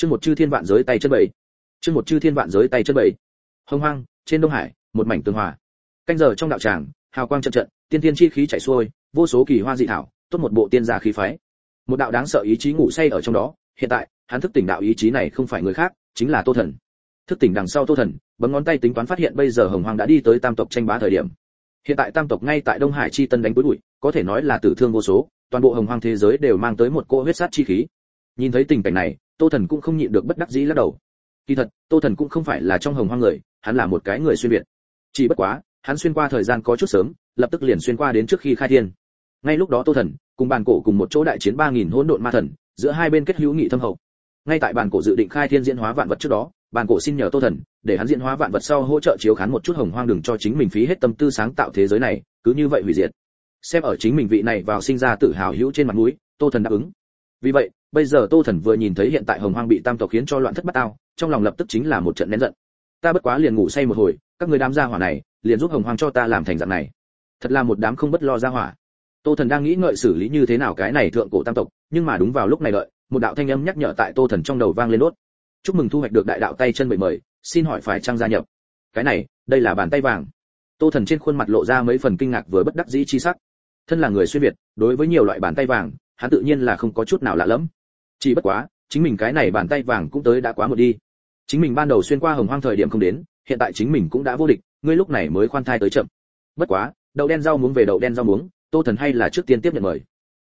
chương một chư thiên vạn giới tay chân bảy chương một chư thiên vạn giới tay chân bảy hông hoang, trên đông hải, một mảnh tương hòa. Canh giờ trong đạo tràng, hào quang trận trận, tiên tiên chi khí chảy xuôi, vô số kỳ hoa dị thảo, tốt một bộ tiên gia khí phái. Một đạo đáng sợ ý chí ngủ say ở trong đó, hiện tại, hắn thức tỉnh đạo ý chí này không phải người khác, chính là tô thần. Thức tỉnh đằng sau tô thần, bấm ngón tay tính toán phát hiện bây giờ hồng hoàng đã đi tới tam tộc tranh bá thời điểm. Hiện tại tam tộc ngay tại đông hải chi tân đánh cuối bụi, có thể nói là tử thương vô số, toàn bộ hồng hoàng thế giới đều mang tới một cỗ huyết sát chi khí. Nhìn thấy tình cảnh này tô thần cũng không nhịn được bất đắc dĩ lắc đầu. Kỳ thật, tô thần cũng không phải là trong hồng hoang người, hắn là một cái người xuyên việt. Chỉ bất quá, hắn xuyên qua thời gian có chút sớm, lập tức liền xuyên qua đến trước khi khai thiên. Ngay lúc đó tô thần, cùng bàn cổ cùng một chỗ đại chiến ba nghìn hỗn độn ma thần, giữa hai bên kết hữu nghị thâm hậu. Ngay tại bàn cổ dự định khai thiên diễn hóa vạn vật trước đó, bàn cổ xin nhờ tô thần, để hắn diễn hóa vạn vật sau hỗ trợ chiếu khán một chút hồng hoang đừng cho chính mình phí hết tâm tư sáng tạo thế giới này, cứ như vậy hủy diệt. Xem ở chính mình vị này vào sinh ra tự hào hữu trên mặt mũi, tô thần đáp ứng vì vậy, bây giờ tô thần vừa nhìn thấy hiện tại hồng hoang bị tam tộc khiến cho loạn thất bát ao trong lòng lập tức chính là một trận nén giận. Ta bất quá liền ngủ say một hồi, các người đám gia hỏa này, liền giúp hồng hoang cho ta làm thành dạng này. Thật là một đám không bất lo gia hỏa. Tô thần đang nghĩ ngợi xử lý như thế nào cái này thượng cổ tam tộc, nhưng mà đúng vào lúc này đợi, một đạo thanh âm nhắc nhở tại tô thần trong đầu vang lên đốt. Chúc mừng thu hoạch được đại đạo tay chân bảy mời, xin hỏi phải trang gia nhập? Cái này, đây là bàn tay vàng. Tô thần trên khuôn mặt lộ ra mấy phần kinh ngạc vừa bất đắc dĩ chi sắc. Thân là người xuyên việt, đối với nhiều loại bàn tay vàng hắn tự nhiên là không có chút nào lạ lẫm. Chỉ bất quá, chính mình cái này bàn tay vàng cũng tới đã quá một đi. Chính mình ban đầu xuyên qua hồng hoang thời điểm không đến, hiện tại chính mình cũng đã vô địch, ngươi lúc này mới khoan thai tới chậm. Bất quá, đậu đen rau muống về đậu đen rau muống, tô thần hay là trước tiên tiếp nhận mời.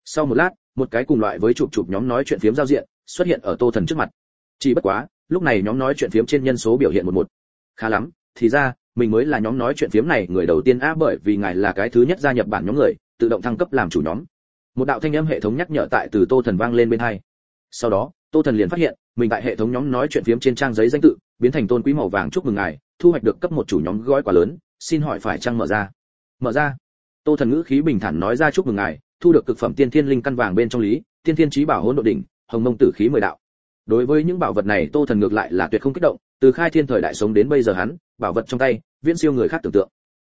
Sau một lát, một cái cùng loại với chụp chụp nhóm nói chuyện phiếm giao diện, xuất hiện ở tô thần trước mặt. Chỉ bất quá, lúc này nhóm nói chuyện phiếm trên nhân số biểu hiện một một. Khá lắm, thì ra, mình mới là nhóm nói chuyện phiếm này người đầu tiên á, bởi vì ngài là cái thứ nhất gia nhập bản nhóm người, tự động thăng cấp làm chủ nhóm một đạo thanh âm hệ thống nhắc nhở tại từ tô thần vang lên bên hai. Sau đó, tô thần liền phát hiện, mình tại hệ thống nhóm nói chuyện phiếm trên trang giấy danh tự, biến thành tôn quý màu vàng chúc mừng ngài, thu hoạch được cấp một chủ nhóm gói quà lớn, xin hỏi phải trang mở ra? Mở ra. Tô thần ngữ khí bình thản nói ra chúc mừng ngài, thu được cực phẩm tiên thiên linh căn vàng bên trong lý, tiên thiên trí bảo hỗn độ đỉnh, hồng mông tử khí mười đạo. Đối với những bảo vật này, tô thần ngược lại là tuyệt không kích động, từ khai thiên thời đại sống đến bây giờ hắn, bảo vật trong tay, viễn siêu người khác tưởng tượng.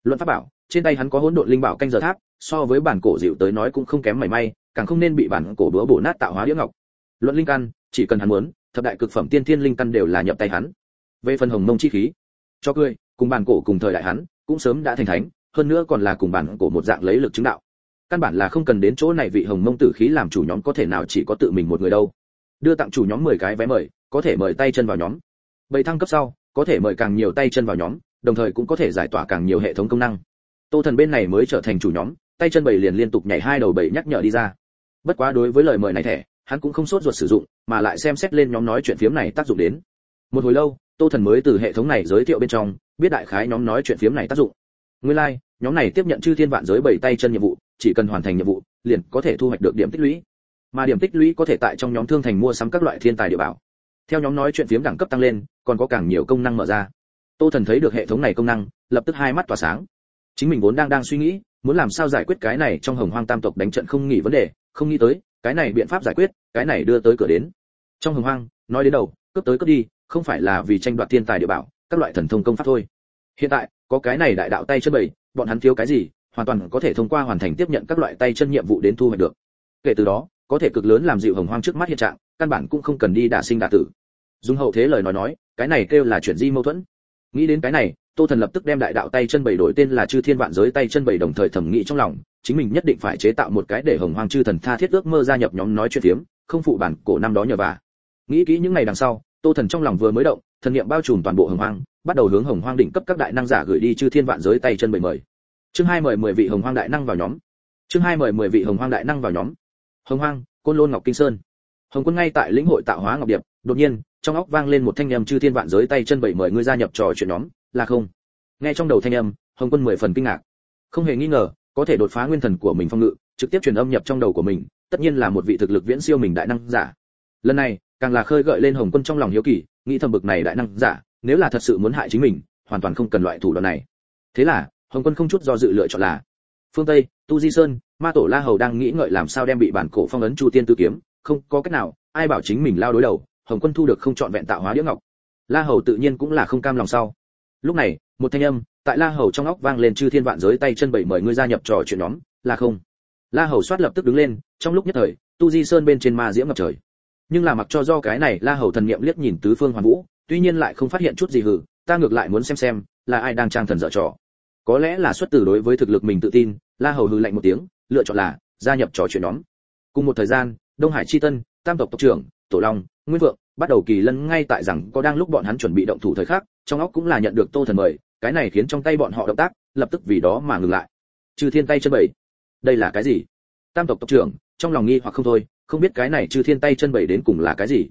Luận pháp bảo trên tay hắn có hỗn độn linh bảo canh giờ tháp, so với bản cổ dịu tới nói cũng không kém mảy may, càng không nên bị bản cổ đũa bổ nát tạo hóa đĩa ngọc. Luận linh căn, chỉ cần hắn muốn, thập đại cực phẩm tiên thiên linh căn đều là nhập tay hắn. Về phần hồng mông chi khí, cho cười, cùng bản cổ cùng thời đại hắn, cũng sớm đã thành thánh, hơn nữa còn là cùng bản cổ một dạng lấy lực chứng đạo. Căn bản là không cần đến chỗ này vị hồng mông tử khí làm chủ nhóm có thể nào chỉ có tự mình một người đâu. Đưa tặng chủ nhóm 10 cái vé mời, có thể mời tay chân vào nhóm. Bảy thăng cấp sau, có thể mời càng nhiều tay chân vào nhóm, đồng thời cũng có thể giải tỏa càng nhiều hệ thống công năng tô thần bên này mới trở thành chủ nhóm tay chân bảy liền liên tục nhảy hai đầu bảy nhắc nhở đi ra. Bất quá đối với lời mời này thẻ hắn cũng không sốt ruột sử dụng mà lại xem xét lên nhóm nói chuyện phiếm này tác dụng đến. Một hồi lâu tô thần mới từ hệ thống này giới thiệu bên trong biết đại khái nhóm nói chuyện phiếm này tác dụng. Nguyên lai like, nhóm này tiếp nhận chư thiên vạn giới bảy tay chân nhiệm vụ chỉ cần hoàn thành nhiệm vụ liền có thể thu hoạch được điểm tích lũy. Mà điểm tích lũy có thể tại trong nhóm thương thành mua sắm các loại thiên tài địa bảo. Theo nhóm nói chuyện phiếm đẳng cấp tăng lên còn có càng nhiều công năng mở ra. Tô thần thấy được hệ thống này công năng lập tức hai mắt tỏa sáng chính mình vốn đang đang suy nghĩ, muốn làm sao giải quyết cái này trong hồng hoang tam tộc đánh trận không nghỉ vấn đề, không nghĩ tới, cái này biện pháp giải quyết, cái này đưa tới cửa đến. Trong hồng hoang, nói đến đầu, cướp tới cướp đi, không phải là vì tranh đoạt thiên tài địa bảo, các loại thần thông công pháp thôi. Hiện tại, có cái này đại đạo tay chân bảy, bọn hắn thiếu cái gì, hoàn toàn có thể thông qua hoàn thành tiếp nhận các loại tay chân nhiệm vụ đến thu hoạch được. Kể từ đó, có thể cực lớn làm dịu hồng hoang trước mắt hiện trạng, căn bản cũng không cần đi đả sinh đả tử. Dùng hậu thế lời nói nói, cái này kêu là chuyển di mâu thuẫn nghĩ đến cái này tô thần lập tức đem đại đạo tay chân bảy đổi tên là chư thiên vạn giới tay chân bảy đồng thời thẩm nghĩ trong lòng chính mình nhất định phải chế tạo một cái để hồng hoang chư thần tha thiết ước mơ gia nhập nhóm nói chuyện tiếm, không phụ bản cổ năm đó nhờ vả. Nghĩ kỹ những ngày đằng sau tô thần trong lòng vừa mới động thần niệm bao trùm toàn bộ hồng hoang bắt đầu hướng hồng hoang đỉnh cấp các đại năng giả gửi đi chư thiên vạn giới tay chân bảy mời. Chương hai mời mười vị hồng hoang đại năng vào nhóm. Chương hai mời mười vị hồng hoang đại năng vào nhóm. Hồng hoang côn lôn ngọc kinh sơn. Hồng quân ngay tại lĩnh hội tạo hóa ngọc điệp đột nhiên trong óc vang lên một thanh âm chư thiên vạn giới tay chân bảy mời ngươi gia nhập trò chuyện nhóm, là không? Nghe trong đầu thanh âm, hồng quân mười phần kinh ngạc. Không hề nghi ngờ, có thể đột phá nguyên thần của mình phong ngự, trực tiếp truyền âm nhập trong đầu của mình, tất nhiên là một vị thực lực viễn siêu mình đại năng giả. Lần này, càng là khơi gợi lên hồng quân trong lòng hiếu kỳ, nghĩ thầm bực này đại năng giả, nếu là thật sự muốn hại chính mình, hoàn toàn không cần loại thủ đoạn này. Thế là, hồng quân không chút do dự lựa chọn là phương tây, tu di sơn, ma tổ la hầu đang nghĩ ngợi làm sao đem bị bản cổ phong ấn chu tiên tư kiếm, không có cách nào, ai bảo chính mình lao đối đầu hồng quân thu được không chọn vẹn tạo hóa đĩa ngọc. La hầu tự nhiên cũng là không cam lòng sau. Lúc này, một thanh âm tại la hầu trong óc vang lên chư thiên vạn giới tay chân bảy mời ngươi gia nhập trò chuyện nhóm, là không. La hầu soát lập tức đứng lên, trong lúc nhất thời, tu di sơn bên trên ma diễm ngập trời. Nhưng là mặc cho do cái này, la hầu thần niệm liếc nhìn tứ phương hoàn vũ, tuy nhiên lại không phát hiện chút gì hử, ta ngược lại muốn xem xem, là ai đang trang thần dở trò. Có lẽ là xuất từ đối với thực lực mình tự tin, la hầu hừ lạnh một tiếng, lựa chọn là gia nhập trò chuyện nhóm. Cùng một thời gian, đông hải chi tân, tam tộc tộc trưởng, tổ long nguyên vượng bắt đầu kỳ lân ngay tại rằng có đang lúc bọn hắn chuẩn bị động thủ thời khắc, trong óc cũng là nhận được tô thần mời, cái này khiến trong tay bọn họ động tác, lập tức vì đó mà ngừng lại. Trừ thiên tay chân bảy đây là cái gì? Tam tộc tộc trưởng, trong lòng nghi hoặc không thôi, không biết cái này trừ thiên tay chân bảy đến cùng là cái gì.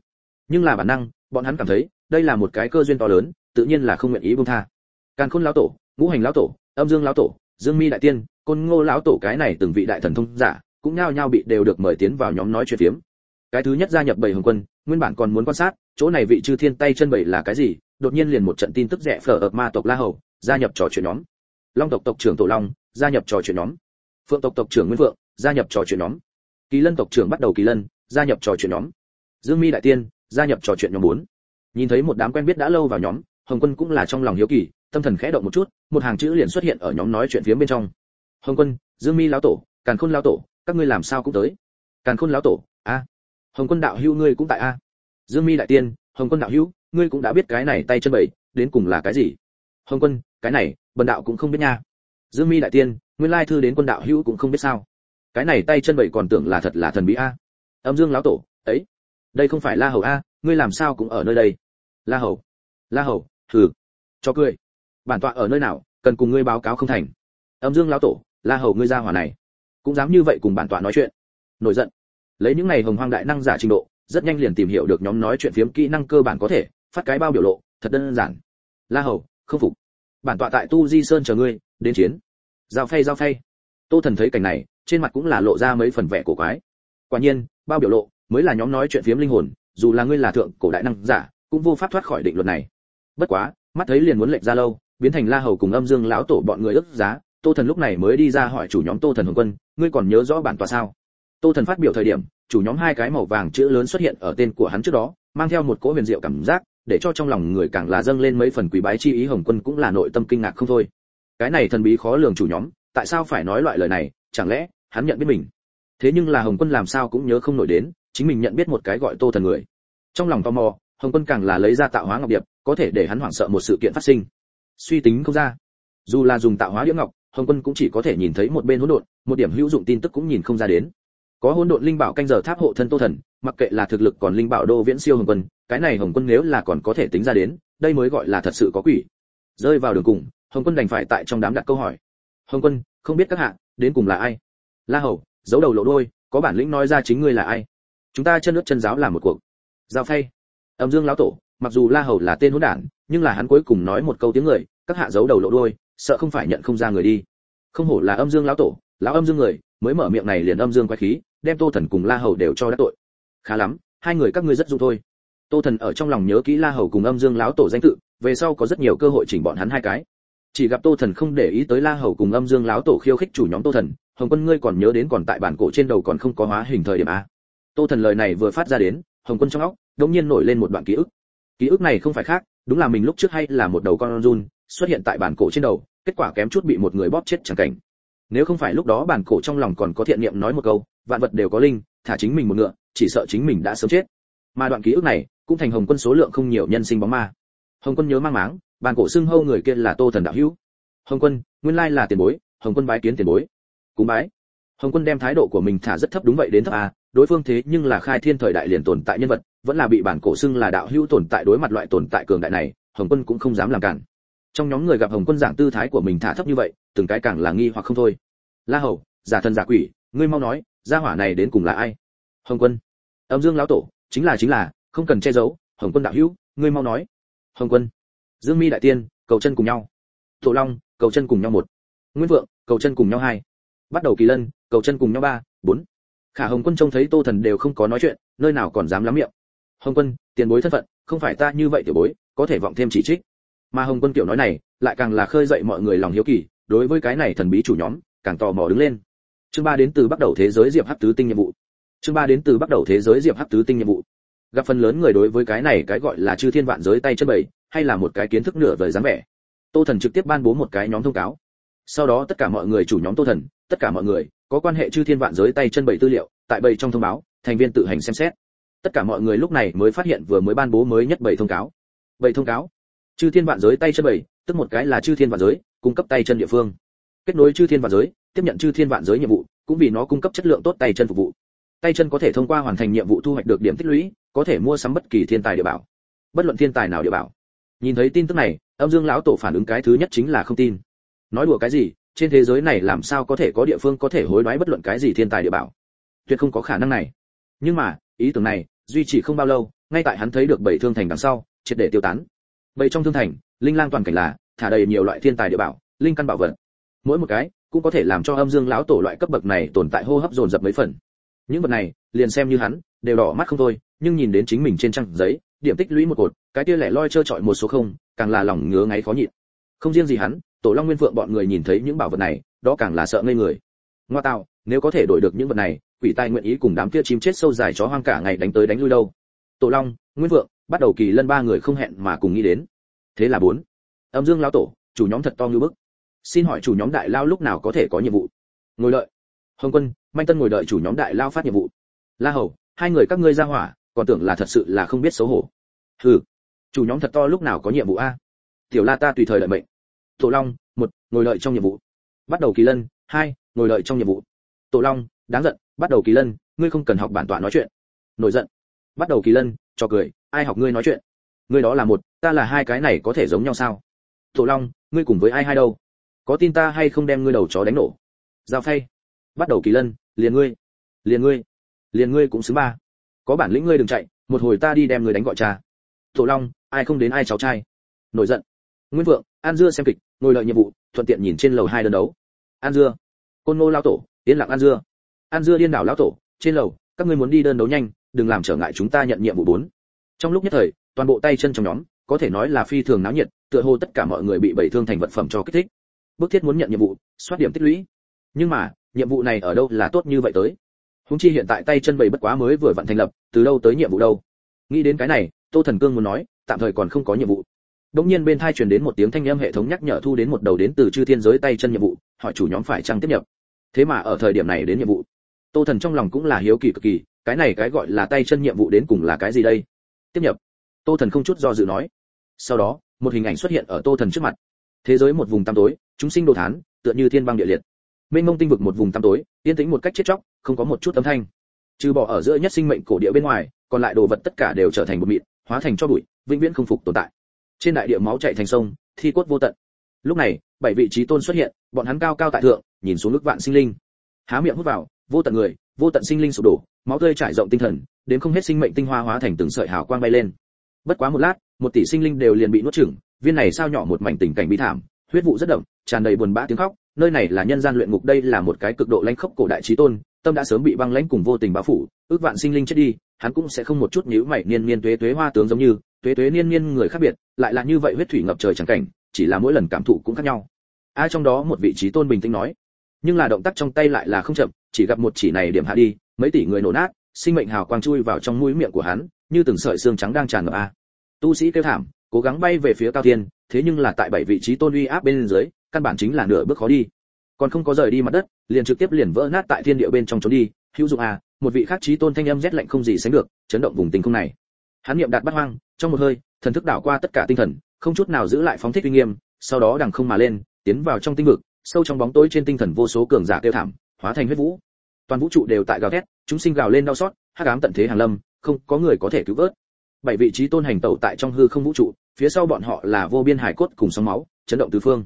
Nhưng là bản năng, bọn hắn cảm thấy, đây là một cái cơ duyên to lớn, tự nhiên là không nguyện ý buông tha. Càn khôn lão tổ, ngũ hành lão tổ, âm dương lão tổ, dương mi đại tiên, côn ngô lão tổ cái này từng vị đại thần thông giả, cũng nhao nhao bị đều được mời tiến vào nhóm nói chuyện phiếm. Cái thứ nhất gia nhập bảy hồng quân nguyên bản còn muốn quan sát, chỗ này vị chư thiên tay chân bảy là cái gì, đột nhiên liền một trận tin tức rẻ phở ợp ma tộc la hầu, gia nhập trò chuyện nhóm. Long tộc tộc trưởng tổ long, gia nhập trò chuyện nhóm. Phượng tộc tộc trưởng nguyên vượng gia nhập trò chuyện nhóm. Kỳ lân tộc trưởng bắt đầu kỳ lân, gia nhập trò chuyện nhóm. Dương mi đại tiên, gia nhập trò chuyện nhóm bốn. Nhìn thấy một đám quen biết đã lâu vào nhóm, hồng quân cũng là trong lòng hiếu kỳ, tâm thần khẽ động một chút, một hàng chữ liền xuất hiện ở nhóm nói chuyện phía bên trong. Hồng quân, dương mi lão tổ, càn khôn lão tổ, các ngươi làm sao cũng tới. Càn khôn lão tổ, a hồng quân đạo hữu ngươi cũng tại a. Dương mi đại tiên, hồng quân đạo hữu, ngươi cũng đã biết cái này tay chân bảy đến cùng là cái gì? Hồng quân, cái này, bần đạo cũng không biết nha. Dương mi đại tiên, nguyên lai thư đến quân đạo hữu cũng không biết sao. Cái này tay chân bảy còn tưởng là thật là thần bí a. Âm dương lão tổ, ấy, đây không phải la hầu a, ngươi làm sao cũng ở nơi đây? La hầu la hầu thử cho cười. Bản tọa ở nơi nào, cần cùng ngươi báo cáo không thành. Âm dương lão tổ, la hầu ngươi ra hỏa này, cũng dám như vậy cùng bản tọa nói chuyện. Nổi giận lấy những này hồng hoang đại năng giả trình độ, rất nhanh liền tìm hiểu được nhóm nói chuyện phiếm kỹ năng cơ bản có thể, phát cái bao biểu lộ, thật đơn giản. La hầu, không phục. Bản tọa tại tu di sơn chờ ngươi, đến chiến. Giao phay giao phay. Tô thần thấy cảnh này, trên mặt cũng là lộ ra mấy phần vẻ cổ quái. Quả nhiên, bao biểu lộ mới là nhóm nói chuyện phiếm linh hồn, dù là ngươi là thượng cổ đại năng giả, cũng vô pháp thoát khỏi định luật này. Bất quá, mắt thấy liền muốn lệnh ra lâu, biến thành la hầu cùng âm dương lão tổ bọn người ức giá, tô thần lúc này mới đi ra hỏi chủ nhóm tô thần hồng quân, ngươi còn nhớ rõ bản tọa sao? Tô thần phát biểu thời điểm, chủ nhóm hai cái màu vàng chữ lớn xuất hiện ở tên của hắn trước đó, mang theo một cỗ huyền diệu cảm giác, để cho trong lòng người càng là dâng lên mấy phần quý bái chi ý hồng quân cũng là nội tâm kinh ngạc không thôi. Cái này thần bí khó lường chủ nhóm, tại sao phải nói loại lời này, chẳng lẽ, hắn nhận biết mình? Thế nhưng là hồng quân làm sao cũng nhớ không nổi đến, chính mình nhận biết một cái gọi tô thần người. Trong lòng tò mò, hồng quân càng là lấy ra tạo hóa ngọc điệp, có thể để hắn hoảng sợ một sự kiện phát sinh. Suy tính không ra. Dù là dùng tạo hóa đĩa ngọc, hồng quân cũng chỉ có thể nhìn thấy một bên hỗn độn, một điểm hữu dụng tin tức cũng nhìn không ra đến có hỗn độn linh bảo canh giờ tháp hộ thân tô thần, mặc kệ là thực lực còn linh bảo đô viễn siêu hồng quân, cái này hồng quân nếu là còn có thể tính ra đến, đây mới gọi là thật sự có quỷ. Rơi vào đường cùng, hồng quân đành phải tại trong đám đặt câu hỏi. Hồng quân, không biết các hạ, đến cùng là ai? La hầu, giấu đầu lộ đôi, có bản lĩnh nói ra chính ngươi là ai? Chúng ta chân nước chân giáo làm một cuộc. Giao phay. Âm dương lão tổ, mặc dù la hầu là tên hỗn đản, nhưng là hắn cuối cùng nói một câu tiếng người, các hạ giấu đầu lộ đôi, sợ không phải nhận không ra người đi. Không hổ là âm dương lão tổ, lão âm dương người mới mở miệng này liền âm dương quái khí, đem tô thần cùng la hầu đều cho đã tội. Khá lắm, hai người các ngươi rất dung thôi. Tô thần ở trong lòng nhớ kỹ la hầu cùng âm dương lão tổ danh tự, về sau có rất nhiều cơ hội chỉnh bọn hắn hai cái. Chỉ gặp tô thần không để ý tới la hầu cùng âm dương lão tổ khiêu khích chủ nhóm tô thần, hồng quân ngươi còn nhớ đến còn tại bản cổ trên đầu còn không có hóa hình thời điểm a tô thần lời này vừa phát ra đến, hồng quân trong óc đột nhiên nổi lên một đoạn ký ức. Ký ức này không phải khác, đúng là mình lúc trước hay là một đầu con run, xuất hiện tại bản cổ trên đầu, kết quả kém chút bị một người bóp chết chẳng cảnh nếu không phải lúc đó bản cổ trong lòng còn có thiện niệm nói một câu, vạn vật đều có linh, thả chính mình một ngựa, chỉ sợ chính mình đã sớm chết. Mà đoạn ký ức này, cũng thành hồng quân số lượng không nhiều nhân sinh bóng ma. Hồng quân nhớ mang máng, bản cổ xưng hâu người kia là tô thần đạo hữu. Hồng quân, nguyên lai là tiền bối, hồng quân bái kiến tiền bối. Cúng bái. Hồng quân đem thái độ của mình thả rất thấp đúng vậy đến thấp à đối phương thế nhưng là khai thiên thời đại liền tồn tại nhân vật, vẫn là bị bản cổ xưng là đạo hữu tồn tại đối mặt loại tồn tại cường đại này, hồng quân cũng không dám làm cản trong nhóm người gặp hồng quân giảng tư thái của mình thả thấp như vậy, từng cái càng là nghi hoặc không thôi. La hầu, giả thần giả quỷ, ngươi mau nói, gia hỏa này đến cùng là ai? Hồng quân. Âm dương lão tổ, chính là chính là, không cần che giấu, hồng quân đạo hữu, ngươi mau nói. Hồng quân. Dương mi đại tiên, cầu chân cùng nhau. Tổ long, cầu chân cùng nhau một. Nguyễn vượng, cầu chân cùng nhau hai. Bắt đầu kỳ lân, cầu chân cùng nhau ba, bốn. Khả hồng quân trông thấy tô thần đều không có nói chuyện, nơi nào còn dám lắm miệng. Hồng quân, tiền bối thân phận, không phải ta như vậy tiểu bối, có thể vọng thêm chỉ trích mà hồng quân kiểu nói này, lại càng là khơi dậy mọi người lòng hiếu kỳ, đối với cái này thần bí chủ nhóm, càng tò mò đứng lên. Chương ba đến từ bắt đầu thế giới diệp hắc tứ tinh nhiệm vụ. Chương ba đến từ bắt đầu thế giới diệp hắc tứ tinh nhiệm vụ. Gặp phần lớn người đối với cái này cái gọi là chư thiên vạn giới tay chân bầy, hay là một cái kiến thức nửa vời dáng vẻ. Tô thần trực tiếp ban bố một cái nhóm thông cáo. Sau đó tất cả mọi người chủ nhóm tô thần, tất cả mọi người, có quan hệ chư thiên vạn giới tay chân bầy tư liệu, tại bầy trong thông báo, thành viên tự hành xem xét. Tất cả mọi người lúc này mới phát hiện vừa mới ban bố mới nhất bảy thông cáo. Bảy thông cáo chư thiên vạn giới tay chân bảy, tức một cái là chư thiên vạn giới, cung cấp tay chân địa phương. Kết nối chư thiên vạn giới, tiếp nhận chư thiên vạn giới nhiệm vụ, cũng vì nó cung cấp chất lượng tốt tay chân phục vụ. Tay chân có thể thông qua hoàn thành nhiệm vụ thu hoạch được điểm tích lũy, có thể mua sắm bất kỳ thiên tài địa bảo. Bất luận thiên tài nào địa bảo. Nhìn thấy tin tức này, âm dương lão tổ phản ứng cái thứ nhất chính là không tin. Nói đùa cái gì, trên thế giới này làm sao có thể có địa phương có thể hối đoái bất luận cái gì thiên tài địa bảo? Tuyệt không có khả năng này. Nhưng mà, ý tưởng này, duy trì không bao lâu, ngay tại hắn thấy được bảy thương thành đằng sau, triệt để tiêu tán bầy trong thương thành, linh lang toàn cảnh là, thả đầy nhiều loại thiên tài địa bảo, linh căn bảo vật. Mỗi một cái, cũng có thể làm cho âm dương lão tổ loại cấp bậc này tồn tại hô hấp dồn dập mấy phần. Những vật này, liền xem như hắn, đều đỏ mắt không thôi, nhưng nhìn đến chính mình trên trang giấy, điểm tích lũy một cột, cái kia lẻ loi trơ trọi một số không, càng là lòng ngứa ngáy khó nhịn. Không riêng gì hắn, tổ long nguyên phượng bọn người nhìn thấy những bảo vật này, đó càng là sợ ngây người. Ngoa tạo, nếu có thể đổi được những vật này, quỷ tai nguyện ý cùng đám kia chim chết sâu dài chó hoang cả ngày đánh tới đánh lui đâu? Tổ long, nguyên vượng bắt đầu kỳ lân ba người không hẹn mà cùng nghĩ đến. Thế là bốn. Âm dương lão tổ, chủ nhóm thật to như bức. Xin hỏi chủ nhóm đại lao lúc nào có thể có nhiệm vụ? Ngồi đợi. Hồng quân, manh tân ngồi đợi chủ nhóm đại lao phát nhiệm vụ. La hầu, hai người các ngươi ra hỏa, còn tưởng là thật sự là không biết xấu hổ. Hừ. Chủ nhóm thật to lúc nào có nhiệm vụ a? Tiểu la ta tùy thời đợi mệnh. Tổ long, một, ngồi đợi trong nhiệm vụ. Bắt đầu kỳ lân, hai, ngồi đợi trong nhiệm vụ. Tổ long, đáng giận, bắt đầu kỳ lân, ngươi không cần học bản tọa nói chuyện. Nổi giận bắt đầu kỳ lân, cho cười, ai học ngươi nói chuyện? Ngươi đó là một, ta là hai cái này có thể giống nhau sao? Tổ long, ngươi cùng với ai hai đâu? Có tin ta hay không đem ngươi đầu chó đánh nổ? Giao phay, bắt đầu kỳ lân, liền ngươi liền ngươi liền ngươi cũng xứng ba. Có bản lĩnh ngươi đừng chạy, một hồi ta đi đem ngươi đánh gọi cha. Tổ long, ai không đến ai cháu trai. Nổi giận. Nguyễn vượng, an dưa xem kịch, ngồi đợi nhiệm vụ, thuận tiện nhìn trên lầu hai đơn đấu. An dưa. Côn ngô lao tổ, yên lặng an dưa. An dưa điên đảo lão tổ, trên lầu, các ngươi muốn đi đơn đấu nhanh đừng làm trở ngại chúng ta nhận nhiệm vụ bốn. Trong lúc nhất thời, toàn bộ tay chân trong nhóm, có thể nói là phi thường náo nhiệt, tựa hồ tất cả mọi người bị bảy thương thành vật phẩm cho kích thích. Bức thiết muốn nhận nhiệm vụ, soát điểm tích lũy. Nhưng mà, nhiệm vụ này ở đâu là tốt như vậy tới? Húng chi hiện tại tay chân bảy bất quá mới vừa vặn thành lập, từ đâu tới nhiệm vụ đâu? Nghĩ đến cái này, tô thần cương muốn nói, tạm thời còn không có nhiệm vụ. Đống nhiên bên thai truyền đến một tiếng thanh âm hệ thống nhắc nhở thu đến một đầu đến từ chư thiên giới tay chân nhiệm vụ, hỏi chủ nhóm phải chăng tiếp nhập. Thế mà ở thời điểm này đến nhiệm vụ, tô thần trong lòng cũng là hiếu kỳ cực kỳ cái này cái gọi là tay chân nhiệm vụ đến cùng là cái gì đây? Tiếp nhập. Tô thần không chút do dự nói. Sau đó, một hình ảnh xuất hiện ở tô thần trước mặt. Thế giới một vùng tăm tối, chúng sinh đồ thán, tựa như thiên băng địa liệt. Mênh mông tinh vực một vùng tăm tối, yên tĩnh một cách chết chóc, không có một chút âm thanh. Trừ bỏ ở giữa nhất sinh mệnh cổ địa bên ngoài, còn lại đồ vật tất cả đều trở thành một mịn, hóa thành cho bụi, vĩnh viễn không phục tồn tại. Trên đại địa máu chảy thành sông, thi cốt vô tận. Lúc này, bảy vị trí tôn xuất hiện, bọn hắn cao cao tại thượng, nhìn xuống nước vạn sinh linh. Há miệng hút vào, vô tận người vô tận sinh linh sụp đổ, máu tươi trải rộng tinh thần, đến không hết sinh mệnh tinh hoa hóa thành từng sợi hào quang bay lên. Bất quá một lát, một tỷ sinh linh đều liền bị nuốt chửng, viên này sao nhỏ một mảnh tình cảnh bi thảm, huyết vụ rất đậm, tràn đầy buồn bã tiếng khóc, nơi này là nhân gian luyện ngục, đây là một cái cực độ lãnh khốc cổ đại trí tôn, tâm đã sớm bị băng lãnh cùng vô tình bao phủ, ước vạn sinh linh chết đi, hắn cũng sẽ không một chút nhíu mày, niên niên tuế tuế hoa tướng giống như, tuế tuế niên niên người khác biệt, lại là như vậy huyết thủy ngập trời chẳng cảnh, chỉ là mỗi lần cảm thụ cũng khác nhau. Ai trong đó một vị trí tôn bình tĩnh nói, nhưng là động tác trong tay lại là không chậm chỉ gặp một chỉ này điểm hạ đi, mấy tỷ người nổ nát, sinh mệnh hào quang chui vào trong mũi miệng của hắn, như từng sợi xương trắng đang tràn ngập a. Tu sĩ kêu thảm, cố gắng bay về phía cao thiên, thế nhưng là tại bảy vị trí tôn uy áp bên dưới, căn bản chính là nửa bước khó đi. Còn không có rời đi mặt đất, liền trực tiếp liền vỡ nát tại thiên địa bên trong trốn đi. Hữu dụng a, một vị khác trí tôn thanh âm rét lạnh không gì sánh được, chấn động vùng tình không này. Hắn niệm đạt bắt hoang, trong một hơi, thần thức đảo qua tất cả tinh thần, không chút nào giữ lại phóng thích uy nghiêm, sau đó đằng không mà lên, tiến vào trong tinh vực, sâu trong bóng tối trên tinh thần vô số cường giả tiêu thảm hóa thành huyết vũ. Toàn vũ trụ đều tại gào thét, chúng sinh gào lên đau xót, hắc ám tận thế hàng lâm, không có người có thể cứu vớt. Bảy vị trí tôn hành tẩu tại trong hư không vũ trụ, phía sau bọn họ là vô biên hải cốt cùng sóng máu, chấn động tứ phương.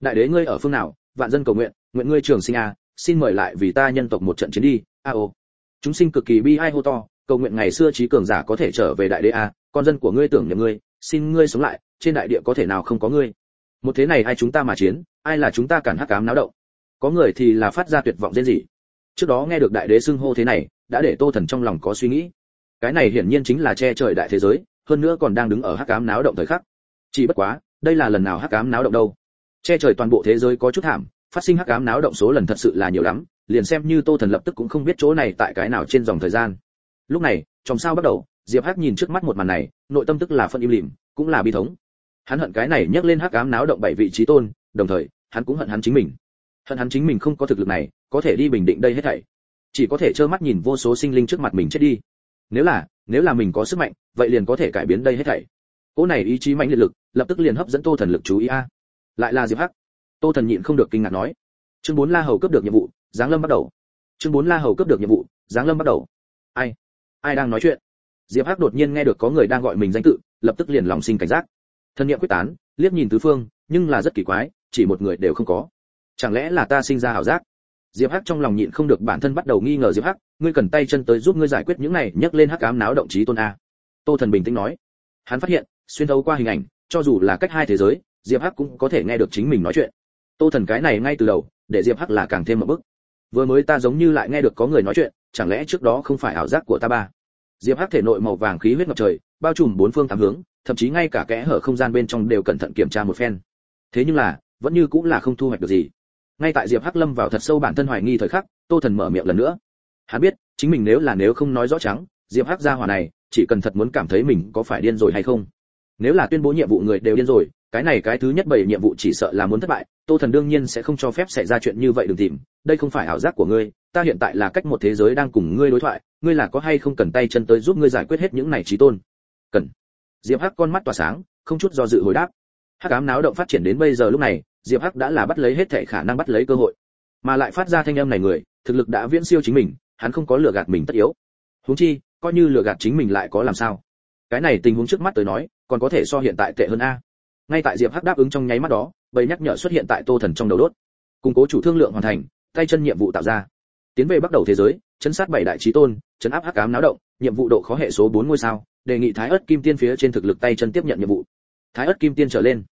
Đại đế ngươi ở phương nào? Vạn dân cầu nguyện nguyện ngươi trường sinh a, xin mời lại vì ta nhân tộc một trận chiến đi, a ô. Chúng sinh cực kỳ bi ai hô to, cầu nguyện ngày xưa trí cường giả có thể trở về đại đế a, con dân của ngươi tưởng nhầm ngươi, xin ngươi sống lại, trên đại địa có thể nào không có ngươi? Một thế này ai chúng ta mà chiến, ai là chúng ta cản hắc ám náo động? Có người thì là phát ra tuyệt vọng rên rỉ. Trước đó nghe được đại đế xưng hô thế này, đã để tô thần trong lòng có suy nghĩ. Cái này hiển nhiên chính là che trời đại thế giới, hơn nữa còn đang đứng ở hắc ám náo động thời khắc. Chỉ bất quá, đây là lần nào hắc ám náo động đâu? Che trời toàn bộ thế giới có chút thảm, phát sinh hắc ám náo động số lần thật sự là nhiều lắm, liền xem như tô thần lập tức cũng không biết chỗ này tại cái nào trên dòng thời gian. Lúc này trong sao bắt đầu, diệp hắc nhìn trước mắt một màn này, nội tâm tức là phân im lìm, cũng là bi thống. Hắn hận cái này nhắc lên hắc ám náo động bảy vị trí tôn, đồng thời, hắn cũng hận hắn chính mình hận hắn chính mình không có thực lực này, có thể đi bình định đây hết thảy. Chỉ có thể trơ mắt nhìn vô số sinh linh trước mặt mình chết đi. Nếu là nếu là mình có sức mạnh, vậy liền có thể cải biến đây hết thảy. Cỗ này ý chí mạnh liệt lực, lập tức liền hấp dẫn tô thần lực chú ý a. Lại là diệp hắc. Tô thần nhịn không được kinh ngạc nói. Chương bốn la hầu cấp được nhiệm vụ, giáng lâm bắt đầu. Chương bốn la hầu cấp được nhiệm vụ, giáng lâm bắt đầu. Ai? Ai đang nói chuyện? Diệp hắc đột nhiên nghe được có người đang gọi mình danh tự, lập tức liền lòng sinh cảnh giác. Thân nhiệm quyết tán, liếc nhìn tứ phương, nhưng là rất kỳ quái, chỉ một người đều không có chẳng lẽ là ta sinh ra hảo giác? Diệp hắc trong lòng nhịn không được bản thân bắt đầu nghi ngờ diệp hắc, ngươi cần tay chân tới giúp ngươi giải quyết những này, nhấc lên hắc ám náo động trí tôn a. Tô thần bình tĩnh nói. Hắn phát hiện, xuyên thấu qua hình ảnh, cho dù là cách hai thế giới, diệp hắc cũng có thể nghe được chính mình nói chuyện. Tô thần cái này ngay từ đầu, để diệp hắc là càng thêm một bức. Vừa mới ta giống như lại nghe được có người nói chuyện, chẳng lẽ trước đó không phải ảo giác của ta ba? Diệp hắc thể nội màu vàng khí huyết ngập trời, bao trùm bốn phương tám hướng, thậm chí ngay cả kẽ hở không gian bên trong đều cẩn thận kiểm tra một phen. Thế nhưng là, vẫn như cũng là không thu hoạch được gì ngay tại diệp hắc lâm vào thật sâu bản thân hoài nghi thời khắc, tô thần mở miệng lần nữa. Hắn biết, chính mình nếu là nếu không nói rõ trắng, diệp hắc ra hỏa này, chỉ cần thật muốn cảm thấy mình có phải điên rồi hay không. Nếu là tuyên bố nhiệm vụ người đều điên rồi, cái này cái thứ nhất bảy nhiệm vụ chỉ sợ là muốn thất bại, tô thần đương nhiên sẽ không cho phép xảy ra chuyện như vậy đừng tìm, đây không phải ảo giác của ngươi, ta hiện tại là cách một thế giới đang cùng ngươi đối thoại, ngươi là có hay không cần tay chân tới giúp ngươi giải quyết hết những này trí tôn? Cần. Diệp hắc con mắt tỏa sáng, không chút do dự hồi đáp. Hắc ám náo động phát triển đến bây giờ lúc này diệp hắc đã là bắt lấy hết thể khả năng bắt lấy cơ hội, mà lại phát ra thanh âm này người, thực lực đã viễn siêu chính mình, hắn không có lừa gạt mình tất yếu. Huống chi, coi như lừa gạt chính mình lại có làm sao? Cái này tình huống trước mắt tới nói, còn có thể so hiện tại tệ hơn a. Ngay tại diệp hắc đáp ứng trong nháy mắt đó, bầy nhắc nhở xuất hiện tại tô thần trong đầu đốt. Củng cố chủ thương lượng hoàn thành, tay chân nhiệm vụ tạo ra. Tiến về bắt đầu thế giới, chấn sát bảy đại trí tôn, chấn áp hắc ám náo động, nhiệm vụ độ khó hệ số 4 ngôi sao, đề nghị thái ớt kim tiên phía trên thực lực tay chân tiếp nhận nhiệm vụ. Thái ớt kim tiên trở lên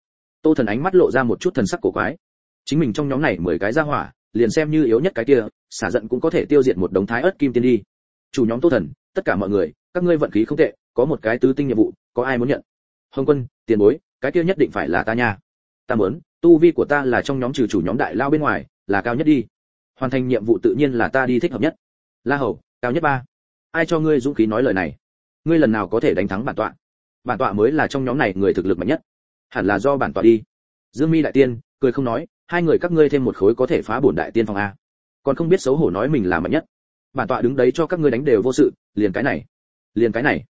tô thần ánh mắt lộ ra một chút thần sắc cổ quái. Chính mình trong nhóm này mười cái ra hỏa, liền xem như yếu nhất cái kia, xả giận cũng có thể tiêu diệt một đống thái ớt kim tiên đi. Chủ nhóm tô thần, tất cả mọi người, các ngươi vận khí không tệ, có một cái tứ tinh nhiệm vụ, có ai muốn nhận? Hồng quân, tiền bối, cái kia nhất định phải là ta nha. Ta muốn, tu vi của ta là trong nhóm trừ chủ nhóm đại lao bên ngoài, là cao nhất đi. Hoàn thành nhiệm vụ tự nhiên là ta đi thích hợp nhất. La hầu, cao nhất ba. Ai cho ngươi dũng khí nói lời này? Ngươi lần nào có thể đánh thắng bản tọa? Bản tọa mới là trong nhóm này người thực lực mạnh nhất hẳn là do bản tọa đi. Dương mi đại tiên, cười không nói, hai người các ngươi thêm một khối có thể phá bổn đại tiên phòng a. Còn không biết xấu hổ nói mình là mạnh nhất. Bản tọa đứng đấy cho các ngươi đánh đều vô sự, liền cái này, liền cái này.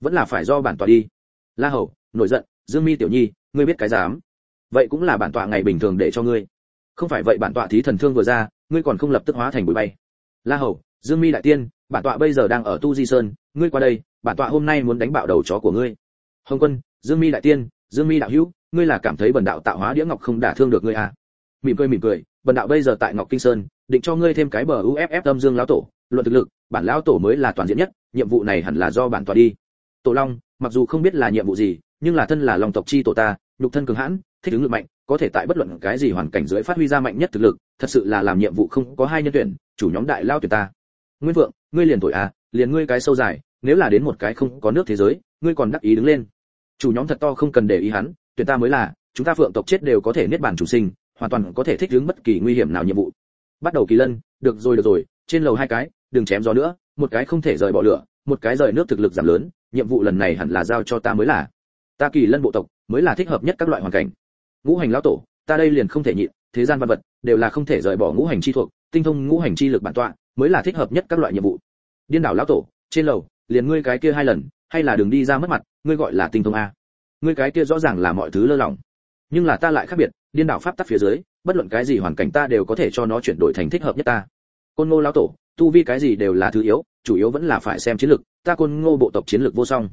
Vẫn là phải do bản tọa đi. La hầu, nổi giận, dương mi tiểu nhi, ngươi biết cái dám. Vậy cũng là bản tọa ngày bình thường để cho ngươi. Không phải vậy bản tọa thí thần thương vừa ra, ngươi còn không lập tức hóa thành bụi bay. La hầu, dương mi đại tiên, bản tọa bây giờ đang ở tu di sơn, ngươi qua đây, bản tọa hôm nay muốn đánh bạo đầu chó của ngươi. Hồng quân, dương mi đại tiên dương mi đạo hữu, ngươi là cảm thấy bần đạo tạo hóa đĩa ngọc không đả thương được ngươi à? Mỉm cười mỉm cười, bần đạo bây giờ tại ngọc kinh sơn, định cho ngươi thêm cái bờ uff tâm dương lão tổ, luận thực lực, bản lão tổ mới là toàn diện nhất, nhiệm vụ này hẳn là do bản tọa đi. Tổ long, mặc dù không biết là nhiệm vụ gì, nhưng là thân là long tộc chi tổ ta, nhục thân cường hãn, thích ứng lực mạnh, có thể tại bất luận cái gì hoàn cảnh dưới phát huy ra mạnh nhất thực lực, thật sự là làm nhiệm vụ không có hai nhân tuyển, chủ nhóm đại lao tuyển ta. Nguyên vượng ngươi liền tuổi à liền ngươi cái sâu dài, nếu là đến một cái không có nước thế giới, ngươi còn đắc ý đứng lên chủ nhóm thật to không cần để ý hắn, tuyển ta mới là, chúng ta phượng tộc chết đều có thể niết bàn chủ sinh, hoàn toàn có thể thích ứng bất kỳ nguy hiểm nào nhiệm vụ. Bắt đầu kỳ lân, được rồi được rồi, trên lầu hai cái, đừng chém gió nữa, một cái không thể rời bỏ lửa, một cái rời nước thực lực giảm lớn, nhiệm vụ lần này hẳn là giao cho ta mới là. Ta kỳ lân bộ tộc mới là thích hợp nhất các loại hoàn cảnh. Ngũ hành lão tổ, ta đây liền không thể nhịn, thế gian văn vật đều là không thể rời bỏ ngũ hành chi thuộc, tinh thông ngũ hành chi lực bản tọa, mới là thích hợp nhất các loại nhiệm vụ. Điên đảo lão tổ, trên lầu, liền ngươi cái kia hai lần, hay là đừng đi ra mất mặt ngươi gọi là tinh thông a. Ngươi cái kia rõ ràng là mọi thứ lơ lỏng. Nhưng là ta lại khác biệt, điên đảo pháp tắc phía dưới, bất luận cái gì hoàn cảnh ta đều có thể cho nó chuyển đổi thành thích hợp nhất ta. Côn ngô lão tổ, tu vi cái gì đều là thứ yếu, chủ yếu vẫn là phải xem chiến lược, ta côn ngô bộ tộc chiến lược vô song.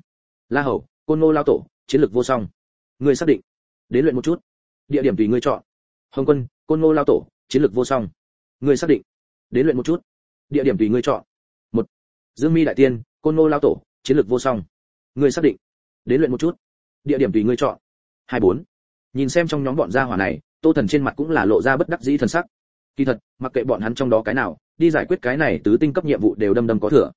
La hầu, côn ngô lão tổ, chiến lược vô song. Ngươi xác định. Đến luyện một chút. Địa điểm tùy ngươi chọn. Hồng quân, côn ngô lão tổ, chiến lược vô song. Ngươi xác định. Đến luyện một chút. Địa điểm tùy ngươi chọn. Một. Dương mi đại tiên, côn ngô lão tổ, chiến lược vô song. Ngươi xác định đến luyện một chút. Địa điểm tùy ngươi chọn. Hai bốn. Nhìn xem trong nhóm bọn gia hỏa này, tô thần trên mặt cũng là lộ ra bất đắc dĩ thần sắc. Kỳ thật, mặc kệ bọn hắn trong đó cái nào, đi giải quyết cái này tứ tinh cấp nhiệm vụ đều đâm đâm có thừa.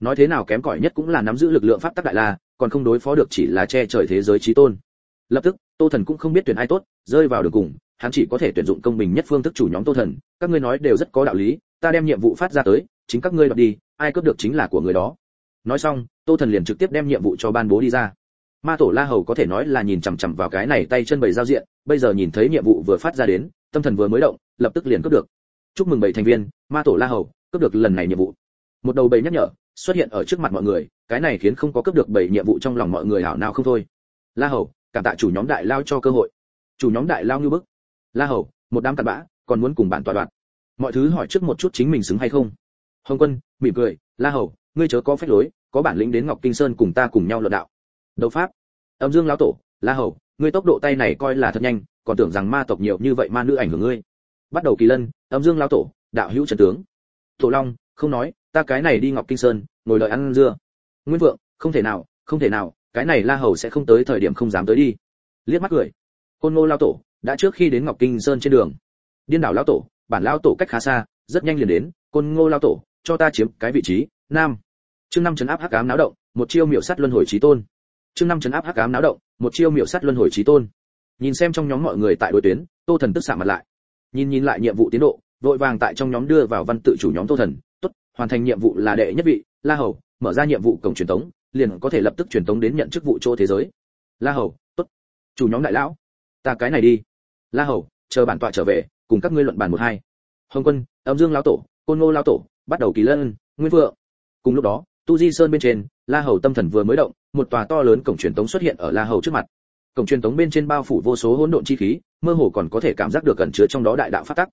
Nói thế nào kém cỏi nhất cũng là nắm giữ lực lượng pháp tắc đại la, còn không đối phó được chỉ là che trời thế giới trí tôn. Lập tức, tô thần cũng không biết tuyển ai tốt, rơi vào đường cùng, hắn chỉ có thể tuyển dụng công bình nhất phương thức chủ nhóm tô thần. Các ngươi nói đều rất có đạo lý, ta đem nhiệm vụ phát ra tới, chính các ngươi đọc đi, ai cướp được chính là của người đó. Nói xong, tô thần liền trực tiếp đem nhiệm vụ cho ban bố đi ra ma tổ la hầu có thể nói là nhìn chằm chằm vào cái này tay chân bảy giao diện, bây giờ nhìn thấy nhiệm vụ vừa phát ra đến, tâm thần vừa mới động, lập tức liền cướp được. Chúc mừng bảy thành viên, ma tổ la hầu, cướp được lần này nhiệm vụ. Một đầu bảy nhắc nhở, xuất hiện ở trước mặt mọi người, cái này khiến không có cướp được bảy nhiệm vụ trong lòng mọi người hảo nào không thôi. La hầu, cảm tạ chủ nhóm đại lao cho cơ hội. Chủ nhóm đại lao như bức. La hầu, một đám cặn bã, còn muốn cùng bạn tọa đoạn mọi thứ hỏi trước một chút chính mình xứng hay không. Hồng quân, mỉm cười, la hầu, ngươi chớ có phép lối, có bản lĩnh đến ngọc kinh sơn cùng ta cùng nhau luận đạo đấu pháp. Âm dương lão tổ, la hầu, ngươi tốc độ tay này coi là thật nhanh, còn tưởng rằng ma tộc nhiều như vậy ma nữ ảnh hưởng ngươi. Bắt đầu kỳ lân, âm dương lão tổ, đạo hữu trần tướng. Tổ long, không nói, ta cái này đi ngọc kinh sơn, ngồi đợi ăn dưa. Nguyên vượng, không thể nào, không thể nào, cái này la hầu sẽ không tới thời điểm không dám tới đi. Liếc mắt cười. Côn ngô lao tổ, đã trước khi đến ngọc kinh sơn trên đường. Điên đảo lao tổ, bản lao tổ cách khá xa, rất nhanh liền đến côn ngô lao tổ, cho ta chiếm cái vị trí, nam. Chương năm chấn áp hắc ám náo động, một chiêu miểu sát luân hồi trí tôn chương năm chấn áp hắc ám náo động, một chiêu miểu sát luân hồi trí tôn. Nhìn xem trong nhóm mọi người tại đội tuyến, tô thần tức xạ mặt lại. Nhìn nhìn lại nhiệm vụ tiến độ, vội vàng tại trong nhóm đưa vào văn tự chủ nhóm tô thần. Tốt, hoàn thành nhiệm vụ là đệ nhất vị, la hầu, mở ra nhiệm vụ cổng truyền tống, liền có thể lập tức truyền tống đến nhận chức vụ chỗ thế giới. La hầu, tốt. Chủ nhóm đại lão, ta cái này đi. La hầu, chờ bản tọa trở về, cùng các ngươi luận bàn một hai. Hồng quân, âm dương lão tổ, côn ngô lão tổ, bắt đầu kỳ lân, nguyên vượng cùng lúc đó, tu di sơn bên trên, la hầu tâm thần vừa mới động một tòa to lớn cổng truyền tống xuất hiện ở la hầu trước mặt. Cổng truyền tống bên trên bao phủ vô số hỗn độn chi khí, mơ hồ còn có thể cảm giác được cẩn chứa trong đó đại đạo phát tắc.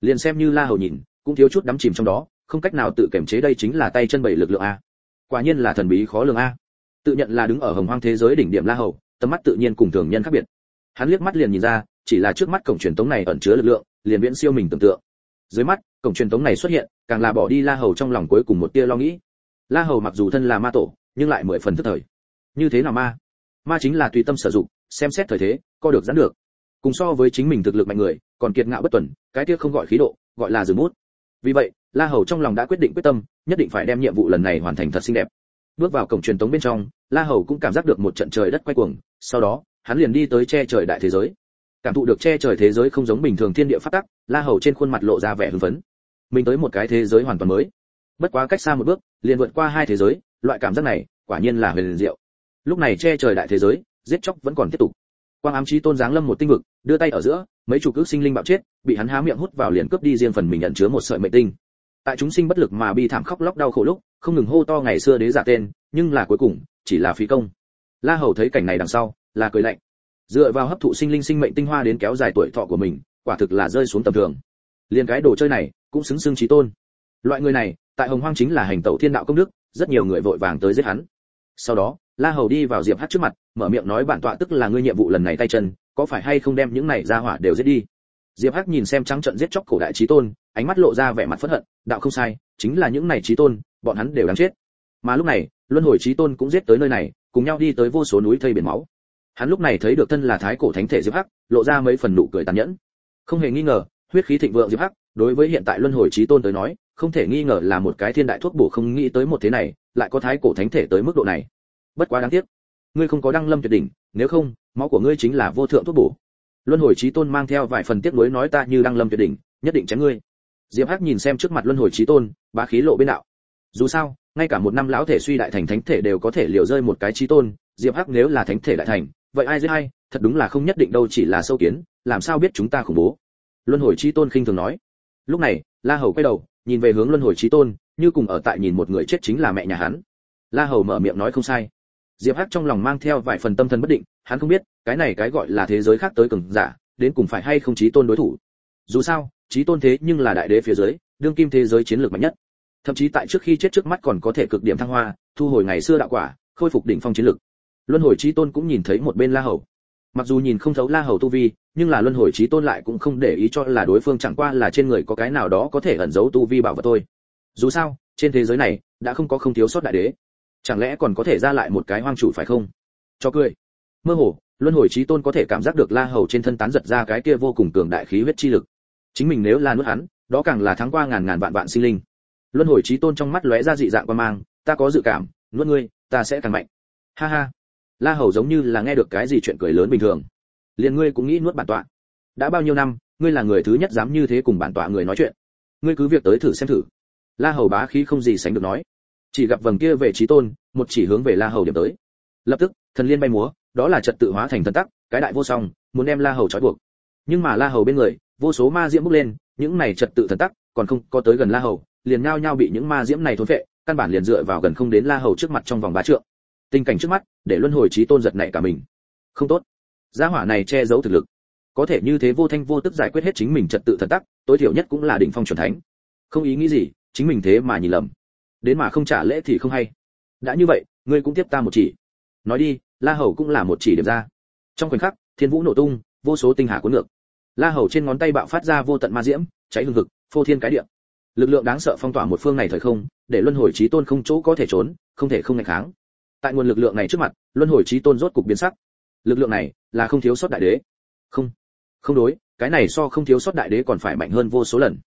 Liền xem như la hầu nhìn, cũng thiếu chút đắm chìm trong đó, không cách nào tự kiểm chế đây chính là tay chân bảy lực lượng a. Quả nhiên là thần bí khó lường a. Tự nhận là đứng ở hồng hoang thế giới đỉnh điểm la hầu, tầm mắt tự nhiên cùng thường nhân khác biệt. Hắn liếc mắt liền nhìn ra, chỉ là trước mắt cổng truyền tống này ẩn chứa lực lượng, liền viễn siêu mình tưởng tượng. Dưới mắt, cổng truyền tống này xuất hiện, càng là bỏ đi la hầu trong lòng cuối cùng một tia lo nghĩ. La hầu mặc dù thân là ma tổ, nhưng lại mười phần thức thời như thế nào ma? Ma chính là tùy tâm sử dụng, xem xét thời thế, co được giãn được. Cùng so với chính mình thực lực mạnh người, còn kiệt ngạo bất tuần, cái kia không gọi khí độ, gọi là dừng mút vì vậy, la hầu trong lòng đã quyết định quyết tâm, nhất định phải đem nhiệm vụ lần này hoàn thành thật xinh đẹp. Bước vào cổng truyền tống bên trong, la hầu cũng cảm giác được một trận trời đất quay cuồng, sau đó, hắn liền đi tới che trời đại thế giới. Cảm thụ được che trời thế giới không giống bình thường thiên địa phát tắc, la hầu trên khuôn mặt lộ ra vẻ hưng phấn. Mình tới một cái thế giới hoàn toàn mới. Bất quá cách xa một bước, liền vượt qua hai thế giới, loại cảm giác này, quả nhiên là huyền diệu lúc này che trời đại thế giới, giết chóc vẫn còn tiếp tục. Quang ám chí tôn giáng lâm một tinh vực, đưa tay ở giữa, mấy chủ cước sinh linh bạo chết, bị hắn há miệng hút vào liền cướp đi riêng phần mình nhận chứa một sợi mệnh tinh. Tại chúng sinh bất lực mà bi thảm khóc lóc đau khổ lúc, không ngừng hô to ngày xưa đế giả tên, nhưng là cuối cùng, chỉ là phí công. La hầu thấy cảnh này đằng sau, là cười lạnh. Dựa vào hấp thụ sinh linh sinh mệnh tinh hoa đến kéo dài tuổi thọ của mình, quả thực là rơi xuống tầm thường. Liền cái đồ chơi này, cũng xứng xưng trí tôn. Loại người này, tại hồng hoang chính là hành tẩu thiên đạo công đức, rất nhiều người vội vàng tới giết hắn. Sau đó la hầu đi vào diệp Hắc trước mặt, mở miệng nói bản tọa tức là ngươi nhiệm vụ lần này tay chân, có phải hay không đem những này ra hỏa đều giết đi? Diệp hắc nhìn xem trắng trận giết chóc cổ đại trí tôn, ánh mắt lộ ra vẻ mặt phẫn hận, đạo không sai, chính là những này trí tôn, bọn hắn đều đáng chết. Mà lúc này, luân hồi trí tôn cũng giết tới nơi này, cùng nhau đi tới vô số núi thây biển máu. Hắn lúc này thấy được thân là thái cổ thánh thể diệp hắc, lộ ra mấy phần nụ cười tàn nhẫn. Không hề nghi ngờ, huyết khí thịnh vượng diệp hắc, đối với hiện tại luân hồi trí tôn tới nói, không thể nghi ngờ là một cái thiên đại thuốc bổ không nghĩ tới một thế này, lại có thái cổ thánh thể tới mức độ này bất quá đáng tiếc, ngươi không có đăng lâm tuyệt đỉnh, nếu không, máu của ngươi chính là vô thượng thuốc bổ. Luân hồi trí tôn mang theo vài phần tiếc nuối nói ta như đăng lâm tuyệt đỉnh, nhất định chém ngươi. Diệp hắc nhìn xem trước mặt luân hồi trí tôn, bá khí lộ bên đạo. Dù sao, ngay cả một năm lão thể suy đại thành thánh thể đều có thể liều rơi một cái trí tôn, diệp hắc nếu là thánh thể đại thành, vậy ai giết ai, thật đúng là không nhất định đâu chỉ là sâu kiến, làm sao biết chúng ta khủng bố? Luân hồi trí tôn khinh thường nói. Lúc này, la hầu quay đầu, nhìn về hướng luân hồi trí tôn, như cùng ở tại nhìn một người chết chính là mẹ nhà hắn. La hầu mở miệng nói không sai diệp hắc trong lòng mang theo vài phần tâm thần bất định, hắn không biết, cái này cái gọi là thế giới khác tới cường giả, đến cùng phải hay không chí tôn đối thủ. Dù sao, chí tôn thế nhưng là đại đế phía dưới, đương kim thế giới chiến lược mạnh nhất. Thậm chí tại trước khi chết trước mắt còn có thể cực điểm thăng hoa, thu hồi ngày xưa đạo quả, khôi phục đỉnh phong chiến lược. Luân hồi chí tôn cũng nhìn thấy một bên la hầu. Mặc dù nhìn không thấu la hầu tu vi, nhưng là luân hồi chí tôn lại cũng không để ý cho là đối phương chẳng qua là trên người có cái nào đó có thể ẩn giấu tu vi bảo vật thôi. Dù sao, trên thế giới này, đã không có không thiếu sót đại đế chẳng lẽ còn có thể ra lại một cái hoang chủ phải không? Cho cười. Mơ hồ, luân hồi trí tôn có thể cảm giác được la hầu trên thân tán giật ra cái kia vô cùng cường đại khí huyết chi lực. Chính mình nếu là nuốt hắn, đó càng là thắng qua ngàn ngàn vạn vạn sinh linh. Luân hồi trí tôn trong mắt lóe ra dị dạng quan mang, ta có dự cảm, nuốt ngươi, ta sẽ càng mạnh. Ha ha. La hầu giống như là nghe được cái gì chuyện cười lớn bình thường. Liền ngươi cũng nghĩ nuốt bản tọa. Đã bao nhiêu năm, ngươi là người thứ nhất dám như thế cùng bản tọa người nói chuyện. Ngươi cứ việc tới thử xem thử. La hầu bá khí không gì sánh được nói chỉ gặp vầng kia về trí tôn, một chỉ hướng về la hầu điểm tới. Lập tức, thần liên bay múa, đó là trật tự hóa thành thần tắc, cái đại vô song, muốn đem la hầu trói buộc. Nhưng mà la hầu bên người, vô số ma diễm bốc lên, những này trật tự thần tắc còn không có tới gần la hầu, liền nhao nhao bị những ma diễm này thối phệ, căn bản liền dựa vào gần không đến la hầu trước mặt trong vòng ba trượng. Tình cảnh trước mắt, để luân hồi trí tôn giật nảy cả mình. Không tốt. Gia hỏa này che giấu thực lực. Có thể như thế vô thanh vô tức giải quyết hết chính mình trật tự thần tắc, tối thiểu nhất cũng là đỉnh phong chuẩn thánh. Không ý nghĩ gì, chính mình thế mà nhìn lầm đến mà không trả lễ thì không hay. Đã như vậy, ngươi cũng tiếp ta một chỉ. Nói đi, la hầu cũng là một chỉ điểm ra. Trong khoảnh khắc, thiên vũ nổ tung, vô số tinh hà cuốn ngược. La hầu trên ngón tay bạo phát ra vô tận ma diễm, cháy hương hực, phô thiên cái địa. Lực lượng đáng sợ phong tỏa một phương này thời không, để luân hồi trí tôn không chỗ có thể trốn, không thể không ngày kháng. Tại nguồn lực lượng này trước mặt, luân hồi trí tôn rốt cục biến sắc. Lực lượng này là không thiếu sót đại đế. Không không đối, cái này so không thiếu sót đại đế còn phải mạnh hơn vô số lần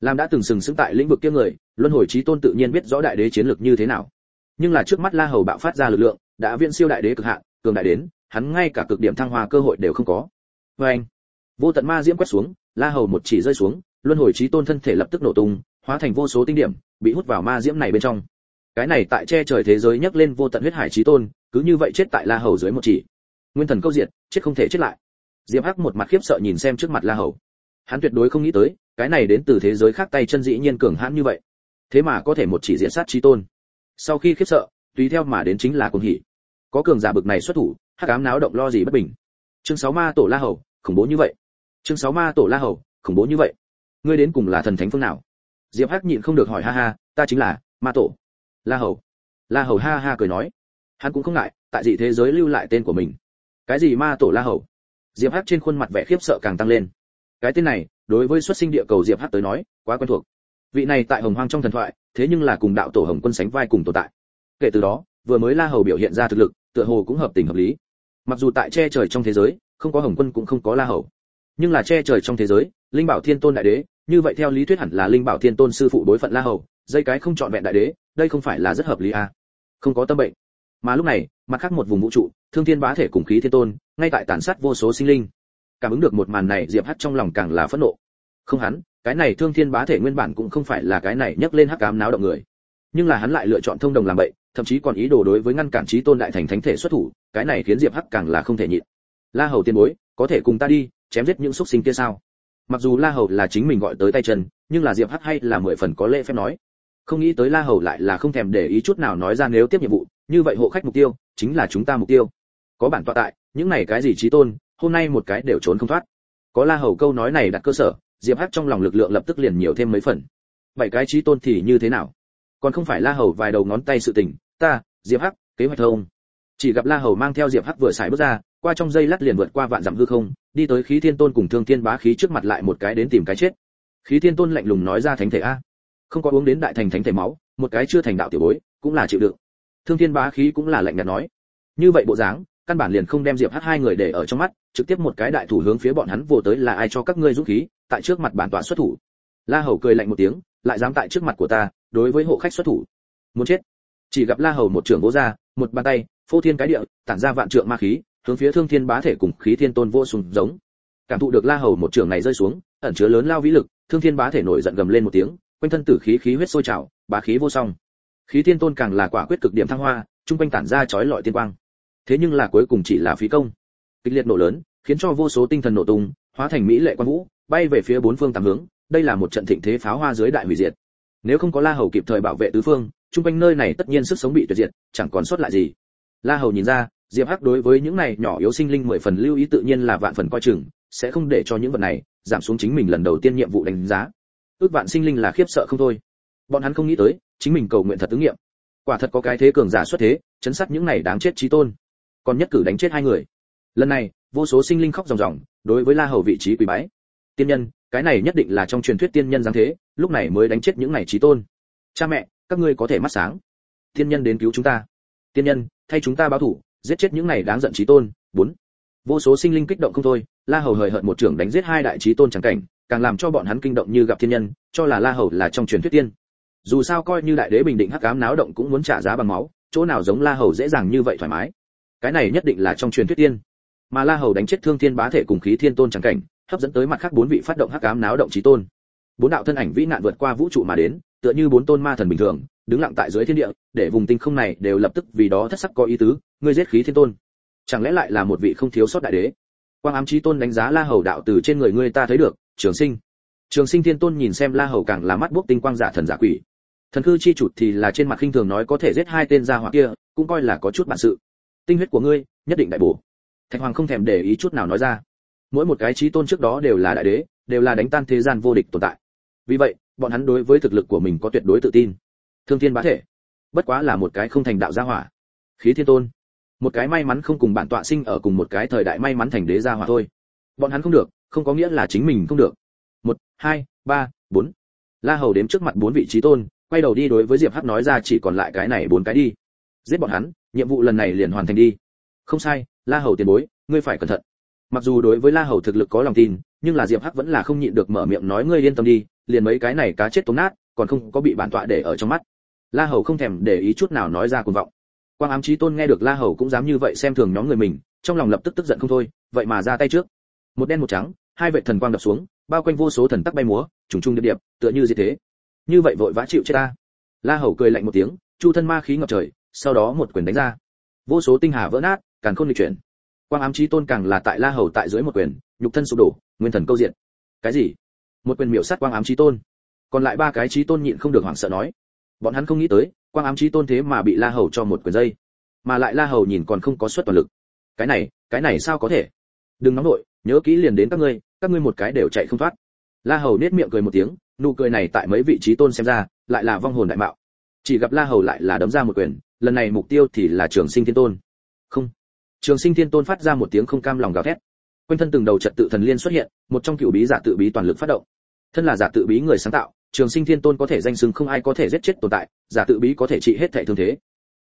làm đã từng sừng sững tại lĩnh vực kia người, luân hồi trí tôn tự nhiên biết rõ đại đế chiến lược như thế nào. Nhưng là trước mắt la hầu bạo phát ra lực lượng, đã viễn siêu đại đế cực hạn, cường đại đến, hắn ngay cả cực điểm thăng hoa cơ hội đều không có. Vê anh, vô tận ma diễm quét xuống, la hầu một chỉ rơi xuống, luân hồi trí tôn thân thể lập tức nổ tung, hóa thành vô số tinh điểm, bị hút vào ma diễm này bên trong. Cái này tại che trời thế giới nhấc lên vô tận huyết hải trí tôn, cứ như vậy chết tại la hầu dưới một chỉ. Nguyên thần câu diệt, chết không thể chết lại. Diệp hắc một mặt khiếp sợ nhìn xem trước mặt la hầu hắn tuyệt đối không nghĩ tới, cái này đến từ thế giới khác tay chân dĩ nhiên cường hãn như vậy. Thế mà có thể một chỉ diện sát trí tôn. Sau khi khiếp sợ, tùy theo mà đến chính là cuồng hỉ. Có cường giả bực này xuất thủ, hắc ám náo động lo gì bất bình. Chương sáu ma tổ la hầu, khủng bố như vậy. Chương sáu ma tổ la hầu, khủng bố như vậy. Ngươi đến cùng là thần thánh phương nào? Diệp hắc nhịn không được hỏi ha ha, ta chính là, ma tổ. La hầu. La hầu ha ha cười nói. Hắn cũng không ngại, tại dị thế giới lưu lại tên của mình. Cái gì ma tổ la hầu? Diệp hắc trên khuôn mặt vẻ khiếp sợ càng tăng lên cái tên này, đối với xuất sinh địa cầu diệp Hát tới nói, quá quen thuộc. Vị này tại hồng hoang trong thần thoại, thế nhưng là cùng đạo tổ hồng quân sánh vai cùng tồn tại. Kể từ đó, vừa mới la hầu biểu hiện ra thực lực, tựa hồ cũng hợp tình hợp lý. Mặc dù tại che trời trong thế giới, không có hồng quân cũng không có la hầu. Nhưng là che trời trong thế giới, linh bảo thiên tôn đại đế, như vậy theo lý thuyết hẳn là linh bảo thiên tôn sư phụ đối phận la hầu, dây cái không chọn vẹn đại đế, đây không phải là rất hợp lý à. không có tâm bệnh. Mà lúc này, mặt khác một vùng vũ trụ, thương thiên bá thể cùng khí thiên tôn, ngay tại tàn sát vô số sinh linh cảm ứng được một màn này, diệp hắt trong lòng càng là phẫn nộ. Không hắn, cái này thương thiên bá thể nguyên bản cũng không phải là cái này nhấc lên hắc cám náo động người. Nhưng là hắn lại lựa chọn thông đồng làm bậy, thậm chí còn ý đồ đối với ngăn cản trí tôn đại thành thánh thể xuất thủ, cái này khiến diệp hắc càng là không thể nhịn. La hầu tiên bối, có thể cùng ta đi, chém giết những xúc sinh kia sao? Mặc dù la hầu là chính mình gọi tới tay chân, nhưng là diệp hắc hay là mười phần có lễ phép nói. Không nghĩ tới la hầu lại là không thèm để ý chút nào nói ra nếu tiếp nhiệm vụ, như vậy hộ khách mục tiêu, chính là chúng ta mục tiêu. Có bản tọa tại, những này cái gì trí tôn hôm nay một cái đều trốn không thoát. Có la hầu câu nói này đặt cơ sở, diệp hắc trong lòng lực lượng lập tức liền nhiều thêm mấy phần. Bảy cái trí tôn thì như thế nào? Còn không phải la hầu vài đầu ngón tay sự tình, ta, diệp hắc, kế hoạch thông. Chỉ gặp la hầu mang theo diệp hắc vừa xài bước ra, qua trong dây lát liền vượt qua vạn dặm hư không, đi tới khí thiên tôn cùng thương thiên bá khí trước mặt lại một cái đến tìm cái chết. Khí thiên tôn lạnh lùng nói ra thánh thể a. Không có uống đến đại thành thánh thể máu, một cái chưa thành đạo tiểu bối, cũng là chịu đựng. Thương thiên bá khí cũng là lạnh nhạt nói. Như vậy bộ dáng căn bản liền không đem diệp hắc hai người để ở trong mắt, trực tiếp một cái đại thủ hướng phía bọn hắn vồ tới là ai cho các ngươi dũng khí, tại trước mặt bản tọa xuất thủ. La hầu cười lạnh một tiếng, lại dám tại trước mặt của ta, đối với hộ khách xuất thủ. Muốn chết. Chỉ gặp la hầu một trường vỗ ra, một bàn tay, phô thiên cái địa, tản ra vạn trượng ma khí, hướng phía thương thiên bá thể cùng khí thiên tôn vô sùng giống. Cảm thụ được la hầu một trường này rơi xuống, ẩn chứa lớn lao vĩ lực, thương thiên bá thể nổi giận gầm lên một tiếng, quanh thân tử khí khí huyết sôi trào, bá khí vô song. Khí thiên tôn càng là quả quyết cực điểm thăng hoa trung quanh tản ra chói lọi tiên quang thế nhưng là cuối cùng chỉ là phí công. Kịch liệt nổ lớn, khiến cho vô số tinh thần nổ tung, hóa thành mỹ lệ quan vũ, bay về phía bốn phương tám hướng, đây là một trận thịnh thế pháo hoa dưới đại hủy diệt. Nếu không có la hầu kịp thời bảo vệ tứ phương, trung quanh nơi này tất nhiên sức sống bị tuyệt diệt, chẳng còn sót lại gì. La hầu nhìn ra, diệp hắc đối với những này nhỏ yếu sinh linh mười phần lưu ý tự nhiên là vạn phần coi chừng, sẽ không để cho những vật này giảm xuống chính mình lần đầu tiên nhiệm vụ đánh giá. Ước vạn sinh linh là khiếp sợ không thôi. Bọn hắn không nghĩ tới, chính mình cầu nguyện thật ứng nghiệm. Quả thật có cái thế cường giả xuất thế, chấn sát những này đáng chết trí tôn còn nhất cử đánh chết hai người. Lần này, vô số sinh linh khóc ròng ròng, đối với la hầu vị trí quỳ bái. Tiên nhân, cái này nhất định là trong truyền thuyết tiên nhân giáng thế, lúc này mới đánh chết những này trí tôn. Cha mẹ, các ngươi có thể mắt sáng. Tiên nhân đến cứu chúng ta. Tiên nhân, thay chúng ta báo thủ, giết chết những này đáng giận trí tôn. Bốn. Vô số sinh linh kích động không thôi, la hầu hời hợt một trưởng đánh giết hai đại trí tôn chẳng cảnh, càng làm cho bọn hắn kinh động như gặp thiên nhân, cho là la hầu là trong truyền thuyết tiên. Dù sao coi như đại đế bình định hắc ám náo động cũng muốn trả giá bằng máu, chỗ nào giống la hầu dễ dàng như vậy thoải mái cái này nhất định là trong truyền thuyết tiên. Mà la hầu đánh chết thương thiên bá thể cùng khí thiên tôn chẳng cảnh, hấp dẫn tới mặt khác bốn vị phát động hắc ám náo động trí tôn. Bốn đạo thân ảnh vĩ nạn vượt qua vũ trụ mà đến, tựa như bốn tôn ma thần bình thường, đứng lặng tại dưới thiên địa, để vùng tinh không này đều lập tức vì đó thất sắc có ý tứ, ngươi giết khí thiên tôn. Chẳng lẽ lại là một vị không thiếu sót đại đế? Quang ám trí tôn đánh giá la hầu đạo từ trên người ngươi ta thấy được, trường sinh. Trường sinh thiên tôn nhìn xem la hầu càng là mắt buốc tinh quang giả thần giả quỷ. Thần cư chi chủ thì là trên mặt khinh thường nói có thể giết hai tên gia hỏa kia, cũng coi là có chút bản sự tinh huyết của ngươi, nhất định đại bổ. Thạch hoàng không thèm để ý chút nào nói ra. Mỗi một cái trí tôn trước đó đều là đại đế, đều là đánh tan thế gian vô địch tồn tại. Vì vậy, bọn hắn đối với thực lực của mình có tuyệt đối tự tin. Thương thiên bá thể, bất quá là một cái không thành đạo gia hỏa. Khí thiên tôn, một cái may mắn không cùng bản tọa sinh ở cùng một cái thời đại may mắn thành đế gia hỏa thôi. Bọn hắn không được, không có nghĩa là chính mình không được. Một, hai, ba, bốn. La hầu đếm trước mặt bốn vị trí tôn, quay đầu đi đối với diệp hắc nói ra chỉ còn lại cái này bốn cái đi giết bọn hắn, nhiệm vụ lần này liền hoàn thành đi. Không sai, la hầu tiền bối, ngươi phải cẩn thận. Mặc dù đối với la hầu thực lực có lòng tin, nhưng là diệp hắc vẫn là không nhịn được mở miệng nói ngươi yên tâm đi, liền mấy cái này cá chết tốn nát, còn không có bị bản tọa để ở trong mắt. La hầu không thèm để ý chút nào nói ra cuồng vọng. Quang ám chí tôn nghe được la hầu cũng dám như vậy xem thường nhóm người mình, trong lòng lập tức tức giận không thôi, vậy mà ra tay trước. Một đen một trắng, hai vệ thần quang đập xuống, bao quanh vô số thần tắc bay múa, trùng trùng điệp điệp, tựa như gì thế. Như vậy vội vã chịu chết ta. La hầu cười lạnh một tiếng, chu thân ma khí ngập trời sau đó một quyền đánh ra. Vô số tinh hà vỡ nát càng không lịch chuyển. Quang ám chí tôn càng là tại la hầu tại dưới một quyền nhục thân sụp đổ nguyên thần câu diện. Cái gì? Một quyền miểu sát quang ám chí tôn. Còn lại ba cái chí tôn nhịn không được hoảng sợ nói. Bọn hắn không nghĩ tới quang ám chí tôn thế mà bị la hầu cho một quyền dây. Mà lại la hầu nhìn còn không có suất toàn lực. Cái này cái này sao có thể? Đừng nóng nổi, nhớ kỹ liền đến các ngươi các ngươi một cái đều chạy không thoát. La hầu nết miệng cười một tiếng nụ cười này tại mấy vị trí tôn xem ra lại là vong hồn đại mạo. Chỉ gặp la hầu lại là đấm ra một quyền lần này mục tiêu thì là trường sinh thiên tôn. Không. Trường sinh thiên tôn phát ra một tiếng không cam lòng gào thét. Quanh thân từng đầu trật tự thần liên xuất hiện, một trong cựu bí giả tự bí toàn lực phát động. Thân là giả tự bí người sáng tạo, trường sinh thiên tôn có thể danh xưng không ai có thể giết chết tồn tại, giả tự bí có thể trị hết thảy thương thế.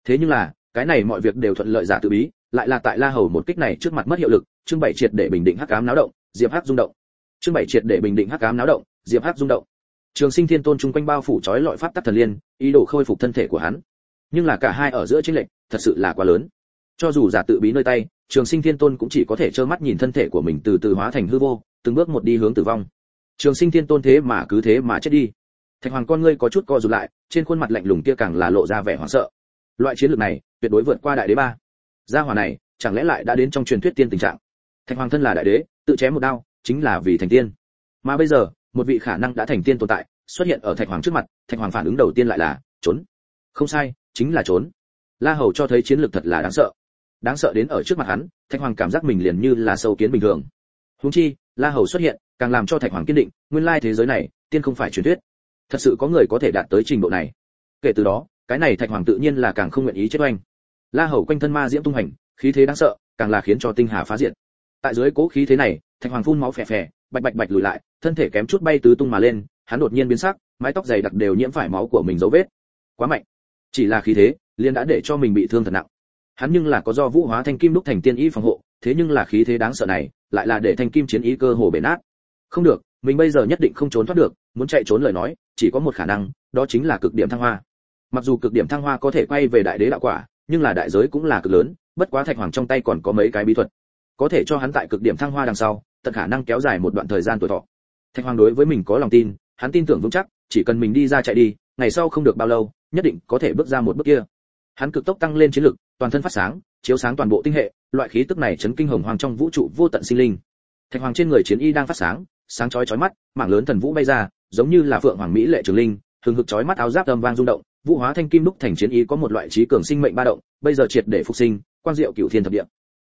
Thế nhưng là, cái này mọi việc đều thuận lợi giả tự bí, lại là tại la hầu một kích này trước mặt mất hiệu lực trưng bày triệt để bình định hắc ám náo động, diệp hắc rung động. Trưng bày triệt để bình định hắc ám náo động, diệp hắc rung động. Trường sinh thiên tôn chung quanh bao phủ trói lọi pháp tắc thần liên, ý đồ khôi phục thân thể của hắn nhưng là cả hai ở giữa chênh lệch thật sự là quá lớn. Cho dù giả tự bí nơi tay, trường sinh thiên tôn cũng chỉ có thể trơ mắt nhìn thân thể của mình từ từ hóa thành hư vô, từng bước một đi hướng tử vong. Trường sinh thiên tôn thế mà cứ thế mà chết đi. Thạch hoàng con ngươi có chút co rụt lại, trên khuôn mặt lạnh lùng kia càng là lộ ra vẻ hoảng sợ. Loại chiến lược này, tuyệt đối vượt qua đại đế ba. Gia hỏa này, chẳng lẽ lại đã đến trong truyền thuyết tiên tình trạng? Thạch hoàng thân là đại đế, tự chém một đao, chính là vì thành tiên. Mà bây giờ, một vị khả năng đã thành tiên tồn tại, xuất hiện ở thạch hoàng trước mặt, thạch hoàng phản ứng đầu tiên lại là, trốn. Không sai chính là trốn. La hầu cho thấy chiến lược thật là đáng sợ. Đáng sợ đến ở trước mặt hắn, thạch hoàng cảm giác mình liền như là sâu kiến bình thường. Huống chi, la hầu xuất hiện, càng làm cho thạch hoàng kiên định, nguyên lai thế giới này, tiên không phải truyền thuyết. Thật sự có người có thể đạt tới trình độ này. Kể từ đó, cái này thạch hoàng tự nhiên là càng không nguyện ý chết oanh. La hầu quanh thân ma diễm tung hành, khí thế đáng sợ, càng là khiến cho tinh hà phá diện tại dưới cố khí thế này, thạch hoàng phun máu phè phè, bạch bạch bạch lùi lại, thân thể kém chút bay tứ tung mà lên, hắn đột nhiên biến sắc, mái tóc dày đặc đều nhiễm phải máu của mình dấu vết. Quá mạnh chỉ là khí thế, liền đã để cho mình bị thương thật nặng. Hắn nhưng là có do vũ hóa thanh kim đúc thành tiên y phòng hộ, thế nhưng là khí thế đáng sợ này, lại là để thanh kim chiến ý cơ hồ bể nát. Không được, mình bây giờ nhất định không trốn thoát được, muốn chạy trốn lời nói, chỉ có một khả năng, đó chính là cực điểm thăng hoa. Mặc dù cực điểm thăng hoa có thể quay về đại đế đạo quả, nhưng là đại giới cũng là cực lớn, bất quá thạch hoàng trong tay còn có mấy cái bí thuật. Có thể cho hắn tại cực điểm thăng hoa đằng sau, tận khả năng kéo dài một đoạn thời gian tuổi thọ. Thạch hoàng đối với mình có lòng tin, hắn tin tưởng vững chắc, chỉ cần mình đi ra chạy đi, ngày sau không được bao lâu nhất định có thể bước ra một bước kia. Hắn cực tốc tăng lên chiến lực, toàn thân phát sáng, chiếu sáng toàn bộ tinh hệ, loại khí tức này chấn kinh hồng hoàng trong vũ trụ vô tận sinh linh. Thạch hoàng trên người chiến y đang phát sáng sáng chói chói mắt, mảng lớn thần vũ bay ra, giống như là phượng hoàng mỹ lệ trường linh thường hực chói mắt áo giáp âm vang rung động, vũ hóa thanh kim đúc thành chiến y có một loại trí cường sinh mệnh ba động, bây giờ triệt để phục sinh, quang diệu cửu thiên thập địa.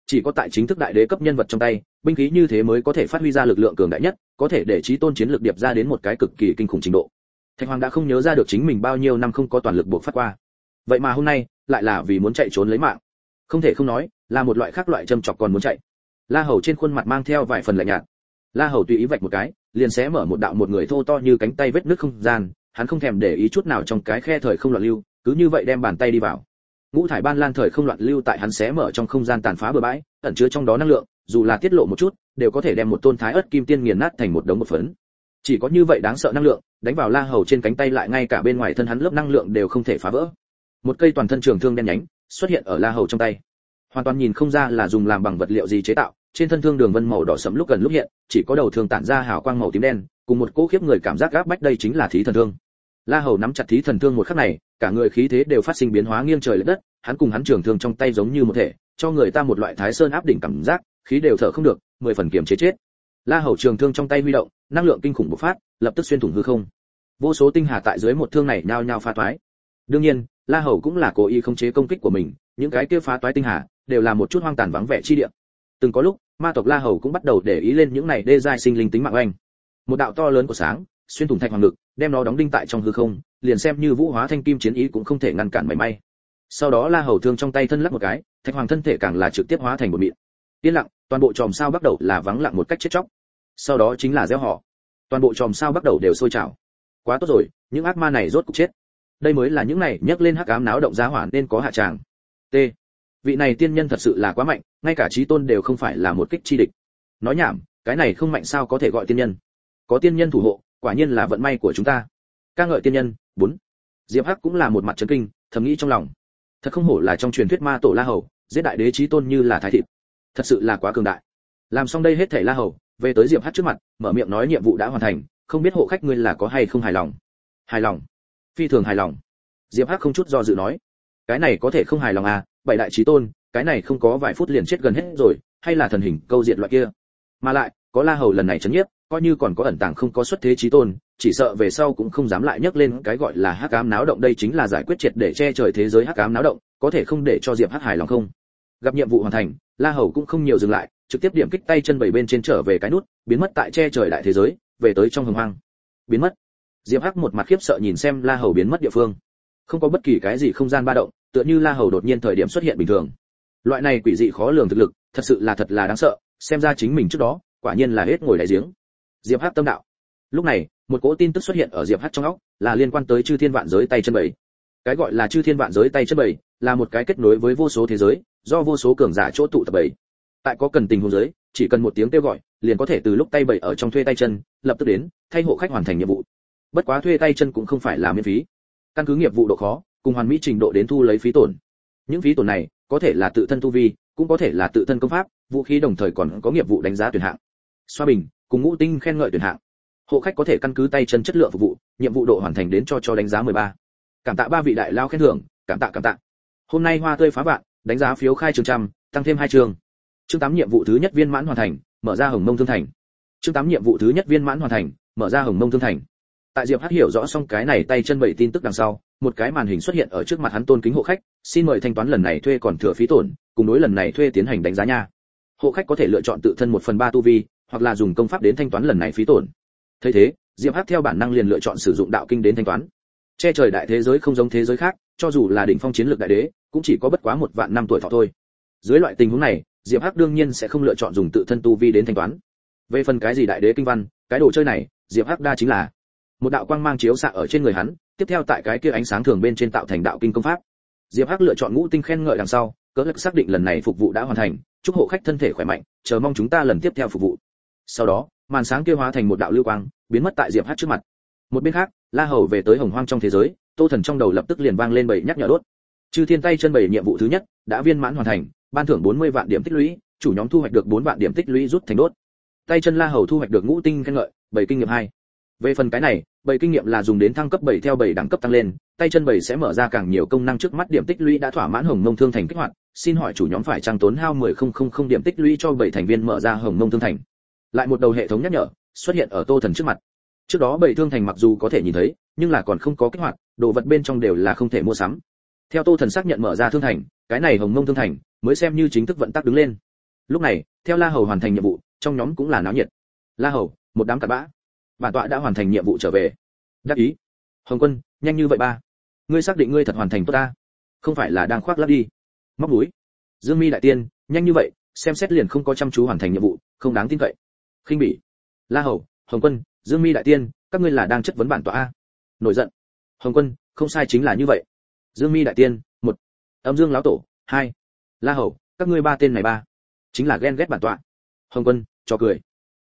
Chỉ có tại chính thức đại đế cấp nhân vật trong tay, binh khí như thế mới có thể phát huy ra lực lượng cường đại nhất, có thể để trí tôn chiến lược điệp ra đến một cái cực kỳ kinh khủng trình độ thạch hoàng đã không nhớ ra được chính mình bao nhiêu năm không có toàn lực buộc phát qua. Vậy mà hôm nay, lại là vì muốn chạy trốn lấy mạng. Không thể không nói, là một loại khác loại châm chọc còn muốn chạy. La hầu trên khuôn mặt mang theo vài phần lạnh nhạt. La hầu tùy ý vạch một cái, liền xé mở một đạo một người thô to như cánh tay vết nước không gian, hắn không thèm để ý chút nào trong cái khe thời không loạn lưu, cứ như vậy đem bàn tay đi vào. Ngũ thải ban lan thời không loạn lưu tại hắn xé mở trong không gian tàn phá bừa bãi, ẩn chứa trong đó năng lượng, dù là tiết lộ một chút, đều có thể đem một tôn thái ớt kim tiên nghiền nát thành một đống một phấn. Chỉ có như vậy đáng sợ năng lượng đánh vào la hầu trên cánh tay lại ngay cả bên ngoài thân hắn lớp năng lượng đều không thể phá vỡ. Một cây toàn thân trường thương đen nhánh xuất hiện ở la hầu trong tay. Hoàn toàn nhìn không ra là dùng làm bằng vật liệu gì chế tạo, trên thân thương đường vân màu đỏ sẫm lúc gần lúc hiện, chỉ có đầu thương tản ra hào quang màu tím đen, cùng một cỗ khiếp người cảm giác gáp bách đây chính là thí thần thương. La hầu nắm chặt thí thần thương một khắc này, cả người khí thế đều phát sinh biến hóa nghiêng trời lệch đất, hắn cùng hắn trường thương trong tay giống như một thể, cho người ta một loại thái sơn áp đỉnh cảm giác, khí đều thở không được, mười phần kiềm chế chết la hầu trường thương trong tay huy động, năng lượng kinh khủng bộc phát, lập tức xuyên thủng hư không. Vô số tinh hà tại dưới một thương này nhao nhao phá toái. Đương nhiên, la hầu cũng là cố ý khống chế công kích của mình, những cái kia phá toái tinh hà đều là một chút hoang tàn vắng vẻ chi địa. Từng có lúc, ma tộc la hầu cũng bắt đầu để ý lên những này đê giai sinh linh tính mạng oanh. Một đạo to lớn của sáng, xuyên thủng thạch hoàng lực, đem nó đóng đinh tại trong hư không, liền xem như vũ hóa thanh kim chiến ý cũng không thể ngăn cản mảy may. Sau đó la hầu thương trong tay thân lắc một cái, thạch hoàng thân thể càng là trực tiếp hóa thành một mịn. Yên lặng, toàn bộ chòm sao bắt đầu là vắng lặng một cách chết chóc sau đó chính là gieo họ. Toàn bộ chòm sao bắt đầu đều sôi trào. Quá tốt rồi, những ác ma này rốt cục chết. Đây mới là những này nhấc lên hắc ám náo động giá hỏa nên có hạ tràng. T. Vị này tiên nhân thật sự là quá mạnh, ngay cả trí tôn đều không phải là một kích chi địch. Nói nhảm, cái này không mạnh sao có thể gọi tiên nhân? Có tiên nhân thủ hộ, quả nhiên là vận may của chúng ta. Ca ngợi tiên nhân, bốn. Diệp hắc cũng là một mặt chấn kinh, thầm nghĩ trong lòng. Thật không hổ là trong truyền thuyết ma tổ la hầu, giết đại đế trí tôn như là thái thịt. Thật sự là quá cường đại. Làm xong đây hết thể la hầu về tới diệp hắc trước mặt, mở miệng nói nhiệm vụ đã hoàn thành, không biết hộ khách ngươi là có hay không hài lòng. Hài lòng? Phi thường hài lòng. Diệp hắc không chút do dự nói. Cái này có thể không hài lòng à bảy đại trí tôn, cái này không có vài phút liền chết gần hết rồi, hay là thần hình, câu diện loại kia. Mà lại, có la hầu lần này chấn nhiếp, coi như còn có ẩn tàng không có xuất thế trí tôn, chỉ sợ về sau cũng không dám lại nhắc lên cái gọi là hắc ám náo động đây chính là giải quyết triệt để che trời thế giới hắc ám náo động, có thể không để cho diệp hắc hài lòng không? Gặp nhiệm vụ hoàn thành, la hầu cũng không nhiều dừng lại trực tiếp điểm kích tay chân bảy bên trên trở về cái nút, biến mất tại che trời đại thế giới, về tới trong hồng hoang. Biến mất. Diệp hắc một mặt khiếp sợ nhìn xem la hầu biến mất địa phương. Không có bất kỳ cái gì không gian ba động, tựa như la hầu đột nhiên thời điểm xuất hiện bình thường. Loại này quỷ dị khó lường thực lực, thật sự là thật là đáng sợ, xem ra chính mình trước đó, quả nhiên là hết ngồi đại giếng. Diệp hắc tâm đạo. Lúc này, một cỗ tin tức xuất hiện ở diệp hắc trong óc, là liên quan tới chư thiên vạn giới tay chân bảy. Cái gọi là chư thiên vạn giới tay chân bảy, là một cái kết nối với vô số thế giới, do vô số cường giả chỗ tụ tập bảy tại có cần tình huống giới chỉ cần một tiếng kêu gọi, liền có thể từ lúc tay bậy ở trong thuê tay chân, lập tức đến, thay hộ khách hoàn thành nhiệm vụ. Bất quá thuê tay chân cũng không phải là miễn phí. Căn cứ nghiệp vụ độ khó, cùng hoàn mỹ trình độ đến thu lấy phí tổn. Những phí tổn này, có thể là tự thân tu vi, cũng có thể là tự thân công pháp, vũ khí đồng thời còn có nghiệp vụ đánh giá tuyển hạng. Xoa bình, cùng ngũ tinh khen ngợi tuyển hạng. Hộ khách có thể căn cứ tay chân chất lượng phục vụ, nhiệm vụ độ hoàn thành đến cho cho đánh giá 13. cảm tạ ba vị đại lao khen thưởng, cảm tạ cảm tạ. Hôm nay hoa tươi phá vạn, đánh giá phiếu khai trường trăm, tăng thêm hai trường chương tám nhiệm vụ thứ nhất viên mãn hoàn thành, mở ra hồng mông thương thành. Chương tám nhiệm vụ thứ nhất viên mãn hoàn thành, mở ra hồng mông thương thành. Tại diệp hắc hiểu rõ xong cái này tay chân bảy tin tức đằng sau, một cái màn hình xuất hiện ở trước mặt hắn tôn kính hộ khách, xin mời thanh toán lần này thuê còn thừa phí tổn, cùng đối lần này thuê tiến hành đánh giá nha. Hộ khách có thể lựa chọn tự thân một phần ba tu vi, hoặc là dùng công pháp đến thanh toán lần này phí tổn. Thấy thế, diệp hắc theo bản năng liền lựa chọn sử dụng đạo kinh đến thanh toán. Che trời đại thế giới không giống thế giới khác, cho dù là đỉnh phong chiến lược đại đế, cũng chỉ có bất quá một vạn năm tuổi thọ thôi. Dưới loại tình huống này diệp hắc đương nhiên sẽ không lựa chọn dùng tự thân tu vi đến thanh toán. Về phần cái gì đại đế kinh văn, cái đồ chơi này, diệp hắc đa chính là một đạo quang mang chiếu xạ ở trên người hắn, tiếp theo tại cái kia ánh sáng thường bên trên tạo thành đạo kinh công pháp. Diệp hắc lựa chọn ngũ tinh khen ngợi đằng sau cỡ lực xác định lần này phục vụ đã hoàn thành, chúc hộ khách thân thể khỏe mạnh, chờ mong chúng ta lần tiếp theo phục vụ. Sau đó, màn sáng kia hóa thành một đạo lưu quang, biến mất tại diệp hắc trước mặt. Một bên khác, la hầu về tới hồng hoang trong thế giới, tô thần trong đầu lập tức liền vang lên bảy nhắc nhở đốt. Chư thiên tay chân bảy nhiệm vụ thứ nhất đã viên mãn hoàn thành ban thưởng 40 vạn điểm tích lũy, chủ nhóm thu hoạch được 4 vạn điểm tích lũy rút thành đốt. Tay chân la hầu thu hoạch được ngũ tinh khen ngợi, bảy kinh nghiệm hai. Về phần cái này, bảy kinh nghiệm là dùng đến thăng cấp bảy theo bảy đẳng cấp tăng lên, tay chân bảy sẽ mở ra càng nhiều công năng trước mắt điểm tích lũy đã thỏa mãn hồng mông thương thành kích hoạt, xin hỏi chủ nhóm phải trang tốn hao 10.000 điểm tích lũy cho bảy thành viên mở ra hồng mông thương thành. Lại một đầu hệ thống nhắc nhở, xuất hiện ở tô thần trước mặt. Trước đó bảy thương thành mặc dù có thể nhìn thấy, nhưng là còn không có kích hoạt, đồ vật bên trong đều là không thể mua sắm. Theo tô thần xác nhận mở ra thương thành, cái này hồng mông thương thành mới xem như chính thức vận tắc đứng lên. Lúc này, theo la hầu hoàn thành nhiệm vụ, trong nhóm cũng là náo nhiệt. La hầu, một đám cặn bã. Bản tọa đã hoàn thành nhiệm vụ trở về. Đắc ý. Hồng quân, nhanh như vậy ba. Ngươi xác định ngươi thật hoàn thành tốt ta? Không phải là đang khoác lắp đi. Móc núi. Dương mi đại tiên, nhanh như vậy, xem xét liền không có chăm chú hoàn thành nhiệm vụ, không đáng tin cậy. Khinh bỉ. La hầu, hồng quân, dương mi đại tiên, các ngươi là đang chất vấn bản tọa a. Nổi giận. Hồng quân, không sai chính là như vậy. Dương mi đại tiên, một. Âm dương lão tổ, hai la hầu, các ngươi ba tên này ba, chính là ghen ghét bản tọa. Hồng quân, cho cười.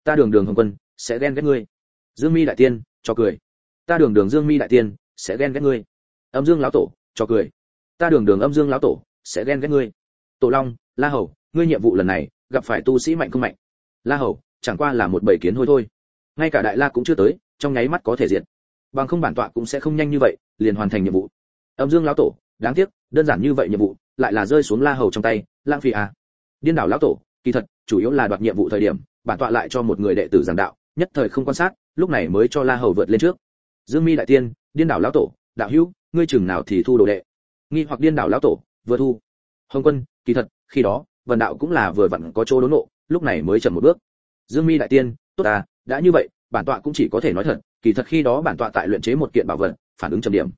Ta đường đường hồng quân, sẽ ghen ghét ngươi. Dương mi đại tiên, cho cười. Ta đường đường dương mi đại tiên, sẽ ghen ghét ngươi. Âm dương lão tổ, cho cười. Ta đường đường âm dương lão tổ, sẽ ghen ghét ngươi. Tổ long, la hầu, ngươi nhiệm vụ lần này, gặp phải tu sĩ mạnh không mạnh? La hầu, chẳng qua là một bầy kiến hôi thôi. Ngay cả đại la cũng chưa tới, trong nháy mắt có thể diệt. Bằng không bản tọa cũng sẽ không nhanh như vậy, liền hoàn thành nhiệm vụ. Âm dương lão tổ, đáng tiếc, đơn giản như vậy nhiệm vụ lại là rơi xuống la hầu trong tay, lãng phí à. Điên đảo lão tổ, kỳ thật, chủ yếu là đoạt nhiệm vụ thời điểm, bản tọa lại cho một người đệ tử giảng đạo, nhất thời không quan sát, lúc này mới cho la hầu vượt lên trước. Dương mi đại tiên, điên đảo lão tổ, đạo hữu, ngươi chừng nào thì thu đồ đệ? Nghi hoặc điên đảo lão tổ, vừa thu. Hồng quân, kỳ thật, khi đó, vần đạo cũng là vừa vặn có chỗ đốn nộ, lúc này mới chậm một bước. Dương mi đại tiên, tốt à đã như vậy, bản tọa cũng chỉ có thể nói thật, kỳ thật khi đó bản tọa tại luyện chế một kiện bảo vật, phản ứng trầm điểm.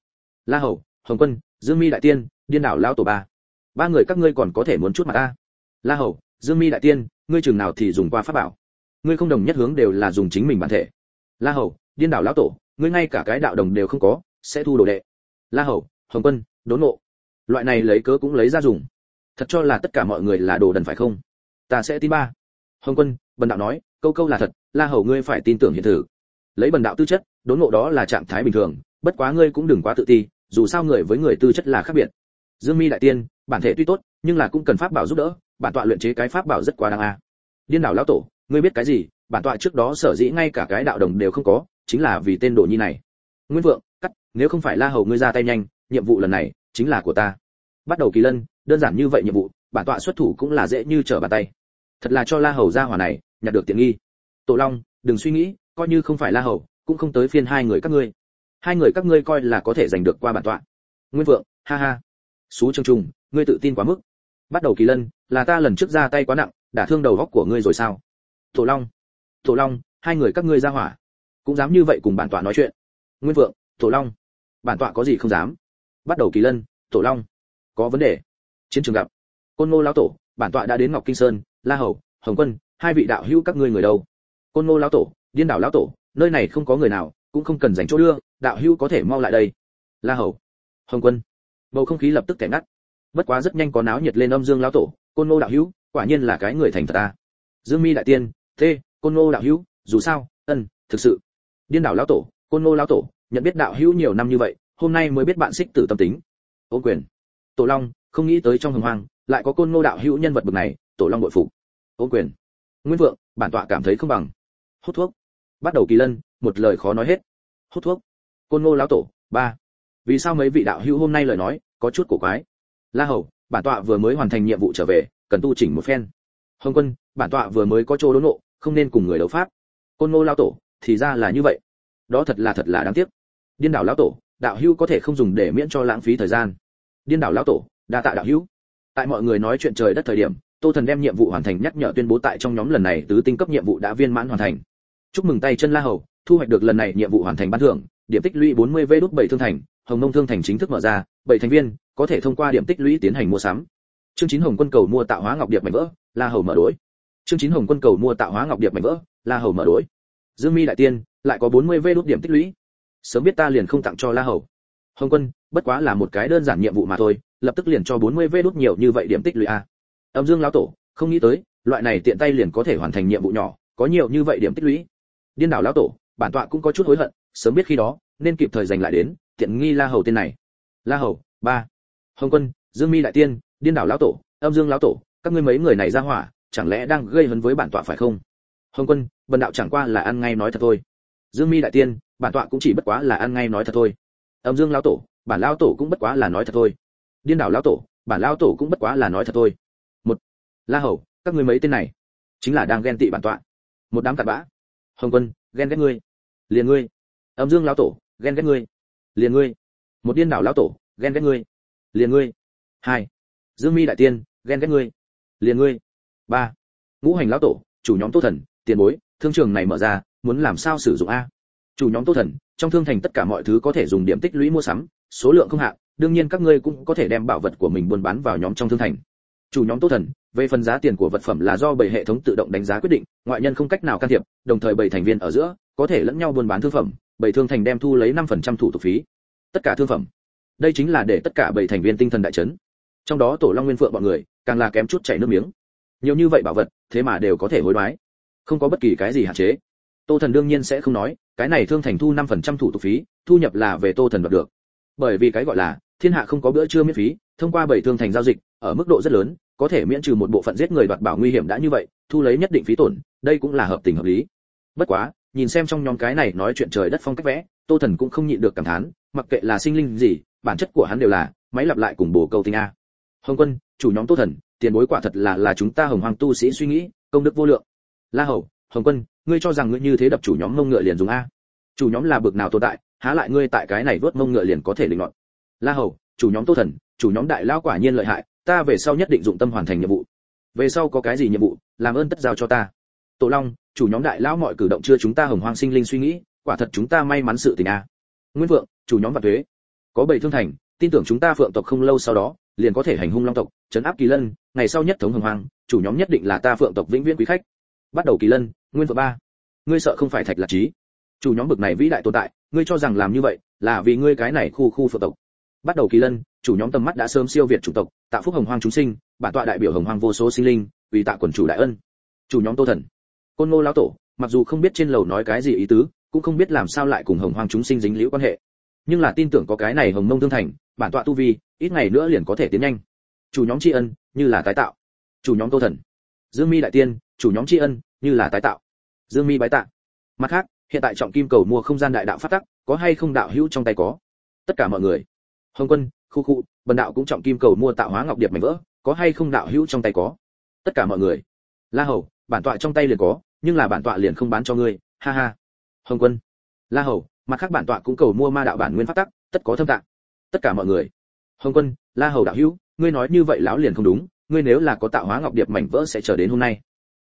La hầu, hồng quân, dương mi đại tiên, điên đảo lão tổ ba ba người các ngươi còn có thể muốn chút mặt ta. La hầu, dương mi đại tiên, ngươi chừng nào thì dùng qua pháp bảo? Ngươi không đồng nhất hướng đều là dùng chính mình bản thể. La hầu, điên đảo lão tổ, ngươi ngay cả cái đạo đồng đều không có, sẽ thu đồ đệ. La hầu, hồng quân, đốn nộ loại này lấy cớ cũng lấy ra dùng. Thật cho là tất cả mọi người là đồ đần phải không? Ta sẽ tin ba. Hồng quân, bần đạo nói, câu câu là thật, la hầu ngươi phải tin tưởng hiện thử lấy bần đạo tư chất, đốn nộ đó là trạng thái bình thường, bất quá ngươi cũng đừng quá tự ti, dù sao người với người tư chất là khác biệt. Dương mi đại tiên bản thể tuy tốt, nhưng là cũng cần pháp bảo giúp đỡ, bản tọa luyện chế cái pháp bảo rất quá đáng a. Điên đảo lão tổ, ngươi biết cái gì? Bản tọa trước đó sở dĩ ngay cả cái đạo đồng đều không có, chính là vì tên đồ nhi này. Nguyên vượng, cắt, nếu không phải la hầu ngươi ra tay nhanh, nhiệm vụ lần này chính là của ta. Bắt đầu kỳ lân, đơn giản như vậy nhiệm vụ, bản tọa xuất thủ cũng là dễ như trở bàn tay. Thật là cho la hầu ra hỏa này, nhặt được tiện nghi. Tổ long, đừng suy nghĩ, coi như không phải la hầu, cũng không tới phiên hai người các ngươi. Hai người các ngươi coi là có thể giành được qua bản tọa. Nguyên vượng, ha ha xú trương trùng ngươi tự tin quá mức. Bắt đầu kỳ lân, là ta lần trước ra tay quá nặng đả thương đầu góc của ngươi rồi sao? Thổ long thổ long, hai người các ngươi ra hỏa. Cũng dám như vậy cùng bản tọa nói chuyện. Nguyên vượng thổ long. Bản tọa có gì không dám? Bắt đầu kỳ lân thổ long. Có vấn đề. Chiến trường gặp. Côn ngô lão tổ, bản tọa đã đến ngọc kinh sơn, la hầu, hồng quân, hai vị đạo hữu các ngươi người đâu? Côn ngô lão tổ, điên đảo lão tổ, nơi này không có người nào, cũng không cần dành chỗ đưa, đạo hữu có thể mau lại đây. La hầu, hồng quân bầu không khí lập tức kẻ ngắt. Bất quá rất nhanh có náo nhiệt lên âm dương lão tổ, côn ngô đạo hữu, quả nhiên là cái người thành thật ta. Dương mi đại tiên, thế, côn ngô đạo hữu, dù sao, ân, thực sự. Điên đảo lão tổ, côn ngô lão tổ, nhận biết đạo hữu nhiều năm như vậy, hôm nay mới biết bạn xích tử tâm tính. Ô quyền. Tổ long, không nghĩ tới trong hồng hoang, lại có côn ngô đạo hữu nhân vật bậc này, tổ long bội phục ô quyền. Nguyên vượng, bản tọa cảm thấy không bằng. Hút thuốc. Bắt đầu kỳ lân, một lời khó nói hết. Hút thuốc. Côn ngô lão tổ, ba vì sao mấy vị đạo hữu hôm nay lời nói có chút cổ quái? La hầu, bản tọa vừa mới hoàn thành nhiệm vụ trở về, cần tu chỉnh một phen. Hồng quân, bản tọa vừa mới có chỗ đốn nộ, không nên cùng người đấu pháp. Côn ngô lão tổ, thì ra là như vậy. Đó thật là thật là đáng tiếc. Điên đảo lão tổ, đạo hữu có thể không dùng để miễn cho lãng phí thời gian. Điên đảo lão tổ, đa tạ đạo hữu. Tại mọi người nói chuyện trời đất thời điểm, tô thần đem nhiệm vụ hoàn thành nhắc nhở tuyên bố tại trong nhóm lần này tứ tinh cấp nhiệm vụ đã viên mãn hoàn thành. Chúc mừng tay chân la hầu, thu hoạch được lần này nhiệm vụ hoàn thành ban thưởng, điểm tích lũy 40 v đốt bảy thương thành hồng nông thương thành chính thức mở ra, bảy thành viên có thể thông qua điểm tích lũy tiến hành mua sắm. Chương chín hồng quân cầu mua tạo hóa ngọc điệp mảnh vỡ, la hầu mở đối. Chương chín hồng quân cầu mua tạo hóa ngọc điệp mảnh vỡ, la hầu mở đối. Dương mi đại tiên, lại có 40 v đút điểm tích lũy. Sớm biết ta liền không tặng cho la hầu. Hồng quân, bất quá là một cái đơn giản nhiệm vụ mà thôi, lập tức liền cho 40 v đút nhiều như vậy điểm tích lũy a. Âm dương lão tổ, không nghĩ tới, loại này tiện tay liền có thể hoàn thành nhiệm vụ nhỏ, có nhiều như vậy điểm tích lũy. Điên đảo lão tổ, bản tọa cũng có chút hối hận, sớm biết khi đó, nên kịp thời giành lại đến tiện nghi la hầu tên này. La hầu, ba. Hồng quân, dương mi đại tiên, điên đảo lão tổ, âm dương lão tổ, các ngươi mấy người này ra hỏa, chẳng lẽ đang gây hấn với bản tọa phải không? Hồng quân bần đạo chẳng qua là ăn ngay nói thật thôi. Dương mi đại tiên, bản tọa cũng chỉ bất quá là ăn ngay nói thật thôi. Âm dương lão tổ, bản lão tổ cũng bất quá là nói thật thôi. Điên đảo lão tổ, bản lão tổ cũng bất quá là nói thật thôi. Một. La hầu, các ngươi mấy tên này, chính là đang ghen tị bản tọa. Một đám cặn bã. Hồng quân, ghen ghét ngươi. Liền ngươi. Âm dương lão tổ, ghen ghét ngươi liền ngươi. Một điên đảo lão tổ, ghen ghét ngươi. Liền ngươi. Hai. Dương mi đại tiên, ghen ghét ngươi. Liền ngươi. Ba. Ngũ hành lão tổ, chủ nhóm tô thần, tiền bối, thương trường này mở ra, muốn làm sao sử dụng a? Chủ nhóm tô thần, trong thương thành tất cả mọi thứ có thể dùng điểm tích lũy mua sắm, số lượng không hạn, đương nhiên các ngươi cũng có thể đem bảo vật của mình buôn bán vào nhóm trong thương thành. Chủ nhóm tô thần, về phần giá tiền của vật phẩm là do bảy hệ thống tự động đánh giá quyết định, ngoại nhân không cách nào can thiệp, đồng thời bảy thành viên ở giữa, có thể lẫn nhau buôn bán thương phẩm bảy thương thành đem thu lấy 5% thủ tục phí. Tất cả thương phẩm. Đây chính là để tất cả bảy thành viên tinh thần đại chấn. Trong đó tổ long nguyên phượng bọn người, càng là kém chút chảy nước miếng. Nhiều như vậy bảo vật, thế mà đều có thể hối đoái. Không có bất kỳ cái gì hạn chế. Tô thần đương nhiên sẽ không nói, cái này thương thành thu 5% thủ tục phí, thu nhập là về tô thần đoạt được. Bởi vì cái gọi là, thiên hạ không có bữa trưa miễn phí, thông qua bảy thương thành giao dịch, ở mức độ rất lớn, có thể miễn trừ một bộ phận giết người đoạt bảo nguy hiểm đã như vậy, thu lấy nhất định phí tổn, đây cũng là hợp tình hợp lý. Bất quá nhìn xem trong nhóm cái này nói chuyện trời đất phong cách vẽ, tô thần cũng không nhịn được cảm thán, mặc kệ là sinh linh gì, bản chất của hắn đều là, máy lặp lại cùng bổ câu tinh a. Hồng quân, chủ nhóm tô thần, tiền bối quả thật là là chúng ta hồng hoàng tu sĩ suy nghĩ, công đức vô lượng. La hầu, hồng quân, ngươi cho rằng ngươi như thế đập chủ nhóm mông ngựa liền dùng a? Chủ nhóm là bực nào tồn tại, há lại ngươi tại cái này vớt mông ngựa liền có thể lĩnh loạn la hầu, chủ nhóm tô thần, chủ nhóm đại lao quả nhiên lợi hại, ta về sau nhất định dụng tâm hoàn thành nhiệm vụ. Về sau có cái gì nhiệm vụ, làm ơn tất giao cho ta tổ long, chủ nhóm đại lão mọi cử động chưa chúng ta hồng hoang sinh linh suy nghĩ, quả thật chúng ta may mắn sự tình a. Nguyên vượng chủ nhóm và thuế có bảy thương thành, tin tưởng chúng ta phượng tộc không lâu sau đó, liền có thể hành hung long tộc chấn áp kỳ lân, ngày sau nhất thống hồng hoang, chủ nhóm nhất định là ta phượng tộc vĩnh viễn quý khách. Bắt đầu kỳ lân, nguyên vượng ba. Ngươi sợ không phải thạch lạc trí. Chủ nhóm bực này vĩ đại tồn tại, ngươi cho rằng làm như vậy là vì ngươi cái này khu khu phượng tộc. Bắt đầu kỳ lân, chủ nhóm tầm mắt đã sớm siêu việt chủ tộc, tạo phúc hồng hoang chúng sinh, bản tọa đại biểu hồng hoang vô số sinh linh vì tạ quần chủ đại ân. Chủ nhóm tô thần côn ngô lão tổ, mặc dù không biết trên lầu nói cái gì ý tứ, cũng không biết làm sao lại cùng hồng hoang chúng sinh dính liễu quan hệ. Nhưng là tin tưởng có cái này hồng mông thương thành, bản tọa tu vi, ít ngày nữa liền có thể tiến nhanh. Chủ nhóm tri ân, như là tái tạo. Chủ nhóm tô thần. Dương mi đại tiên, chủ nhóm tri ân, như là tái tạo. Dương mi bái tạ. Mặt khác, hiện tại trọng kim cầu mua không gian đại đạo phát tắc, có hay không đạo hữu trong tay có? Tất cả mọi người. Hồng quân, khu khu, bần đạo cũng trọng kim cầu mua tạo hóa ngọc điệp mảnh vỡ, có hay không đạo hữu trong tay có? Tất cả mọi người. La hầu bản tọa trong tay liền có, nhưng là bản tọa liền không bán cho ngươi, ha ha. Hồng quân, la hầu, mặt khác bản tọa cũng cầu mua ma đạo bản nguyên pháp tắc, tất có thâm tạng. Tất cả mọi người. Hồng quân, la hầu đạo hữu, ngươi nói như vậy lão liền không đúng, ngươi nếu là có tạo hóa ngọc điệp mảnh vỡ sẽ chờ đến hôm nay.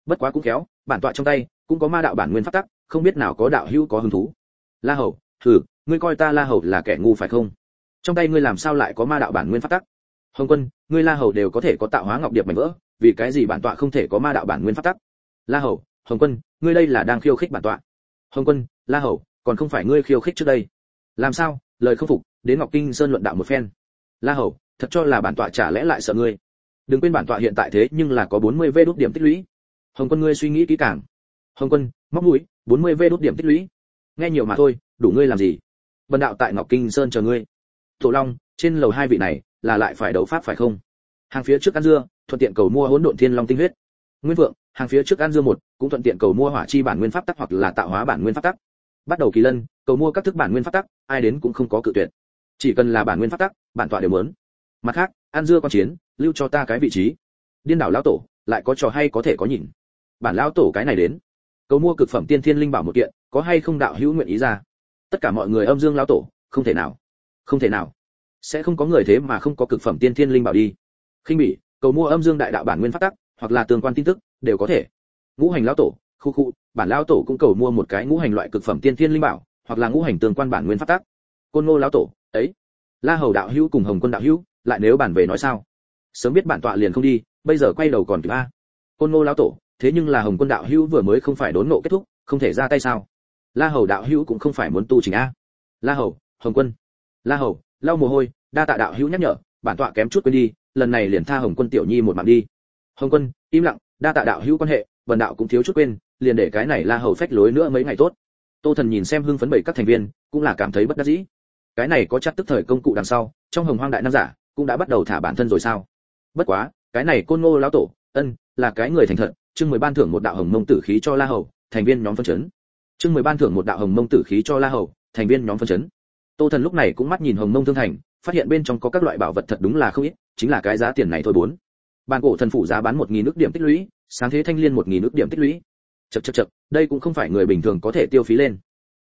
Bất quá cũng kéo bản tọa trong tay cũng có ma đạo bản nguyên pháp tắc, không biết nào có đạo hữu có hứng thú. La hầu thử ngươi coi ta la hầu là kẻ ngu phải không? Trong tay ngươi làm sao lại có ma đạo bản nguyên pháp tắc? Hồng quân, ngươi la hầu đều có thể có tạo hóa ngọc điệp mảnh vỡ, vì cái gì bản tọa không thể có ma đạo bản nguyên pháp tắc? La hầu, hồng quân, ngươi đây là đang khiêu khích bản tọa. Hồng quân, la hầu, còn không phải ngươi khiêu khích trước đây. Làm sao? Lời không phục, đến ngọc kinh sơn luận đạo một phen. La hầu, thật cho là bản tọa trả lẽ lại sợ ngươi. Đừng quên bản tọa hiện tại thế nhưng là có 40 vê đốt điểm tích lũy. Hồng quân ngươi suy nghĩ kỹ càng. Hồng quân, móc mũi 40 vê đốt điểm tích lũy. Nghe nhiều mà thôi, đủ ngươi làm gì? Bần đạo tại ngọc kinh sơn chờ ngươi. Thổ long, trên lầu hai vị này, là lại phải đấu pháp phải không? Hàng phía trước ăn dưa, thuận tiện cầu mua hỗn độn thiên long tinh huyết. Nguyên vượng hàng phía trước ăn dưa một, cũng thuận tiện cầu mua hỏa chi bản nguyên pháp tắc hoặc là tạo hóa bản nguyên pháp tắc. Bắt đầu kỳ lân, cầu mua các thức bản nguyên pháp tắc, ai đến cũng không có cự tuyệt. Chỉ cần là bản nguyên pháp tắc, bản tọa đều muốn. Mặt khác, ăn dưa con chiến, lưu cho ta cái vị trí. Điên đảo lão tổ, lại có trò hay có thể có nhìn. Bản lão tổ cái này đến. Cầu mua cực phẩm tiên thiên linh bảo một kiện, có hay không đạo hữu nguyện ý ra? Tất cả mọi người âm dương lão tổ, không thể nào. Không thể nào. Sẽ không có người thế mà không có cực phẩm tiên thiên linh bảo đi. Khinh bỉ, cầu mua âm dương đại đạo bản nguyên pháp tắc, hoặc là tương quan tin tức đều có thể. Ngũ hành lão tổ, khu khu, bản lão tổ cũng cầu mua một cái ngũ hành loại cực phẩm tiên thiên linh bảo, hoặc là ngũ hành tương quan bản nguyên pháp tắc. Côn ngô lão tổ, ấy. La hầu đạo hữu cùng hồng quân đạo hữu, lại nếu bản về nói sao? Sớm biết bản tọa liền không đi, bây giờ quay đầu còn kịp a. Côn ngô lão tổ, thế nhưng là hồng quân đạo hữu vừa mới không phải đốn nộ kết thúc, không thể ra tay sao? La hầu đạo hữu cũng không phải muốn tu trình a. La hầu, hồng quân. La hầu, lau mồ hôi, đa tạ đạo hữu nhắc nhở, bản tọa kém chút quên đi, lần này liền tha hồng quân tiểu nhi một mạng đi. Hồng quân, im lặng đa tạ đạo hữu quan hệ, vần đạo cũng thiếu chút quên, liền để cái này la hầu phách lối nữa mấy ngày tốt. Tô thần nhìn xem hưng phấn bảy các thành viên, cũng là cảm thấy bất đắc dĩ. Cái này có chắc tức thời công cụ đằng sau, trong hồng hoang đại nam giả, cũng đã bắt đầu thả bản thân rồi sao? Bất quá, cái này côn ngô lão tổ, ân, là cái người thành thật, chương mười ban thưởng một đạo hồng mông tử khí cho la hầu, thành viên nhóm phân chấn. Chương mười ban thưởng một đạo hồng mông tử khí cho la hầu, thành viên nhóm phân chấn. Tô thần lúc này cũng mắt nhìn hồng mông thương thành, phát hiện bên trong có các loại bảo vật thật đúng là không ít, chính là cái giá tiền này thôi bốn bàn cổ thần phủ giá bán một nghìn nước điểm tích lũy, sáng thế thanh liên một nghìn nước điểm tích lũy. Chật chật chật đây cũng không phải người bình thường có thể tiêu phí lên.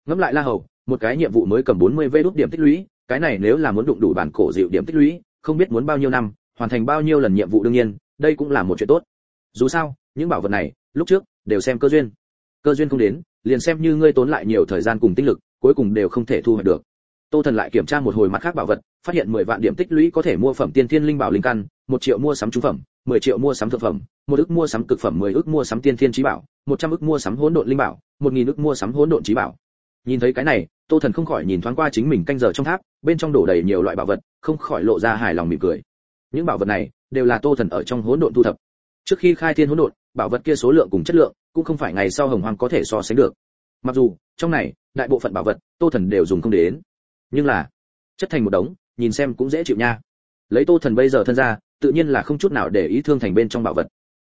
Ngẫm lại la hầu, một cái nhiệm vụ mới cầm 40 vê đốt điểm tích lũy, cái này nếu là muốn đụng đủ bản cổ dịu điểm tích lũy, không biết muốn bao nhiêu năm, hoàn thành bao nhiêu lần nhiệm vụ đương nhiên, đây cũng là một chuyện tốt. Dù sao, những bảo vật này, lúc trước, đều xem cơ duyên. Cơ duyên không đến, liền xem như ngươi tốn lại nhiều thời gian cùng tinh lực, cuối cùng đều không thể thu hoạch được. Tô thần lại kiểm tra một hồi mặt khác bảo vật, phát hiện 10 vạn điểm tích lũy có thể mua phẩm tiên thiên linh bảo linh căn, một triệu mua sắm trung phẩm. 10 triệu mua sắm thực phẩm, một ức mua sắm cực phẩm 10 ức mua sắm tiên thiên trí bảo 100 ức mua sắm hỗn độn linh bảo 1000 ức mua sắm hỗn độn trí bảo. Nhìn thấy cái này, tô thần không khỏi nhìn thoáng qua chính mình canh giờ trong tháp, bên trong đổ đầy nhiều loại bảo vật, không khỏi lộ ra hài lòng mỉm cười. Những bảo vật này đều là tô thần ở trong hỗn độn thu thập. Trước khi khai thiên hỗn độn, bảo vật kia số lượng cùng chất lượng cũng không phải ngày sau hồng hoang có thể so sánh được. Mặc dù, trong này, đại bộ phận bảo vật tô thần đều dùng không đến. Nhưng là, chất thành một đống, nhìn xem cũng dễ chịu nha. Lấy tô thần bây giờ thân ra tự nhiên là không chút nào để ý thương thành bên trong bảo vật.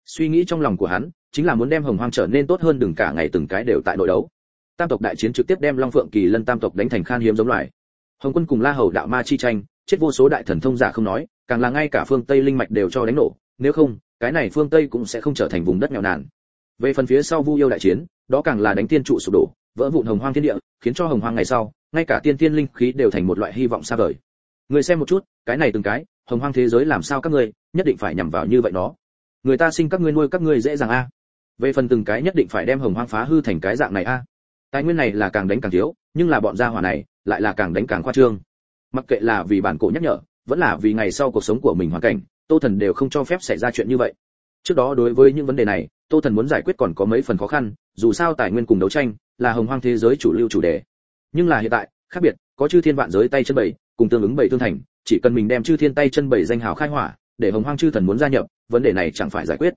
Suy nghĩ trong lòng của hắn, chính là muốn đem hồng hoang trở nên tốt hơn đừng cả ngày từng cái đều tại nội đấu. Tam tộc đại chiến trực tiếp đem long phượng kỳ lân tam tộc đánh thành khan hiếm giống loài. Hồng quân cùng la hầu đạo ma chi tranh, chết vô số đại thần thông giả không nói, càng là ngay cả phương tây linh mạch đều cho đánh nổ, nếu không, cái này phương tây cũng sẽ không trở thành vùng đất nghèo nàn. Về phần phía sau vu yêu đại chiến, đó càng là đánh tiên trụ sụp đổ, vỡ vụn hồng hoang thiên địa, khiến cho hồng hoang ngày sau, ngay cả tiên tiên linh khí đều thành một loại hy vọng xa vời người xem một chút, cái này từng cái, hồng hoang thế giới làm sao các ngươi, nhất định phải nhằm vào như vậy nó. Người ta sinh các ngươi nuôi các ngươi dễ dàng a. Về phần từng cái nhất định phải đem hồng hoang phá hư thành cái dạng này a. Tài nguyên này là càng đánh càng thiếu, nhưng là bọn gia hỏa này, lại là càng đánh càng khoa trương. Mặc kệ là vì bản cổ nhắc nhở, vẫn là vì ngày sau cuộc sống của mình hoàn cảnh, tô thần đều không cho phép xảy ra chuyện như vậy. Trước đó đối với những vấn đề này, tô thần muốn giải quyết còn có mấy phần khó khăn, dù sao tài nguyên cùng đấu tranh, là hồng hoang thế giới chủ lưu chủ đề. Nhưng là hiện tại, khác biệt, có chư thiên vạn giới tay chân bảy cùng tương ứng bảy thương thành, chỉ cần mình đem chư thiên tay chân bảy danh hào khai hỏa, để hồng hoang chư thần muốn gia nhập, vấn đề này chẳng phải giải quyết.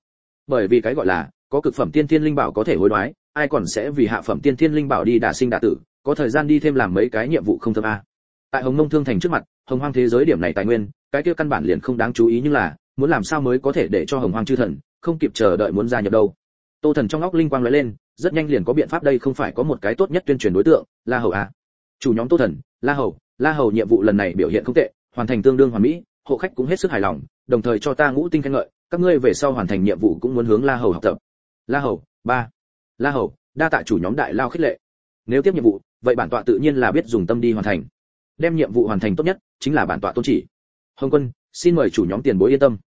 Bởi vì cái gọi là, có cực phẩm tiên thiên linh bảo có thể hối đoái, ai còn sẽ vì hạ phẩm tiên thiên linh bảo đi đả sinh đả tử, có thời gian đi thêm làm mấy cái nhiệm vụ không thâm a. Tại hồng nông thương thành trước mặt, hồng hoang thế giới điểm này tài nguyên, cái kia căn bản liền không đáng chú ý nhưng là, muốn làm sao mới có thể để cho hồng hoang chư thần không kịp chờ đợi muốn gia nhập đâu. Tô thần trong óc linh quang lóe lên, rất nhanh liền có biện pháp đây không phải có một cái tốt nhất tuyên truyền đối tượng, la hầu à. Chủ nhóm tô thần, la hầu la hầu nhiệm vụ lần này biểu hiện không tệ, hoàn thành tương đương hoàn mỹ, hộ khách cũng hết sức hài lòng, đồng thời cho ta ngũ tinh khen ngợi, các ngươi về sau hoàn thành nhiệm vụ cũng muốn hướng la hầu học tập. La hầu, ba. La hầu, đa tạ chủ nhóm đại lao khích lệ. Nếu tiếp nhiệm vụ, vậy bản tọa tự nhiên là biết dùng tâm đi hoàn thành. Đem nhiệm vụ hoàn thành tốt nhất, chính là bản tọa tôn chỉ. Hồng quân, xin mời chủ nhóm tiền bối yên tâm.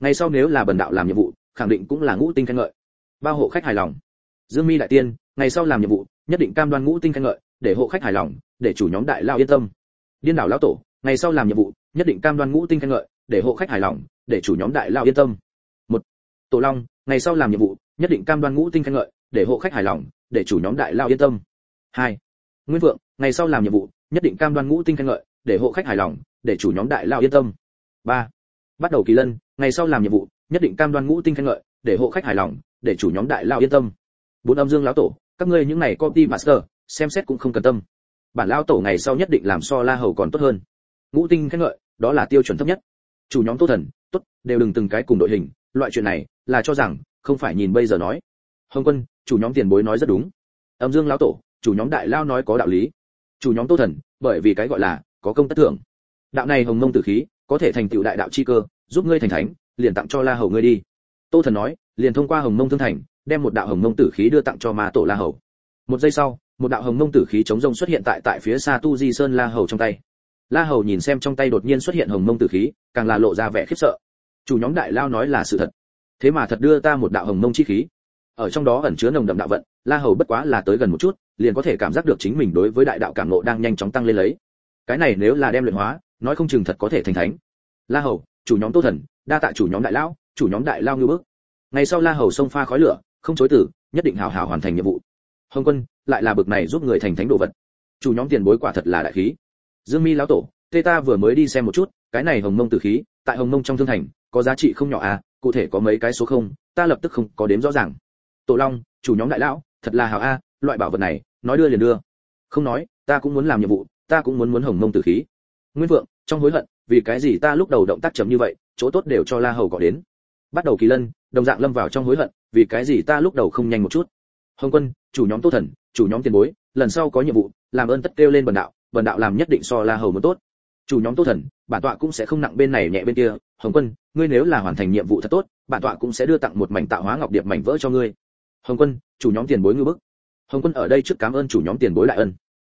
Ngày sau nếu là bần đạo làm nhiệm vụ, khẳng định cũng là ngũ tinh khen ngợi. Bao hộ khách hài lòng. Dương mi đại tiên, ngày sau làm nhiệm vụ, nhất định cam đoan ngũ tinh khen ngợi, để hộ khách hài lòng, để chủ nhóm đại lao yên tâm điên đảo lão tổ, ngày sau làm nhiệm vụ, nhất định cam đoan ngũ tinh khen ngợi, để hộ khách hài lòng, để chủ nhóm đại lao yên tâm. Một, tổ long, ngày sau làm nhiệm vụ, nhất định cam đoan ngũ tinh khen ngợi, để hộ khách hài lòng, để chủ nhóm đại lao yên tâm. Hai, nguyên vượng ngày sau làm nhiệm vụ, nhất định cam đoan ngũ tinh khen ngợi, để hộ khách hài lòng, để chủ nhóm đại lao yên tâm. Ba, bắt đầu kỳ lân, ngày sau làm nhiệm vụ, nhất định cam đoan ngũ tinh khen ngợi, để hộ khách hài lòng, để chủ nhóm đại lao yên tâm. Bốn âm dương lão tổ, các ngươi những này copy master, xem xét cũng không cần tâm bản lão tổ ngày sau nhất định làm so la hầu còn tốt hơn. Ngũ tinh khen ngợi, đó là tiêu chuẩn thấp nhất. Chủ nhóm tô thần, tốt, đều đừng từng cái cùng đội hình, loại chuyện này là cho rằng không phải nhìn bây giờ nói. Hồng quân, chủ nhóm tiền bối nói rất đúng. Âm dương lão tổ, chủ nhóm đại lao nói có đạo lý. Chủ nhóm tô thần, bởi vì cái gọi là có công tất thưởng. Đạo này hồng mông tử khí, có thể thành tựu đại đạo chi cơ, giúp ngươi thành thánh, liền tặng cho la hầu ngươi đi. Tô thần nói, liền thông qua hồng mông thương thành, đem một đạo hồng mông tử khí đưa tặng cho ma tổ la hầu. Một giây sau một đạo hồng mông tử khí chống rông xuất hiện tại tại phía xa tu di sơn la hầu trong tay. La hầu nhìn xem trong tay đột nhiên xuất hiện hồng mông tử khí, càng là lộ ra vẻ khiếp sợ. Chủ nhóm đại lao nói là sự thật. Thế mà thật đưa ta một đạo hồng mông chi khí. Ở trong đó ẩn chứa nồng đậm đạo vận, la hầu bất quá là tới gần một chút, liền có thể cảm giác được chính mình đối với đại đạo cảm ngộ đang nhanh chóng tăng lên lấy. Cái này nếu là đem luyện hóa, nói không chừng thật có thể thành thánh. La hầu, chủ nhóm tô thần, đa tạ chủ nhóm đại lão, chủ nhóm đại lao ngư bước ngày sau la hầu xông pha khói lửa, không chối từ, nhất định hào hào hoàn thành nhiệm vụ hồng quân, lại là bực này giúp người thành thánh đồ vật. Chủ nhóm tiền bối quả thật là đại khí. Dương mi lão tổ tê ta vừa mới đi xem một chút, cái này hồng mông tử khí, tại hồng mông trong thương thành, có giá trị không nhỏ à cụ thể có mấy cái số không, ta lập tức không có đếm rõ ràng. Tổ long, chủ nhóm đại lão, thật là hào a, loại bảo vật này, nói đưa liền đưa. Không nói, ta cũng muốn làm nhiệm vụ, ta cũng muốn muốn hồng mông tử khí. Nguyên vượng, trong hối hận, vì cái gì ta lúc đầu động tác chậm như vậy, chỗ tốt đều cho la hầu gọi đến. Bắt đầu kỳ lân, đồng dạng lâm vào trong hối hận, vì cái gì ta lúc đầu không nhanh một chút? Hồng quân, chủ nhóm tô thần, chủ nhóm tiền bối, lần sau có nhiệm vụ, làm ơn tất kêu lên bần đạo bần đạo làm nhất định so la hầu muốn tốt. Chủ nhóm tô thần, bản tọa cũng sẽ không nặng bên này nhẹ bên kia. Hồng quân, ngươi nếu là hoàn thành nhiệm vụ thật tốt, bản tọa cũng sẽ đưa tặng một mảnh tạo hóa ngọc điệp mảnh vỡ cho ngươi. Hồng quân, chủ nhóm tiền bối ngư bức. Hồng quân ở đây trước cảm ơn chủ nhóm tiền bối đại ân.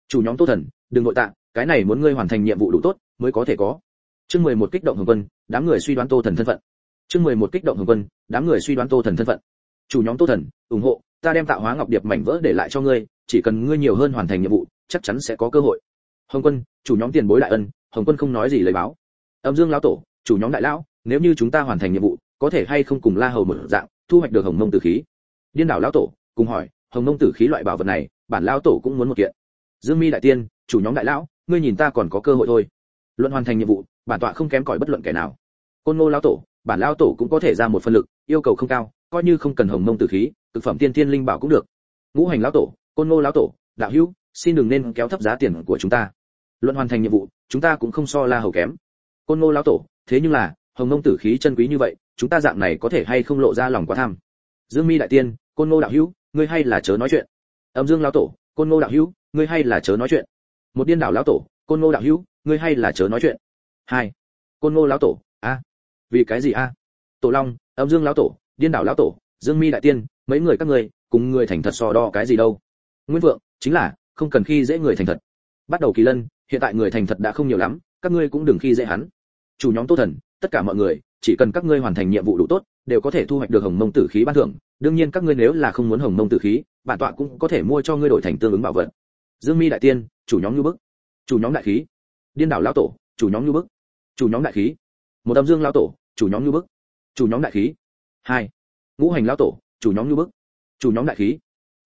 Chủ nhóm tô thần, đừng nội tạ cái này muốn ngươi hoàn thành nhiệm vụ đủ tốt, mới có thể có. Chương mười một kích động hồng quân, đám người suy đoán tô thần thân phận. Chương mười một kích động hồng quân, đám người suy đoán tô thần thân phận. Chủ nhóm tô thần, ủng hộ ta đem tạo hóa ngọc điệp mảnh vỡ để lại cho ngươi, chỉ cần ngươi nhiều hơn hoàn thành nhiệm vụ, chắc chắn sẽ có cơ hội. Hồng quân, chủ nhóm tiền bối đại ân, hồng quân không nói gì lời báo. Âm dương lão tổ, chủ nhóm đại lão, nếu như chúng ta hoàn thành nhiệm vụ, có thể hay không cùng la hầu một dạng, thu hoạch được hồng mông tử khí? Điên đảo lão tổ, cùng hỏi, hồng mông tử khí loại bảo vật này, bản lão tổ cũng muốn một kiện. Dương mi đại tiên, chủ nhóm đại lão, ngươi nhìn ta còn có cơ hội thôi. Luận hoàn thành nhiệm vụ, bản tọa không kém cỏi bất luận kẻ nào. Côn ngô lão tổ, bản lão tổ cũng có thể ra một phân lực, yêu cầu không cao coi như không cần hồng mông tử khí, thực phẩm tiên tiên linh bảo cũng được. Ngũ hành lão tổ, côn ngô lão tổ, đạo hữu, xin đừng nên kéo thấp giá tiền của chúng ta. Luận hoàn thành nhiệm vụ, chúng ta cũng không so la hầu kém. Côn ngô lão tổ, thế nhưng là, hồng mông tử khí chân quý như vậy, chúng ta dạng này có thể hay không lộ ra lòng quá tham. Dương mi đại tiên, côn ngô đạo hữu, ngươi hay là chớ nói chuyện. Âm dương lão tổ, côn ngô đạo hữu, ngươi hay là chớ nói chuyện. Một điên đảo lão tổ, côn ngô đạo hữu, ngươi hay là chớ nói chuyện. Hai, côn ngô lão tổ, a, vì cái gì a? Tổ long, âm dương lão tổ điên đảo lão tổ, dương mi đại tiên, mấy người các ngươi, cùng người thành thật so đo cái gì đâu. Nguyên vượng, chính là, không cần khi dễ người thành thật. Bắt đầu kỳ lân, hiện tại người thành thật đã không nhiều lắm, các ngươi cũng đừng khi dễ hắn. Chủ nhóm tô thần, tất cả mọi người, chỉ cần các ngươi hoàn thành nhiệm vụ đủ tốt, đều có thể thu hoạch được hồng mông tử khí ban thưởng. Đương nhiên các ngươi nếu là không muốn hồng mông tử khí, bản tọa cũng có thể mua cho ngươi đổi thành tương ứng bảo vật. Dương mi đại tiên, chủ nhóm như bức. Chủ nhóm đại khí. Điên đảo lão tổ, chủ nhóm như bức. Chủ nhóm đại khí. Một âm dương lão tổ, chủ nhóm như bức. Chủ nhóm đại khí hai. Ngũ hành lão tổ, chủ nhóm nhu bức. Chủ nhóm đại khí.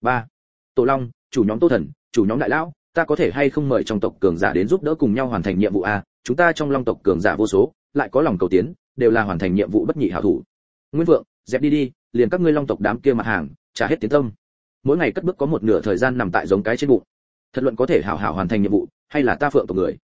Ba. Tổ long, chủ nhóm tô thần, chủ nhóm đại lão, ta có thể hay không mời trong tộc cường giả đến giúp đỡ cùng nhau hoàn thành nhiệm vụ a, chúng ta trong long tộc cường giả vô số, lại có lòng cầu tiến, đều là hoàn thành nhiệm vụ bất nhị hảo thủ. Nguyễn vượng, dẹp đi đi, liền các ngươi long tộc đám kia mặt hàng, trả hết tiến tâm. Mỗi ngày cất bước có một nửa thời gian nằm tại giống cái trên bụng. Thật luận có thể hảo hảo hoàn thành nhiệm vụ, hay là ta phượng tộc người?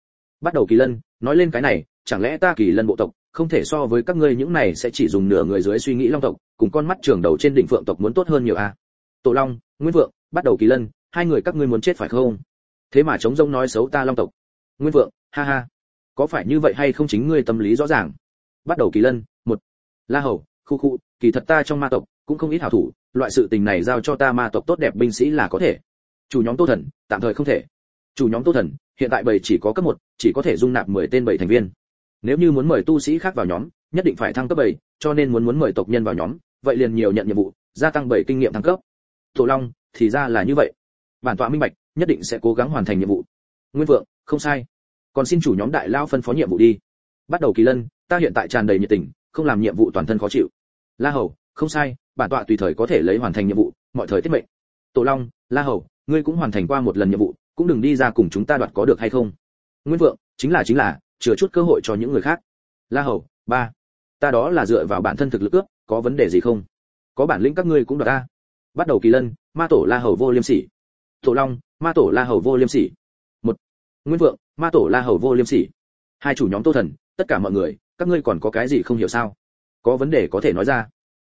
Bắt đầu kỳ lân, nói lên cái này, chẳng lẽ ta kỳ lân bộ tộc không thể so với các ngươi những này sẽ chỉ dùng nửa người dưới suy nghĩ long tộc, cùng con mắt trường đầu trên đỉnh phượng tộc muốn tốt hơn nhiều à? Tổ long, nguyên vượng bắt đầu kỳ lân, hai người các ngươi muốn chết phải không? Thế mà chống rông nói xấu ta long tộc. Nguyên vượng ha ha. Có phải như vậy hay không chính ngươi tâm lý rõ ràng? Bắt đầu kỳ lân, một. La hầu, khu khu, kỳ thật ta trong ma tộc cũng không ít hảo thủ, loại sự tình này giao cho ta ma tộc tốt đẹp binh sĩ là có thể. Chủ nhóm tô thần, tạm thời không thể. Chủ nhóm tô thần, hiện tại bầy chỉ có cấp một, chỉ có thể dung nạp 10 tên bảy thành viên nếu như muốn mời tu sĩ khác vào nhóm, nhất định phải thăng cấp bảy, cho nên muốn muốn mời tộc nhân vào nhóm, vậy liền nhiều nhận nhiệm vụ, gia tăng bảy kinh nghiệm thăng cấp. Tổ long, thì ra là như vậy. Bản tọa minh bạch, nhất định sẽ cố gắng hoàn thành nhiệm vụ. Nguyên vượng, không sai. Còn xin chủ nhóm đại lao phân phó nhiệm vụ đi. Bắt đầu kỳ lân, ta hiện tại tràn đầy nhiệt tình, không làm nhiệm vụ toàn thân khó chịu. La hầu, không sai, bản tọa tùy thời có thể lấy hoàn thành nhiệm vụ, mọi thời tiết mệnh. Tổ long, la hầu, ngươi cũng hoàn thành qua một lần nhiệm vụ, cũng đừng đi ra cùng chúng ta đoạt có được hay không. Nguyên vượng, chính là chính là chừa chút cơ hội cho những người khác. La hầu, ba, ta đó là dựa vào bản thân thực lực ước, có vấn đề gì không? Có bản lĩnh các ngươi cũng đoạt ta. Bắt đầu kỳ lân, ma tổ la hầu vô liêm sỉ. Tổ long, ma tổ la hầu vô liêm sỉ. Một, nguyên vượng, ma tổ la hầu vô liêm sỉ. Hai chủ nhóm tô thần, tất cả mọi người, các ngươi còn có cái gì không hiểu sao? Có vấn đề có thể nói ra.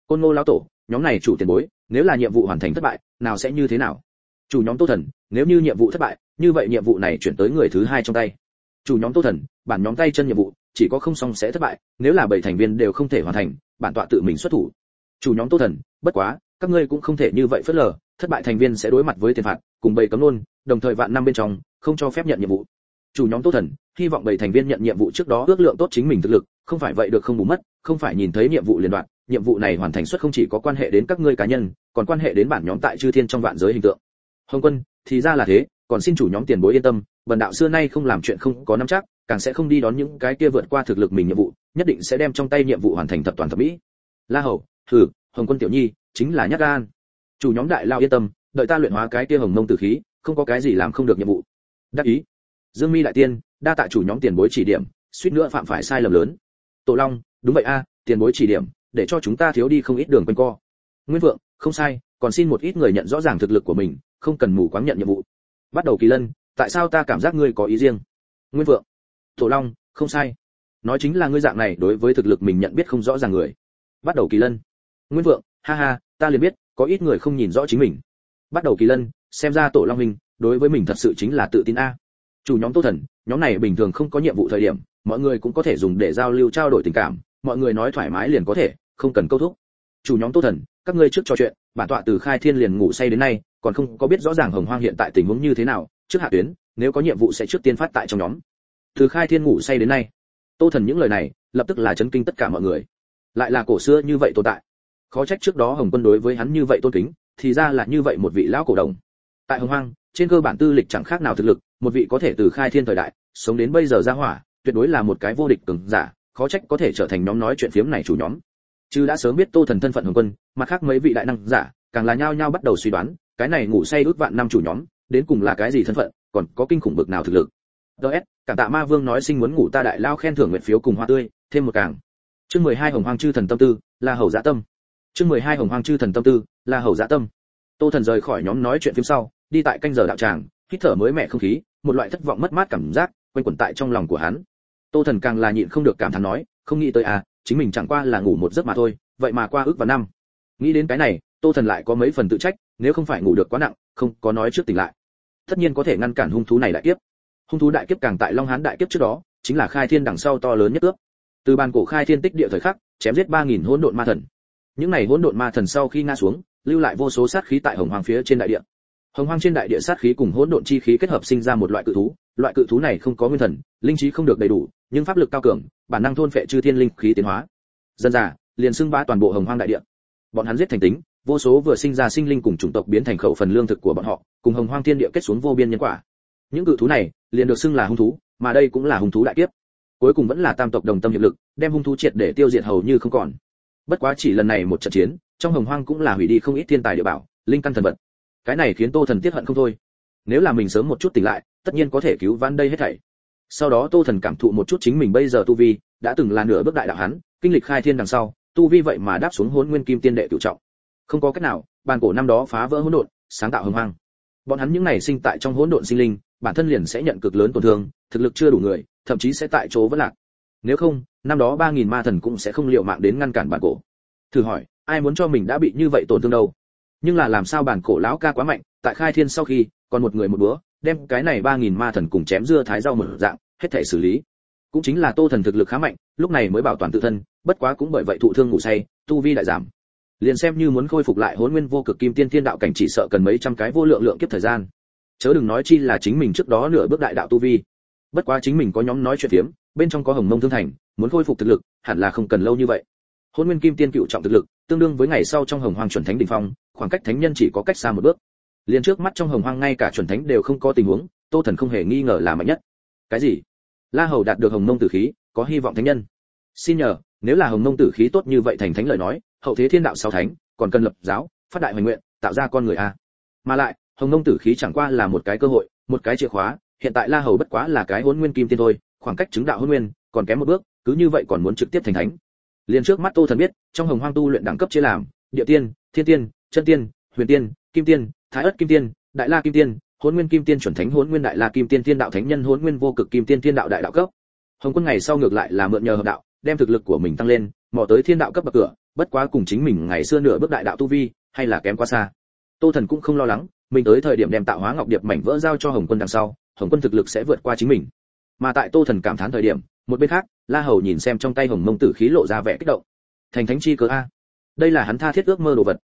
Côn ngô lão tổ, nhóm này chủ tiền bối, nếu là nhiệm vụ hoàn thành thất bại, nào sẽ như thế nào? Chủ nhóm tô thần, nếu như nhiệm vụ thất bại, như vậy nhiệm vụ này chuyển tới người thứ hai trong tay chủ nhóm tô thần, bản nhóm tay chân nhiệm vụ, chỉ có không xong sẽ thất bại, nếu là bảy thành viên đều không thể hoàn thành, bản tọa tự mình xuất thủ. Chủ nhóm tô thần, bất quá, các ngươi cũng không thể như vậy phớt lờ, thất bại thành viên sẽ đối mặt với tiền phạt, cùng bảy cấm luôn, đồng thời vạn năm bên trong, không cho phép nhận nhiệm vụ. Chủ nhóm tô thần, hy vọng bảy thành viên nhận nhiệm vụ trước đó ước lượng tốt chính mình thực lực, không phải vậy được không bù mất, không phải nhìn thấy nhiệm vụ liên đoạn, nhiệm vụ này hoàn thành xuất không chỉ có quan hệ đến các ngươi cá nhân, còn quan hệ đến bản nhóm tại chư thiên trong vạn giới hình tượng. Hồng quân, thì ra là thế, còn xin chủ nhóm tiền bối yên tâm bần đạo xưa nay không làm chuyện không có nắm chắc, càng sẽ không đi đón những cái kia vượt qua thực lực mình nhiệm vụ, nhất định sẽ đem trong tay nhiệm vụ hoàn thành thập toàn thập mỹ. La hầu thử hồng quân tiểu nhi, chính là nhắc gan. Chủ nhóm đại lao yên tâm, đợi ta luyện hóa cái kia hồng mông tử khí, không có cái gì làm không được nhiệm vụ. Đắc ý. Dương mi đại tiên, đa tạ chủ nhóm tiền bối chỉ điểm, suýt nữa phạm phải sai lầm lớn. Tổ long, đúng vậy a, tiền bối chỉ điểm, để cho chúng ta thiếu đi không ít đường quanh co. Nguyên vượng, không sai, còn xin một ít người nhận rõ ràng thực lực của mình, không cần mù quáng nhận nhiệm vụ. Bắt đầu kỳ lân tại sao ta cảm giác ngươi có ý riêng? Nguyên vượng. Tổ long, không sai. Nói chính là ngươi dạng này đối với thực lực mình nhận biết không rõ ràng người. Bắt đầu kỳ lân. Nguyên vượng, ha ha, ta liền biết, có ít người không nhìn rõ chính mình. Bắt đầu kỳ lân, xem ra tổ long hình đối với mình thật sự chính là tự tin a. Chủ nhóm tô thần, nhóm này bình thường không có nhiệm vụ thời điểm, mọi người cũng có thể dùng để giao lưu trao đổi tình cảm, mọi người nói thoải mái liền có thể, không cần câu thúc. Chủ nhóm tô thần, các ngươi trước trò chuyện, bản tọa từ khai thiên liền ngủ say đến nay, còn không có biết rõ ràng hồng hoang hiện tại tình huống như thế nào trước hạ tuyến, nếu có nhiệm vụ sẽ trước tiên phát tại trong nhóm. Từ khai thiên ngủ say đến nay, tô thần những lời này, lập tức là chấn kinh tất cả mọi người. Lại là cổ xưa như vậy tồn tại. Khó trách trước đó hồng quân đối với hắn như vậy tôn kính, thì ra là như vậy một vị lão cổ đồng. Tại hồng hoang, trên cơ bản tư lịch chẳng khác nào thực lực, một vị có thể từ khai thiên thời đại, sống đến bây giờ ra hỏa, tuyệt đối là một cái vô địch cường giả, khó trách có thể trở thành nhóm nói chuyện phiếm này chủ nhóm. Chứ đã sớm biết tô thần thân phận hồng quân, mặt khác mấy vị đại năng giả, càng là nhao nhao bắt đầu suy đoán, cái này ngủ say ước vạn năm chủ nhóm đến cùng là cái gì thân phận, còn có kinh khủng bực nào thực lực. Ds cảm tạ ma vương nói sinh muốn ngủ ta đại lao khen thưởng nguyện phiếu cùng hoa tươi, thêm một càng. Chương mười hai hồng hoang chư thần tâm tư là hầu dạ tâm. Chương mười hai hồng hoang chư thần tâm tư là hầu dạ tâm. Tô thần rời khỏi nhóm nói chuyện phim sau, đi tại canh giờ đạo tràng, hít thở mới mẻ không khí, một loại thất vọng mất mát cảm giác quanh quẩn tại trong lòng của hắn. Tô thần càng là nhịn không được cảm thán nói, không nghĩ tới à chính mình chẳng qua là ngủ một giấc mà thôi, vậy mà qua ước và năm. Nghĩ đến cái này, tô thần lại có mấy phần tự trách, nếu không phải ngủ được quá nặng, không có nói trước tỉnh lại tất nhiên có thể ngăn cản hung thú này đại kiếp. Hung thú đại kiếp càng tại long hán đại kiếp trước đó, chính là khai thiên đằng sau to lớn nhất ước. Từ bàn cổ khai thiên tích địa thời khắc, chém giết ba nghìn hỗn độn ma thần. Những này hỗn độn ma thần sau khi ngã xuống, lưu lại vô số sát khí tại hồng hoàng phía trên đại địa. Hồng hoang trên đại địa sát khí cùng hỗn độn chi khí kết hợp sinh ra một loại cự thú. Loại cự thú này không có nguyên thần, linh trí không được đầy đủ, nhưng pháp lực cao cường, bản năng thôn phệ chư thiên linh khí tiến hóa. Dân già, liền xưng bá toàn bộ hồng hoang đại địa. Bọn hắn giết thành tính, vô số vừa sinh ra sinh linh cùng chủng tộc biến thành khẩu phần lương thực của bọn họ cùng hồng hoang thiên địa kết xuống vô biên nhân quả. Những cự thú này liền được xưng là hung thú, mà đây cũng là hung thú đại kiếp. Cuối cùng vẫn là tam tộc đồng tâm hiệp lực, đem hung thú triệt để tiêu diệt hầu như không còn. Bất quá chỉ lần này một trận chiến, trong hồng hoang cũng là hủy đi không ít thiên tài địa bảo, linh căn thần vật. Cái này khiến tô thần tiếc hận không thôi. Nếu là mình sớm một chút tỉnh lại, tất nhiên có thể cứu vãn đây hết thảy. Sau đó tô thần cảm thụ một chút chính mình bây giờ tu vi, đã từng là nửa bước đại đạo hắn, kinh lịch khai thiên đằng sau, tu vi vậy mà đáp xuống hỗn nguyên kim tiên đệ cửu trọng. Không có cách nào, bàn cổ năm đó phá vỡ hỗn độn, sáng tạo hồng hoang bọn hắn những này sinh tại trong hỗn độn sinh linh, bản thân liền sẽ nhận cực lớn tổn thương, thực lực chưa đủ người, thậm chí sẽ tại chỗ vẫn lạc. Nếu không, năm đó ba nghìn ma thần cũng sẽ không liều mạng đến ngăn cản bản cổ. Thử hỏi, ai muốn cho mình đã bị như vậy tổn thương đâu? Nhưng là làm sao bản cổ lão ca quá mạnh, tại khai thiên sau khi, còn một người một búa đem cái này ba nghìn ma thần cùng chém dưa thái rau mở dạng, hết thể xử lý. Cũng chính là tô thần thực lực khá mạnh, lúc này mới bảo toàn tự thân, bất quá cũng bởi vậy thụ thương ngủ say, tu vi lại giảm liền xem như muốn khôi phục lại hỗn nguyên vô cực kim tiên thiên đạo cảnh chỉ sợ cần mấy trăm cái vô lượng lượng kiếp thời gian. Chớ đừng nói chi là chính mình trước đó nửa bước đại đạo tu vi. Bất quá chính mình có nhóm nói chuyện phiếm, bên trong có hồng mông thương thành, muốn khôi phục thực lực, hẳn là không cần lâu như vậy. Hôn nguyên kim tiên cựu trọng thực lực, tương đương với ngày sau trong hồng hoang chuẩn thánh đỉnh phong, khoảng cách thánh nhân chỉ có cách xa một bước. Liền trước mắt trong hồng hoang ngay cả chuẩn thánh đều không có tình huống, tô thần không hề nghi ngờ là mạnh nhất. Cái gì? La hầu đạt được hồng mông tử khí, có hy vọng thánh nhân. Xin nhờ, nếu là hồng mông tử khí tốt như vậy thành thánh lời nói hậu thế thiên đạo sáu thánh, còn cần lập giáo, phát đại hoành nguyện, tạo ra con người a. Mà lại, hồng nông tử khí chẳng qua là một cái cơ hội, một cái chìa khóa, hiện tại la hầu bất quá là cái hôn nguyên kim tiên thôi, khoảng cách chứng đạo hôn nguyên còn kém một bước, cứ như vậy còn muốn trực tiếp thành thánh. Liền trước mắt tô thần biết, trong hồng hoang tu luyện đẳng cấp chia làm, địa tiên, thiên tiên, chân tiên, huyền tiên, kim tiên, thái ất kim tiên, đại la kim tiên hôn nguyên kim tiên chuẩn thánh hôn nguyên đại la kim tiên tiên đạo thánh nhân hôn nguyên vô cực kim tiên tiên đạo đại đạo cấp. Hồng quân ngày sau ngược lại là mượn nhờ hợp đạo, đem thực lực của mình tăng lên, mò tới thiên đạo cấp bậc cửa bất quá cùng chính mình ngày xưa nửa bước đại đạo tu vi, hay là kém quá xa. Tô thần cũng không lo lắng, mình tới thời điểm đem tạo hóa ngọc điệp mảnh vỡ giao cho hồng quân đằng sau, hồng quân thực lực sẽ vượt qua chính mình. Mà tại tô thần cảm thán thời điểm, một bên khác, la hầu nhìn xem trong tay hồng mông tử khí lộ ra vẻ kích động. Thành thánh chi cớ a. Đây là hắn tha thiết ước mơ đồ vật.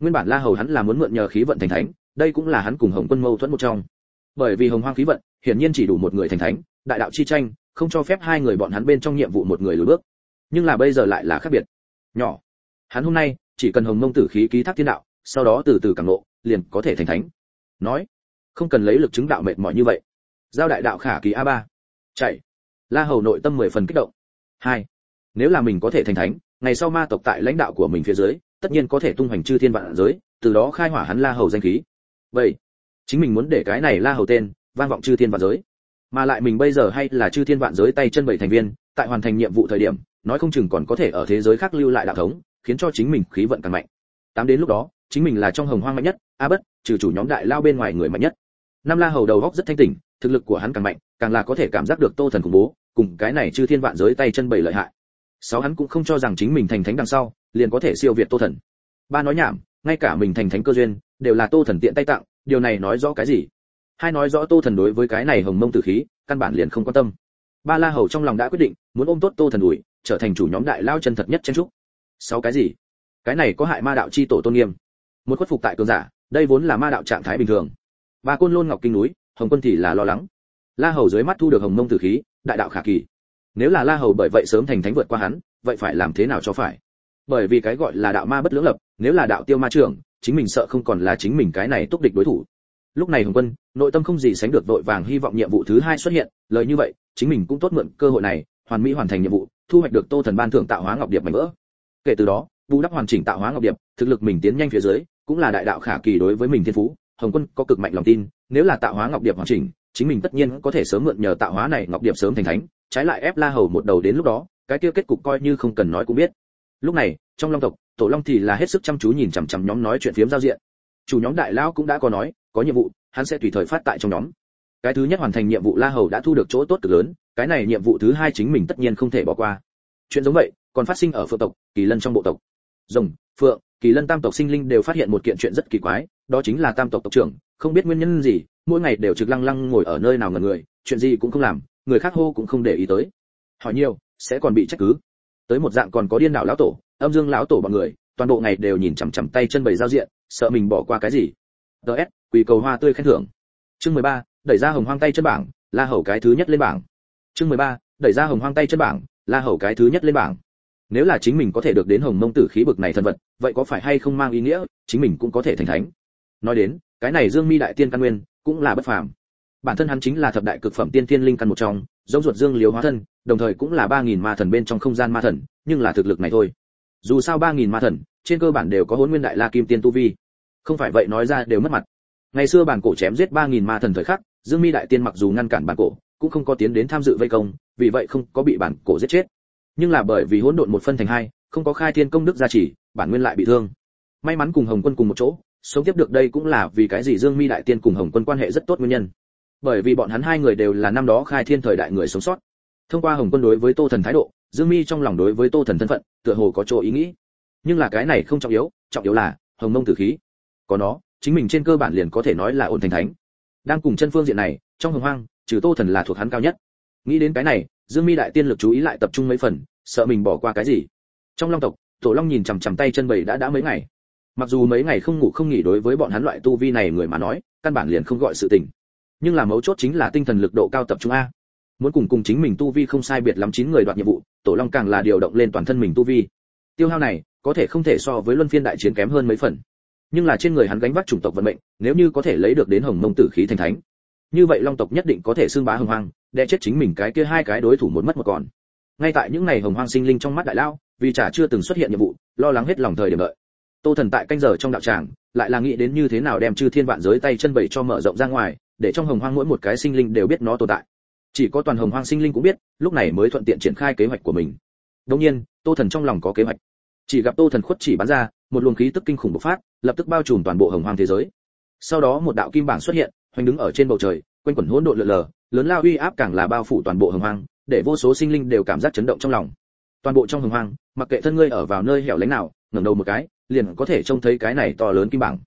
Nguyên bản la hầu hắn là muốn mượn nhờ khí vận thành thánh, đây cũng là hắn cùng hồng quân mâu thuẫn một trong. Bởi vì hồng hoang khí vận, hiển nhiên chỉ đủ một người thành thánh, đại đạo chi tranh, không cho phép hai người bọn hắn bên trong nhiệm vụ một người lùi bước. Nhưng là bây giờ lại là khác biệt. Nhỏ hắn hôm nay chỉ cần hồng mông tử khí ký thác thiên đạo, sau đó từ từ cảm ngộ, liền có thể thành thánh. Nói, không cần lấy lực chứng đạo mệt mỏi như vậy. Giao đại đạo khả kỳ a ba. Chạy. La hầu nội tâm mười phần kích động. Hai. Nếu là mình có thể thành thánh, ngày sau ma tộc tại lãnh đạo của mình phía dưới, tất nhiên có thể tung hoành chư thiên vạn giới, từ đó khai hỏa hắn la hầu danh khí. Vậy, chính mình muốn để cái này la hầu tên, vang vọng chư thiên vạn giới. Mà lại mình bây giờ hay là chư thiên vạn giới tay chân bảy thành viên, tại hoàn thành nhiệm vụ thời điểm, nói không chừng còn có thể ở thế giới khác lưu lại đạo thống khiến cho chính mình khí vận càng mạnh. Tám đến lúc đó, chính mình là trong hồng hoang mạnh nhất, a bất, trừ chủ nhóm đại lao bên ngoài người mạnh nhất. Năm la hầu đầu góc rất thanh tỉnh, thực lực của hắn càng mạnh, càng là có thể cảm giác được tô thần khủng bố, cùng cái này chư thiên vạn giới tay chân bảy lợi hại. Sáu hắn cũng không cho rằng chính mình thành thánh đằng sau, liền có thể siêu việt tô thần. Ba nói nhảm, ngay cả mình thành thánh cơ duyên, đều là tô thần tiện tay tặng, điều này nói rõ cái gì? Hai nói rõ tô thần đối với cái này hồng mông tử khí, căn bản liền không quan tâm. Ba la hầu trong lòng đã quyết định, muốn ôm tốt tô thần ủi trở thành chủ nhóm đại lao chân thật nhất chen trúc sáu cái gì? Cái này có hại ma đạo chi tổ tôn nghiêm. Một khuất phục tại cường giả, đây vốn là ma đạo trạng thái bình thường. Ba côn lôn ngọc kinh núi, hồng quân thì là lo lắng. La hầu dưới mắt thu được hồng mông tử khí, đại đạo khả kỳ. Nếu là la hầu bởi vậy sớm thành thánh vượt qua hắn, vậy phải làm thế nào cho phải? Bởi vì cái gọi là đạo ma bất lưỡng lập, nếu là đạo tiêu ma trưởng, chính mình sợ không còn là chính mình cái này túc địch đối thủ. Lúc này hồng quân, nội tâm không gì sánh được vội vàng hy vọng nhiệm vụ thứ hai xuất hiện, lời như vậy, chính mình cũng tốt mượn cơ hội này, hoàn mỹ hoàn thành nhiệm vụ, thu hoạch được tô thần ban thưởng tạo hóa ngọc điệp mảnh vỡ kể từ đó, bù đắp hoàn chỉnh tạo hóa ngọc điệp, thực lực mình tiến nhanh phía dưới, cũng là đại đạo khả kỳ đối với mình thiên phú. Hồng quân có cực mạnh lòng tin, nếu là tạo hóa ngọc điệp hoàn chỉnh, chính mình tất nhiên có thể sớm mượn nhờ tạo hóa này ngọc điệp sớm thành thánh, trái lại ép la hầu một đầu đến lúc đó, cái kia kết cục coi như không cần nói cũng biết. Lúc này, trong long tộc, tổ long thì là hết sức chăm chú nhìn chằm chằm nhóm nói chuyện phiếm giao diện. Chủ nhóm đại lão cũng đã có nói, có nhiệm vụ, hắn sẽ tùy thời phát tại trong nhóm. Cái thứ nhất hoàn thành nhiệm vụ la hầu đã thu được chỗ tốt cực lớn, cái này nhiệm vụ thứ hai chính mình tất nhiên không thể bỏ qua. Chuyện giống vậy còn phát sinh ở phượng tộc kỳ lân trong bộ tộc. Rồng phượng kỳ lân tam tộc sinh linh đều phát hiện một kiện chuyện rất kỳ quái đó chính là tam tộc tộc trưởng không biết nguyên nhân gì mỗi ngày đều trực lăng lăng ngồi ở nơi nào ngần người chuyện gì cũng không làm người khác hô cũng không để ý tới. Hỏi nhiều sẽ còn bị trách cứ. Tới một dạng còn có điên đảo lão tổ âm dương lão tổ bọn người toàn bộ ngày đều nhìn chằm chằm tay chân bầy giao diện sợ mình bỏ qua cái gì. Ts quỳ cầu hoa tươi khen thưởng. Chương 13, đẩy ra hồng hoang tay chân bảng la hầu cái thứ nhất lên bảng. Chương 13, đẩy ra hồng hoang tay chân bảng la hầu cái thứ nhất lên bảng nếu là chính mình có thể được đến hồng mông tử khí bực này thần vật, vậy có phải hay không mang ý nghĩa, chính mình cũng có thể thành thánh? Nói đến, cái này dương mi đại tiên căn nguyên, cũng là bất phàm. Bản thân hắn chính là thập đại cực phẩm tiên tiên linh căn một trong, giống ruột dương liếu hóa thân, đồng thời cũng là ba nghìn ma thần bên trong không gian ma thần, nhưng là thực lực này thôi. Dù sao ba nghìn ma thần, trên cơ bản đều có hôn nguyên đại la kim tiên tu vi. Không phải vậy nói ra đều mất mặt. Ngày xưa bản cổ chém giết ba nghìn ma thần thời khắc, dương mi đại tiên mặc dù ngăn cản bản cổ, cũng không có tiến đến tham dự vây công, vì vậy không có bị bản cổ giết chết nhưng là bởi vì hỗn độn một phân thành hai, không có khai thiên công đức gia trì, bản nguyên lại bị thương. May mắn cùng hồng quân cùng một chỗ, sống tiếp được đây cũng là vì cái gì dương mi đại tiên cùng hồng quân quan hệ rất tốt nguyên nhân. Bởi vì bọn hắn hai người đều là năm đó khai thiên thời đại người sống sót. Thông qua hồng quân đối với tô thần thái độ, dương mi trong lòng đối với tô thần thân phận, tựa hồ có chỗ ý nghĩ. Nhưng là cái này không trọng yếu trọng yếu là hồng mông tử khí. Có nó, chính mình trên cơ bản liền có thể nói là ổn thành thánh. Đang cùng chân phương diện này, trong hồng hoang, trừ tô thần là thuộc hắn cao nhất. Nghĩ đến cái này dương mi đại tiên lực chú ý lại tập trung mấy phần, sợ mình bỏ qua cái gì. Trong long tộc, tổ long nhìn chằm chằm tay chân bầy đã đã mấy ngày. Mặc dù mấy ngày không ngủ không nghỉ đối với bọn hắn loại tu vi này người mà nói, căn bản liền không gọi sự tình. Nhưng là mấu chốt chính là tinh thần lực độ cao tập trung a. Muốn cùng cùng chính mình tu vi không sai biệt lắm chín người đoạt nhiệm vụ, tổ long càng là điều động lên toàn thân mình tu vi. Tiêu hao này, có thể không thể so với luân phiên đại chiến kém hơn mấy phần. Nhưng là trên người hắn gánh vác chủng tộc vận mệnh, nếu như có thể lấy được đến hồng mông tử khí thành thánh như vậy long tộc nhất định có thể xưng bá hồng hoang đe chết chính mình cái kia hai cái đối thủ một mất một còn. Ngay tại những ngày hồng hoang sinh linh trong mắt đại lao, vì chả chưa từng xuất hiện nhiệm vụ, lo lắng hết lòng thời điểm đợi. Tô thần tại canh giờ trong đạo tràng, lại là nghĩ đến như thế nào đem chư thiên vạn giới tay chân bảy cho mở rộng ra ngoài, để trong hồng hoang mỗi một cái sinh linh đều biết nó tồn tại. Chỉ có toàn hồng hoang sinh linh cũng biết, lúc này mới thuận tiện triển khai kế hoạch của mình. Đương nhiên, tô thần trong lòng có kế hoạch. Chỉ gặp tô thần khuất chỉ bắn ra, một luồng khí tức kinh khủng bộc phát, lập tức bao trùm toàn bộ hồng hoang thế giới. Sau đó một đạo kim bảng xuất hiện hoành đứng ở trên bầu trời, quanh quẩn hỗn độn lượn lờ, lớn lao uy áp càng là bao phủ toàn bộ hồng hoang, để vô số sinh linh đều cảm giác chấn động trong lòng. Toàn bộ trong hồng hoang, mặc kệ thân ngươi ở vào nơi hẻo lánh nào, ngẩng đầu một cái, liền có thể trông thấy cái này to lớn kim bảng.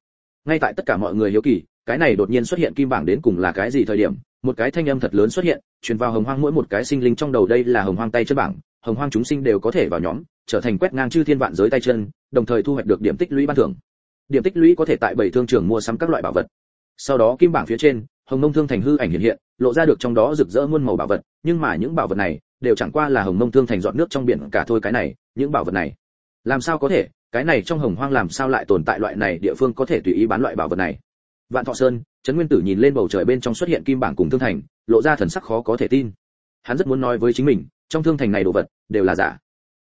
Ngay tại tất cả mọi người hiếu kỳ, cái này đột nhiên xuất hiện kim bảng đến cùng là cái gì thời điểm, một cái thanh âm thật lớn xuất hiện, truyền vào hồng hoang mỗi một cái sinh linh trong đầu đây là hồng hoang tay chân bảng, hồng hoang chúng sinh đều có thể vào nhóm, trở thành quét ngang chư thiên vạn giới tay chân, đồng thời thu hoạch được điểm tích lũy ban thưởng. Điểm tích lũy có thể tại bảy thương trường mua sắm các loại bảo vật sau đó kim bảng phía trên, hồng mông thương thành hư ảnh hiện hiện, lộ ra được trong đó rực rỡ muôn màu bảo vật, nhưng mà những bảo vật này đều chẳng qua là hồng mông thương thành dọn nước trong biển cả thôi cái này, những bảo vật này, làm sao có thể? Cái này trong hồng hoang làm sao lại tồn tại loại này địa phương có thể tùy ý bán loại bảo vật này? Vạn thọ sơn, trấn nguyên tử nhìn lên bầu trời bên trong xuất hiện kim bảng cùng thương thành, lộ ra thần sắc khó có thể tin. Hắn rất muốn nói với chính mình, trong thương thành này đồ vật đều là giả.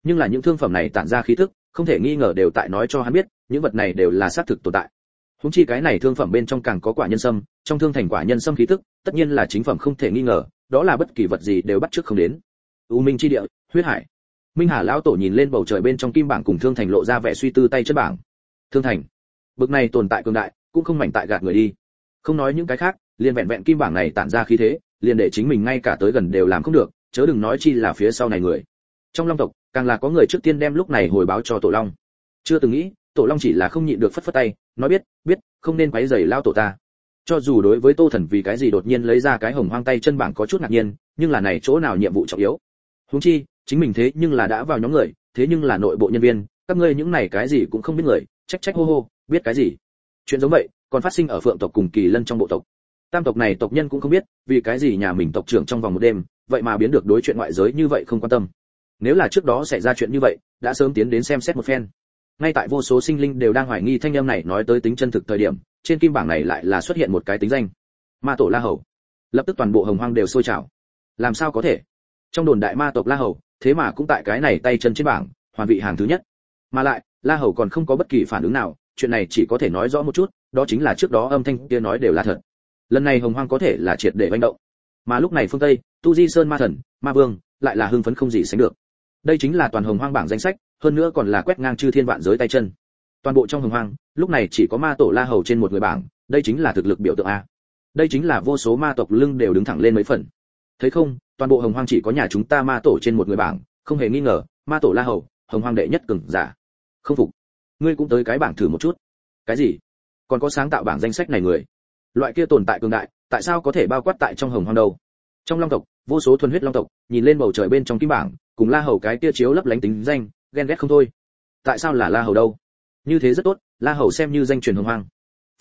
Nhưng là những thương phẩm này tản ra khí thức không thể nghi ngờ đều tại nói cho hắn biết, những vật này đều là xác thực tồn tại húng chi cái này thương phẩm bên trong càng có quả nhân sâm, trong thương thành quả nhân sâm khí tức, tất nhiên là chính phẩm không thể nghi ngờ, đó là bất kỳ vật gì đều bắt trước không đến. U minh chi địa, huyết hải. Minh hà lão tổ nhìn lên bầu trời bên trong kim bảng cùng thương thành lộ ra vẻ suy tư tay chất bảng. Thương thành. Bực này tồn tại cường đại, cũng không mảnh tại gạt người đi. Không nói những cái khác, liền vẹn vẹn kim bảng này tản ra khí thế, liền để chính mình ngay cả tới gần đều làm không được, chớ đừng nói chi là phía sau này người. Trong long tộc, càng là có người trước tiên đem lúc này hồi báo cho tổ long. Chưa từng nghĩ, tổ long chỉ là không nhịn được phất phất tay nói biết biết, không nên quấy rầy lao tổ ta. Cho dù đối với tô thần vì cái gì đột nhiên lấy ra cái hồng hoang tay chân bảng có chút ngạc nhiên, nhưng là này chỗ nào nhiệm vụ trọng yếu? Huống chi, chính mình thế nhưng là đã vào nhóm người, thế nhưng là nội bộ nhân viên, các ngươi những này cái gì cũng không biết người, trách trách hô hô, biết cái gì? Chuyện giống vậy, còn phát sinh ở phượng tộc cùng kỳ lân trong bộ tộc. Tam tộc này tộc nhân cũng không biết, vì cái gì nhà mình tộc trưởng trong vòng một đêm, vậy mà biến được đối chuyện ngoại giới như vậy không quan tâm. Nếu là trước đó xảy ra chuyện như vậy, đã sớm tiến đến xem xét một phen ngay tại vô số sinh linh đều đang hoài nghi thanh âm này nói tới tính chân thực thời điểm, trên kim bảng này lại là xuất hiện một cái tính danh. Ma tổ la hầu. Lập tức toàn bộ hồng hoang đều sôi trào. Làm sao có thể? Trong đồn đại ma tộc la hầu, thế mà cũng tại cái này tay chân trên bảng, hoàn vị hàng thứ nhất. Mà lại, la hầu còn không có bất kỳ phản ứng nào, chuyện này chỉ có thể nói rõ một chút, đó chính là trước đó âm thanh kia nói đều là thật. Lần này hồng hoang có thể là triệt để manh động. Mà lúc này phương tây, tu di sơn ma thần, ma vương, lại là hưng phấn không gì sánh được. Đây chính là toàn hồng hoang bảng danh sách hơn nữa còn là quét ngang chư thiên vạn giới tay chân. Toàn bộ trong hồng hoang, lúc này chỉ có ma tổ la hầu trên một người bảng, đây chính là thực lực biểu tượng a. Đây chính là vô số ma tộc lưng đều đứng thẳng lên mấy phần. Thấy không, toàn bộ hồng hoang chỉ có nhà chúng ta ma tổ trên một người bảng, không hề nghi ngờ, ma tổ la hầu, hồng hoang đệ nhất cường giả. Không phục. Ngươi cũng tới cái bảng thử một chút. Cái gì? Còn có sáng tạo bảng danh sách này người. Loại kia tồn tại cường đại, tại sao có thể bao quát tại trong hồng hoang đâu? Trong long tộc, vô số thuần huyết long tộc, nhìn lên bầu trời bên trong kim bảng, cùng la hầu cái kia chiếu lấp lánh tính danh ghen ghét không thôi. Tại sao là la hầu đâu? Như thế rất tốt, la hầu xem như danh truyền hồng hoang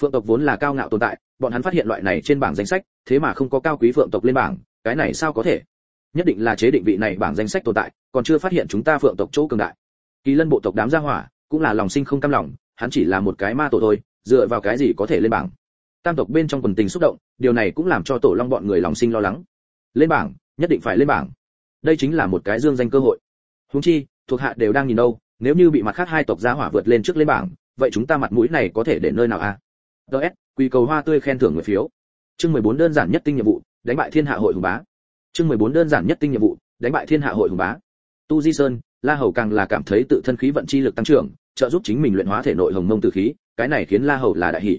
phượng tộc vốn là cao ngạo tồn tại, bọn hắn phát hiện loại này trên bảng danh sách, thế mà không có cao quý phượng tộc lên bảng, cái này sao có thể? Nhất định là chế định vị này bảng danh sách tồn tại, còn chưa phát hiện chúng ta phượng tộc chỗ cường đại. Kỳ lân bộ tộc đám gia hỏa, cũng là lòng sinh không cam lòng, hắn chỉ là một cái ma tổ thôi, dựa vào cái gì có thể lên bảng? Tam tộc bên trong quần tình xúc động, điều này cũng làm cho tổ long bọn người lòng sinh lo lắng. Lên bảng, nhất định phải lên bảng. Đây chính là một cái dương danh cơ hội. Huống chi thuộc hạ đều đang nhìn đâu, nếu như bị mặt khác hai tộc gia hỏa vượt lên trước lên bảng, vậy chúng ta mặt mũi này có thể để nơi nào a ts quy cầu hoa tươi khen thưởng người phiếu. Chương 14 đơn giản nhất tinh nhiệm vụ, đánh bại thiên hạ hội hùng bá. Chương 14 đơn giản nhất tinh nhiệm vụ, đánh bại thiên hạ hội hùng bá. Tu di sơn, la hầu càng là cảm thấy tự thân khí vận chi lực tăng trưởng, trợ giúp chính mình luyện hóa thể nội hồng mông tử khí, cái này khiến la hầu là đại hỷ.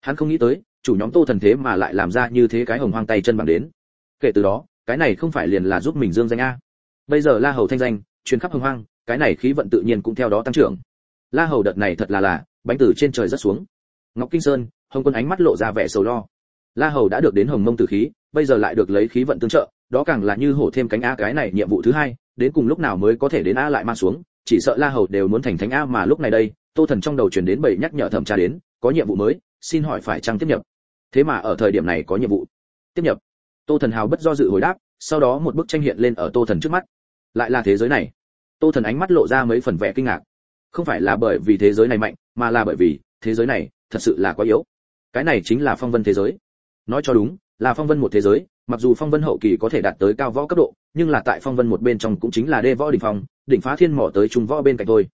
Hắn không nghĩ tới, chủ nhóm tô thần thế mà lại làm ra như thế cái hồng hoang tay chân bằng đến. Kể từ đó, cái này không phải liền là giúp mình dương danh a. Bây giờ la hầu thanh danh, truyền khắp hồng hoang cái này khí vận tự nhiên cũng theo đó tăng trưởng. La hầu đợt này thật là là, bánh từ trên trời rất xuống. Ngọc kinh sơn, hồng quân ánh mắt lộ ra vẻ sầu lo. La hầu đã được đến hồng mông tử khí, bây giờ lại được lấy khí vận tương trợ, đó càng là như hổ thêm cánh a cái này nhiệm vụ thứ hai, đến cùng lúc nào mới có thể đến a lại mang xuống, chỉ sợ la hầu đều muốn thành thánh a mà lúc này đây, tô thần trong đầu truyền đến bảy nhắc nhở thẩm tra đến, có nhiệm vụ mới, xin hỏi phải chăng tiếp nhập. Thế mà ở thời điểm này có nhiệm vụ. Tiếp nhập. Tô thần hào bất do dự hồi đáp, sau đó một bức tranh hiện lên ở tô thần trước mắt. Lại là thế giới này tô thần ánh mắt lộ ra mấy phần vẻ kinh ngạc. Không phải là bởi vì thế giới này mạnh, mà là bởi vì thế giới này thật sự là quá yếu. Cái này chính là phong vân thế giới. Nói cho đúng, là phong vân một thế giới, mặc dù phong vân hậu kỳ có thể đạt tới cao võ cấp độ, nhưng là tại phong vân một bên trong cũng chính là đê võ đỉnh phong, đỉnh phá thiên mỏ tới trung võ bên cạnh thôi.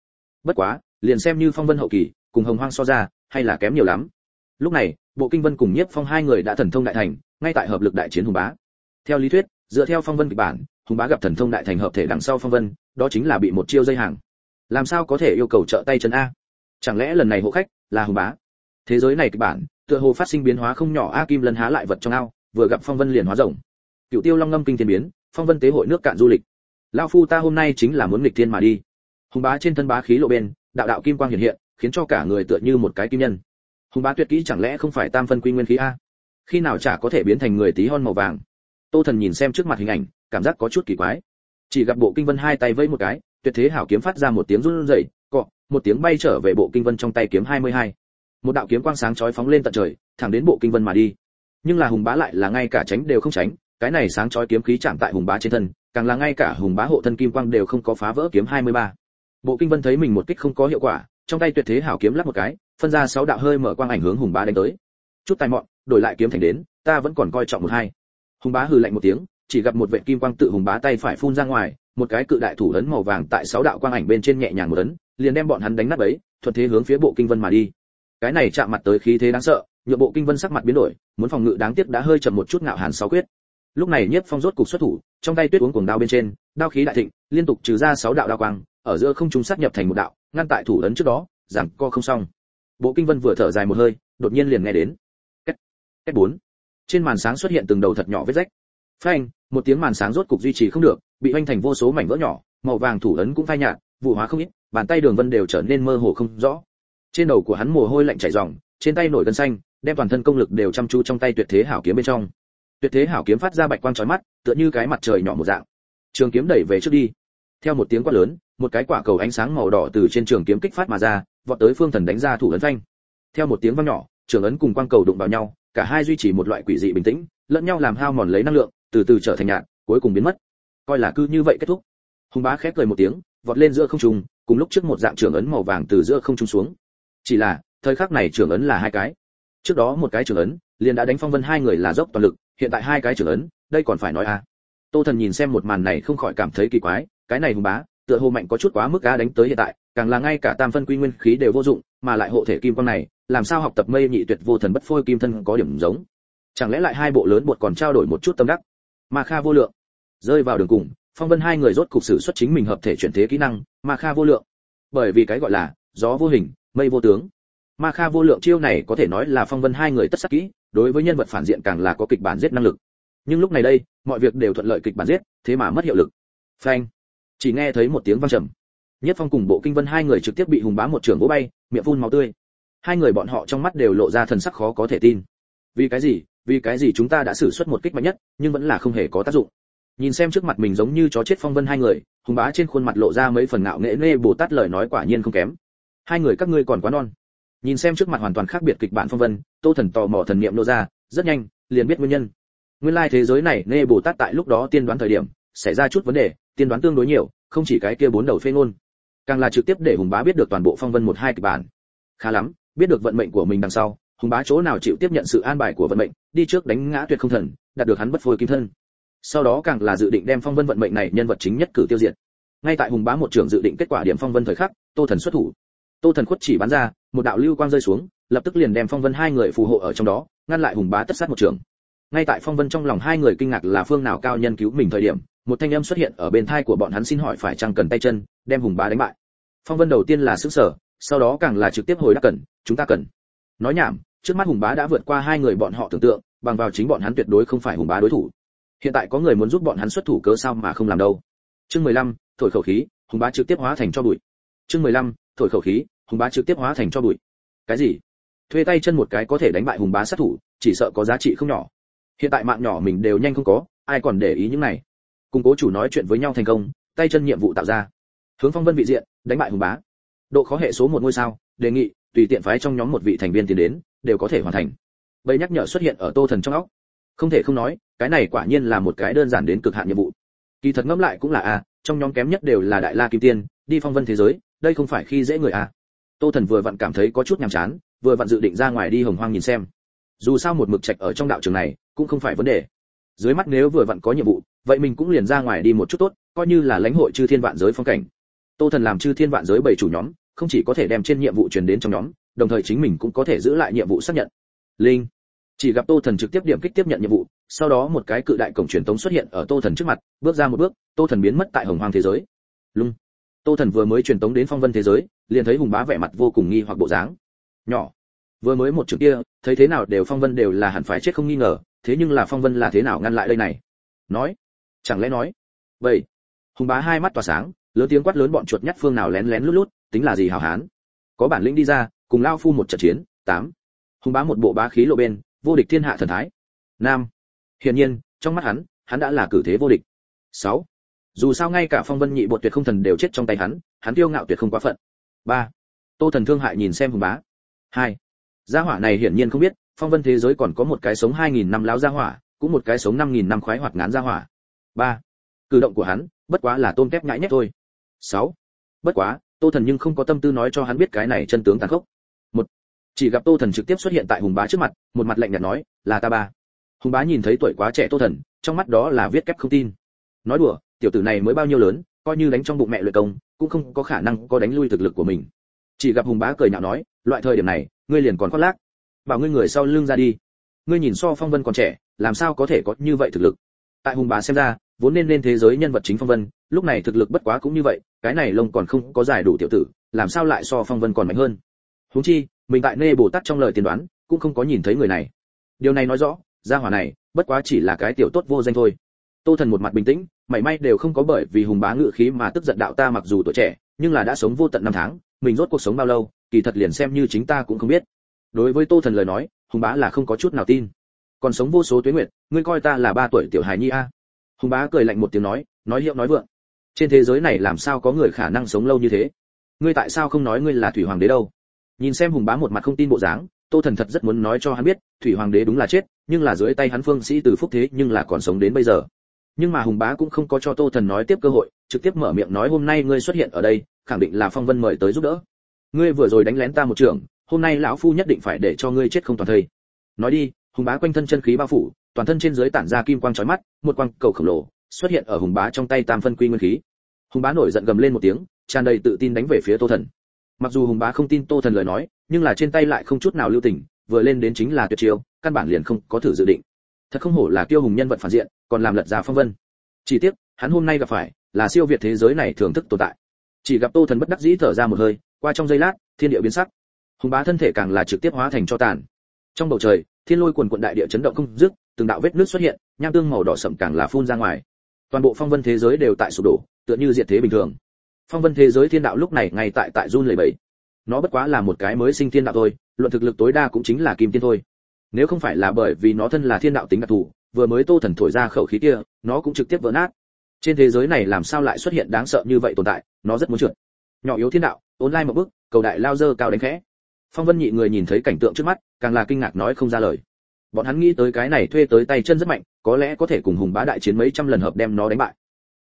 Bất quá, liền xem như phong vân hậu kỳ, cùng hồng hoang so ra, hay là kém nhiều lắm. Lúc này, bộ kinh vân cùng nhiếp phong hai người đã thần thông đại thành, ngay tại hợp lực đại chiến hùng bá. Theo lý thuyết, dựa theo phong vân kịch bản, hùng bá gặp thần thông đại thành hợp thể đằng sau phong vân đó chính là bị một chiêu dây hàng. Làm sao có thể yêu cầu trợ tay chân a? Chẳng lẽ lần này hộ khách là hùng bá? Thế giới này kịch bản, tựa hồ phát sinh biến hóa không nhỏ, a kim lân há lại vật trong ao, vừa gặp phong vân liền hóa rồng. Cựu tiêu long ngâm kinh thiên biến, phong vân tế hội nước cạn du lịch. Lão phu ta hôm nay chính là muốn nghịch thiên mà đi. Hùng bá trên thân bá khí lộ bên, đạo đạo kim quang hiện hiện, khiến cho cả người tựa như một cái kim nhân. Hùng bá tuyệt kỹ chẳng lẽ không phải tam phân quy nguyên khí a? Khi nào chả có thể biến thành người tí hon màu vàng? Tô thần nhìn xem trước mặt hình ảnh, cảm giác có chút kỳ quái chỉ gặp bộ kinh vân hai tay vẫy một cái, tuyệt thế hảo kiếm phát ra một tiếng run rẩy, cọ, một tiếng bay trở về bộ kinh vân trong tay kiếm 22. một đạo kiếm quang sáng chói phóng lên tận trời, thẳng đến bộ kinh vân mà đi nhưng là hùng bá lại là ngay cả tránh đều không tránh, cái này sáng chói kiếm khí chạm tại hùng bá trên thân, càng là ngay cả hùng bá hộ thân kim quang đều không có phá vỡ kiếm 23. bộ kinh vân thấy mình một kích không có hiệu quả, trong tay tuyệt thế hảo kiếm lắp một cái, phân ra sáu đạo hơi mở quang ảnh hướng hùng bá đánh tới chút tài mọn, đổi lại kiếm thành đến, ta vẫn còn coi trọng một hai hùng bá hừ lạnh một tiếng chỉ gặp một vệ kim quang tự hùng bá tay phải phun ra ngoài, một cái cự đại thủ ấn màu vàng tại sáu đạo quang ảnh bên trên nhẹ nhàng một ấn, liền đem bọn hắn đánh nát bấy, thuận thế hướng phía bộ kinh vân mà đi. Cái này chạm mặt tới khí thế đáng sợ nhựa bộ kinh vân sắc mặt biến đổi, muốn phòng ngự đáng tiếc đã hơi chậm một chút ngạo hàn sáu quyết. Lúc này nhất phong rốt cục xuất thủ, trong tay tuyết uống cuồng đao bên trên, đao khí đại thịnh, liên tục trừ ra sáu đạo đao quang, ở giữa không trung sát nhập thành một đạo, ngăn tại thủ ấn trước đó rằng co không xong. Bộ kinh vân vừa thở dài một hơi, đột nhiên liền nghe đến. Cách cách bốn. Trên màn sáng xuất hiện từng đầu thật nhỏ vết rách phanh, một tiếng màn sáng rốt cục duy trì không được, bị hoành thành vô số mảnh vỡ nhỏ, màu vàng thủ ấn cũng phai nhạt, vụ hóa không ít, bàn tay đường vân đều trở nên mơ hồ không rõ. Trên đầu của hắn mồ hôi lạnh chảy ròng, trên tay nổi gân xanh, đem toàn thân công lực đều chăm chú trong tay tuyệt thế hảo kiếm bên trong. Tuyệt thế hảo kiếm phát ra bạch quang chói mắt, tựa như cái mặt trời nhỏ một dạng. Trường kiếm đẩy về trước đi. Theo một tiếng quát lớn, một cái quả cầu ánh sáng màu đỏ từ trên trường kiếm kích phát mà ra, vọt tới phương thần đánh ra thủ ấn phanh. Theo một tiếng vang nhỏ, trường ấn cùng quang cầu đụng vào nhau, cả hai duy trì một loại quỷ dị bình tĩnh lẫn nhau làm hao mòn lấy năng lượng, từ từ trở thành nhạt, cuối cùng biến mất. Coi là cứ như vậy kết thúc. Hùng bá khép cười một tiếng, vọt lên giữa không trung, cùng lúc trước một dạng trường ấn màu vàng từ giữa không trung xuống. Chỉ là, thời khắc này trường ấn là hai cái. Trước đó một cái trường ấn, liền đã đánh phong vân hai người là dốc toàn lực, hiện tại hai cái trường ấn, đây còn phải nói à. Tô thần nhìn xem một màn này không khỏi cảm thấy kỳ quái, cái này hùng bá, tựa hồ mạnh có chút quá mức cá đánh tới hiện tại, càng là ngay cả tam phân quy nguyên khí đều vô dụng, mà lại hộ thể kim quang này, làm sao học tập mây nhị tuyệt vô thần bất phôi kim thân có điểm giống chẳng lẽ lại hai bộ lớn bột còn trao đổi một chút tâm đắc? Ma kha vô lượng. Rơi vào đường cùng, phong vân hai người rốt cục sử xuất chính mình hợp thể chuyển thế kỹ năng, ma kha vô lượng. Bởi vì cái gọi là, gió vô hình, mây vô tướng. Ma kha vô lượng chiêu này có thể nói là phong vân hai người tất sắc kỹ, đối với nhân vật phản diện càng là có kịch bản giết năng lực. Nhưng lúc này đây, mọi việc đều thuận lợi kịch bản giết, thế mà mất hiệu lực. Phanh. Chỉ nghe thấy một tiếng vang trầm. Nhất phong cùng bộ kinh vân hai người trực tiếp bị hùng bá một trường vỗ bay, miệng phun máu tươi. Hai người bọn họ trong mắt đều lộ ra thần sắc khó có thể tin. Vì cái gì? Vì cái gì chúng ta đã sử xuất một kích mạnh nhất, nhưng vẫn là không hề có tác dụng. Nhìn xem trước mặt mình giống như chó chết phong vân hai người, hùng bá trên khuôn mặt lộ ra mấy phần ngạo nghễ nê bồ tát lời nói quả nhiên không kém. Hai người các ngươi còn quá non. Nhìn xem trước mặt hoàn toàn khác biệt kịch bản phong vân, tô thần tò mò thần niệm nô ra, rất nhanh, liền biết nguyên nhân. Nguyên lai thế giới này nê bồ tát tại lúc đó tiên đoán thời điểm, xảy ra chút vấn đề, tiên đoán tương đối nhiều, không chỉ cái kia bốn đầu phê ngôn. Càng là trực tiếp để hùng bá biết được toàn bộ phong vân một hai kịch bản. Khá lắm, biết được vận mệnh của mình đằng sau hùng bá chỗ nào chịu tiếp nhận sự an bài của vận mệnh, đi trước đánh ngã tuyệt không thần, đạt được hắn bất phôi kim thân. Sau đó càng là dự định đem phong vân vận mệnh này nhân vật chính nhất cử tiêu diệt. Ngay tại hùng bá một trường dự định kết quả điểm phong vân thời khắc, tô thần xuất thủ. Tô thần khuất chỉ bắn ra, một đạo lưu quang rơi xuống, lập tức liền đem phong vân hai người phù hộ ở trong đó, ngăn lại hùng bá tất sát một trường ngay tại phong vân trong lòng hai người kinh ngạc là phương nào cao nhân cứu mình thời điểm, một thanh âm xuất hiện ở bên thai của bọn hắn xin hỏi phải chăng cần tay chân, đem hùng bá đánh bại. Phong vân đầu tiên là sững sở sau đó càng là trực tiếp hồi đáp cần, chúng ta cần nói nhảm, trước mắt hùng bá đã vượt qua hai người bọn họ tưởng tượng, bằng vào chính bọn hắn tuyệt đối không phải hùng bá đối thủ. Hiện tại có người muốn giúp bọn hắn xuất thủ cớ sao mà không làm đâu. Chương mười lăm, thổi khẩu khí, hùng bá trực tiếp hóa thành cho bụi. Chương mười lăm, thổi khẩu khí, hùng bá trực tiếp hóa thành cho bụi. Cái gì? Thuê tay chân một cái có thể đánh bại hùng bá sát thủ, chỉ sợ có giá trị không nhỏ. Hiện tại mạng nhỏ mình đều nhanh không có, ai còn để ý những này? Cùng cố chủ nói chuyện với nhau thành công, tay chân nhiệm vụ tạo ra. Hướng phong vân vị diện, đánh bại hùng bá. Độ khó hệ số một ngôi sao, đề nghị tùy tiện phái trong nhóm một vị thành viên tiến đến, đều có thể hoàn thành. Bầy nhắc nhở xuất hiện ở tô thần trong óc. Không thể không nói, cái này quả nhiên là một cái đơn giản đến cực hạn nhiệm vụ. Kỳ thật ngẫm lại cũng là a trong nhóm kém nhất đều là đại la kim tiên, đi phong vân thế giới, đây không phải khi dễ người a tô thần vừa vặn cảm thấy có chút nhàm chán, vừa vặn dự định ra ngoài đi hồng hoang nhìn xem. Dù sao một mực trạch ở trong đạo trường này, cũng không phải vấn đề. Dưới mắt nếu vừa vặn có nhiệm vụ, vậy mình cũng liền ra ngoài đi một chút tốt, coi như là lãnh hội chư thiên vạn giới phong cảnh. Tô thần làm chư thiên vạn giới bảy chủ nhóm không chỉ có thể đem trên nhiệm vụ truyền đến trong nhóm, đồng thời chính mình cũng có thể giữ lại nhiệm vụ xác nhận. Linh, chỉ gặp tô thần trực tiếp điểm kích tiếp nhận nhiệm vụ, sau đó một cái cự đại cổng truyền tống xuất hiện ở tô thần trước mặt, bước ra một bước, tô thần biến mất tại hồng hoang thế giới. Lung, tô thần vừa mới truyền tống đến phong vân thế giới, liền thấy hùng bá vẻ mặt vô cùng nghi hoặc bộ dáng. Nhỏ, vừa mới một trường kia, thấy thế nào đều phong vân đều là hẳn phải chết không nghi ngờ, thế nhưng là phong vân là thế nào ngăn lại đây này? Nói, chẳng lẽ nói, vậy. Hùng bá hai mắt tỏa sáng, lớn tiếng quát lớn bọn chuột nhắt phương nào lén lén lút lút tính là gì hào hán? Có bản lĩnh đi ra, cùng lao phu một trận chiến, tám. Hùng bá một bộ bá khí lộ bên, vô địch thiên hạ thần thái. Nam. Hiển nhiên, trong mắt hắn hắn đã là cử thế vô địch. Sáu. Dù sao ngay cả phong vân nhị bột tuyệt không thần đều chết trong tay hắn hắn kiêu ngạo tuyệt không quá phận. Ba. Tô thần thương hại nhìn xem hùng bá. Hai. Gia hỏa này hiển nhiên không biết, phong vân thế giới còn có một cái sống hai nghìn năm láo gia hỏa, cũng một cái sống năm nghìn năm khoái hoạt ngán gia hỏa. Ba. Cử động của hắn, bất quá là tôn kép nhãi nhất thôi. Sáu. Bất quá tô thần nhưng không có tâm tư nói cho hắn biết cái này chân tướng tàn khốc. Một, chỉ gặp tô thần trực tiếp xuất hiện tại hùng bá trước mặt, một mặt lạnh nhạt nói, là ta ba. Hùng bá nhìn thấy tuổi quá trẻ tô thần, trong mắt đó là viết kép không tin. Nói đùa, tiểu tử này mới bao nhiêu lớn, coi như đánh trong bụng mẹ luyện công, cũng không có khả năng có đánh lui thực lực của mình. Chỉ gặp hùng bá cười nhạo nói, loại thời điểm này, ngươi liền còn khoác lác. Bảo ngươi người sau lưng ra đi. Ngươi nhìn so phong vân còn trẻ, làm sao có thể có như vậy thực lực? Tại hùng bá xem ra, vốn nên lên thế giới nhân vật chính phong vân, lúc này thực lực bất quá cũng như vậy cái này lông còn không có giải đủ tiểu tử làm sao lại so phong vân còn mạnh hơn? Huống chi mình tại nê bồ tát trong lời tiên đoán cũng không có nhìn thấy người này. Điều này nói rõ gia hỏa này bất quá chỉ là cái tiểu tốt vô danh thôi. Tô thần một mặt bình tĩnh mảy may đều không có bởi vì hùng bá ngự khí mà tức giận đạo ta mặc dù tuổi trẻ nhưng là đã sống vô tận năm tháng mình rốt cuộc sống bao lâu kỳ thật liền xem như chính ta cũng không biết. Đối với tô thần lời nói hùng bá là không có chút nào tin. Còn sống vô số tuyến nguyệt, ngươi coi ta là ba tuổi tiểu hài nhi a. Hùng bá cười lạnh một tiếng nói nói hiệu nói vượng trên thế giới này làm sao có người khả năng sống lâu như thế? Ngươi tại sao không nói ngươi là thủy hoàng đế đâu? Nhìn xem hùng bá một mặt không tin bộ dáng, tô thần thật rất muốn nói cho hắn biết, thủy hoàng đế đúng là chết, nhưng là dưới tay hắn phương sĩ từ phúc thế nhưng là còn sống đến bây giờ. Nhưng mà hùng bá cũng không có cho tô thần nói tiếp cơ hội, trực tiếp mở miệng nói hôm nay ngươi xuất hiện ở đây, khẳng định là phong vân mời tới giúp đỡ. Ngươi vừa rồi đánh lén ta một trường, hôm nay lão phu nhất định phải để cho ngươi chết không toàn thây. Nói đi, hùng bá quanh thân chân khí bao phủ, toàn thân trên dưới tản ra kim quang chói mắt, một quang cầu khổng lồ, xuất hiện ở hùng bá trong tay tam phân quy nguyên khí hùng bá nổi giận gầm lên một tiếng, tràn đầy tự tin đánh về phía tô thần. Mặc dù hùng bá không tin tô thần lời nói, nhưng là trên tay lại không chút nào lưu tình, vừa lên đến chính là tuyệt chiêu, căn bản liền không có thử dự định. Thật không hổ là kiêu hùng nhân vật phản diện, còn làm lật ra phong vân. Chỉ tiếc, hắn hôm nay gặp phải, là siêu việt thế giới này thưởng thức tồn tại. Chỉ gặp tô thần bất đắc dĩ thở ra một hơi, qua trong giây lát, thiên địa biến sắc. Hùng bá thân thể càng là trực tiếp hóa thành cho tàn. Trong bầu trời, thiên lôi quần quận đại địa chấn động không dứt, từng đạo vết nước xuất hiện, nham tương màu đỏ sậm càng là phun ra ngoài toàn bộ phong vân thế giới đều tại sụp đổ, tựa như diệt thế bình thường. Phong vân thế giới thiên đạo lúc này ngay tại tại run lẩy bẩy. Nó bất quá là một cái mới sinh thiên đạo thôi, luận thực lực tối đa cũng chính là kim tiên thôi. Nếu không phải là bởi vì nó thân là thiên đạo tính đặc thù, vừa mới tô thần thổi ra khẩu khí kia, nó cũng trực tiếp vỡ nát. Trên thế giới này làm sao lại xuất hiện đáng sợ như vậy tồn tại, nó rất muốn trượt. Nhỏ yếu thiên đạo, online một bước, cầu đại lao dơ cao đánh khẽ. Phong vân nhị người nhìn thấy cảnh tượng trước mắt, càng là kinh ngạc nói không ra lời bọn hắn nghĩ tới cái này thuê tới tay chân rất mạnh, có lẽ có thể cùng hùng bá đại chiến mấy trăm lần hợp đem nó đánh bại.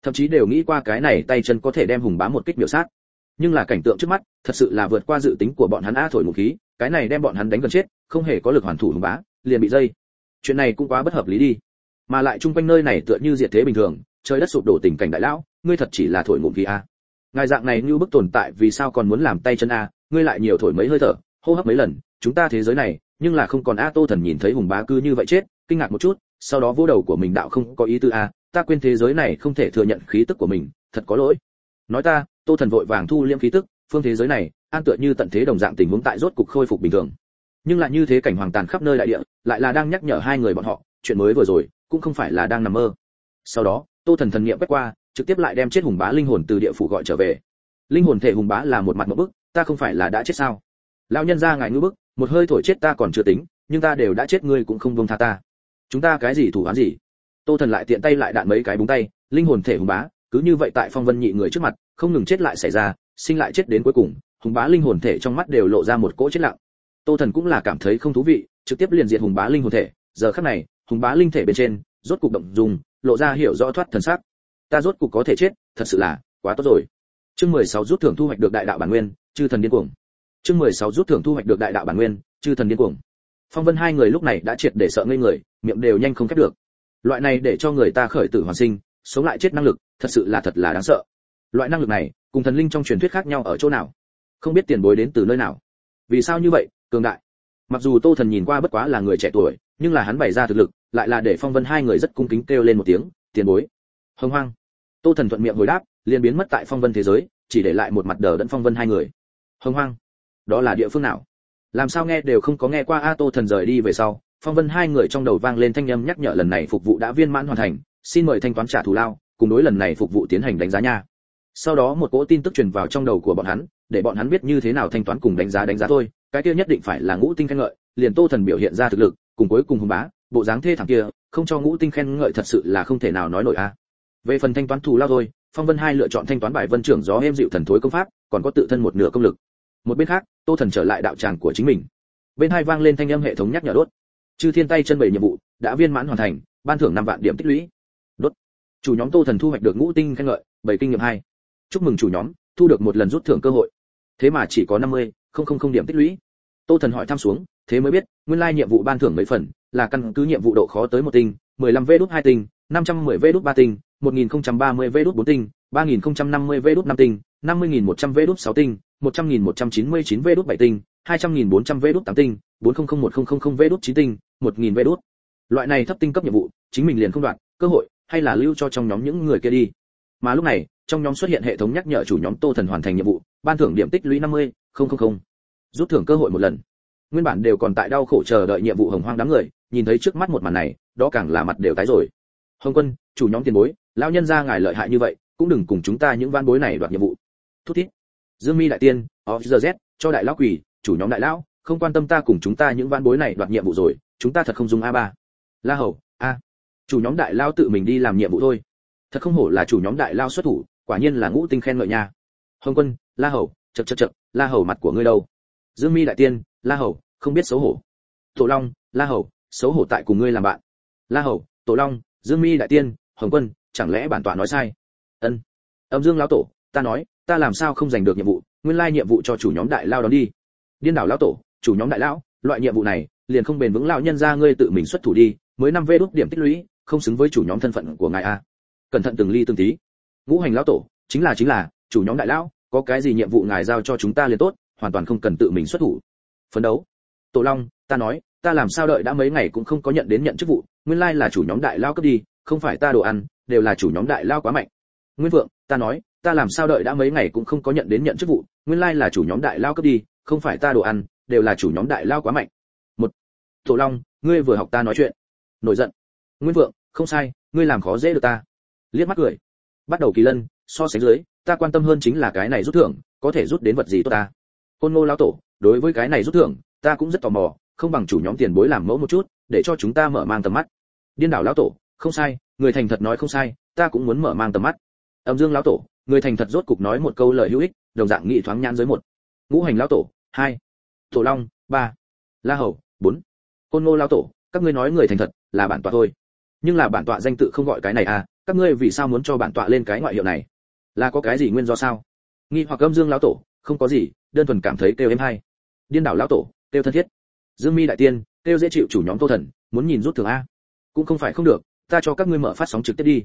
Thậm chí đều nghĩ qua cái này tay chân có thể đem hùng bá một kích biểu sát. Nhưng là cảnh tượng trước mắt, thật sự là vượt qua dự tính của bọn hắn a thổi một khí, cái này đem bọn hắn đánh gần chết, không hề có lực hoàn thủ hùng bá, liền bị dây. Chuyện này cũng quá bất hợp lý đi. Mà lại chung quanh nơi này tựa như diệt thế bình thường, trời đất sụp đổ tình cảnh đại lão, ngươi thật chỉ là thổi ngụm khí a. Ngài dạng này như bức tồn tại vì sao còn muốn làm tay chân a, ngươi lại nhiều thổi mấy hơi thở, hô hấp mấy lần, chúng ta thế giới này nhưng là không còn a tô thần nhìn thấy hùng bá cư như vậy chết, kinh ngạc một chút, sau đó vô đầu của mình đạo không có ý tư a ta quên thế giới này không thể thừa nhận khí tức của mình, thật có lỗi. Nói ta, tô thần vội vàng thu liễm khí tức, phương thế giới này, an tựa như tận thế đồng dạng tình huống tại rốt cục khôi phục bình thường. Nhưng lại như thế cảnh hoàng tàn khắp nơi đại địa, lại là đang nhắc nhở hai người bọn họ, chuyện mới vừa rồi, cũng không phải là đang nằm mơ. Sau đó, tô thần thần niệm quét qua, trực tiếp lại đem chết hùng bá linh hồn từ địa phủ gọi trở về. Linh hồn thể hùng bá là một mặt một bức, ta không phải là đã chết sao? Lão nhân ra ngài ngư bức một hơi thổi chết ta còn chưa tính, nhưng ta đều đã chết ngươi cũng không buông tha ta. Chúng ta cái gì thủ án gì? Tô thần lại tiện tay lại đạn mấy cái búng tay, linh hồn thể hùng bá, cứ như vậy tại phong vân nhị người trước mặt, không ngừng chết lại xảy ra, sinh lại chết đến cuối cùng, hùng bá linh hồn thể trong mắt đều lộ ra một cỗ chết lặng. Tô thần cũng là cảm thấy không thú vị, trực tiếp liền diệt hùng bá linh hồn thể, giờ khắc này, hùng bá linh thể bên trên, rốt cục động dùng lộ ra hiểu rõ thoát thần sắc. Ta rốt cục có thể chết, thật sự là quá tốt rồi. Chương 16 rút thưởng thu hoạch được đại đạo bản nguyên, chư thần điên cuồng chương 16 rút thưởng thu hoạch được đại đạo bản nguyên, chư thần điên cuồng. Phong vân hai người lúc này đã triệt để sợ ngây người, miệng đều nhanh không khép được. Loại này để cho người ta khởi tử hoàn sinh, sống lại chết năng lực, thật sự là thật là đáng sợ. Loại năng lực này, cùng thần linh trong truyền thuyết khác nhau ở chỗ nào? Không biết tiền bối đến từ nơi nào. Vì sao như vậy, cường đại? Mặc dù tô thần nhìn qua bất quá là người trẻ tuổi, nhưng là hắn bày ra thực lực, lại là để phong vân hai người rất cung kính kêu lên một tiếng, tiền bối. Hồng hoang. Tô thần thuận miệng hồi đáp, liền biến mất tại phong vân thế giới, chỉ để lại một mặt đờ đẫn phong vân hai người. Hồng hoang đó là địa phương nào? Làm sao nghe đều không có nghe qua a tô thần rời đi về sau, phong vân hai người trong đầu vang lên thanh âm nhắc nhở lần này phục vụ đã viên mãn hoàn thành, xin mời thanh toán trả thù lao, cùng đối lần này phục vụ tiến hành đánh giá nha. Sau đó một cỗ tin tức truyền vào trong đầu của bọn hắn, để bọn hắn biết như thế nào thanh toán cùng đánh giá đánh giá thôi, cái kia nhất định phải là ngũ tinh khen ngợi, liền tô thần biểu hiện ra thực lực, cùng cuối cùng hùng bá, bộ dáng thê thảm kia, không cho ngũ tinh khen ngợi thật sự là không thể nào nói nổi a. Về phần thanh toán thù lao thôi, phong vân hai lựa chọn thanh toán bài vân trưởng gió êm dịu thần thối công pháp, còn có tự thân một nửa công lực một bên khác, tô thần trở lại đạo tràng của chính mình. Bên hai vang lên thanh âm hệ thống nhắc nhở đốt. Chư thiên tay chân bảy nhiệm vụ, đã viên mãn hoàn thành, ban thưởng năm vạn điểm tích lũy. Đốt. Chủ nhóm tô thần thu hoạch được ngũ tinh khen ngợi, bảy kinh nghiệm hai. Chúc mừng chủ nhóm, thu được một lần rút thưởng cơ hội. Thế mà chỉ có năm mươi, không không không điểm tích lũy. Tô thần hỏi thăm xuống, thế mới biết, nguyên lai nhiệm vụ ban thưởng mấy phần, là căn cứ nhiệm vụ độ khó tới một tinh, mười lăm v đút hai tinh, năm trăm mười v đút ba tinh, một nghìn không trăm ba mươi v đút bốn tinh, ba nghìn không trăm năm mươi v đút năm tinh, năm mươi nghìn một trăm v đút sáu tinh một trăm nghìn một trăm chín mươi chín v đút bảy tinh, hai trăm nghìn bốn trăm v đút tám tinh, bốn không không một không không không v đút chín tinh, một nghìn v đút. Loại này thấp tinh cấp nhiệm vụ, chính mình liền không đoạn cơ hội, hay là lưu cho trong nhóm những người kia đi. Mà lúc này, trong nhóm xuất hiện hệ thống nhắc nhở chủ nhóm tô thần hoàn thành nhiệm vụ, ban thưởng điểm tích lũy năm mươi không không không. Rút thưởng cơ hội một lần. Nguyên bản đều còn tại đau khổ chờ đợi nhiệm vụ hồng hoang đám người, nhìn thấy trước mắt một màn này, đó càng là mặt đều tái rồi. Hồng quân, chủ nhóm tiền bối, lão nhân gia ngài lợi hại như vậy, cũng đừng cùng chúng ta những van bối này đoạt nhiệm vụ. Thút thít dương mi đại tiên of the z, cho đại lão quỷ chủ nhóm đại lão, không quan tâm ta cùng chúng ta những vãn bối này đoạt nhiệm vụ rồi, chúng ta thật không dùng a ba. La hầu, a. Chủ nhóm đại lao tự mình đi làm nhiệm vụ thôi. Thật không hổ là chủ nhóm đại lao xuất thủ, quả nhiên là ngũ tinh khen ngợi nha. Hồng quân, la hầu chật chật chật la hầu mặt của ngươi đâu? Dương mi đại tiên, la hầu, không biết xấu hổ. Tổ long, la hầu, xấu hổ tại cùng ngươi làm bạn. La hầu, tổ long, dương mi đại tiên, hồng quân, chẳng lẽ bản tọa nói sai? Ân. Âm dương lão tổ ta nói, ta làm sao không giành được nhiệm vụ, nguyên lai nhiệm vụ cho chủ nhóm đại lao đón đi. Điên đảo lão tổ, chủ nhóm đại lão, loại nhiệm vụ này, liền không bền vững lão nhân ra ngươi tự mình xuất thủ đi, mới năm vê đúc điểm tích lũy, không xứng với chủ nhóm thân phận của ngài a cẩn thận từng ly từng tí. Ngũ hành lão tổ, chính là chính là, chủ nhóm đại lão, có cái gì nhiệm vụ ngài giao cho chúng ta liền tốt, hoàn toàn không cần tự mình xuất thủ. Phấn đấu. Tổ long, ta nói, ta làm sao đợi đã mấy ngày cũng không có nhận đến nhận chức vụ, nguyên lai là chủ nhóm đại lao cấp đi, không phải ta đồ ăn, đều là chủ nhóm đại lao quá mạnh. Nguyên vượng, ta nói ta làm sao đợi đã mấy ngày cũng không có nhận đến nhận chức vụ, nguyên lai là chủ nhóm đại lao cấp đi, không phải ta đồ ăn, đều là chủ nhóm đại lao quá mạnh. Một, tổ long, ngươi vừa học ta nói chuyện. Nổi giận. Nguyên vượng, không sai, ngươi làm khó dễ được ta. Liếc mắt cười. Bắt đầu kỳ lân, so sánh dưới, ta quan tâm hơn chính là cái này rút thưởng, có thể rút đến vật gì tốt ta? Côn ngô lão tổ, đối với cái này rút thưởng, ta cũng rất tò mò, không bằng chủ nhóm tiền bối làm mẫu một chút, để cho chúng ta mở mang tầm mắt. Điên đảo lão tổ, không sai, người thành thật nói không sai, ta cũng muốn mở mang tầm mắt. Âm dương lão tổ người thành thật rốt cục nói một câu lời hữu ích, đồng dạng nghị thoáng nhãn giới một. Ngũ hành lão tổ, hai. Tổ long, ba. La hầu, bốn. Côn ngô lão tổ, các ngươi nói người thành thật là bản tọa thôi. Nhưng là bản tọa danh tự không gọi cái này à các ngươi vì sao muốn cho bản tọa lên cái ngoại hiệu này? Là có cái gì nguyên do sao? Nghi hoặc âm dương lão tổ, không có gì, đơn thuần cảm thấy kêu em hay. Điên đảo lão tổ, kêu thân thiết. Dương mi đại tiên, kêu dễ chịu chủ nhóm tô thần, muốn nhìn rút thường a. Cũng không phải không được, ta cho các ngươi mở phát sóng trực tiếp đi.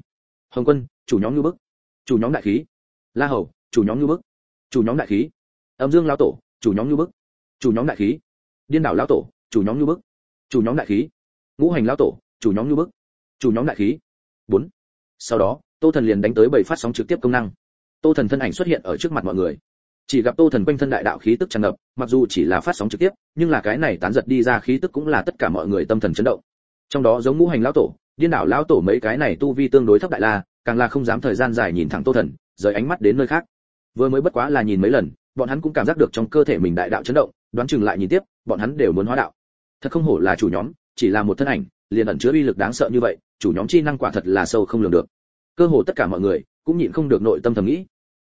Hồng quân, chủ nhóm ngư bức chủ nhóm đại khí. La hầu, chủ nhóm như bức. Chủ nhóm đại khí. Âm dương lão tổ, chủ nhóm như bức. Chủ nhóm đại khí. Điên đảo lão tổ, chủ nhóm như bức. Chủ nhóm đại khí. Ngũ hành lão tổ, chủ nhóm như bức. Chủ nhóm đại khí. Bốn. Sau đó, tô thần liền đánh tới bảy phát sóng trực tiếp công năng. Tô thần thân ảnh xuất hiện ở trước mặt mọi người. Chỉ gặp tô thần quanh thân đại đạo khí tức tràn ngập, mặc dù chỉ là phát sóng trực tiếp, nhưng là cái này tán giật đi ra khí tức cũng là tất cả mọi người tâm thần chấn động. Trong đó giống ngũ hành lão tổ, điên đảo lão tổ mấy cái này tu vi tương đối thấp đại la càng là không dám thời gian dài nhìn thẳng tô thần, rời ánh mắt đến nơi khác. Vừa mới bất quá là nhìn mấy lần, bọn hắn cũng cảm giác được trong cơ thể mình đại đạo chấn động, đoán chừng lại nhìn tiếp, bọn hắn đều muốn hóa đạo. Thật không hổ là chủ nhóm, chỉ là một thân ảnh, liền ẩn chứa uy lực đáng sợ như vậy, chủ nhóm chi năng quả thật là sâu không lường được. Cơ hồ tất cả mọi người cũng nhịn không được nội tâm thầm nghĩ.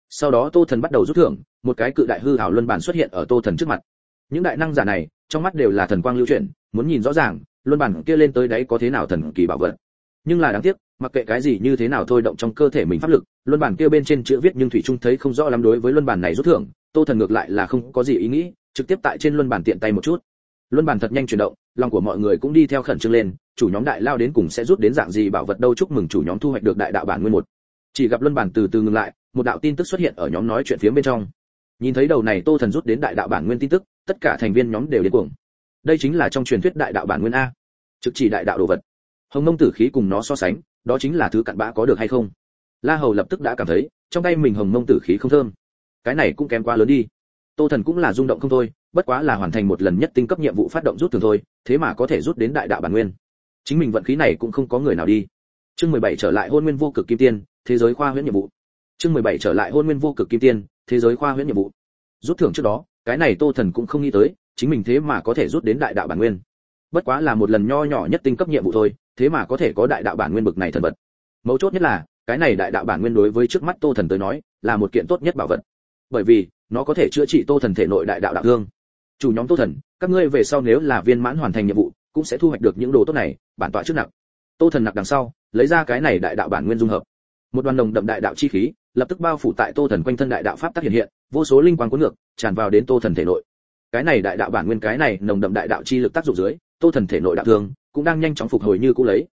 Sau đó tô thần bắt đầu rút thưởng, một cái cự đại hư hảo luân bản xuất hiện ở tô thần trước mặt. Những đại năng giả này, trong mắt đều là thần quang lưu chuyển, muốn nhìn rõ ràng, luân bản kia lên tới đấy có thế nào thần kỳ bảo vật nhưng là đáng tiếc, mặc kệ cái gì như thế nào thôi động trong cơ thể mình pháp lực, luân bản kia bên trên chữ viết nhưng thủy trung thấy không rõ lắm đối với luân bản này rút thưởng, tô thần ngược lại là không có gì ý nghĩ, trực tiếp tại trên luân bản tiện tay một chút. Luân bản thật nhanh chuyển động, lòng của mọi người cũng đi theo khẩn trương lên, chủ nhóm đại lao đến cùng sẽ rút đến dạng gì bảo vật đâu chúc mừng chủ nhóm thu hoạch được đại đạo bản nguyên một. Chỉ gặp luân bản từ từ ngừng lại, một đạo tin tức xuất hiện ở nhóm nói chuyện phía bên trong. Nhìn thấy đầu này tô thần rút đến đại đạo bản nguyên tin tức, tất cả thành viên nhóm đều điên cuồng. Đây chính là trong truyền thuyết đại đạo bản nguyên a. Trực chỉ đại đạo đồ vật hồng mông tử khí cùng nó so sánh, đó chính là thứ cặn bã có được hay không? La hầu lập tức đã cảm thấy, trong tay mình hồng mông tử khí không thơm. Cái này cũng kém quá lớn đi. Tô thần cũng là rung động không thôi, bất quá là hoàn thành một lần nhất tinh cấp nhiệm vụ phát động rút thường thôi, thế mà có thể rút đến đại đạo bản nguyên. Chính mình vận khí này cũng không có người nào đi. Chương 17 trở lại hôn nguyên vô cực kim tiên, thế giới khoa huyễn nhiệm vụ. Chương 17 trở lại hôn nguyên vô cực kim tiên, thế giới khoa huyễn nhiệm vụ. Rút thưởng trước đó, cái này tô thần cũng không nghĩ tới, chính mình thế mà có thể rút đến đại đạo bản nguyên bất quá là một lần nho nhỏ nhất tinh cấp nhiệm vụ thôi, thế mà có thể có đại đạo bản nguyên bực này thần vật. Mấu chốt nhất là, cái này đại đạo bản nguyên đối với trước mắt tô thần tới nói, là một kiện tốt nhất bảo vật. Bởi vì, nó có thể chữa trị tô thần thể nội đại đạo đạo thương. Chủ nhóm tô thần, các ngươi về sau nếu là viên mãn hoàn thành nhiệm vụ, cũng sẽ thu hoạch được những đồ tốt này, bản tọa trước nặng. Tô thần nặc đằng sau, lấy ra cái này đại đạo bản nguyên dung hợp. Một đoàn đồng đậm đại đạo chi khí, lập tức bao phủ tại tô thần quanh thân đại đạo pháp tác hiện hiện, vô số linh quang cuốn ngược, tràn vào đến tô thần thể nội. Cái này đại đạo bản nguyên, cái này nồng đậm đại đạo chi lực tác dụng dưới tô thần thể nội đạo thương cũng đang nhanh chóng phục hồi như cũ lấy.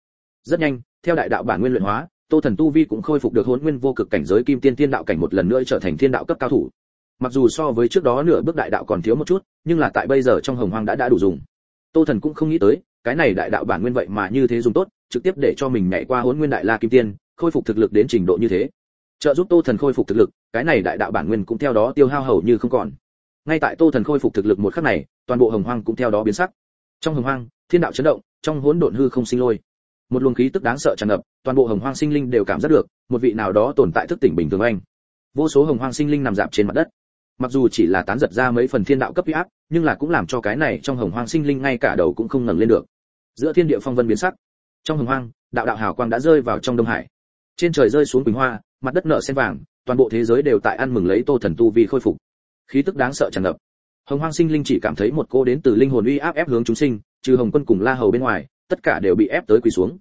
Rất nhanh, theo đại đạo bản nguyên luyện hóa, tô thần tu vi cũng khôi phục được hồn nguyên vô cực cảnh giới kim tiên tiên đạo cảnh một lần nữa trở thành thiên đạo cấp cao thủ. Mặc dù so với trước đó nửa bước đại đạo còn thiếu một chút, nhưng là tại bây giờ trong hồng hoang đã đã đủ dùng. Tô thần cũng không nghĩ tới, cái này đại đạo bản nguyên vậy mà như thế dùng tốt, trực tiếp để cho mình nhảy qua hồn nguyên đại la kim tiên, khôi phục thực lực đến trình độ như thế. Trợ giúp tô thần khôi phục thực lực, cái này đại đạo bản nguyên cũng theo đó tiêu hao hầu như không còn. Ngay tại tô thần khôi phục thực lực một khắc này, toàn bộ hồng hoang cũng theo đó biến sắc trong hồng hoang, thiên đạo chấn động, trong hỗn độn hư không sinh lôi. Một luồng khí tức đáng sợ tràn ngập, toàn bộ hồng hoang sinh linh đều cảm giác được, một vị nào đó tồn tại thức tỉnh bình thường anh. Vô số hồng hoang sinh linh nằm dạp trên mặt đất. Mặc dù chỉ là tán giật ra mấy phần thiên đạo cấp huy áp, nhưng là cũng làm cho cái này trong hồng hoang sinh linh ngay cả đầu cũng không ngẩng lên được. Giữa thiên địa phong vân biến sắc. Trong hồng hoang, đạo đạo hào quang đã rơi vào trong đông hải. Trên trời rơi xuống quỳnh hoa, mặt đất nở sen vàng, toàn bộ thế giới đều tại ăn mừng lấy tô thần tu vì khôi phục. Khí tức đáng sợ tràn ngập hồng hoang sinh linh chỉ cảm thấy một cô đến từ linh hồn uy áp ép hướng chúng sinh, trừ hồng quân cùng la hầu bên ngoài, tất cả đều bị ép tới quỳ xuống.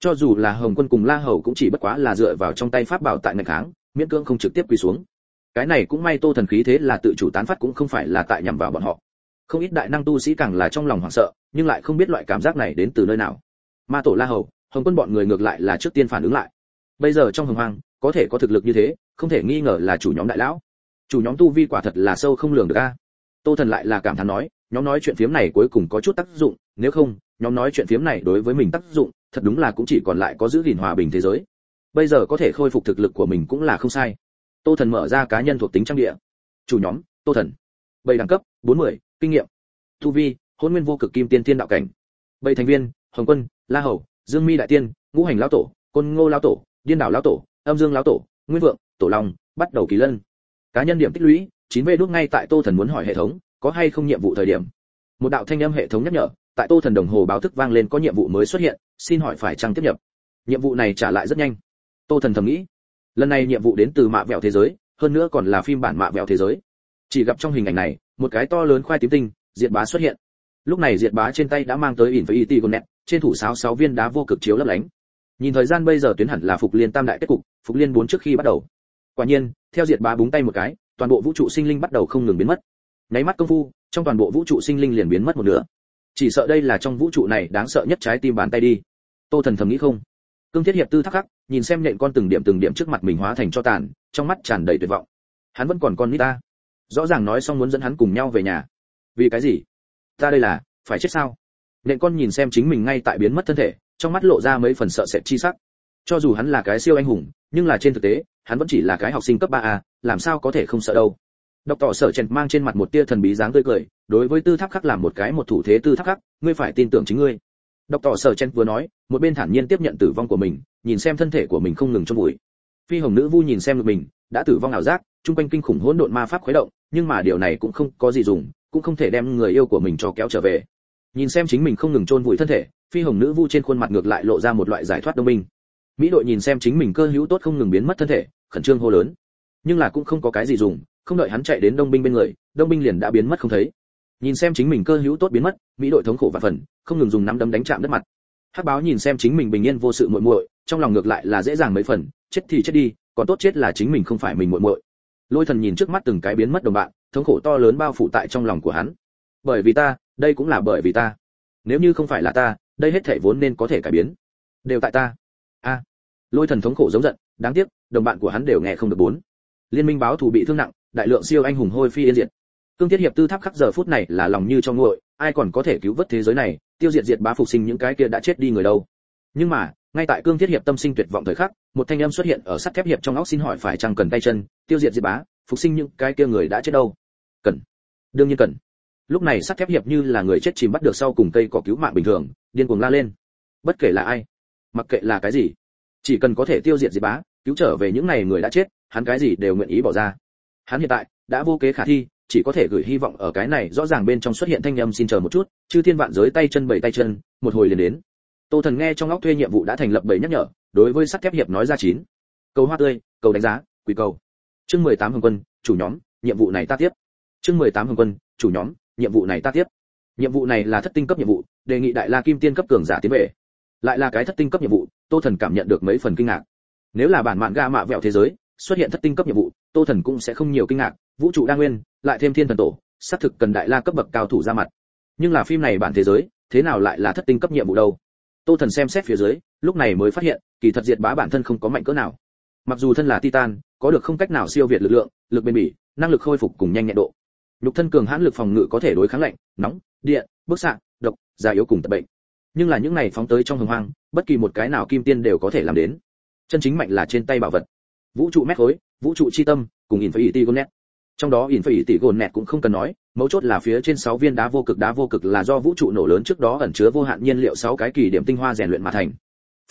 Cho dù là hồng quân cùng la hầu cũng chỉ bất quá là dựa vào trong tay pháp bảo tại ngày kháng, miễn cưỡng không trực tiếp quỳ xuống. Cái này cũng may tô thần khí thế là tự chủ tán phát cũng không phải là tại nhằm vào bọn họ. Không ít đại năng tu sĩ càng là trong lòng hoảng sợ, nhưng lại không biết loại cảm giác này đến từ nơi nào. Ma tổ la hầu, hồng quân bọn người ngược lại là trước tiên phản ứng lại. Bây giờ trong hồng hoang, có thể có thực lực như thế, không thể nghi ngờ là chủ nhóm đại lão. Chủ nhóm tu vi quả thật là sâu không lường được a tô thần lại là cảm thán nói, nhóm nói chuyện phiếm này cuối cùng có chút tác dụng, nếu không, nhóm nói chuyện phiếm này đối với mình tác dụng, thật đúng là cũng chỉ còn lại có giữ gìn hòa bình thế giới. Bây giờ có thể khôi phục thực lực của mình cũng là không sai. Tô thần mở ra cá nhân thuộc tính trang địa chủ nhóm, tô thần. Bảy đẳng cấp, bốn mươi, kinh nghiệm. Tu vi, hôn nguyên vô cực kim tiên tiên đạo cảnh. Bảy thành viên, hồng quân, la hầu, dương mi đại tiên, ngũ hành lão tổ, côn ngô lão tổ, điên đảo lão tổ, âm dương lão tổ, nguyên vượng, tổ long, bắt đầu kỳ lân. Cá nhân điểm tích lũy chín vê đốt ngay tại tô thần muốn hỏi hệ thống, có hay không nhiệm vụ thời điểm? Một đạo thanh âm hệ thống nhắc nhở, tại tô thần đồng hồ báo thức vang lên có nhiệm vụ mới xuất hiện, xin hỏi phải chăng tiếp nhập? Nhiệm vụ này trả lại rất nhanh. Tô thần thầm nghĩ, lần này nhiệm vụ đến từ mạ vẹo thế giới, hơn nữa còn là phim bản mạ vẹo thế giới. Chỉ gặp trong hình ảnh này, một cái to lớn khoai tím tinh, diệt bá xuất hiện. Lúc này diệt bá trên tay đã mang tới ỉn với y ti gồn nẹt trên thủ sáo sáu viên đá vô cực chiếu lấp lánh. Nhìn thời gian bây giờ tuyến hẳn là phục liên tam đại kết cục, phục liên bốn trước khi bắt đầu. Quả nhiên, theo diệt bá búng tay một cái toàn bộ vũ trụ sinh linh bắt đầu không ngừng biến mất. Nháy mắt công phu, trong toàn bộ vũ trụ sinh linh liền biến mất một nửa. Chỉ sợ đây là trong vũ trụ này đáng sợ nhất trái tim bàn tay đi. Tô thần thầm nghĩ không. Cương thiết hiệp tư thắc khắc, nhìn xem nện con từng điểm từng điểm trước mặt mình hóa thành cho tàn, trong mắt tràn đầy tuyệt vọng. Hắn vẫn còn con nít ta. Rõ ràng nói xong muốn dẫn hắn cùng nhau về nhà. Vì cái gì? Ta đây là, phải chết sao? Nện con nhìn xem chính mình ngay tại biến mất thân thể, trong mắt lộ ra mấy phần sợ sệt chi sắc cho dù hắn là cái siêu anh hùng, nhưng là trên thực tế, hắn vẫn chỉ là cái học sinh cấp ba a, làm sao có thể không sợ đâu. Đọc tỏ sở chèn mang trên mặt một tia thần bí dáng tươi cười, đối với tư tháp khắc làm một cái một thủ thế tư tháp khắc, ngươi phải tin tưởng chính ngươi. Đọc tỏ sở chèn vừa nói, một bên thản nhiên tiếp nhận tử vong của mình, nhìn xem thân thể của mình không ngừng trong bụi phi hồng nữ vu nhìn xem ngực mình, đã tử vong ảo giác trung quanh kinh khủng hỗn độn ma pháp khuấy động, nhưng mà điều này cũng không có gì dùng, cũng không thể đem người yêu của mình cho kéo trở về. Nhìn xem chính mình không ngừng chôn vùi thân thể, phi hồng nữ vu trên khuôn mặt ngược lại lộ ra một loại giải thoát đông minh mỹ đội nhìn xem chính mình cơ hữu tốt không ngừng biến mất thân thể, khẩn trương hô lớn. Nhưng là cũng không có cái gì dùng, không đợi hắn chạy đến đông binh bên người, đông binh liền đã biến mất không thấy. Nhìn xem chính mình cơ hữu tốt biến mất, mỹ đội thống khổ và phần, không ngừng dùng nắm đấm đánh chạm đất mặt. Hắc báo nhìn xem chính mình bình yên vô sự muội muội, trong lòng ngược lại là dễ dàng mấy phần, chết thì chết đi, còn tốt chết là chính mình không phải mình muội muội. Lôi thần nhìn trước mắt từng cái biến mất đồng bạn, thống khổ to lớn bao phủ tại trong lòng của hắn. Bởi vì ta, đây cũng là bởi vì ta. Nếu như không phải là ta, đây hết thể vốn nên có thể cải biến. Đều tại ta a. Lôi thần thống khổ giống giận, đáng tiếc, đồng bạn của hắn đều nghe không được bốn. Liên minh báo thù bị thương nặng, đại lượng siêu anh hùng hôi phi yên diệt. Cương thiết hiệp tư tháp khắc giờ phút này là lòng như trong nguội, ai còn có thể cứu vớt thế giới này, tiêu diệt diệt bá phục sinh những cái kia đã chết đi người đâu. Nhưng mà, ngay tại cương thiết hiệp tâm sinh tuyệt vọng thời khắc, một thanh âm xuất hiện ở sắt thép hiệp trong óc xin hỏi phải chăng cần tay chân, tiêu diệt diệt bá, phục sinh những cái kia người đã chết đâu. Cần. Đương nhiên cần. Lúc này sắt thép hiệp như là người chết chìm bắt được sau cùng cây cỏ cứu mạng bình thường, điên cuồng la lên. Bất kể là ai mặc kệ là cái gì, chỉ cần có thể tiêu diệt diệt bá, cứu trở về những này người đã chết, hắn cái gì đều nguyện ý bỏ ra. Hắn hiện tại đã vô kế khả thi, chỉ có thể gửi hy vọng ở cái này rõ ràng bên trong xuất hiện thanh âm xin chờ một chút, chư thiên vạn giới tay chân bảy tay chân, một hồi liền đến. Tô thần nghe trong óc thuê nhiệm vụ đã thành lập bảy nhắc nhở, đối với sắt thép hiệp nói ra chín. Cầu hoa tươi, cầu đánh giá quỳ cầu. Chương mười tám hồng quân, chủ nhóm, nhiệm vụ này ta tiếp. Chương mười tám hồng quân, chủ nhóm, nhiệm vụ này ta tiếp. Nhiệm vụ này là thất tinh cấp nhiệm vụ, đề nghị đại la kim tiên cấp cường giả tiến về lại là cái thất tinh cấp nhiệm vụ, tô thần cảm nhận được mấy phần kinh ngạc. Nếu là bản mạn ga mạ vẹo thế giới, xuất hiện thất tinh cấp nhiệm vụ, tô thần cũng sẽ không nhiều kinh ngạc. Vũ trụ đa nguyên, lại thêm thiên thần tổ, xác thực cần đại la cấp bậc cao thủ ra mặt. Nhưng là phim này bản thế giới, thế nào lại là thất tinh cấp nhiệm vụ đâu? Tô thần xem xét phía dưới, lúc này mới phát hiện, kỳ thật diệt bá bản thân không có mạnh cỡ nào. Mặc dù thân là titan, có được không cách nào siêu việt lực lượng, lực bền bỉ, năng lực khôi phục cùng nhanh nhẹn độ. Nhục thân cường hãn lực phòng ngự có thể đối kháng lạnh, nóng, điện, bức xạ, độc, già yếu cùng tật bệnh nhưng là những này phóng tới trong hồng hoang, bất kỳ một cái nào kim tiên đều có thể làm đến. Chân chính mạnh là trên tay bảo vật. Vũ trụ mét khối, vũ trụ chi tâm, cùng in phải tỷ gonet trong đó in phải tỷ gonet cũng không cần nói, mấu chốt là phía trên 6 viên đá vô cực, đá vô cực là do vũ trụ nổ lớn trước đó ẩn chứa vô hạn nhiên liệu 6 cái kỳ điểm tinh hoa rèn luyện mà thành.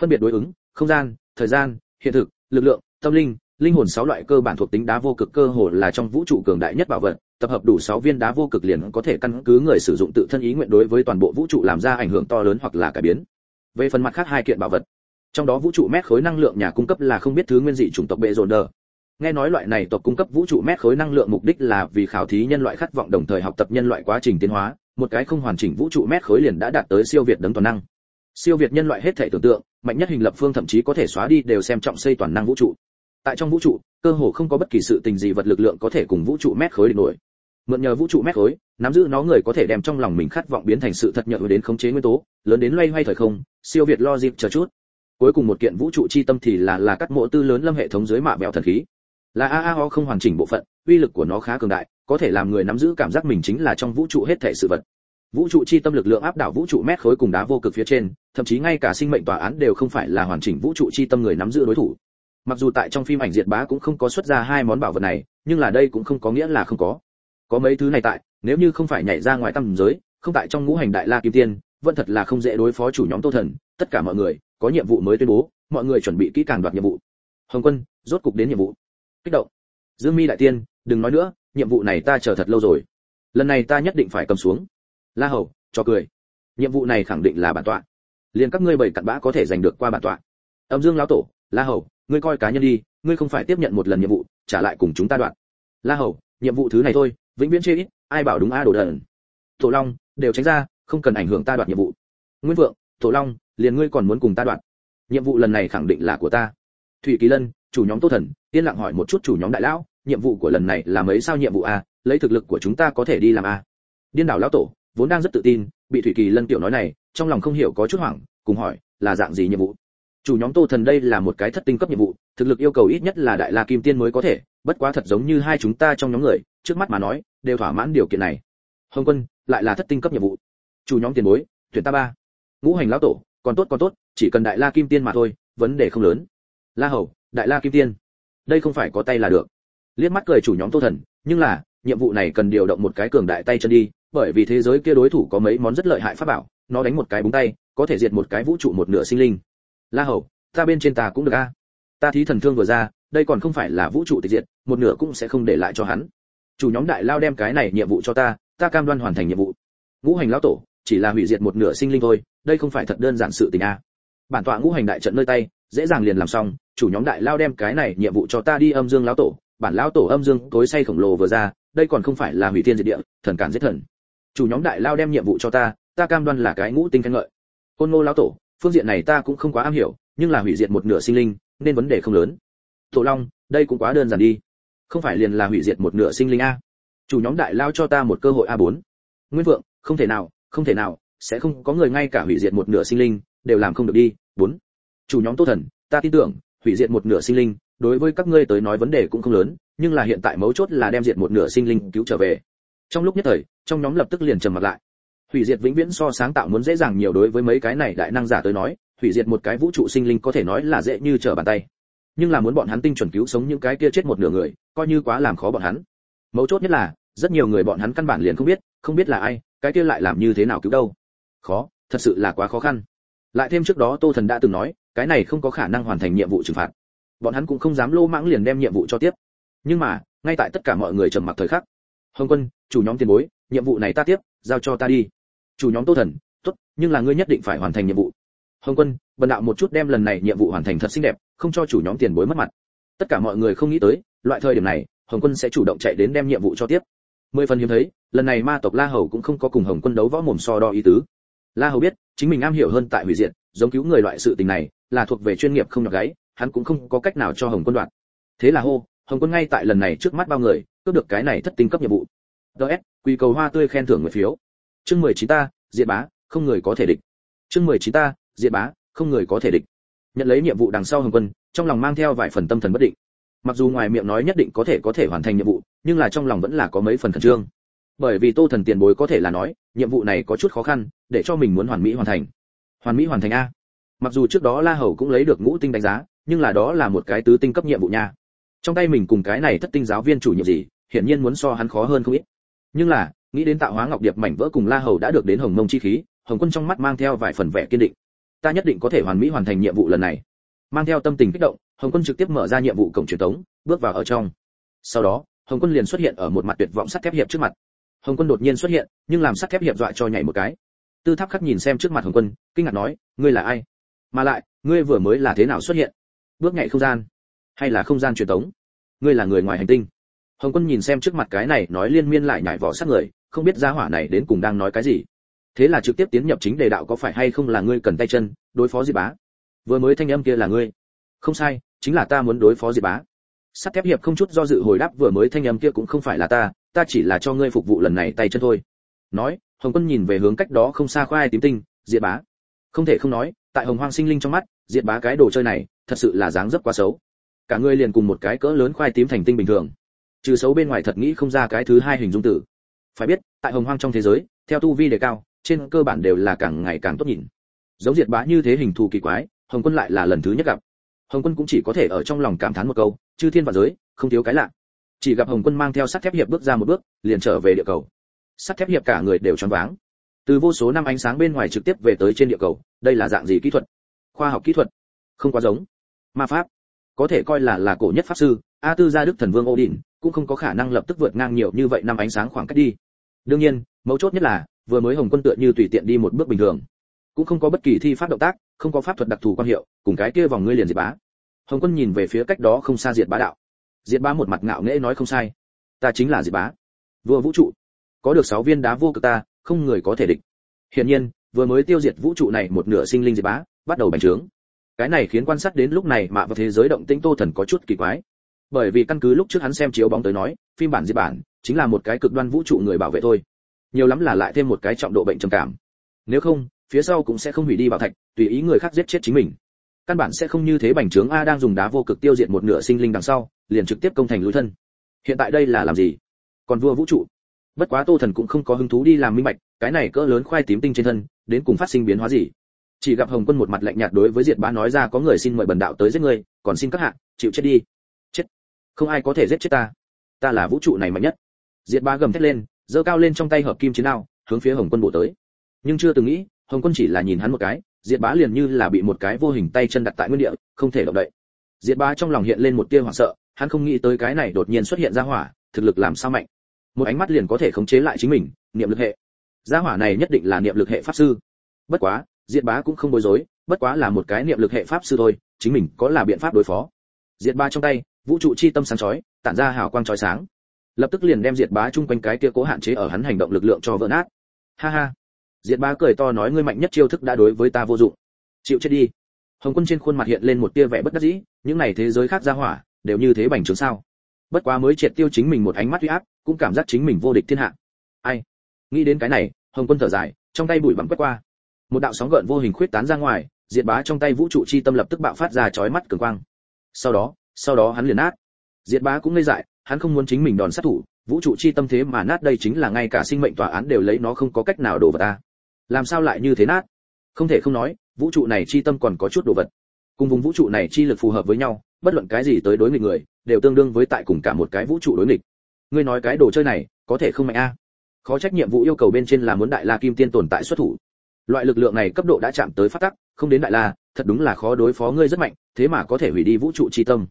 Phân biệt đối ứng, không gian, thời gian, hiện thực, lực lượng, tâm linh linh hồn 6 loại cơ bản thuộc tính đá vô cực cơ hồ là trong vũ trụ cường đại nhất bảo vật tập hợp đủ 6 viên đá vô cực liền có thể căn cứ người sử dụng tự thân ý nguyện đối với toàn bộ vũ trụ làm ra ảnh hưởng to lớn hoặc là cải biến. Về phần mặt khác hai kiện bảo vật. Trong đó vũ trụ mét khối năng lượng nhà cung cấp là không biết thứ nguyên dị chủng tộc bệ rồn đờ. Nghe nói loại này tộc cung cấp vũ trụ mét khối năng lượng mục đích là vì khảo thí nhân loại khát vọng đồng thời học tập nhân loại quá trình tiến hóa, một cái không hoàn chỉnh vũ trụ mét khối liền đã đạt tới siêu việt đấng toàn năng. Siêu việt nhân loại hết thể tưởng tượng, mạnh nhất hình lập phương thậm chí có thể xóa đi đều xem trọng xây toàn năng vũ trụ. Tại trong vũ trụ, cơ hồ không có bất kỳ sự tình gì vật lực lượng có thể cùng vũ trụ mét khối địch nổi mượn nhờ vũ trụ mét khối, nắm giữ nó người có thể đem trong lòng mình khát vọng biến thành sự thật nhợ đến khống chế nguyên tố, lớn đến loay hoay thời không, siêu việt lo dịp chờ chút. Cuối cùng một kiện vũ trụ chi tâm thì là là cắt mộ tư lớn lâm hệ thống dưới mạ bẹo thần khí. Là a a o không hoàn chỉnh bộ phận, uy lực của nó khá cường đại, có thể làm người nắm giữ cảm giác mình chính là trong vũ trụ hết thể sự vật. Vũ trụ chi tâm lực lượng áp đảo vũ trụ mét khối cùng đá vô cực phía trên, thậm chí ngay cả sinh mệnh tòa án đều không phải là hoàn chỉnh vũ trụ chi tâm người nắm giữ đối thủ. Mặc dù tại trong phim ảnh diệt bá cũng không có xuất ra hai món bảo vật này, nhưng là đây cũng không có nghĩa là không có có mấy thứ này tại, nếu như không phải nhảy ra ngoài tầm giới, không tại trong ngũ hành đại la kim tiên, vẫn thật là không dễ đối phó chủ nhóm tô thần, tất cả mọi người có nhiệm vụ mới tuyên bố, mọi người chuẩn bị kỹ càng đoạt nhiệm vụ. Hồng quân, rốt cục đến nhiệm vụ. Kích động. Dương mi đại tiên, đừng nói nữa, nhiệm vụ này ta chờ thật lâu rồi. Lần này ta nhất định phải cầm xuống. La hầu, cho cười. Nhiệm vụ này khẳng định là bản tọa. Liền các ngươi bảy cặn bã có thể giành được qua bản tọa. Âm dương lão tổ, la hầu, ngươi coi cá nhân đi, ngươi không phải tiếp nhận một lần nhiệm vụ, trả lại cùng chúng ta đoạn la hầu, nhiệm vụ thứ này thôi vĩnh viễn chê ít, ai bảo đúng a đồ đần. Tổ long, đều tránh ra, không cần ảnh hưởng ta đoạt nhiệm vụ. Nguyên vượng, tổ long, liền ngươi còn muốn cùng ta đoạn nhiệm vụ lần này khẳng định là của ta. Thủy kỳ lân, chủ nhóm tô thần, yên lặng hỏi một chút chủ nhóm đại lão, nhiệm vụ của lần này là mấy sao nhiệm vụ a lấy thực lực của chúng ta có thể đi làm a điên đảo lão tổ, vốn đang rất tự tin, bị thủy kỳ lân tiểu nói này, trong lòng không hiểu có chút hoảng, cùng hỏi, là dạng gì nhiệm vụ? Chủ nhóm tô thần đây là một cái thất tinh cấp nhiệm vụ, thực lực yêu cầu ít nhất là đại la kim tiên mới có thể, bất quá thật giống như hai chúng ta trong nhóm người trước mắt mà nói, đều thỏa mãn điều kiện này. Hồng quân, lại là thất tinh cấp nhiệm vụ. Chủ nhóm tiền bối, tuyển ta ba. Ngũ hành lão tổ, còn tốt còn tốt, chỉ cần đại la kim tiên mà thôi, vấn đề không lớn. La hầu, đại la kim tiên. Đây không phải có tay là được. Liếc mắt cười chủ nhóm tô thần, nhưng là, nhiệm vụ này cần điều động một cái cường đại tay chân đi, bởi vì thế giới kia đối thủ có mấy món rất lợi hại pháp bảo, nó đánh một cái búng tay, có thể diệt một cái vũ trụ một nửa sinh linh. La hầu, ta bên trên ta cũng được a. Ta thí thần thương vừa ra, đây còn không phải là vũ trụ tịch diệt, một nửa cũng sẽ không để lại cho hắn chủ nhóm đại lao đem cái này nhiệm vụ cho ta ta cam đoan hoàn thành nhiệm vụ. Ngũ hành lão tổ, chỉ là hủy diệt một nửa sinh linh thôi, đây không phải thật đơn giản sự tình a. Bản tọa ngũ hành đại trận nơi tay, dễ dàng liền làm xong, chủ nhóm đại lao đem cái này nhiệm vụ cho ta đi âm dương lão tổ, bản lão tổ âm dương tối say khổng lồ vừa ra, đây còn không phải là hủy thiên diệt địa, thần cản giết thần. Chủ nhóm đại lao đem nhiệm vụ cho ta ta cam đoan là cái ngũ tinh khen ngợi. Côn ngô lão tổ, phương diện này ta cũng không quá am hiểu, nhưng là hủy diệt một nửa sinh linh, nên vấn đề không lớn. Tổ long, đây cũng quá đơn giản đi không phải liền là hủy diệt một nửa sinh linh a. Chủ nhóm đại lao cho ta một cơ hội a 4 nguyên vượng, không thể nào, không thể nào, sẽ không có người ngay cả hủy diệt một nửa sinh linh, đều làm không được đi, bốn. Chủ nhóm tô thần, ta tin tưởng, hủy diệt một nửa sinh linh, đối với các ngươi tới nói vấn đề cũng không lớn, nhưng là hiện tại mấu chốt là đem diệt một nửa sinh linh cứu trở về. Trong lúc nhất thời, trong nhóm lập tức liền trầm mặt lại. Hủy diệt vĩnh viễn so sáng tạo muốn dễ dàng nhiều đối với mấy cái này đại năng giả tới nói, hủy diệt một cái vũ trụ sinh linh có thể nói là dễ như trở bàn tay nhưng là muốn bọn hắn tinh chuẩn cứu sống những cái kia chết một nửa người, coi như quá làm khó bọn hắn. Mấu chốt nhất là, rất nhiều người bọn hắn căn bản liền không biết không biết là ai, cái kia lại làm như thế nào cứu đâu. Khó, thật sự là quá khó khăn. Lại thêm trước đó tô thần đã từng nói, cái này không có khả năng hoàn thành nhiệm vụ trừng phạt. Bọn hắn cũng không dám lô mãng liền đem nhiệm vụ cho tiếp. Nhưng mà, ngay tại tất cả mọi người trầm mặc thời khắc, hồng quân, chủ nhóm tiền bối, nhiệm vụ này ta tiếp, giao cho ta đi. Chủ nhóm tô thần, tốt, nhưng là ngươi nhất định phải hoàn thành nhiệm vụ. Hồng quân, bần đạo một chút đem lần này nhiệm vụ hoàn thành thật xinh đẹp không cho chủ nhóm tiền bối mất mặt. Tất cả mọi người không nghĩ tới, loại thời điểm này, hồng quân sẽ chủ động chạy đến đem nhiệm vụ cho tiếp. Mười phần hiếm thấy, lần này ma tộc la hầu cũng không có cùng hồng quân đấu võ mồm so đo ý tứ. La hầu biết, chính mình am hiểu hơn tại hủy diệt, giống cứu người loại sự tình này, là thuộc về chuyên nghiệp không nhọc gáy, hắn cũng không có cách nào cho hồng quân đoạn. Thế là hô, hồng quân ngay tại lần này trước mắt bao người, cướp được cái này thất tinh cấp nhiệm vụ. Ts quy cầu hoa tươi khen thưởng người phiếu. Chương mười chín ta, diệt bá, không người có thể địch. Chương mười chín ta, diệt bá, không người có thể địch nhận lấy nhiệm vụ đằng sau hồng quân, trong lòng mang theo vài phần tâm thần bất định. Mặc dù ngoài miệng nói nhất định có thể có thể hoàn thành nhiệm vụ, nhưng là trong lòng vẫn là có mấy phần khẩn trương. Bởi vì tô thần tiền bối có thể là nói, nhiệm vụ này có chút khó khăn, để cho mình muốn hoàn mỹ hoàn thành. Hoàn mỹ hoàn thành a. Mặc dù trước đó la hầu cũng lấy được ngũ tinh đánh giá, nhưng là đó là một cái tứ tinh cấp nhiệm vụ nha. Trong tay mình cùng cái này thất tinh giáo viên chủ nhiệm gì, hiển nhiên muốn so hắn khó hơn không ít. Nhưng là, nghĩ đến tạo hóa ngọc điệp mảnh vỡ cùng la hầu đã được đến hồng mông chi khí, hồng quân trong mắt mang theo vài phần vẻ kiên định ta nhất định có thể hoàn mỹ hoàn thành nhiệm vụ lần này. Mang theo tâm tình kích động, hồng quân trực tiếp mở ra nhiệm vụ cổng truyền tống, bước vào ở trong. Sau đó, hồng quân liền xuất hiện ở một mặt tuyệt vọng sắt thép hiệp trước mặt. Hồng quân đột nhiên xuất hiện, nhưng làm sắt thép hiệp dọa cho nhảy một cái. Tư tháp khắc nhìn xem trước mặt hồng quân, kinh ngạc nói, ngươi là ai? Mà lại, ngươi vừa mới là thế nào xuất hiện? Bước nhảy không gian, hay là không gian truyền tống? Ngươi là người ngoài hành tinh. Hồng quân nhìn xem trước mặt cái này, nói liên miên lại nhảy vỏ sát người, không biết gia hỏa này đến cùng đang nói cái gì thế là trực tiếp tiến nhập chính đề đạo có phải hay không là ngươi cần tay chân, đối phó diệt bá? Vừa mới thanh âm kia là ngươi. Không sai, chính là ta muốn đối phó diệt bá. Sắt thép hiệp không chút do dự hồi đáp, vừa mới thanh âm kia cũng không phải là ta ta chỉ là cho ngươi phục vụ lần này tay chân thôi. Nói, hồng quân nhìn về hướng cách đó không xa khoai tím tinh diệt bá. Không thể không nói, tại hồng hoang sinh linh trong mắt diệt bá cái đồ chơi này, thật sự là dáng dấp quá xấu. Cả ngươi liền cùng một cái cỡ lớn khoai tím thành tinh bình thường. Trừ xấu bên ngoài thật nghĩ không ra cái thứ hai hình dung tử. Phải biết, tại hồng hoang trong thế giới, theo tu vi đề cao trên cơ bản đều là càng ngày càng tốt nhìn. Giống diệt bá như thế hình thù kỳ quái, hồng quân lại là lần thứ nhất gặp. Hồng quân cũng chỉ có thể ở trong lòng cảm thán một câu, chư thiên và giới, không thiếu cái lạ. Chỉ gặp hồng quân mang theo sắt thép hiệp bước ra một bước, liền trở về địa cầu. Sắt thép hiệp cả người đều choáng váng. Từ vô số năm ánh sáng bên ngoài trực tiếp về tới trên địa cầu, đây là dạng gì kỹ thuật? Khoa học kỹ thuật? Không quá giống. Ma pháp? Có thể coi là là cổ nhất pháp sư, a tư gia đức thần vương odin, cũng không có khả năng lập tức vượt ngang nhiều như vậy năm ánh sáng khoảng cách đi. Đương nhiên, mấu chốt nhất là vừa mới hồng quân tựa như tùy tiện đi một bước bình thường. Cũng không có bất kỳ thi pháp động tác, không có pháp thuật đặc thù quan hiệu, cùng cái kia vòng ngươi liền diệt bá. Hồng quân nhìn về phía cách đó không xa diệt bá đạo. Diệt bá một mặt ngạo nghễ nói không sai. Ta chính là diệt bá. Vua vũ trụ. Có được sáu viên đá vô cực ta, không người có thể địch. Hiển nhiên, vừa mới tiêu diệt vũ trụ này một nửa sinh linh diệt bá, bắt đầu bành trướng. Cái này khiến quan sát đến lúc này mạ vào thế giới động tĩnh tô thần có chút kỳ quái. Bởi vì căn cứ lúc trước hắn xem chiếu bóng tới nói, phim bản diệt bản chính là một cái cực đoan vũ trụ người bảo vệ thôi nhiều lắm là lại thêm một cái trọng độ bệnh trầm cảm. Nếu không, phía sau cũng sẽ không hủy đi bảo thạch, tùy ý người khác giết chết chính mình. Căn bản sẽ không như thế bành trướng a đang dùng đá vô cực tiêu diệt một nửa sinh linh đằng sau, liền trực tiếp công thành lối thân. Hiện tại đây là làm gì? Còn vua vũ trụ. Bất quá tô thần cũng không có hứng thú đi làm minh bạch, cái này cỡ lớn khoai tím tinh trên thân, đến cùng phát sinh biến hóa gì? Chỉ gặp hồng quân một mặt lạnh nhạt đối với diệt bá nói ra có người xin mời bần đạo tới giết ngươi, còn xin các hạ, chịu chết đi. Chết. Không ai có thể giết chết ta. Ta là vũ trụ này mạnh nhất. Diệt bá gầm thét lên giơ cao lên trong tay hợp kim chiến đao, hướng phía hồng quân bộ tới. Nhưng chưa từng nghĩ, hồng quân chỉ là nhìn hắn một cái, diệt bá liền như là bị một cái vô hình tay chân đặt tại nguyên địa, không thể động đậy. Diệt bá trong lòng hiện lên một tia hoảng sợ, hắn không nghĩ tới cái này đột nhiên xuất hiện ra hỏa, thực lực làm sao mạnh. Một ánh mắt liền có thể khống chế lại chính mình, niệm lực hệ. Gia hỏa này nhất định là niệm lực hệ pháp sư. Bất quá, diệt bá cũng không bối rối, bất quá là một cái niệm lực hệ pháp sư thôi, chính mình có là biện pháp đối phó. Diệt bá trong tay, vũ trụ chi tâm sáng chói, tản ra hào quang chói sáng lập tức liền đem diệt bá chung quanh cái kia cố hạn chế ở hắn hành động lực lượng cho vỡ nát. Ha ha. Diệt bá cười to nói ngươi mạnh nhất chiêu thức đã đối với ta vô dụng. Chịu chết đi. Hồng quân trên khuôn mặt hiện lên một tia vẻ bất đắc dĩ, những này thế giới khác ra hỏa, đều như thế bành trướng sao? Bất quá mới triệt tiêu chính mình một ánh mắt uy áp, cũng cảm giác chính mình vô địch thiên hạ. Ai? Nghĩ đến cái này, hồng quân thở dài, trong tay bụi bặm quét qua. Một đạo sóng gợn vô hình khuyết tán ra ngoài, diệt bá trong tay vũ trụ chi tâm lập tức bạo phát ra chói mắt cường quang. Sau đó sau đó hắn liền nát. Diệt bá cũng ngây dại hắn không muốn chính mình đòn sát thủ, vũ trụ chi tâm thế mà nát đây chính là ngay cả sinh mệnh tòa án đều lấy nó không có cách nào đổ vào ta. Làm sao lại như thế nát? Không thể không nói, vũ trụ này chi tâm còn có chút đồ vật. Cùng vùng vũ trụ này chi lực phù hợp với nhau, bất luận cái gì tới đối nghịch người, đều tương đương với tại cùng cả một cái vũ trụ đối nghịch. Ngươi nói cái đồ chơi này, có thể không mạnh a? Khó trách nhiệm vụ yêu cầu bên trên là muốn đại la kim tiên tồn tại xuất thủ. Loại lực lượng này cấp độ đã chạm tới phát tắc, không đến đại la, thật đúng là khó đối phó ngươi rất mạnh, thế mà có thể hủy đi vũ trụ chi tâm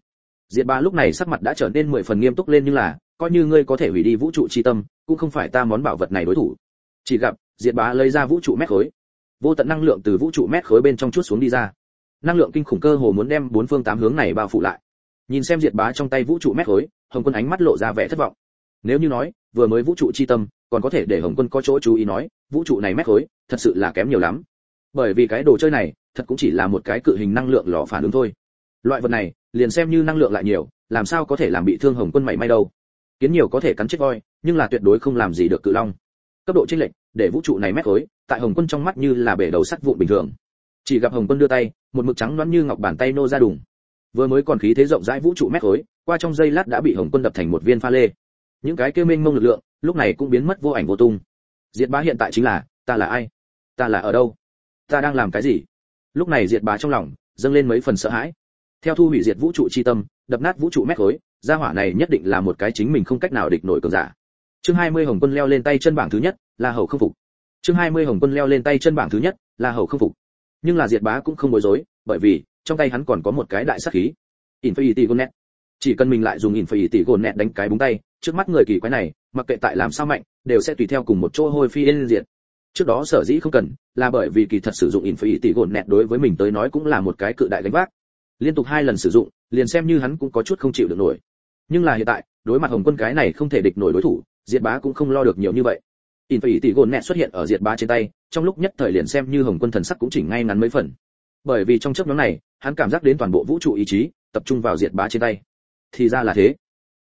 diệt ba lúc này sắc mặt đã trở nên mười phần nghiêm túc lên nhưng là, coi như ngươi có thể hủy đi vũ trụ chi tâm, cũng không phải ta món bảo vật này đối thủ. Chỉ gặp, diệt bá lấy ra vũ trụ mét khối. Vô tận năng lượng từ vũ trụ mét khối bên trong chút xuống đi ra. Năng lượng kinh khủng cơ hồ muốn đem bốn phương tám hướng này bao phủ lại. Nhìn xem diệt bá trong tay vũ trụ mét khối, hồng quân ánh mắt lộ ra vẻ thất vọng. Nếu như nói, vừa mới vũ trụ chi tâm, còn có thể để hồng quân có chỗ chú ý nói, vũ trụ này mét khối, thật sự là kém nhiều lắm. Bởi vì cái đồ chơi này, thật cũng chỉ là một cái cự hình năng lượng lò phản ứng thôi. Loại vật này liền xem như năng lượng lại nhiều, làm sao có thể làm bị thương hồng quân mảy may đâu. Kiến nhiều có thể cắn chết voi, nhưng là tuyệt đối không làm gì được cự long. Cấp độ chênh lệch, để vũ trụ này mét khối, tại hồng quân trong mắt như là bể đầu sắt vụn bình thường. Chỉ gặp hồng quân đưa tay, một mực trắng loãng như ngọc bàn tay nô ra đùng. Vừa mới còn khí thế rộng rãi vũ trụ mét khối, qua trong giây lát đã bị hồng quân đập thành một viên pha lê. Những cái kia mênh mông lực lượng, lúc này cũng biến mất vô ảnh vô tung. Diệt bá hiện tại chính là, ta là ai? Ta là ở đâu? Ta đang làm cái gì? Lúc này diệt bá trong lòng, dâng lên mấy phần sợ hãi theo thu hủy diệt vũ trụ chi tâm, đập nát vũ trụ mét khối, gia hỏa này nhất định là một cái chính mình không cách nào địch nổi cường giả. Chương 20 hồng quân leo lên tay chân bảng thứ nhất, là hầu không phục. Chương 20 hồng quân leo lên tay chân bảng thứ nhất, là hầu không phục. Nhưng là diệt bá cũng không bối rối, bởi vì, trong tay hắn còn có một cái đại sát khí. Infinity gonet chỉ cần mình lại dùng infinity gonet đánh cái búng tay, trước mắt người kỳ quái này, mặc kệ tại làm sao mạnh, đều sẽ tùy theo cùng một chỗ hôi phi lên diệt. Trước đó sở dĩ không cần, là bởi vì kỳ thật sử dụng infinity gonet đối với mình tới nói cũng là một cái cự đại gánh vác liên tục hai lần sử dụng, liền xem như hắn cũng có chút không chịu được nổi. Nhưng là hiện tại, đối mặt hồng quân cái này không thể địch nổi đối thủ, diệt bá cũng không lo được nhiều như vậy. In phải tỷ gồn nẹ xuất hiện ở diệt bá trên tay, trong lúc nhất thời liền xem như hồng quân thần sắc cũng chỉnh ngay ngắn mấy phần. Bởi vì trong chớp nhoáng này, hắn cảm giác đến toàn bộ vũ trụ ý chí, tập trung vào diệt bá trên tay. Thì ra là thế.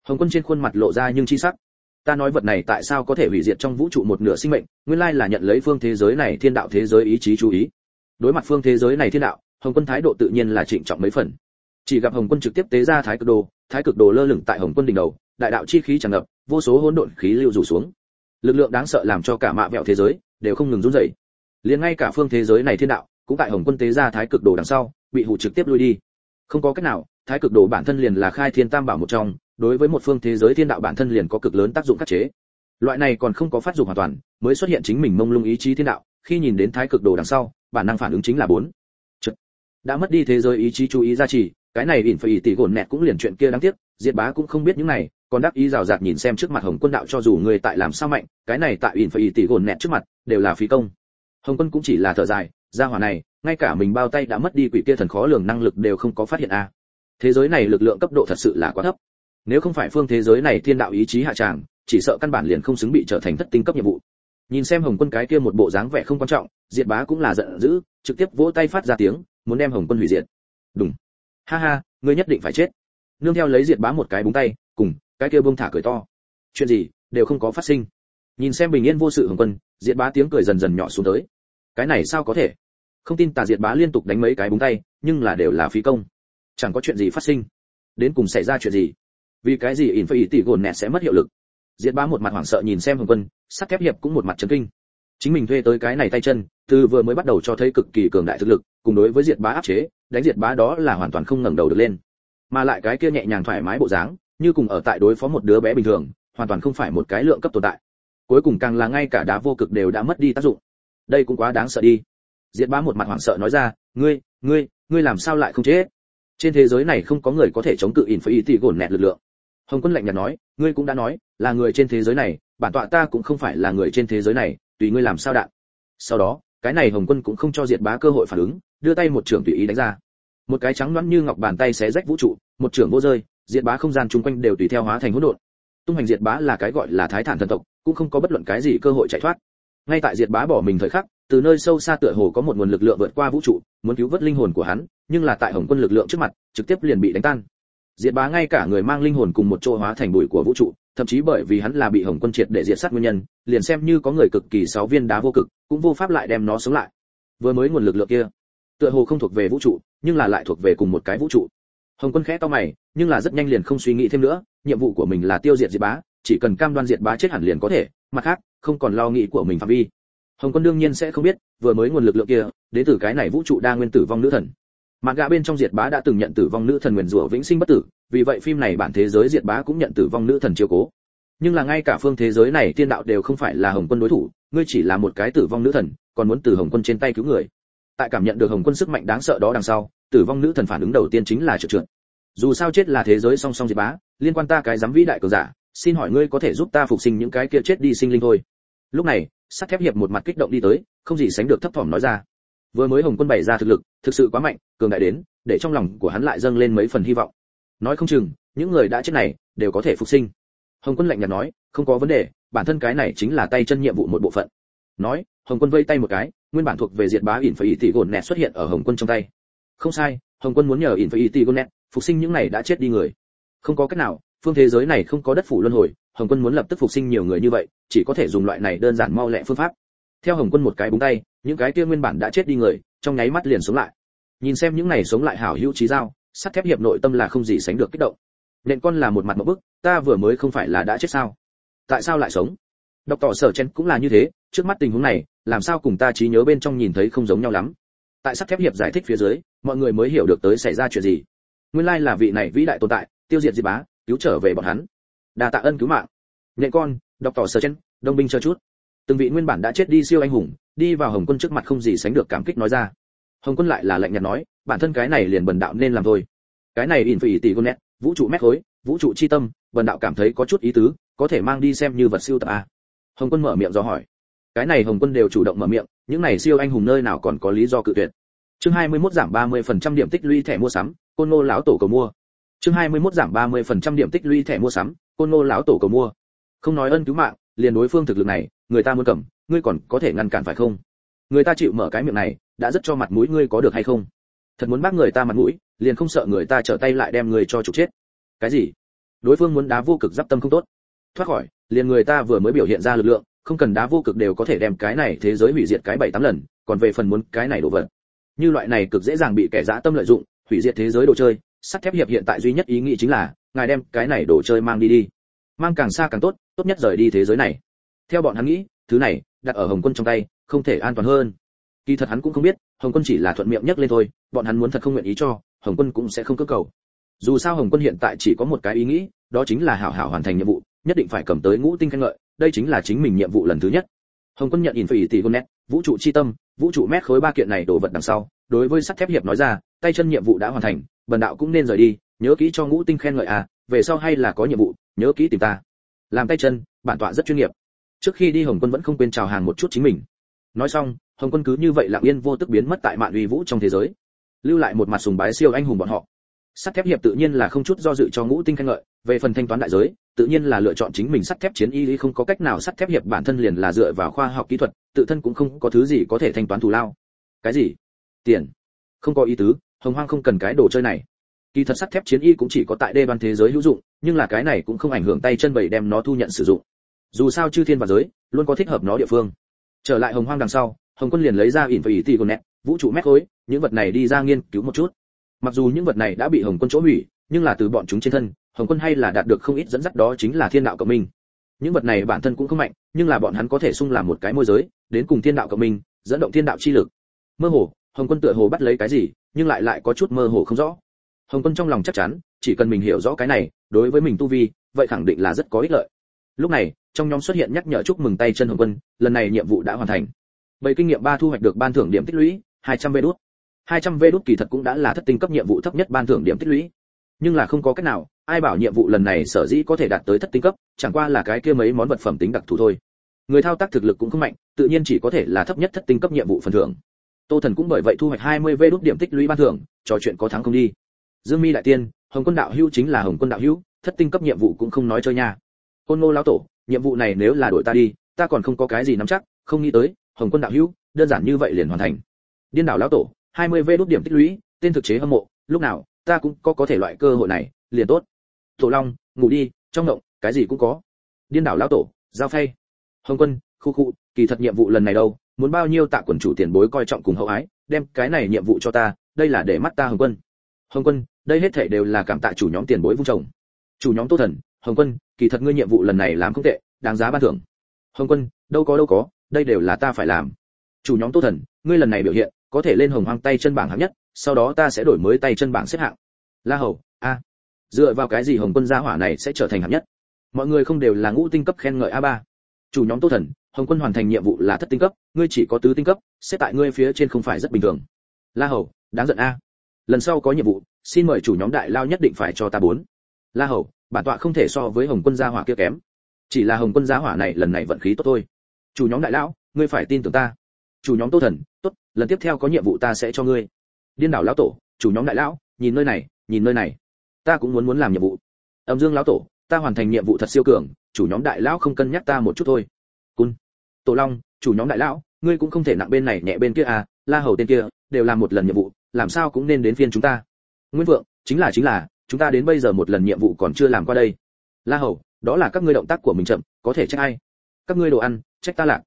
Hồng quân trên khuôn mặt lộ ra nhưng chi sắc. Ta nói vật này tại sao có thể hủy diệt trong vũ trụ một nửa sinh mệnh, nguyên lai là nhận lấy phương thế giới này thiên đạo thế giới ý chí chú ý. Đối mặt phương thế giới này thiên đạo hồng quân thái độ tự nhiên là trịnh trọng mấy phần. Chỉ gặp hồng quân trực tiếp tế ra thái cực đồ, thái cực đồ lơ lửng tại hồng quân đỉnh đầu, đại đạo chi khí tràn ngập, vô số hỗn độn khí lưu rủ xuống. Lực lượng đáng sợ làm cho cả mạ vẹo thế giới đều không ngừng run rẩy. Liền ngay cả phương thế giới này thiên đạo cũng tại hồng quân tế ra thái cực đồ đằng sau, bị hụ trực tiếp lui đi. Không có cách nào, thái cực đồ bản thân liền là khai thiên tam bảo một trong, đối với một phương thế giới thiên đạo bản thân liền có cực lớn tác dụng khắc chế. Loại này còn không có phát dụng hoàn toàn, mới xuất hiện chính mình mông lung ý chí thiên đạo, khi nhìn đến thái cực đồ đằng sau, bản năng phản ứng chính là bốn đã mất đi thế giới ý chí chú ý gia trì, cái này ỉn phải tỷ gồn nẹt cũng liền chuyện kia đáng tiếc, diệt bá cũng không biết những này, còn đáp ý rào rạt nhìn xem trước mặt hồng quân đạo cho dù người tại làm sao mạnh, cái này tại ỉn phải tỷ gồn nẹt trước mặt, đều là phí công. Hồng quân cũng chỉ là thở dài, gia hỏa này, ngay cả mình bao tay đã mất đi quỷ kia thần khó lường năng lực đều không có phát hiện a. Thế giới này lực lượng cấp độ thật sự là quá thấp. Nếu không phải phương thế giới này thiên đạo ý chí hạ tràng, chỉ sợ căn bản liền không xứng bị trở thành thất tinh cấp nhiệm vụ. Nhìn xem hồng quân cái kia một bộ dáng vẻ không quan trọng, diệt bá cũng là giận dữ, trực tiếp vỗ tay phát ra tiếng muốn đem hồng quân hủy diệt. Đúng. Ha ha, ngươi nhất định phải chết. Nương theo lấy diệt bá một cái búng tay, cùng, cái kia bông thả cười to. Chuyện gì, đều không có phát sinh. Nhìn xem bình yên vô sự hồng quân, diệt bá tiếng cười dần dần nhỏ xuống tới. Cái này sao có thể? Không tin tà diệt bá liên tục đánh mấy cái búng tay, nhưng là đều là phí công. Chẳng có chuyện gì phát sinh. Đến cùng xảy ra chuyện gì? Vì cái gì ỉn phải tỷ gồn nẹt sẽ mất hiệu lực? Diệt bá một mặt hoảng sợ nhìn xem hồng quân, sắt thép hiệp cũng một mặt chấn kinh. Chính mình thuê tới cái này tay chân từ vừa mới bắt đầu cho thấy cực kỳ cường đại thực lực, cùng đối với diệt bá áp chế, đánh diệt bá đó là hoàn toàn không ngẩng đầu được lên. Mà lại cái kia nhẹ nhàng thoải mái bộ dáng, như cùng ở tại đối phó một đứa bé bình thường, hoàn toàn không phải một cái lượng cấp tồn tại. Cuối cùng càng là ngay cả đá vô cực đều đã mất đi tác dụng. Đây cũng quá đáng sợ đi. Diệt bá một mặt hoảng sợ nói ra, ngươi ngươi ngươi làm sao lại không chết? Trên thế giới này không có người có thể chống cự in phải tỷ gồn nẹt lực lượng. Hồng quân lạnh nhạt nói, ngươi cũng đã nói, là người trên thế giới này, bản tọa ta cũng không phải là người trên thế giới này, tùy ngươi làm sao đạn. Sau đó cái này hồng quân cũng không cho diệt bá cơ hội phản ứng, đưa tay một trưởng tùy ý đánh ra. Một cái trắng loãng như ngọc bàn tay xé rách vũ trụ, một trưởng vô rơi, diệt bá không gian chung quanh đều tùy theo hóa thành hỗn độn. Tung hành diệt bá là cái gọi là thái thản thần tộc, cũng không có bất luận cái gì cơ hội chạy thoát. Ngay tại diệt bá bỏ mình thời khắc, từ nơi sâu xa tựa hồ có một nguồn lực lượng vượt qua vũ trụ, muốn cứu vớt linh hồn của hắn, nhưng là tại hồng quân lực lượng trước mặt, trực tiếp liền bị đánh tan. Diệt bá ngay cả người mang linh hồn cùng một chỗ hóa thành bụi của vũ trụ thậm chí bởi vì hắn là bị hồng quân triệt để diệt sát nguyên nhân liền xem như có người cực kỳ sáu viên đá vô cực cũng vô pháp lại đem nó sống lại. Vừa mới nguồn lực lượng kia tựa hồ không thuộc về vũ trụ nhưng là lại thuộc về cùng một cái vũ trụ. Hồng quân khẽ to mày nhưng là rất nhanh liền không suy nghĩ thêm nữa nhiệm vụ của mình là tiêu diệt diệt bá chỉ cần cam đoan diệt bá chết hẳn liền có thể mặt khác không còn lo nghĩ của mình phạm vi. Hồng quân đương nhiên sẽ không biết vừa mới nguồn lực lượng kia đến từ cái này vũ trụ đa nguyên tử vong nữ thần. Mạn gã bên trong diệt bá đã từng nhận tử vong nữ thần nguyền rủa vĩnh sinh bất tử, vì vậy phim này bản thế giới diệt bá cũng nhận tử vong nữ thần chiếu cố. Nhưng là ngay cả phương thế giới này tiên đạo đều không phải là Hồng Quân đối thủ, ngươi chỉ là một cái tử vong nữ thần, còn muốn từ Hồng Quân trên tay cứu người. Tại cảm nhận được Hồng Quân sức mạnh đáng sợ đó đằng sau, tử vong nữ thần phản ứng đầu tiên chính là trượt trượt. Dù sao chết là thế giới song song diệt bá, liên quan ta cái dám vĩ đại cờ giả, xin hỏi ngươi có thể giúp ta phục sinh những cái kia chết đi sinh linh thôi. Lúc này, sắt thép hiệp một mặt kích động đi tới, không gì sánh được thấp thỏm nói ra vừa mới hồng quân bày ra thực lực thực sự quá mạnh cường đại đến để trong lòng của hắn lại dâng lên mấy phần hy vọng nói không chừng, những người đã chết này đều có thể phục sinh. Hồng quân lạnh nhạt nói, không có vấn đề, bản thân cái này chính là tay chân nhiệm vụ một bộ phận. Nói, hồng quân vây tay một cái, nguyên bản thuộc về diệt bá ỉn phải ý tỷ gồn nẹt xuất hiện ở hồng quân trong tay. Không sai, hồng quân muốn nhờ ỉn phải ý tỷ gồn nẹt phục sinh những này đã chết đi người. Không có cách nào, phương thế giới này không có đất phủ luân hồi, hồng quân muốn lập tức phục sinh nhiều người như vậy, chỉ có thể dùng loại này đơn giản mau lẹ phương pháp. Theo hồng quân một cái búng tay, những cái kia nguyên bản đã chết đi người, trong nháy mắt liền sống lại. Nhìn xem những này sống lại hảo hữu trí dao sắt thép hiệp nội tâm là không gì sánh được kích động. Nện con là một mặt một bức, ta vừa mới không phải là đã chết sao? Tại sao lại sống? Đọc tỏ sở chen cũng là như thế, trước mắt tình huống này, làm sao cùng ta trí nhớ bên trong nhìn thấy không giống nhau lắm. Tại sắt thép hiệp giải thích phía dưới, mọi người mới hiểu được tới xảy ra chuyện gì. Nguyên lai là vị này vĩ đại tồn tại, tiêu diệt diệt bá, cứu trở về bọn hắn. Đà tạ ân cứu mạng. Nện con đọc tỏ sở chen, đông binh chờ chút. Từng vị nguyên bản đã chết đi siêu anh hùng, đi vào hồng quân trước mặt không gì sánh được cảm kích nói ra hồng quân lại là lạnh nhạt nói, bản thân cái này liền bần đạo nên làm thôi. Cái này in phỉ tỷ con nét, vũ trụ mét khối, vũ trụ chi tâm, bần đạo cảm thấy có chút ý tứ, có thể mang đi xem như vật siêu tập a hồng quân mở miệng do hỏi. Cái này hồng quân đều chủ động mở miệng, những này siêu anh hùng nơi nào còn có lý do cự tuyệt. Chương 21 giảm 30% điểm tích lũy thẻ mua sắm, côn nô lão tổ cầu mua. Chương 21 giảm 30% điểm tích lũy thẻ mua sắm, côn nô lão tổ cầu mua. Không nói ân cứu mạng, liền đối phương thực lực này, người ta muốn cầm, ngươi còn có thể ngăn cản phải không? Người ta chịu mở cái miệng này đã rất cho mặt mũi ngươi có được hay không? Thật muốn bác người ta mặt mũi, liền không sợ người ta trở tay lại đem người cho trục chết. Cái gì? Đối phương muốn đá vô cực giáp tâm không tốt. Thoát khỏi, liền người ta vừa mới biểu hiện ra lực lượng, không cần đá vô cực đều có thể đem cái này thế giới hủy diệt cái bảy tám lần, còn về phần muốn cái này đổ vật. Như loại này cực dễ dàng bị kẻ dã tâm lợi dụng, hủy diệt thế giới đồ chơi, sắt thép hiệp hiện tại duy nhất ý nghĩ chính là, ngài đem cái này đồ chơi mang đi đi. Mang càng xa càng tốt tốt nhất rời đi thế giới này. Theo bọn hắn nghĩ, thứ này đặt ở hồng quân trong tay, không thể an toàn hơn kỳ thật hắn cũng không biết, hồng quân chỉ là thuận miệng nhắc lên thôi, bọn hắn muốn thật không nguyện ý cho, hồng quân cũng sẽ không cơ cầu. Dù sao hồng quân hiện tại chỉ có một cái ý nghĩ, đó chính là hảo hảo hoàn thành nhiệm vụ, nhất định phải cầm tới ngũ tinh khen ngợi, đây chính là chính mình nhiệm vụ lần thứ nhất. Hồng quân nhận in phải tỷ gonet vũ trụ chi tâm, vũ trụ mét khối ba kiện này đổ vật đằng sau, đối với sắt thép hiệp nói ra, tay chân nhiệm vụ đã hoàn thành, bần đạo cũng nên rời đi, nhớ kỹ cho ngũ tinh khen ngợi à về sau hay là có nhiệm vụ, nhớ kỹ tìm ta. Làm tay chân, bản tọa rất chuyên nghiệp. Trước khi đi hồng quân vẫn không quên chào hàng một chút chính mình nói xong, hồng quân cứ như vậy lặng yên vô tức biến mất tại mạn uy vũ trong thế giới. Lưu lại một mặt sùng bái siêu anh hùng bọn họ. Sắt thép hiệp tự nhiên là không chút do dự cho ngũ tinh khen ngợi, về phần thanh toán đại giới, tự nhiên là lựa chọn chính mình sắt thép chiến y lý không có cách nào sắt thép hiệp bản thân liền là dựa vào khoa học kỹ thuật, tự thân cũng không có thứ gì có thể thanh toán thù lao. Cái gì? Tiền. Không có ý tứ, hồng hoang không cần cái đồ chơi này. Kỳ thật sắt thép chiến y cũng chỉ có tại đê ban thế giới hữu dụng, nhưng là cái này cũng không ảnh hưởng tay chân bầy đem nó thu nhận sử dụng. Dù sao chư thiên và giới, luôn có thích hợp nó địa phương trở lại hồng hoang đằng sau, hồng quân liền lấy ra ỉn và ý tỷ gồn nẹt vũ trụ mét khối, những vật này đi ra nghiên cứu một chút. Mặc dù những vật này đã bị hồng quân chỗ hủy, nhưng là từ bọn chúng trên thân, hồng quân hay là đạt được không ít dẫn dắt đó chính là thiên đạo cộng minh. Những vật này bản thân cũng không mạnh, nhưng là bọn hắn có thể xung làm một cái môi giới, đến cùng thiên đạo cộng minh, dẫn động thiên đạo chi lực. Mơ hồ, hồng quân tựa hồ bắt lấy cái gì, nhưng lại lại có chút mơ hồ không rõ. Hồng quân trong lòng chắc chắn, chỉ cần mình hiểu rõ cái này, đối với mình tu vi, vậy khẳng định là rất có ích lợi. Lúc này trong nhóm xuất hiện nhắc nhở chúc mừng tay chân hồng quân, lần này nhiệm vụ đã hoàn thành. Bảy kinh nghiệm ba thu hoạch được ban thưởng điểm tích lũy 200 vê đốt 200 vê đốt kỳ thật cũng đã là thất tinh cấp nhiệm vụ thấp nhất ban thưởng điểm tích lũy. Nhưng là không có cách nào, ai bảo nhiệm vụ lần này sở dĩ có thể đạt tới thất tinh cấp, chẳng qua là cái kia mấy món vật phẩm tính đặc thù thôi. Người thao tác thực lực cũng không mạnh, tự nhiên chỉ có thể là thấp nhất thất tinh cấp nhiệm vụ phần thưởng. Tô thần cũng bởi vậy thu hoạch 20 vê đốt điểm tích lũy ban thưởng, trò chuyện có thắng không đi. Dương mi đại tiên, hồng quân đạo hữu chính là hồng quân đạo hữu, thất tinh cấp nhiệm vụ cũng không nói chơi nha. Côn ngô lão tổ nhiệm vụ này nếu là đổi ta đi, ta còn không có cái gì nắm chắc, không nghĩ tới, hồng quân đạo hữu, đơn giản như vậy liền hoàn thành. Điên đảo lão tổ 20 vê đốt điểm tích lũy, tên thực chế hâm mộ, lúc nào, ta cũng có có thể loại cơ hội này, liền tốt. Tổ long, ngủ đi, trong động cái gì cũng có. Điên đảo lão tổ, giao phay. Hồng quân, khu khu, kỳ thật nhiệm vụ lần này đâu, muốn bao nhiêu tạ quần chủ tiền bối coi trọng cùng hậu ái, đem cái này nhiệm vụ cho ta, đây là để mắt ta hồng quân. Hồng quân, đây hết thảy đều là cảm tạ chủ nhóm tiền bối vung trồng chủ nhóm tô thần, hồng quân, kỳ thật ngươi nhiệm vụ lần này làm không tệ, đáng giá ban thưởng. Hồng quân, đâu có đâu có, đây đều là ta phải làm. Chủ nhóm tô thần, ngươi lần này biểu hiện, có thể lên hồng hoang tay chân bảng hạng nhất, sau đó ta sẽ đổi mới tay chân bảng xếp hạng. La hầu, a. Dựa vào cái gì hồng quân gia hỏa này sẽ trở thành hạng nhất? Mọi người không đều là ngũ tinh cấp khen ngợi a ba. Chủ nhóm tô thần, hồng quân hoàn thành nhiệm vụ là thất tinh cấp, ngươi chỉ có tứ tinh cấp, xếp tại ngươi phía trên không phải rất bình thường. La hầu, đáng giận a. Lần sau có nhiệm vụ, xin mời chủ nhóm đại lao nhất định phải cho ta bốn la hầu, bản tọa không thể so với hồng quân gia hỏa kia kém. Chỉ là hồng quân gia hỏa này lần này vận khí tốt thôi. Chủ nhóm đại lão, ngươi phải tin tưởng ta. Chủ nhóm tô thần, tốt, lần tiếp theo có nhiệm vụ ta sẽ cho ngươi. Điên đảo lão tổ, chủ nhóm đại lão, nhìn nơi này, nhìn nơi này. Ta cũng muốn muốn làm nhiệm vụ. Âm dương lão tổ, ta hoàn thành nhiệm vụ thật siêu cường, chủ nhóm đại lão không cân nhắc ta một chút thôi. Cun. Tổ long, chủ nhóm đại lão, ngươi cũng không thể nặng bên này nhẹ bên kia à la hầu tên kia, đều làm một lần nhiệm vụ, làm sao cũng nên đến phiên chúng ta. Nguyên vượng, chính là chính là chúng ta đến bây giờ một lần nhiệm vụ còn chưa làm qua đây. La hầu, đó là các ngươi động tác của mình chậm, có thể trách ai? Các ngươi đồ ăn, trách ta lạc.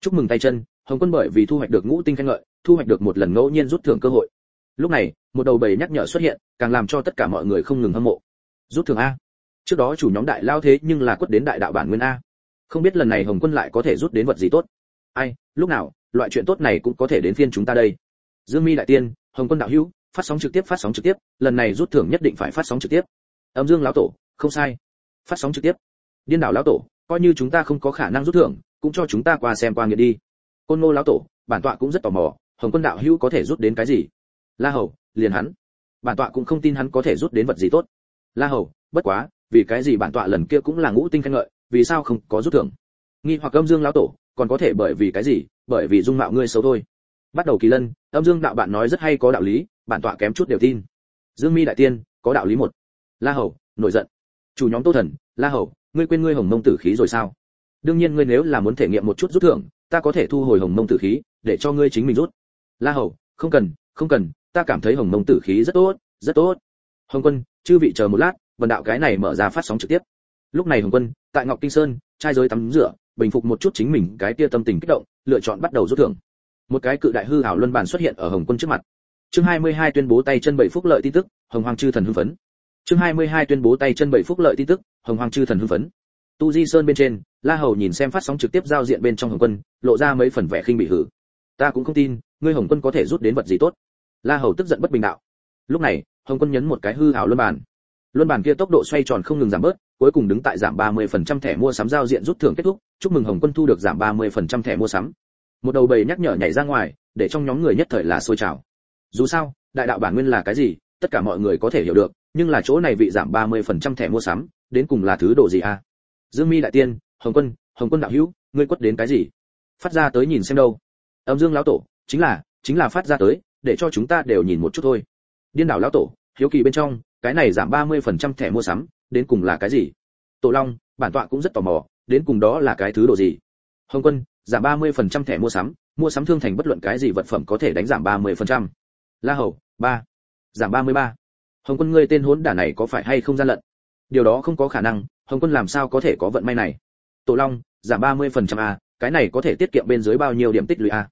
Chúc mừng tay chân, hồng quân bởi vì thu hoạch được ngũ tinh khen ngợi, thu hoạch được một lần ngẫu nhiên rút thưởng cơ hội. Lúc này, một đầu bầy nhắc nhở xuất hiện, càng làm cho tất cả mọi người không ngừng hâm mộ. Rút thưởng a. Trước đó chủ nhóm đại lao thế nhưng là quất đến đại đạo bản nguyên a. Không biết lần này hồng quân lại có thể rút đến vật gì tốt. Ai, lúc nào, loại chuyện tốt này cũng có thể đến phiên chúng ta đây. Dương mi đại tiên, hồng quân đạo hữu phát sóng trực tiếp, phát sóng trực tiếp, lần này rút thưởng nhất định phải phát sóng trực tiếp. Âm dương lão tổ, không sai. Phát sóng trực tiếp. Điên đảo lão tổ, coi như chúng ta không có khả năng rút thưởng, cũng cho chúng ta qua xem qua nghiện đi. Côn ngô lão tổ, bản tọa cũng rất tò mò, hồng quân đạo hữu có thể rút đến cái gì? La hầu, liền hắn. Bản tọa cũng không tin hắn có thể rút đến vật gì tốt. La hầu, bất quá, vì cái gì bản tọa lần kia cũng là ngũ tinh khen ngợi, vì sao không có rút thưởng? Nghi hoặc âm dương lão tổ, còn có thể bởi vì cái gì? Bởi vì dung mạo ngươi xấu thôi bắt đầu kỳ lân, âm dương đạo bạn nói rất hay có đạo lý, bản tọa kém chút đều tin. Dương mi đại tiên, có đạo lý một. La hầu, nổi giận. Chủ nhóm tô thần, la hầu, ngươi quên ngươi hồng mông tử khí rồi sao? Đương nhiên ngươi nếu là muốn thể nghiệm một chút rút thưởng, ta có thể thu hồi hồng mông tử khí, để cho ngươi chính mình rút. La hầu, không cần không cần, ta cảm thấy hồng mông tử khí rất tốt rất tốt. Hồng quân, chư vị chờ một lát, vần đạo cái này mở ra phát sóng trực tiếp. Lúc này hồng quân, tại ngọc kinh sơn, trai giới tắm rửa, bình phục một chút chính mình cái tia tâm tình kích động, lựa chọn bắt đầu rút thưởng một cái cự đại hư hảo luân bản xuất hiện ở hồng quân trước mặt. Chương 22 tuyên bố tay chân bảy phúc lợi tin tức, hồng hoàng chư thần hưng phấn. Chương 22 tuyên bố tay chân bảy phúc lợi tin tức, hồng hoàng chư thần hưng phấn. Tu di sơn bên trên, la hầu nhìn xem phát sóng trực tiếp giao diện bên trong hồng quân, lộ ra mấy phần vẻ khinh bị hử. Ta cũng không tin, ngươi hồng quân có thể rút đến vật gì tốt. La hầu tức giận bất bình đạo. Lúc này, hồng quân nhấn một cái hư hảo luân bàn luân bàn kia tốc độ xoay tròn không ngừng giảm bớt, cuối cùng đứng tại giảm 30% thẻ mua sắm giao diện rút thưởng kết thúc. Chúc mừng hồng quân thu được giảm 30% thẻ mua sắm một đầu bầy nhắc nhở nhảy ra ngoài, để trong nhóm người nhất thời là sôi trào. Dù sao, đại đạo bản nguyên là cái gì, tất cả mọi người có thể hiểu được, nhưng là chỗ này vị giảm 30% thẻ mua sắm, đến cùng là thứ đồ gì a? À? dương mi đại tiên, hồng quân hồng quân đạo hữu, ngươi quất đến cái gì? Phát ra tới nhìn xem đâu. Âm dương lão tổ, chính là chính là phát ra tới, để cho chúng ta đều nhìn một chút thôi. Điên đảo lão tổ, hiếu kỳ bên trong, cái này giảm 30% thẻ mua sắm, đến cùng là cái gì? Tổ long, bản tọa cũng rất tò mò, đến cùng đó là cái thứ độ gì? Hồng quân giảm 30% thẻ mua sắm mua sắm thương thành bất luận cái gì vật phẩm có thể đánh giảm 30%. la hầu, ba, giảm 33. hồng quân, ngươi tên hỗn đản này có phải hay không gian lận? Điều đó không có khả năng, hồng quân làm sao có thể có vận may này? Tổ long, giảm 30% a, cái này có thể tiết kiệm bên dưới bao nhiêu điểm tích lũy a?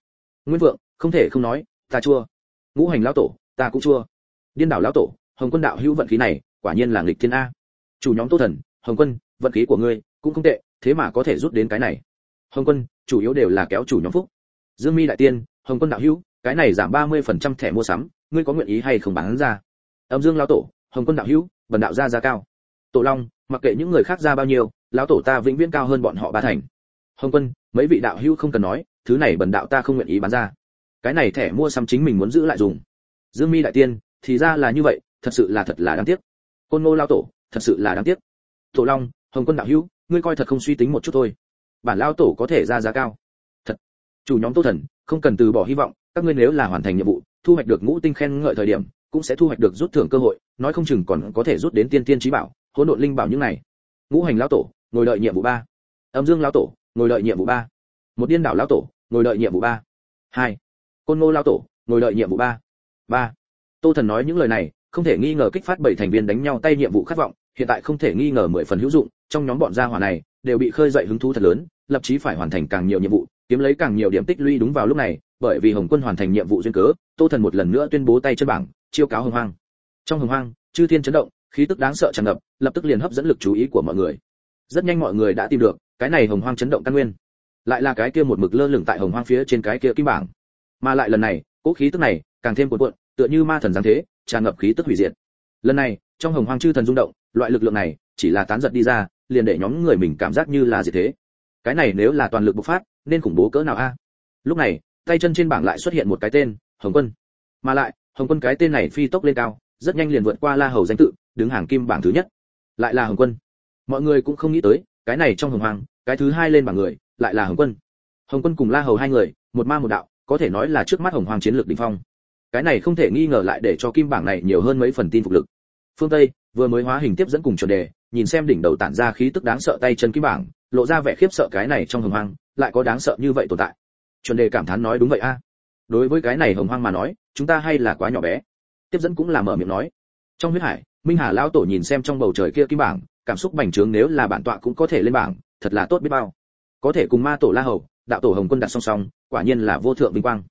Nguyên vượng, không thể không nói, ta chua. Ngũ hành lão tổ, ta cũng chua. Điên đảo lão tổ, hồng quân đạo hữu vận khí này, quả nhiên là nghịch thiên a. Chủ nhóm tô thần, hồng quân, vận khí của ngươi cũng không tệ, thế mà có thể rút đến cái này. Hồng quân chủ yếu đều là kéo chủ nhóm phúc. Dương mi đại tiên, hồng quân đạo hữu, cái này giảm 30% thẻ mua sắm, ngươi có nguyện ý hay không bán ra? Âm dương lão tổ, hồng quân đạo hữu, bần đạo ra giá cao. Tổ long, mặc kệ những người khác ra bao nhiêu, lão tổ ta vĩnh viễn cao hơn bọn họ ba thành. Hồng quân, mấy vị đạo hữu không cần nói, thứ này bần đạo ta không nguyện ý bán ra. Cái này thẻ mua sắm chính mình muốn giữ lại dùng. Dương mi đại tiên, thì ra là như vậy, thật sự là thật là đáng tiếc. Côn ngô lao tổ, thật sự là đáng tiếc. Tổ long, hồng quân đạo hữu, ngươi coi thật không suy tính một chút thôi bản lao tổ có thể ra giá cao. Thật, chủ nhóm tô thần, không cần từ bỏ hy vọng, các ngươi nếu là hoàn thành nhiệm vụ, thu hoạch được ngũ tinh khen ngợi thời điểm, cũng sẽ thu hoạch được rút thưởng cơ hội, nói không chừng còn có thể rút đến tiên tiên trí bảo, hỗn độn linh bảo những này. Ngũ hành lao tổ, ngồi đợi nhiệm vụ ba. Âm dương lao tổ, ngồi đợi nhiệm vụ ba. Một điên đảo lao tổ, ngồi đợi nhiệm vụ ba. Hai. Côn ngô lao tổ, ngồi đợi nhiệm vụ ba. Ba. Tô thần nói những lời này, không thể nghi ngờ kích phát bảy thành viên đánh nhau tay nhiệm vụ khát vọng, hiện tại không thể nghi ngờ mười phần hữu dụng, trong nhóm bọn gia hỏa này đều bị khơi dậy hứng thú thật lớn, lập chí phải hoàn thành càng nhiều nhiệm vụ, kiếm lấy càng nhiều điểm tích lũy đúng vào lúc này, bởi vì hồng quân hoàn thành nhiệm vụ duyên cớ, tô thần một lần nữa tuyên bố tay chân bảng, chiêu cáo hồng hoang. Trong hồng hoang, chư thiên chấn động, khí tức đáng sợ tràn ngập, lập tức liền hấp dẫn lực chú ý của mọi người. Rất nhanh mọi người đã tìm được, cái này hồng hoang chấn động căn nguyên. Lại là cái kia một mực lơ lửng tại hồng hoang phía trên cái kia kim bảng. Mà lại lần này, cỗ khí tức này, càng thêm cuộn cuộn, tựa như ma thần giáng thế, tràn ngập khí tức hủy diệt. Lần này, trong hồng hoang chư thần rung động, loại lực lượng này, chỉ là tán giật đi ra liền để nhóm người mình cảm giác như là gì thế? Cái này nếu là toàn lực bộc phát, nên khủng bố cỡ nào a? Lúc này, tay chân trên bảng lại xuất hiện một cái tên, hồng quân. Mà lại, hồng quân cái tên này phi tốc lên cao, rất nhanh liền vượt qua la hầu danh tự, đứng hàng kim bảng thứ nhất. Lại là hồng quân. Mọi người cũng không nghĩ tới, cái này trong hồng hoàng, cái thứ hai lên bảng người, lại là hồng quân. Hồng quân cùng la hầu hai người, một ma một đạo, có thể nói là trước mắt hồng hoàng chiến lược đỉnh phong. Cái này không thể nghi ngờ lại để cho kim bảng này nhiều hơn mấy phần tin phục lực. Phương tây, vừa mới hóa hình tiếp dẫn cùng chuẩn đề nhìn xem đỉnh đầu tản ra khí tức đáng sợ tay chân kim bảng, lộ ra vẻ khiếp sợ cái này trong hồng hoang, lại có đáng sợ như vậy tồn tại. Chuẩn đề cảm thán nói đúng vậy a. Đối với cái này hồng hoang mà nói, chúng ta hay là quá nhỏ bé. Tiếp dẫn cũng là mở miệng nói. Trong huyết hải, minh hà lão tổ nhìn xem trong bầu trời kia kim bảng, cảm xúc bành trướng nếu là bản tọa cũng có thể lên bảng, thật là tốt biết bao. Có thể cùng ma tổ la hầu, đạo tổ hồng quân đặt song song, quả nhiên là vô thượng vinh quang.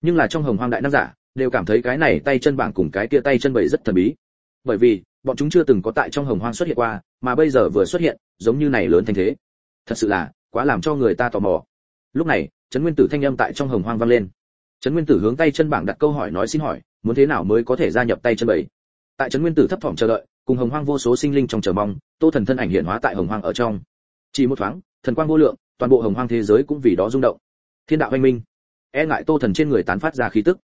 Nhưng là trong hồng hoang đại nam giả, đều cảm thấy cái này tay chân bảng cùng cái kia tay chân bảy rất thần bí. Bởi vì bọn chúng chưa từng có tại trong hồng hoang xuất hiện qua, mà bây giờ vừa xuất hiện, giống như này lớn thành thế. Thật sự là, quá làm cho người ta tò mò. Lúc này, trấn nguyên tử thanh âm tại trong hồng hoang vang lên. Trấn nguyên tử hướng tay chân bảng đặt câu hỏi nói xin hỏi, muốn thế nào mới có thể gia nhập tay chân bảy? Tại trấn nguyên tử thấp thỏm chờ đợi, cùng hồng hoang vô số sinh linh trong chờ mong, tô thần thân ảnh hiện hóa tại hồng hoang ở trong. Chỉ một thoáng, thần quang vô lượng, toàn bộ hồng hoang thế giới cũng vì đó rung động. Thiên đạo anh minh e ngại tô thần trên người tán phát ra khí tức.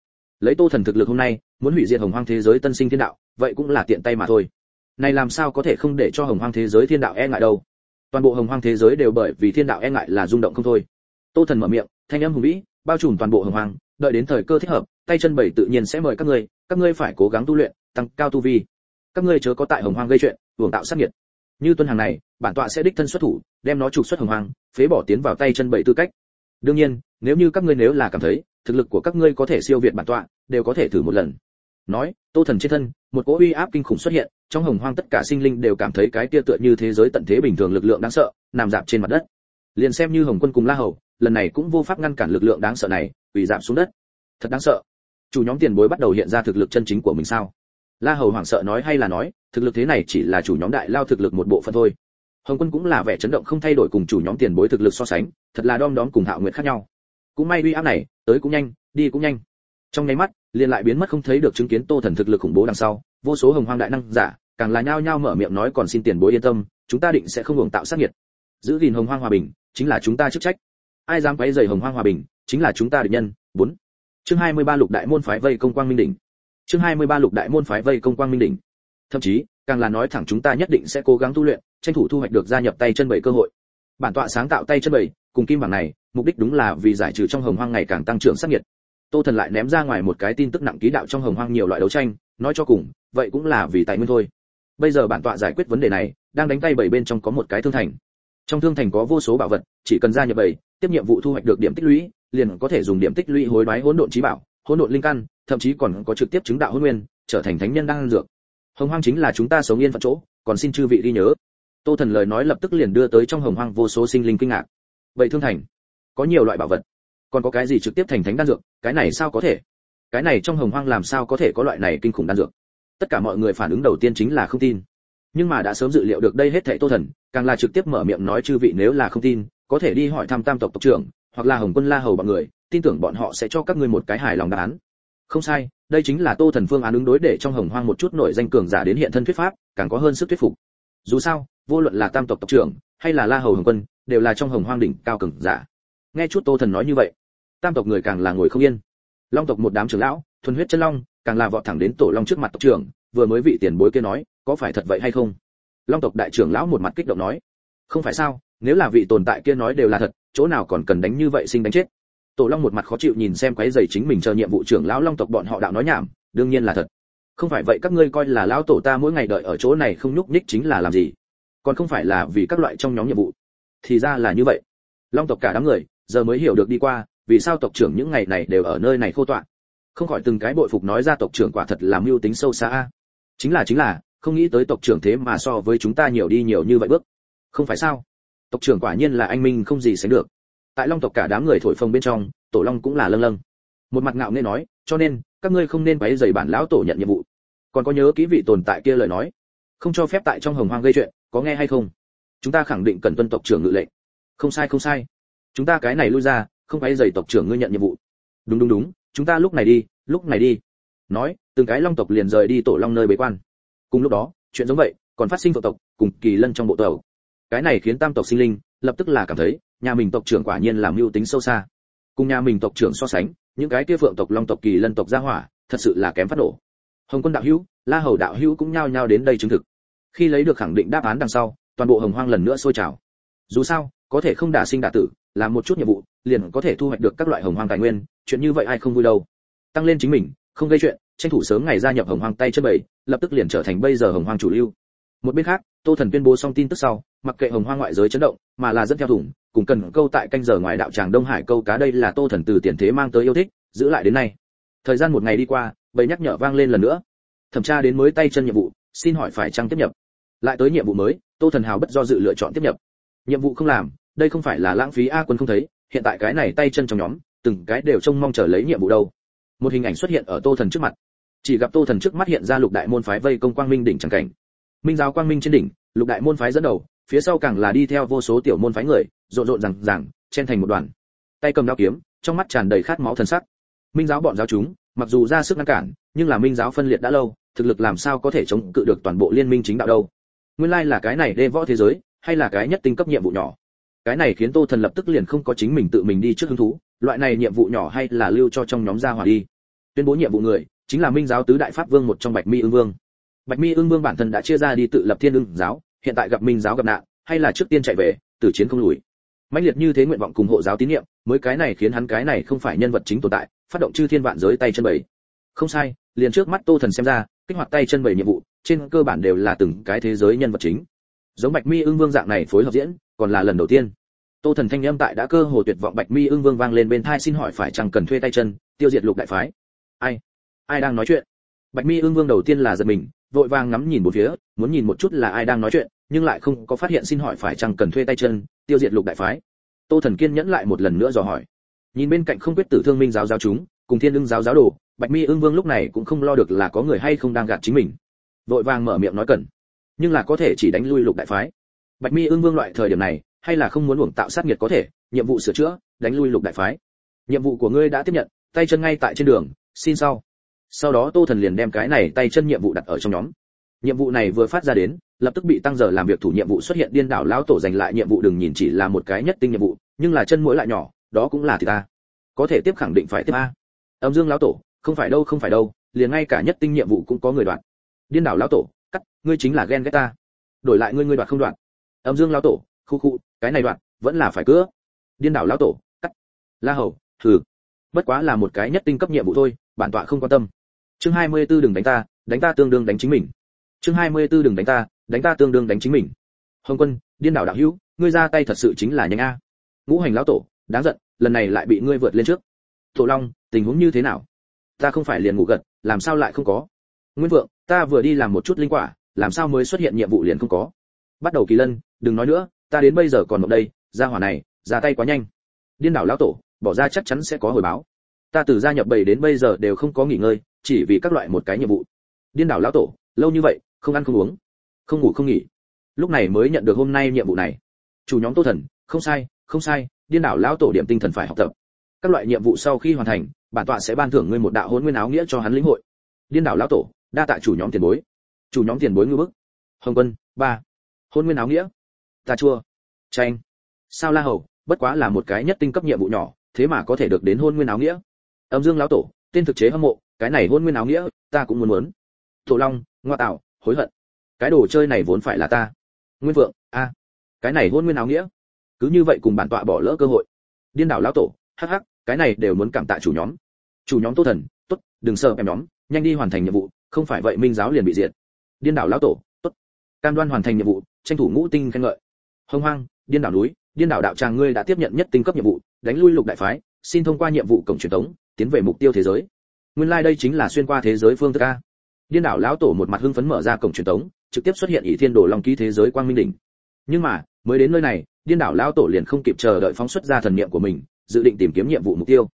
Lấy tô thần thực lực hôm nay muốn hủy diệt hồng hoang thế giới tân sinh thiên đạo, vậy cũng là tiện tay mà thôi. Này làm sao có thể không để cho hồng hoang thế giới thiên đạo e ngại đâu? Toàn bộ hồng hoang thế giới đều bởi vì thiên đạo e ngại là rung động không thôi. Tô thần mở miệng, thanh âm hùng vĩ, bao trùm toàn bộ hồng hoang, đợi đến thời cơ thích hợp, tay chân bảy tự nhiên sẽ mời các ngươi các ngươi phải cố gắng tu luyện, tăng cao tu vi. Các ngươi chớ có tại hồng hoang gây chuyện hưởng tạo sát nhiệt như tuân hàng này, bản tọa sẽ đích thân xuất thủ, đem nó trục xuất hồng hoang, phế bỏ tiến vào tay chân bảy tư cách. Đương nhiên, nếu như các ngươi nếu là cảm thấy thực lực của các ngươi có thể siêu việt bản tọa, đều có thể thử một lần nói, tô thần trên thân, một cỗ uy áp kinh khủng xuất hiện, trong hồng hoang tất cả sinh linh đều cảm thấy cái kia tựa như thế giới tận thế bình thường lực lượng đáng sợ, nằm dạp trên mặt đất. Liền xem như hồng quân cùng la hầu, lần này cũng vô pháp ngăn cản lực lượng đáng sợ này bị giảm xuống đất. Thật đáng sợ. Chủ nhóm tiền bối bắt đầu hiện ra thực lực chân chính của mình sao? La hầu hoảng sợ nói hay là nói, thực lực thế này chỉ là chủ nhóm đại lao thực lực một bộ phận thôi. Hồng quân cũng là vẻ chấn động không thay đổi cùng chủ nhóm tiền bối thực lực so sánh, thật là đom đóm cùng hạo nguyệt khác nhau. Cũng may uy áp này, tới cũng nhanh, đi cũng nhanh trong nháy mắt, liền lại biến mất không thấy được chứng kiến tô thần thực lực khủng bố đằng sau. Vô số hồng hoang đại năng giả, càng là nhao nhao mở miệng nói còn xin tiền bối yên tâm, chúng ta định sẽ không hưởng tạo sát nhiệt giữ gìn hồng hoang hòa bình, chính là chúng ta chức trách. Ai dám quấy rầy hồng hoang hòa bình, chính là chúng ta địch nhân. Bốn. Chương 23 lục đại môn phái vây công quang minh đỉnh. Chương 23 lục đại môn phái vây công quang minh đỉnh. Thậm chí, càng là nói thẳng chúng ta nhất định sẽ cố gắng tu luyện, tranh thủ thu hoạch được gia nhập tay chân bảy cơ hội. Bản tọa sáng tạo tay chân bảy, cùng kim bảng này, mục đích đúng là vì giải trừ trong hồng hoang ngày càng tăng trưởng sát nhiệt tô thần lại ném ra ngoài một cái tin tức nặng ký đạo trong hồng hoang nhiều loại đấu tranh, nói cho cùng, vậy cũng là vì tài nguyên thôi. Bây giờ bản tọa giải quyết vấn đề này, đang đánh tay bảy bên trong có một cái thương thành. Trong thương thành có vô số bảo vật, chỉ cần ra nhập bảy, tiếp nhiệm vụ thu hoạch được điểm tích lũy, liền có thể dùng điểm tích lũy hối đoái hỗn độn trí bảo, hỗn độn linh căn, thậm chí còn có trực tiếp chứng đạo hôn nguyên, trở thành thánh nhân đang dược. Hồng hoang chính là chúng ta sống yên phận chỗ, còn xin chư vị ghi nhớ. Tô thần lời nói lập tức liền đưa tới trong hồng hoang vô số sinh linh kinh ngạc. Vậy thương thành, có nhiều loại bảo vật còn có cái gì trực tiếp thành thánh đan dược, cái này sao có thể? Cái này trong hồng hoang làm sao có thể có loại này kinh khủng đan dược? Tất cả mọi người phản ứng đầu tiên chính là không tin. Nhưng mà đã sớm dự liệu được đây hết thảy tô thần, càng là trực tiếp mở miệng nói chư vị nếu là không tin, có thể đi hỏi thăm tam tộc tộc trưởng, hoặc là hồng quân la hầu bọn người, tin tưởng bọn họ sẽ cho các ngươi một cái hài lòng đáp án. Không sai, đây chính là tô thần phương án ứng đối để trong hồng hoang một chút nổi danh cường giả đến hiện thân thuyết pháp, càng có hơn sức thuyết phục. Dù sao, vô luận là tam tộc tộc trưởng, hay là la hầu hồng quân, đều là trong hồng hoang đỉnh cao cường giả nghe chút tô thần nói như vậy. Tam tộc người càng là ngồi không yên. Long tộc một đám trưởng lão, thuần huyết chân long, càng là vọt thẳng đến tổ long trước mặt tộc trưởng, vừa mới vị tiền bối kia nói, có phải thật vậy hay không? Long tộc đại trưởng lão một mặt kích động nói. Không phải sao, nếu là vị tồn tại kia nói đều là thật, chỗ nào còn cần đánh như vậy sinh đánh chết? Tổ long một mặt khó chịu nhìn xem quái giày chính mình chờ nhiệm vụ trưởng lão long tộc bọn họ đạo nói nhảm, đương nhiên là thật. Không phải vậy các ngươi coi là lão tổ ta mỗi ngày đợi ở chỗ này không nhúc nhích chính là làm gì? Còn không phải là vì các loại trong nhóm nhiệm vụ. Thì ra là như vậy. Long tộc cả đám người giờ mới hiểu được đi qua, vì sao tộc trưởng những ngày này đều ở nơi này khô tọa không khỏi từng cái bội phục nói ra tộc trưởng quả thật là mưu tính sâu xa. Chính là chính là, không nghĩ tới tộc trưởng thế mà so với chúng ta nhiều đi nhiều như vậy bước. Không phải sao? Tộc trưởng quả nhiên là anh minh không gì sánh được. Tại long tộc cả đám người thổi phồng bên trong, tổ long cũng là lâng lâng. Một mặt ngạo nghễ nói, cho nên, các ngươi không nên quấy rầy bản lão tổ nhận nhiệm vụ. Còn có nhớ kỹ vị tồn tại kia lời nói. Không cho phép tại trong hồng hoang gây chuyện, có nghe hay không? Chúng ta khẳng định cần tuân tộc trưởng ngự lệnh. Không sai không sai chúng ta cái này lui ra, không phải rầy tộc trưởng ngươi nhận nhiệm vụ. Đúng đúng đúng, chúng ta lúc này đi, lúc này đi. Nói, từng cái long tộc liền rời đi tổ long nơi bế quan. Cùng lúc đó, chuyện giống vậy, còn phát sinh phượng tộc, cùng kỳ lân trong bộ tàu cái này khiến tam tộc sinh linh, lập tức là cảm thấy, nhà mình tộc trưởng quả nhiên làm mưu tính sâu xa. Cùng nhà mình tộc trưởng so sánh, những cái kia phượng tộc long tộc kỳ lân tộc gia hỏa, thật sự là kém phát nổ. Hồng quân đạo hữu, la hầu đạo hữu cũng nhao nhao đến đây chứng thực. Khi lấy được khẳng định đáp án đằng sau, toàn bộ hồng hoang lần nữa sôi trào. Dù sao có thể không đả sinh đả tử, làm một chút nhiệm vụ, liền có thể thu hoạch được các loại hồng hoang tài nguyên, chuyện như vậy ai không vui đâu. Tăng lên chính mình, không gây chuyện, tranh thủ sớm ngày gia nhập hồng hoang tay chân bảy, lập tức liền trở thành bây giờ hồng hoang chủ lưu. Một bên khác, tô thần tuyên bố xong tin tức sau, mặc kệ hồng hoang ngoại giới chấn động, mà là dẫn theo thủng cùng cần câu tại canh giờ ngoài đạo tràng đông hải câu cá đây là tô thần từ tiền thế mang tới yêu thích, giữ lại đến nay. Thời gian một ngày đi qua bầy nhắc nhở vang lên lần nữa. Thẩm tra đến mới tay chân nhiệm vụ, xin hỏi phải chăng tiếp nhập? Lại tới nhiệm vụ mới, tô thần hào bất do dự lựa chọn tiếp nhập nhiệm vụ không làm, đây không phải là lãng phí a quân không thấy, hiện tại cái này tay chân trong nhóm, từng cái đều trông mong chờ lấy nhiệm vụ đâu. Một hình ảnh xuất hiện ở tô thần trước mặt. Chỉ gặp tô thần trước mắt hiện ra lục đại môn phái vây công quang minh đỉnh chẳng cảnh. Minh giáo quang minh trên đỉnh, lục đại môn phái dẫn đầu, phía sau càng là đi theo vô số tiểu môn phái người, rộn rộn rằng rằng chen thành một đoàn. Tay cầm đao kiếm, trong mắt tràn đầy khát máu thần sắc. Minh giáo bọn giáo chúng, mặc dù ra sức ngăn cản, nhưng là minh giáo phân liệt đã lâu, thực lực làm sao có thể chống cự được toàn bộ liên minh chính đạo đâu. Nguyên lai là cái này đê võ thế giới hay là cái nhất tinh cấp nhiệm vụ nhỏ? Cái này khiến tô thần lập tức liền không có chính mình tự mình đi trước hứng thú, loại này nhiệm vụ nhỏ hay là lưu cho trong nhóm gia hỏa đi. Tuyên bố nhiệm vụ người, chính là minh giáo tứ đại pháp vương một trong bạch mi ương vương. Bạch mi ương vương bản thân đã chia ra đi tự lập thiên ương giáo, hiện tại gặp minh giáo gặp nạn, hay là trước tiên chạy về từ chiến không lùi. Mãnh liệt như thế nguyện vọng cùng hộ giáo tín nhiệm, mới cái này khiến hắn cái này không phải nhân vật chính tồn tại, phát động chư thiên vạn giới tay chân bảy không sai, liền trước mắt tô thần xem ra, kích hoạt tay chân bảy nhiệm vụ, trên cơ bản đều là từng cái thế giới nhân vật chính giống bạch mi ương vương dạng này phối hợp diễn, còn là lần đầu tiên. Tô thần thanh âm tại đã cơ hồ tuyệt vọng bạch mi ương vương vang lên bên thai xin hỏi phải chẳng cần thuê tay chân, tiêu diệt lục đại phái. Ai? Ai đang nói chuyện? Bạch mi ương vương đầu tiên là giật mình, vội vàng ngắm nhìn một phía, muốn nhìn một chút là ai đang nói chuyện, nhưng lại không có phát hiện xin hỏi phải chẳng cần thuê tay chân, tiêu diệt lục đại phái. Tô thần kiên nhẫn lại một lần nữa dò hỏi. Nhìn bên cạnh không quyết tử thương minh giáo giáo chúng, cùng thiên ưng giáo giáo đồ, bạch mi ương vương lúc này cũng không lo được là có người hay không đang gạt chính mình. Vội vàng mở miệng nói cần nhưng là có thể chỉ đánh lui lục đại phái. Bạch mi ương vương loại thời điểm này, hay là không muốn uổng tạo sát nghiệt có thể, nhiệm vụ sửa chữa, đánh lui lục đại phái. Nhiệm vụ của ngươi đã tiếp nhận, tay chân ngay tại trên đường, xin sau. Sau đó tô thần liền đem cái này tay chân nhiệm vụ đặt ở trong nhóm. Nhiệm vụ này vừa phát ra đến, lập tức bị tăng giờ làm việc thủ nhiệm vụ xuất hiện điên đảo lão tổ giành lại nhiệm vụ đừng nhìn chỉ là một cái nhất tinh nhiệm vụ, nhưng là chân mũi lại nhỏ, đó cũng là thì ta. Có thể tiếp khẳng định phải tiếp a. Âm dương lão tổ, không phải đâu, không phải đâu, liền ngay cả nhất tinh nhiệm vụ cũng có người đoạn. Điên đảo lão tổ ngươi chính là ghen ghét ta. Đổi lại ngươi ngươi đoạt không đoạn âm dương lão tổ, khu khu, cái này đoạn vẫn là phải cứa. Điên đảo lão tổ, cắt. La hầu, thử. Bất quá là một cái nhất tinh cấp nhiệm vụ thôi, bản tọa không quan tâm. Chương 24 đừng đánh ta đánh ta tương đương đánh chính mình. Chương 24 đừng đánh ta đánh ta tương đương đánh chính mình. Hồng quân, điên đảo đạo hữu, ngươi ra tay thật sự chính là nhanh a. Ngũ hành lão tổ, đáng giận, lần này lại bị ngươi vượt lên trước. Tổ long, tình huống như thế nào? Ta không phải liền ngủ gật, làm sao lại không có? Nguyên vượng, ta vừa đi làm một chút linh quả làm sao mới xuất hiện nhiệm vụ liền không có? Bắt đầu kỳ lân, đừng nói nữa, ta đến bây giờ còn một đây, ra hỏa này, ra tay quá nhanh. Điên đảo lão tổ, bỏ ra chắc chắn sẽ có hồi báo. Ta từ gia nhập bầy đến bây giờ đều không có nghỉ ngơi, chỉ vì các loại một cái nhiệm vụ. Điên đảo lão tổ, lâu như vậy, không ăn không uống, không ngủ không nghỉ. Lúc này mới nhận được hôm nay nhiệm vụ này. Chủ nhóm tô thần, không sai không sai, điên đảo lão tổ điểm tinh thần phải học tập. Các loại nhiệm vụ sau khi hoàn thành, bản tọa sẽ ban thưởng ngươi một đạo hôn nguyên áo nghĩa cho hắn lĩnh hội. Điên đảo lão tổ, đa tạ chủ nhóm tiền bối chủ nhóm tiền bối ngư bức. Hồng quân, ba. Hôn nguyên áo nghĩa. Ta chua. Tranh sao la hầu, bất quá là một cái nhất tinh cấp nhiệm vụ nhỏ, thế mà có thể được đến hôn nguyên áo nghĩa. Âm dương lão tổ, tên thực chế hâm mộ, cái này hôn nguyên áo nghĩa, ta cũng muốn muốn. Tổ long, ngoa tạo, hối hận. Cái đồ chơi này vốn phải là ta. Nguyên vượng, a. Cái này hôn nguyên áo nghĩa. Cứ như vậy cùng bản tọa bỏ lỡ cơ hội. Điên đảo lão tổ, hắc hắc, cái này đều muốn cảm tạ chủ nhóm. Chủ nhóm tô thần, tốt, đừng sợ, em nhóm, nhanh đi hoàn thành nhiệm vụ, không phải vậy minh giáo liền bị diệt điên đảo lão tổ, tốt. Cam đoan hoàn thành nhiệm vụ, tranh thủ ngũ tinh khen ngợi. Hông hoang, điên đảo núi, điên đảo đạo tràng ngươi đã tiếp nhận nhất tinh cấp nhiệm vụ, đánh lui lục đại phái, xin thông qua nhiệm vụ cổng truyền tống, tiến về mục tiêu thế giới. Nguyên lai like đây chính là xuyên qua thế giới phương thức a. Điên đảo lão tổ một mặt hưng phấn mở ra cổng truyền tống, trực tiếp xuất hiện ỷ thiên đồ long ký thế giới quang minh đỉnh. Nhưng mà, mới đến nơi này, điên đảo lão tổ liền không kịp chờ đợi phóng xuất ra thần niệm của mình, dự định tìm kiếm nhiệm vụ mục tiêu.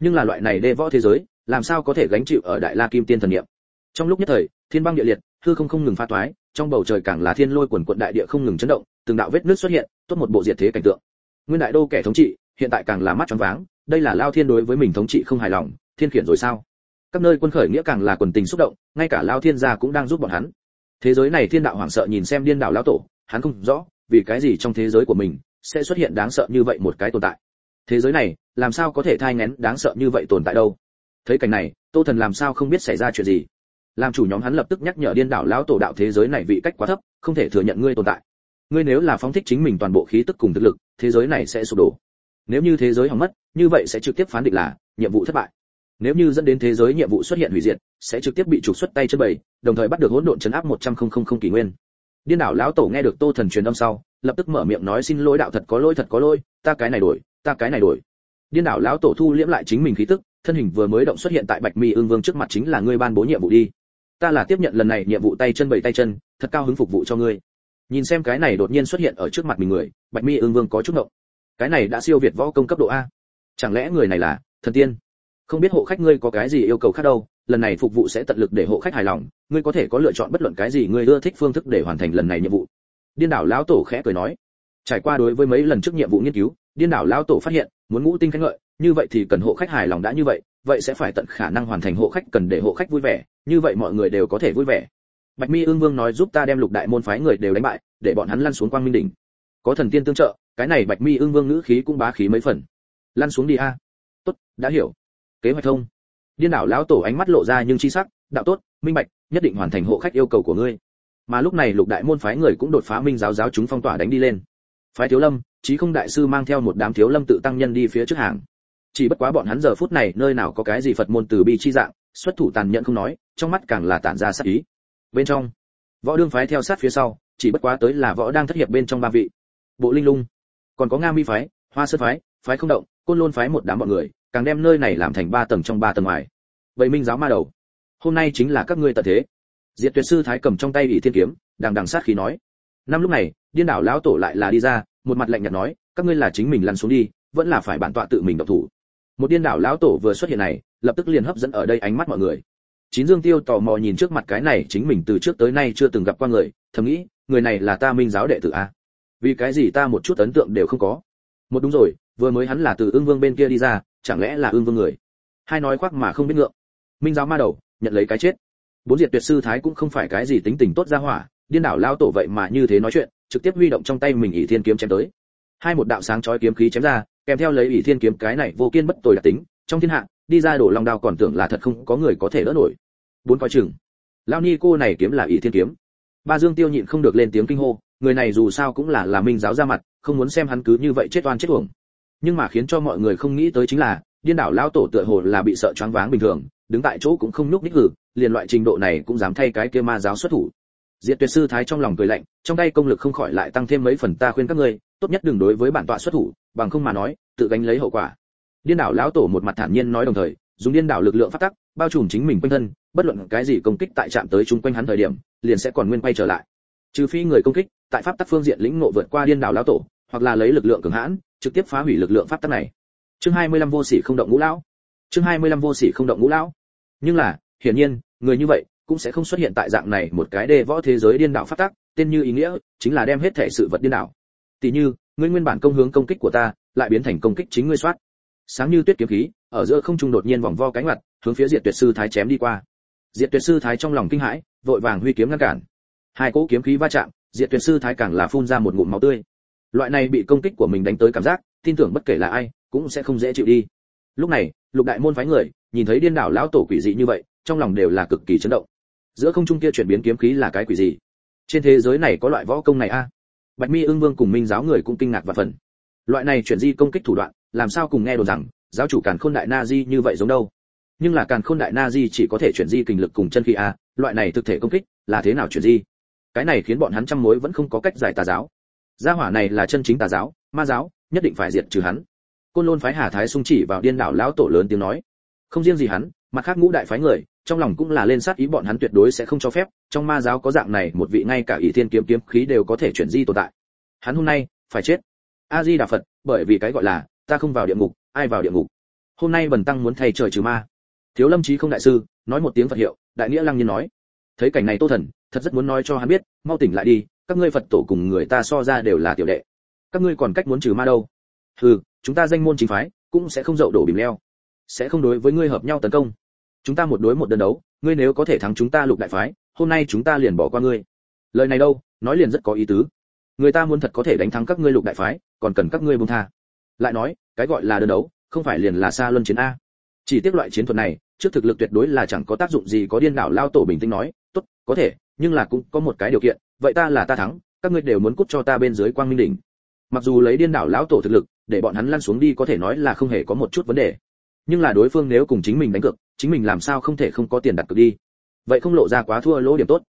Nhưng là loại này đê võ thế giới, làm sao có thể gánh chịu ở đại la kim tiên thần niệm? Trong lúc nhất thời, thiên băng địa liệt hư không không ngừng pha toái, trong bầu trời càng là thiên lôi quần quận đại địa không ngừng chấn động, từng đạo vết nước xuất hiện, tốt một bộ diệt thế cảnh tượng. Nguyên đại đô kẻ thống trị, hiện tại càng là mắt choáng váng, đây là lao thiên đối với mình thống trị không hài lòng, thiên khiển rồi sao? Các nơi quân khởi nghĩa càng là quần tình xúc động, ngay cả lao thiên gia cũng đang giúp bọn hắn. Thế giới này thiên đạo hoảng sợ nhìn xem điên đạo lão tổ, hắn không rõ, vì cái gì trong thế giới của mình sẽ xuất hiện đáng sợ như vậy một cái tồn tại. Thế giới này, làm sao có thể thai nghén đáng sợ như vậy tồn tại đâu? Thấy cảnh này, tô thần làm sao không biết xảy ra chuyện gì? Làm chủ nhóm hắn lập tức nhắc nhở điên đảo lão tổ đạo thế giới này vị cách quá thấp, không thể thừa nhận ngươi tồn tại. Ngươi nếu là phóng thích chính mình toàn bộ khí tức cùng thực lực, thế giới này sẽ sụp đổ. Nếu như thế giới hỏng mất, như vậy sẽ trực tiếp phán định là nhiệm vụ thất bại. Nếu như dẫn đến thế giới nhiệm vụ xuất hiện hủy diệt, sẽ trực tiếp bị trục xuất tay chân bầy, đồng thời bắt được hỗn độn chấn áp một trăm không không không kỷ nguyên. Điên đảo lão tổ nghe được tô thần truyền âm sau, lập tức mở miệng nói xin lỗi đạo thật có lỗi thật có lỗi, ta cái này đổi, ta cái này đổi. Điên đảo lão tổ thu liễm lại chính mình khí tức, thân hình vừa mới động xuất hiện tại bạch mi ương vương trước mặt chính là ngươi ban bố nhiệm vụ đi ta là tiếp nhận lần này nhiệm vụ tay chân bảy tay chân, thật cao hứng phục vụ cho ngươi. Nhìn xem cái này đột nhiên xuất hiện ở trước mặt mình người, bạch mi ương vương có chút động cái này đã siêu việt võ công cấp độ a. Chẳng lẽ người này là thần tiên? Không biết hộ khách ngươi có cái gì yêu cầu khác đâu, lần này phục vụ sẽ tận lực để hộ khách hài lòng, ngươi có thể có lựa chọn bất luận cái gì ngươi ưa thích phương thức để hoàn thành lần này nhiệm vụ. Điên đảo lão tổ khẽ cười nói. Trải qua đối với mấy lần trước nhiệm vụ nghiên cứu, điên đảo lão tổ phát hiện, muốn ngũ tinh khen ngợi, như vậy thì cần hộ khách hài lòng đã như vậy vậy sẽ phải tận khả năng hoàn thành hộ khách, cần để hộ khách vui vẻ như vậy mọi người đều có thể vui vẻ. Bạch mi ương vương nói giúp ta đem lục đại môn phái người đều đánh bại, để bọn hắn lăn xuống quang minh đỉnh. Có thần tiên tương trợ, cái này bạch mi ương vương ngữ khí cũng bá khí mấy phần. Lăn xuống đi a. Tốt, đã hiểu. Kế hoạch thông. Điên đảo lão tổ ánh mắt lộ ra nhưng chi sắc, đạo tốt, minh bạch, nhất định hoàn thành hộ khách yêu cầu của ngươi. Mà lúc này lục đại môn phái người cũng đột phá minh giáo giáo chúng phong tỏa đánh đi lên. Phái thiếu lâm, chí không đại sư mang theo một đám thiếu lâm tự tăng nhân đi phía trước hàng. Chỉ bất quá bọn hắn giờ phút này nơi nào có cái gì phật môn từ bi chi dạng xuất thủ tàn nhẫn không nói, trong mắt càng là tản ra sát ý. Bên trong, võ đương phái theo sát phía sau, chỉ bất quá tới là võ đang thất hiệp bên trong ba vị. Bộ linh lung, còn có nga mi phái, hoa sơn phái phái không động, côn lôn phái một đám bọn người, càng đem nơi này làm thành ba tầng trong ba tầng ngoài. Vậy minh giáo ma đầu, hôm nay chính là các ngươi tận thế. Diệt tuyệt sư thái cầm trong tay ỷ thiên kiếm, đằng đằng sát khí nói. Năm lúc này, điên đảo lão tổ lại là đi ra, một mặt lạnh nhạt nói, các ngươi là chính mình lăn xuống đi, vẫn là phải bản tọa tự mình động thủ một điên đảo lão tổ vừa xuất hiện này, lập tức liền hấp dẫn ở đây ánh mắt mọi người. Chín dương tiêu tò mò nhìn trước mặt cái này chính mình từ trước tới nay chưa từng gặp qua người, thầm nghĩ, người này là ta minh giáo đệ tử a. Vì cái gì ta một chút ấn tượng đều không có? Một đúng rồi, vừa mới hắn là từ ương vương bên kia đi ra, chẳng lẽ là ương vương người? Hai nói khoác mà không biết ngượng. Minh giáo ma đầu, nhận lấy cái chết. Bốn diệt tuyệt sư thái cũng không phải cái gì tính tình tốt ra hỏa, điên đảo lao tổ vậy mà như thế nói chuyện, trực tiếp huy động trong tay mình ỷ thiên kiếm chém tới. Hai một đạo sáng chói kiếm khí chém ra kèm theo lấy ỷ thiên kiếm cái này vô kiên bất tồi đặc tính, trong thiên hạ, đi ra đổ long đao còn tưởng là thật không có người có thể đỡ nổi. Bốn coi chừng. Lao ni cô này kiếm là ỷ thiên kiếm. Ba dương tiêu nhịn không được lên tiếng kinh hô, người này dù sao cũng là là minh giáo ra mặt, không muốn xem hắn cứ như vậy chết oan chết uổng. Nhưng mà khiến cho mọi người không nghĩ tới chính là, điên đảo lao tổ tựa hồ là bị sợ choáng váng bình thường, đứng tại chỗ cũng không nhúc nhích hử, liền loại trình độ này cũng dám thay cái kia ma giáo xuất thủ. Diệt tuyệt sư thái trong lòng cười lạnh, trong tay công lực không khỏi lại tăng thêm mấy phần ta khuyên các ngươi, tốt nhất đừng đối với bản tọa xuất thủ bằng không mà nói, tự gánh lấy hậu quả. Điên đảo lão tổ một mặt thản nhiên nói đồng thời, dùng điên đảo lực lượng phát tắc, bao trùm chính mình quanh thân, bất luận cái gì công kích tại chạm tới chung quanh hắn thời điểm, liền sẽ còn nguyên quay trở lại. Trừ phi người công kích, tại pháp tắc phương diện lĩnh ngộ vượt qua điên đảo lão tổ, hoặc là lấy lực lượng cường hãn, trực tiếp phá hủy lực lượng pháp tắc này. Chương 25 vô sỉ không động ngũ lão. Chương 25 vô sỉ không động ngũ lão. Nhưng là, hiển nhiên, người như vậy cũng sẽ không xuất hiện tại dạng này một cái đề võ thế giới điên đảo pháp tắc, tên như ý nghĩa, chính là đem hết thể sự vật điên đảo. Tỷ như ngươi nguyên bản công hướng công kích của ta, lại biến thành công kích chính ngươi soát. Sáng như tuyết kiếm khí, ở giữa không trung đột nhiên vòng vo cánh mặt, hướng phía diệt tuyệt sư thái chém đi qua. Diệt tuyệt sư thái trong lòng kinh hãi, vội vàng huy kiếm ngăn cản. Hai cỗ kiếm khí va chạm, diệt tuyệt sư thái càng là phun ra một ngụm máu tươi. Loại này bị công kích của mình đánh tới cảm giác, tin tưởng bất kể là ai, cũng sẽ không dễ chịu đi. Lúc này, lục đại môn phái người, nhìn thấy điên đảo lão tổ quỷ dị như vậy, trong lòng đều là cực kỳ chấn động. Giữa không trung kia chuyển biến kiếm khí là cái quỷ gì? Trên thế giới này có loại võ công này a? Bạch mi ưng vương cùng minh giáo người cũng kinh ngạc và phần. Loại này chuyển di công kích thủ đoạn, làm sao cùng nghe đồn rằng, giáo chủ càn khôn đại na di như vậy giống đâu? Nhưng là càn khôn đại na di chỉ có thể chuyển di kinh lực cùng chân khí a loại này thực thể công kích, là thế nào chuyển di? Cái này khiến bọn hắn trăm mối vẫn không có cách giải tà giáo. Gia hỏa này là chân chính tà giáo, ma giáo, nhất định phải diệt trừ hắn. Côn lôn phái hà thái sung chỉ vào điên đảo lão tổ lớn tiếng nói. Không riêng gì hắn mặt khác ngũ đại phái người, trong lòng cũng là lên sát ý bọn hắn tuyệt đối sẽ không cho phép, trong ma giáo có dạng này một vị ngay cả ỷ thiên kiếm kiếm khí đều có thể chuyển di tồn tại. Hắn hôm nay, phải chết. A di đà phật bởi vì cái gọi là, ta không vào địa ngục, ai vào địa ngục? Hôm nay bần tăng muốn thay trời trừ ma. Thiếu lâm trí không đại sư, nói một tiếng phật hiệu, đại nghĩa lăng nhiên nói. Thấy cảnh này tô thần, thật rất muốn nói cho hắn biết, mau tỉnh lại đi, các ngươi phật tổ cùng người ta so ra đều là tiểu đệ. Các ngươi còn cách muốn trừ ma đâu? Hừ, chúng ta danh môn chính phái, cũng sẽ không dậu đổ bìm leo sẽ không đối với ngươi hợp nhau tấn công. Chúng ta một đối một đơn đấu, ngươi nếu có thể thắng chúng ta lục đại phái, hôm nay chúng ta liền bỏ qua ngươi. Lời này đâu, nói liền rất có ý tứ. Người ta muốn thật có thể đánh thắng các ngươi lục đại phái, còn cần các ngươi buông tha. Lại nói, cái gọi là đơn đấu, không phải liền là xa luân chiến a. Chỉ tiếc loại chiến thuật này, trước thực lực tuyệt đối là chẳng có tác dụng gì có điên đảo lao tổ bình tĩnh nói, tốt, có thể, nhưng là cũng có một cái điều kiện, vậy ta là ta thắng, các ngươi đều muốn cút cho ta bên dưới quang minh đỉnh. Mặc dù lấy điên đảo lão tổ thực lực, để bọn hắn lăn xuống đi có thể nói là không hề có một chút vấn đề nhưng là đối phương nếu cùng chính mình đánh cược, chính mình làm sao không thể không có tiền đặt cược đi? Vậy không lộ ra quá thua lỗ điểm tốt.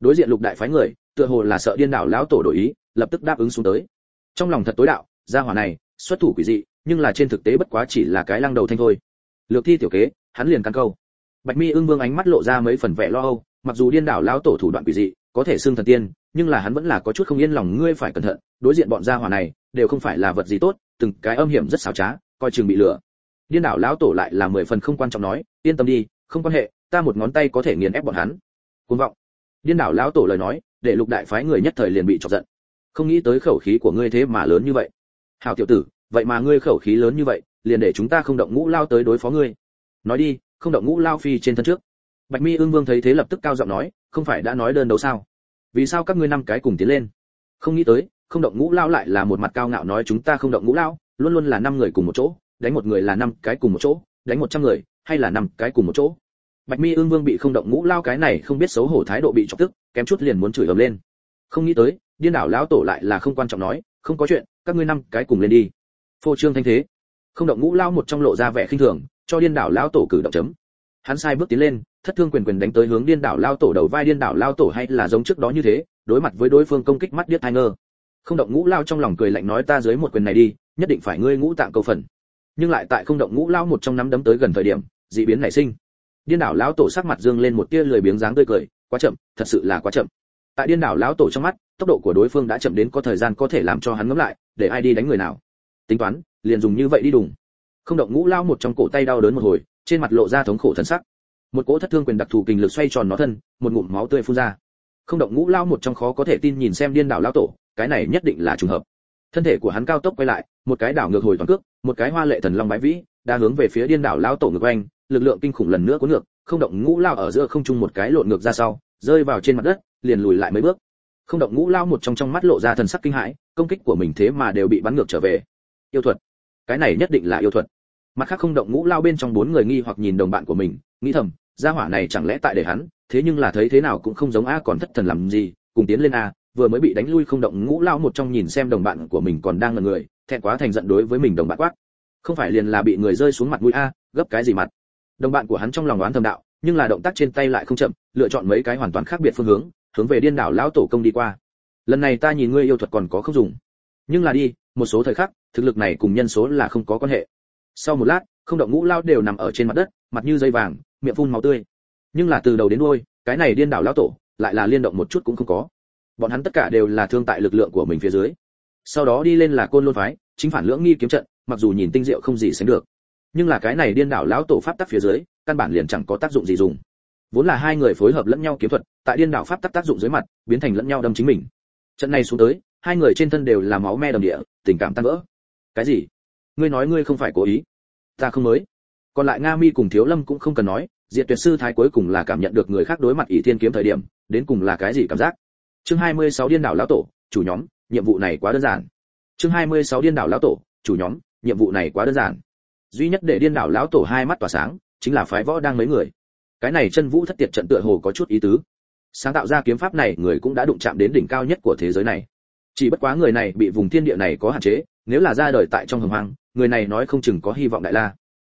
Đối diện lục đại phái người, tựa hồ là sợ điên đảo lão tổ đổi ý, lập tức đáp ứng xuống tới. Trong lòng thật tối đạo, gia hỏa này, xuất thủ quỷ dị, nhưng là trên thực tế bất quá chỉ là cái lăng đầu thanh thôi. Lược thi tiểu kế, hắn liền căn câu. Bạch mi ương vương ánh mắt lộ ra mấy phần vẻ lo âu, mặc dù điên đảo lão tổ thủ đoạn quỷ dị, có thể xưng thần tiên, nhưng là hắn vẫn là có chút không yên lòng, ngươi phải cẩn thận, đối diện bọn gia hỏa này, đều không phải là vật gì tốt, từng cái âm hiểm rất xảo trá, coi chừng bị lừa điên đảo lão tổ lại là mười phần không quan trọng nói, yên tâm đi, không quan hệ, ta một ngón tay có thể nghiền ép bọn hắn. Cuồng vọng. Điên đảo lão tổ lời nói, để lục đại phái người nhất thời liền bị chọc giận. Không nghĩ tới khẩu khí của ngươi thế mà lớn như vậy. Hảo tiểu tử, vậy mà ngươi khẩu khí lớn như vậy, liền để chúng ta không động ngũ lao tới đối phó ngươi. Nói đi, không động ngũ lao phi trên thân trước. Bạch mi ương vương thấy thế lập tức cao giọng nói, không phải đã nói đơn đấu sao? Vì sao các ngươi năm cái cùng tiến lên? Không nghĩ tới, không động ngũ lao lại là một mặt cao ngạo nói chúng ta không động ngũ lao, luôn luôn là năm người cùng một chỗ đánh một người là năm cái cùng một chỗ, đánh một trăm người, hay là năm cái cùng một chỗ. Bạch mi ương vương bị không động ngũ lao cái này không biết xấu hổ thái độ bị chọc tức, kém chút liền muốn chửi ầm lên. Không nghĩ tới, điên đảo lão tổ lại là không quan trọng nói, không có chuyện, các ngươi năm cái cùng lên đi. Phô trương thanh thế. Không động ngũ lao một trong lộ ra vẻ khinh thường, cho điên đảo lão tổ cử động chấm. Hắn sai bước tiến lên, thất thương quyền quyền đánh tới hướng điên đảo lao tổ đầu vai, điên đảo lao tổ hay là giống trước đó như thế, đối mặt với đối phương công kích mắt điếc thai ngơ. Không động ngũ lao trong lòng cười lạnh nói, ta dưới một quyền này đi, nhất định phải ngươi ngũ tạng câu phần nhưng lại tại không động ngũ lao một trong nắm đấm tới gần thời điểm, dị biến nảy sinh. Điên đảo lão tổ sắc mặt dương lên một tia lười biếng dáng tươi cười, quá chậm, thật sự là quá chậm. Tại điên đảo lão tổ trong mắt, tốc độ của đối phương đã chậm đến có thời gian có thể làm cho hắn ngấm lại, để ai đi đánh người nào. Tính toán, liền dùng như vậy đi đùng. Không động ngũ lao một trong cổ tay đau đớn một hồi, trên mặt lộ ra thống khổ thân sắc. Một cỗ thất thương quyền đặc thù kình lực xoay tròn nó thân, một ngụm máu tươi phun ra. Không động ngũ lao một trong khó có thể tin nhìn xem điên đảo lao tổ, cái này nhất định là trùng hợp. Thân thể của hắn cao tốc quay lại một cái đảo ngược hồi toàn cước, một cái hoa lệ thần long bái vĩ, đã hướng về phía điên đảo lao tổ ngược quanh lực lượng kinh khủng lần nữa cuốn ngược, không động ngũ lao ở giữa không trung một cái lộn ngược ra sau, rơi vào trên mặt đất, liền lùi lại mấy bước. Không động ngũ lao một trong trong mắt lộ ra thần sắc kinh hãi, công kích của mình thế mà đều bị bắn ngược trở về. Yêu thuật. Cái này nhất định là yêu thuật. Mặt khác không động ngũ lao bên trong bốn người nghi hoặc nhìn đồng bạn của mình, nghĩ thầm, gia hỏa này chẳng lẽ tại để hắn, thế nhưng là thấy thế nào cũng không giống a còn thất thần làm gì, cùng tiến lên a, vừa mới bị đánh lui không động ngũ lao một trong nhìn xem đồng bạn của mình còn đang ngẩn người thẹn quá thành giận đối với mình đồng bạn quát. Không phải liền là bị người rơi xuống mặt mũi a, gấp cái gì mặt? Đồng bạn của hắn trong lòng đoán thầm đạo, nhưng là động tác trên tay lại không chậm, lựa chọn mấy cái hoàn toàn khác biệt phương hướng hướng về điên đảo lão tổ công đi qua. Lần này ta nhìn ngươi yêu thuật còn có không dùng. Nhưng là đi, một số thời khắc, thực lực này cùng nhân số là không có quan hệ. Sau một lát, không động ngũ lao đều nằm ở trên mặt đất, mặt như dây vàng, miệng phun máu tươi. Nhưng là từ đầu đến đuôi, cái này điên đảo lão tổ, lại là liên động một chút cũng không có. Bọn hắn tất cả đều là thương tại lực lượng của mình phía dưới sau đó đi lên là côn lôn phái, chính phản lưỡng nghi kiếm trận, mặc dù nhìn tinh diệu không gì sánh được. Nhưng là cái này điên đảo lão tổ pháp tắc phía dưới, căn bản liền chẳng có tác dụng gì dùng. Vốn là hai người phối hợp lẫn nhau kiếm thuật, tại điên đảo pháp tắc tác dụng dưới mặt, biến thành lẫn nhau đâm chính mình. Trận này xuống tới, hai người trên thân đều là máu me đầm địa, tình cảm tan vỡ. Cái gì? Ngươi nói ngươi không phải cố ý. Ta không mới. Còn lại nga mi cùng thiếu lâm cũng không cần nói, diệt tuyệt sư thái cuối cùng là cảm nhận được người khác đối mặt ỷ thiên kiếm thời điểm, đến cùng là cái gì cảm giác? Chương 26 điên đảo lão tổ, chủ nhóm nhiệm vụ này quá đơn giản. Chương 26 điên đảo lão tổ, chủ nhóm, nhiệm vụ này quá đơn giản. Duy nhất để điên đảo lão tổ hai mắt tỏa sáng, chính là phái võ đang mấy người. Cái này chân vũ thất tiệt trận tựa hồ có chút ý tứ. Sáng tạo ra kiếm pháp này, người cũng đã đụng chạm đến đỉnh cao nhất của thế giới này. Chỉ bất quá người này bị vùng thiên địa này có hạn chế, nếu là ra đời tại trong hồng hoang, người này nói không chừng có hy vọng đại la.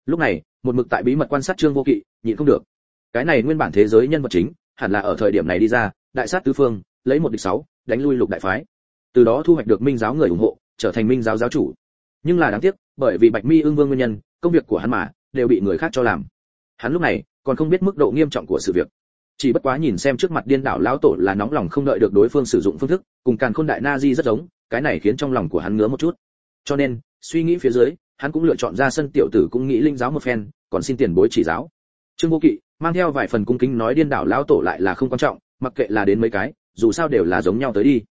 Lúc này, một mực tại bí mật quan sát trương vô kỵ, nhịn không được. Cái này nguyên bản thế giới nhân vật chính, hẳn là ở thời điểm này đi ra, đại sát tứ phương, lấy một địch sáu, đánh lui lục đại phái từ đó thu hoạch được minh giáo người ủng hộ, trở thành minh giáo giáo chủ. Nhưng là đáng tiếc, bởi vì bạch mi ương vương nguyên nhân, công việc của hắn mà, đều bị người khác cho làm. Hắn lúc này, còn không biết mức độ nghiêm trọng của sự việc. Chỉ bất quá nhìn xem trước mặt điên đảo lão tổ là nóng lòng không đợi được đối phương sử dụng phương thức, cùng càn khôn đại na di rất giống, cái này khiến trong lòng của hắn ngứa một chút. Cho nên, suy nghĩ phía dưới, hắn cũng lựa chọn ra sân tiểu tử cũng nghĩ linh giáo một phen, còn xin tiền bối chỉ giáo. Trương vô kỵ, mang theo vài phần cung kính nói điên đảo lão tổ lại là không quan trọng, mặc kệ là đến mấy cái, dù sao đều là giống nhau tới đi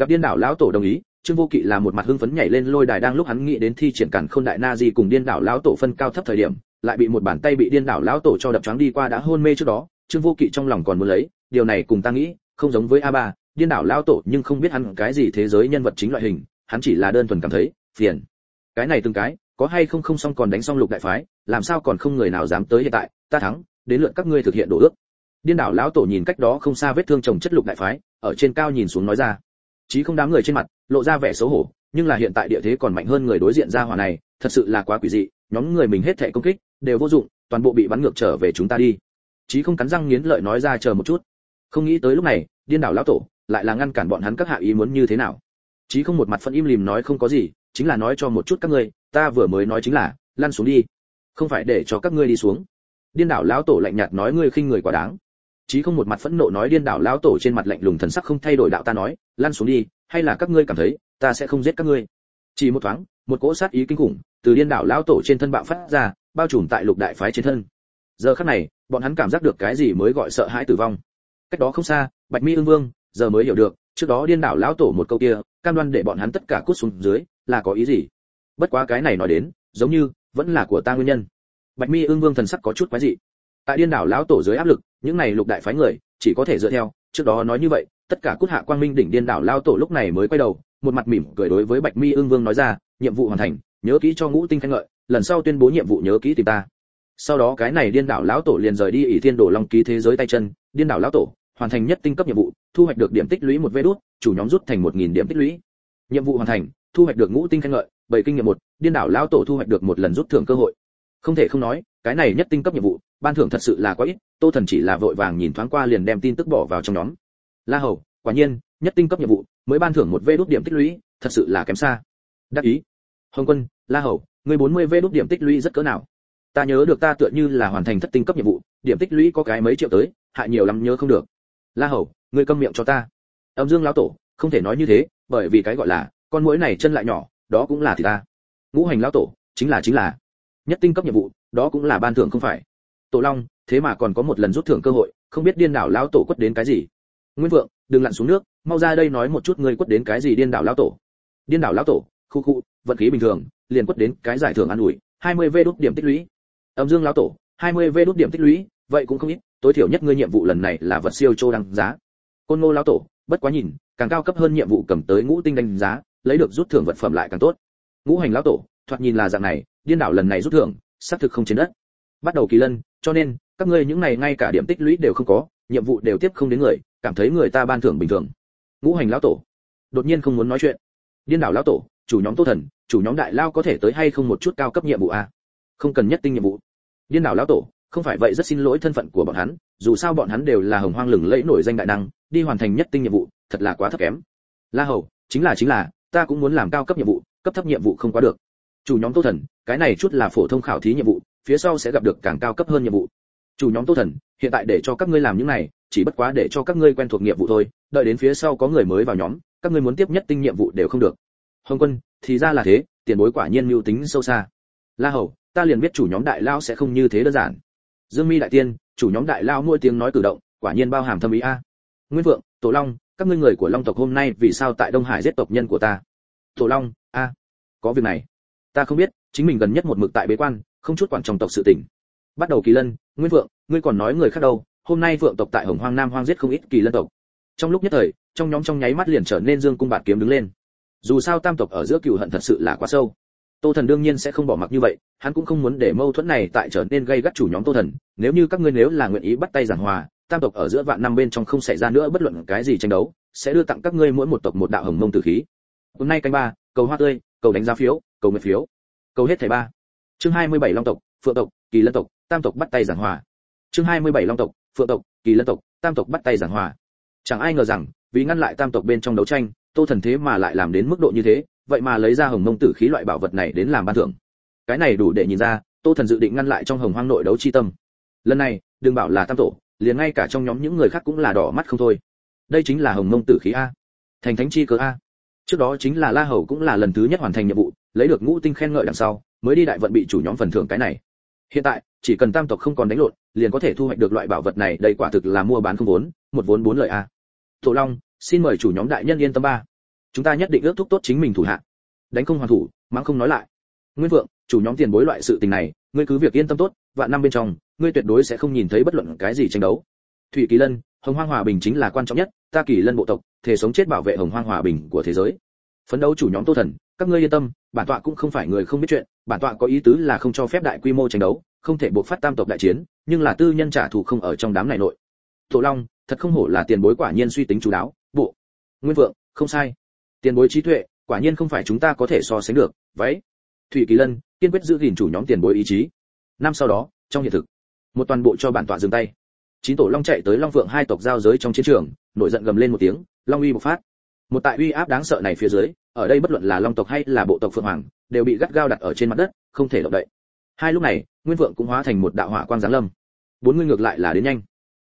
gặp điên đảo lão tổ đồng ý, trương vô kỵ là một mặt hưng phấn nhảy lên lôi đài đang lúc hắn nghĩ đến thi triển cản khôn đại na di cùng điên đảo lão tổ phân cao thấp thời điểm, lại bị một bàn tay bị điên đảo lão tổ cho đập choáng đi qua đã hôn mê trước đó, trương vô kỵ trong lòng còn muốn lấy, điều này cùng ta nghĩ, không giống với a ba, điên đảo lão tổ nhưng không biết hắn cái gì thế giới nhân vật chính loại hình, hắn chỉ là đơn thuần cảm thấy, phiền. Cái này từng cái, có hay không không xong còn đánh xong lục đại phái, làm sao còn không người nào dám tới hiện tại, ta thắng, đến lượt các ngươi thực hiện đổ ước. Điên đảo lão tổ nhìn cách đó không xa vết thương chồng chất lục đại phái, ở trên cao nhìn xuống nói ra chí không đám người trên mặt, lộ ra vẻ xấu hổ, nhưng là hiện tại địa thế còn mạnh hơn người đối diện ra hỏa này, thật sự là quá quỷ dị, nhóm người mình hết thảy công kích, đều vô dụng, toàn bộ bị bắn ngược trở về chúng ta đi. Chí không cắn răng nghiến lợi nói ra chờ một chút. Không nghĩ tới lúc này, điên đảo lão tổ lại là ngăn cản bọn hắn các hạ ý muốn như thế nào. Chí không một mặt phân im lìm nói không có gì, chính là nói cho một chút các ngươi, ta vừa mới nói chính là, lăn xuống đi. Không phải để cho các ngươi đi xuống. Điên đảo lão tổ lạnh nhạt nói ngươi khinh người quá đáng chí không một mặt phẫn nộ nói điên đảo lão tổ trên mặt lạnh lùng thần sắc không thay đổi đạo ta nói, lăn xuống đi, hay là các ngươi cảm thấy, ta sẽ không giết các ngươi. Chỉ một thoáng, một cỗ sát ý kinh khủng, từ điên đảo lão tổ trên thân bạo phát ra, bao trùm tại lục đại phái trên thân. Giờ khắc này, bọn hắn cảm giác được cái gì mới gọi sợ hãi tử vong. Cách đó không xa, bạch mi ương vương, giờ mới hiểu được, trước đó điên đảo lão tổ một câu kia, cam đoan để bọn hắn tất cả cút xuống dưới, là có ý gì? Bất quá cái này nói đến, giống như, vẫn là của ta nguyên nhân. Bạch mi ương vương thần sắc có chút quái dị tại điên đảo lão tổ dưới áp lực, những này lục đại phái người, chỉ có thể dựa theo, trước đó nói như vậy, tất cả cút hạ quang minh đỉnh điên đảo lão tổ lúc này mới quay đầu, một mặt mỉm cười đối với bạch mi ương vương nói ra, nhiệm vụ hoàn thành, nhớ kỹ cho ngũ tinh khen ngợi, lần sau tuyên bố nhiệm vụ nhớ kỹ tìm ta. Sau đó cái này điên đảo lão tổ liền rời đi ỷ thiên đồ long ký thế giới tay chân, điên đảo lão tổ, hoàn thành nhất tinh cấp nhiệm vụ, thu hoạch được điểm tích lũy một vé đút, chủ nhóm rút thành một nghìn điểm tích lũy. Nhiệm vụ hoàn thành, thu hoạch được ngũ tinh khen ngợi, bảy kinh nghiệm một, điên đảo lão tổ thu hoạch được một lần rút thưởng cơ hội. Không thể không nói, cái này nhất tinh cấp nhiệm vụ ban thưởng thật sự là quá ít, tô thần chỉ là vội vàng nhìn thoáng qua liền đem tin tức bỏ vào trong nhóm. La hầu, quả nhiên, nhất tinh cấp nhiệm vụ, mới ban thưởng một vê đốt điểm tích lũy, thật sự là kém xa. Đắc ý. Hồng quân, la hầu, người bốn mươi vê đốt điểm tích lũy rất cỡ nào? Ta nhớ được ta tựa như là hoàn thành thất tinh cấp nhiệm vụ, điểm tích lũy có cái mấy triệu tới, hại nhiều lắm nhớ không được. La hầu ngươi câm miệng cho ta. Âm dương lão tổ, không thể nói như thế, bởi vì cái gọi là, con muỗi này chân lại nhỏ, đó cũng là thì ta. Ngũ hành lão tổ, chính là chính là. Nhất tinh cấp nhiệm vụ, đó cũng là ban thưởng không phải tổ long, thế mà còn có một lần rút thưởng cơ hội, không biết điên đảo lão tổ quất đến cái gì. Nguyên vượng, đừng lặn xuống nước, mau ra đây nói một chút ngươi quất đến cái gì điên đảo lão tổ. Điên đảo lão tổ, khu khu, vận khí bình thường, liền quất đến cái giải thưởng an ủi 20 v đút điểm tích lũy. Âm dương lão tổ 20 v đút điểm tích lũy, vậy cũng không ít, tối thiểu nhất ngươi nhiệm vụ lần này là vật siêu châu đăng giá. Côn ngô lão tổ, bất quá nhìn, càng cao cấp hơn nhiệm vụ cầm tới ngũ tinh đánh giá, lấy được rút thưởng vật phẩm lại càng tốt. Ngũ hành lão tổ, thoạt nhìn là dạng này, điên đảo lần này rút thưởng, xác thực không trên đất. Bắt đầu kỳ lân cho nên, các ngươi những này ngay cả điểm tích lũy đều không có, nhiệm vụ đều tiếp không đến người, cảm thấy người ta ban thưởng bình thường. Ngũ hành lão tổ. Đột nhiên không muốn nói chuyện. Điên đảo lão tổ, chủ nhóm tô thần, chủ nhóm đại lao có thể tới hay không một chút cao cấp nhiệm vụ a à? không cần nhất tinh nhiệm vụ. Điên đảo lão tổ, không phải vậy rất xin lỗi thân phận của bọn hắn, dù sao bọn hắn đều là hồng hoang lừng lẫy nổi danh đại năng, đi hoàn thành nhất tinh nhiệm vụ, thật là quá thấp kém. La hầu, chính là chính là, ta cũng muốn làm cao cấp nhiệm vụ, cấp thấp nhiệm vụ không quá được. Chủ nhóm tô thần, cái này chút là phổ thông khảo thí nhiệm vụ phía sau sẽ gặp được càng cao cấp hơn nhiệm vụ. Chủ nhóm tô thần, hiện tại để cho các ngươi làm những này, chỉ bất quá để cho các ngươi quen thuộc nhiệm vụ thôi, đợi đến phía sau có người mới vào nhóm, các ngươi muốn tiếp nhất tinh nhiệm vụ đều không được. Hồng quân, thì ra là thế, tiền bối quả nhiên mưu tính sâu xa. La hầu, ta liền biết chủ nhóm đại lao sẽ không như thế đơn giản. Dương mi đại tiên, chủ nhóm đại lao nuôi tiếng nói cử động, quả nhiên bao hàm thâm ý a. Nguyên vượng, tổ long, các ngươi người của long tộc hôm nay vì sao tại đông hải giết tộc nhân của ta? Tổ long, a, có việc này. Ta không biết, chính mình gần nhất một mực tại bế quan không chút quản trong tộc sự tình. Bắt đầu kỳ lân, nguyên vượng, ngươi còn nói người khác đâu, hôm nay vượng tộc tại hồng hoang nam hoang giết không ít kỳ lân tộc. Trong lúc nhất thời, trong nhóm trong nháy mắt liền trở nên dương cung bạt kiếm đứng lên. Dù sao tam tộc ở giữa cựu hận thật sự là quá sâu. Tô thần đương nhiên sẽ không bỏ mặc như vậy, hắn cũng không muốn để mâu thuẫn này tại trở nên gây gắt chủ nhóm tô thần. Nếu như các ngươi nếu là nguyện ý bắt tay giảng hòa, tam tộc ở giữa vạn năm bên trong không xảy ra nữa bất luận cái gì tranh đấu, sẽ đưa tặng các ngươi mỗi một tộc một đạo hồng mông tử khí. Hôm nay canh ba, cầu hoa tươi, cầu đánh giá phiếu, cầu nguyện phiếu. Cầu hết thẻ ba chương 27 long tộc, phượng tộc, kỳ lân tộc, tam tộc bắt tay giảng hòa. Chương 27 long tộc, phượng tộc, kỳ lân tộc, tam tộc bắt tay giảng hòa. Chẳng ai ngờ rằng, vì ngăn lại tam tộc bên trong đấu tranh, tô thần thế mà lại làm đến mức độ như thế, vậy mà lấy ra hồng mông tử khí loại bảo vật này đến làm ban thưởng. Cái này đủ để nhìn ra, tô thần dự định ngăn lại trong hồng hoang nội đấu chi tâm. Lần này, đừng bảo là tam tổ, liền ngay cả trong nhóm những người khác cũng là đỏ mắt không thôi. Đây chính là hồng mông tử khí a. Thành thánh chi cớ a. Trước đó chính là la hầu cũng là lần thứ nhất hoàn thành nhiệm vụ, lấy được ngũ tinh khen ngợi đằng sau mới đi đại vận bị chủ nhóm phần thưởng cái này. Hiện tại, chỉ cần tam tộc không còn đánh lộn, liền có thể thu hoạch được loại bảo vật này, đây quả thực là mua bán không vốn, một vốn bốn lợi a. Tổ long, xin mời chủ nhóm đại nhân yên tâm ba. Chúng ta nhất định ước thúc tốt chính mình thủ hạ. Đánh không hoàn thủ, mắng không nói lại. Nguyên vượng, chủ nhóm tiền bối loại sự tình này, ngươi cứ việc yên tâm tốt, vạn năm bên trong, ngươi tuyệt đối sẽ không nhìn thấy bất luận cái gì tranh đấu. Thủy kỳ lân, hồng hoang hòa bình chính là quan trọng nhất, ta kỳ lân bộ tộc, thể sống chết bảo vệ hồng hoang hòa bình của thế giới. Phấn đấu chủ nhóm tô thần, các ngươi yên tâm, bản tọa cũng không phải người không biết chuyện bản tọa có ý tứ là không cho phép đại quy mô tranh đấu, không thể buộc phát tam tộc đại chiến, nhưng là tư nhân trả thù không ở trong đám này nội. Tổ long, thật không hổ là tiền bối quả nhiên suy tính chú đáo, bộ. Nguyên vượng, không sai. Tiền bối trí tuệ, quả nhiên không phải chúng ta có thể so sánh được, vậy? Thủy kỳ lân, kiên quyết giữ gìn chủ nhóm tiền bối ý chí. Năm sau đó, trong hiện thực, một toàn bộ cho bản tọa dừng tay. Chín tổ long chạy tới long vượng hai tộc giao giới trong chiến trường, nổi giận gầm lên một tiếng, long uy bộc phát. Một tại uy áp đáng sợ này phía dưới, ở đây bất luận là long tộc hay là bộ tộc phượng hoàng đều bị gắt gao đặt ở trên mặt đất, không thể động đậy. Hai lúc này, nguyên vượng cũng hóa thành một đạo hỏa quang giáng lâm. Bốn người ngược lại là đến nhanh.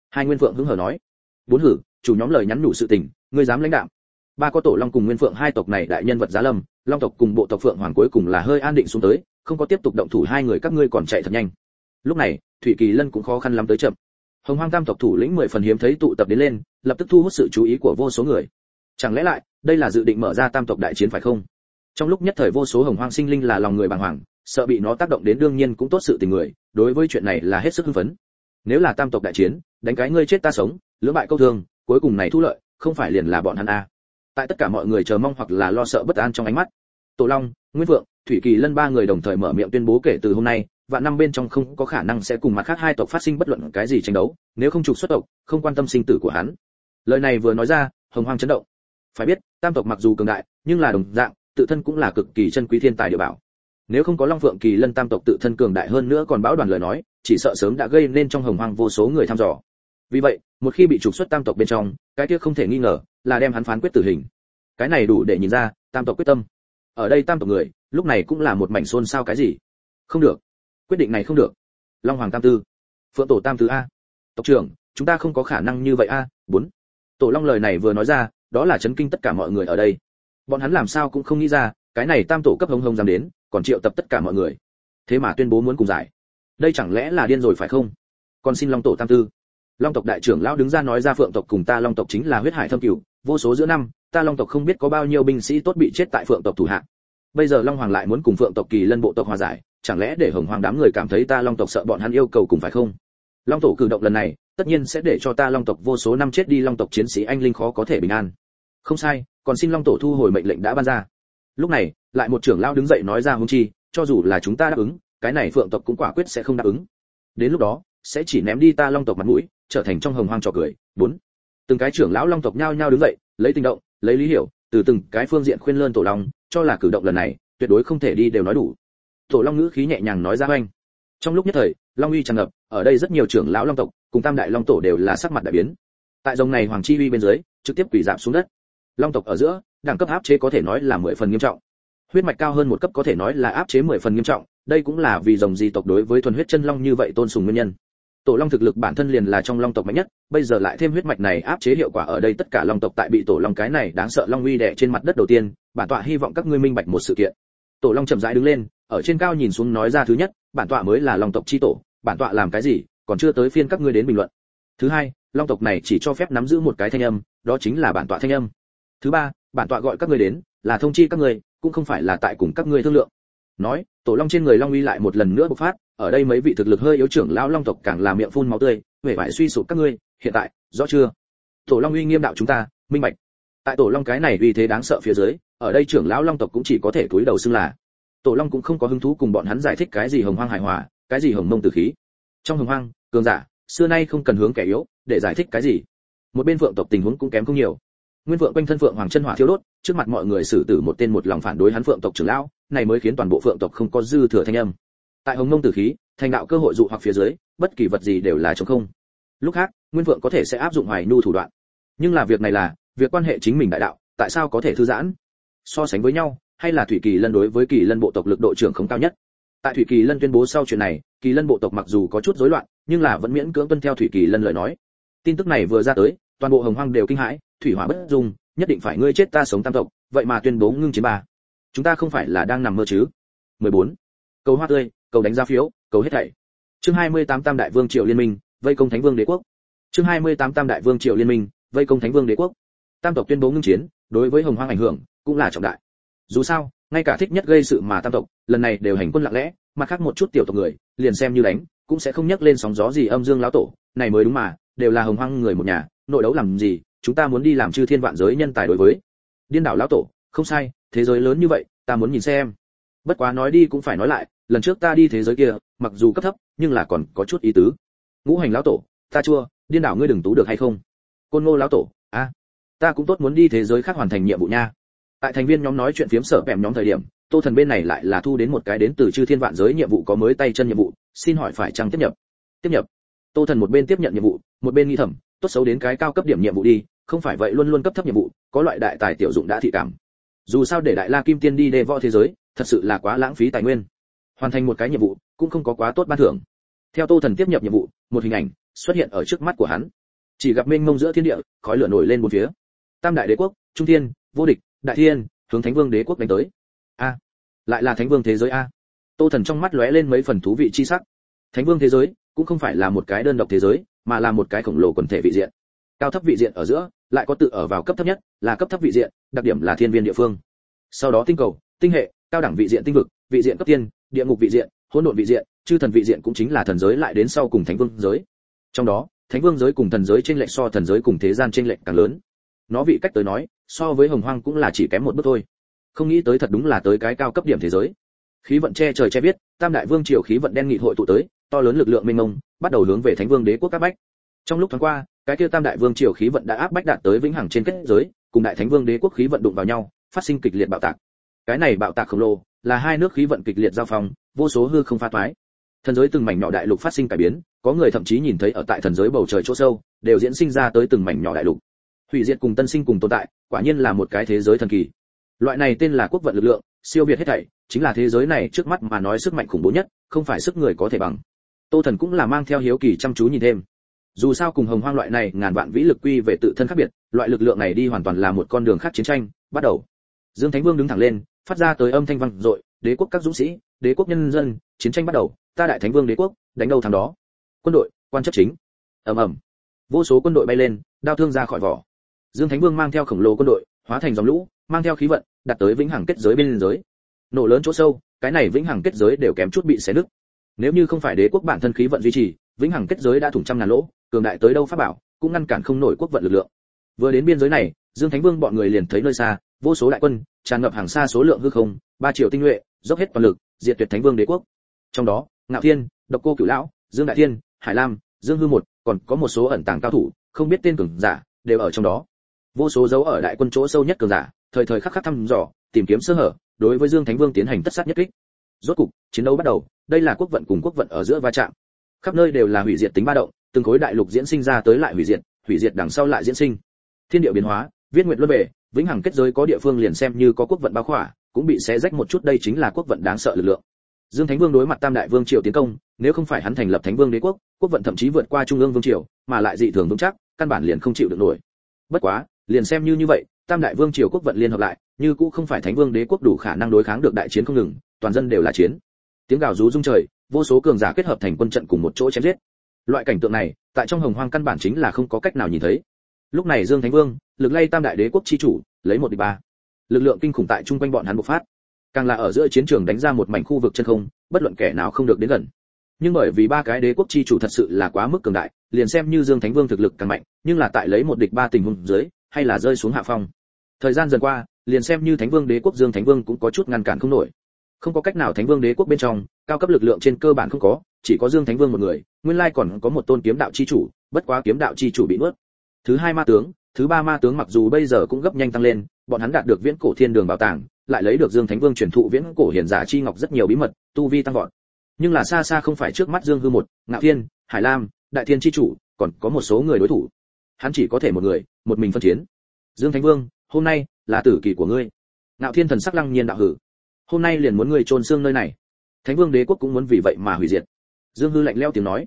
Hai nguyên vượng hứng hờ nói, bốn hử, chủ nhóm lời nhắn nhủ sự tình, ngươi dám lãnh đạo ba có tổ long cùng nguyên phượng, hai tộc này đại nhân vật giá lâm, long tộc cùng bộ tộc phượng hoàng cuối cùng là hơi an định xuống tới, không có tiếp tục động thủ hai người các ngươi còn chạy thật nhanh. Lúc này, thủy kỳ lân cũng khó khăn lắm tới chậm. Hồng hoang tam tộc thủ lĩnh mười phần hiếm thấy tụ tập đến lên, lập tức thu hút sự chú ý của vô số người. Chẳng lẽ lại, đây là dự định mở ra tam tộc đại chiến phải không? Trong lúc nhất thời vô số hồng hoang sinh linh là lòng người bàng hoàng, sợ bị nó tác động đến đương nhiên cũng tốt sự tình người, đối với chuyện này là hết sức hưng phấn. Nếu là tam tộc đại chiến, đánh cái ngươi chết ta sống, lưỡng bại câu thương, cuối cùng này thu lợi, không phải liền là bọn hắn a. À. tại tất cả mọi người chờ mong hoặc là lo sợ bất an trong ánh mắt. Tổ long nguyễn vượng, thủy kỳ lân ba người đồng thời mở miệng tuyên bố kể từ hôm nay, vạn năm bên trong không có khả năng sẽ cùng mặt khác hai tộc phát sinh bất luận cái gì tranh đấu, nếu không trục xuất tộc, không quan tâm sinh tử của hắn. Lời này vừa nói ra, hồng hoang chấn động. Phải biết, tam tộc mặc dù cường đại, nhưng là đồng dạng tự thân cũng là cực kỳ chân quý thiên tài địa bảo. Nếu không có long phượng kỳ lân tam tộc tự thân cường đại hơn nữa còn bão đoàn lời nói, chỉ sợ sớm đã gây nên trong hồng hoang vô số người thăm dò. Vì vậy, một khi bị trục xuất tam tộc bên trong, cái kia không thể nghi ngờ là đem hắn phán quyết tử hình. Cái này đủ để nhìn ra, tam tộc quyết tâm. Ở đây tam tộc người, lúc này cũng là một mảnh xôn xao cái gì? Không được. Quyết định này không được. Long hoàng tam tư. Phượng tổ tam tư a. Tộc trưởng, chúng ta không có khả năng như vậy a. Bốn. Tổ long lời này vừa nói ra, đó là chấn kinh tất cả mọi người ở đây bọn hắn làm sao cũng không nghĩ ra, cái này tam tổ cấp hông hông dám đến, còn triệu tập tất cả mọi người. Thế mà tuyên bố muốn cùng giải. Đây chẳng lẽ là điên rồi phải không? Còn xin long tổ tam tư. Long tộc đại trưởng lão đứng ra nói ra phượng tộc cùng ta long tộc chính là huyết hải thâm cửu, vô số giữa năm, ta long tộc không biết có bao nhiêu binh sĩ tốt bị chết tại phượng tộc thủ hạ. Bây giờ long hoàng lại muốn cùng phượng tộc kỳ lân bộ tộc hòa giải, chẳng lẽ để hồng hoàng đám người cảm thấy ta long tộc sợ bọn hắn yêu cầu cùng phải không? Long tổ cử động lần này, tất nhiên sẽ để cho ta long tộc vô số năm chết đi, long tộc chiến sĩ anh linh khó có thể bình an. Không sai còn xin long tổ thu hồi mệnh lệnh đã ban ra. Lúc này, lại một trưởng lão đứng dậy nói ra hung chi, cho dù là chúng ta đáp ứng, cái này phượng tộc cũng quả quyết sẽ không đáp ứng. Đến lúc đó, sẽ chỉ ném đi ta long tộc mặt mũi, trở thành trong hồng hoang trò cười. Bốn. Từng cái trưởng lão long tộc nhao nhao đứng dậy, lấy tinh động, lấy lý hiểu, từ từng cái phương diện khuyên lơn tổ long, cho là cử động lần này, tuyệt đối không thể đi đều nói đủ. Tổ long ngữ khí nhẹ nhàng nói ra oanh. Trong lúc nhất thời, long uy tràn ngập, ở đây rất nhiều trưởng lão long tộc, cùng tam đại long tổ đều là sắc mặt đại biến. Tại dòng này hoàng chi uy bên dưới, trực tiếp quỷ giảm xuống đất long tộc ở giữa, đẳng cấp áp chế có thể nói là mười phần nghiêm trọng. Huyết mạch cao hơn một cấp có thể nói là áp chế mười phần nghiêm trọng, đây cũng là vì dòng di tộc đối với thuần huyết chân long như vậy tôn sùng nguyên nhân. Tổ long thực lực bản thân liền là trong long tộc mạnh nhất, bây giờ lại thêm huyết mạch này áp chế hiệu quả ở đây tất cả long tộc tại bị tổ long cái này đáng sợ long uy đè trên mặt đất đầu tiên, bản tọa hy vọng các ngươi minh bạch một sự kiện. Tổ long chậm rãi đứng lên, ở trên cao nhìn xuống nói ra thứ nhất, bản tọa mới là long tộc chi tổ, bản tọa làm cái gì, còn chưa tới phiên các ngươi đến bình luận. Thứ hai, long tộc này chỉ cho phép nắm giữ một cái thanh âm, đó chính là bản tọa thanh âm thứ ba, bản tọa gọi các ngươi đến, là thông chi các ngươi, cũng không phải là tại cùng các ngươi thương lượng. Nói, tổ long trên người long uy lại một lần nữa bộc phát, ở đây mấy vị thực lực hơi yếu trưởng lão long tộc càng làm miệng phun máu tươi, vẻ vải suy sụp các ngươi, hiện tại, rõ chưa? Tổ long uy nghiêm đạo chúng ta, minh bạch. Tại tổ long cái này uy thế đáng sợ phía dưới, ở đây trưởng lão long tộc cũng chỉ có thể cúi đầu xưng là. Tổ long cũng không có hứng thú cùng bọn hắn giải thích cái gì hồng hoang hài hòa, cái gì hồng mông tử khí. Trong hồng hoang, cường giả, xưa nay không cần hướng kẻ yếu, để giải thích cái gì. Một bên vượng tộc tình huống cũng kém không nhiều nguyên vượng quanh thân phượng hoàng chân hỏa thiêu đốt, trước mặt mọi người xử tử một tên một lòng phản đối hắn phượng tộc trưởng lão, này mới khiến toàn bộ phượng tộc không có dư thừa thanh âm. Tại hồng mông tử khí, thành đạo cơ hội dụ hoặc phía dưới, bất kỳ vật gì đều là trống không. Lúc khác, nguyên vượng có thể sẽ áp dụng hoài nhu thủ đoạn. Nhưng là việc này là, việc quan hệ chính mình đại đạo, tại sao có thể thư giãn? So sánh với nhau, hay là thủy kỳ lân đối với kỳ lân bộ tộc lực độ trưởng không cao nhất? Tại thủy kỳ lân tuyên bố sau chuyện này, kỳ lân bộ tộc mặc dù có chút rối loạn, nhưng là vẫn miễn cưỡng tuân theo thủy kỳ lân lời nói. Tin tức này vừa ra tới, toàn bộ hồng hoang đều kinh hãi thủy hỏa bất dung, nhất định phải ngươi chết ta sống tam tộc, vậy mà tuyên bố ngưng chiến ba. Chúng ta không phải là đang nằm mơ chứ? 14. cầu hoa tươi, cầu đánh giá phiếu, cầu hết thảy. Chương 28 tam đại vương triều liên minh, vây công thánh vương đế quốc. Chương 28 tam đại vương triều liên minh, vây công thánh vương đế quốc. Tam tộc tuyên bố ngưng chiến, đối với hồng hoang ảnh hưởng cũng là trọng đại. Dù sao, ngay cả thích nhất gây sự mà tam tộc, lần này đều hành quân lặng lẽ mặt khác một chút tiểu tộc người, liền xem như đánh, cũng sẽ không nhắc lên sóng gió gì âm dương lão tổ, này mới đúng mà, đều là hồng hoang người một nhà, nội đấu làm gì chúng ta muốn đi làm chư thiên vạn giới nhân tài đối với. Điên đảo lão tổ, không sai, thế giới lớn như vậy, ta muốn nhìn xem. Bất quá nói đi cũng phải nói lại, lần trước ta đi thế giới kia, mặc dù cấp thấp, nhưng là còn có chút ý tứ. Ngũ hành lão tổ, ta chua, điên đảo ngươi đừng tú được hay không? Côn ngô lão tổ, a, ta cũng tốt muốn đi thế giới khác hoàn thành nhiệm vụ nha. Tại thành viên nhóm nói chuyện phiếm sở bèm nhóm thời điểm, tô thần bên này lại là thu đến một cái đến từ chư thiên vạn giới nhiệm vụ có mới tay chân nhiệm vụ, xin hỏi phải chăng tiếp nhập? Tiếp nhập. Tô thần một bên tiếp nhận nhiệm vụ, một bên nghi thẩm tốt xấu đến cái cao cấp điểm nhiệm vụ đi không phải vậy luôn luôn cấp thấp nhiệm vụ, có loại đại tài tiểu dụng đã thị cảm. Dù sao để đại la kim tiên đi đề võ thế giới, thật sự là quá lãng phí tài nguyên. Hoàn thành một cái nhiệm vụ, cũng không có quá tốt ban thưởng. Theo tô thần tiếp nhập nhiệm vụ, một hình ảnh xuất hiện ở trước mắt của hắn. Chỉ gặp mênh mông giữa thiên địa, khói lửa nổi lên bốn phía. Tam đại đế quốc, trung thiên, vô địch, đại thiên, hướng thánh vương đế quốc đánh tới. A, lại là thánh vương thế giới a. Tô thần trong mắt lóe lên mấy phần thú vị chi sắc. Thánh vương thế giới cũng không phải là một cái đơn độc thế giới, mà là một cái khổng lồ quần thể vị diện. Cao thấp vị diện ở giữa lại có tự ở vào cấp thấp nhất, là cấp thấp vị diện, đặc điểm là thiên viên địa phương. Sau đó tinh cầu, tinh hệ, cao đẳng vị diện tinh vực, vị diện cấp tiên, địa ngục vị diện, hỗn độn vị diện, chư thần vị diện cũng chính là thần giới lại đến sau cùng thánh vương giới. Trong đó, thánh vương giới cùng thần giới trên lệch so thần giới cùng thế gian trên lệch càng lớn. Nó vị cách tới nói, so với hồng hoang cũng là chỉ kém một bước thôi. Không nghĩ tới thật đúng là tới cái cao cấp điểm thế giới. Khí vận che trời che biết tam đại vương triều khí vận đen nghị hội tụ tới, to lớn lực lượng mênh mông, bắt đầu hướng về thánh vương đế quốc các bách. Trong lúc thoáng qua cái kia tam đại vương triều khí vận đã áp bách đạt tới vĩnh hằng trên kết giới, cùng đại thánh vương đế quốc khí vận đụng vào nhau, phát sinh kịch liệt bạo tạc. Cái này bạo tạc khổng lồ, là hai nước khí vận kịch liệt giao phong, vô số hư không pha toái. Thần giới từng mảnh nhỏ đại lục phát sinh cải biến, có người thậm chí nhìn thấy ở tại thần giới bầu trời chỗ sâu, đều diễn sinh ra tới từng mảnh nhỏ đại lục. Hủy diệt cùng tân sinh cùng tồn tại, quả nhiên là một cái thế giới thần kỳ. Loại này tên là quốc vận lực lượng, siêu việt hết thảy, chính là thế giới này trước mắt mà nói sức mạnh khủng bố nhất, không phải sức người có thể bằng. Tô thần cũng là mang theo hiếu kỳ chăm chú nhìn thêm dù sao cùng hồng hoang loại này ngàn vạn vĩ lực quy về tự thân khác biệt, loại lực lượng này đi hoàn toàn là một con đường khác chiến tranh, bắt đầu. Dương thánh vương đứng thẳng lên, phát ra tới âm thanh vang dội, đế quốc các dũng sĩ, đế quốc nhân dân, chiến tranh bắt đầu, ta đại thánh vương đế quốc, đánh đâu thằng đó. Quân đội, quan chấp chính. Ầm ầm. Vô số quân đội bay lên, đao thương ra khỏi vỏ. Dương thánh vương mang theo khổng lồ quân đội, hóa thành dòng lũ, mang theo khí vận, đặt tới vĩnh hằng kết giới bên giới nổ lớn chỗ sâu, cái này vĩnh hằng kết giới đều kém chút bị xé nứt. Nếu như không phải đế quốc bản thân khí vận duy trì, vĩnh hằng kết giới đã thủng trăm ngàn lỗ cường đại tới đâu pháp bảo, cũng ngăn cản không nổi quốc vận lực lượng. Vừa đến biên giới này, dương thánh vương bọn người liền thấy nơi xa, vô số đại quân, tràn ngập hàng xa số lượng hư không, ba triệu tinh nhuệ, dốc hết toàn lực, diệt tuyệt thánh vương đế quốc. Trong đó, ngạo thiên, độc cô cửu lão, dương đại thiên, hải lam, dương hư một, còn có một số ẩn tàng cao thủ, không biết tên cường giả, đều ở trong đó. Vô số dấu ở đại quân chỗ sâu nhất cường giả, thời thời khắc khắc thăm dò, tìm kiếm sơ hở, đối với dương thánh vương tiến hành tất sát nhất kích. Rốt cục, chiến đấu bắt đầu, đây là quốc vận cùng quốc vận ở giữa va chạm. Khắp nơi đều là hủy diệt tính ba động từng khối đại lục diễn sinh ra tới lại hủy diệt hủy diệt đằng sau lại diễn sinh. Thiên địa biến hóa, viết nguyện luân về, vĩnh hằng kết giới có địa phương liền xem như có quốc vận bao khỏa, cũng bị xé rách một chút đây chính là quốc vận đáng sợ lực lượng. Dương thánh vương đối mặt tam đại vương triều tiến công, nếu không phải hắn thành lập thánh vương đế quốc quốc vận thậm chí vượt qua trung ương vương triều, mà lại dị thường vững chắc, căn bản liền không chịu được nổi. Bất quá, liền xem như như vậy, tam đại vương triều quốc vận liên hợp lại, như cũng không phải thánh vương đế quốc đủ khả năng đối kháng được đại chiến không ngừng, toàn dân đều là chiến. Tiếng gào rú rung trời, vô số cường giả kết hợp thành quân trận cùng một chỗ chém giết loại cảnh tượng này, tại trong hồng hoang căn bản chính là không có cách nào nhìn thấy. Lúc này dương thánh vương, lực lay tam đại đế quốc chi chủ, lấy một địch ba. Lực lượng kinh khủng tại chung quanh bọn hắn bộc phát. Càng là ở giữa chiến trường đánh ra một mảnh khu vực chân không, bất luận kẻ nào không được đến gần. Nhưng bởi vì ba cái đế quốc chi chủ thật sự là quá mức cường đại, liền xem như dương thánh vương thực lực càng mạnh, nhưng là tại lấy một địch ba tình huống dưới, hay là rơi xuống hạ phong. Thời gian dần qua, liền xem như thánh vương đế quốc dương thánh vương cũng có chút ngăn cản không nổi. Không có cách nào thánh vương đế quốc bên trong, cao cấp lực lượng trên cơ bản không có chỉ có dương thánh vương một người, nguyên lai còn có một tôn kiếm đạo chi chủ, bất quá kiếm đạo chi chủ bị nuốt. Thứ hai ma tướng, thứ ba ma tướng mặc dù bây giờ cũng gấp nhanh tăng lên, bọn hắn đạt được viễn cổ thiên đường bảo tàng, lại lấy được dương thánh vương truyền thụ viễn cổ hiển giả chi ngọc rất nhiều bí mật, tu vi tăng vọt. Nhưng là xa xa không phải trước mắt dương hư một, ngạo thiên, hải lam, đại thiên chi chủ, còn có một số người đối thủ. Hắn chỉ có thể một người, một mình phân chiến. Dương thánh vương, hôm nay là tử kỳ của ngươi. Ngạo thiên thần sắc lăng nhiên đạo hử. Hôm nay liền muốn ngươi trôn xương nơi này. Thánh vương đế quốc cũng muốn vì vậy mà hủy diệt dương hư lạnh lẽo tiếng nói.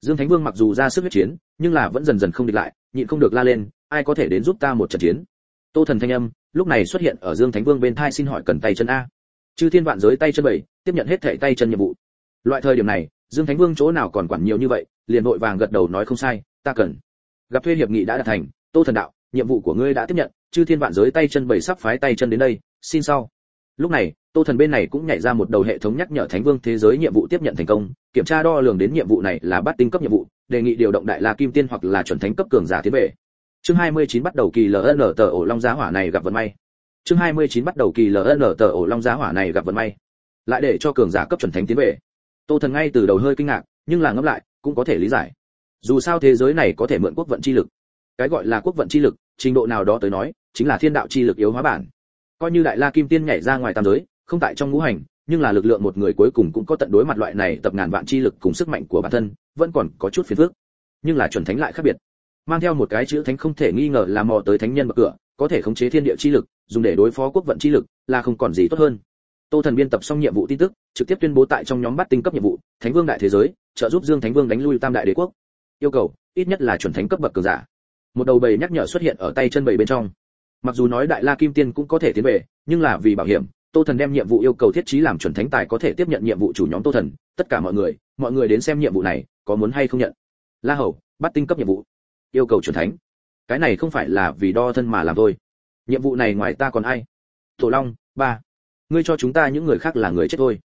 Dương thánh vương mặc dù ra sức huyết chiến, nhưng là vẫn dần dần không địch lại, nhịn không được la lên, ai có thể đến giúp ta một trận chiến? Tô thần thanh âm, lúc này xuất hiện ở dương thánh vương bên thai xin hỏi cần tay chân a. Chư thiên vạn giới tay chân bảy, tiếp nhận hết thể tay chân nhiệm vụ. Loại thời điểm này, dương thánh vương chỗ nào còn quản nhiều như vậy, liền vội vàng gật đầu nói không sai, ta cần gặp thuê hiệp nghị đã đạt thành, tô thần đạo, nhiệm vụ của ngươi đã tiếp nhận, chư thiên vạn giới tay chân bảy sắp phái tay chân đến đây, xin sau. Lúc này tô thần bên này cũng nhảy ra một đầu hệ thống nhắc nhở thánh vương thế giới nhiệm vụ tiếp nhận thành công, kiểm tra đo lường đến nhiệm vụ này là bắt tinh cấp nhiệm vụ, đề nghị điều động đại la kim tiên hoặc là chuẩn thánh cấp cường giả tiến về. Chương 29 bắt đầu kỳ ln tờ ổ long giá hỏa này gặp vận may. Chương 29 bắt đầu kỳ ln tờ ổ long giá hỏa này gặp vận may. Lại để cho cường giả cấp chuẩn thánh tiến về. Tô thần ngay từ đầu hơi kinh ngạc, nhưng là ngẫm lại, cũng có thể lý giải. Dù sao thế giới này có thể mượn quốc vận chi lực. Cái gọi là quốc vận chi lực, trình độ nào đó tới nói, chính là thiên đạo chi lực yếu hóa bản. Coi như đại la kim tiên nhảy ra ngoài tam giới không tại trong ngũ hành, nhưng là lực lượng một người cuối cùng cũng có tận đối mặt loại này tập ngàn vạn chi lực cùng sức mạnh của bản thân, vẫn còn có chút phiền phức. Nhưng là chuẩn thánh lại khác biệt. Mang theo một cái chữ thánh không thể nghi ngờ là mò tới thánh nhân bậc cửa, có thể khống chế thiên địa chi lực, dùng để đối phó quốc vận chi lực, là không còn gì tốt hơn. Tô thần biên tập xong nhiệm vụ tin tức, trực tiếp tuyên bố tại trong nhóm bắt tinh cấp nhiệm vụ, thánh vương đại thế giới, trợ giúp dương thánh vương đánh lui tam đại đế quốc. Yêu cầu, ít nhất là chuẩn thánh cấp bậc cường giả. Một đầu bầy nhắc nhở xuất hiện ở tay chân bầy bên trong. Mặc dù nói đại la kim tiên cũng có thể tiến về, nhưng là vì bảo hiểm tô thần đem nhiệm vụ yêu cầu thiết trí làm chuẩn thánh tài có thể tiếp nhận nhiệm vụ chủ nhóm tô thần. Tất cả mọi người mọi người đến xem nhiệm vụ này, có muốn hay không nhận? La hầu, bắt tinh cấp nhiệm vụ. Yêu cầu chuẩn thánh. Cái này không phải là vì đo thân mà làm thôi. Nhiệm vụ này ngoài ta còn ai? Tổ long, ba. Ngươi cho chúng ta những người khác là người chết thôi.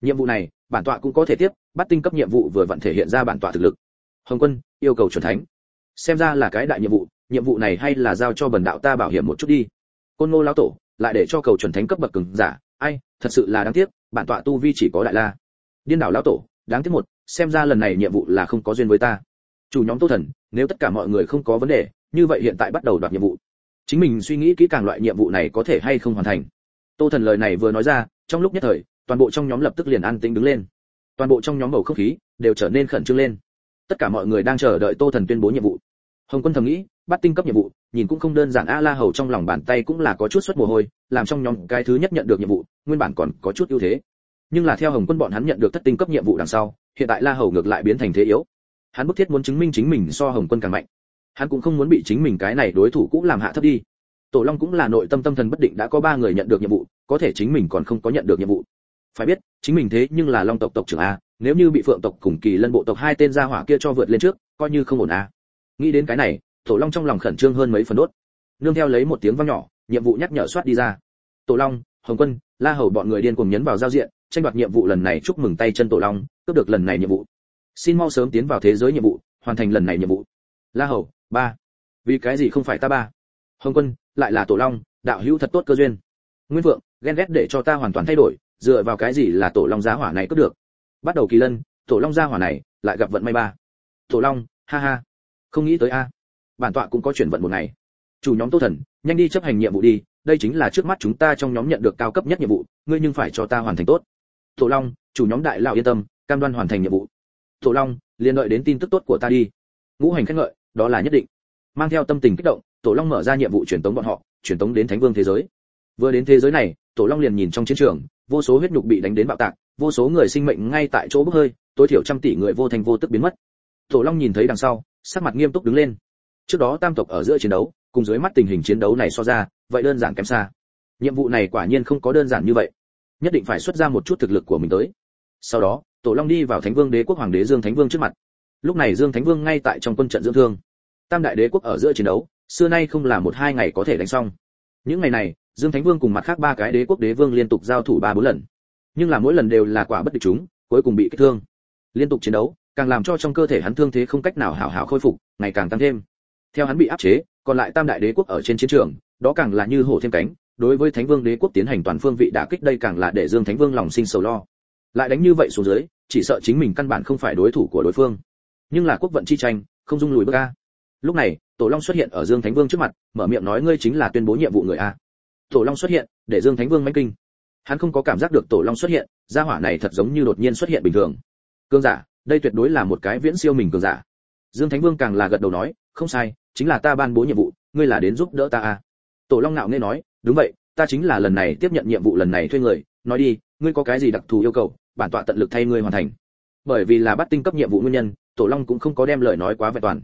Nhiệm vụ này, bản tọa cũng có thể tiếp. Bắt tinh cấp nhiệm vụ vừa vặn thể hiện ra bản tọa thực lực. Hồng quân, yêu cầu chuẩn thánh. Xem ra là cái đại nhiệm vụ. Nhiệm vụ này hay là giao cho bần đạo ta bảo hiểm một chút đi. Côn ngô lão tổ lại để cho cầu chuẩn thánh cấp bậc cường giả. Ai, thật sự là đáng tiếc, bản tọa tu vi chỉ có đại la. Điên đảo lão tổ, đáng tiếc một, xem ra lần này nhiệm vụ là không có duyên với ta. Chủ nhóm tô thần, nếu tất cả mọi người không có vấn đề, như vậy hiện tại bắt đầu đoạt nhiệm vụ. Chính mình suy nghĩ kỹ càng loại nhiệm vụ này có thể hay không hoàn thành. Tô thần lời này vừa nói ra, trong lúc nhất thời, toàn bộ trong nhóm lập tức liền an tĩnh đứng lên. Toàn bộ trong nhóm bầu không khí đều trở nên khẩn trương lên. Tất cả mọi người đang chờ đợi tô thần tuyên bố nhiệm vụ hồng quân thầm nghĩ, bắt tinh cấp nhiệm vụ, nhìn cũng không đơn giản. A la hầu trong lòng bàn tay cũng là có chút xuất mồ hôi, làm trong nhóm cái thứ nhất nhận được nhiệm vụ, nguyên bản còn có chút ưu thế. Nhưng là theo hồng quân bọn hắn nhận được thất tinh cấp nhiệm vụ đằng sau, hiện tại la hầu ngược lại biến thành thế yếu. Hắn bức thiết muốn chứng minh chính mình so hồng quân càng mạnh. Hắn cũng không muốn bị chính mình cái này đối thủ cũng làm hạ thấp đi. Tổ long cũng là nội tâm tâm thần bất định đã có ba người nhận được nhiệm vụ, có thể chính mình còn không có nhận được nhiệm vụ. Phải biết, chính mình thế nhưng là long tộc tộc trưởng a, nếu như bị phượng tộc cùng kỳ lân bộ tộc hai tên gia hỏa kia cho vượt lên trước, coi như không ổn a nghĩ đến cái này, tổ long trong lòng khẩn trương hơn mấy phần đốt. Nương theo lấy một tiếng vang nhỏ, nhiệm vụ nhắc nhở soát đi ra. Tổ long, hồng quân, la hầu bọn người điên cùng nhấn vào giao diện, tranh đoạt nhiệm vụ lần này chúc mừng tay chân tổ long, cướp được lần này nhiệm vụ. Xin mau sớm tiến vào thế giới nhiệm vụ, hoàn thành lần này nhiệm vụ. La hầu, ba. Vì cái gì không phải ta ba? Hồng quân, lại là tổ long, đạo hữu thật tốt cơ duyên. Nguyên vượng, ghen ghét để cho ta hoàn toàn thay đổi, dựa vào cái gì là tổ long giá hỏa này cướp được? Bắt đầu kỳ lân, tổ long gia hỏa này, lại gặp vận may ba. Tổ long, ha ha không nghĩ tới a. Bản tọa cũng có chuyển vận một ngày. Chủ nhóm tô thần, nhanh đi chấp hành nhiệm vụ đi, đây chính là trước mắt chúng ta trong nhóm nhận được cao cấp nhất nhiệm vụ, ngươi nhưng phải cho ta hoàn thành tốt. Tổ long, chủ nhóm đại lão yên tâm, cam đoan hoàn thành nhiệm vụ. Tổ long liên đợi đến tin tức tốt của ta đi. Ngũ hành khen ngợi, đó là nhất định. Mang theo tâm tình kích động, tổ long mở ra nhiệm vụ truyền tống bọn họ, truyền tống đến thánh vương thế giới. Vừa đến thế giới này, tổ long liền nhìn trong chiến trường, vô số huyết nhục bị đánh đến bạo tạc, vô số người sinh mệnh ngay tại chỗ bốc hơi, tối thiểu trăm tỷ người vô thành vô tức biến mất tổ long nhìn thấy đằng sau, sắc mặt nghiêm túc đứng lên. Trước đó tam tộc ở giữa chiến đấu, cùng dưới mắt tình hình chiến đấu này so ra, vậy đơn giản kém xa. Nhiệm vụ này quả nhiên không có đơn giản như vậy. Nhất định phải xuất ra một chút thực lực của mình tới. Sau đó, tổ long đi vào thánh vương đế quốc hoàng đế dương thánh vương trước mặt. Lúc này dương thánh vương ngay tại trong quân trận dưỡng thương. Tam đại đế quốc ở giữa chiến đấu, xưa nay không là một hai ngày có thể đánh xong. Những ngày này, dương thánh vương cùng mặt khác ba cái đế quốc đế vương liên tục giao thủ ba bốn lần. Nhưng là mỗi lần đều là quả bất địch chúng, cuối cùng bị kích thương. Liên tục chiến đấu càng làm cho trong cơ thể hắn thương thế không cách nào hảo hảo khôi phục, ngày càng tăng thêm. Theo hắn bị áp chế, còn lại tam đại đế quốc ở trên chiến trường, đó càng là như hổ thêm cánh, đối với thánh vương đế quốc tiến hành toàn phương vị đả kích đây càng là để dương thánh vương lòng sinh sầu lo. Lại đánh như vậy xuống dưới, chỉ sợ chính mình căn bản không phải đối thủ của đối phương. Nhưng là quốc vận chi tranh, không dung lùi bước a. Lúc này, tổ long xuất hiện ở dương thánh vương trước mặt, mở miệng nói ngươi chính là tuyên bố nhiệm vụ người a. Tổ long xuất hiện, để dương thánh vương mãnh kinh. Hắn không có cảm giác được tổ long xuất hiện, gia hỏa này thật giống như đột nhiên xuất hiện bình thường. Cương giả đây tuyệt đối là một cái viễn siêu mình cường giả. Dương thánh vương càng là gật đầu nói, không sai, chính là ta ban bố nhiệm vụ, ngươi là đến giúp đỡ ta à. Tổ long nạo nghe nói, đúng vậy, ta chính là lần này tiếp nhận nhiệm vụ lần này thuê người, nói đi, ngươi có cái gì đặc thù yêu cầu, bản tọa tận lực thay ngươi hoàn thành. Bởi vì là bắt tinh cấp nhiệm vụ nguyên nhân, tổ long cũng không có đem lời nói quá vẹn toàn.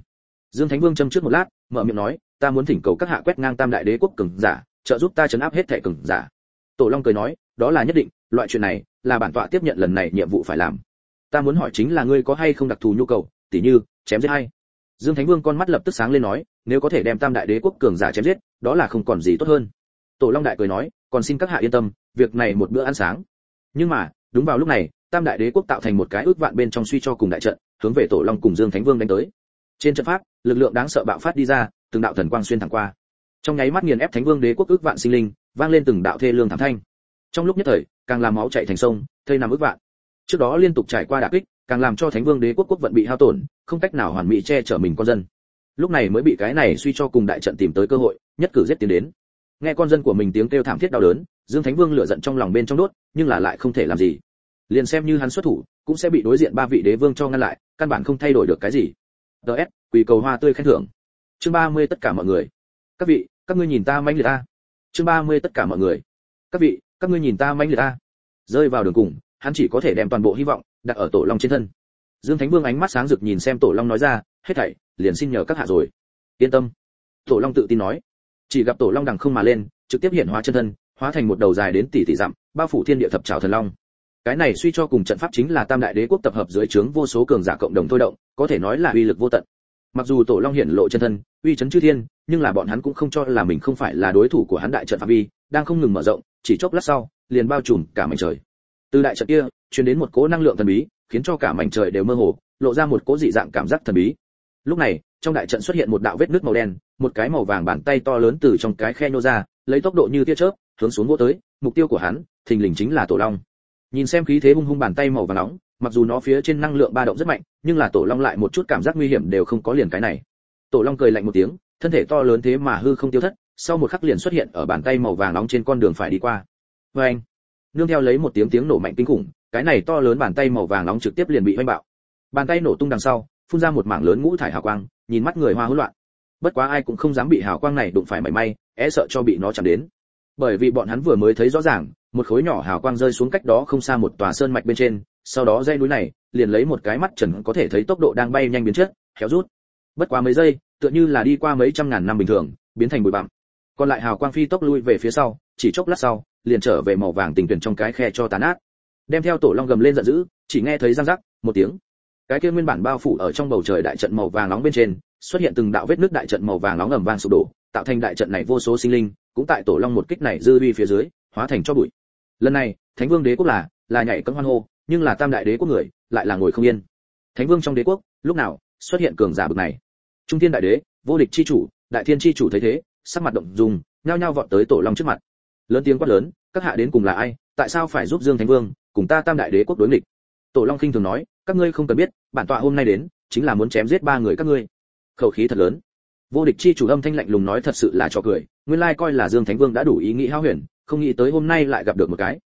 Dương thánh vương châm trước một lát, mở miệng nói, ta muốn thỉnh cầu các hạ quét ngang tam đại đế quốc cường giả, trợ giúp ta chấn áp hết thẻ cường giả. Tổ long cười nói, đó là nhất định, loại chuyện này, là bản tọa tiếp nhận lần này nhiệm vụ phải làm ta muốn hỏi chính là ngươi có hay không đặc thù nhu cầu, tỉ như, chém giết hay dương thánh vương con mắt lập tức sáng lên nói, nếu có thể đem tam đại đế quốc cường giả chém giết, đó là không còn gì tốt hơn. Tổ long đại cười nói, còn xin các hạ yên tâm, việc này một bữa ăn sáng. Nhưng mà, đúng vào lúc này, tam đại đế quốc tạo thành một cái ước vạn bên trong suy cho cùng đại trận, hướng về tổ long cùng dương thánh vương đánh tới. Trên trận pháp, lực lượng đáng sợ bạo phát đi ra, từng đạo thần quang xuyên thẳng qua. Trong nháy mắt nghiền ép thánh vương đế quốc ước vạn sinh linh, vang lên từng đạo thê lương thảm thanh. Trong lúc nhất thời, càng làm máu chảy thành sông, thây nằm ước vạn trước đó liên tục trải qua đả kích, càng làm cho thánh vương đế quốc quốc vận bị hao tổn, không cách nào hoàn mỹ che chở mình con dân. Lúc này mới bị cái này suy cho cùng đại trận tìm tới cơ hội, nhất cử giết tiến đến. Nghe con dân của mình tiếng kêu thảm thiết đau đớn, dương thánh vương lửa giận trong lòng bên trong đốt, nhưng là lại không thể làm gì. Liền xem như hắn xuất thủ, cũng sẽ bị đối diện ba vị đế vương cho ngăn lại, căn bản không thay đổi được cái gì. Ts quỳ cầu hoa tươi khen thưởng. Chương ba mươi tất cả mọi người. Các vị, các ngươi nhìn ta manh liệt ta chương ba mươi tất cả mọi người. Các vị, các ngươi nhìn ta manh liệt ta rơi vào đường cùng hắn chỉ có thể đem toàn bộ hy vọng đặt ở tổ long trên thân. Dương thánh vương ánh mắt sáng rực nhìn xem tổ long nói ra, hết thảy, liền xin nhờ các hạ rồi. Yên tâm. Tổ long tự tin nói. Chỉ gặp tổ long đằng không mà lên, trực tiếp hiện hóa chân thân, hóa thành một đầu dài đến tỷ tỷ dặm, bao phủ thiên địa thập trảo thần long. Cái này suy cho cùng trận pháp chính là tam đại đế quốc tập hợp dưới trướng vô số cường giả cộng đồng thôi động, có thể nói là uy lực vô tận. Mặc dù tổ long hiện lộ chân thân, uy chấn chư thiên, nhưng là bọn hắn cũng không cho là mình không phải là đối thủ của hắn đại trận phạm vi, đang không ngừng mở rộng, chỉ chốc lát sau, liền bao trùm cả mảnh trời từ đại trận kia, truyền đến một cỗ năng lượng thần bí, khiến cho cả mảnh trời đều mơ hồ, lộ ra một cỗ dị dạng cảm giác thần bí. Lúc này, trong đại trận xuất hiện một đạo vết nước màu đen, một cái màu vàng bàn tay to lớn từ trong cái khe nhô ra, lấy tốc độ như tia chớp, hướng xuống vô tới, mục tiêu của hắn, thình lình chính là tổ long. Nhìn xem khí thế hung hung bàn tay màu vàng nóng, mặc dù nó phía trên năng lượng ba động rất mạnh, nhưng là tổ long lại một chút cảm giác nguy hiểm đều không có liền cái này. Tổ long cười lạnh một tiếng, thân thể to lớn thế mà hư không tiêu thất, sau một khắc liền xuất hiện ở bàn tay màu vàng nóng trên con đường phải đi qua. Vê anh nương theo lấy một tiếng tiếng nổ mạnh kinh khủng, cái này to lớn bàn tay màu vàng nóng trực tiếp liền bị oanh bạo. Bàn tay nổ tung đằng sau, phun ra một mảng lớn ngũ thải hào quang, nhìn mắt người hoa hỗn loạn. Bất quá ai cũng không dám bị hào quang này đụng phải mảy may é sợ cho bị nó chạm đến. Bởi vì bọn hắn vừa mới thấy rõ ràng, một khối nhỏ hào quang rơi xuống cách đó không xa một tòa sơn mạch bên trên, sau đó dây núi này, liền lấy một cái mắt trần có thể thấy tốc độ đang bay nhanh biến chất kéo rút. Bất quá mấy giây, tựa như là đi qua mấy trăm ngàn năm bình thường, biến thành bụi bặm. Còn lại hào quang phi tốc lui về phía sau, chỉ chốc lát sau liền trở về màu vàng tình tuyển trong cái khe cho tán át đem theo tổ long gầm lên giận dữ, chỉ nghe thấy răng rắc, một tiếng. Cái kia nguyên bản bao phủ ở trong bầu trời đại trận màu vàng nóng bên trên, xuất hiện từng đạo vết nước đại trận màu vàng nóng ầm vang sụp đổ, tạo thành đại trận này vô số sinh linh, cũng tại tổ long một kích này dư uy phía dưới, hóa thành cho bụi. Lần này, thánh vương đế quốc là là nhảy cấm hoan hô, nhưng là tam đại đế quốc người, lại là ngồi không yên. Thánh vương trong đế quốc, lúc nào, xuất hiện cường giả bực này. Trung thiên đại đế, vô địch chi chủ, đại thiên chi chủ thấy thế, sắc mặt động dùng nhao nhao vọt tới tổ long trước mặt lớn tiếng quát lớn, các hạ đến cùng là ai, tại sao phải giúp dương thánh vương cùng ta tam đại đế quốc đối nghịch? Tổ long khinh thường nói, các ngươi không cần biết, bản tọa hôm nay đến, chính là muốn chém giết ba người các ngươi. Khẩu khí thật lớn. Vô địch chi chủ âm thanh lạnh lùng nói thật sự là cho cười, nguyên lai coi là dương thánh vương đã đủ ý nghĩ hao huyền, không nghĩ tới hôm nay lại gặp được một cái.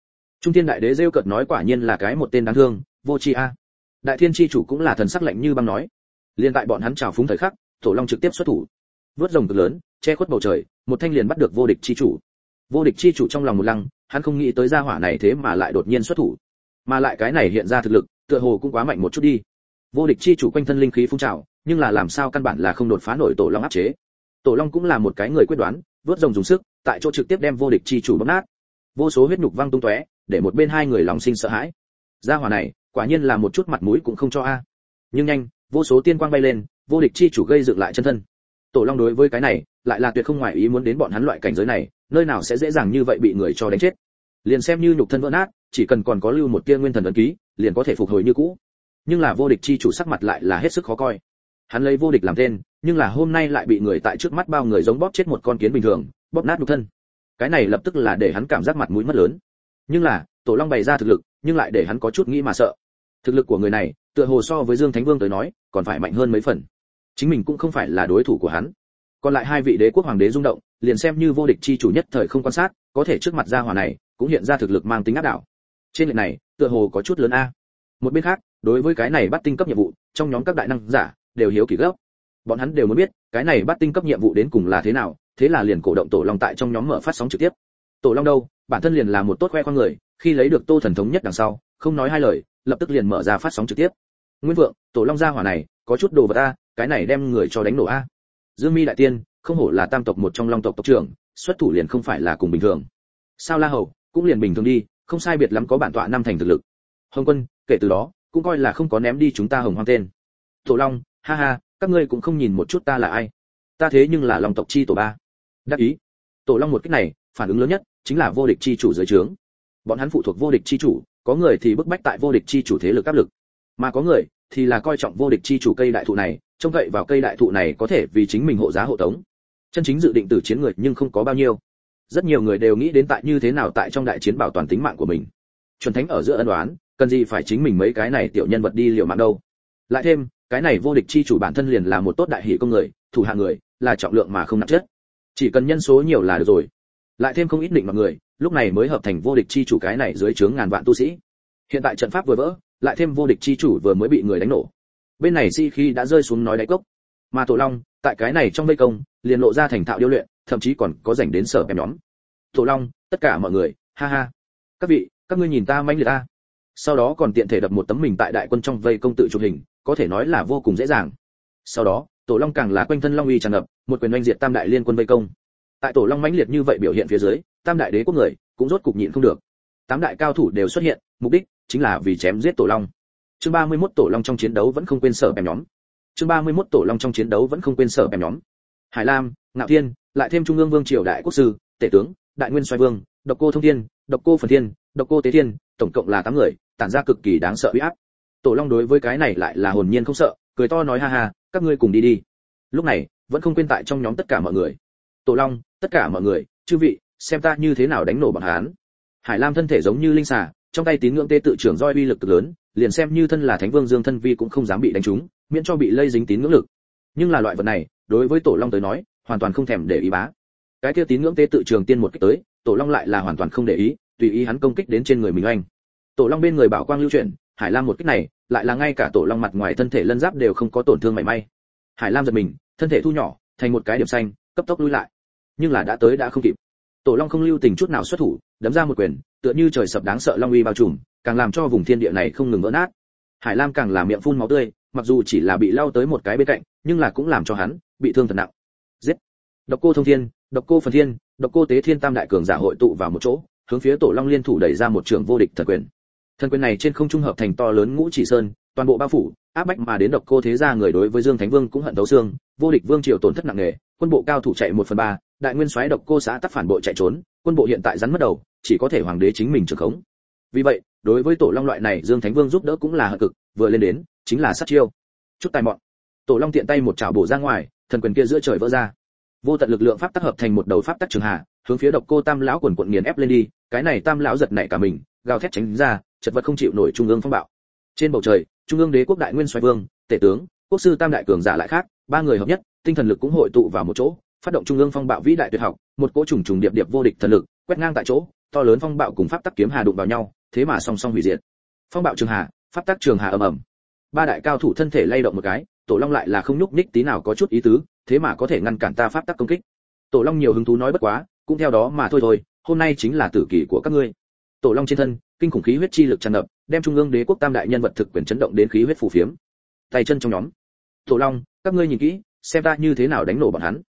Trung thiên đại đế rêu cợt nói quả nhiên là cái một tên đáng thương, vô chi a. Đại thiên chi chủ cũng là thần sắc lạnh như băng nói. Liên tại bọn hắn trào phúng thời khắc, tổ long trực tiếp xuất thủ. Vớt rồng cực lớn, che khuất bầu trời, một thanh liền bắt được vô địch chi chủ vô địch chi chủ trong lòng một lăng, hắn không nghĩ tới gia hỏa này thế mà lại đột nhiên xuất thủ. Mà lại cái này hiện ra thực lực, tựa hồ cũng quá mạnh một chút đi. Vô địch chi chủ quanh thân linh khí phun trào, nhưng là làm sao căn bản là không đột phá nổi tổ long áp chế. Tổ long cũng là một cái người quyết đoán, vớt rồng dùng sức, tại chỗ trực tiếp đem vô địch chi chủ bóp nát. Vô số huyết nhục văng tung tóe, để một bên hai người lòng sinh sợ hãi. Gia hỏa này, quả nhiên là một chút mặt mũi cũng không cho a. À. Nhưng nhanh, vô số tiên quang bay lên, vô địch chi chủ gây dựng lại chân thân. Tổ long đối với cái này, lại là tuyệt không ngoài ý muốn đến bọn hắn loại cảnh giới này nơi nào sẽ dễ dàng như vậy bị người cho đánh chết. Liền xem như nhục thân vỡ nát, chỉ cần còn có lưu một tia nguyên thần ấn ký, liền có thể phục hồi như cũ. Nhưng là vô địch chi chủ sắc mặt lại là hết sức khó coi. Hắn lấy vô địch làm tên, nhưng là hôm nay lại bị người tại trước mắt bao người giống bóp chết một con kiến bình thường, bóp nát nhục thân. Cái này lập tức là để hắn cảm giác mặt mũi mất lớn. Nhưng là, tổ long bày ra thực lực, nhưng lại để hắn có chút nghĩ mà sợ. Thực lực của người này, tựa hồ so với dương thánh vương tới nói, còn phải mạnh hơn mấy phần. Chính mình cũng không phải là đối thủ của hắn còn lại hai vị đế quốc hoàng đế rung động, liền xem như vô địch chi chủ nhất thời không quan sát, có thể trước mặt gia hỏa này, cũng hiện ra thực lực mang tính áp đảo. Trên lệnh này, tựa hồ có chút lớn a. Một bên khác, đối với cái này bắt tinh cấp nhiệm vụ, trong nhóm các đại năng giả, đều hiếu kỳ gấp. Bọn hắn đều muốn biết, cái này bắt tinh cấp nhiệm vụ đến cùng là thế nào, thế là liền cổ động tổ long tại trong nhóm mở phát sóng trực tiếp. Tổ long đâu, bản thân liền là một tốt khoe khoang người, khi lấy được tô thần thống nhất đằng sau, không nói hai lời, lập tức liền mở ra phát sóng trực tiếp. Nguyên vượng, tổ long gia hỏa này, có chút đồ vật a, cái này đem người cho đánh nổ a dương mi đại tiên, không hổ là tam tộc một trong long tộc tộc trưởng, xuất thủ liền không phải là cùng bình thường. Sao la hầu, cũng liền bình thường đi, không sai biệt lắm có bản tọa năm thành thực lực. Hồng quân, kể từ đó, cũng coi là không có ném đi chúng ta hồng hoang tên. Tổ long, ha ha, các ngươi cũng không nhìn một chút ta là ai. Ta thế nhưng là long tộc chi tổ ba. Đắc ý. Tổ long một cách này, phản ứng lớn nhất chính là vô địch chi chủ dưới trướng. Bọn hắn phụ thuộc vô địch chi chủ, có người thì bức bách tại vô địch chi chủ thế lực áp lực. Mà có người thì là coi trọng vô địch chi chủ cây đại thụ này, trông cậy vào cây đại thụ này có thể vì chính mình hộ giá hộ tống. Chân chính dự định từ chiến người nhưng không có bao nhiêu. Rất nhiều người đều nghĩ đến tại như thế nào tại trong đại chiến bảo toàn tính mạng của mình. Chuẩn thánh ở giữa ân đoán cần gì phải chính mình mấy cái này tiểu nhân vật đi liều mạng đâu. Lại thêm, cái này vô địch chi chủ bản thân liền là một tốt đại hỷ công người, thủ hạ người, là trọng lượng mà không nặng chất. Chỉ cần nhân số nhiều là được rồi. Lại thêm không ít định mọi người, lúc này mới hợp thành vô địch chi chủ cái này dưới trướng ngàn vạn tu sĩ. Hiện tại trận pháp vừa vỡ lại thêm vô địch chi chủ vừa mới bị người đánh nổ. Bên này si khi đã rơi xuống nói đáy cốc. Mà tổ long, tại cái này trong vây công, liền lộ ra thành thạo điêu luyện, thậm chí còn có dành đến sở em nhóm. Tổ long, tất cả mọi người, ha ha. Các vị, các ngươi nhìn ta manh liệt ta. Sau đó còn tiện thể đập một tấm mình tại đại quân trong vây công tự chụp hình, có thể nói là vô cùng dễ dàng. Sau đó, tổ long càng là quanh thân long uy tràn ngập, một quyền oanh diệt tam đại liên quân vây công. Tại tổ long mãnh liệt như vậy biểu hiện phía dưới, tam đại đế quốc người cũng rốt cục nhịn không được. Tám đại cao thủ đều xuất hiện, mục đích chính là vì chém giết tổ long. Chương 31 tổ long trong chiến đấu vẫn không quên sở bèm nhóm. Chương 31 tổ long trong chiến đấu vẫn không quên sở bèm nhóm. Hải lam, ngạo thiên, lại thêm trung ương vương triều đại quốc sư, tể tướng, đại nguyên xoay vương, độc cô thông thiên, độc cô phần thiên, độc cô tế thiên, tổng cộng là tám người, tản ra cực kỳ đáng sợ uy áp. Tổ long đối với cái này lại là hồn nhiên không sợ, cười to nói ha ha, các ngươi cùng đi đi. Lúc này, vẫn không quên tại trong nhóm tất cả mọi người. Tổ long, tất cả mọi người, chư vị, xem ta như thế nào đánh nổ bọn hán hải lam thân thể giống như linh xà trong tay tín ngưỡng tê tự trưởng roi uy lực cực lớn, liền xem như thân là thánh vương dương thân vi cũng không dám bị đánh trúng, miễn cho bị lây dính tín ngưỡng lực. Nhưng là loại vật này, đối với tổ long tới nói, hoàn toàn không thèm để ý bá. Cái kia tín ngưỡng tê tự trường tiên một kích tới, tổ long lại là hoàn toàn không để ý, tùy ý hắn công kích đến trên người mình anh tổ long bên người bảo quang lưu chuyển, hải lam một kích này, lại là ngay cả tổ long mặt ngoài thân thể lân giáp đều không có tổn thương mảy may. Hải lam giật mình, thân thể thu nhỏ, thành một cái điểm xanh, cấp tốc lui lại. Nhưng là đã tới đã không kịp. Tổ long không lưu tình chút nào xuất thủ, đấm ra một quyền tựa như trời sập đáng sợ long uy bao trùm, càng làm cho vùng thiên địa này không ngừng vỡ nát. Hải lam càng làm miệng phun máu tươi, mặc dù chỉ là bị lao tới một cái bên cạnh, nhưng là cũng làm cho hắn bị thương thật nặng. Giết! Độc cô thông thiên, độc cô phần thiên, độc cô tế thiên tam đại cường giả hội tụ vào một chỗ, hướng phía tổ long liên thủ đẩy ra một trường vô địch thần quyền. Thần quyền này trên không trung hợp thành to lớn ngũ chỉ sơn, toàn bộ bao phủ, áp bách mà đến độc cô thế gia người đối với dương thánh vương cũng hận đấu xương, vô địch vương triều tổn thất nặng nề, quân bộ cao thủ chạy một phần ba, đại nguyên soái độc cô xã tắc phản bội chạy trốn, quân bộ hiện tại rắn mất đầu chỉ có thể hoàng đế chính mình trường khống. Vì vậy, đối với tổ long loại này, dương thánh vương giúp đỡ cũng là hợp cực, vừa lên đến, chính là sát chiêu. Chút tài mọn. Tổ long tiện tay một chảo bổ ra ngoài, thần quyền kia giữa trời vỡ ra. Vô tận lực lượng pháp tác hợp thành một đầu pháp tắc trường hạ, hướng phía độc cô tam lão quần quận nghiền ép lên đi, cái này tam lão giật nảy cả mình, gào thét tránh ra, chật vật không chịu nổi trung ương phong bạo. Trên bầu trời, trung ương đế quốc đại nguyên xoay vương, tể tướng, quốc sư tam đại cường giả lại khác, ba người hợp nhất, tinh thần lực cũng hội tụ vào một chỗ, phát động trung ương phong bạo vĩ đại tuyệt học, một cỗ trùng trùng điệp điệp vô địch thần lực, quét ngang tại chỗ to lớn phong bạo cùng pháp tắc kiếm hà đụng vào nhau, thế mà song song hủy diệt. Phong bạo trường hà, pháp tắc trường hà ầm ầm. Ba đại cao thủ thân thể lay động một cái, tổ long lại là không nhúc nhích tí nào có chút ý tứ, thế mà có thể ngăn cản ta pháp tắc công kích. Tổ long nhiều hứng thú nói bất quá, cũng theo đó mà thôi thôi, hôm nay chính là tử kỳ của các ngươi. Tổ long trên thân, kinh khủng khí huyết chi lực tràn ngập, đem trung ương đế quốc tam đại nhân vật thực quyền chấn động đến khí huyết phù phiếm. Tay chân trong nhóm. Tổ long, các ngươi nhìn kỹ, xem ta như thế nào đánh nổ bọn hắn.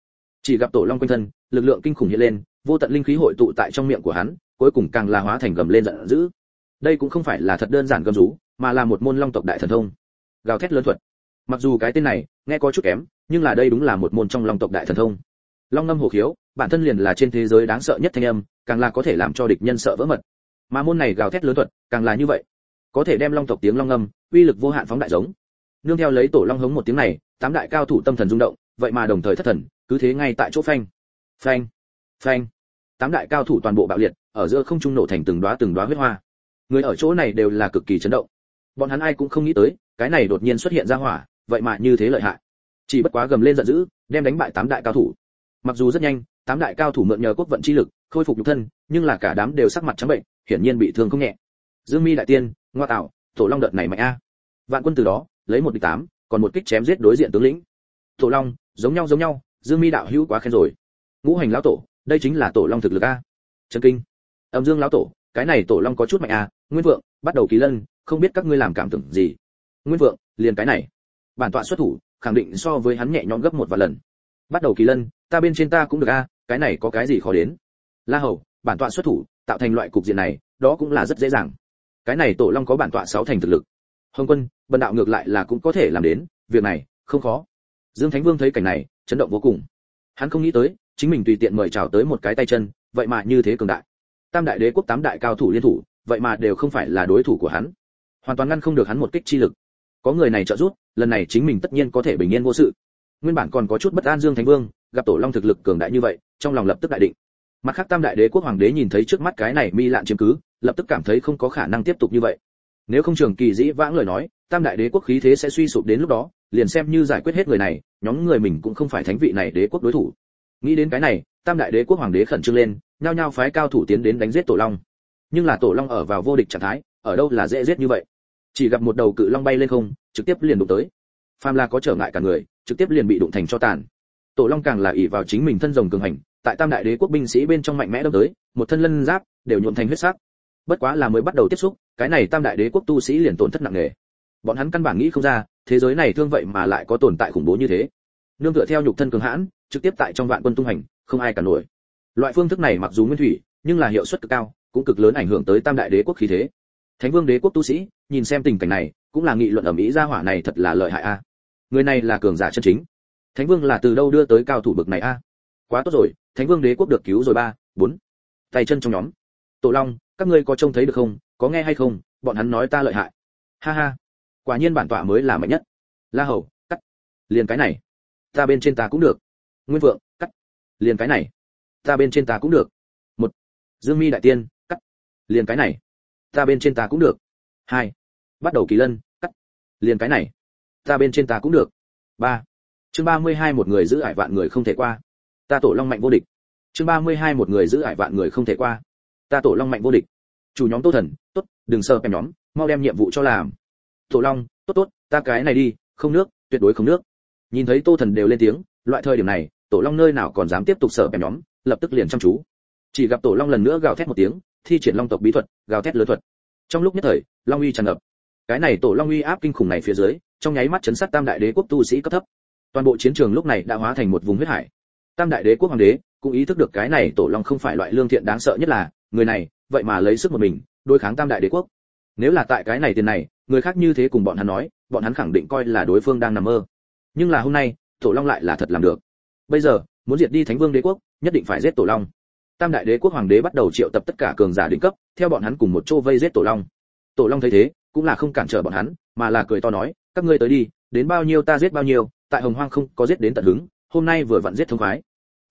Chỉ gặp tổ long quanh thân, lực lượng kinh khủng hiện lên, vô tận linh khí hội tụ tại trong miệng của hắn cuối cùng càng là hóa thành gầm lên giận dữ. Đây cũng không phải là thật đơn giản gầm rú, mà là một môn long tộc đại thần thông. Gào thét lớn thuật. Mặc dù cái tên này nghe có chút kém, nhưng là đây đúng là một môn trong long tộc đại thần thông. Long ngâm hồ khiếu, bản thân liền là trên thế giới đáng sợ nhất thanh âm, càng là có thể làm cho địch nhân sợ vỡ mật. Mà môn này gào thét lớn thuật, càng là như vậy. Có thể đem long tộc tiếng long ngâm, uy lực vô hạn phóng đại giống. Nương theo lấy tổ long hống một tiếng này, tám đại cao thủ tâm thần rung động, vậy mà đồng thời thất thần, cứ thế ngay tại chỗ phanh. Phanh. Phanh tám đại cao thủ toàn bộ bạo liệt, ở giữa không trung nổ thành từng đóa từng đóa huyết hoa. Người ở chỗ này đều là cực kỳ chấn động. Bọn hắn ai cũng không nghĩ tới, cái này đột nhiên xuất hiện ra hỏa, vậy mà như thế lợi hại. Chỉ bất quá gầm lên giận dữ, đem đánh bại tám đại cao thủ. Mặc dù rất nhanh, tám đại cao thủ mượn nhờ quốc vận chi lực, khôi phục nhục thân, nhưng là cả đám đều sắc mặt trắng bệnh, hiển nhiên bị thương không nhẹ. Dương mi đại tiên, ngoa tạo tổ long đợt này mạnh a. Vạn quân từ đó, lấy một địch tám, còn một kích chém giết đối diện tướng lĩnh. Tổ long, giống nhau giống nhau, dương mi đạo hữu quá khen rồi. Ngũ hành lão tổ đây chính là tổ long thực lực a. Chân kinh. Âm dương lão tổ, cái này tổ long có chút mạnh a nguyên vượng, bắt đầu kỳ lân, không biết các ngươi làm cảm tưởng gì. Nguyên vượng, liền cái này. Bản tọa xuất thủ, khẳng định so với hắn nhẹ nhõm gấp một vài lần. Bắt đầu kỳ lân, ta bên trên ta cũng được a, cái này có cái gì khó đến? La hầu, bản tọa xuất thủ, tạo thành loại cục diện này, đó cũng là rất dễ dàng. Cái này tổ long có bản tọa sáu thành thực lực. Hồng quân, bần đạo ngược lại là cũng có thể làm đến, việc này, không khó. Dương thánh vương thấy cảnh này, chấn động vô cùng. Hắn không nghĩ tới chính mình tùy tiện mời chào tới một cái tay chân, vậy mà như thế cường đại. Tam đại đế quốc, tám đại cao thủ liên thủ, vậy mà đều không phải là đối thủ của hắn. Hoàn toàn ngăn không được hắn một kích chi lực. Có người này trợ giúp, lần này chính mình tất nhiên có thể bình yên vô sự. Nguyên bản còn có chút bất an dương thánh vương, gặp tổ long thực lực cường đại như vậy, trong lòng lập tức đại định. Mặt khác tam đại đế quốc hoàng đế nhìn thấy trước mắt cái này mi lạn chiếm cứ, lập tức cảm thấy không có khả năng tiếp tục như vậy. Nếu không trường kỳ dĩ vãng lời nói, tam đại đế quốc khí thế sẽ suy sụp đến lúc đó, liền xem như giải quyết hết người này, nhóm người mình cũng không phải thánh vị này đế quốc đối thủ nghĩ đến cái này, tam đại đế quốc hoàng đế khẩn trương lên, nhao nhao phái cao thủ tiến đến đánh giết tổ long. Nhưng là tổ long ở vào vô địch trạng thái, ở đâu là dễ giết như vậy? Chỉ gặp một đầu cự long bay lên không, trực tiếp liền đụng tới. Phàm là có trở ngại cả người, trực tiếp liền bị đụng thành cho tàn. Tổ long càng là ỷ vào chính mình thân rồng cường hành, tại tam đại đế quốc binh sĩ bên trong mạnh mẽ đâm tới, một thân lân giáp, đều nhuộm thành huyết sắc. Bất quá là mới bắt đầu tiếp xúc, cái này tam đại đế quốc tu sĩ liền tổn thất nặng nề. Bọn hắn căn bản nghĩ không ra, thế giới này thương vậy mà lại có tồn tại khủng bố như thế. Nương tựa theo nhục thân cường hãn trực tiếp tại trong vạn quân tung hành, không ai cả nổi. Loại phương thức này mặc dù nguyên thủy, nhưng là hiệu suất cực cao, cũng cực lớn ảnh hưởng tới tam đại đế quốc khí thế. Thánh vương đế quốc tu sĩ, nhìn xem tình cảnh này, cũng là nghị luận ở mỹ gia hỏa này thật là lợi hại a. Người này là cường giả chân chính. Thánh vương là từ đâu đưa tới cao thủ bực này a? Quá tốt rồi, thánh vương đế quốc được cứu rồi ba, bốn. Tay chân trong nhóm. Tổ long, các ngươi có trông thấy được không? Có nghe hay không? Bọn hắn nói ta lợi hại. Ha ha. Quả nhiên bản tọa mới là mạnh nhất. La hầu, cắt. Liền cái này. Ta bên trên ta cũng được nguyên vượng, cắt. Liền cái này. Ta bên trên ta cũng được. Một. Dương mi đại tiên, cắt. Liền cái này. Ta bên trên ta cũng được. Hai. Bắt đầu kỳ lân, cắt. Liền cái này. Ta bên trên ta cũng được. Ba. Chương ba mươi hai một người giữ ải vạn người không thể qua. Ta tổ long mạnh vô địch. Chương ba mươi hai một người giữ ải vạn người không thể qua. Ta tổ long mạnh vô địch. Chủ nhóm tô thần, tốt, đừng sợ em nhóm, mau đem nhiệm vụ cho làm. Tổ long, tốt tốt, ta cái này đi, không nước, tuyệt đối không nước. Nhìn thấy tô thần đều lên tiếng, loại thời điểm này tổ long nơi nào còn dám tiếp tục sợ em nhóm, lập tức liền chăm chú. Chỉ gặp tổ long lần nữa gào thét một tiếng, thi triển long tộc bí thuật, gào thét lớn thuật. Trong lúc nhất thời, long uy tràn ngập. Cái này tổ long uy áp kinh khủng này phía dưới, trong nháy mắt chấn sát tam đại đế quốc tu sĩ cấp thấp. Toàn bộ chiến trường lúc này đã hóa thành một vùng huyết hải. Tam đại đế quốc hoàng đế cũng ý thức được cái này tổ long không phải loại lương thiện đáng sợ nhất là, người này, vậy mà lấy sức một mình, đối kháng tam đại đế quốc. Nếu là tại cái này tiền này, người khác như thế cùng bọn hắn nói, bọn hắn khẳng định coi là đối phương đang nằm mơ. Nhưng là hôm nay, tổ long lại là thật làm được bây giờ, muốn diệt đi thánh vương đế quốc, nhất định phải giết tổ long. Tam đại đế quốc hoàng đế bắt đầu triệu tập tất cả cường giả đỉnh cấp, theo bọn hắn cùng một chỗ vây giết tổ long. Tổ long thấy thế, cũng là không cản trở bọn hắn, mà là cười to nói, các ngươi tới đi, đến bao nhiêu ta giết bao nhiêu, tại hồng hoang không có giết đến tận hứng, hôm nay vừa vặn giết thông khoái.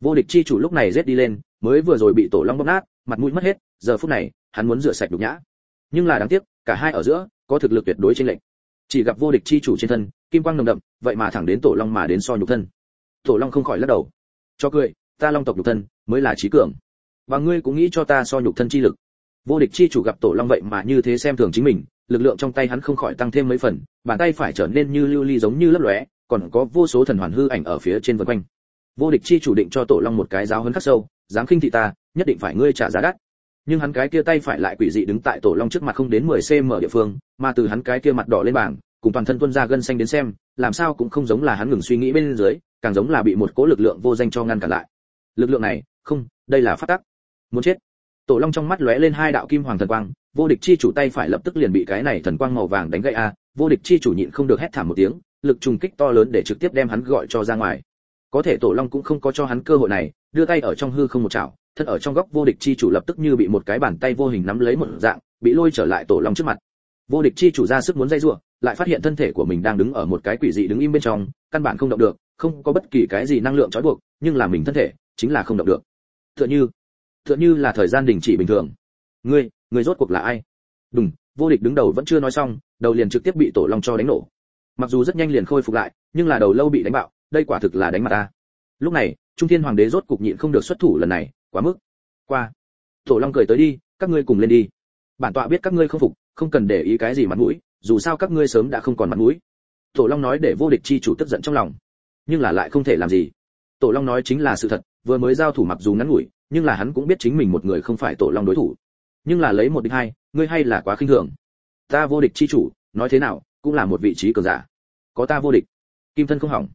Vô địch chi chủ lúc này giết đi lên, mới vừa rồi bị tổ long bóp nát, mặt mũi mất hết, giờ phút này, hắn muốn rửa sạch nhục nhã. Nhưng là đáng tiếc, cả hai ở giữa, có thực lực tuyệt đối trên lệnh chỉ gặp vô địch chi chủ trên thân, kim quang nồng đậm, vậy mà thẳng đến tổ long mà đến so nhục thân tổ long không khỏi lắc đầu. Cho cười, ta long tộc nhục thân, mới là trí cường. Và ngươi cũng nghĩ cho ta so nhục thân chi lực. Vô địch chi chủ gặp tổ long vậy mà như thế xem thường chính mình, lực lượng trong tay hắn không khỏi tăng thêm mấy phần, bàn tay phải trở nên như lưu ly giống như lấp lóe, còn có vô số thần hoàn hư ảnh ở phía trên vần quanh. Vô địch chi chủ định cho tổ long một cái giáo huấn khắc sâu, dám khinh thị ta, nhất định phải ngươi trả giá đắt. Nhưng hắn cái kia tay phải lại quỷ dị đứng tại tổ long trước mặt không đến 10 cm địa phương, mà từ hắn cái kia mặt đỏ lên bảng cùng toàn thân tuân ra gân xanh đến xem, làm sao cũng không giống là hắn ngừng suy nghĩ bên dưới, càng giống là bị một cỗ lực lượng vô danh cho ngăn cản lại. Lực lượng này, không, đây là phát tắc. Muốn chết. Tổ long trong mắt lóe lên hai đạo kim hoàng thần quang, vô địch chi chủ tay phải lập tức liền bị cái này thần quang màu vàng đánh gãy a, vô địch chi chủ nhịn không được hét thảm một tiếng, lực trùng kích to lớn để trực tiếp đem hắn gọi cho ra ngoài. Có thể tổ long cũng không có cho hắn cơ hội này, đưa tay ở trong hư không một chảo, thân ở trong góc vô địch chi chủ lập tức như bị một cái bàn tay vô hình nắm lấy một dạng, bị lôi trở lại tổ long trước mặt. Vô địch chi chủ ra sức muốn dây rủa lại phát hiện thân thể của mình đang đứng ở một cái quỷ dị đứng im bên trong, căn bản không động được, không có bất kỳ cái gì năng lượng trói buộc, nhưng là mình thân thể chính là không động được. Tựa như tựa như là thời gian đình chỉ bình thường. Ngươi ngươi rốt cuộc là ai? Đùng, vô địch đứng đầu vẫn chưa nói xong, đầu liền trực tiếp bị tổ long cho đánh nổ. Mặc dù rất nhanh liền khôi phục lại, nhưng là đầu lâu bị đánh bạo, đây quả thực là đánh mặt ta. Lúc này, trung thiên hoàng đế rốt cục nhịn không được xuất thủ lần này, quá mức. Qua. Tổ long cười tới đi, các ngươi cùng lên đi. Bản tọa biết các ngươi không phục, không cần để ý cái gì mặt mũi dù sao các ngươi sớm đã không còn mặt mũi. Tổ long nói để vô địch chi chủ tức giận trong lòng. Nhưng là lại không thể làm gì. Tổ long nói chính là sự thật, vừa mới giao thủ mặc dù ngắn ngủi, nhưng là hắn cũng biết chính mình một người không phải tổ long đối thủ. Nhưng là lấy một địch hai, ngươi hay là quá khinh thường. Ta vô địch chi chủ, nói thế nào, cũng là một vị trí cường giả. Có ta vô địch. Kim thân không hỏng.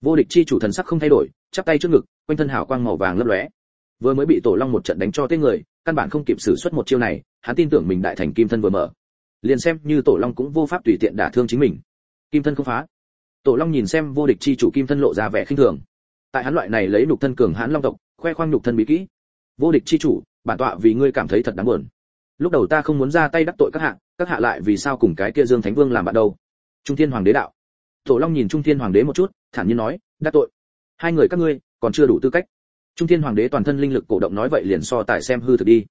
Vô địch chi chủ thần sắc không thay đổi, chắp tay trước ngực, quanh thân hào quang màu vàng lấp lóe. Vừa mới bị tổ long một trận đánh cho tên người, căn bản không kịp sử xuất một chiêu này, hắn tin tưởng mình đại thành kim thân vừa mở liền xem như tổ long cũng vô pháp tùy tiện đả thương chính mình. Kim thân không phá. Tổ long nhìn xem vô địch chi chủ kim thân lộ ra vẻ khinh thường. Tại hắn loại này lấy nhục thân cường hãn long tộc, khoe khoang nhục thân bí kỹ. Vô địch chi chủ, bản tọa vì ngươi cảm thấy thật đáng buồn. Lúc đầu ta không muốn ra tay đắc tội các hạ các hạ lại vì sao cùng cái kia dương thánh vương làm bạn đâu? Trung thiên hoàng đế đạo. Tổ long nhìn trung thiên hoàng đế một chút, thản nhiên nói, đắc tội. Hai người các ngươi, còn chưa đủ tư cách. Trung thiên hoàng đế toàn thân linh lực cổ động nói vậy liền so tài xem hư thực đi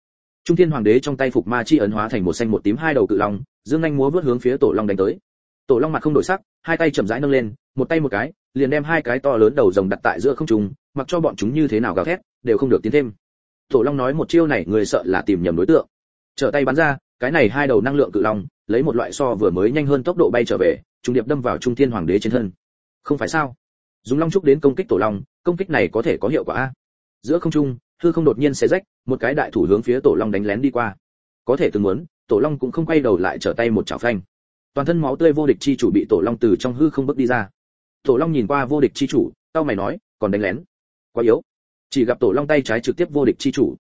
trung thiên hoàng đế trong tay phục ma chi ấn hóa thành một xanh một tím hai đầu cự long, dương anh múa vớt hướng phía tổ long đánh tới. Tổ long mặt không đổi sắc, hai tay chậm rãi nâng lên, một tay một cái, liền đem hai cái to lớn đầu rồng đặt tại giữa không trung, mặc cho bọn chúng như thế nào gào thét, đều không được tiến thêm. Tổ long nói một chiêu này, người sợ là tìm nhầm đối tượng. Trở tay bắn ra, cái này hai đầu năng lượng cự long, lấy một loại so vừa mới nhanh hơn tốc độ bay trở về trung điệp đâm vào trung thiên hoàng đế trên thân. Không phải sao? Dùng long trúc đến công kích tổ long, công kích này có thể có hiệu quả a? Giữa không trung hư không đột nhiên xé rách, một cái đại thủ hướng phía tổ long đánh lén đi qua. Có thể từng muốn, tổ long cũng không quay đầu lại trở tay một chảo phanh. Toàn thân máu tươi vô địch chi chủ bị tổ long từ trong hư không bước đi ra. Tổ long nhìn qua vô địch chi chủ tao mày nói, còn đánh lén? Quá yếu. Chỉ gặp tổ long tay trái trực tiếp vô địch chi chủ.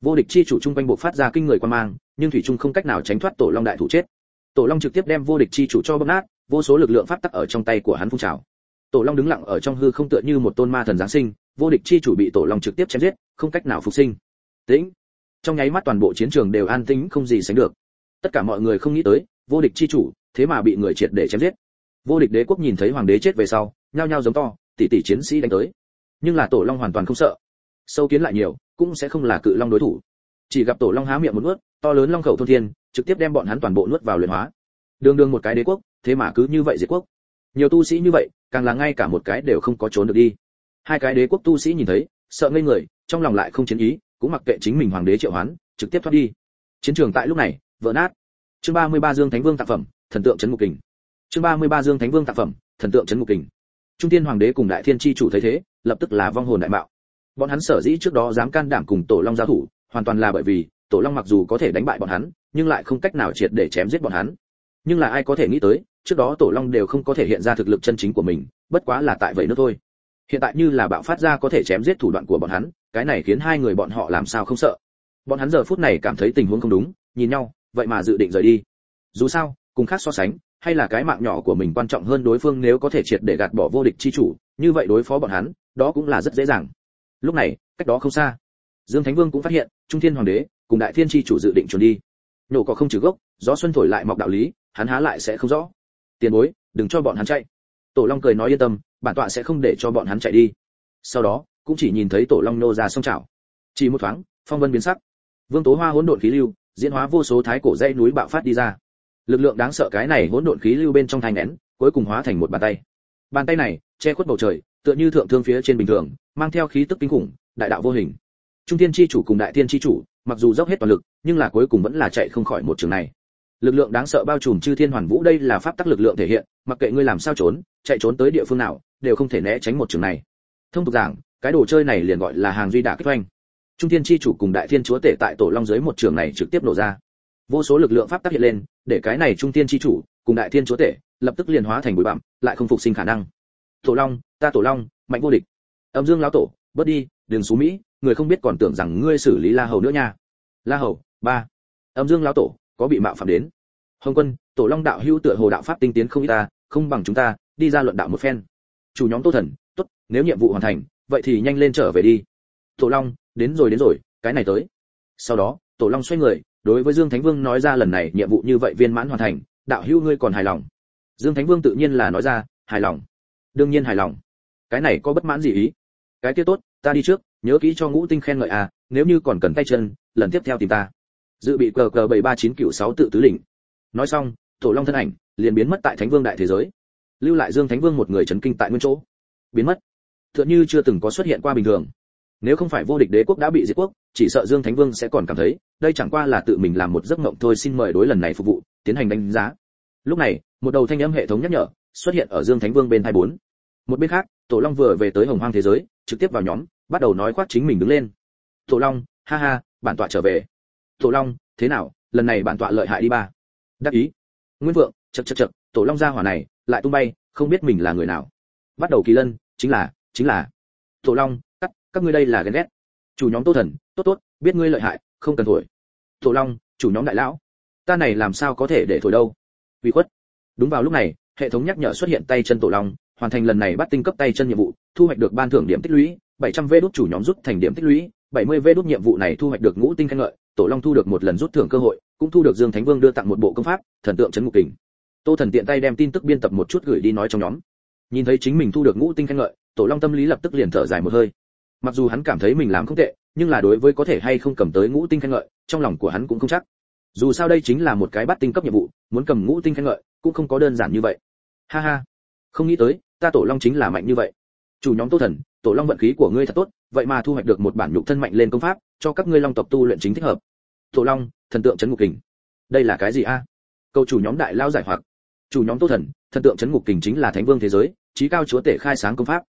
Vô địch chi chủ trung quanh bộ phát ra kinh người quan mang, nhưng thủy trung không cách nào tránh thoát tổ long đại thủ chết. Tổ long trực tiếp đem vô địch chi chủ cho bóp nát, vô số lực lượng pháp tắc ở trong tay của hắn phun trào. Tổ long đứng lặng ở trong hư không tựa như một tôn ma thần giáng sinh vô địch chi chủ bị tổ long trực tiếp chém giết, không cách nào phục sinh. Tĩnh. Trong nháy mắt toàn bộ chiến trường đều an tĩnh, không gì sánh được. Tất cả mọi người không nghĩ tới, vô địch chi chủ, thế mà bị người triệt để chém giết. Vô địch đế quốc nhìn thấy hoàng đế chết về sau, nhao nhao giống to, tỷ tỷ chiến sĩ đánh tới. Nhưng là tổ long hoàn toàn không sợ. Sâu kiến lại nhiều, cũng sẽ không là cự long đối thủ. Chỉ gặp tổ long há miệng một nuốt, to lớn long khẩu thôn thiên, trực tiếp đem bọn hắn toàn bộ nuốt vào luyện hóa. Đường đường một cái đế quốc, thế mà cứ như vậy diệt quốc. Nhiều tu sĩ như vậy, càng là ngay cả một cái đều không có trốn được đi hai cái đế quốc tu sĩ nhìn thấy, sợ ngây người, trong lòng lại không chiến ý, cũng mặc kệ chính mình hoàng đế triệu hoán, trực tiếp thoát đi. Chiến trường tại lúc này, vỡ nát. Chương 33 dương thánh vương tác phẩm, thần tượng trấn ngục kình. Chương 33 dương thánh vương tác phẩm, thần tượng trấn ngục kình. Trung tiên hoàng đế cùng đại thiên chi chủ thấy thế, lập tức là vong hồn đại mạo. bọn hắn sở dĩ trước đó dám can đảm cùng tổ long giao thủ, hoàn toàn là bởi vì, tổ long mặc dù có thể đánh bại bọn hắn, nhưng lại không cách nào triệt để chém giết bọn hắn. Nhưng là ai có thể nghĩ tới, trước đó tổ long đều không có thể hiện ra thực lực chân chính của mình, bất quá là tại vậy nữa thôi hiện tại như là bạo phát ra có thể chém giết thủ đoạn của bọn hắn, cái này khiến hai người bọn họ làm sao không sợ? Bọn hắn giờ phút này cảm thấy tình huống không đúng, nhìn nhau, vậy mà dự định rời đi. Dù sao, cùng khác so sánh, hay là cái mạng nhỏ của mình quan trọng hơn đối phương nếu có thể triệt để gạt bỏ vô địch chi chủ, như vậy đối phó bọn hắn, đó cũng là rất dễ dàng. Lúc này, cách đó không xa, dương thánh vương cũng phát hiện, trung thiên hoàng đế cùng đại thiên chi chủ dự định trốn đi. Nổ có không trừ gốc, gió xuân thổi lại mọc đạo lý, hắn há lại sẽ không rõ. Tiền bối, đừng cho bọn hắn chạy. Tổ long cười nói yên tâm bản tọa sẽ không để cho bọn hắn chạy đi. Sau đó, cũng chỉ nhìn thấy tổ long nô ra sông chảo. Chỉ một thoáng, phong vân biến sắc. Vương tố hoa hỗn độn khí lưu, diễn hóa vô số thái cổ dãy núi bạo phát đi ra. Lực lượng đáng sợ cái này hỗn độn khí lưu bên trong thành nén, cuối cùng hóa thành một bàn tay. Bàn tay này, che khuất bầu trời, tựa như thượng thương phía trên bình thường, mang theo khí tức kinh khủng, đại đạo vô hình. Trung thiên chi chủ cùng đại thiên chi chủ, mặc dù dốc hết toàn lực, nhưng là cuối cùng vẫn là chạy không khỏi một trường này. Lực lượng đáng sợ bao trùm chư thiên hoàn vũ, đây là pháp tắc lực lượng thể hiện, mặc kệ ngươi làm sao trốn, chạy trốn tới địa phương nào đều không thể né tránh một trường này. Thông tục giảng, cái đồ chơi này liền gọi là hàng duy đả kích doanh. trung thiên chi chủ cùng đại thiên chúa tể tại tổ long dưới một trường này trực tiếp nổ ra. Vô số lực lượng pháp tác hiện lên, để cái này trung thiên chi chủ cùng đại thiên chúa tể lập tức liền hóa thành bụi bặm, lại không phục sinh khả năng. Tổ long, ta tổ long, mạnh vô địch. Âm dương lão tổ, bớt đi, đừng xú mỹ, người không biết còn tưởng rằng ngươi xử lý la hầu nữa nha. La hầu, ba. Âm dương lão tổ, có bị mạo phạm đến. Hồng quân, tổ long đạo hữu tựa hồ đạo pháp tinh tiến không ít ta, không bằng chúng ta, đi ra luận đạo một phen chủ nhóm tô thần, tốt, nếu nhiệm vụ hoàn thành, vậy thì nhanh lên trở về đi. Tổ long, đến rồi đến rồi, cái này tới. Sau đó, tổ long xoay người, đối với dương thánh vương nói ra lần này nhiệm vụ như vậy viên mãn hoàn thành, đạo hữu ngươi còn hài lòng? Dương thánh vương tự nhiên là nói ra, hài lòng. Đương nhiên hài lòng. Cái này có bất mãn gì ý? Cái kia tốt, ta đi trước, nhớ kỹ cho ngũ tinh khen ngợi à nếu như còn cần tay chân, lần tiếp theo tìm ta. Dự bị cờ cờ bảy ba chín cựu sáu tự tứ đỉnh. Nói xong, tổ long thân ảnh liền biến mất tại thánh vương đại thế giới lưu lại dương thánh vương một người chấn kinh tại nguyên chỗ. Biến mất. Tựa như chưa từng có xuất hiện qua bình thường. Nếu không phải vô địch đế quốc đã bị diệt quốc, chỉ sợ dương thánh vương sẽ còn cảm thấy, đây chẳng qua là tự mình làm một giấc mộng thôi, xin mời đối lần này phục vụ, tiến hành đánh giá. Lúc này, một đầu thanh âm hệ thống nhắc nhở, xuất hiện ở dương thánh vương bên hai bốn. Một bên khác, tổ long vừa về tới hồng hoang thế giới, trực tiếp vào nhóm, bắt đầu nói khoác chính mình đứng lên. Tổ long, ha ha, bản tọa trở về. Tổ long, thế nào, lần này bản tọa lợi hại đi ba. Đắc ý. Nguyên vượng chật chật chật tổ long gia hỏa này lại tung bay, không biết mình là người nào. Bắt đầu kỳ lân, chính là chính là. Tổ long, các các ngươi đây là ghen ghét. Chủ nhóm tô thần, tốt tốt, biết ngươi lợi hại, không cần thổi. Tổ long, chủ nhóm đại lão, ta này làm sao có thể để thổi đâu? Vì khuất. Đúng vào lúc này, hệ thống nhắc nhở xuất hiện tay chân tổ long, hoàn thành lần này bắt tinh cấp tay chân nhiệm vụ, thu hoạch được ban thưởng điểm tích lũy 700 vé đút chủ nhóm rút thành điểm tích lũy 70 vé đút nhiệm vụ này thu hoạch được ngũ tinh khen ngợi, tổ long thu được một lần rút thưởng cơ hội, cũng thu được dương thánh vương đưa tặng một bộ công pháp, thần tượng chấn ngục kình tô thần tiện tay đem tin tức biên tập một chút gửi đi nói trong nhóm. Nhìn thấy chính mình thu được ngũ tinh khen ngợi, tổ long tâm lý lập tức liền thở dài một hơi. Mặc dù hắn cảm thấy mình làm không tệ, nhưng là đối với có thể hay không cầm tới ngũ tinh khen ngợi, trong lòng của hắn cũng không chắc. Dù sao đây chính là một cái bắt tinh cấp nhiệm vụ, muốn cầm ngũ tinh khen ngợi cũng không có đơn giản như vậy. Ha ha. Không nghĩ tới, ta tổ long chính là mạnh như vậy. Chủ nhóm tô thần, tổ long vận khí của ngươi thật tốt, vậy mà thu hoạch được một bản nhục thân mạnh lên công pháp, cho các ngươi long tộc tu luyện chính thích hợp. Tổ long, thần tượng chấn ngục kình. Đây là cái gì a? Câu chủ nhóm đại lao giải hoặc chủ nhóm tô thần thần tượng chấn ngục kình chính là thánh vương thế giới trí cao chúa tể khai sáng công pháp.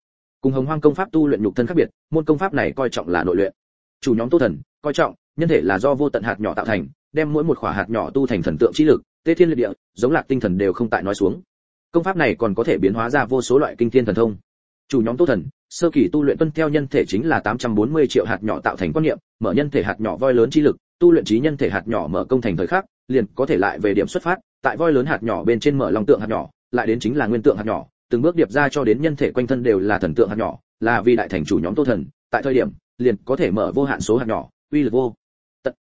Cùng hồng hoang công pháp tu luyện nhục thân khác biệt, môn công pháp này coi trọng là nội luyện. Chủ nhóm tô thần, coi trọng, nhân thể là do vô tận hạt nhỏ tạo thành, đem mỗi một khỏa hạt nhỏ tu thành thần tượng trí lực, tê thiên liệt địa, giống lạc tinh thần đều không tại nói xuống. Công pháp này còn có thể biến hóa ra vô số loại kinh thiên thần thông. Chủ nhóm tô thần, sơ kỳ tu luyện tuân theo nhân thể chính là 840 triệu hạt nhỏ tạo thành quan niệm, mở nhân thể hạt nhỏ voi lớn trí lực, tu luyện trí nhân thể hạt nhỏ mở công thành thời khắc, liền có thể lại về điểm xuất phát tại voi lớn hạt nhỏ bên trên mở lòng tượng hạt nhỏ, lại đến chính là nguyên tượng hạt nhỏ, từng bước điệp ra cho đến nhân thể quanh thân đều là thần tượng hạt nhỏ, là vì đại thành chủ nhóm tô thần, tại thời điểm, liền có thể mở vô hạn số hạt nhỏ, uy lực vô tận.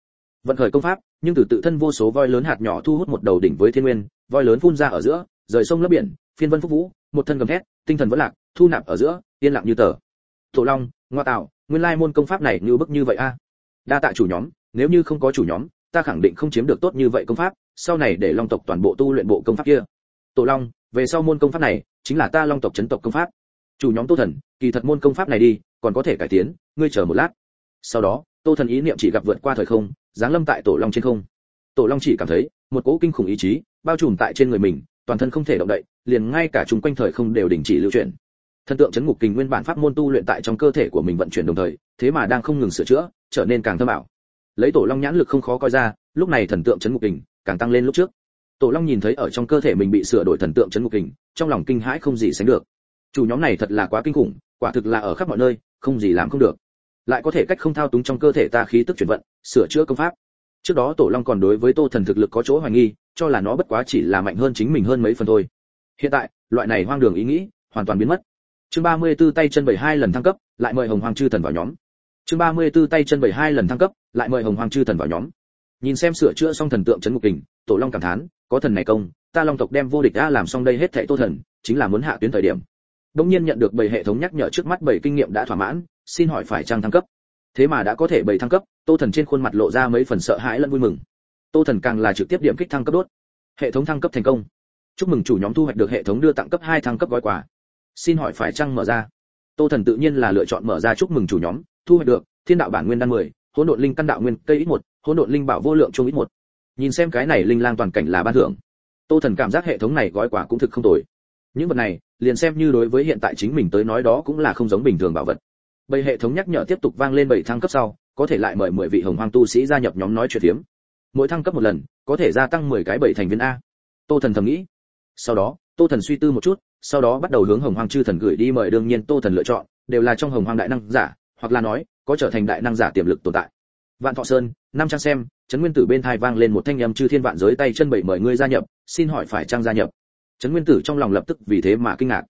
Vận khởi công pháp, nhưng từ tự thân vô số voi lớn hạt nhỏ thu hút một đầu đỉnh với thiên nguyên, voi lớn phun ra ở giữa, rời sông lấp biển, phiên vân phúc vũ, một thân gầm thét, tinh thần vẫn lạc, thu nạp ở giữa, yên lặng như tờ. Tổ long, ngoa tạo, nguyên lai môn công pháp này như bức như vậy a. Đa tạ chủ nhóm, nếu như không có chủ nhóm, ta khẳng định không chiếm được tốt như vậy công pháp sau này để long tộc toàn bộ tu luyện bộ công pháp kia. Tổ long, về sau môn công pháp này chính là ta long tộc chấn tộc công pháp. Chủ nhóm tô thần, kỳ thật môn công pháp này đi, còn có thể cải tiến, ngươi chờ một lát. Sau đó, tô thần ý niệm chỉ gặp vượt qua thời không, giáng lâm tại tổ long trên không. Tổ long chỉ cảm thấy, một cỗ kinh khủng ý chí, bao trùm tại trên người mình, toàn thân không thể động đậy, liền ngay cả chúng quanh thời không đều đình chỉ lưu chuyển. Thần tượng chấn ngục kình nguyên bản pháp môn tu luyện tại trong cơ thể của mình vận chuyển đồng thời, thế mà đang không ngừng sửa chữa, trở nên càng thâm ảo. Lấy tổ long nhãn lực không khó coi ra, lúc này thần tượng chấn ngục kình càng tăng lên lúc trước. Tổ long nhìn thấy ở trong cơ thể mình bị sửa đổi thần tượng chấn ngục kình, trong lòng kinh hãi không gì sánh được. Chủ nhóm này thật là quá kinh khủng, quả thực là ở khắp mọi nơi, không gì làm không được. Lại có thể cách không thao túng trong cơ thể ta khí tức chuyển vận, sửa chữa công pháp. Trước đó tổ long còn đối với tô thần thực lực có chỗ hoài nghi, cho là nó bất quá chỉ là mạnh hơn chính mình hơn mấy phần thôi. Hiện tại, loại này hoang đường ý nghĩ hoàn toàn biến mất. Chương 34 tay chân 72 lần thăng cấp, lại mời hồng hoàng chư thần vào nhóm. Chương 34 tay chân 72 lần thăng cấp, lại mời hồng hoàng chư thần vào nhóm nhìn xem sửa chữa xong thần tượng chấn ngục kình, tổ long cảm thán, có thần này công, ta long tộc đem vô địch đã làm xong đây hết thệ tô thần, chính là muốn hạ tuyến thời điểm. Đông nhiên nhận được bảy hệ thống nhắc nhở trước mắt bảy kinh nghiệm đã thỏa mãn, xin hỏi phải trang thăng cấp? Thế mà đã có thể bảy thăng cấp, tô thần trên khuôn mặt lộ ra mấy phần sợ hãi lẫn vui mừng. Tô thần càng là trực tiếp điểm kích thăng cấp đốt. Hệ thống thăng cấp thành công. Chúc mừng chủ nhóm thu hoạch được hệ thống đưa tặng cấp hai thăng cấp gói quà. Xin hỏi phải chăng mở ra? Tô thần tự nhiên là lựa chọn mở ra chúc mừng chủ nhóm, thu hoạch được, thiên đạo bản nguyên đan mười hỗn độn linh căn đạo nguyên cây ít một, hỗn độn linh bảo vô lượng chung ít một. Nhìn xem cái này linh lang toàn cảnh là ban thưởng. Tô thần cảm giác hệ thống này gói quả cũng thực không tồi. Những vật này, liền xem như đối với hiện tại chính mình tới nói đó cũng là không giống bình thường bảo vật. Bởi hệ thống nhắc nhở tiếp tục vang lên bảy thăng cấp sau, có thể lại mời 10 vị hồng hoang tu sĩ gia nhập nhóm nói chuyện phiếm. Mỗi thăng cấp một lần, có thể gia tăng 10 cái bảy thành viên a. Tô thần thầm nghĩ. Sau đó, tô thần suy tư một chút, sau đó bắt đầu hướng hồng hoang chư thần gửi đi mời đương nhiên tô thần lựa chọn, đều là trong hồng hoang đại năng giả, hoặc là nói có trở thành đại năng giả tiềm lực tồn tại. Vạn thọ sơn, năm trang xem, trấn nguyên tử bên thai vang lên một thanh âm chư thiên vạn giới tay chân bảy mời ngươi gia nhập, xin hỏi phải trang gia nhập? Trấn nguyên tử trong lòng lập tức vì thế mà kinh ngạc.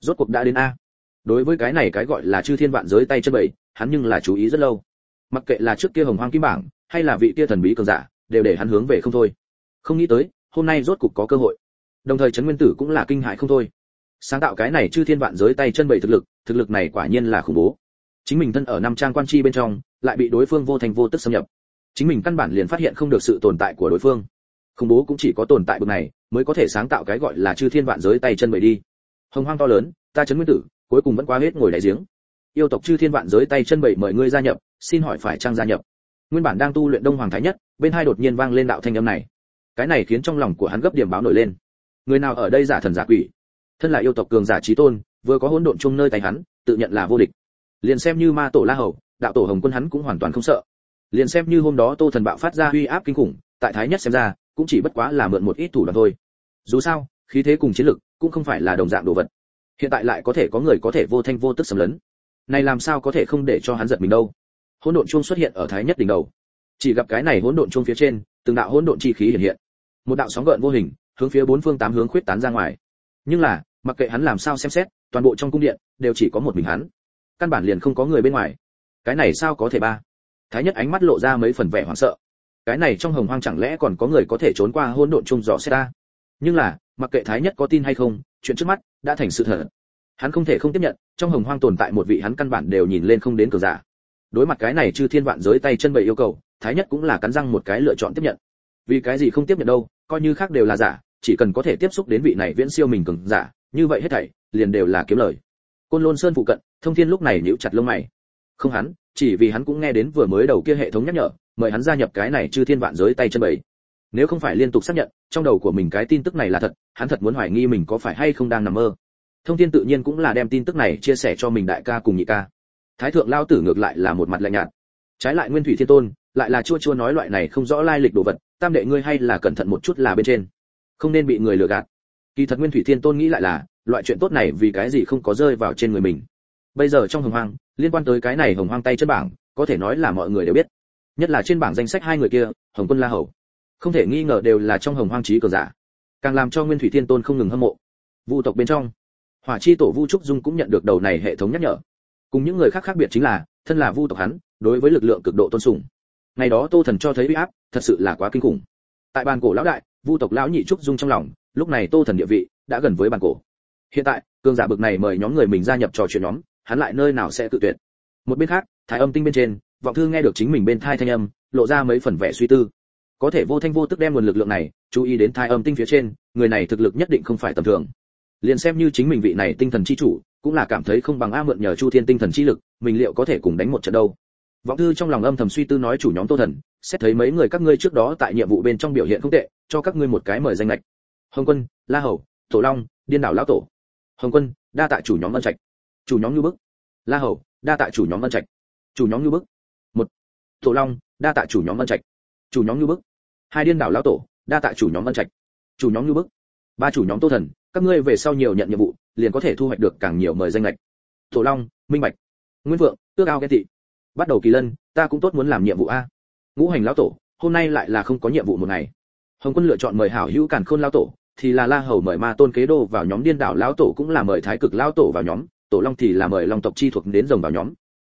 Rốt cuộc đã đến a. Đối với cái này cái gọi là chư thiên vạn giới tay chân bảy, hắn nhưng là chú ý rất lâu. Mặc kệ là trước kia hồng hoang kim bảng, hay là vị kia thần bí cường giả, đều để hắn hướng về không thôi. Không nghĩ tới, hôm nay rốt cục có cơ hội. Đồng thời trấn nguyên tử cũng là kinh hại không thôi. Sáng tạo cái này chư thiên vạn giới tay chân bảy thực lực thực lực này quả nhiên là khủng bố chính mình thân ở năm trang quan chi bên trong, lại bị đối phương vô thành vô tức xâm nhập. Chính mình căn bản liền phát hiện không được sự tồn tại của đối phương. Khủng bố cũng chỉ có tồn tại bực này, mới có thể sáng tạo cái gọi là chư thiên vạn giới tay chân bảy đi. Hồng hoang to lớn, ta chấn nguyên tử, cuối cùng vẫn quá hết ngồi đại giếng. Yêu tộc chư thiên vạn giới tay chân bảy mời ngươi gia nhập, xin hỏi phải trang gia nhập? Nguyên bản đang tu luyện đông hoàng thái nhất, bên hai đột nhiên vang lên đạo thanh âm này. Cái này khiến trong lòng của hắn gấp điểm báo nổi lên. Người nào ở đây giả thần giả quỷ? Thân là yêu tộc cường giả trí tôn, vừa có hỗn độn chung nơi tay hắn, tự nhận là vô địch liền xem như ma tổ la hầu, đạo tổ hồng quân hắn cũng hoàn toàn không sợ. Liền xem như hôm đó tô thần bạo phát ra uy áp kinh khủng, tại thái nhất xem ra, cũng chỉ bất quá là mượn một ít thủ đoạn thôi. Dù sao, khí thế cùng chiến lực cũng không phải là đồng dạng đồ vật. Hiện tại lại có thể có người có thể vô thanh vô tức xâm lấn. Này làm sao có thể không để cho hắn giật mình đâu? Hỗn độn chuông xuất hiện ở thái nhất đỉnh đầu. Chỉ gặp cái này hỗn độn chuông phía trên, từng đạo hỗn độn chi khí hiện hiện. Một đạo sóng gợn vô hình, hướng phía bốn phương tám hướng khuyết tán ra ngoài. Nhưng là, mặc kệ hắn làm sao xem xét, toàn bộ trong cung điện đều chỉ có một mình hắn căn bản liền không có người bên ngoài. Cái này sao có thể ba? Thái nhất ánh mắt lộ ra mấy phần vẻ hoảng sợ. Cái này trong hồng hoang chẳng lẽ còn có người có thể trốn qua hỗn độn chung dò xét ta? Nhưng là, mặc kệ thái nhất có tin hay không, chuyện trước mắt đã thành sự thật. Hắn không thể không tiếp nhận, trong hồng hoang tồn tại một vị hắn căn bản đều nhìn lên không đến cường giả. Đối mặt cái này chư thiên vạn giới tay chân bậy yêu cầu, thái nhất cũng là cắn răng một cái lựa chọn tiếp nhận. Vì cái gì không tiếp nhận đâu, coi như khác đều là giả, chỉ cần có thể tiếp xúc đến vị này viễn siêu mình cường giả, như vậy hết thảy liền đều là kiếm lời. Côn lôn sơn phụ cận thông thiên lúc này nhíu chặt lông mày. Không hắn, chỉ vì hắn cũng nghe đến vừa mới đầu kia hệ thống nhắc nhở, mời hắn gia nhập cái này chư thiên vạn giới tay chân bảy. nếu không phải liên tục xác nhận, trong đầu của mình cái tin tức này là thật, hắn thật muốn hoài nghi mình có phải hay không đang nằm mơ. Thông thiên tự nhiên cũng là đem tin tức này chia sẻ cho mình đại ca cùng nhị ca. Thái thượng lao tử ngược lại là một mặt lạnh nhạt. Trái lại nguyên thủy thiên tôn, lại là chua chua nói loại này không rõ lai lịch đồ vật, tam đệ ngươi hay là cẩn thận một chút là bên trên. Không nên bị người lừa gạt. Kỳ thật nguyên thủy thiên tôn nghĩ lại là, loại chuyện tốt này vì cái gì không có rơi vào trên người mình bây giờ trong hồng hoang, liên quan tới cái này hồng hoang tay chân bảng, có thể nói là mọi người đều biết. Nhất là trên bảng danh sách hai người kia, hồng quân la hầu. Không thể nghi ngờ đều là trong hồng hoang trí cờ giả. Càng làm cho nguyên thủy thiên tôn không ngừng hâm mộ. Vu tộc bên trong, hỏa chi tổ vu trúc dung cũng nhận được đầu này hệ thống nhắc nhở. Cùng những người khác khác biệt chính là, thân là vu tộc hắn, đối với lực lượng cực độ tôn sùng. Ngày đó tô thần cho thấy uy áp, thật sự là quá kinh khủng. Tại bàn cổ lão đại, vu tộc lão nhị trúc dung trong lòng, lúc này tô thần địa vị đã gần với bàn cổ. Hiện tại, cường giả bực này mời nhóm người mình gia nhập trò chuyện nhóm hắn lại nơi nào sẽ tự tuyệt. Một bên khác, thái âm tinh bên trên, vọng thư nghe được chính mình bên thai thanh âm, lộ ra mấy phần vẻ suy tư. Có thể vô thanh vô tức đem nguồn lực lượng này chú ý đến thai âm tinh phía trên, người này thực lực nhất định không phải tầm thường. Liền xem như chính mình vị này tinh thần chi chủ, cũng là cảm thấy không bằng a mượn nhờ chu thiên tinh thần chi lực, mình liệu có thể cùng đánh một trận đâu. Vọng thư trong lòng âm thầm suy tư nói chủ nhóm tô thần, xét thấy mấy người các ngươi trước đó tại nhiệm vụ bên trong biểu hiện không tệ, cho các ngươi một cái mời danh lệch hồng quân, la hầu, tổ long, điên đảo lão tổ. Hồng quân, đa tạ chủ nhóm ân trạch chủ nhóm như bức. La hầu, đa tạ chủ nhóm ân trạch. Chủ nhóm như bức. Một. Tổ long, đa tạ chủ nhóm ân trạch. Chủ nhóm như bức. Hai điên đảo lão tổ, đa tạ chủ nhóm ân trạch. Chủ nhóm như bức. Ba chủ nhóm tô thần, các ngươi về sau nhiều nhận nhiệm vụ, liền có thể thu hoạch được càng nhiều mời danh lệch tổ long, minh bạch. Nguyễn vượng ước ao ghen tị. Bắt đầu kỳ lân, ta cũng tốt muốn làm nhiệm vụ a. Ngũ hành lão tổ, hôm nay lại là không có nhiệm vụ một ngày. Hồng quân lựa chọn mời hảo hữu càn khôn lão tổ, thì là la hầu mời ma tôn kế đô vào nhóm điên đảo lão tổ cũng là mời thái cực lão tổ vào nhóm tổ long thì là mời long tộc chi thuộc đến rồng vào nhóm.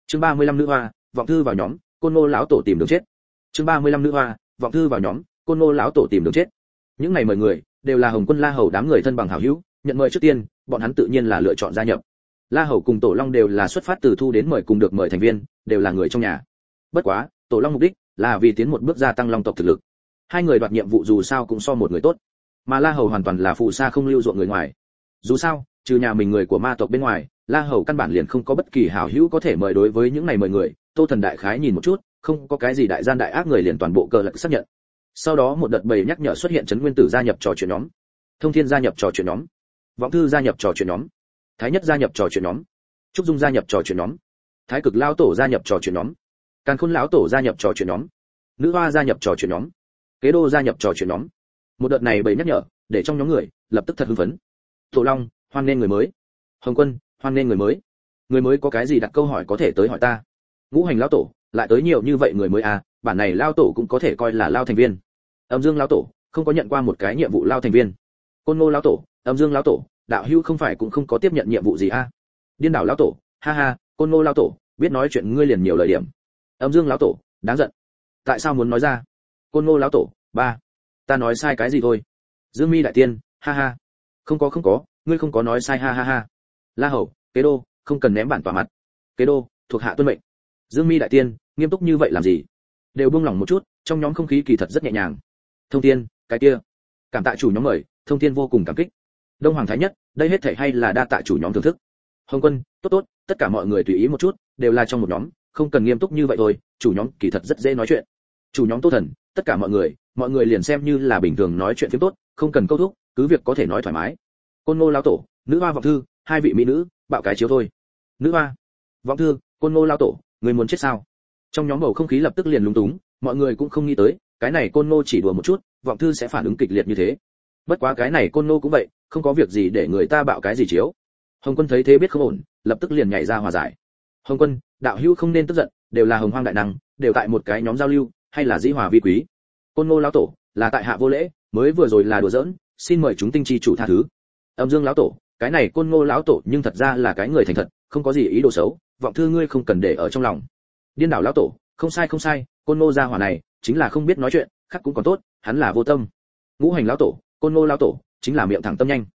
Chương 35 nữ hoa, vọng thư vào nhóm, côn ngô lão tổ tìm đường chết. Chương 35 nữ hoa, vọng thư vào nhóm, côn ngô lão tổ tìm đường chết. Những ngày mời người, đều là hồng quân la hầu đám người thân bằng hảo hữu, nhận mời trước tiên, bọn hắn tự nhiên là lựa chọn gia nhập. La hầu cùng tổ long đều là xuất phát từ thu đến mời cùng được mời thành viên, đều là người trong nhà. Bất quá, tổ long mục đích là vì tiến một bước gia tăng long tộc thực lực. Hai người đoạt nhiệm vụ dù sao cũng so một người tốt. Mà la hầu hoàn toàn là phụ sa không lưu ruộng người ngoài. Dù sao, trừ nhà mình người của ma tộc bên ngoài la hầu căn bản liền không có bất kỳ hảo hữu có thể mời đối với những này mời người, tô thần đại khái nhìn một chút, không có cái gì đại gian đại ác người liền toàn bộ cờ lật xác nhận. Sau đó một đợt bầy nhắc nhở xuất hiện trấn nguyên tử gia nhập trò chuyện nhóm. Thông thiên gia nhập trò chuyện nhóm. Vọng thư gia nhập trò chuyện nhóm. Thái nhất gia nhập trò chuyện nhóm. Trúc dung gia nhập trò chuyện nhóm. Thái cực lão tổ gia nhập trò chuyện nhóm. Càn khôn lão tổ gia nhập trò chuyện nhóm. Nữ hoa gia nhập trò chuyện nhóm. Kế đô gia nhập trò chuyện nhóm. Một đợt này bầy nhắc nhở, để trong nhóm người lập tức thật hưng phấn. Tổ long, hoan nên người mới. Hồng quân hoan nên người mới. Người mới có cái gì đặt câu hỏi có thể tới hỏi ta? Ngũ hành lão tổ, lại tới nhiều như vậy người mới à bản này lao tổ cũng có thể coi là lao thành viên. Âm dương lao tổ, không có nhận qua một cái nhiệm vụ lao thành viên. Côn ngô lao tổ, âm dương lao tổ, đạo hữu không phải cũng không có tiếp nhận nhiệm vụ gì à? Điên đảo lao tổ, ha ha, côn ngô lao tổ, biết nói chuyện ngươi liền nhiều lời điểm. Âm dương lão tổ, đáng giận. Tại sao muốn nói ra? Côn ngô lão tổ, ba, ta nói sai cái gì thôi? Dương mi đại tiên, ha ha. Không có không có, ngươi không có nói sai, ha ha ha la hầu kế đô không cần ném bản tỏa mặt. Kế đô thuộc hạ tuân mệnh. Dương mi đại tiên nghiêm túc như vậy làm gì? Đều buông lỏng một chút trong nhóm không khí kỳ thật rất nhẹ nhàng. Thông tiên, cái kia. Cảm tạ chủ nhóm mời thông tiên vô cùng cảm kích. Đông hoàng thái nhất đây hết thể hay là đa tạ chủ nhóm thưởng thức. Hồng quân tốt tốt tất cả mọi người tùy ý một chút đều là trong một nhóm không cần nghiêm túc như vậy thôi chủ nhóm kỳ thật rất dễ nói chuyện. Chủ nhóm tô thần tất cả mọi người mọi người liền xem như là bình thường nói chuyện phiếm tốt không cần câu thúc cứ việc có thể nói thoải mái. Côn ngô lao tổ nữ hoa vọng thư hai vị mỹ nữ, bạo cái chiếu thôi. Nữ hoa. Vọng thư, côn ngô lao tổ, người muốn chết sao? Trong nhóm bầu không khí lập tức liền lúng túng, mọi người cũng không nghĩ tới, cái này côn ngô chỉ đùa một chút, vọng thư sẽ phản ứng kịch liệt như thế. Bất quá cái này côn ngô cũng vậy, không có việc gì để người ta bạo cái gì chiếu. Hồng quân thấy thế biết không ổn, lập tức liền nhảy ra hòa giải. Hồng quân, đạo hữu không nên tức giận, đều là hồng hoang đại năng, đều tại một cái nhóm giao lưu, hay là dĩ hòa vi quý. Côn ngô lão tổ, là tại hạ vô lễ, mới vừa rồi là đùa giỡn, xin mời chúng tinh chi chủ tha thứ. Âm dương lão tổ cái này côn ngô lão tổ nhưng thật ra là cái người thành thật, không có gì ý đồ xấu, vọng thư ngươi không cần để ở trong lòng. Điên đảo lão tổ, không sai không sai, côn ngô gia hỏa này, chính là không biết nói chuyện khắc cũng còn tốt, hắn là vô tâm. Ngũ hành lão tổ, côn ngô lão tổ, chính là miệng thẳng tâm nhanh.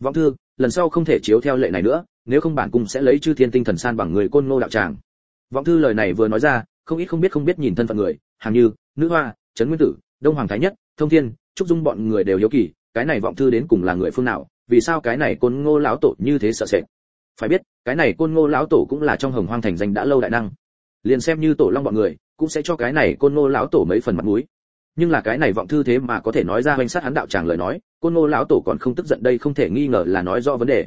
Vọng thư, lần sau không thể chiếu theo lệ này nữa, nếu không bản cung sẽ lấy chư thiên tinh thần san bằng người côn ngô đạo tràng. Vọng thư lời này vừa nói ra, không ít không biết không biết nhìn thân phận người, hàng như, nữ hoa, trấn nguyên tử, đông hoàng thái nhất, thông thiên, trúc dung bọn người đều hiếu kỳ, cái này vọng thư đến cùng là người phương nào? Vì sao cái này côn ngô lão tổ như thế sợ sệt? Phải biết, cái này côn ngô lão tổ cũng là trong hồng hoang thành danh đã lâu đại năng. Liền xem như tổ long bọn người, cũng sẽ cho cái này côn ngô lão tổ mấy phần mặt mũi. Nhưng là cái này vọng thư thế mà có thể nói ra hoành sát hắn đạo tràng lời nói, côn ngô lão tổ còn không tức giận đây không thể nghi ngờ là nói rõ vấn đề.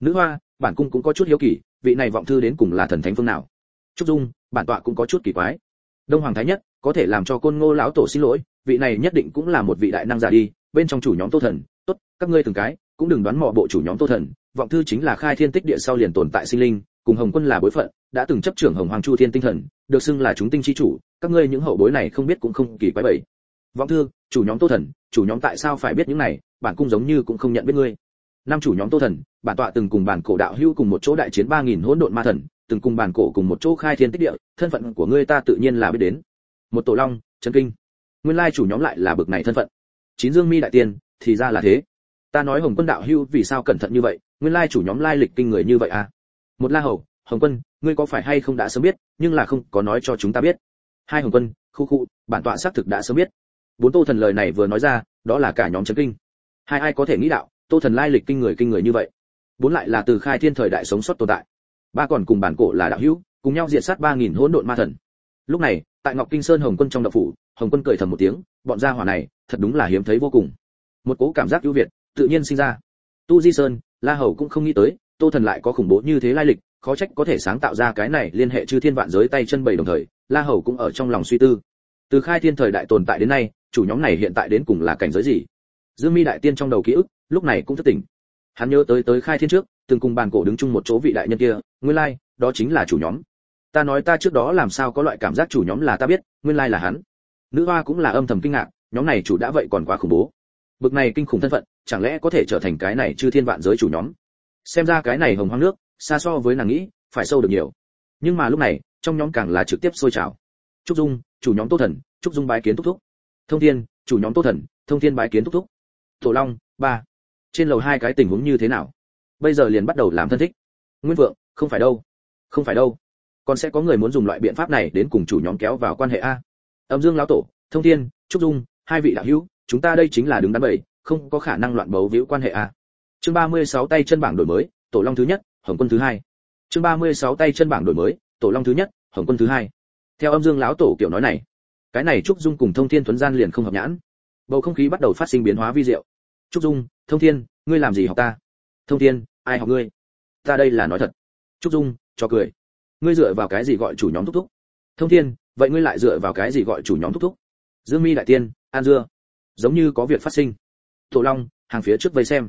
Nữ hoa, bản cung cũng có chút hiếu kỳ, vị này vọng thư đến cùng là thần thánh phương nào? Trúc dung, bản tọa cũng có chút kỳ quái. Đông hoàng thái nhất, có thể làm cho côn ngô lão tổ xin lỗi, vị này nhất định cũng là một vị đại năng giả đi, bên trong chủ nhóm tô thần, tốt, các ngươi từng cái cũng đừng đoán mò bộ chủ nhóm tô thần, vọng thư chính là khai thiên tích địa sau liền tồn tại sinh linh, cùng hồng quân là bối phận, đã từng chấp trưởng hồng hoàng chu thiên tinh thần, được xưng là chúng tinh chi chủ, các ngươi những hậu bối này không biết cũng không kỳ quái bậy. Vọng thư, chủ nhóm tô thần, chủ nhóm tại sao phải biết những này, bản cung giống như cũng không nhận biết ngươi. Năm chủ nhóm tô thần, bản tọa từng cùng bản cổ đạo hữu cùng một chỗ đại chiến ba nghìn hỗn độn ma thần, từng cùng bản cổ cùng một chỗ khai thiên tích địa, thân phận của ngươi ta tự nhiên là biết đến. Một tổ long, chân kinh. Nguyên lai chủ nhóm lại là bực này thân phận. Chín dương mi đại tiên, thì ra là thế ta nói hồng quân đạo hưu vì sao cẩn thận như vậy, nguyên lai chủ nhóm lai lịch kinh người như vậy à? Một la hầu, hồng quân, ngươi có phải hay không đã sớm biết, nhưng là không có nói cho chúng ta biết. Hai hồng quân, khu khu, bản tọa xác thực đã sớm biết. Bốn tô thần lời này vừa nói ra, đó là cả nhóm chấn kinh. Hai ai có thể nghĩ đạo, tô thần lai lịch kinh người kinh người như vậy? Bốn lại là từ khai thiên thời đại sống sót tồn tại. Ba còn cùng bản cổ là đạo hữu, cùng nhau diệt sát ba nghìn hỗn độn ma thần. Lúc này, tại ngọc kinh sơn hồng quân trong đạo phủ, hồng quân cười thầm một tiếng, bọn gia hỏa này, thật đúng là hiếm thấy vô cùng. Một cố cảm giác ưu việt tự nhiên sinh ra. Tu di sơn, la hầu cũng không nghĩ tới, tô thần lại có khủng bố như thế lai lịch, khó trách có thể sáng tạo ra cái này liên hệ chư thiên vạn giới tay chân bảy đồng thời, la hầu cũng ở trong lòng suy tư. Từ khai thiên thời đại tồn tại đến nay, chủ nhóm này hiện tại đến cùng là cảnh giới gì? Dương mi đại tiên trong đầu ký ức, lúc này cũng thất tỉnh. Hắn nhớ tới tới khai thiên trước, từng cùng bàn cổ đứng chung một chỗ vị đại nhân kia, nguyên lai, đó chính là chủ nhóm. Ta nói ta trước đó làm sao có loại cảm giác chủ nhóm là ta biết, nguyên lai là hắn. Nữ hoa cũng là âm thầm kinh ngạc, nhóm này chủ đã vậy còn quá khủng bố. Bực này kinh khủng thân phận chẳng lẽ có thể trở thành cái này chư thiên vạn giới chủ nhóm? Xem ra cái này hồng hoang nước, xa so với nàng nghĩ, phải sâu được nhiều. Nhưng mà lúc này, trong nhóm càng là trực tiếp sôi trào. Trúc dung, chủ nhóm tô thần, trúc dung bái kiến thúc thúc. Thông thiên, chủ nhóm tô thần, thông thiên bái kiến thúc thúc. Tổ long, ba. Trên lầu hai cái tình huống như thế nào? Bây giờ liền bắt đầu làm thân thích. Nguyên vượng, không phải đâu. Không phải đâu. Còn sẽ có người muốn dùng loại biện pháp này đến cùng chủ nhóm kéo vào quan hệ a. Âm dương lão tổ, thông thiên, trúc dung, hai vị đạo hữu, chúng ta đây chính là đứng đắn bảy không có khả năng loạn bấu víu quan hệ a. Chương 36 tay chân bảng đổi mới, tổ long thứ nhất, hồng quân thứ hai. Chương 36 tay chân bảng đổi mới, tổ long thứ nhất, hồng quân thứ hai. Theo âm dương lão tổ kiểu nói này, cái này trúc dung cùng thông thiên thuấn gian liền không hợp nhãn. Bầu không khí bắt đầu phát sinh biến hóa vi diệu. Trúc dung, thông thiên, ngươi làm gì học ta? Thông thiên, ai học ngươi? Ta đây là nói thật. Trúc dung, cho cười. Ngươi dựa vào cái gì gọi chủ nhóm thúc thúc? Thông thiên, vậy ngươi lại dựa vào cái gì gọi chủ nhóm thúc thúc? Dương mi đại tiên, an dưa. Giống như có việc phát sinh tổ long, hàng phía trước vây xem.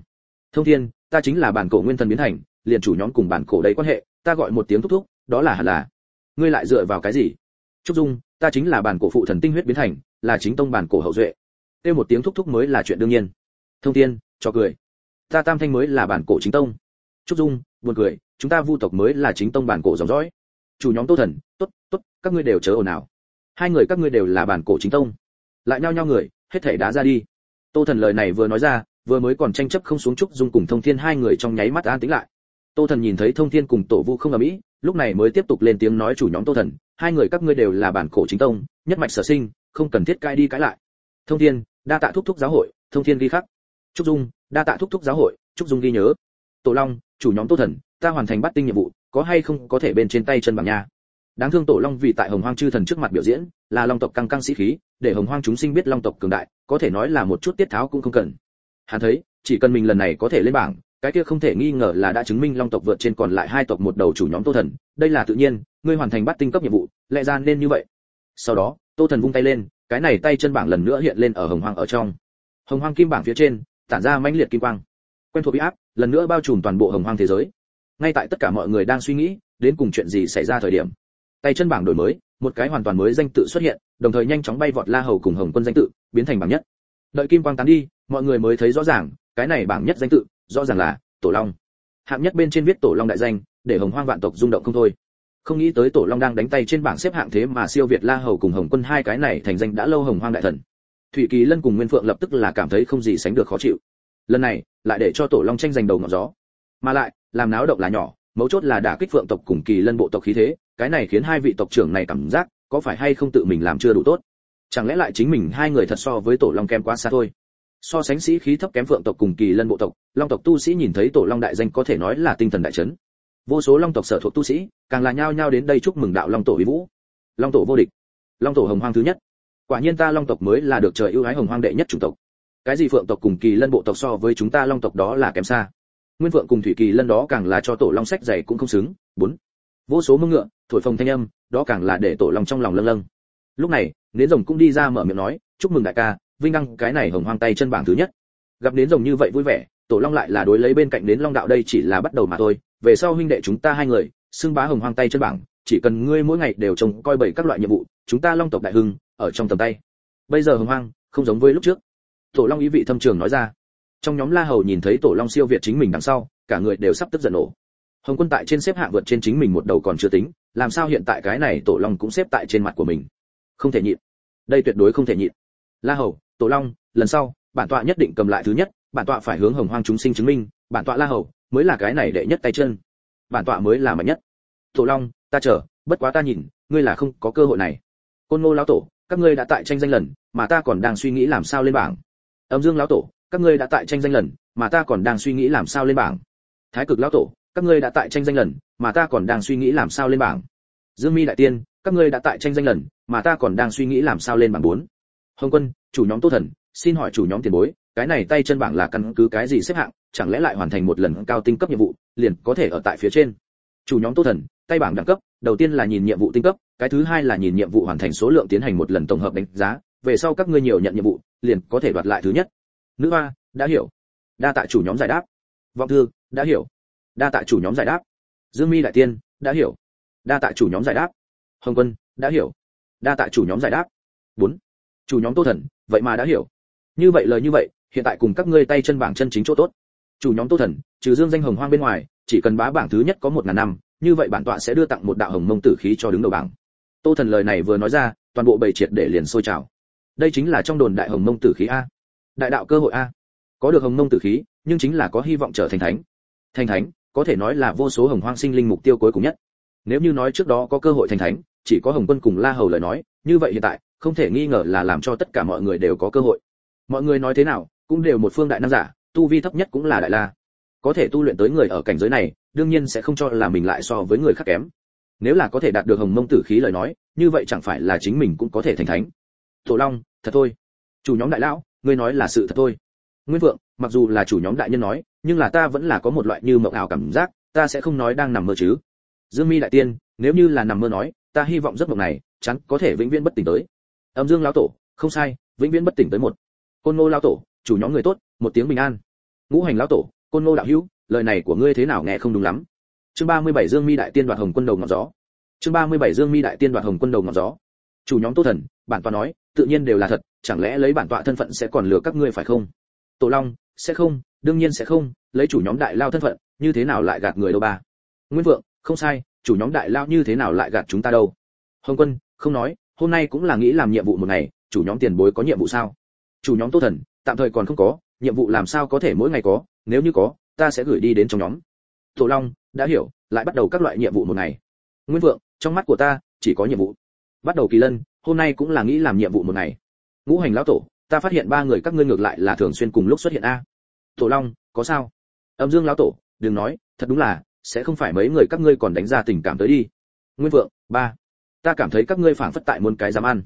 Thông thiên, ta chính là bản cổ nguyên thần biến thành, liền chủ nhóm cùng bản cổ đấy quan hệ, ta gọi một tiếng thúc thúc, đó là hẳn là. Ngươi lại dựa vào cái gì? Trúc dung, ta chính là bản cổ phụ thần tinh huyết biến thành, là chính tông bản cổ hậu duệ. Kêu một tiếng thúc thúc mới là chuyện đương nhiên. Thông thiên, cho cười. Ta tam thanh mới là bản cổ chính tông. Trúc dung, buồn cười, chúng ta vu tộc mới là chính tông bản cổ dòng dõi. Chủ nhóm tô thần, tốt tốt, các ngươi đều chớ ồn nào hai người các ngươi đều là bản cổ chính tông. Lại nhao nhao người, hết thảy đá ra đi tô thần lời này vừa nói ra, vừa mới còn tranh chấp không xuống trúc dung cùng thông thiên hai người trong nháy mắt an tĩnh lại. Tô thần nhìn thấy thông thiên cùng tổ vu không ở mỹ lúc này mới tiếp tục lên tiếng nói chủ nhóm tô thần, hai người các ngươi đều là bản cổ chính tông, nhất mạch sở sinh, không cần thiết cãi đi cãi lại. Thông thiên, đa tạ thúc thúc giáo hội, thông thiên ghi khắc. Trúc dung, đa tạ thúc thúc giáo hội, trúc dung ghi nhớ. Tổ long, chủ nhóm tô thần, ta hoàn thành bắt tinh nhiệm vụ, có hay không có thể bên trên tay chân bằng nha đáng thương tổ long vì tại hồng hoang chư thần trước mặt biểu diễn, là long tộc căng căng sĩ khí, để hồng hoang chúng sinh biết long tộc cường đại, có thể nói là một chút tiết tháo cũng không cần. Hắn thấy, chỉ cần mình lần này có thể lên bảng, cái kia không thể nghi ngờ là đã chứng minh long tộc vượt trên còn lại hai tộc một đầu chủ nhóm tô thần. Đây là tự nhiên, ngươi hoàn thành bắt tinh cấp nhiệm vụ, lẽ ra nên như vậy. Sau đó, tô thần vung tay lên, cái này tay chân bảng lần nữa hiện lên ở hồng hoang ở trong. Hồng hoang kim bảng phía trên, tản ra mãnh liệt kim quang. Quen thuộc bị áp, lần nữa bao trùm toàn bộ hồng hoang thế giới. Ngay tại tất cả mọi người đang suy nghĩ, đến cùng chuyện gì xảy ra thời điểm tay chân bảng đổi mới, một cái hoàn toàn mới danh tự xuất hiện, đồng thời nhanh chóng bay vọt la hầu cùng hồng quân danh tự, biến thành bảng nhất. Đợi kim quang tán đi, mọi người mới thấy rõ ràng, cái này bảng nhất danh tự, rõ ràng là tổ long. Hạng nhất bên trên viết tổ long đại danh, để hồng hoang vạn tộc rung động không thôi. Không nghĩ tới tổ long đang đánh tay trên bảng xếp hạng thế mà siêu việt la hầu cùng hồng quân hai cái này thành danh đã lâu hồng hoang đại thần. Thủy kỳ lân cùng nguyên phượng lập tức là cảm thấy không gì sánh được khó chịu. Lần này, lại để cho tổ long tranh giành đầu ngọn gió. Mà lại, làm náo động là nhỏ mấu chốt là đả kích phượng tộc cùng kỳ lân bộ tộc khí thế, cái này khiến hai vị tộc trưởng này cảm giác, có phải hay không tự mình làm chưa đủ tốt? Chẳng lẽ lại chính mình hai người thật so với tổ long kém quá xa thôi? So sánh sĩ khí thấp kém phượng tộc cùng kỳ lân bộ tộc, long tộc tu sĩ nhìn thấy tổ long đại danh có thể nói là tinh thần đại chấn. Vô số long tộc sở thuộc tu sĩ, càng là nhao nhao đến đây chúc mừng đạo long tổ uy vũ. Long tổ vô địch. Long tổ hồng hoang thứ nhất. Quả nhiên ta long tộc mới là được trời ưu ái hồng hoang đệ nhất chủng tộc. Cái gì phượng tộc cùng kỳ lân bộ tộc so với chúng ta long tộc đó là kém xa nguyên vượng cùng thủy kỳ lân đó càng là cho tổ long sách dày cũng không xứng. Bốn, vô số mông ngựa, thổi phồng thanh âm, đó càng là để tổ long trong lòng lâng lâng. Lúc này, nến rồng cũng đi ra mở miệng nói, chúc mừng đại ca, vinh đăng, cái này hồng hoang tay chân bảng thứ nhất. Gặp nến rồng như vậy vui vẻ, tổ long lại là đối lấy bên cạnh đến long đạo đây chỉ là bắt đầu mà thôi. Về sau huynh đệ chúng ta hai người, xưng bá hồng hoang tay chân bảng, chỉ cần ngươi mỗi ngày đều trông coi bảy các loại nhiệm vụ, chúng ta long tộc đại hưng, ở trong tầm tay. Bây giờ hồng hoang không giống với lúc trước. Tổ long ý vị thâm trường nói ra trong nhóm la hầu nhìn thấy tổ long siêu việt chính mình đằng sau, cả người đều sắp tức giận nổ. Hồng quân tại trên xếp hạng vượt trên chính mình một đầu còn chưa tính, làm sao hiện tại cái này tổ long cũng xếp tại trên mặt của mình? Không thể nhịn. Đây tuyệt đối không thể nhịn. La hầu, tổ long, lần sau, bản tọa nhất định cầm lại thứ nhất, bản tọa phải hướng hồng hoang chúng sinh chứng minh, bản tọa la hầu mới là cái này đệ nhất tay chân. Bản tọa mới là mạnh nhất. Tổ long, ta chờ, bất quá ta nhìn, ngươi là không có cơ hội này. Côn ngô lão tổ, các ngươi đã tại tranh danh lần, mà ta còn đang suy nghĩ làm sao lên bảng. Âm dương lão tổ các ngươi đã tại tranh danh lần, mà ta còn đang suy nghĩ làm sao lên bảng. Thái cực lão tổ, các ngươi đã tại tranh danh lần, mà ta còn đang suy nghĩ làm sao lên bảng. Dương mi đại tiên, các ngươi đã tại tranh danh lần, mà ta còn đang suy nghĩ làm sao lên bảng bốn. Hồng quân, chủ nhóm tô thần, xin hỏi chủ nhóm tiền bối, cái này tay chân bảng là căn cứ cái gì xếp hạng, chẳng lẽ lại hoàn thành một lần cao tinh cấp nhiệm vụ, liền có thể ở tại phía trên? Chủ nhóm tô thần, tay bảng đẳng cấp, đầu tiên là nhìn nhiệm vụ tinh cấp, cái thứ hai là nhìn nhiệm vụ hoàn thành số lượng tiến hành một lần tổng hợp đánh giá, về sau các ngươi nhiều nhận nhiệm vụ, liền có thể đoạt lại thứ nhất nữ hoa, đã hiểu. Đa tạ chủ nhóm giải đáp. Vọng thư, đã hiểu. Đa tạ chủ nhóm giải đáp. Dương mi đại tiên, đã hiểu. Đa tạ chủ nhóm giải đáp. Hồng quân, đã hiểu. Đa tạ chủ nhóm giải đáp. Bốn. Chủ nhóm tô thần, vậy mà đã hiểu. Như vậy lời như vậy, hiện tại cùng các ngươi tay chân bảng chân chính chỗ tốt. Chủ nhóm tô thần, trừ dương danh hồng hoang bên ngoài, chỉ cần bá bảng thứ nhất có một ngàn năm, như vậy bản tọa sẽ đưa tặng một đạo hồng mông tử khí cho đứng đầu bảng. Tô thần lời này vừa nói ra, toàn bộ bầy triệt để liền sôi trào. Đây chính là trong đồn đại hồng mông tử khí a đại đạo cơ hội a. Có được hồng mông tử khí, nhưng chính là có hy vọng trở thành thánh. Thành thánh, có thể nói là vô số hồng hoang sinh linh mục tiêu cuối cùng nhất. Nếu như nói trước đó có cơ hội thành thánh, chỉ có hồng quân cùng la hầu lời nói, như vậy hiện tại, không thể nghi ngờ là làm cho tất cả mọi người đều có cơ hội. Mọi người nói thế nào, cũng đều một phương đại nam giả, tu vi thấp nhất cũng là đại la. Có thể tu luyện tới người ở cảnh giới này, đương nhiên sẽ không cho là mình lại so với người khác kém. Nếu là có thể đạt được hồng mông tử khí lời nói, như vậy chẳng phải là chính mình cũng có thể thành thánh. Tổ long, thật thôi. Chủ nhóm đại lão ngươi nói là sự thật thôi. Nguyên vượng mặc dù là chủ nhóm đại nhân nói, nhưng là ta vẫn là có một loại như mộng ảo cảm giác, ta sẽ không nói đang nằm mơ chứ. Dương mi đại tiên, nếu như là nằm mơ nói, ta hy vọng giấc mộng này, chắn có thể vĩnh viễn bất tỉnh tới. Âm dương lão tổ, không sai, vĩnh viễn bất tỉnh tới một. Côn ngô lão tổ, chủ nhóm người tốt, một tiếng bình an. Ngũ hành lão tổ, côn ngô đạo hữu, lời này của ngươi thế nào nghe không đúng lắm. Chương 37 dương mi đại tiên đoạt hồng quân đầu ngọn gió. Chương 37 dương mi đại tiên đoạt hồng quân đầu ngọn gió chủ nhóm tô thần, bản tọa nói, tự nhiên đều là thật, chẳng lẽ lấy bản tọa thân phận sẽ còn lừa các ngươi phải không? Tổ long, sẽ không, đương nhiên sẽ không, lấy chủ nhóm đại lao thân phận, như thế nào lại gạt người đâu ba? Nguyên vượng, không sai, chủ nhóm đại lao như thế nào lại gạt chúng ta đâu? Hồng quân, không nói, hôm nay cũng là nghĩ làm nhiệm vụ một ngày, chủ nhóm tiền bối có nhiệm vụ sao? Chủ nhóm tô thần, tạm thời còn không có, nhiệm vụ làm sao có thể mỗi ngày có, nếu như có, ta sẽ gửi đi đến trong nhóm. Tổ long, đã hiểu, lại bắt đầu các loại nhiệm vụ một ngày. Nguyên vượng, trong mắt của ta, chỉ có nhiệm vụ bắt đầu kỳ lân, hôm nay cũng là nghĩ làm nhiệm vụ một ngày. Ngũ hành lão tổ, ta phát hiện ba người các ngươi ngược lại là thường xuyên cùng lúc xuất hiện a. Tổ long, có sao? Âm dương lão tổ, đừng nói, thật đúng là, sẽ không phải mấy người các ngươi còn đánh ra tình cảm tới đi. Nguyên vượng ba. Ta cảm thấy các ngươi phản phất tại muốn cái dám ăn.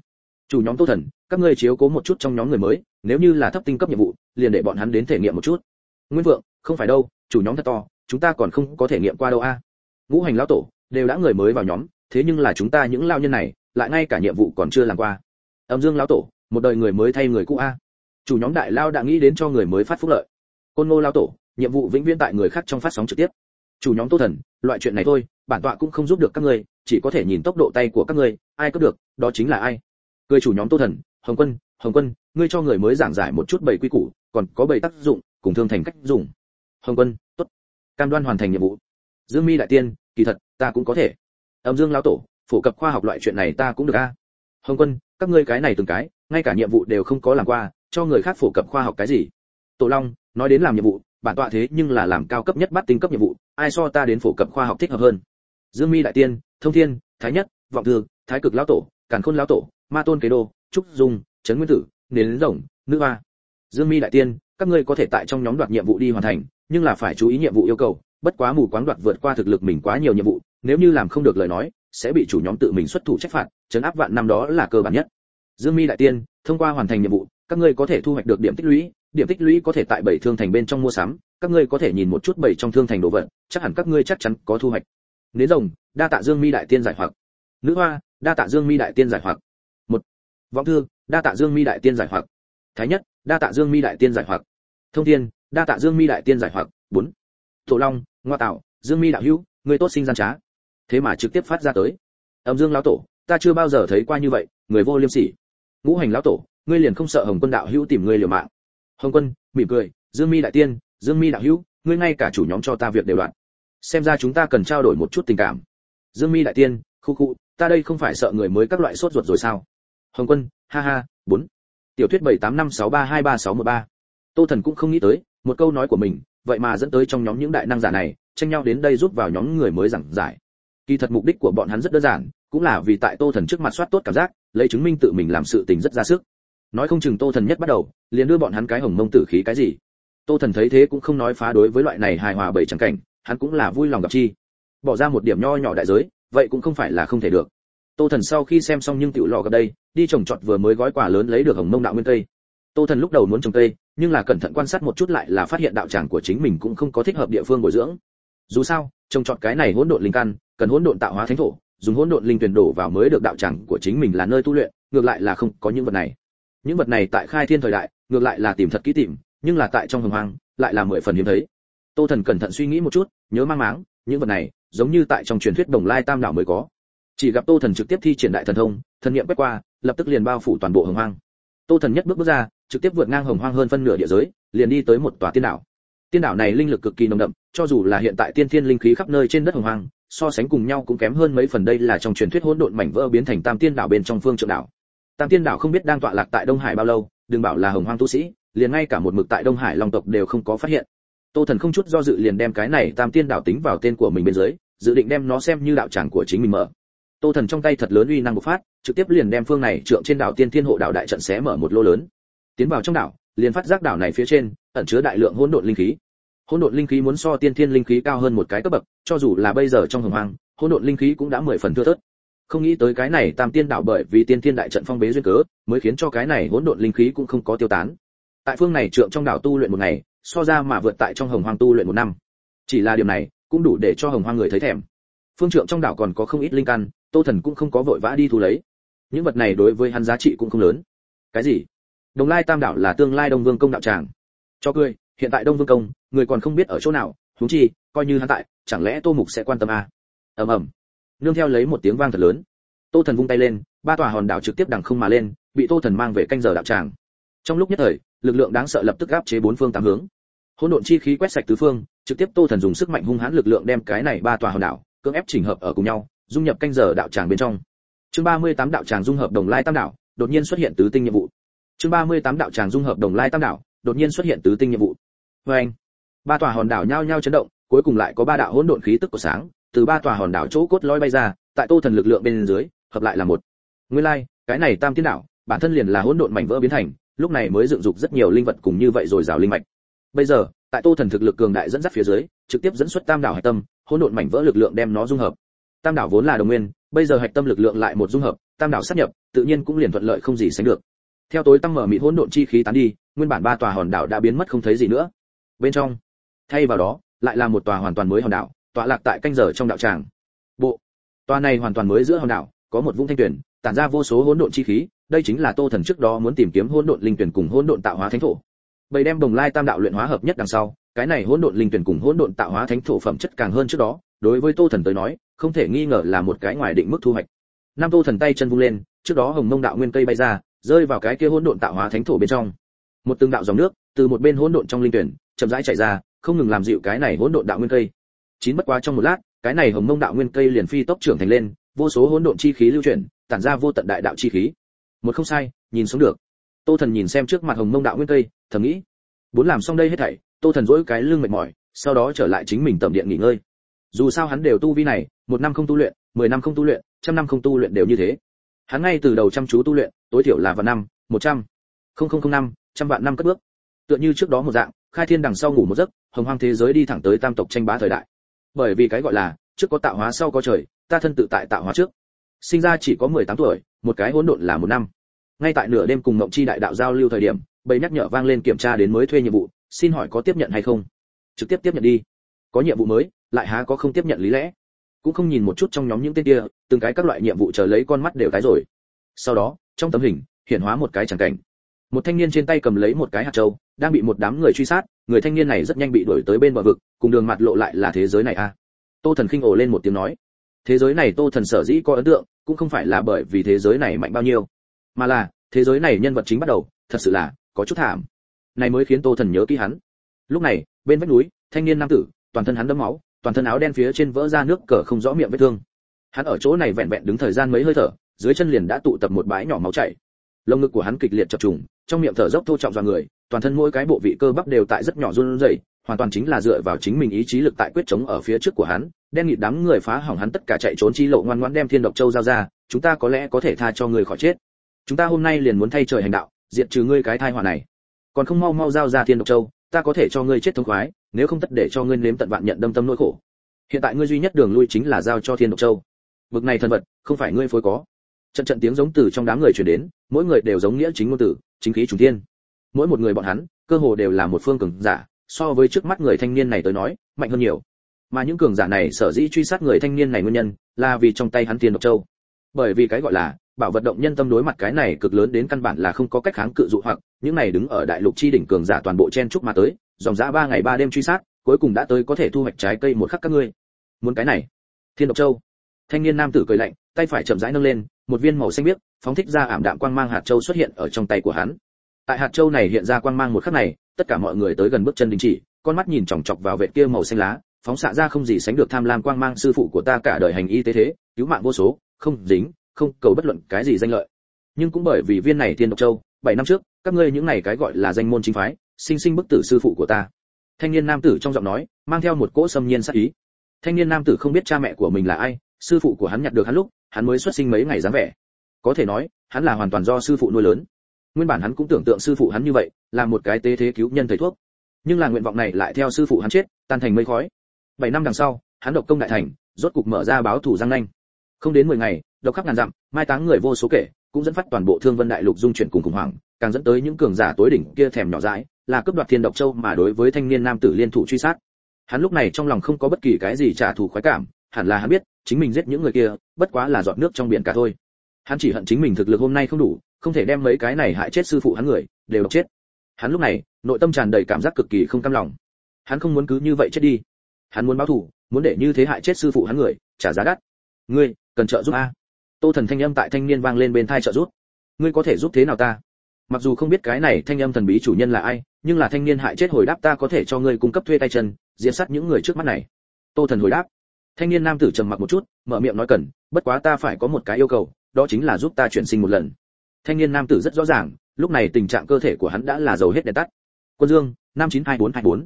Chủ nhóm tô thần, các ngươi chiếu cố một chút trong nhóm người mới, nếu như là thấp tinh cấp nhiệm vụ, liền để bọn hắn đến thể nghiệm một chút. Nguyên vượng không phải đâu, chủ nhóm thật to, chúng ta còn không có thể nghiệm qua đâu a. Ngũ hành lão tổ, đều đã người mới vào nhóm, thế nhưng là chúng ta những lao nhân này lại ngay cả nhiệm vụ còn chưa làm qua. Âm dương lão tổ, một đời người mới thay người cũ a. Chủ nhóm đại lao đã nghĩ đến cho người mới phát phúc lợi. Côn ngô lão tổ, nhiệm vụ vĩnh viễn tại người khác trong phát sóng trực tiếp. Chủ nhóm tô thần, loại chuyện này thôi, bản tọa cũng không giúp được các ngươi, chỉ có thể nhìn tốc độ tay của các ngươi, ai có được, đó chính là ai. Cười chủ nhóm tô thần, hồng quân hồng quân, ngươi cho người mới giảng giải một chút bảy quy củ, còn có bảy tác dụng, cùng thương thành cách dùng. Hồng quân, tốt. Cam đoan hoàn thành nhiệm vụ. Dương mi đại tiên, kỳ thật, ta cũng có thể. Âm dương lão tổ phổ cập khoa học loại chuyện này ta cũng được a. Hồng quân, các ngươi cái này từng cái, ngay cả nhiệm vụ đều không có làm qua, cho người khác phổ cập khoa học cái gì? Tổ long, nói đến làm nhiệm vụ, bản tọa thế nhưng là làm cao cấp nhất bắt tinh cấp nhiệm vụ, ai so ta đến phổ cập khoa học thích hợp hơn? Dương mi đại tiên, thông thiên, thái nhất, vọng thư, thái cực lão tổ, càn khôn lão tổ, ma tôn kế đô, trúc dung, trấn nguyên tử, nến rồng, nữ hoa. Dương mi đại tiên, các ngươi có thể tại trong nhóm đoạt nhiệm vụ đi hoàn thành, nhưng là phải chú ý nhiệm vụ yêu cầu, bất quá mù quáng đoạt vượt qua thực lực mình quá nhiều nhiệm vụ, nếu như làm không được lời nói sẽ bị chủ nhóm tự mình xuất thủ trách phạt chấn áp vạn năm đó là cơ bản nhất. Dương mi đại tiên, thông qua hoàn thành nhiệm vụ, các ngươi có thể thu hoạch được điểm tích lũy, điểm tích lũy có thể tại bảy thương thành bên trong mua sắm, các ngươi có thể nhìn một chút bảy trong thương thành đồ vật, chắc hẳn các ngươi chắc chắn có thu hoạch. Nến rồng, đa tạ dương mi đại tiên giải hoặc. Nữ hoa, đa tạ dương mi đại tiên giải hoặc. Một. Vọng thư, đa tạ dương mi đại tiên giải hoặc. Thái nhất, đa tạ dương mi đại tiên giải hoặc. Thông thiên, đa tạ dương mi đại tiên giải hoặc. Bốn. Tổ long, ngoa tạo, dương mi đạo hữu, người tốt sinh gian trá thế mà trực tiếp phát ra tới. Âm dương lão tổ, ta chưa bao giờ thấy qua như vậy, người vô liêm sỉ. Ngũ hành lão tổ, ngươi liền không sợ hồng quân đạo hữu tìm ngươi liều mạng. Hồng quân, mỉm cười, dương mi đại tiên, dương mi đạo hữu, ngươi ngay cả chủ nhóm cho ta việc đều đoạn. Xem ra chúng ta cần trao đổi một chút tình cảm. Dương mi đại tiên, khu khu, ta đây không phải sợ người mới các loại sốt ruột rồi sao? Hồng quân, ha ha, bốn. Tiểu thuyết bảy tám năm sáu ba hai ba sáu một ba. Tô thần cũng không nghĩ tới, một câu nói của mình, vậy mà dẫn tới trong nhóm những đại năng giả này, tranh nhau đến đây rút vào nhóm người mới giảng giải kỳ thật mục đích của bọn hắn rất đơn giản, cũng là vì tại tô thần trước mặt soát tốt cảm giác, lấy chứng minh tự mình làm sự tình rất ra sức. Nói không chừng tô thần nhất bắt đầu, liền đưa bọn hắn cái hồng mông tử khí cái gì. Tô thần thấy thế cũng không nói phá đối với loại này hài hòa bảy chẳng cảnh, hắn cũng là vui lòng gặp chi. Bỏ ra một điểm nho nhỏ đại giới, vậy cũng không phải là không thể được. Tô thần sau khi xem xong nhưng tiểu lò gặp đây, đi trồng trọt vừa mới gói quả lớn lấy được hồng mông đạo nguyên tây tô thần lúc đầu muốn trồng cây, nhưng là cẩn thận quan sát một chút lại là phát hiện đạo tràng của chính mình cũng không có thích hợp địa phương bồi dưỡng dù sao trồng trọt cái này hỗn độn linh căn, cần hỗn độn tạo hóa thánh thổ, dùng hỗn độn linh tuyển đổ vào mới được đạo tràng của chính mình là nơi tu luyện, ngược lại là không có những vật này. Những vật này tại khai thiên thời đại, ngược lại là tìm thật kỹ tìm, nhưng là tại trong hồng hoang, lại là mười phần hiếm thấy. Tô thần cẩn thận suy nghĩ một chút, nhớ mang máng, những vật này, giống như tại trong truyền thuyết đồng lai tam đảo mới có. Chỉ gặp tô thần trực tiếp thi triển đại thần thông, thần niệm quét qua, lập tức liền bao phủ toàn bộ hồng hoang. Tô thần nhất bước bước ra, trực tiếp vượt ngang hồng hoang hơn phân nửa địa giới, liền đi tới một tòa tiên đảo. Tiên đảo này linh lực cực kỳ nồng đậm cho dù là hiện tại tiên thiên linh khí khắp nơi trên đất hồng hoang, so sánh cùng nhau cũng kém hơn mấy phần đây là trong truyền thuyết hỗn độn mảnh vỡ biến thành tam tiên đảo bên trong phương trượng đảo. Tam tiên đảo không biết đang tọa lạc tại đông hải bao lâu, đừng bảo là hồng hoang tu sĩ, liền ngay cả một mực tại đông hải long tộc đều không có phát hiện. Tô thần không chút do dự liền đem cái này tam tiên đảo tính vào tên của mình bên dưới, dự định đem nó xem như đạo tràng của chính mình mở. Tô thần trong tay thật lớn uy năng bộc phát, trực tiếp liền đem phương này trượng trên đảo tiên thiên hộ đảo đại trận xé mở một lô lớn. Tiến vào trong đảo, liền phát giác đảo này phía trên, ẩn chứa đại lượng hỗn độn linh khí hỗn độn linh khí muốn so tiên thiên linh khí cao hơn một cái cấp bậc, cho dù là bây giờ trong hồng hoang, hỗn độn linh khí cũng đã mười phần thưa thớt. Không nghĩ tới cái này tam tiên đảo bởi vì tiên thiên đại trận phong bế duyên cớ, mới khiến cho cái này hỗn độn linh khí cũng không có tiêu tán. Tại phương này trượng trong đảo tu luyện một ngày, so ra mà vượt tại trong hồng hoang tu luyện một năm. Chỉ là điều này, cũng đủ để cho hồng hoang người thấy thèm. Phương trượng trong đảo còn có không ít linh căn, tô thần cũng không có vội vã đi thu lấy. Những vật này đối với hắn giá trị cũng không lớn. Cái gì? Đồng lai tam đảo là tương lai đông vương công đạo tràng. Cho cười hiện tại đông vương công, người còn không biết ở chỗ nào, huống chi, coi như hắn tại, chẳng lẽ tô mục sẽ quan tâm à? ầm ầm. Nương theo lấy một tiếng vang thật lớn. Tô thần vung tay lên, ba tòa hòn đảo trực tiếp đằng không mà lên, bị tô thần mang về canh giờ đạo tràng. Trong lúc nhất thời, lực lượng đáng sợ lập tức áp chế bốn phương tám hướng. Hỗn độn chi khí quét sạch tứ phương, trực tiếp tô thần dùng sức mạnh hung hãn lực lượng đem cái này ba tòa hòn đảo, cưỡng ép chỉnh hợp ở cùng nhau, dung nhập canh giờ đạo tràng bên trong. Chương 38 đạo tràng dung hợp đồng lai tam đảo, đột nhiên xuất hiện tứ tinh nhiệm vụ. Chương 38 đạo tràng dung hợp đồng lai tam đảo đột nhiên xuất hiện tứ tinh nhiệm vụ. Với anh ba tòa hòn đảo nhao nhao chấn động cuối cùng lại có ba đạo hỗn độn khí tức của sáng từ ba tòa hòn đảo chỗ cốt lõi bay ra tại tô thần lực lượng bên dưới hợp lại là một. Nguyên lai like, cái này tam tiên đảo bản thân liền là hỗn độn mảnh vỡ biến thành lúc này mới dựng dục rất nhiều linh vật cùng như vậy rồi rào linh mạch. Bây giờ tại tô thần thực lực cường đại dẫn dắt phía dưới trực tiếp dẫn xuất tam đảo hải tâm hỗn độn mảnh vỡ lực lượng đem nó dung hợp. Tam đảo vốn là đồng nguyên bây giờ hạch tâm lực lượng lại một dung hợp tam đảo sát nhập tự nhiên cũng liền thuận lợi không gì sánh được. Theo tối tăng mở mịt hỗn độn chi khí tán đi nguyên bản ba tòa hòn đảo đã biến mất không thấy gì nữa. Bên trong, thay vào đó, lại là một tòa hoàn toàn mới hòn đảo, tọa lạc tại canh giờ trong đạo tràng. Bộ, tòa này hoàn toàn mới giữa hòn đảo, có một vũng thanh tuyển tản ra vô số hỗn độn chi khí, đây chính là tô thần trước đó muốn tìm kiếm hỗn độn linh tuyển cùng hỗn độn tạo hóa thánh thổ. Bầy đem đồng lai tam đạo luyện hóa hợp nhất đằng sau, cái này hỗn độn linh tuyển cùng hỗn độn tạo hóa thánh thổ phẩm chất càng hơn trước đó, đối với tô thần tới nói, không thể nghi ngờ là một cái ngoài định mức thu hoạch. Nam tô thần tay chân vung lên, trước đó hồng mông đạo nguyên cây bay ra, rơi vào cái kia hỗn độn tạo hóa thánh thổ bên trong một từng đạo dòng nước từ một bên hỗn độn trong linh tuyển chậm rãi chảy ra, không ngừng làm dịu cái này hỗn độn đạo nguyên cây. Chín bất quá trong một lát, cái này hồng mông đạo nguyên cây liền phi tốc trưởng thành lên, vô số hỗn độn chi khí lưu chuyển, tản ra vô tận đại đạo chi khí. Một không sai, nhìn xuống được. Tô thần nhìn xem trước mặt hồng mông đạo nguyên cây, thầm nghĩ muốn làm xong đây hết thảy, tô thần dỗi cái lưng mệt mỏi, sau đó trở lại chính mình tầm điện nghỉ ngơi. Dù sao hắn đều tu vi này, một năm không tu luyện, mười năm không tu luyện, trăm năm không tu luyện đều như thế. Hắn ngay từ đầu chăm chú tu luyện, tối thiểu là vào năm, một trăm, không không không năm trăm vạn năm cất bước. Tựa như trước đó một dạng, khai thiên đằng sau ngủ một giấc, hồng hoang thế giới đi thẳng tới tam tộc tranh bá thời đại. Bởi vì cái gọi là, trước có tạo hóa sau có trời, ta thân tự tại tạo hóa trước. Sinh ra chỉ có mười tám tuổi, một cái hỗn độn là một năm. Ngay tại nửa đêm cùng mộng chi đại đạo giao lưu thời điểm, bầy nhắc nhở vang lên kiểm tra đến mới thuê nhiệm vụ, xin hỏi có tiếp nhận hay không? Trực tiếp tiếp nhận đi. Có nhiệm vụ mới, lại há có không tiếp nhận lý lẽ? Cũng không nhìn một chút trong nhóm những tên kia, từng cái các loại nhiệm vụ chờ lấy con mắt đều tái rồi. Sau đó, trong tấm hình, hiện hóa một cái chẳng cảnh một thanh niên trên tay cầm lấy một cái hạt châu đang bị một đám người truy sát, người thanh niên này rất nhanh bị đuổi tới bên bờ vực, cùng đường mặt lộ lại là thế giới này a à. tô thần khinh ồ lên một tiếng nói. Thế giới này tô thần sở dĩ có ấn tượng, cũng không phải là bởi vì thế giới này mạnh bao nhiêu, mà là, thế giới này nhân vật chính bắt đầu, thật sự là, có chút thảm. Này mới khiến tô thần nhớ kỹ hắn. Lúc này, bên vách núi, thanh niên nam tử, toàn thân hắn đẫm máu, toàn thân áo đen phía trên vỡ ra nước cờ không rõ miệng vết thương. Hắn ở chỗ này vẹn vẹn đứng thời gian mấy hơi thở, dưới chân liền đã tụ tập một bãi nhỏ máu chảy. Lồng ngực của hắn kịch liệt chập trùng trong miệng thở dốc thô trọng do người, toàn thân mỗi cái bộ vị cơ bắp đều tại rất nhỏ run rẩy, hoàn toàn chính là dựa vào chính mình ý chí lực tại quyết chống ở phía trước của hắn, đen nghịt đám người phá hỏng hắn tất cả chạy trốn chi lộ ngoan ngoãn đem thiên độc châu giao ra, chúng ta có lẽ có thể tha cho người khỏi chết. Chúng ta hôm nay liền muốn thay trời hành đạo, diệt trừ ngươi cái thai họa này. Còn không mau mau giao ra thiên độc châu, ta có thể cho ngươi chết thống khoái, nếu không tất để cho ngươi nếm tận vạn nhận đâm tâm nỗi khổ. Hiện tại ngươi duy nhất đường lui chính là giao cho thiên độc châu. Bực này thần vật không phải ngươi phối có. Trận trận tiếng giống từ trong đám người truyền đến, mỗi người đều giống nghĩa chính ngôn tử chính khí trùng thiên. Mỗi một người bọn hắn, cơ hồ đều là một phương cường giả, so với trước mắt người thanh niên này tới nói, mạnh hơn nhiều. Mà những cường giả này sở dĩ truy sát người thanh niên này nguyên nhân, là vì trong tay hắn thiên độc châu. Bởi vì cái gọi là, bảo vật động nhân tâm đối mặt cái này cực lớn đến căn bản là không có cách kháng cự dụ hoặc, những này đứng ở đại lục chi đỉnh cường giả toàn bộ chen chúc mà tới, dòng dã ba ngày ba đêm truy sát, cuối cùng đã tới có thể thu hoạch trái cây một khắc các ngươi. Muốn cái này. Thiên độc châu. Thanh niên nam tử cười lạnh, tay phải chậm rãi nâng lên một viên màu xanh biếc, phóng thích ra ảm đạm quang mang hạt châu xuất hiện ở trong tay của hắn. Tại hạt châu này hiện ra quang mang một khắc này, tất cả mọi người tới gần bước chân đình chỉ, con mắt nhìn chòng chọc vào vệ kia màu xanh lá, phóng xạ ra không gì sánh được tham lam quang mang sư phụ của ta cả đời hành y tế thế, cứu mạng vô số, không dính, không cầu bất luận cái gì danh lợi. Nhưng cũng bởi vì viên này thiên độc châu, bảy năm trước, các ngươi những này cái gọi là danh môn chính phái, sinh sinh bức tử sư phụ của ta. Thanh niên nam tử trong giọng nói, mang theo một cỗ xâm nhiên sát ý. Thanh niên nam tử không biết cha mẹ của mình là ai sư phụ của hắn nhặt được hắn lúc, hắn mới xuất sinh mấy ngày dáng vẻ. Có thể nói, hắn là hoàn toàn do sư phụ nuôi lớn. Nguyên bản hắn cũng tưởng tượng sư phụ hắn như vậy, là một cái tế thế cứu nhân thầy thuốc. Nhưng là nguyện vọng này lại theo sư phụ hắn chết, tan thành mây khói. Bảy năm đằng sau, hắn độc công đại thành, rốt cục mở ra báo thủ giang nanh. Không đến mười ngày, độc khắp ngàn dặm, mai táng người vô số kể, cũng dẫn phát toàn bộ thương vân đại lục dung chuyển cùng khủng hoảng, càng dẫn tới những cường giả tối đỉnh kia thèm nhỏ dãi, là cướp đoạt thiên độc châu mà đối với thanh niên nam tử liên thủ truy sát. Hắn lúc này trong lòng không có bất kỳ cái gì trả thù khoái cảm, hẳn là hắn biết chính mình giết những người kia, bất quá là giọt nước trong biển cả thôi. Hắn chỉ hận chính mình thực lực hôm nay không đủ, không thể đem mấy cái này hại chết sư phụ hắn người, đều chết. Hắn lúc này, nội tâm tràn đầy cảm giác cực kỳ không cam lòng. Hắn không muốn cứ như vậy chết đi. Hắn muốn báo thù, muốn để như thế hại chết sư phụ hắn người, trả giá đắt. Ngươi, cần trợ giúp a? Tô thần thanh âm tại thanh niên vang lên bên thai trợ giúp. Ngươi có thể giúp thế nào ta? Mặc dù không biết cái này thanh âm thần bí chủ nhân là ai, nhưng là thanh niên hại chết hồi đáp ta có thể cho ngươi cung cấp thuê tay chân, diệt sát những người trước mắt này. Tô thần hồi đáp thanh niên nam tử trầm mặc một chút, mở miệng nói cần, bất quá ta phải có một cái yêu cầu, đó chính là giúp ta chuyển sinh một lần. Thanh niên nam tử rất rõ ràng, lúc này tình trạng cơ thể của hắn đã là dầu hết đèn tắt. Quân dương, năm chín hai bốn hai bốn.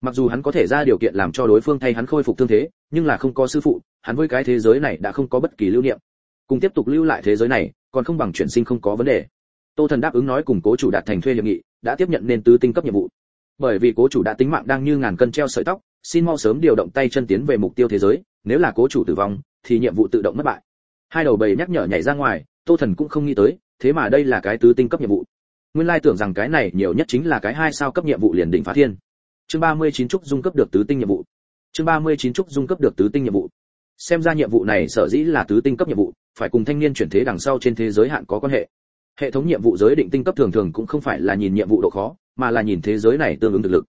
Mặc dù hắn có thể ra điều kiện làm cho đối phương thay hắn khôi phục thương thế, nhưng là không có sư phụ, hắn với cái thế giới này đã không có bất kỳ lưu niệm. Cùng tiếp tục lưu lại thế giới này, còn không bằng chuyển sinh không có vấn đề. Tô thần đáp ứng nói cùng cố chủ đạt thành thuê hiệp nghị, đã tiếp nhận nên tứ tinh cấp nhiệm vụ bởi vì cố chủ đã tính mạng đang như ngàn cân treo sợi tóc, xin mau sớm điều động tay chân tiến về mục tiêu thế giới, nếu là cố chủ tử vong, thì nhiệm vụ tự động mất bại. Hai đầu bầy nhắc nhở nhảy ra ngoài, tô thần cũng không nghĩ tới, thế mà đây là cái tứ tinh cấp nhiệm vụ. Nguyên lai tưởng rằng cái này nhiều nhất chính là cái hai sao cấp nhiệm vụ liền đỉnh phá thiên. Chương 39 trúc dung cấp được tứ tinh nhiệm vụ. Chương 39 trúc dung cấp được tứ tinh nhiệm vụ. Xem ra nhiệm vụ này sở dĩ là tứ tinh cấp nhiệm vụ, phải cùng thanh niên chuyển thế đằng sau trên thế giới hạn có quan hệ hệ thống nhiệm vụ giới định tinh cấp thường thường cũng không phải là nhìn nhiệm vụ độ khó, mà là nhìn thế giới này tương ứng thực lực.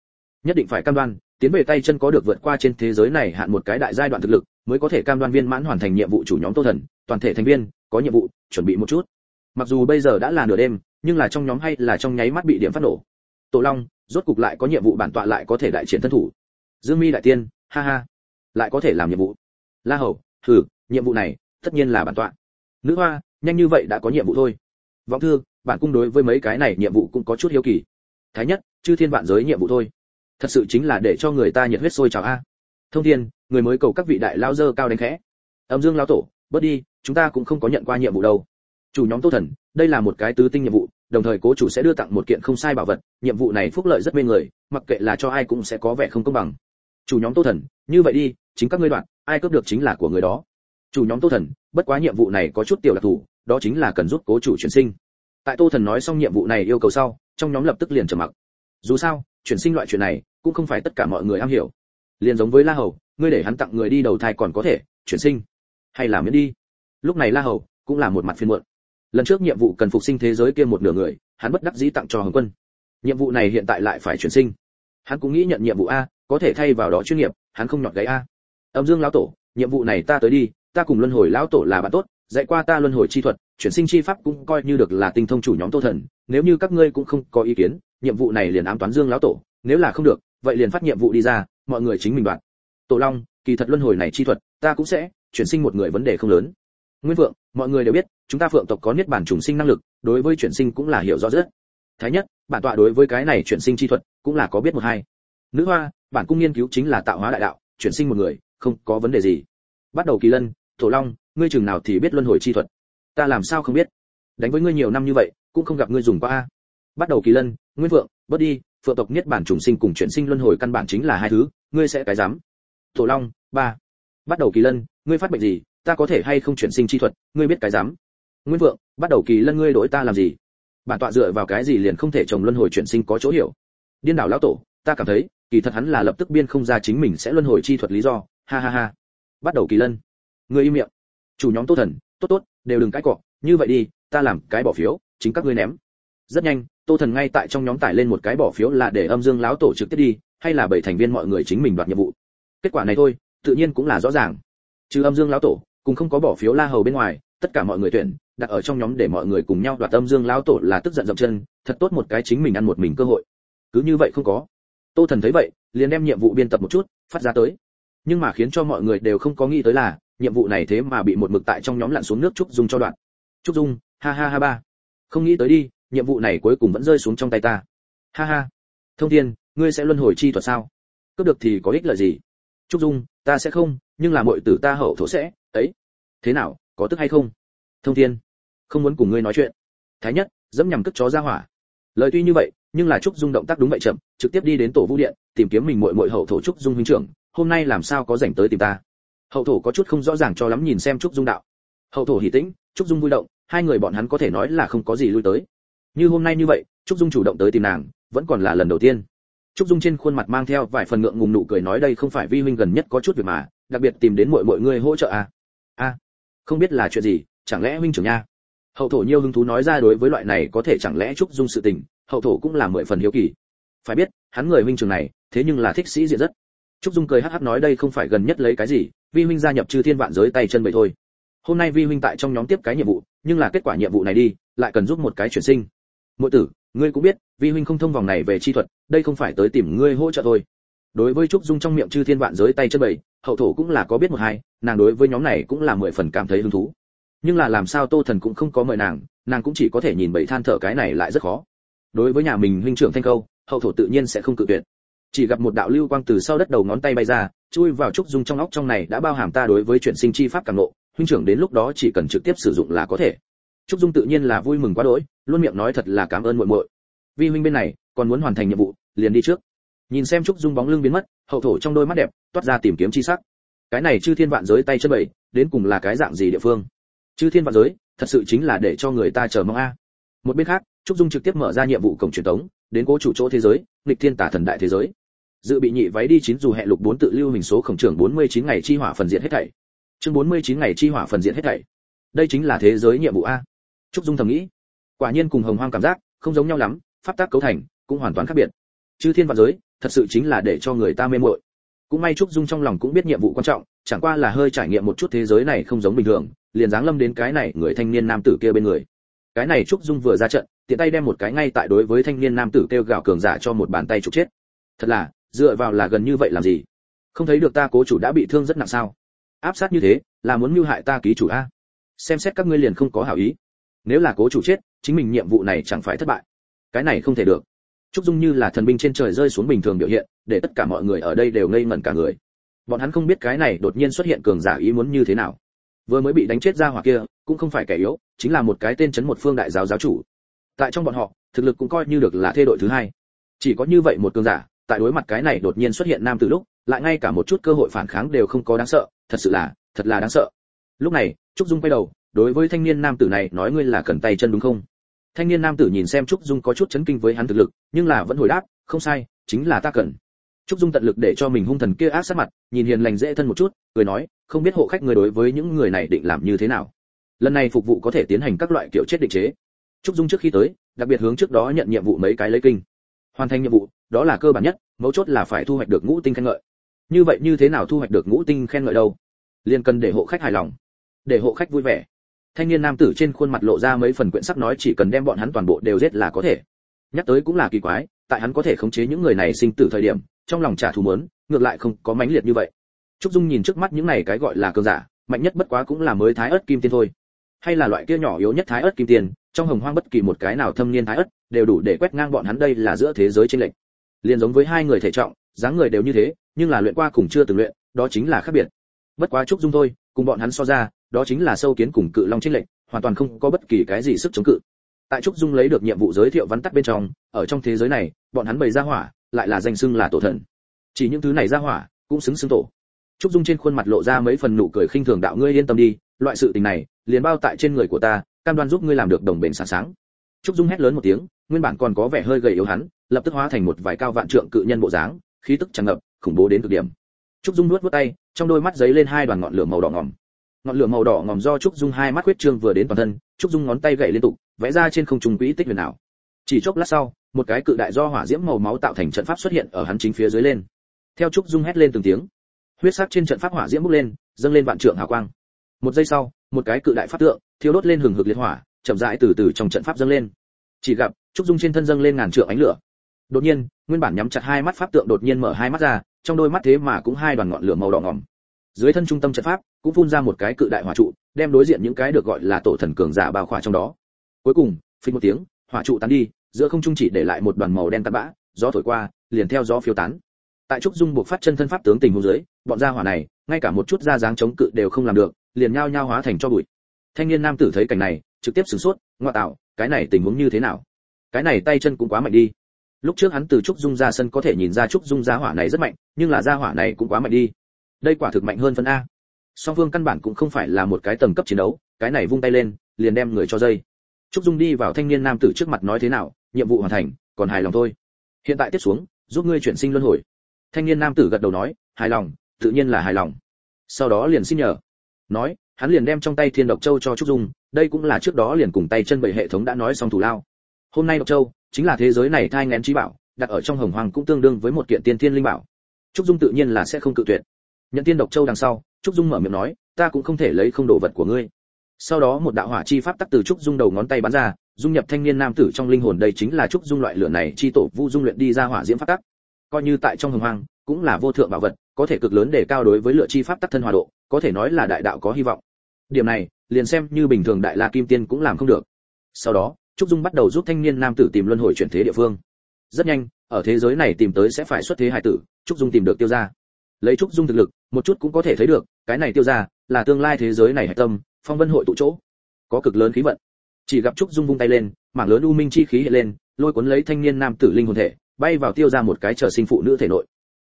Nhất định phải cam đoan, tiến về tay chân có được vượt qua trên thế giới này hạn một cái đại giai đoạn thực lực, mới có thể cam đoan viên mãn hoàn thành nhiệm vụ chủ nhóm tô thần, toàn thể thành viên, có nhiệm vụ, chuẩn bị một chút. Mặc dù bây giờ đã là nửa đêm, nhưng là trong nhóm hay là trong nháy mắt bị điểm phát nổ. Tổ long, rốt cục lại có nhiệm vụ bản tọa lại có thể đại triển thân thủ. Dương mi đại tiên, ha ha. Lại có thể làm nhiệm vụ. La hầu thử nhiệm vụ này, tất nhiên là bản tọa. Nữ hoa, nhanh như vậy đã có nhiệm vụ thôi vọng thư bản cung đối với mấy cái này nhiệm vụ cũng có chút hiếu kỳ. Thái nhất, chư thiên vạn giới nhiệm vụ thôi. Thật sự chính là để cho người ta nhiệt huyết sôi trào a. Thông thiên, người mới cầu các vị đại lao dơ cao đánh khẽ. Âm dương lao tổ, bớt đi, chúng ta cũng không có nhận qua nhiệm vụ đâu. Chủ nhóm tô thần, đây là một cái tứ tinh nhiệm vụ, đồng thời cố chủ sẽ đưa tặng một kiện không sai bảo vật. Nhiệm vụ này phúc lợi rất mê người, mặc kệ là cho ai cũng sẽ có vẻ không công bằng. Chủ nhóm tô thần, như vậy đi, chính các ngươi đoạn, ai cướp được chính là của người đó. Chủ nhóm tô thần, bất quá nhiệm vụ này có chút tiểu đặc thù đó chính là cần giúp cố chủ chuyển sinh. Tại tô thần nói xong nhiệm vụ này yêu cầu sau, trong nhóm lập tức liền trầm mặc. Dù sao, chuyển sinh loại chuyện này cũng không phải tất cả mọi người am hiểu. Liền giống với la hầu, ngươi để hắn tặng người đi đầu thai còn có thể, chuyển sinh. Hay là miễn đi. Lúc này la hầu cũng là một mặt phiên muộn. Lần trước nhiệm vụ cần phục sinh thế giới kia một nửa người, hắn bất đắc dĩ tặng cho hồng quân. Nhiệm vụ này hiện tại lại phải chuyển sinh. Hắn cũng nghĩ nhận nhiệm vụ a, có thể thay vào đó chuyên nghiệp, hắn không nhọt gáy a. Âm dương lão tổ, nhiệm vụ này ta tới đi, ta cùng luân hồi lão tổ là bạn tốt dạy qua ta luân hồi chi thuật, chuyển sinh chi pháp cũng coi như được là tinh thông chủ nhóm tô thần, nếu như các ngươi cũng không có ý kiến, nhiệm vụ này liền ám toán dương lão tổ, nếu là không được, vậy liền phát nhiệm vụ đi ra, mọi người chính mình đoạn tổ long, kỳ thật luân hồi này chi thuật, ta cũng sẽ chuyển sinh một người vấn đề không lớn. Nguyên vượng mọi người đều biết, chúng ta phượng tộc có niết bản trùng sinh năng lực, đối với chuyển sinh cũng là hiểu rõ rất. Thái nhất, bản tọa đối với cái này chuyển sinh chi thuật cũng là có biết một hai. Nữ hoa, bản cung nghiên cứu chính là tạo hóa đại đạo, chuyển sinh một người, không có vấn đề gì. Bắt đầu kỳ lân, tổ long ngươi chừng nào thì biết luân hồi chi thuật? Ta làm sao không biết? Đánh với ngươi nhiều năm như vậy, cũng không gặp ngươi dùng qua a. Bắt đầu kỳ lân, nguyên vượng bớt đi, phượng tộc niết bản trùng sinh cùng chuyển sinh luân hồi căn bản chính là hai thứ, ngươi sẽ cái dám. Tổ long, ba. Bắt đầu kỳ lân, ngươi phát bệnh gì, ta có thể hay không chuyển sinh chi thuật, ngươi biết cái dám. Nguyên vượng bắt đầu kỳ lân ngươi đổi ta làm gì? Bản tọa dựa vào cái gì liền không thể trồng luân hồi chuyển sinh có chỗ hiểu? Điên đảo lão tổ, ta cảm thấy, kỳ thật hắn là lập tức biên không ra chính mình sẽ luân hồi chi thuật lý do. Ha ha ha. Bắt đầu kỳ lân. Ngươi im miệng chủ nhóm tô thần, tốt tốt, đều đừng cãi cọ, như vậy đi, ta làm cái bỏ phiếu, chính các ngươi ném. Rất nhanh, tô thần ngay tại trong nhóm tải lên một cái bỏ phiếu là để âm dương lão tổ trực tiếp đi, hay là bảy thành viên mọi người chính mình đoạt nhiệm vụ. Kết quả này thôi, tự nhiên cũng là rõ ràng. Trừ âm dương lão tổ, cùng không có bỏ phiếu la hầu bên ngoài, tất cả mọi người tuyển, đặt ở trong nhóm để mọi người cùng nhau đoạt âm dương lão tổ là tức giận dậm chân, thật tốt một cái chính mình ăn một mình cơ hội. Cứ như vậy không có. Tô thần thấy vậy, liền đem nhiệm vụ biên tập một chút, phát ra tới. Nhưng mà khiến cho mọi người đều không có nghĩ tới là nhiệm vụ này thế mà bị một mực tại trong nhóm lặn xuống nước trúc dung cho đoạn. Trúc dung, ha ha ha ba. Không nghĩ tới đi, nhiệm vụ này cuối cùng vẫn rơi xuống trong tay ta. Ha ha. Thông thiên, ngươi sẽ luân hồi chi thuật sao? Cướp được thì có ích lợi gì? Trúc dung, ta sẽ không, nhưng là muội tử ta hậu thổ sẽ, ấy. Thế nào, có tức hay không? Thông thiên, không muốn cùng ngươi nói chuyện. Thái nhất, dẫm nhằm cất chó ra hỏa. Lời tuy như vậy, nhưng là trúc dung động tác đúng vậy chậm, trực tiếp đi đến tổ vũ điện, tìm kiếm mình muội muội hậu thổ trúc dung huynh trưởng. Hôm nay làm sao có rảnh tới tìm ta? Hậu thổ có chút không rõ ràng cho lắm nhìn xem trúc dung đạo. Hậu thổ hỉ tĩnh, trúc dung vui động, hai người bọn hắn có thể nói là không có gì lui tới. Như hôm nay như vậy, trúc dung chủ động tới tìm nàng, vẫn còn là lần đầu tiên. Trúc dung trên khuôn mặt mang theo vài phần ngượng ngùng nụ cười nói đây không phải vi huynh gần nhất có chút việc mà, đặc biệt tìm đến mọi mọi người hỗ trợ à. à không biết là chuyện gì, chẳng lẽ huynh trưởng nha? Hậu thổ nhiều hứng thú nói ra đối với loại này có thể chẳng lẽ trúc dung sự tình, hậu thổ cũng là mười phần hiếu kỳ. Phải biết, hắn người huynh trưởng này, thế nhưng là thích sĩ diện rất. Trúc dung cười hắc hắc nói đây không phải gần nhất lấy cái gì vi huynh gia nhập chư thiên vạn giới tay chân vậy thôi. Hôm nay vi huynh tại trong nhóm tiếp cái nhiệm vụ, nhưng là kết quả nhiệm vụ này đi, lại cần giúp một cái chuyển sinh. Mỗi tử, ngươi cũng biết, vi huynh không thông vòng này về chi thuật, đây không phải tới tìm ngươi hỗ trợ thôi. Đối với trúc dung trong miệng chư thiên vạn giới tay chân bảy hậu thổ cũng là có biết một hai, nàng đối với nhóm này cũng là mười phần cảm thấy hứng thú. Nhưng là làm sao tô thần cũng không có mời nàng nàng cũng chỉ có thể nhìn bảy than thở cái này lại rất khó. Đối với nhà mình huynh trưởng thanh câu, hậu thổ tự nhiên sẽ không cự tuyệt. Chỉ gặp một đạo lưu quang từ sau đất đầu ngón tay bay ra chui vào trúc dung trong óc trong này đã bao hàm ta đối với chuyện sinh chi pháp càng nộ huynh trưởng đến lúc đó chỉ cần trực tiếp sử dụng là có thể. Trúc dung tự nhiên là vui mừng quá đỗi, luôn miệng nói thật là cảm ơn muội muội. Vi huynh bên này, còn muốn hoàn thành nhiệm vụ, liền đi trước. Nhìn xem trúc dung bóng lưng biến mất, hậu thổ trong đôi mắt đẹp, toát ra tìm kiếm chi sắc. Cái này chư thiên vạn giới tay chân bảy đến cùng là cái dạng gì địa phương? Chư thiên vạn giới, thật sự chính là để cho người ta chờ mong a. Một bên khác, trúc dung trực tiếp mở ra nhiệm vụ cổng truyền tống, đến cố chủ chỗ thế giới, nghịch thiên tả thần đại thế giới dự bị nhị váy đi chín dù hẹ lục bốn tự lưu hình số khổng trưởng 49 ngày chi hỏa phần diện hết thảy. Chương 49 ngày chi hỏa phần diện hết thảy. Đây chính là thế giới nhiệm vụ a. Trúc dung thầm nghĩ. Quả nhiên cùng hồng hoang cảm giác không giống nhau lắm, pháp tác cấu thành cũng hoàn toàn khác biệt. Chư thiên vạn giới, thật sự chính là để cho người ta mê muội. Cũng may trúc dung trong lòng cũng biết nhiệm vụ quan trọng, chẳng qua là hơi trải nghiệm một chút thế giới này không giống bình thường, liền giáng lâm đến cái này người thanh niên nam tử kia bên người. Cái này trúc dung vừa ra trận, tiện tay đem một cái ngay tại đối với thanh niên nam tử kêu gào cường giả cho một bàn tay trục chết. Thật là dựa vào là gần như vậy làm gì? Không thấy được ta cố chủ đã bị thương rất nặng sao? Áp sát như thế, là muốn mưu hại ta ký chủ a. Xem xét các ngươi liền không có hảo ý. Nếu là cố chủ chết, chính mình nhiệm vụ này chẳng phải thất bại. Cái này không thể được. Trúc dung như là thần binh trên trời rơi xuống bình thường biểu hiện, để tất cả mọi người ở đây đều ngây ngẩn cả người. Bọn hắn không biết cái này đột nhiên xuất hiện cường giả ý muốn như thế nào. Vừa mới bị đánh chết ra hỏa kia, cũng không phải kẻ yếu, chính là một cái tên chấn một phương đại giáo giáo chủ. Tại trong bọn họ, thực lực cũng coi như được là thê đội thứ hai. Chỉ có như vậy một cường giả tại đối mặt cái này đột nhiên xuất hiện nam từ lúc, lại ngay cả một chút cơ hội phản kháng đều không có đáng sợ, thật sự là, thật là đáng sợ. Lúc này, trúc dung quay đầu, đối với thanh niên nam tử này nói ngươi là cần tay chân đúng không? Thanh niên nam tử nhìn xem trúc dung có chút chấn kinh với hắn thực lực, nhưng là vẫn hồi đáp, không sai, chính là ta cần. Trúc dung tận lực để cho mình hung thần kia ác sát mặt, nhìn hiền lành dễ thân một chút, cười nói, không biết hộ khách người đối với những người này định làm như thế nào. Lần này phục vụ có thể tiến hành các loại kiểu chết định chế. Trúc dung trước khi tới, đặc biệt hướng trước đó nhận nhiệm vụ mấy cái lấy kinh. Hoàn thành nhiệm vụ đó là cơ bản nhất mấu chốt là phải thu hoạch được ngũ tinh khen ngợi. Như vậy như thế nào thu hoạch được ngũ tinh khen ngợi đâu? Liền cần để hộ khách hài lòng để hộ khách vui vẻ. Thanh niên nam tử trên khuôn mặt lộ ra mấy phần quyển sắc nói chỉ cần đem bọn hắn toàn bộ đều giết là có thể. Nhắc tới cũng là kỳ quái tại hắn có thể khống chế những người này sinh tử thời điểm trong lòng trả thù mớn ngược lại không có mãnh liệt như vậy. Trúc dung nhìn trước mắt những này cái gọi là cường giả mạnh nhất bất quá cũng là mới thái ớt kim tiên thôi. Hay là loại kia nhỏ yếu nhất thái ớt kim tiền, trong hồng hoang bất kỳ một cái nào thâm niên thái ớt đều đủ để quét ngang bọn hắn đây là giữa thế giới trên lệnh liền giống với hai người thể trọng, dáng người đều như thế, nhưng là luyện qua cùng chưa từng luyện, đó chính là khác biệt. Bất quá trúc dung thôi, cùng bọn hắn so ra, đó chính là sâu kiến cùng cự long trinh lệnh hoàn toàn không có bất kỳ cái gì sức chống cự. Tại trúc dung lấy được nhiệm vụ giới thiệu vắn tắt bên trong, ở trong thế giới này, bọn hắn bày ra hỏa, lại là danh xưng là tổ thần. Chỉ những thứ này ra hỏa, cũng xứng xứng tổ. Trúc dung trên khuôn mặt lộ ra mấy phần nụ cười khinh thường đạo ngươi yên tâm đi, loại sự tình này, liền bao tại trên người của ta, cam đoan giúp ngươi làm được đồng bền sáng sáng. Trúc dung hét lớn một tiếng, nguyên bản còn có vẻ hơi gầy yếu hắn lập tức hóa thành một vài cao vạn trượng cự nhân bộ dáng, khí tức tràn ngập, khủng bố đến cực điểm. Trúc dung nuốt vút tay, trong đôi mắt giấy lên hai đoàn ngọn lửa màu đỏ ngòm. Ngọn lửa màu đỏ ngòm do trúc dung hai mắt huyết trương vừa đến toàn thân, trúc dung ngón tay gậy liên tục, vẽ ra trên không trung quỹ tích huyền ảo. Chỉ chốc lát sau, một cái cự đại do hỏa diễm màu máu tạo thành trận pháp xuất hiện ở hắn chính phía dưới lên. Theo trúc dung hét lên từng tiếng, huyết sắc trên trận pháp hỏa diễm bốc lên, dâng lên vạn trượng hào quang. Một giây sau, một cái cự đại pháp tượng, thiêu đốt lên hừng hực liệt hỏa, chậm rãi từ từ trong trận pháp dâng lên. Chỉ gặp, trúc dung trên thân dâng lên ngàn trượng ánh lửa đột nhiên, nguyên bản nhắm chặt hai mắt pháp tượng đột nhiên mở hai mắt ra, trong đôi mắt thế mà cũng hai đoàn ngọn lửa màu đỏ ngỏm. Dưới thân trung tâm trận pháp, cũng phun ra một cái cự đại hỏa trụ, đem đối diện những cái được gọi là tổ thần cường giả bao khỏa trong đó. Cuối cùng phình một tiếng, hỏa trụ tán đi, giữa không trung chỉ để lại một đoàn màu đen tạt bã, gió thổi qua, liền theo gió phiêu tán. Tại trúc dung buộc phát chân thân pháp tướng tình huống dưới, bọn gia hỏa này, ngay cả một chút da dáng chống cự đều không làm được, liền nhao nhao hóa thành cho bụi. Thanh niên nam tử thấy cảnh này, trực tiếp sửng sốt, ngoa tạo, cái này tình huống như thế nào? Cái này tay chân cũng quá mạnh đi lúc trước hắn từ trúc dung ra sân có thể nhìn ra trúc dung gia hỏa này rất mạnh, nhưng là gia hỏa này cũng quá mạnh đi. Đây quả thực mạnh hơn phân a. Song phương căn bản cũng không phải là một cái tầng cấp chiến đấu, cái này vung tay lên, liền đem người cho dây. Trúc dung đi vào thanh niên nam tử trước mặt nói thế nào, nhiệm vụ hoàn thành, còn hài lòng thôi. Hiện tại tiếp xuống, giúp ngươi chuyển sinh luân hồi. Thanh niên nam tử gật đầu nói, hài lòng, tự nhiên là hài lòng. Sau đó liền xin nhờ. Nói, hắn liền đem trong tay thiên độc châu cho trúc dung, đây cũng là trước đó liền cùng tay chân bảy hệ thống đã nói xong thủ lao. Hôm nay độc châu chính là thế giới này thai ngén trí bảo, đặt ở trong hồng hoàng cũng tương đương với một kiện tiên thiên linh bảo. Trúc dung tự nhiên là sẽ không cự tuyệt. Nhận tiên độc châu đằng sau, trúc dung mở miệng nói, ta cũng không thể lấy không đồ vật của ngươi. Sau đó một đạo hỏa chi pháp tắc từ trúc dung đầu ngón tay bắn ra, dung nhập thanh niên nam tử trong linh hồn đây chính là trúc dung loại lửa này chi tổ vu dung luyện đi ra hỏa diễm pháp tắc. Coi như tại trong hồng hoang cũng là vô thượng bảo vật, có thể cực lớn để cao đối với lựa chi pháp tắc thân hòa độ, có thể nói là đại đạo có hy vọng. Điểm này, liền xem như bình thường đại la kim tiên cũng làm không được. Sau đó trúc dung bắt đầu giúp thanh niên nam tử tìm luân hồi chuyển thế địa phương. Rất nhanh, ở thế giới này tìm tới sẽ phải xuất thế hải tử, trúc dung tìm được tiêu gia. Lấy trúc dung thực lực, một chút cũng có thể thấy được, cái này tiêu gia là tương lai thế giới này hạch tâm, phong vân hội tụ chỗ. Có cực lớn khí vận. Chỉ gặp trúc dung vung tay lên, mảng lớn u minh chi khí hiện lên, lôi cuốn lấy thanh niên nam tử linh hồn thể, bay vào tiêu ra một cái trở sinh phụ nữ thể nội.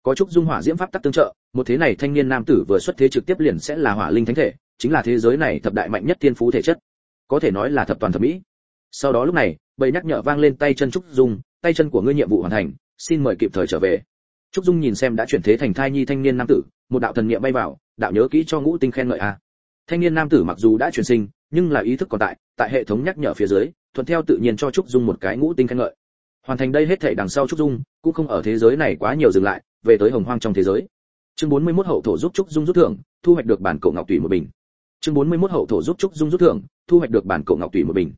Có trúc dung hỏa diễm pháp tắc tương trợ, một thế này thanh niên nam tử vừa xuất thế trực tiếp liền sẽ là hỏa linh thánh thể, chính là thế giới này thập đại mạnh nhất tiên phú thể chất. Có thể nói là thập toàn thập mỹ sau đó lúc này, bầy nhắc nhở vang lên tay chân trúc dung, tay chân của ngươi nhiệm vụ hoàn thành, xin mời kịp thời trở về. Trúc dung nhìn xem đã chuyển thế thành thai nhi thanh niên nam tử, một đạo thần niệm bay vào, đạo nhớ kỹ cho ngũ tinh khen ngợi a. Thanh niên nam tử mặc dù đã chuyển sinh, nhưng là ý thức còn tại tại hệ thống nhắc nhở phía dưới, thuận theo tự nhiên cho trúc dung một cái ngũ tinh khen ngợi. Hoàn thành đây hết thảy đằng sau trúc dung, cũng không ở thế giới này quá nhiều dừng lại, về tới hồng hoang trong thế giới. Chương 41 hậu thổ giúp trúc dung rút thưởng, thu hoạch được bản cổ ngọc tùy một bình. Chương 41 hậu thổ giúp trúc dung rút thưởng, thu hoạch được bản cổ ngọc tùy một bình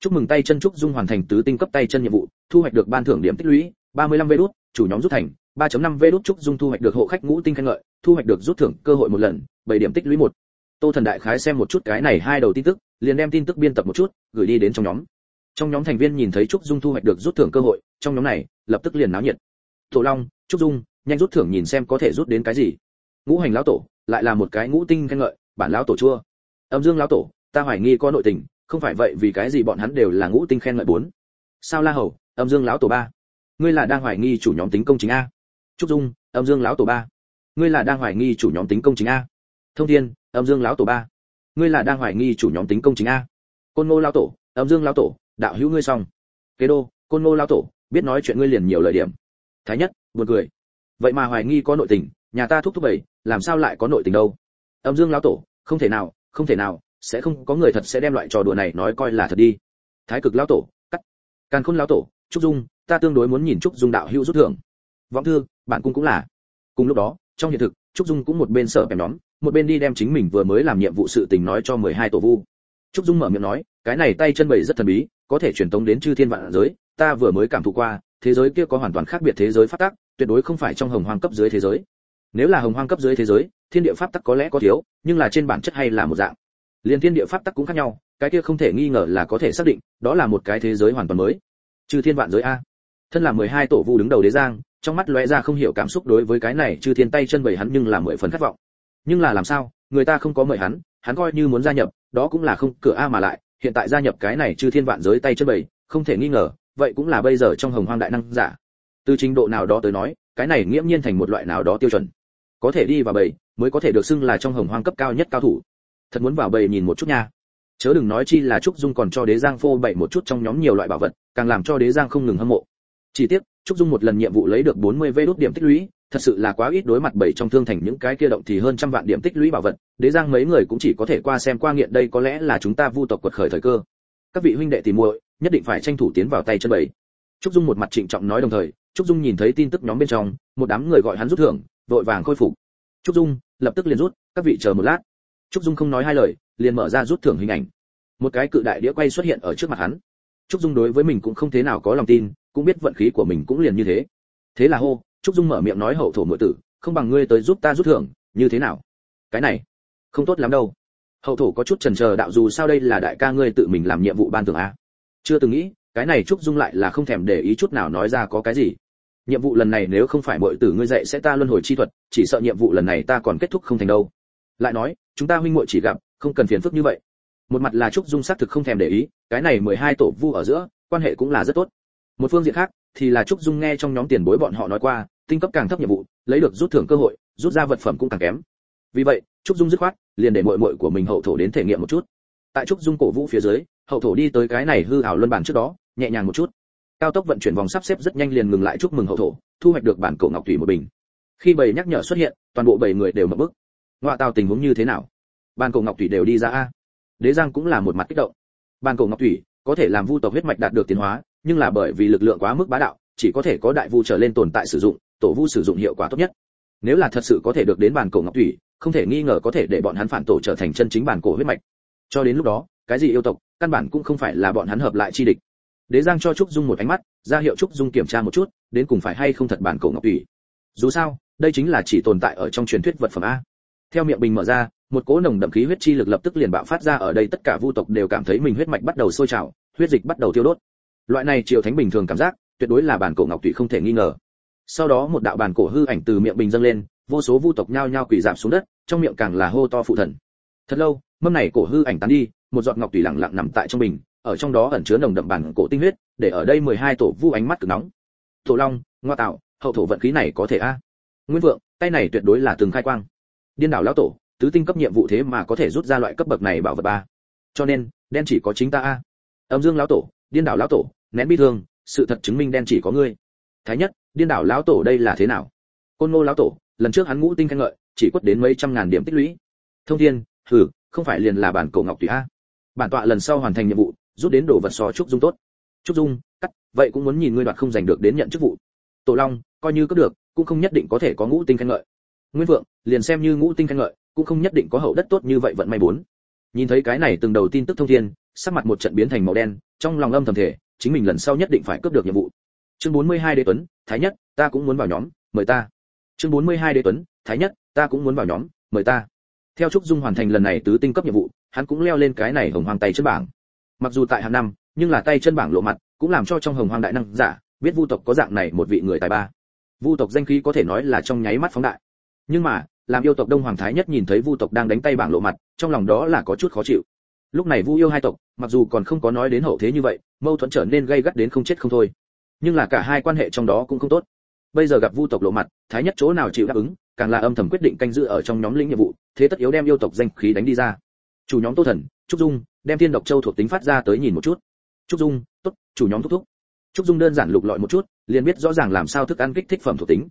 chúc mừng tay chân trúc dung hoàn thành tứ tinh cấp tay chân nhiệm vụ, thu hoạch được ban thưởng điểm tích lũy 35 vé đút, chủ nhóm rút thành 3.5 vé đút trúc dung thu hoạch được hộ khách ngũ tinh khen ngợi, thu hoạch được rút thưởng cơ hội một lần 7 điểm tích lũy một. Tô thần đại khái xem một chút cái này hai đầu tin tức, liền đem tin tức biên tập một chút, gửi đi đến trong nhóm. Trong nhóm thành viên nhìn thấy trúc dung thu hoạch được rút thưởng cơ hội, trong nhóm này, lập tức liền náo nhiệt. Tổ long, trúc dung, nhanh rút thưởng nhìn xem có thể rút đến cái gì. Ngũ hành lão tổ, lại là một cái ngũ tinh khen ngợi, bản lão tổ chua. Âm dương lão tổ, ta hoài nghi có nội tình không phải vậy vì cái gì bọn hắn đều là ngũ tinh khen ngợi bốn. Sao la hầu, âm dương lão tổ ba? Ngươi là đang hoài nghi chủ nhóm tính công chính a. Trúc dung, âm dương lão tổ ba. Ngươi là đang hoài nghi chủ nhóm tính công chính a. Thông thiên, âm dương lão tổ ba. Ngươi là đang hoài nghi chủ nhóm tính công chính a. Côn ngô lão tổ, âm dương lão tổ, đạo hữu ngươi xong. Kế đô, côn ngô lão tổ, biết nói chuyện ngươi liền nhiều lời điểm. Thái nhất, buồn cười. Vậy mà hoài nghi có nội tình, nhà ta thúc thúc bảy, làm sao lại có nội tình đâu? Âm dương lão tổ, không thể nào, không thể nào sẽ không có người thật sẽ đem loại trò đùa này nói coi là thật đi. Thái cực lão tổ, cắt. Càn khôn lão tổ, trúc dung, ta tương đối muốn nhìn trúc dung đạo hữu rút thưởng. Vọng thư, bạn cung cũng là. Cùng lúc đó, trong hiện thực, trúc dung cũng một bên sợ bèm nhóm một bên đi đem chính mình vừa mới làm nhiệm vụ sự tình nói cho 12 tổ vu. Trúc dung mở miệng nói, cái này tay chân bầy rất thần bí, có thể truyền tống đến chư thiên vạn giới, ta vừa mới cảm thụ qua, thế giới kia có hoàn toàn khác biệt thế giới phát tắc, tuyệt đối không phải trong hồng hoang cấp dưới thế giới. Nếu là hồng hoang cấp dưới thế giới, thiên địa pháp tắc có lẽ có thiếu, nhưng là trên bản chất hay là một dạng liên thiên địa pháp tắc cũng khác nhau, cái kia không thể nghi ngờ là có thể xác định, đó là một cái thế giới hoàn toàn mới. Chư thiên vạn giới a. Thân là 12 tổ vu đứng đầu đế giang, trong mắt lóe ra không hiểu cảm xúc đối với cái này chư thiên tay chân bầy hắn nhưng là mười phần khát vọng. Nhưng là làm sao, người ta không có mời hắn hắn coi như muốn gia nhập, đó cũng là không, cửa a mà lại, hiện tại gia nhập cái này chư thiên vạn giới tay chân bầy không thể nghi ngờ, vậy cũng là bây giờ trong hồng hoang đại năng giả. Từ trình độ nào đó tới nói, cái này nghiễm nhiên thành một loại nào đó tiêu chuẩn. Có thể đi vào bầy, mới có thể được xưng là trong hồng hoang cấp cao nhất cao thủ thật muốn vào bầy nhìn một chút nha. Chớ đừng nói chi là trúc dung còn cho đế giang phô bậy một chút trong nhóm nhiều loại bảo vật, càng làm cho đế giang không ngừng hâm mộ. Chỉ tiếc, trúc dung một lần nhiệm vụ lấy được 40 vê đốt điểm tích lũy, thật sự là quá ít đối mặt bảy trong thương thành những cái kia động thì hơn trăm vạn điểm tích lũy bảo vật, đế giang mấy người cũng chỉ có thể qua xem qua nghiện đây có lẽ là chúng ta vu tộc quật khởi thời cơ. Các vị huynh đệ tìm muội, nhất định phải tranh thủ tiến vào tay chân bảy trúc dung một mặt trịnh trọng nói đồng thời, trúc dung nhìn thấy tin tức nhóm bên trong, một đám người gọi hắn rút thưởng, vội vàng khôi phục. Trúc dung, lập tức liền rút, các vị chờ một lát trúc dung không nói hai lời, liền mở ra rút thưởng hình ảnh. Một cái cự đại đĩa quay xuất hiện ở trước mặt hắn. Trúc dung đối với mình cũng không thế nào có lòng tin, cũng biết vận khí của mình cũng liền như thế. Thế là hô, trúc dung mở miệng nói, hậu thổ muội tử, không bằng ngươi tới giúp ta rút thưởng, như thế nào? Cái này, không tốt lắm đâu. Hậu thổ có chút chần chờ đạo, dù sao đây là đại ca ngươi tự mình làm nhiệm vụ ban thưởng a chưa từng nghĩ, cái này trúc dung lại là không thèm để ý chút nào nói ra có cái gì. Nhiệm vụ lần này nếu không phải muội tử ngươi dạy sẽ ta luân hồi chi thuật, chỉ sợ nhiệm vụ lần này ta còn kết thúc không thành đâu. Lại nói chúng ta huynh muội chỉ gặp, không cần phiền phức như vậy. Một mặt là trúc dung xác thực không thèm để ý, cái này mười hai tổ vu ở giữa, quan hệ cũng là rất tốt. Một phương diện khác, thì là trúc dung nghe trong nhóm tiền bối bọn họ nói qua, tinh cấp càng thấp nhiệm vụ, lấy được rút thưởng cơ hội, rút ra vật phẩm cũng càng kém. Vì vậy, trúc dung dứt khoát, liền để muội muội của mình hậu thổ đến thể nghiệm một chút. Tại trúc dung cổ vũ phía dưới, hậu thổ đi tới cái này hư ảo luân bản trước đó, nhẹ nhàng một chút. Cao tốc vận chuyển vòng sắp xếp rất nhanh liền ngừng lại chúc mừng hậu thổ, thu hoạch được bản cổ ngọc thủy một bình. Khi bầy nhắc nhở xuất hiện, toàn bộ bảy người đều mở bức ngoại tào tình huống như thế nào? Bàn cổ ngọc thủy đều đi ra a. Đế giang cũng là một mặt kích động. Bàn cổ ngọc thủy có thể làm vu tộc huyết mạch đạt được tiến hóa, nhưng là bởi vì lực lượng quá mức bá đạo, chỉ có thể có đại vu trở lên tồn tại sử dụng, tổ vu sử dụng hiệu quả tốt nhất. Nếu là thật sự có thể được đến bàn cổ ngọc thủy, không thể nghi ngờ có thể để bọn hắn phản tổ trở thành chân chính bàn cổ huyết mạch. Cho đến lúc đó, cái gì yêu tộc, căn bản cũng không phải là bọn hắn hợp lại chi địch. Đế giang cho trúc dung một ánh mắt, ra hiệu trúc dung kiểm tra một chút, đến cùng phải hay không thật bản cổ ngọc thủy. Dù sao, đây chính là chỉ tồn tại ở trong truyền thuyết vật phẩm a theo miệng bình mở ra, một cỗ nồng đậm khí huyết chi lực lập tức liền bạo phát ra ở đây, tất cả vu tộc đều cảm thấy mình huyết mạch bắt đầu sôi trào, huyết dịch bắt đầu tiêu đốt. Loại này triều thánh bình thường cảm giác, tuyệt đối là bản cổ ngọc thủy không thể nghi ngờ. Sau đó một đạo bản cổ hư ảnh từ miệng bình dâng lên, vô số vu tộc nhao nhao quỳ giảm xuống đất, trong miệng càng là hô to phụ thần. Thật lâu, mâm này cổ hư ảnh tán đi, một giọt ngọc thủy lặng lặng nằm tại trong bình, ở trong đó ẩn chứa nồng đậm bản cổ tinh huyết, để ở đây 12 tổ vu ánh mắt cực nóng. Tổ long, ngoa tạo, hậu thổ vận khí này có thể a? Nguyên vượng, tay này tuyệt đối là từng khai quang điên đảo lão tổ, tứ tinh cấp nhiệm vụ thế mà có thể rút ra loại cấp bậc này bảo vật ba. Cho nên, đen chỉ có chính ta a. Âm dương lão tổ, điên đảo lão tổ, nén bi thương, sự thật chứng minh đen chỉ có ngươi. Thái nhất, điên đảo lão tổ đây là thế nào? Côn ngô lão tổ, lần trước hắn ngũ tinh khen ngợi, chỉ quất đến mấy trăm ngàn điểm tích lũy. Thông thiên thử không phải liền là bản cổ ngọc tùy a. Bản tọa lần sau hoàn thành nhiệm vụ, rút đến đồ vật so trúc dung tốt. Trúc dung, cắt, vậy cũng muốn nhìn ngươi đoạt không giành được đến nhận chức vụ. Tổ long, coi như có được, cũng không nhất định có thể có ngũ tinh khen ngợi nguyên vượng, liền xem như ngũ tinh khen ngợi, cũng không nhất định có hậu đất tốt như vậy vận may bốn. Nhìn thấy cái này từng đầu tin tức thông thiên, sắc mặt một trận biến thành màu đen, trong lòng âm thầm thể chính mình lần sau nhất định phải cướp được nhiệm vụ. Chương 42 đế tuấn, thái nhất, ta cũng muốn vào nhóm, mời ta. Chương 42 đế tuấn, thái nhất, ta cũng muốn vào nhóm, mời ta. Theo trúc dung hoàn thành lần này tứ tinh cấp nhiệm vụ, hắn cũng leo lên cái này hồng hoàng tay chân bảng. Mặc dù tại hàng năm, nhưng là tay chân bảng lộ mặt, cũng làm cho trong hồng hoàng đại năng giả, biết vu tộc có dạng này một vị người tài ba. Vu tộc danh khí có thể nói là trong nháy mắt phóng đại nhưng mà, làm yêu tộc đông hoàng thái nhất nhìn thấy vu tộc đang đánh tay bảng lộ mặt, trong lòng đó là có chút khó chịu. Lúc này vu yêu hai tộc, mặc dù còn không có nói đến hậu thế như vậy, mâu thuẫn trở nên gây gắt đến không chết không thôi. Nhưng là cả hai quan hệ trong đó cũng không tốt. Bây giờ gặp vu tộc lộ mặt, thái nhất chỗ nào chịu đáp ứng, càng là âm thầm quyết định canh giữ ở trong nhóm lĩnh nhiệm vụ, thế tất yếu đem yêu tộc danh khí đánh đi ra. Chủ nhóm tô thần, trúc dung, đem thiên độc châu thuộc tính phát ra tới nhìn một chút. Trúc dung, tốt, chủ nhóm thúc thúc. Trúc dung đơn giản lục lọi một chút, liền biết rõ ràng làm sao thức ăn kích thích phẩm thuộc tính.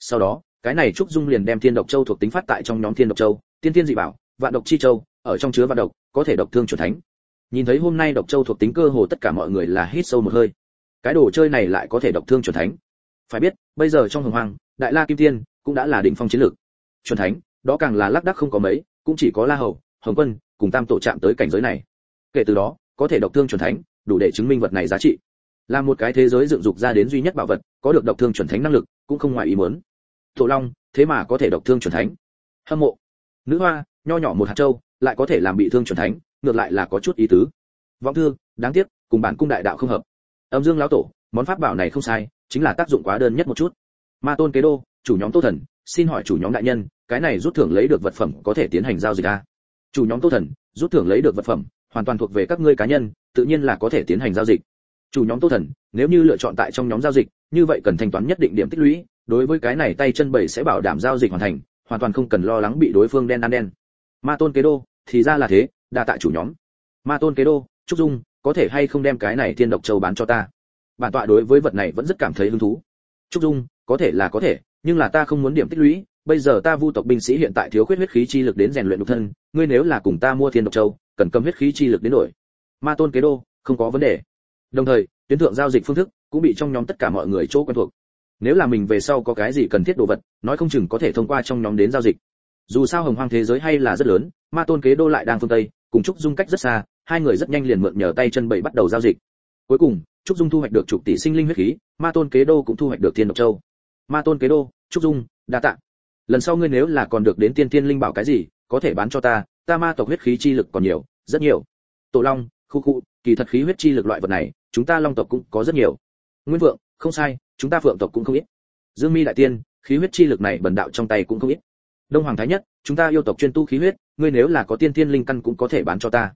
Sau đó cái này trúc dung liền đem thiên độc châu thuộc tính phát tại trong nhóm thiên độc châu, tiên thiên dị bảo, vạn độc chi châu, ở trong chứa vạn độc, có thể độc thương chuẩn thánh. Nhìn thấy hôm nay độc châu thuộc tính cơ hồ tất cả mọi người là hít sâu một hơi. Cái đồ chơi này lại có thể độc thương chuẩn thánh. Phải biết, bây giờ trong hồng hoàng đại la kim tiên cũng đã là đỉnh phong chiến lược. Chuẩn thánh, đó càng là lác đắc không có mấy, cũng chỉ có la hầu, hồng quân cùng tam tổ chạm tới cảnh giới này. Kể từ đó, có thể độc thương chuẩn thánh, đủ để chứng minh vật này giá trị. Là một cái thế giới dựng dục ra đến duy nhất bảo vật, có được độc thương chuẩn thánh năng lực, cũng không ngoài ý muốn tổ long, thế mà có thể độc thương chuẩn thánh. Hâm mộ. Nữ hoa, nho nhỏ một hạt châu, lại có thể làm bị thương chuẩn thánh, ngược lại là có chút ý tứ. Vọng thương đáng tiếc, cùng bản cung đại đạo không hợp. Âm dương lão tổ, món pháp bảo này không sai, chính là tác dụng quá đơn nhất một chút. Ma tôn kế đô, chủ nhóm tô thần, xin hỏi chủ nhóm đại nhân, cái này rút thưởng lấy được vật phẩm có thể tiến hành giao dịch a à? chủ nhóm tô thần, rút thưởng lấy được vật phẩm, hoàn toàn thuộc về các ngươi cá nhân, tự nhiên là có thể tiến hành giao dịch. Chủ nhóm tô thần, nếu như lựa chọn tại trong nhóm giao dịch, như vậy cần thanh toán nhất định điểm tích lũy đối với cái này tay chân bảy sẽ bảo đảm giao dịch hoàn thành, hoàn toàn không cần lo lắng bị đối phương đen ăn đen. Ma tôn kế đô, thì ra là thế, đa tại chủ nhóm. Ma tôn kế đô, trúc dung, có thể hay không đem cái này thiên độc châu bán cho ta? Bản tọa đối với vật này vẫn rất cảm thấy hứng thú. Trúc dung, có thể là có thể, nhưng là ta không muốn điểm tích lũy, bây giờ ta vu tộc binh sĩ hiện tại thiếu khuyết huyết khí chi lực đến rèn luyện nhục thân, ngươi nếu là cùng ta mua thiên độc châu, cần cầm huyết khí chi lực đến đổi. Ma tôn kế đô, không có vấn đề. Đồng thời, tuyến thượng giao dịch phương thức cũng bị trong nhóm tất cả mọi người chỗ quen thuộc nếu là mình về sau có cái gì cần thiết đồ vật, nói không chừng có thể thông qua trong nhóm đến giao dịch. Dù sao hồng hoang thế giới hay là rất lớn, ma tôn kế đô lại đang phương tây, cùng trúc dung cách rất xa, hai người rất nhanh liền mượn nhờ tay chân bảy bắt đầu giao dịch. Cuối cùng, trúc dung thu hoạch được chục tỷ sinh linh huyết khí, ma tôn kế đô cũng thu hoạch được thiên độc châu. Ma tôn kế đô, trúc dung, đa tạ. Lần sau ngươi nếu là còn được đến tiên tiên linh bảo cái gì, có thể bán cho ta ta ma tộc huyết khí chi lực còn nhiều, rất nhiều. Tổ long, khu khu, kỳ thật khí huyết chi lực loại vật này, chúng ta long tộc cũng có rất nhiều. Nguyên vượng, không sai chúng ta phượng tộc cũng không ít. Dương mi đại tiên, khí huyết chi lực này bần đạo trong tay cũng không ít. Đông hoàng thái nhất, chúng ta yêu tộc chuyên tu khí huyết, ngươi nếu là có tiên tiên linh căn cũng có thể bán cho ta.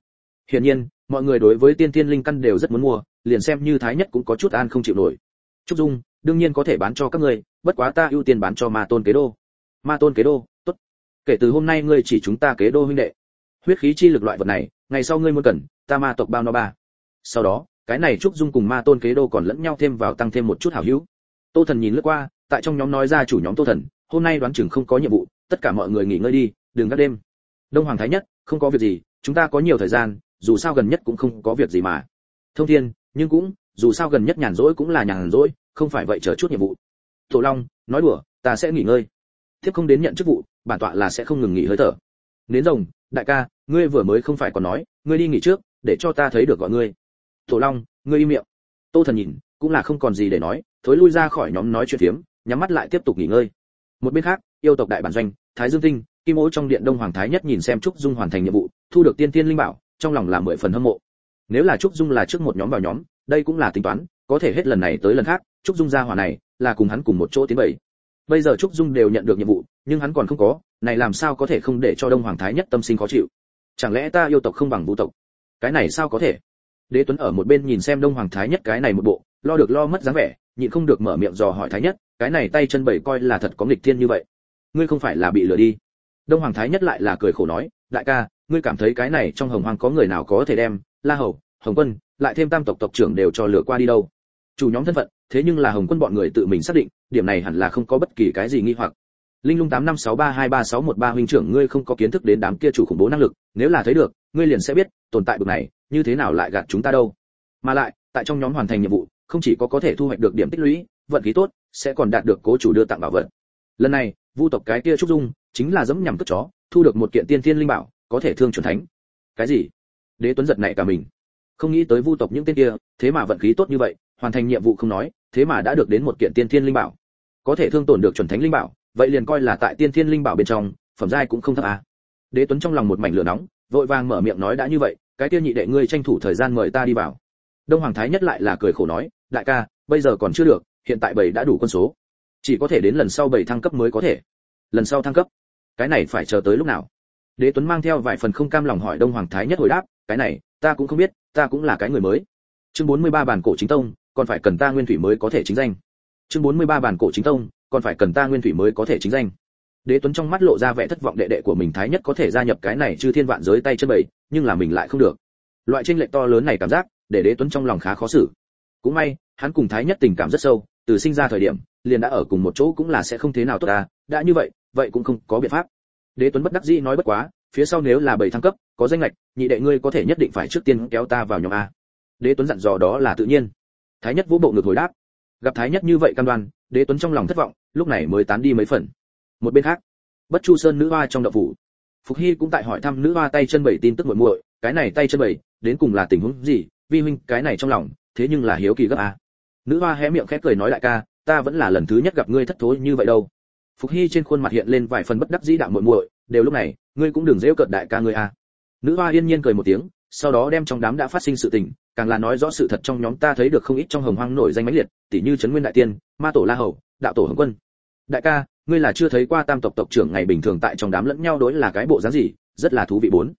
Hiển nhiên, mọi người đối với tiên tiên linh căn đều rất muốn mua, liền xem như thái nhất cũng có chút an không chịu nổi. Trúc dung, đương nhiên có thể bán cho các ngươi, bất quá ta ưu tiên bán cho ma tôn kế đô. Ma tôn kế đô, tốt. Kể từ hôm nay ngươi chỉ chúng ta kế đô huynh đệ. Huyết khí chi lực loại vật này, ngày sau ngươi muốn cần, ta ma tộc bao no ba. Sau đó, cái này trúc dung cùng ma tôn kế đô còn lẫn nhau thêm vào tăng thêm một chút hảo hữu tô thần nhìn lướt qua, tại trong nhóm nói ra chủ nhóm tô thần, hôm nay đoán chừng không có nhiệm vụ, tất cả mọi người nghỉ ngơi đi, đừng gác đêm. Đông hoàng thái nhất, không có việc gì, chúng ta có nhiều thời gian, dù sao gần nhất cũng không có việc gì mà. Thông thiên, nhưng cũng, dù sao gần nhất nhàn rỗi cũng là nhàn rỗi, không phải vậy chờ chút nhiệm vụ. Tổ long, nói đùa, ta sẽ nghỉ ngơi. Tiếp không đến nhận chức vụ, bản tọa là sẽ không ngừng nghỉ hơi thở. Nến rồng, đại ca, ngươi vừa mới không phải còn nói, ngươi đi nghỉ trước, để cho ta thấy được gọi ngươi. Tổ long, ngươi im miệng. Tô thần nhìn, cũng là không còn gì để nói thối lui ra khỏi nhóm nói chuyện phiếm, nhắm mắt lại tiếp tục nghỉ ngơi. Một bên khác, yêu tộc đại bản doanh, thái dương tinh, kim ố trong điện đông hoàng thái nhất nhìn xem trúc dung hoàn thành nhiệm vụ, thu được tiên tiên linh bảo, trong lòng là mười phần hâm mộ. Nếu là trúc dung là trước một nhóm vào nhóm, đây cũng là tính toán, có thể hết lần này tới lần khác, trúc dung gia hỏa này, là cùng hắn cùng một chỗ tiến bảy bây giờ trúc dung đều nhận được nhiệm vụ, nhưng hắn còn không có, này làm sao có thể không để cho đông hoàng thái nhất tâm sinh khó chịu? Chẳng lẽ ta yêu tộc không bằng vũ tộc? Cái này sao có thể? Đế tuấn ở một bên nhìn xem đông hoàng thái nhất cái này một bộ, lo được lo mất dáng vẻ nhịn không được mở miệng dò hỏi thái nhất, cái này tay chân bảy coi là thật có nghịch thiên như vậy. Ngươi không phải là bị lừa đi. Đông hoàng thái nhất lại là cười khổ nói, đại ca, ngươi cảm thấy cái này trong hồng hoàng có người nào có thể đem, la hầu, hồng quân, lại thêm tam tộc tộc trưởng đều cho lừa qua đi đâu. Chủ nhóm thân phận, thế nhưng là hồng quân bọn người tự mình xác định, điểm này hẳn là không có bất kỳ cái gì nghi hoặc. Linh lung tám năm sáu ba hai ba sáu một ba huynh trưởng ngươi không có kiến thức đến đám kia chủ khủng bố năng lực, nếu là thấy được, ngươi liền sẽ biết, tồn tại bực này, như thế nào lại gạt chúng ta đâu. Mà lại, tại trong nhóm hoàn thành nhiệm vụ không chỉ có có thể thu hoạch được điểm tích lũy, vận khí tốt, sẽ còn đạt được cố chủ đưa tặng bảo vật. Lần này, vu tộc cái kia trúc dung chính là dẫm nhằm cất chó, thu được một kiện tiên thiên linh bảo, có thể thương chuẩn thánh. Cái gì? Đế tuấn giật này cả mình. Không nghĩ tới vu tộc những tên kia, thế mà vận khí tốt như vậy, hoàn thành nhiệm vụ không nói, thế mà đã được đến một kiện tiên thiên linh bảo. Có thể thương tổn được chuẩn thánh linh bảo, vậy liền coi là tại tiên thiên linh bảo bên trong, phẩm giai cũng không thấp à. đế tuấn trong lòng một mảnh lửa nóng, vội vàng mở miệng nói đã như vậy, cái kia nhị đệ ngươi tranh thủ thời gian mời ta đi vào. Đông hoàng thái nhất lại là cười khổ nói đại ca, bây giờ còn chưa được, hiện tại bảy đã đủ quân số. Chỉ có thể đến lần sau bảy thăng cấp mới có thể. Lần sau thăng cấp. Cái này phải chờ tới lúc nào? Đế tuấn mang theo vài phần không cam lòng hỏi đông hoàng thái nhất hồi đáp, cái này, ta cũng không biết, ta cũng là cái người mới. Chương 43 bản cổ chính tông, còn phải cần ta nguyên thủy mới có thể chính danh. Chương 43 bản cổ chính tông, còn phải cần ta nguyên thủy mới có thể chính danh. Đế tuấn trong mắt lộ ra vẻ thất vọng đệ đệ của mình thái nhất có thể gia nhập cái này chư thiên vạn giới tay chân bầy nhưng là mình lại không được. Loại tranh lệch to lớn này cảm giác, để đế tuấn trong lòng khá khó xử cũng may, hắn cùng thái nhất tình cảm rất sâu, từ sinh ra thời điểm, liền đã ở cùng một chỗ cũng là sẽ không thế nào tốt ta. Đã như vậy vậy cũng không có biện pháp. Đế tuấn bất đắc dĩ nói bất quá, phía sau nếu là bảy thăng cấp, có danh lệch nhị đệ ngươi có thể nhất định phải trước tiên kéo ta vào nhóm a. Đế tuấn dặn dò đó là tự nhiên. Thái nhất vũ bộ ngược hồi đáp. Gặp thái nhất như vậy cam đoan, đế tuấn trong lòng thất vọng, lúc này mới tán đi mấy phần. Một bên khác, bất chu sơn nữ hoa trong đậu phủ. Phục hy cũng tại hỏi thăm nữ hoa tay chân bảy tin tức muội muội, cái này tay chân bảy, đến cùng là tình huống gì? Vi huynh, cái này trong lòng thế nhưng là hiếu kỳ gấp a nữ hoa hé miệng khẽ cười nói đại ca, ta vẫn là lần thứ nhất gặp ngươi thất thối như vậy đâu. Phục hy trên khuôn mặt hiện lên vài phần bất đắc dĩ đạo muội muội, đều lúc này, ngươi cũng đừng rêu cợt đại ca ngươi a nữ hoa yên nhiên cười một tiếng, sau đó đem trong đám đã phát sinh sự tình, càng là nói rõ sự thật trong nhóm ta thấy được không ít trong hồng hoang nổi danh mãnh liệt tỷ như trấn nguyên đại tiên, ma tổ la hầu, đạo tổ hồng quân. Đại ca, ngươi là chưa thấy qua tam tộc tộc trưởng ngày bình thường tại trong đám lẫn nhau đối là cái bộ dáng gì, rất là thú vị bốn.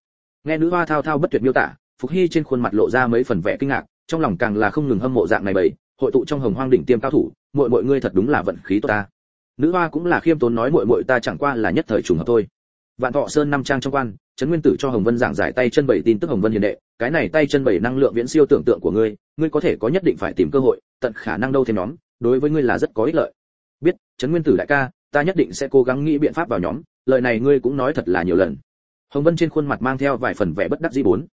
Nghe nữ hoa thao thao bất tuyệt miêu tả, phục hy trên khuôn mặt lộ ra mấy phần vẻ kinh ngạc trong lòng càng là không ngừng hâm mộ dạng này bảy hội tụ trong hồng hoang đỉnh tiêm cao thủ, muội muội ngươi thật đúng là vận khí tốt ta. Nữ hoa cũng là khiêm tốn nói muội muội ta chẳng qua là nhất thời trùng hợp thôi. Vạn thọ sơn năm trang trong quan, trấn nguyên tử cho hồng vân giảng giải tay chân bảy tin tức hồng vân hiền đệ, cái này tay chân bảy năng lượng viễn siêu tưởng tượng của ngươi ngươi có thể có nhất định phải tìm cơ hội, tận khả năng đâu thêm nhóm, đối với ngươi là rất có ích lợi. Biết, trấn nguyên tử đại ca, ta nhất định sẽ cố gắng nghĩ biện pháp vào nhóm, lời này ngươi cũng nói thật là nhiều lần. Hồng vân trên khuôn mặt mang theo vài phần vẻ bất đắc dĩ bốn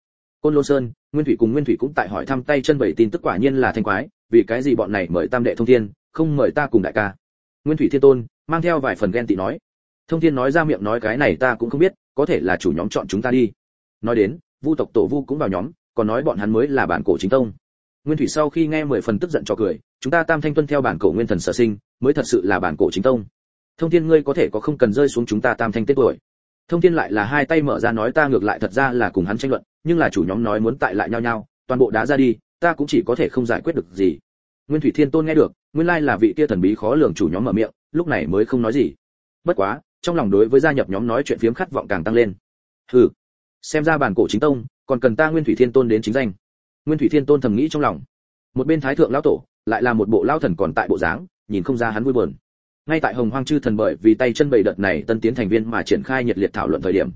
côn lôn sơn, nguyên thủy cùng nguyên thủy cũng tại hỏi thăm tay chân bảy tin tức quả nhiên là thanh quái, vì cái gì bọn này mời tam đệ thông thiên, không mời ta cùng đại ca? Nguyên thủy thiên tôn, mang theo vài phần ghen tị nói. Thông thiên nói ra miệng nói cái này ta cũng không biết, có thể là chủ nhóm chọn chúng ta đi. Nói đến, vu tộc tổ vu cũng vào nhóm, còn nói bọn hắn mới là bản cổ chính tông. Nguyên thủy sau khi nghe mười phần tức giận cho cười, chúng ta tam thanh tuân theo bản cổ nguyên thần sở sinh, mới thật sự là bản cổ chính tông. Thông thiên ngươi có thể có không cần rơi xuống chúng ta tam thanh tết tuổi thông thiên lại là hai tay mở ra nói ta ngược lại thật ra là cùng hắn tranh luận, nhưng là chủ nhóm nói muốn tại lại nhau nhau, toàn bộ đá ra đi, ta cũng chỉ có thể không giải quyết được gì. Nguyên thủy thiên tôn nghe được, nguyên lai là vị kia thần bí khó lường chủ nhóm mở miệng, lúc này mới không nói gì. Bất quá, trong lòng đối với gia nhập nhóm nói chuyện phiếm khát vọng càng tăng lên. Hừ, xem ra bản cổ chính tông, còn cần ta nguyên thủy thiên tôn đến chính danh. Nguyên thủy thiên tôn thầm nghĩ trong lòng. Một bên thái thượng lão tổ, lại là một bộ lão thần còn tại bộ dáng, nhìn không ra hắn vui buồn ngay tại hồng hoang chư thần bởi vì tay chân bầy đợt này, tân tiến thành viên mà triển khai nhiệt liệt thảo luận thời điểm,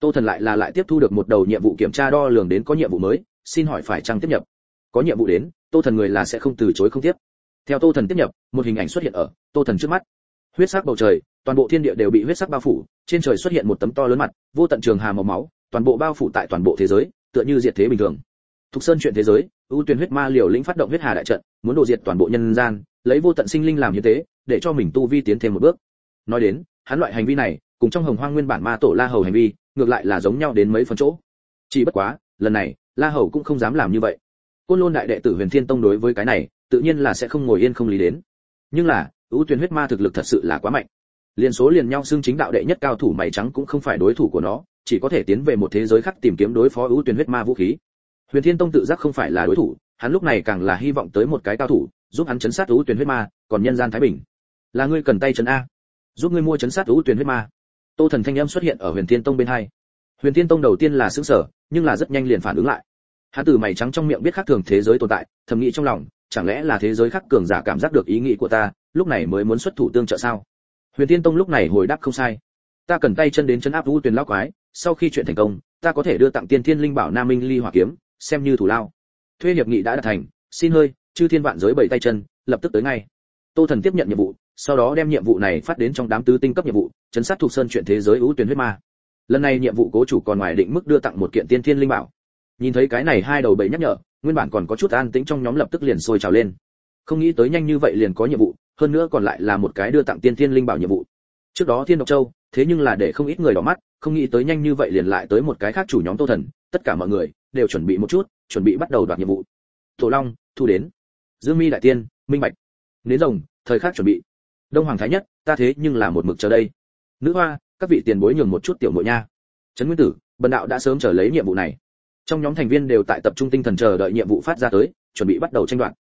tô thần lại là lại tiếp thu được một đầu nhiệm vụ kiểm tra đo lường đến có nhiệm vụ mới, xin hỏi phải chăng tiếp nhập. Có nhiệm vụ đến, tô thần người là sẽ không từ chối không tiếp. Theo tô thần tiếp nhập, một hình ảnh xuất hiện ở tô thần trước mắt. Huyết sắc bầu trời, toàn bộ thiên địa đều bị huyết sắc bao phủ, trên trời xuất hiện một tấm to lớn mặt, vô tận trường hà màu máu, toàn bộ bao phủ tại toàn bộ thế giới, tựa như diệt thế bình thường. Thục sơn chuyện thế giới, ưu tuyển huyết ma liều lĩnh phát động huyết hà đại trận, muốn đổ diệt toàn bộ nhân gian, lấy vô tận sinh linh làm như thế để cho mình tu vi tiến thêm một bước. Nói đến, hắn loại hành vi này, cùng trong hồng hoang nguyên bản ma tổ la hầu hành vi, ngược lại là giống nhau đến mấy phần chỗ. Chỉ bất quá, lần này, la hầu cũng không dám làm như vậy. Côn lôn đại đệ tử huyền thiên tông đối với cái này, tự nhiên là sẽ không ngồi yên không lý đến. Nhưng là, ưu tuyển huyết ma thực lực thật sự là quá mạnh. Liền số liền nhau xưng chính đạo đệ nhất cao thủ mày trắng cũng không phải đối thủ của nó, chỉ có thể tiến về một thế giới khác tìm kiếm đối phó ưu tuyển huyết ma vũ khí. Huyền thiên tông tự giác không phải là đối thủ, hắn lúc này càng là hy vọng tới một cái cao thủ, giúp hắn chấn sát ưu tuyển huyết ma, còn nhân gian thái bình là ngươi cần tay chấn a, giúp ngươi mua chấn sát ưu tuyển huyết ma. Tô thần thanh âm xuất hiện ở huyền thiên tông bên hai. Huyền thiên tông đầu tiên là xứng sở, nhưng là rất nhanh liền phản ứng lại. Hắn từ mày trắng trong miệng biết khác thường thế giới tồn tại, thầm nghĩ trong lòng, chẳng lẽ là thế giới khác cường giả cảm giác được ý nghĩ của ta, lúc này mới muốn xuất thủ tương trợ sao? Huyền thiên tông lúc này hồi đáp không sai. Ta cần tay chân đến chấn áp vũ tuyền lão quái, sau khi chuyện thành công, ta có thể đưa tặng tiên thiên linh bảo nam minh ly hỏa kiếm, xem như thủ lao. Thuê hiệp nghị đã đạt thành, xin hơi, chư thiên vạn giới bảy tay chân, lập tức tới ngay. Tô thần tiếp nhận nhiệm vụ sau đó đem nhiệm vụ này phát đến trong đám tứ tinh cấp nhiệm vụ, chấn sát thuộc sơn chuyện thế giới ưu tuyến huyết ma. Lần này nhiệm vụ cố chủ còn ngoài định mức đưa tặng một kiện tiên thiên linh bảo. Nhìn thấy cái này hai đầu bảy nhắc nhở, nguyên bản còn có chút an tĩnh trong nhóm lập tức liền sôi trào lên. Không nghĩ tới nhanh như vậy liền có nhiệm vụ, hơn nữa còn lại là một cái đưa tặng tiên thiên linh bảo nhiệm vụ. Trước đó thiên độc châu, thế nhưng là để không ít người đỏ mắt, không nghĩ tới nhanh như vậy liền lại tới một cái khác chủ nhóm tô thần, tất cả mọi người đều chuẩn bị một chút, chuẩn bị bắt đầu đoạt nhiệm vụ. Thổ long, thu đến, dương mi đại tiên, minh bạch. Nến rồng, thời khắc chuẩn bị đông hoàng thái nhất, ta thế nhưng là một mực chờ đây. Nữ hoa, các vị tiền bối nhường một chút tiểu nội nha. Trấn nguyên tử, bần đạo đã sớm chờ lấy nhiệm vụ này. Trong nhóm thành viên đều tại tập trung tinh thần chờ đợi nhiệm vụ phát ra tới, chuẩn bị bắt đầu tranh đoạt.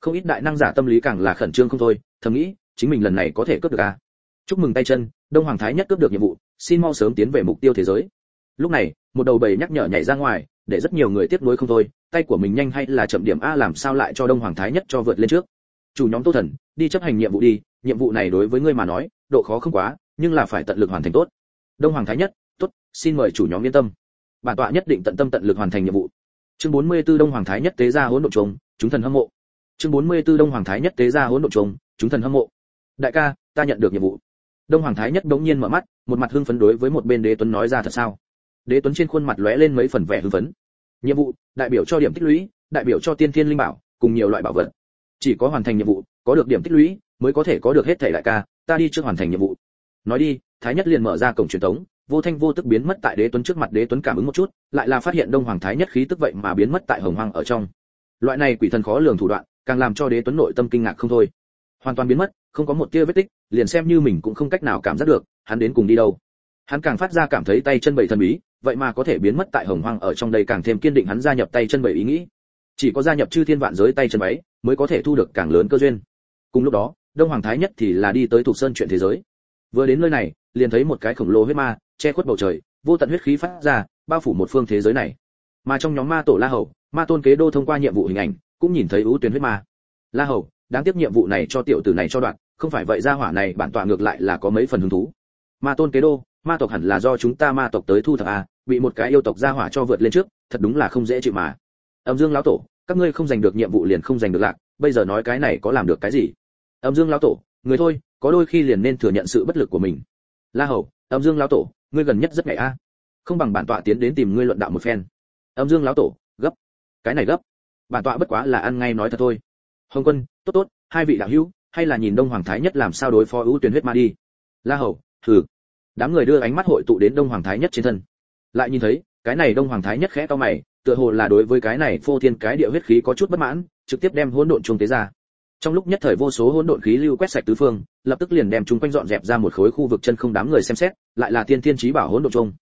Không ít đại năng giả tâm lý càng là khẩn trương không thôi, thầm nghĩ, chính mình lần này có thể cướp được à? Chúc mừng tay chân, đông hoàng thái nhất cướp được nhiệm vụ, xin mau sớm tiến về mục tiêu thế giới. Lúc này, một đầu bầy nhắc nhở nhảy ra ngoài, để rất nhiều người tiếp nối không thôi, tay của mình nhanh hay là chậm điểm a làm sao lại cho đông hoàng thái nhất cho vượt lên trước? Chủ nhóm tô thần, đi chấp hành nhiệm vụ đi nhiệm vụ này đối với ngươi mà nói, độ khó không quá, nhưng là phải tận lực hoàn thành tốt. Đông hoàng thái nhất, tốt, xin mời chủ nhóm yên tâm. Bản tọa nhất định tận tâm tận lực hoàn thành nhiệm vụ. Chương 44 đông hoàng thái nhất tế ra hỗn độn trùng, chúng thần hâm mộ. Chương 44 đông hoàng thái nhất tế ra hỗn độn trùng, chúng thần hâm mộ. Đại ca, ta nhận được nhiệm vụ. Đông hoàng thái nhất đống nhiên mở mắt, một mặt hưng phấn đối với một bên đế tuấn nói ra thật sao? Đế tuấn trên khuôn mặt lóe lên mấy phần vẻ hưng phấn. Nhiệm vụ, đại biểu cho điểm tích lũy, đại biểu cho tiên thiên linh bảo, cùng nhiều loại bảo vật. Chỉ có hoàn thành nhiệm vụ, có được điểm tích lũy mới có thể có được hết thể đại ca, ta đi trước hoàn thành nhiệm vụ. Nói đi, thái nhất liền mở ra cổng truyền thống, vô thanh vô tức biến mất tại đế tuấn trước mặt, đế tuấn cảm ứng một chút, lại là phát hiện đông hoàng thái nhất khí tức vậy mà biến mất tại hồng hoang ở trong. Loại này quỷ thần khó lường thủ đoạn, càng làm cho đế tuấn nội tâm kinh ngạc không thôi. Hoàn toàn biến mất, không có một tia vết tích, liền xem như mình cũng không cách nào cảm giác được, hắn đến cùng đi đâu. Hắn càng phát ra cảm thấy tay chân bảy thần bí, vậy mà có thể biến mất tại hồng hoang ở trong đây càng thêm kiên định hắn gia nhập tay chân bảy ý nghĩ. Chỉ có gia nhập chư thiên vạn giới tay chân bảy mới có thể thu được càng lớn cơ duyên. Cùng lúc đó đông hoàng thái nhất thì là đi tới thuộc sơn chuyện thế giới. Vừa đến nơi này, liền thấy một cái khổng lồ huyết ma, che khuất bầu trời, vô tận huyết khí phát ra, bao phủ một phương thế giới này. Mà trong nhóm ma tổ la hầu, ma tôn kế đô thông qua nhiệm vụ hình ảnh, cũng nhìn thấy ưu tuyến huyết ma. La hầu, đáng tiếc nhiệm vụ này cho tiểu tử này cho đoạn, không phải vậy ra hỏa này bản tọa ngược lại là có mấy phần hứng thú. Ma tôn kế đô, ma tộc hẳn là do chúng ta ma tộc tới thu thập a bị một cái yêu tộc ra hỏa cho vượt lên trước, thật đúng là không dễ chịu mà. Âm dương lão tổ, các ngươi không giành được nhiệm vụ liền không giành được lạc, bây giờ nói cái này có làm được cái gì? Âm dương lão tổ, người thôi, có đôi khi liền nên thừa nhận sự bất lực của mình. La hầu, âm dương lão tổ, ngươi gần nhất rất ngại a. Không bằng bản tọa tiến đến tìm ngươi luận đạo một phen. Âm dương lão tổ, gấp. Cái này gấp. Bản tọa bất quá là ăn ngay nói thật thôi. Hồng quân, tốt tốt, hai vị đạo hữu, hay là nhìn đông hoàng thái nhất làm sao đối phó ưu tuyển huyết ma đi. La hầu, thử. Đám người đưa ánh mắt hội tụ đến đông hoàng thái nhất trên thân. Lại nhìn thấy, cái này đông hoàng thái nhất khẽ to mày, tựa hồ là đối với cái này phô thiên cái địa huyết khí có chút bất mãn, trực tiếp đem hỗn độn trung tế ra trong lúc nhất thời vô số hỗn độn khí lưu quét sạch tứ phương, lập tức liền đem chúng quanh dọn dẹp ra một khối khu vực chân không đám người xem xét, lại là tiên thiên trí bảo hỗn độn trung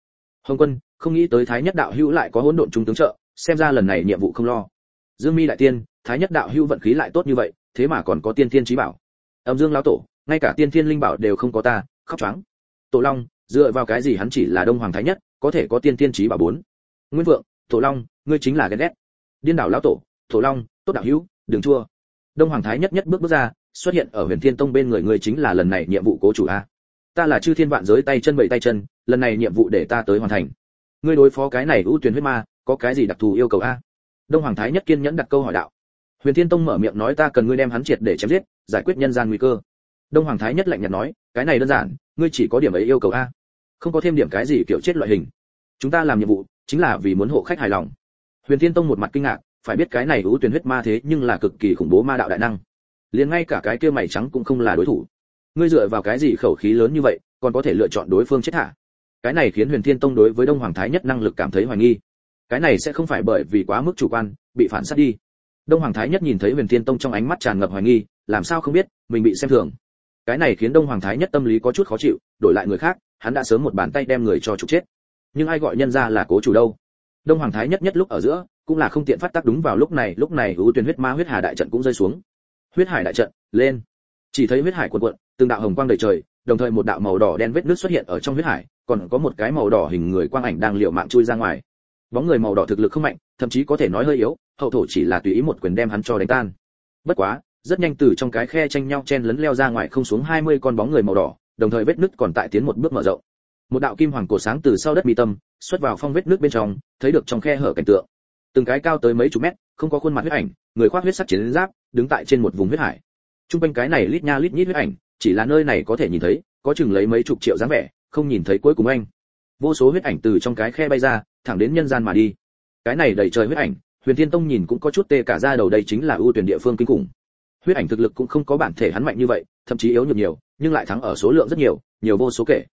hồng quân, không nghĩ tới thái nhất đạo hữu lại có hỗn độn trung tướng trợ, xem ra lần này nhiệm vụ không lo. Dương mi đại tiên, thái nhất đạo hữu vận khí lại tốt như vậy, thế mà còn có tiên thiên trí bảo. Âm dương lão tổ, ngay cả tiên thiên linh bảo đều không có ta, khóc choáng. Tổ long, dựa vào cái gì hắn chỉ là đông hoàng thái nhất, có thể có tiên thiên trí bảo bốn? Nguyên vượng, tổ long, ngươi chính là ghen ghét. Điên đảo lão tổ tổ long, tốt đạo hữu, đừng chua đông hoàng thái nhất nhất bước bước ra, xuất hiện ở huyền thiên tông bên người ngươi chính là lần này nhiệm vụ cố chủ a. Ta là chư thiên vạn giới tay chân bảy tay chân, lần này nhiệm vụ để ta tới hoàn thành. Ngươi đối phó cái này ưu tuyển huyết ma, có cái gì đặc thù yêu cầu a? Đông hoàng thái nhất kiên nhẫn đặt câu hỏi đạo. Huyền thiên tông mở miệng nói ta cần ngươi đem hắn triệt để chém giết, giải quyết nhân gian nguy cơ. Đông hoàng thái nhất lạnh nhạt nói, cái này đơn giản, ngươi chỉ có điểm ấy yêu cầu a. Không có thêm điểm cái gì kiểu chết loại hình. Chúng ta làm nhiệm vụ, chính là vì muốn hộ khách hài lòng. Huyền thiên tông một mặt kinh ngạc phải biết cái này ưu tuyển huyết ma thế nhưng là cực kỳ khủng bố ma đạo đại năng. Liền ngay cả cái kia mày trắng cũng không là đối thủ. Ngươi dựa vào cái gì khẩu khí lớn như vậy, còn có thể lựa chọn đối phương chết hạ cái này khiến huyền thiên tông đối với đông hoàng thái nhất năng lực cảm thấy hoài nghi. Cái này sẽ không phải bởi vì quá mức chủ quan, bị phản sát đi. Đông hoàng thái nhất nhìn thấy huyền thiên tông trong ánh mắt tràn ngập hoài nghi, làm sao không biết, mình bị xem thường. Cái này khiến đông hoàng thái nhất tâm lý có chút khó chịu, đổi lại người khác, hắn đã sớm một bàn tay đem người cho trục chết. Nhưng ai gọi nhân ra là cố chủ đâu? Đông hoàng thái nhất nhất lúc ở giữa cũng là không tiện phát tác đúng vào lúc này lúc này ưu tuyển huyết ma huyết hà đại trận cũng rơi xuống. Huyết hải đại trận, lên. Chỉ thấy huyết hải cuộn cuộn, từng đạo hồng quang đầy trời, đồng thời một đạo màu đỏ đen vết nước xuất hiện ở trong huyết hải, còn có một cái màu đỏ hình người quang ảnh đang liều mạng chui ra ngoài. Bóng người màu đỏ thực lực không mạnh, thậm chí có thể nói hơi yếu, hậu thổ chỉ là tùy ý một quyền đem hắn cho đánh tan. Bất quá, rất nhanh từ trong cái khe tranh nhau chen lấn leo ra ngoài không xuống 20 con bóng người màu đỏ, đồng thời vết nứt còn tại tiến một bước mở rộng. Một đạo kim hoàng cổ sáng từ sau đất mi tâm, xuất vào phong vết nước bên trong, thấy được trong khe hở cảnh tượng từng cái cao tới mấy chục mét, không có khuôn mặt huyết ảnh, người khoác huyết sắc chiến giáp, đứng tại trên một vùng huyết hải. Trung quanh cái này lít nha lít nhít huyết ảnh, chỉ là nơi này có thể nhìn thấy, có chừng lấy mấy chục triệu dáng vẻ, không nhìn thấy cuối cùng anh. Vô số huyết ảnh từ trong cái khe bay ra, thẳng đến nhân gian mà đi. Cái này đầy trời huyết ảnh, huyền thiên tông nhìn cũng có chút tê cả ra đầu đây chính là ưu tuyển địa phương kinh khủng. Huyết ảnh thực lực cũng không có bản thể hắn mạnh như vậy, thậm chí yếu nhược nhiều, nhưng lại thắng ở số lượng rất nhiều nhiều vô số kể.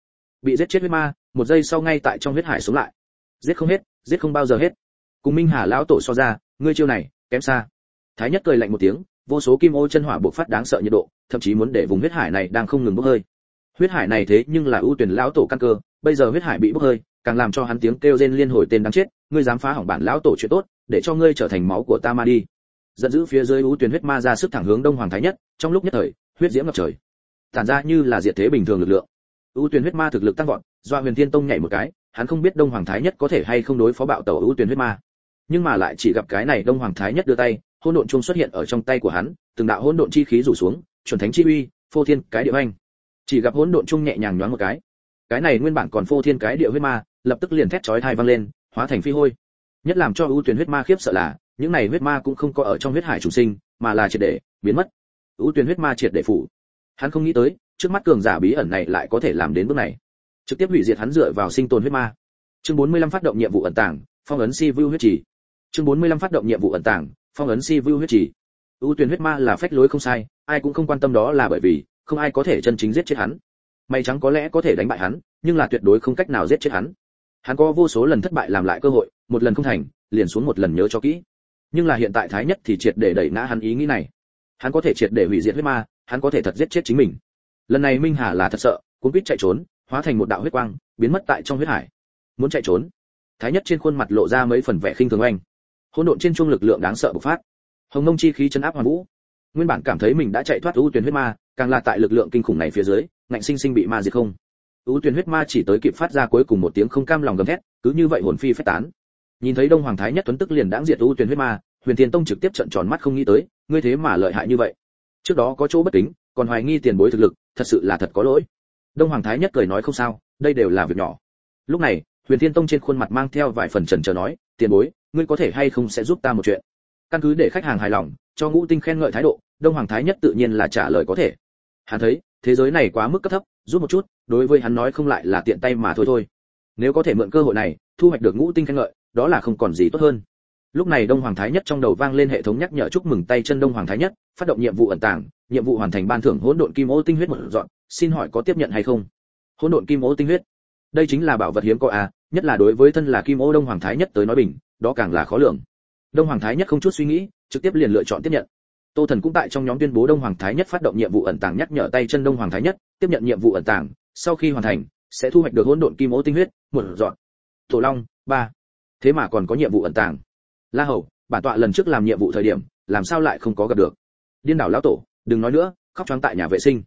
Bị giết chết huyết ma, một giây sau ngay tại trong huyết hải sống lại. Giết không hết, giết không bao giờ hết cùng minh hà lão tổ so ra, ngươi chiêu này, kém xa. Thái nhất cười lạnh một tiếng, vô số kim ô chân hỏa bộc phát đáng sợ nhiệt độ, thậm chí muốn để vùng huyết hải này đang không ngừng bốc hơi. Huyết hải này thế nhưng là ưu tuyển lão tổ căn cơ, bây giờ huyết hải bị bốc hơi, càng làm cho hắn tiếng kêu rên liên hồi tên đáng chết, ngươi dám phá hỏng bản lão tổ chuyện tốt, để cho ngươi trở thành máu của ta ma đi. Giận dữ phía dưới ưu tuyển huyết ma ra sức thẳng hướng đông hoàng thái nhất, trong lúc nhất thời, huyết diễm ngập trời. Tản ra như là diệt thế bình thường lực lượng. Ưu tuyển huyết ma thực lực tăng vọt do huyền thiên tông nhảy một cái, hắn không biết đông hoàng thái nhất có thể hay không đối phó bạo tẩu ưu tuyển huyết ma nhưng mà lại chỉ gặp cái này đông hoàng thái nhất đưa tay, hỗn độn chung xuất hiện ở trong tay của hắn, từng đạo hỗn độn chi khí rủ xuống, chuẩn thánh chi uy, phô thiên cái địa anh chỉ gặp hỗn độn chung nhẹ nhàng nhoáng một cái. Cái này nguyên bản còn phô thiên cái địa huyết ma, lập tức liền thét chói tai vang lên, hóa thành phi hôi. Nhất làm cho ưu tuyển huyết ma khiếp sợ là, những này huyết ma cũng không có ở trong huyết hải chủ sinh, mà là triệt để biến mất. Ưu tuyển huyết ma triệt để phủ. Hắn không nghĩ tới, trước mắt cường giả bí ẩn này lại có thể làm đến bước này. Trực tiếp hủy diệt hắn dựa vào sinh tồn huyết ma. Chương 45 phát động nhiệm vụ ẩn tàng, phong ấn si vu huyết trì chương 45 phát động nhiệm vụ ẩn tàng, phong ấn si vu huyết trì. Ưu tuyển huyết ma là phách lối không sai, ai cũng không quan tâm đó là bởi vì, không ai có thể chân chính giết chết hắn. Mày trắng có lẽ có thể đánh bại hắn, nhưng là tuyệt đối không cách nào giết chết hắn. Hắn có vô số lần thất bại làm lại cơ hội, một lần không thành, liền xuống một lần nhớ cho kỹ. Nhưng là hiện tại thái nhất thì triệt để đẩy ngã hắn ý nghĩ này. Hắn có thể triệt để hủy diệt huyết ma, hắn có thể thật giết chết chính mình. Lần này minh hà là thật sợ, cuốn quýt chạy trốn, hóa thành một đạo huyết quang, biến mất tại trong huyết hải. Muốn chạy trốn, thái nhất trên khuôn mặt lộ ra mấy phần vẻ khinh thường oanh hỗn độn trên trung lực lượng đáng sợ bộc phát. Hồng mông chi khí chấn áp hoàn vũ. Nguyên bản cảm thấy mình đã chạy thoát ưu tuyển huyết ma, càng là tại lực lượng kinh khủng này phía dưới, ngạnh sinh sinh bị ma diệt không. Ưu tuyển huyết ma chỉ tới kịp phát ra cuối cùng một tiếng không cam lòng gầm thét, cứ như vậy hồn phi phách tán. Nhìn thấy đông hoàng thái nhất tuấn tức liền đãng diệt ưu tuyển huyết ma, huyền thiên tông trực tiếp trận tròn mắt không nghĩ tới, ngươi thế mà lợi hại như vậy. Trước đó có chỗ bất kính, còn hoài nghi tiền bối thực lực, thật sự là thật có lỗi. Đông hoàng thái nhất cười nói không sao, đây đều là việc nhỏ. Lúc này, huyền thiên tông trên khuôn mặt mang theo vài phần trần chờ nói, tiền bối ngươi có thể hay không sẽ giúp ta một chuyện? Căn cứ để khách hàng hài lòng, cho ngũ tinh khen ngợi thái độ, đông hoàng thái nhất tự nhiên là trả lời có thể. Hắn thấy, thế giới này quá mức cấp thấp, giúp một chút, đối với hắn nói không lại là tiện tay mà thôi thôi. Nếu có thể mượn cơ hội này, thu hoạch được ngũ tinh khen ngợi, đó là không còn gì tốt hơn. Lúc này đông hoàng thái nhất trong đầu vang lên hệ thống nhắc nhở chúc mừng tay chân đông hoàng thái nhất, phát động nhiệm vụ ẩn tàng, nhiệm vụ hoàn thành ban thưởng hỗn độn kim ô tinh huyết một dọn, xin hỏi có tiếp nhận hay không? Hỗn độn kim ô tinh huyết. Đây chính là bảo vật hiếm có à nhất là đối với thân là kim ô đông hoàng thái nhất tới nói bình đó càng là khó lường. Đông hoàng thái nhất không chút suy nghĩ, trực tiếp liền lựa chọn tiếp nhận. Tô thần cũng tại trong nhóm tuyên bố đông hoàng thái nhất phát động nhiệm vụ ẩn tàng nhắc nhở tay chân đông hoàng thái nhất, tiếp nhận nhiệm vụ ẩn tàng, sau khi hoàn thành, sẽ thu hoạch được hỗn độn kim ô tinh huyết, một dọn. Tổ long, ba. Thế mà còn có nhiệm vụ ẩn tàng. La hầu, bản tọa lần trước làm nhiệm vụ thời điểm, làm sao lại không có gặp được? Điên đảo lão tổ, đừng nói nữa, khóc choáng tại nhà vệ sinh.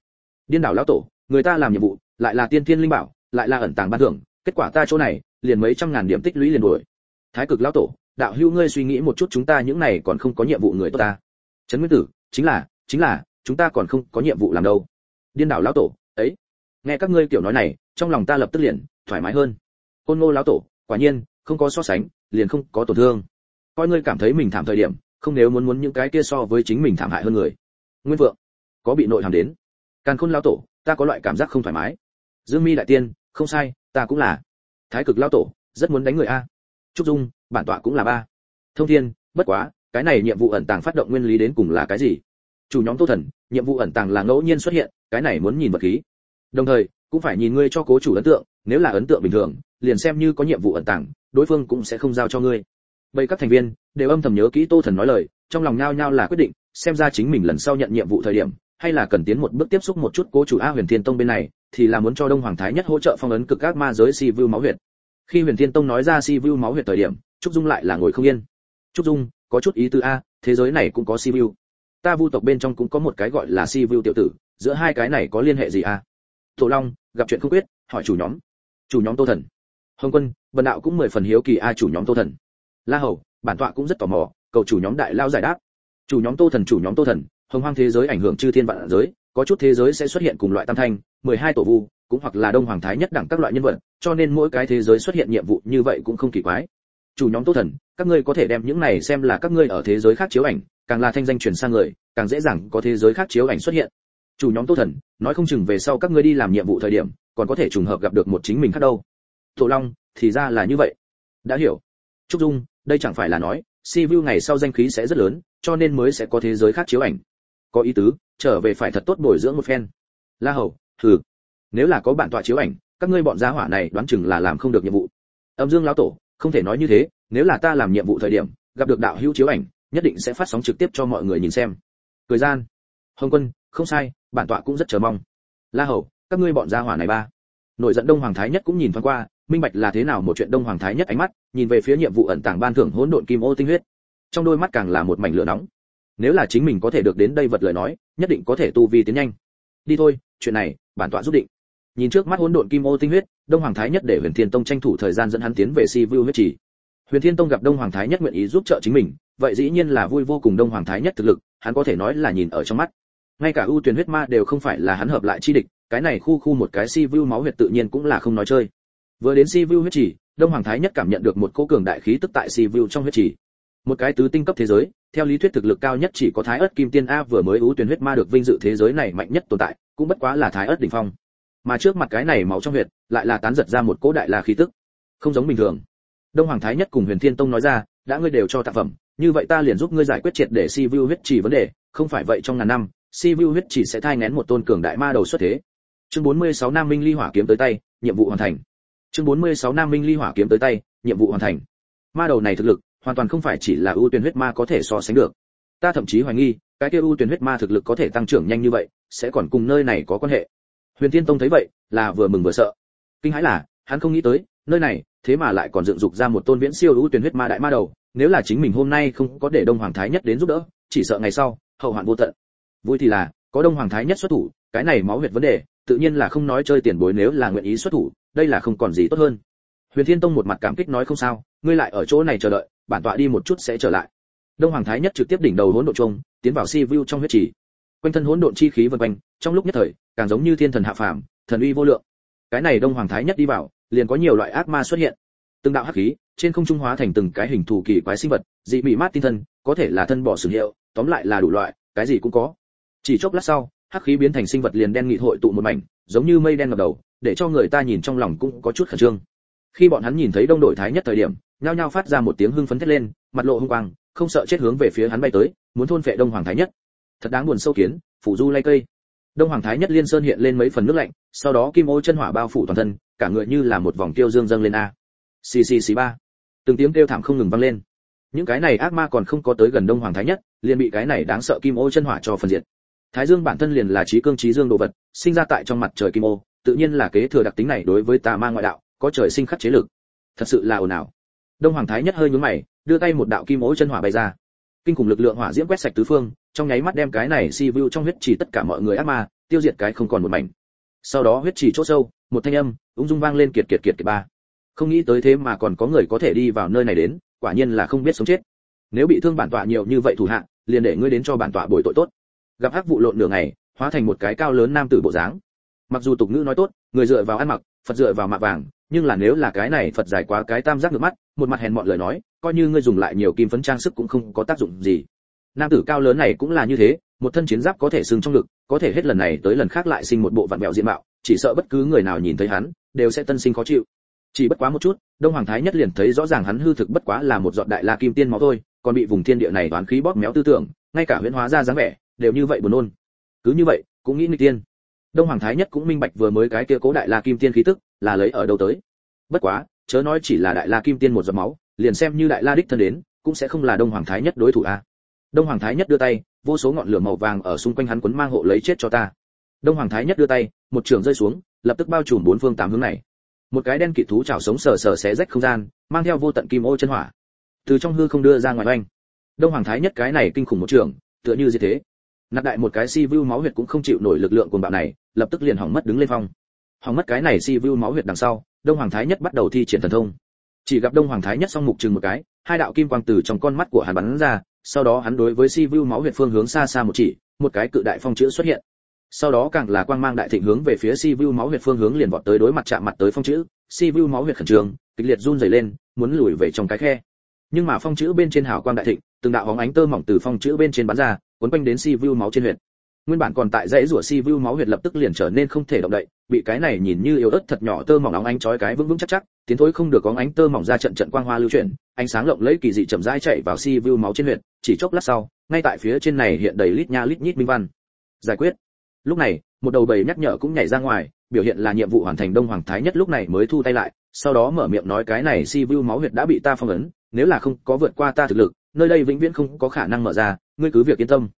Điên đảo lão tổ, người ta làm nhiệm vụ, lại là tiên thiên linh bảo, lại là ẩn tàng ban thưởng, kết quả ta chỗ này, liền mấy trăm ngàn điểm tích lũy liền đuổi thái cực lão tổ, đạo hưu ngươi suy nghĩ một chút chúng ta những này còn không có nhiệm vụ người tốt ta. Trấn nguyên tử, chính là chính là, chúng ta còn không có nhiệm vụ làm đâu. Điên đảo lão tổ, ấy. Nghe các ngươi kiểu nói này, trong lòng ta lập tức liền, thoải mái hơn. Côn ngô lão tổ, quả nhiên, không có so sánh, liền không có tổn thương. Coi ngươi cảm thấy mình thảm thời điểm, không nếu muốn muốn những cái kia so với chính mình thảm hại hơn người. Nguyên vượng, có bị nội hàm đến. Càn khôn lão tổ, ta có loại cảm giác không thoải mái. Dương mi đại tiên, không sai, ta cũng là. Thái cực lão tổ, rất muốn đánh người a trúc dung, bản tọa cũng là ba. Thông thiên, bất quá, cái này nhiệm vụ ẩn tàng phát động nguyên lý đến cùng là cái gì? Chủ nhóm tô thần, nhiệm vụ ẩn tàng là ngẫu nhiên xuất hiện, cái này muốn nhìn vật khí. Đồng thời, cũng phải nhìn ngươi cho cố chủ ấn tượng, nếu là ấn tượng bình thường, liền xem như có nhiệm vụ ẩn tàng, đối phương cũng sẽ không giao cho ngươi. Bây các thành viên đều âm thầm nhớ kỹ tô thần nói lời, trong lòng nhao nhao là quyết định, xem ra chính mình lần sau nhận nhiệm vụ thời điểm, hay là cần tiến một bước tiếp xúc một chút cố chủ a huyền thiên tông bên này, thì là muốn cho đông hoàng thái nhất hỗ trợ phong ấn cực các ma giới si vưu máu huyệt khi huyền thiên tông nói ra si vu máu huyệt thời điểm, trúc dung lại là ngồi không yên. Trúc dung, có chút ý tứ a, thế giới này cũng có si vu. Ta vu tộc bên trong cũng có một cái gọi là si vu tiểu tử, giữa hai cái này có liên hệ gì a? Tổ long, gặp chuyện không quyết, hỏi chủ nhóm. Chủ nhóm tô thần. Hồng quân vân đạo cũng mười phần hiếu kỳ a chủ nhóm tô thần. La hầu, bản tọa cũng rất tò mò, cầu chủ nhóm đại lao giải đáp. Chủ nhóm tô thần, chủ nhóm tô thần, hồng hoang thế giới ảnh hưởng chư thiên vạn giới, có chút thế giới sẽ xuất hiện cùng loại tam thanh, mười hai tổ vu cũng hoặc là đông hoàng thái nhất đẳng các loại nhân vật, cho nên mỗi cái thế giới xuất hiện nhiệm vụ như vậy cũng không kỳ quái. Chủ nhóm tô thần, các ngươi có thể đem những này xem là các ngươi ở thế giới khác chiếu ảnh, càng là thanh danh truyền sang người, càng dễ dàng có thế giới khác chiếu ảnh xuất hiện. Chủ nhóm tô thần, nói không chừng về sau các ngươi đi làm nhiệm vụ thời điểm, còn có thể trùng hợp gặp được một chính mình khác đâu. Tổ long, thì ra là như vậy. Đã hiểu. Trúc dung, đây chẳng phải là nói, si vu ngày sau danh khí sẽ rất lớn, cho nên mới sẽ có thế giới khác chiếu ảnh. Có ý tứ, trở về phải thật tốt bồi dưỡng một phen. La hầu, thử nếu là có bản tọa chiếu ảnh, các ngươi bọn gia hỏa này đoán chừng là làm không được nhiệm vụ. Âm dương lão tổ, không thể nói như thế, nếu là ta làm nhiệm vụ thời điểm, gặp được đạo hữu chiếu ảnh, nhất định sẽ phát sóng trực tiếp cho mọi người nhìn xem. Cười gian. Hồng quân, không sai, bản tọa cũng rất chờ mong. La hầu, các ngươi bọn gia hỏa này ba. Nội giận đông hoàng thái nhất cũng nhìn thoáng qua, minh bạch là thế nào một chuyện đông hoàng thái nhất ánh mắt, nhìn về phía nhiệm vụ ẩn tàng ban thưởng hỗn độn kim ô tinh huyết. Trong đôi mắt càng là một mảnh lửa nóng. Nếu là chính mình có thể được đến đây vật lời nói, nhất định có thể tu vi tiến nhanh. Đi thôi, chuyện này, bản tọa giúp định nhìn trước mắt hỗn độn kim ô tinh huyết, đông hoàng thái nhất để huyền thiên tông tranh thủ thời gian dẫn hắn tiến về si vu huyết trì. Huyền thiên tông gặp đông hoàng thái nhất nguyện ý giúp trợ chính mình, vậy dĩ nhiên là vui vô cùng đông hoàng thái nhất thực lực, hắn có thể nói là nhìn ở trong mắt. Ngay cả ưu tuyển huyết ma đều không phải là hắn hợp lại chi địch, cái này khu khu một cái si vu máu huyệt tự nhiên cũng là không nói chơi. Vừa đến si vu huyết trì, đông hoàng thái nhất cảm nhận được một cỗ cường đại khí tức tại si vu trong huyết trì. Một cái tứ tinh cấp thế giới, theo lý thuyết thực lực cao nhất chỉ có thái ớt kim tiên a vừa mới ưu tuyển huyết ma được vinh dự thế giới này mạnh nhất tồn tại, cũng bất quá là thái ớt đỉnh phong mà trước mặt cái này máu trong huyệt, lại là tán giật ra một cỗ đại la khí tức. Không giống bình thường. Đông hoàng thái nhất cùng huyền thiên tông nói ra, đã ngươi đều cho tạp phẩm, như vậy ta liền giúp ngươi giải quyết triệt để si vu huyết chỉ vấn đề, không phải vậy trong ngàn năm, si vu huyết chỉ sẽ thai ngén một tôn cường đại ma đầu xuất thế. Chương 46 nam minh ly hỏa kiếm tới tay, nhiệm vụ hoàn thành. Chương 46 nam minh ly hỏa kiếm tới tay, nhiệm vụ hoàn thành. Ma đầu này thực lực, hoàn toàn không phải chỉ là ưu tuyển huyết ma có thể so sánh được. Ta thậm chí hoài nghi, cái kia ưu tuyển huyết ma thực lực có thể tăng trưởng nhanh như vậy, sẽ còn cùng nơi này có quan hệ huyền thiên tông thấy vậy, là vừa mừng vừa sợ. Kinh hãi là, hắn không nghĩ tới, nơi này, thế mà lại còn dựng dục ra một tôn viễn siêu ưu tuyển huyết ma đại ma đầu, nếu là chính mình hôm nay không có để đông hoàng thái nhất đến giúp đỡ, chỉ sợ ngày sau, hậu hoạn vô tận. Vui thì là, có đông hoàng thái nhất xuất thủ, cái này máu huyệt vấn đề, tự nhiên là không nói chơi tiền bối nếu là nguyện ý xuất thủ, đây là không còn gì tốt hơn. Huyền thiên tông một mặt cảm kích nói không sao, ngươi lại ở chỗ này chờ đợi, bản tọa đi một chút sẽ trở lại. Đông hoàng thái nhất trực tiếp đỉnh đầu hỗn độn trung tiến vào si vu trong huyết trì. Quanh thân hỗn độn chi khí vần quanh, trong lúc nhất thời càng giống như thiên thần hạ phàm, thần uy vô lượng. Cái này đông hoàng thái nhất đi vào, liền có nhiều loại ác ma xuất hiện. Từng đạo hắc khí, trên không trung hóa thành từng cái hình thù kỳ quái sinh vật, dị bị mát tinh thần có thể là thân bỏ sử hiệu, tóm lại là đủ loại, cái gì cũng có. Chỉ chốc lát sau, hắc khí biến thành sinh vật liền đen nghị hội tụ một mảnh, giống như mây đen ngập đầu, để cho người ta nhìn trong lòng cũng có chút khẩn trương. Khi bọn hắn nhìn thấy đông đội thái nhất thời điểm, nhao nhao phát ra một tiếng hưng phấn thét lên, mặt lộ hung quang, không sợ chết hướng về phía hắn bay tới, muốn thôn phệ đông hoàng thái nhất. Thật đáng buồn sâu kiến, phủ du lay cây đông hoàng thái nhất liên sơn hiện lên mấy phần nước lạnh, sau đó kim ô chân hỏa bao phủ toàn thân, cả người như là một vòng tiêu dương dâng lên a. Xì xì xì ba. Từng tiếng kêu thảm không ngừng vang lên. Những cái này ác ma còn không có tới gần đông hoàng thái nhất, liền bị cái này đáng sợ kim ô chân hỏa cho phần diệt. Thái dương bản thân liền là trí cương trí dương đồ vật, sinh ra tại trong mặt trời kim ô, tự nhiên là kế thừa đặc tính này đối với tà ma ngoại đạo, có trời sinh khắc chế lực. Thật sự là ồn ào. Đông hoàng thái nhất hơi nhướng mày, đưa tay một đạo kim ô chân hỏa bay ra. Kinh khủng lực lượng hỏa diễm quét sạch tứ phương trong nháy mắt đem cái này si vu trong huyết trì tất cả mọi người ác ma, tiêu diệt cái không còn một mảnh. Sau đó huyết trì chỗ sâu, một thanh âm, ung dung vang lên kiệt kiệt kiệt kiệt ba. Không nghĩ tới thế mà còn có người có thể đi vào nơi này đến, quả nhiên là không biết sống chết. Nếu bị thương bản tọa nhiều như vậy thủ hạ, liền để ngươi đến cho bản tọa bồi tội tốt. Gặp hắc vụ lộn nửa ngày, hóa thành một cái cao lớn nam tử bộ dáng. Mặc dù tục ngữ nói tốt, người dựa vào ăn mặc, phật dựa vào mạ vàng, nhưng là nếu là cái này phật dài quá cái tam giác ngược mắt, một mặt hèn mọn lời nói, coi như ngươi dùng lại nhiều kim phấn trang sức cũng không có tác dụng gì nam tử cao lớn này cũng là như thế, một thân chiến giáp có thể sừng trong lực có thể hết lần này tới lần khác lại sinh một bộ vặn vẹo diện mạo, chỉ sợ bất cứ người nào nhìn thấy hắn, đều sẽ tân sinh khó chịu. Chỉ bất quá một chút, đông hoàng thái nhất liền thấy rõ ràng hắn hư thực bất quá là một giọt đại la kim tiên máu thôi, còn bị vùng thiên địa này toán khí bóp méo tư tưởng, ngay cả huyễn hóa ra dáng vẻ, đều như vậy buồn nôn. Cứ như vậy, cũng nghĩ nghịch tiên. Đông hoàng thái nhất cũng minh bạch vừa mới cái kia cố đại la kim tiên khí tức, là lấy ở đâu tới. Bất quá, chớ nói chỉ là đại la kim tiên một giọt máu, liền xem như đại la đích thân đến, cũng sẽ không là đông hoàng thái nhất đối thủ a đông hoàng thái nhất đưa tay, vô số ngọn lửa màu vàng ở xung quanh hắn quấn mang hộ lấy chết cho ta. Đông hoàng thái nhất đưa tay, một trường rơi xuống, lập tức bao trùm bốn phương tám hướng này. Một cái đen kịt thú chảo sống sờ sờ xé rách không gian, mang theo vô tận kim ô chân hỏa. Từ trong hư không đưa ra ngoài oanh. Đông hoàng thái nhất cái này kinh khủng một trường, tựa như gì thế? Nạp đại một cái si vu máu huyệt cũng không chịu nổi lực lượng của bạo này, lập tức liền hỏng mất đứng lên phong. Hỏng mất cái này si vu máu huyệt đằng sau, đông hoàng thái nhất bắt đầu thi triển thần thông. Chỉ gặp đông hoàng thái nhất song mục chừng một cái, hai đạo kim quang từ trong con mắt của hắn bắn ra sau đó hắn đối với si vu máu huyệt phương hướng xa xa một chỉ, một cái cự đại phong chữ xuất hiện. Sau đó càng là quang mang đại thịnh hướng về phía si vu máu huyệt phương hướng liền vọt tới đối mặt chạm mặt tới phong chữ. Si vu máu huyệt khẩn trương, kịch liệt run rẩy lên, muốn lùi về trong cái khe. Nhưng mà phong chữ bên trên hào quang đại thịnh, từng đạo hóng ánh tơ mỏng từ phong chữ bên trên bắn ra, cuốn quanh đến si vu máu trên huyệt. Nguyên bản còn tại dãy rủa si vu máu huyệt lập tức liền trở nên không thể động đậy, bị cái này nhìn như yếu ớt thật nhỏ tơ mỏng óng ánh chói cái vững vững chắc chắc, tiến thối không được có ánh tơ mỏng ra trận trận quang hoa lưu chuyển, ánh sáng lộng lẫy kỳ dị chậm rãi chạy vào si vu máu trên huyệt chỉ chốc lát sau, ngay tại phía trên này hiện đầy lít nha lít nhít minh văn. Giải quyết. Lúc này, một đầu bầy nhắc nhở cũng nhảy ra ngoài, biểu hiện là nhiệm vụ hoàn thành đông hoàng thái nhất lúc này mới thu tay lại, sau đó mở miệng nói cái này si vu máu huyệt đã bị ta phong ấn, nếu là không có vượt qua ta thực lực, nơi đây vĩnh viễn không có khả năng mở ra, ngươi cứ việc yên tâm.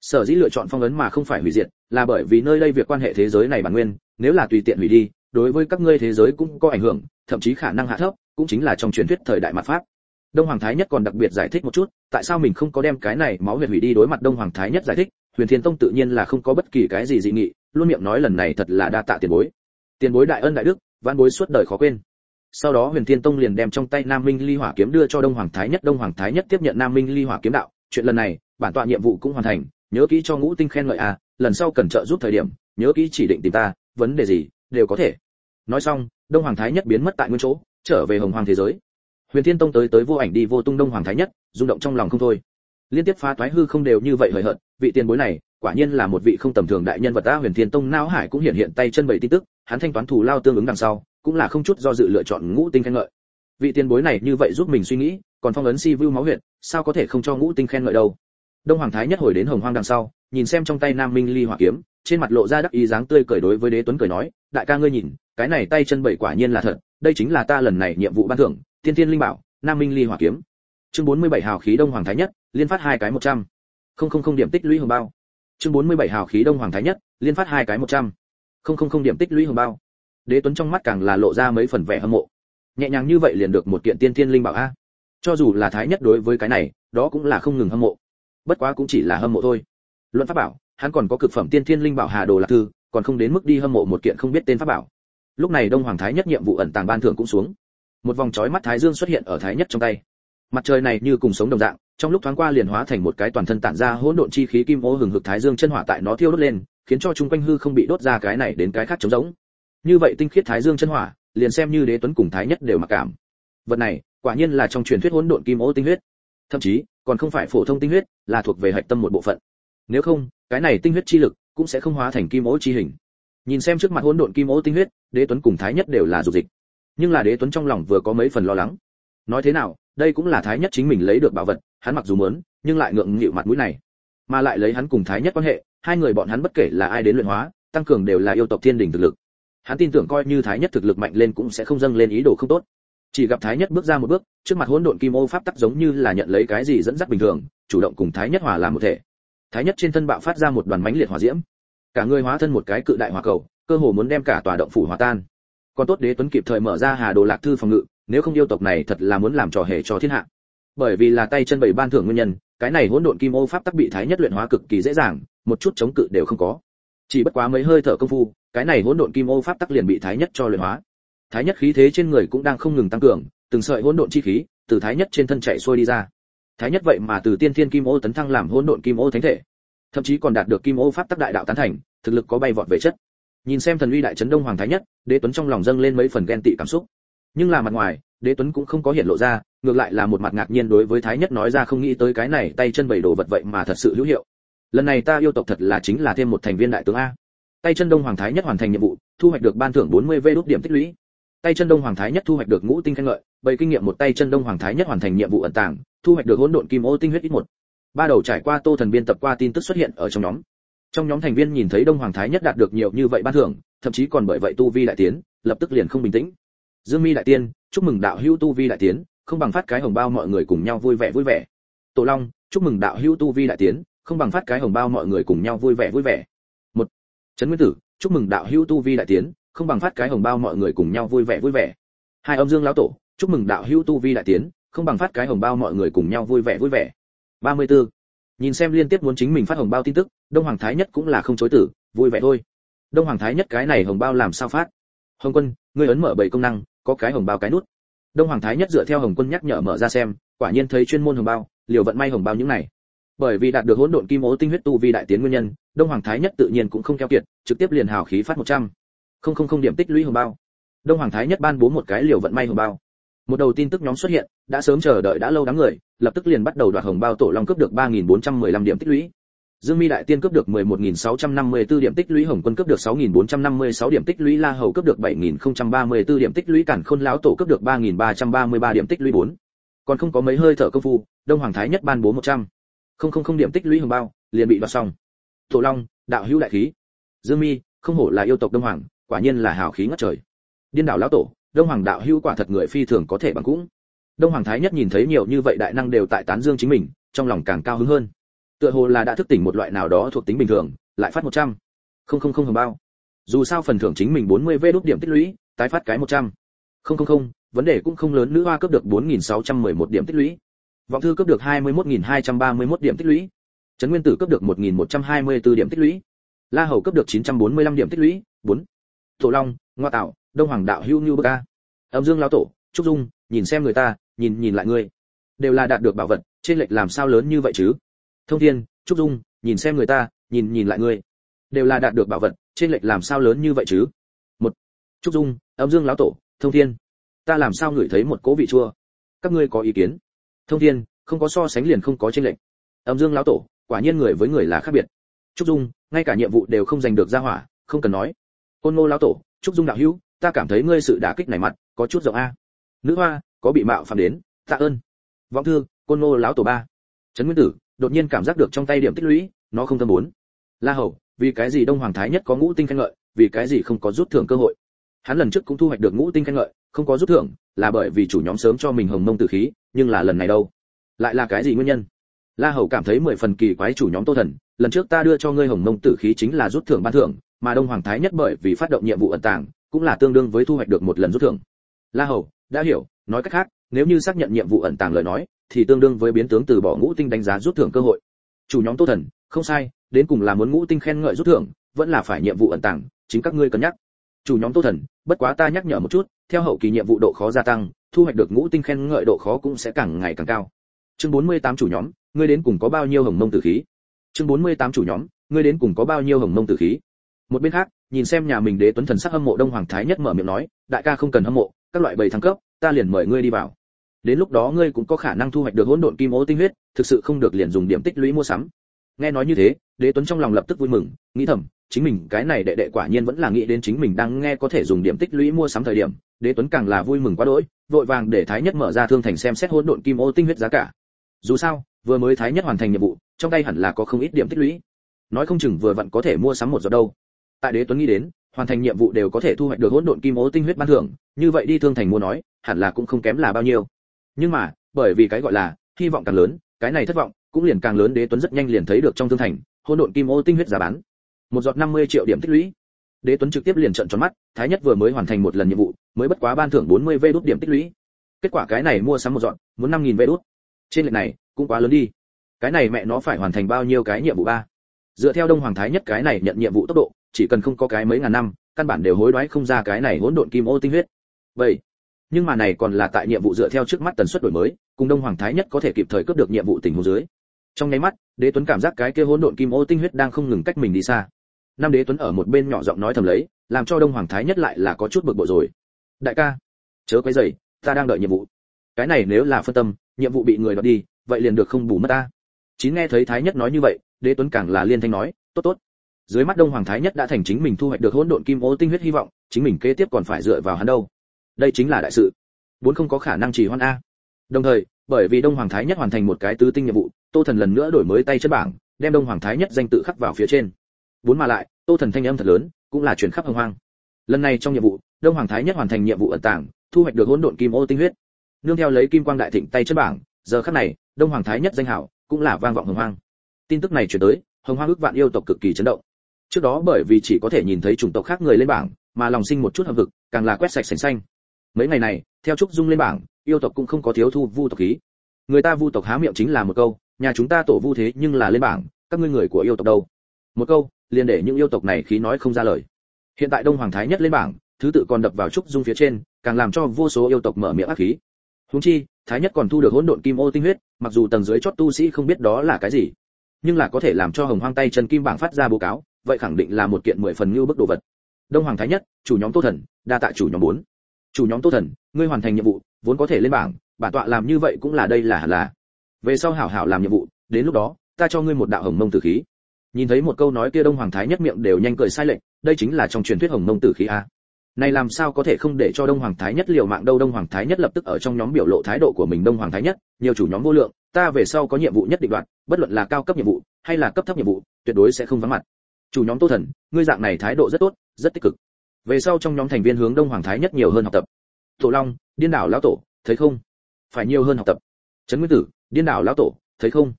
Sở dĩ lựa chọn phong ấn mà không phải hủy diệt, là bởi vì nơi đây việc quan hệ thế giới này bản nguyên, nếu là tùy tiện hủy đi, đối với các ngươi thế giới cũng có ảnh hưởng, thậm chí khả năng hạ thấp, cũng chính là trong truyền thuyết thời đại mạt pháp đông hoàng thái nhất còn đặc biệt giải thích một chút, tại sao mình không có đem cái này máu huyệt hủy đi đối mặt đông hoàng thái nhất giải thích, huyền thiên tông tự nhiên là không có bất kỳ cái gì dị nghị, luôn miệng nói lần này thật là đa tạ tiền bối. Tiền bối đại ân đại đức văn bối suốt đời khó quên. Sau đó huyền thiên tông liền đem trong tay nam minh ly hỏa kiếm đưa cho đông hoàng thái nhất, đông hoàng thái nhất tiếp nhận nam minh ly hỏa kiếm đạo, chuyện lần này, bản tọa nhiệm vụ cũng hoàn thành, nhớ kỹ cho ngũ tinh khen ngợi à lần sau cần trợ giúp thời điểm, nhớ kỹ chỉ định tìm ta, vấn đề gì, đều có thể. Nói xong, đông hoàng thái nhất biến mất tại nguyên chỗ, trở về hồng hoàng thế giới huyền thiên tông tới tới vô ảnh đi vô tung đông hoàng thái nhất, rung động trong lòng không thôi. Liên tiếp phá toái hư không đều như vậy hời hợt, vị tiền bối này, quả nhiên là một vị không tầm thường đại nhân vật ta huyền thiên tông não hải cũng hiện hiện tay chân bảy tin tức, hắn thanh toán thù lao tương ứng đằng sau, cũng là không chút do dự lựa chọn ngũ tinh khen ngợi. Vị tiền bối này như vậy giúp mình suy nghĩ, còn phong ấn si vu máu huyệt, sao có thể không cho ngũ tinh khen ngợi đâu? Đông hoàng thái nhất hồi đến hồng hoang đằng sau, nhìn xem trong tay nam minh ly hỏa kiếm, trên mặt lộ ra đắc ý dáng tươi cười đối với đế tuấn cười nói, đại ca ngươi nhìn, cái này tay chân bảy quả nhiên là thật, đây chính là ta lần này nhiệm vụ ban thưởng tiên tiên linh bảo, nam minh ly hỏa kiếm. Chương 47 hào khí đông hoàng thái nhất, liên phát hai cái 100. không không không điểm tích lũy hồng bao. Chương 47 hào khí đông hoàng thái nhất, liên phát hai cái 100. không không không điểm tích lũy hồng bao. Đế tuấn trong mắt càng là lộ ra mấy phần vẻ hâm mộ. Nhẹ nhàng như vậy liền được một kiện tiên tiên linh bảo a. Cho dù là thái nhất đối với cái này, đó cũng là không ngừng hâm mộ. Bất quá cũng chỉ là hâm mộ thôi. Luận pháp bảo, hắn còn có cực phẩm tiên thiên linh bảo hà đồ lạc thư, còn không đến mức đi hâm mộ một kiện không biết tên pháp bảo. Lúc này đông hoàng thái nhất nhiệm vụ ẩn tàng ban thưởng cũng xuống một vòng chói mắt thái dương xuất hiện ở thái nhất trong tay. Mặt trời này như cùng sống đồng dạng, trong lúc thoáng qua liền hóa thành một cái toàn thân tản ra hỗn độn chi khí kim ô hừng hực thái dương chân hỏa tại nó thiêu đốt lên, khiến cho chung quanh hư không bị đốt ra cái này đến cái khác trống rỗng. Như vậy tinh khiết thái dương chân hỏa, liền xem như đế tuấn cùng thái nhất đều mặc cảm. Vật này, quả nhiên là trong truyền thuyết hỗn độn kim ô tinh huyết. Thậm chí, còn không phải phổ thông tinh huyết, là thuộc về hạch tâm một bộ phận. Nếu không, cái này tinh huyết chi lực cũng sẽ không hóa thành kim ô chi hình. Nhìn xem trước mặt hỗn độn kim ô tinh huyết, đế tuấn cùng thái nhất đều là dục dịch nhưng là đế tuấn trong lòng vừa có mấy phần lo lắng. Nói thế nào, đây cũng là thái nhất chính mình lấy được bảo vật, hắn mặc dù muốn, nhưng lại ngượng nghịu mặt mũi này. Mà lại lấy hắn cùng thái nhất quan hệ, hai người bọn hắn bất kể là ai đến luyện hóa, tăng cường đều là yêu tộc thiên đình thực lực. Hắn tin tưởng coi như thái nhất thực lực mạnh lên cũng sẽ không dâng lên ý đồ không tốt. Chỉ gặp thái nhất bước ra một bước, trước mặt hỗn độn kim ô pháp tắc giống như là nhận lấy cái gì dẫn dắt bình thường, chủ động cùng thái nhất hòa làm một thể. Thái nhất trên thân bạo phát ra một đoàn mãnh liệt hỏa diễm. Cả người hóa thân một cái cự đại hỏa cầu, cơ hồ muốn đem cả tòa động phủ hòa tan còn tốt đế tuấn kịp thời mở ra hà đồ lạc thư phòng ngự, nếu không yêu tộc này thật là muốn làm trò hề cho thiên hạ. Bởi vì là tay chân bảy ban thưởng nguyên nhân, cái này hỗn độn kim ô pháp tắc bị thái nhất luyện hóa cực kỳ dễ dàng, một chút chống cự đều không có. Chỉ bất quá mấy hơi thở công phu, cái này hỗn độn kim ô pháp tắc liền bị thái nhất cho luyện hóa. Thái nhất khí thế trên người cũng đang không ngừng tăng cường, từng sợi hỗn độn chi khí từ thái nhất trên thân chạy xuôi đi ra. Thái nhất vậy mà từ tiên thiên kim ô tấn thăng làm hỗn độn kim ô thánh thể, thậm chí còn đạt được kim ô pháp tắc đại đạo tán thành, thực lực có bay vọt về chất nhìn xem thần uy đại trấn đông hoàng thái nhất, đế tuấn trong lòng dâng lên mấy phần ghen tị cảm xúc. Nhưng là mặt ngoài, đế tuấn cũng không có hiện lộ ra, ngược lại là một mặt ngạc nhiên đối với thái nhất nói ra không nghĩ tới cái này tay chân bảy đồ vật vậy mà thật sự hữu hiệu. Lần này ta yêu tộc thật là chính là thêm một thành viên đại tướng a. Tay chân đông hoàng thái nhất hoàn thành nhiệm vụ, thu hoạch được ban thưởng 40 vê đốt điểm tích lũy. Tay chân đông hoàng thái nhất thu hoạch được ngũ tinh khen ngợi bảy kinh nghiệm một tay chân đông hoàng thái nhất hoàn thành nhiệm vụ ẩn tàng, thu hoạch được hỗn độn kim ô tinh huyết ít một. Ba đầu trải qua tô thần biên tập qua tin tức xuất hiện ở trong nhóm trong nhóm thành viên nhìn thấy đông hoàng thái nhất đạt được nhiều như vậy ban thưởng, thậm chí còn bởi vậy tu vi đại tiến, lập tức liền không bình tĩnh. Dương mi đại tiên, chúc mừng đạo hữu tu vi đại tiến, không bằng phát cái hồng bao mọi người cùng nhau vui vẻ vui vẻ. Tổ long, chúc mừng đạo hữu tu vi đại tiến, không bằng phát cái hồng bao mọi người cùng nhau vui vẻ vui vẻ. Một, trấn nguyên tử, chúc mừng đạo hữu tu vi đại tiến, không bằng phát cái hồng bao mọi người cùng nhau vui vẻ vui vẻ. Hai âm dương lão tổ, chúc mừng đạo hữu tu vi đại tiến, không bằng phát cái hồng bao mọi người cùng nhau vui vẻ vui vẻ. 34 nhìn xem liên tiếp muốn chính mình phát hồng bao tin tức, đông hoàng thái nhất cũng là không chối tử vui vẻ thôi. Đông hoàng thái nhất cái này hồng bao làm sao phát? Hồng quân, ngươi ấn mở bảy công năng, có cái hồng bao cái nút. Đông hoàng thái nhất dựa theo hồng quân nhắc nhở mở ra xem, quả nhiên thấy chuyên môn hồng bao, liều vận may hồng bao những này. Bởi vì đạt được hỗn độn kim ố tinh huyết tu vi đại tiến nguyên nhân, đông hoàng thái nhất tự nhiên cũng không keo kiệt, trực tiếp liền hào khí phát 100. không không không điểm tích lũy hồng bao. Đông hoàng thái nhất ban bố một cái liều vận may hồng bao một đầu tin tức nhóm xuất hiện đã sớm chờ đợi đã lâu đám người lập tức liền bắt đầu đoạt hồng bao tổ long cướp được 3.415 điểm tích lũy Dương Mi đại tiên cướp được 11.654 điểm tích lũy Hồng Quân cướp được 6.456 điểm tích lũy La Hầu cướp được 7.034 điểm tích lũy Cản Khôn lão tổ cướp được 3.333 điểm tích lũy 4. Còn không có mấy hơi thở công phu, Đông Hoàng Thái nhất ban bố 100. Không không không điểm tích lũy hồng bao, liền bị đoạt xong. Tổ Long, đạo hữu đại khí. Dương Mi, không hổ là yêu tộc Đông Hoàng, quả nhiên là hào khí ngất trời. Điên đảo lão tổ, Đông Hoàng đạo hữu quả thật người phi thường có thể bằng cũng. Đông Hoàng Thái nhất nhìn thấy nhiều như vậy đại năng đều tại tán dương chính mình, trong lòng càng cao hứng hơn. Tựa hồ là đã thức tỉnh một loại nào đó thuộc tính bình thường lại phát một trăm. Không không không hồng bao. Dù sao phần thưởng chính mình bốn mươi vê đốt điểm tích lũy tái phát cái một trăm. Không không không vấn đề cũng không lớn nữ hoa cấp được bốn nghìn sáu trăm mười một điểm tích lũy. Vọng thư cấp được hai mươi nghìn hai trăm ba mươi mốt điểm tích lũy. Trấn nguyên tử cấp được một nghìn một trăm hai mươi 124 điểm tích lũy. La hầu cấp được chín trăm bốn mươi lăm điểm tích lũy bốn. Thổ long ngoa tạo đông hoàng đạo hưu như bơ ca âm dương lão tổ, trúc dung, nhìn xem người ta, nhìn nhìn lại ngươi. Đều là đạt được bảo vật, trên lệch làm sao lớn như vậy chứ? Thông thiên, trúc dung, nhìn xem người ta, nhìn nhìn lại ngươi. Đều là đạt được bảo vật, trên lệch làm sao lớn như vậy chứ? Một, trúc dung, âm dương lão tổ, thông thiên. Ta làm sao ngửi thấy một cố vị chua? Các ngươi có ý kiến? Thông thiên, không có so sánh liền không có trên lệnh âm dương lão tổ, quả nhiên người với người là khác biệt. Trúc dung, ngay cả nhiệm vụ đều không giành được ra hỏa, không cần nói. Côn ngô lão tổ, trúc dung đạo hữu, ta cảm thấy ngươi sự đả kích này mặt có chút rộng a. Nữ hoa, có bị mạo phạm đến, tạ ơn. Vọng thư, côn nô lão tổ ba. Trấn nguyên tử, đột nhiên cảm giác được trong tay điểm tích lũy, nó không tâm muốn la hầu, vì cái gì đông hoàng thái nhất có ngũ tinh khen ngợi, vì cái gì không có rút thưởng cơ hội? Hắn lần trước cũng thu hoạch được ngũ tinh khen ngợi, không có rút thưởng, là bởi vì chủ nhóm sớm cho mình hồng mông tử khí, nhưng là lần này đâu? Lại là cái gì nguyên nhân? La hầu cảm thấy mười phần kỳ quái chủ nhóm tô thần, lần trước ta đưa cho ngươi hồng mông tử khí chính là rút thưởng ban thưởng, mà đông hoàng thái nhất bởi vì phát động nhiệm vụ ẩn tàng, cũng là tương đương với thu hoạch được một lần rút thưởng la hầu, đã hiểu, nói cách khác, nếu như xác nhận nhiệm vụ ẩn tàng lời nói, thì tương đương với biến tướng từ bỏ ngũ tinh đánh giá rút thưởng cơ hội. Chủ nhóm tô thần, không sai, đến cùng là muốn ngũ tinh khen ngợi rút thưởng, vẫn là phải nhiệm vụ ẩn tàng, chính các ngươi cân nhắc. Chủ nhóm tô thần, bất quá ta nhắc nhở một chút, theo hậu kỳ nhiệm vụ độ khó gia tăng, thu hoạch được ngũ tinh khen ngợi độ khó cũng sẽ càng ngày càng cao. Chương 48 chủ nhóm, ngươi đến cùng có bao nhiêu hồng mông tử khí? Chương 48 chủ nhóm, ngươi đến cùng có bao nhiêu hồng mông tử khí? Một bên khác, nhìn xem nhà mình đế tuấn thần sắc hâm mộ đông hoàng thái nhất mở miệng nói, đại ca không cần hâm mộ các loại bầy thăng cấp, ta liền mời ngươi đi vào. Đến lúc đó ngươi cũng có khả năng thu hoạch được hỗn độn kim ô tinh huyết, thực sự không được liền dùng điểm tích lũy mua sắm. Nghe nói như thế, đế tuấn trong lòng lập tức vui mừng, nghĩ thầm, chính mình, cái này đệ đệ quả nhiên vẫn là nghĩ đến chính mình đang nghe có thể dùng điểm tích lũy mua sắm thời điểm. Đế tuấn càng là vui mừng quá đỗi, vội vàng để thái nhất mở ra thương thành xem xét hỗn độn kim ô tinh huyết giá cả. Dù sao, vừa mới thái nhất hoàn thành nhiệm vụ, trong tay hẳn là có không ít điểm tích lũy. Nói không chừng vừa vặn có thể mua sắm một giọt đâu. Tại đế tuấn nghĩ đến hoàn thành nhiệm vụ đều có thể thu hoạch được hỗn độn kim ố tinh huyết ban thưởng, như vậy đi thương thành mua nói, hẳn là cũng không kém là bao nhiêu. Nhưng mà, bởi vì cái gọi là hy vọng càng lớn, cái này thất vọng cũng liền càng lớn, đế tuấn rất nhanh liền thấy được trong thương thành, hỗn độn kim ô tinh huyết giá bán. Một giọt 50 triệu điểm tích lũy. Đế tuấn trực tiếp liền trợn tròn mắt, thái nhất vừa mới hoàn thành một lần nhiệm vụ, mới bất quá ban thưởng 40 vê đút điểm tích lũy. Kết quả cái này mua sắm một dọn muốn 5.000 vê trên lệch này, cũng quá lớn đi. Cái này mẹ nó phải hoàn thành bao nhiêu cái nhiệm vụ ba? Dựa theo đông hoàng thái nhất cái này nhận nhiệm vụ tốc độ chỉ cần không có cái mấy ngàn năm, căn bản đều hối đoái không ra cái này hỗn độn kim ô tinh huyết. Vậy, nhưng mà này còn là tại nhiệm vụ dựa theo trước mắt tần suất đổi mới, cùng đông hoàng thái nhất có thể kịp thời cướp được nhiệm vụ tình huống dưới. Trong nháy mắt, đế tuấn cảm giác cái kia hỗn độn kim ô tinh huyết đang không ngừng cách mình đi xa. Năm đế tuấn ở một bên nhỏ giọng nói thầm lấy, làm cho đông hoàng thái nhất lại là có chút bực bội rồi. Đại ca, chớ quấy rầy, ta đang đợi nhiệm vụ. Cái này nếu là phân tâm, nhiệm vụ bị người đoạt đi, vậy liền được không bù mất ta. Chín nghe thấy thái nhất nói như vậy, đế tuấn càng là liên thanh nói, tốt tốt dưới mắt đông hoàng thái nhất đã thành chính mình thu hoạch được hỗn độn kim ô tinh huyết hy vọng, chính mình kế tiếp còn phải dựa vào hắn đâu. Đây chính là đại sự. Bốn không có khả năng chỉ hoan a. Đồng thời, bởi vì đông hoàng thái nhất hoàn thành một cái tứ tinh nhiệm vụ, tô thần lần nữa đổi mới tay chân bảng, đem đông hoàng thái nhất danh tự khắc vào phía trên. Bốn mà lại, tô thần thanh âm thật lớn, cũng là chuyển khắp hồng hoang. Lần này trong nhiệm vụ, đông hoàng thái nhất hoàn thành nhiệm vụ ẩn tàng, thu hoạch được hỗn độn kim ô tinh huyết. Nương theo lấy kim quang đại thịnh tay chân bảng, giờ khắc này, đông hoàng thái nhất danh hảo, cũng là vang vọng hồng hoang. Tin tức này chuyển tới, hồng hoang ước vạn yêu tộc cực kỳ chấn động trước đó bởi vì chỉ có thể nhìn thấy chủng tộc khác người lên bảng, mà lòng sinh một chút hâm vực, càng là quét sạch sành xanh. Mấy ngày này, theo trúc dung lên bảng, yêu tộc cũng không có thiếu thu vu tộc khí. Người ta vu tộc há miệng chính là một câu, nhà chúng ta tổ vu thế nhưng là lên bảng, các ngươi người của yêu tộc đâu? Một câu, liền để những yêu tộc này khí nói không ra lời. Hiện tại đông hoàng thái nhất lên bảng, thứ tự còn đập vào trúc dung phía trên, càng làm cho vô số yêu tộc mở miệng ác khí. Húng chi, thái nhất còn thu được hỗn độn kim ô tinh huyết, mặc dù tầng dưới chót tu sĩ không biết đó là cái gì, nhưng là có thể làm cho hồng hoang tay chân kim bảng phát ra báo cáo vậy khẳng định là một kiện mười phần như bức đồ vật. Đông hoàng thái nhất, chủ nhóm tô thần, đa tạ chủ nhóm bốn. Chủ nhóm tô thần, ngươi hoàn thành nhiệm vụ, vốn có thể lên bảng, bản tọa làm như vậy cũng là đây là hẳn là. Về sau hảo hảo làm nhiệm vụ, đến lúc đó, ta cho ngươi một đạo hồng mông tử khí. Nhìn thấy một câu nói kia đông hoàng thái nhất miệng đều nhanh cười sai lệch, đây chính là trong truyền thuyết hồng mông tử khí a. Này làm sao có thể không để cho đông hoàng thái nhất liều mạng đâu? Đông hoàng thái nhất lập tức ở trong nhóm biểu lộ thái độ của mình đông hoàng thái nhất, nhiều chủ nhóm vô lượng, ta về sau có nhiệm vụ nhất định đoạn, bất luận là cao cấp nhiệm vụ hay là cấp thấp nhiệm vụ, tuyệt đối sẽ không vắng mặt chủ nhóm tô thần, ngươi dạng này thái độ rất tốt, rất tích cực. Về sau trong nhóm thành viên hướng đông hoàng thái nhất nhiều hơn học tập. Tổ long, điên đảo lão tổ, thấy không? Phải nhiều hơn học tập. Trấn nguyên tử, điên đảo lão tổ, thấy không?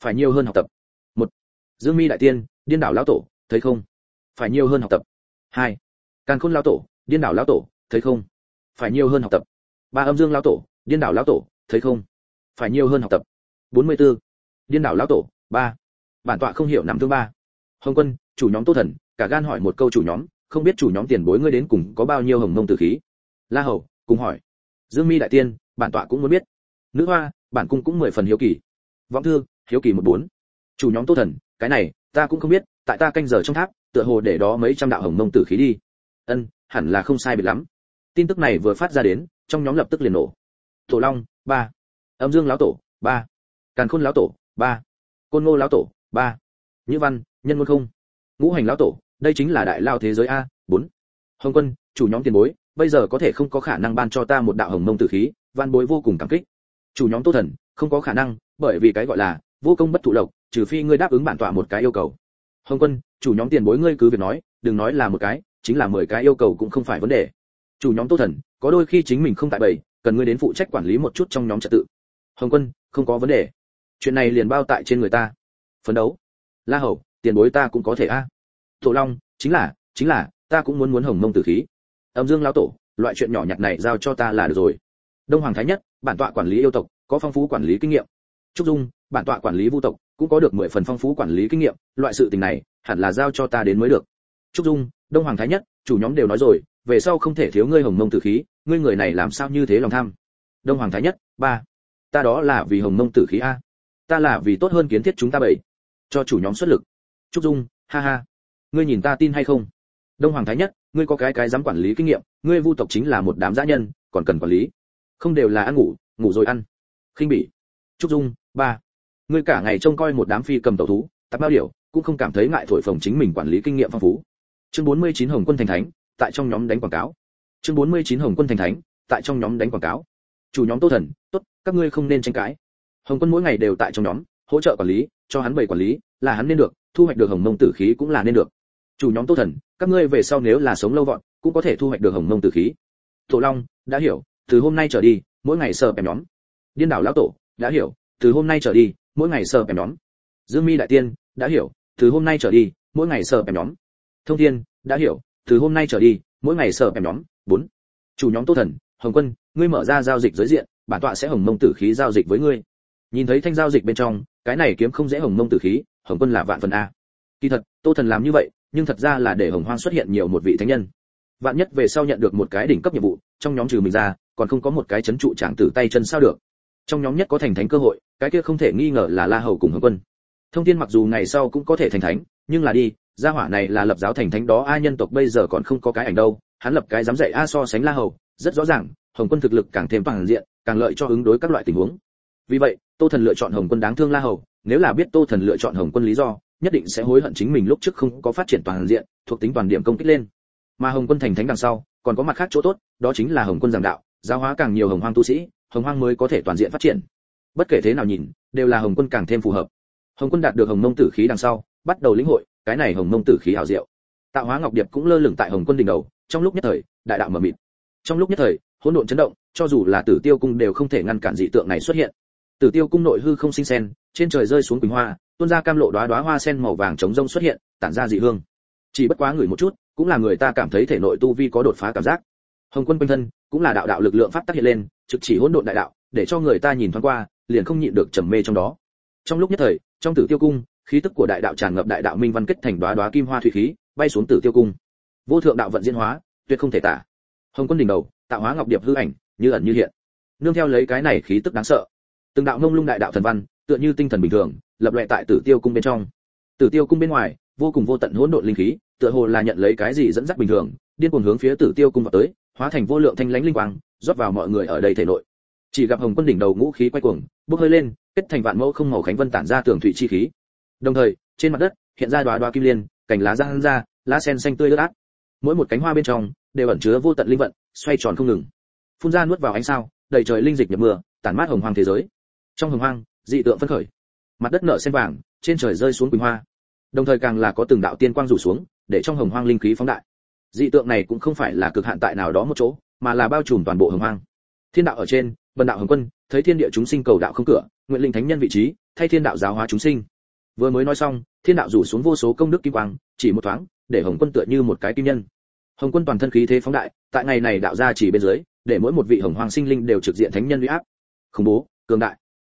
Phải nhiều hơn học tập. Một, dương mi đại tiên, điên đảo lão tổ, thấy không? Phải nhiều hơn học tập. Hai, càn khôn lão tổ, điên đảo lão tổ, thấy không? Phải nhiều hơn học tập. Ba âm dương lão tổ, điên đảo lão tổ, thấy không? Phải nhiều hơn học tập. 44. điên đảo lão tổ, ba. Bản tọa không hiểu nằm thứ ba. Hồng quân chủ nhóm tô thần, cả gan hỏi một câu chủ nhóm, không biết chủ nhóm tiền bối ngươi đến cùng có bao nhiêu hồng mông tử khí? La hầu, cùng hỏi. Dương mi đại tiên, bản tọa cũng muốn biết. Nữ hoa, bản cung cũng mười phần hiếu kỳ. Vọng thư, hiếu kỳ một bốn. Chủ nhóm tô thần, cái này, ta cũng không biết, tại ta canh giờ trong tháp, tựa hồ để đó mấy trăm đạo hồng mông tử khí đi. Ân, hẳn là không sai biệt lắm. Tin tức này vừa phát ra đến, trong nhóm lập tức liền nổ. Tổ long, ba. Âm dương lão tổ, ba. Càn khôn lão tổ, ba. Côn ngô lão tổ, ba. Nhữ văn, nhân ngôn không ngũ hành lão tổ, đây chính là đại lao thế giới a, bốn. Hồng quân, chủ nhóm tiền bối, bây giờ có thể không có khả năng ban cho ta một đạo hồng mông tử khí van bối vô cùng cảm kích. Chủ nhóm tô thần, không có khả năng, bởi vì cái gọi là vô công bất thụ lộc, trừ phi ngươi đáp ứng bản tọa một cái yêu cầu. Hồng quân, chủ nhóm tiền bối ngươi cứ việc nói, đừng nói là một cái, chính là mười cái yêu cầu cũng không phải vấn đề. Chủ nhóm tô thần, có đôi khi chính mình không tại bầy, cần ngươi đến phụ trách quản lý một chút trong nhóm trật tự. Hồng quân, không có vấn đề. Chuyện này liền bao tại trên người ta. Phấn đấu. La hầu, tiền bối ta cũng có thể a. à tổ long, chính là chính là, ta cũng muốn muốn hồng mông tử khí. Âm dương lão tổ, loại chuyện nhỏ nhặt này giao cho ta là được rồi. Đông hoàng thái nhất, bản tọa quản lý yêu tộc, có phong phú quản lý kinh nghiệm. Trúc dung, bản tọa quản lý vu tộc, cũng có được mười phần phong phú quản lý kinh nghiệm, loại sự tình này, hẳn là giao cho ta đến mới được. Trúc dung, đông hoàng thái nhất, chủ nhóm đều nói rồi, về sau không thể thiếu ngươi hồng mông tử khí, ngươi người này làm sao như thế lòng tham? Đông hoàng thái nhất, ba, ta đó là vì hồng mông tử khí a. Ta là vì tốt hơn kiến thiết chúng ta bảy. Cho chủ nhóm xuất lực. Trúc dung, ha ha ngươi nhìn ta tin hay không? Đông hoàng thái nhất, ngươi có cái cái dám quản lý kinh nghiệm, ngươi vu tộc chính là một đám dã nhân, còn cần quản lý. Không đều là ăn ngủ ngủ rồi ăn. Khinh bỉ. Trúc dung, ba. Ngươi cả ngày trông coi một đám phi cầm tẩu thú, tạp bao điều cũng không cảm thấy ngại thổi phồng chính mình quản lý kinh nghiệm phong phú. Chương 49 hồng quân thành thánh, tại trong nhóm đánh quảng cáo. Chương 49 hồng quân thành thánh, tại trong nhóm đánh quảng cáo. Chủ nhóm tô thần, tốt, các ngươi không nên tranh cãi. Hồng quân mỗi ngày đều tại trong nhóm, hỗ trợ quản lý, cho hắn bày quản lý, là hắn nên được, thu hoạch được hồng mông tử khí cũng là nên được chủ nhóm tô thần, các ngươi về sau nếu là sống lâu vọn cũng có thể thu hoạch được hồng mông tử khí. Tổ long, đã hiểu, từ hôm nay trở đi, mỗi ngày sờ em nhóm. Điên đảo lão tổ, đã hiểu, từ hôm nay trở đi, mỗi ngày sờ em nhóm. Dương mi đại tiên, đã hiểu, từ hôm nay trở đi, mỗi ngày sờ em nhóm. Thông thiên, đã hiểu, từ hôm nay trở đi, mỗi ngày sờ em nhóm. Bốn. Chủ nhóm tô thần, hồng quân, ngươi mở ra giao dịch giới diện, bản tọa sẽ hồng mông tử khí giao dịch với ngươi. Nhìn thấy thanh giao dịch bên trong, cái này kiếm không dễ hồng mông tử khí, hồng quân là vạn phần a. Kỳ thật, tô thần làm như vậy nhưng thật ra là để hồng hoang xuất hiện nhiều một vị thánh nhân. Vạn nhất về sau nhận được một cái đỉnh cấp nhiệm vụ, trong nhóm trừ mình ra, còn không có một cái chấn trụ trạng tử tay chân sao được. Trong nhóm nhất có thành thánh cơ hội, cái kia không thể nghi ngờ là la hầu cùng hồng quân. Thông tin mặc dù ngày sau cũng có thể thành thánh, nhưng là đi, gia hỏa này là lập giáo thành thánh đó, ai nhân tộc bây giờ còn không có cái ảnh đâu, hắn lập cái dám dạy a so sánh la hầu, rất rõ ràng, hồng quân thực lực càng thêm bằng diện, càng lợi cho ứng đối các loại tình huống. Vì vậy, tô thần lựa chọn hồng quân đáng thương la hầu, nếu là biết tô thần lựa chọn hồng quân lý do nhất định sẽ hối hận chính mình lúc trước không có phát triển toàn diện, thuộc tính toàn điểm công kích lên. Mà hồng quân thành thánh đằng sau, còn có mặt khác chỗ tốt, đó chính là hồng quân giảng đạo, giáo hóa càng nhiều hồng hoang tu sĩ, hồng hoang mới có thể toàn diện phát triển. Bất kể thế nào nhìn, đều là hồng quân càng thêm phù hợp. Hồng quân đạt được hồng mông tử khí đằng sau, bắt đầu lĩnh hội, cái này hồng mông tử khí hảo diệu. Tạo hóa ngọc điệp cũng lơ lửng tại hồng quân đỉnh đầu, trong lúc nhất thời, đại đạo mở mịt. Trong lúc nhất thời, hỗn độn chấn động, cho dù là tử tiêu cung đều không thể ngăn cản dị tượng này xuất hiện. Tử tiêu cung nội hư không sinh sen, trên trời rơi xuống quỳnh hoa tuôn ra cam lộ đóa đóa hoa sen màu vàng trống rông xuất hiện, tản ra dị hương. Chỉ bất quá người một chút, cũng là người ta cảm thấy thể nội tu vi có đột phá cảm giác. Hồng quân quanh thân, cũng là đạo đạo lực lượng pháp tác hiện lên, trực chỉ hỗn độn đại đạo, để cho người ta nhìn thoáng qua, liền không nhịn được trầm mê trong đó. Trong lúc nhất thời, trong tử tiêu cung, khí tức của đại đạo tràn ngập đại đạo minh văn kết thành đóa đóa kim hoa thủy khí, bay xuống tử tiêu cung. Vô thượng đạo vận diễn hóa, tuyệt không thể tả. Hồng quân đỉnh đầu, tạo hóa ngọc điệp hư ảnh, như ẩn như hiện. Nương theo lấy cái này khí tức đáng sợ. Từng đạo ngông lung đại đạo thần văn, tựa như tinh thần bình thường lập loè tại tử tiêu cung bên trong. Tử tiêu cung bên ngoài, vô cùng vô tận hỗn độn linh khí, tựa hồ là nhận lấy cái gì dẫn dắt bình thường, điên cuồng hướng phía tử tiêu cung vào tới, hóa thành vô lượng thanh lãnh linh quang, rót vào mọi người ở đây thể nội. Chỉ gặp hồng quân đỉnh đầu ngũ khí quay cuồng, bốc hơi lên, kết thành vạn mẫu không màu khánh vân tản ra tường thủy chi khí. Đồng thời, trên mặt đất, hiện ra đóa đóa kim liên, cành lá răng ra, lá sen xanh tươi rực át. Mỗi một cánh hoa bên trong, đều ẩn chứa vô tận linh vận, xoay tròn không ngừng. Phun ra nuốt vào ánh sao, đầy trời linh dịch nhập mưa, tản mát hồng hoang thế giới. Trong hồng hoang, dị tượng phân khởi mặt đất nở sen vàng, trên trời rơi xuống quỳnh hoa. Đồng thời càng là có từng đạo tiên quang rủ xuống, để trong hồng hoang linh khí phóng đại. Dị tượng này cũng không phải là cực hạn tại nào đó một chỗ, mà là bao trùm toàn bộ hồng hoang. Thiên đạo ở trên vân đạo hồng quân, thấy thiên địa chúng sinh cầu đạo không cửa, nguyện linh thánh nhân vị trí, thay thiên đạo giáo hóa chúng sinh. Vừa mới nói xong, thiên đạo rủ xuống vô số công đức kim quang, chỉ một thoáng, để hồng quân tựa như một cái kim nhân. Hồng quân toàn thân khí thế phóng đại, tại ngày này đạo ra chỉ bên dưới, để mỗi một vị hồng hoàng sinh linh đều trực diện thánh nhân uy áp. Khủng bố, cường đại.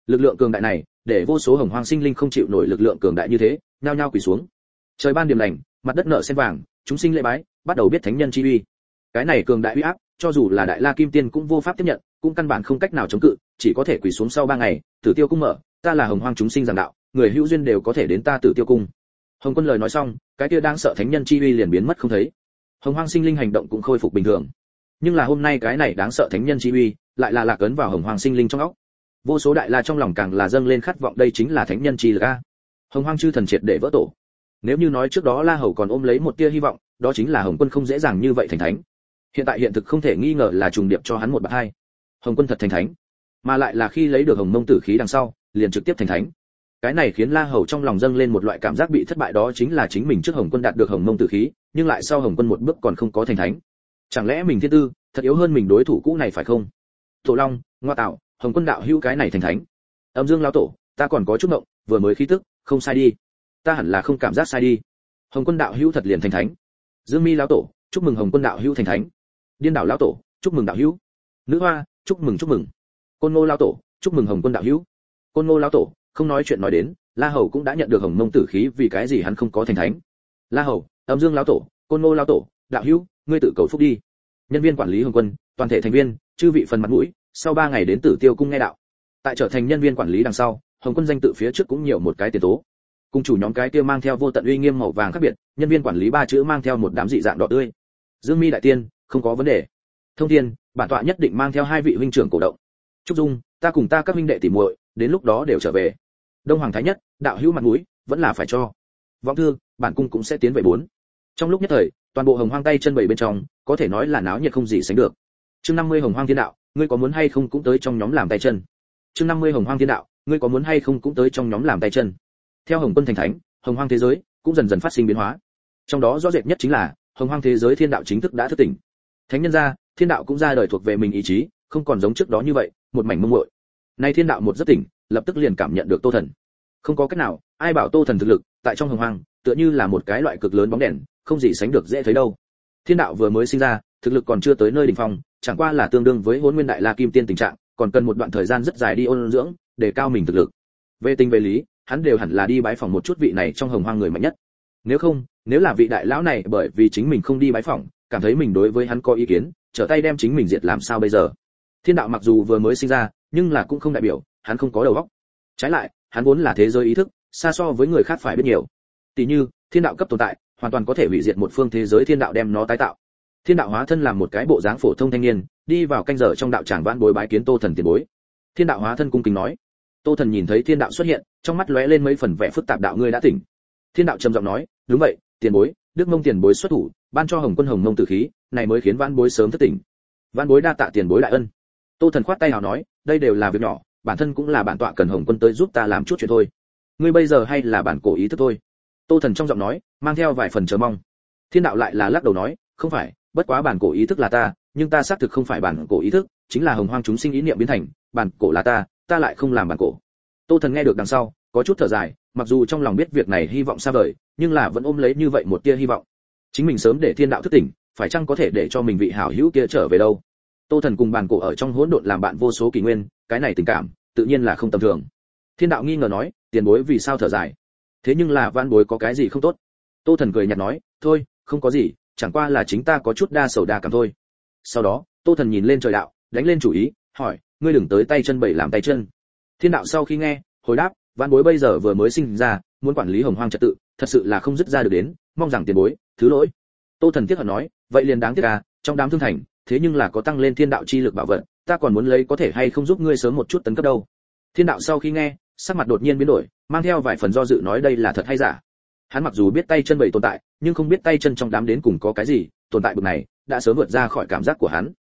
Lực lượng cường đại này để vô số hồng hoàng sinh linh không chịu nổi lực lượng cường đại như thế, nhao nhao quỳ xuống. Trời ban điểm lành, mặt đất nở sen vàng, chúng sinh lễ bái, bắt đầu biết thánh nhân chi uy. Cái này cường đại uy áp, cho dù là đại la kim tiên cũng vô pháp tiếp nhận, cũng căn bản không cách nào chống cự, chỉ có thể quỳ xuống sau ba ngày, tử tiêu cung mở, ta là hồng hoang chúng sinh giảng đạo, người hữu duyên đều có thể đến ta tử tiêu cung. Hồng quân lời nói xong, cái kia đang sợ thánh nhân chi uy liền biến mất không thấy. Hồng hoang sinh linh hành động cũng khôi phục bình thường. Nhưng là hôm nay cái này đáng sợ thánh nhân chi uy, lại là lạc ấn vào hồng hoang sinh linh trong óc vô số đại la trong lòng càng là dâng lên khát vọng đây chính là thánh nhân chi lực a. Hồng hoang chư thần triệt để vỡ tổ. Nếu như nói trước đó la hầu còn ôm lấy một tia hy vọng, đó chính là hồng quân không dễ dàng như vậy thành thánh. Hiện tại hiện thực không thể nghi ngờ là trùng điệp cho hắn một bậc hai. Hồng quân thật thành thánh, mà lại là khi lấy được hồng mông tử khí đằng sau, liền trực tiếp thành thánh. Cái này khiến la hầu trong lòng dâng lên một loại cảm giác bị thất bại đó chính là chính mình trước hồng quân đạt được hồng mông tử khí, nhưng lại sau hồng quân một bước còn không có thành thánh. Chẳng lẽ mình thiên tư, thật yếu hơn mình đối thủ cũ này phải không? Tổ long, ngoa tạo hồng quân đạo hữu cái này thành thánh. Âm dương lão tổ, ta còn có chút động vừa mới khí tức, không sai đi. Ta hẳn là không cảm giác sai đi. Hồng quân đạo hữu thật liền thành thánh. Dương mi lão tổ, chúc mừng hồng quân đạo hữu thành thánh. Điên đảo lão tổ, chúc mừng đạo hữu. Nữ hoa, chúc mừng chúc mừng. Côn ngô lão tổ, chúc mừng hồng quân đạo hữu. Côn ngô lão tổ, không nói chuyện nói đến, la hầu cũng đã nhận được hồng mông tử khí vì cái gì hắn không có thành thánh. La hầu, âm dương lão tổ, côn ngô lão tổ, đạo hữu, ngươi tự cầu phúc đi. Nhân viên quản lý hồng quân, toàn thể thành viên, chư vị phần mặt mũi sau ba ngày đến tử tiêu cung nghe đạo. Tại trở thành nhân viên quản lý đằng sau hồng quân danh tự phía trước cũng nhiều một cái tiền tố. Cung chủ nhóm cái kia mang theo vô tận uy nghiêm màu vàng khác biệt nhân viên quản lý ba chữ mang theo một đám dị dạng đỏ tươi. Dương mi đại tiên không có vấn đề. Thông thiên bản tọa nhất định mang theo hai vị huynh trưởng cổ động. Trúc dung ta cùng ta các huynh đệ tỉ muội đến lúc đó đều trở về. Đông hoàng thái nhất đạo hữu mặt mũi vẫn là phải cho. Vọng thương, bản cung cũng sẽ tiến về bốn. Trong lúc nhất thời toàn bộ hồng hoang tay chân bảy bên trong có thể nói là náo nhiệt không gì sánh được. Chương năm mươi hồng hoang thiên đạo ngươi có muốn hay không cũng tới trong nhóm làm tay chân. Chương năm mươi hồng hoang thiên đạo, ngươi có muốn hay không cũng tới trong nhóm làm tay chân. Theo hồng quân thành thánh, hồng hoang thế giới cũng dần dần phát sinh biến hóa. Trong đó rõ rệt nhất chính là, hồng hoang thế giới thiên đạo chính thức đã thức tỉnh. Thánh nhân ra, thiên đạo cũng ra đời thuộc về mình ý chí, không còn giống trước đó như vậy, một mảnh mông muội. Nay thiên đạo một rất tỉnh, lập tức liền cảm nhận được tô thần. Không có cách nào, ai bảo tô thần thực lực, tại trong hồng hoang, tựa như là một cái loại cực lớn bóng đèn, không gì sánh được dễ thấy đâu. Thiên đạo vừa mới sinh ra thực lực còn chưa tới nơi đỉnh phong, chẳng qua là tương đương với Hỗn nguyên đại la kim tiên tình trạng, còn cần một đoạn thời gian rất dài đi ôn dưỡng, để cao mình thực lực. Về tình về lý, hắn đều hẳn là đi bái phỏng một chút vị này trong hồng hoang người mạnh nhất. Nếu không, nếu là vị đại lão này bởi vì chính mình không đi bái phỏng, cảm thấy mình đối với hắn có ý kiến, trở tay đem chính mình diệt làm sao bây giờ? Thiên đạo mặc dù vừa mới sinh ra, nhưng là cũng không đại biểu, hắn không có đầu óc. Trái lại, hắn vốn là thế giới ý thức, xa so với người khác phải biết nhiều. Tỷ như, thiên đạo cấp tồn tại, hoàn toàn có thể hủy diệt một phương thế giới thiên đạo đem nó tái tạo thiên đạo hóa thân làm một cái bộ dáng phổ thông thanh niên, đi vào canh giờ trong đạo tràng vãn bối bái kiến tô thần tiền bối. Thiên đạo hóa thân cung kính nói. Tô thần nhìn thấy thiên đạo xuất hiện, trong mắt lóe lên mấy phần vẻ phức tạp đạo ngươi đã tỉnh. Thiên đạo trầm giọng nói, đúng vậy, tiền bối, đức mông tiền bối xuất thủ, ban cho hồng quân hồng mông tử khí, này mới khiến vãn bối sớm thất tỉnh. Văn bối đa tạ tiền bối đại ân. Tô thần khoát tay hào nói, đây đều là việc nhỏ, bản thân cũng là bản tọa cần hồng quân tới giúp ta làm chút chuyện thôi. Ngươi bây giờ hay là bản cổ ý thức thôi. Tô thần trong giọng nói, mang theo vài phần chờ mong. Thiên đạo lại là lắc đầu nói, không phải bất quá bản cổ ý thức là ta, nhưng ta xác thực không phải bản cổ ý thức, chính là hồng hoang chúng sinh ý niệm biến thành, bản cổ là ta ta lại không làm bản cổ. Tô thần nghe được đằng sau, có chút thở dài, mặc dù trong lòng biết việc này hy vọng xa vời, nhưng là vẫn ôm lấy như vậy một tia hy vọng. Chính mình sớm để thiên đạo thức tỉnh, phải chăng có thể để cho mình vị hảo hữu kia trở về đâu? Tô thần cùng bản cổ ở trong hỗn độn làm bạn vô số kỷ nguyên, cái này tình cảm, tự nhiên là không tầm thường. Thiên đạo nghi ngờ nói, tiền bối vì sao thở dài? Thế nhưng là van bối có cái gì không tốt? Tô thần cười nhạt nói, thôi, không có gì chẳng qua là chính ta có chút đa sầu đa cảm thôi. Sau đó, tô thần nhìn lên trời đạo, đánh lên chủ ý, hỏi, ngươi đừng tới tay chân bảy làm tay chân. Thiên đạo sau khi nghe, hồi đáp văn bối bây giờ vừa mới sinh ra, muốn quản lý hồng hoang trật tự, thật sự là không dứt ra được đến, mong rằng tiền bối, thứ lỗi. Tô thần tiếc hận nói, vậy liền đáng tiếc à trong đám thương thành, thế nhưng là có tăng lên thiên đạo chi lực bảo vật, ta còn muốn lấy có thể hay không giúp ngươi sớm một chút tấn cấp đâu. Thiên đạo sau khi nghe, sắc mặt đột nhiên biến đổi, mang theo vài phần do dự nói đây là thật hay giả. Hắn mặc dù biết tay chân bảy tồn tại nhưng không biết tay chân trong đám đến cùng có cái gì, tồn tại bực này, đã sớm vượt ra khỏi cảm giác của hắn.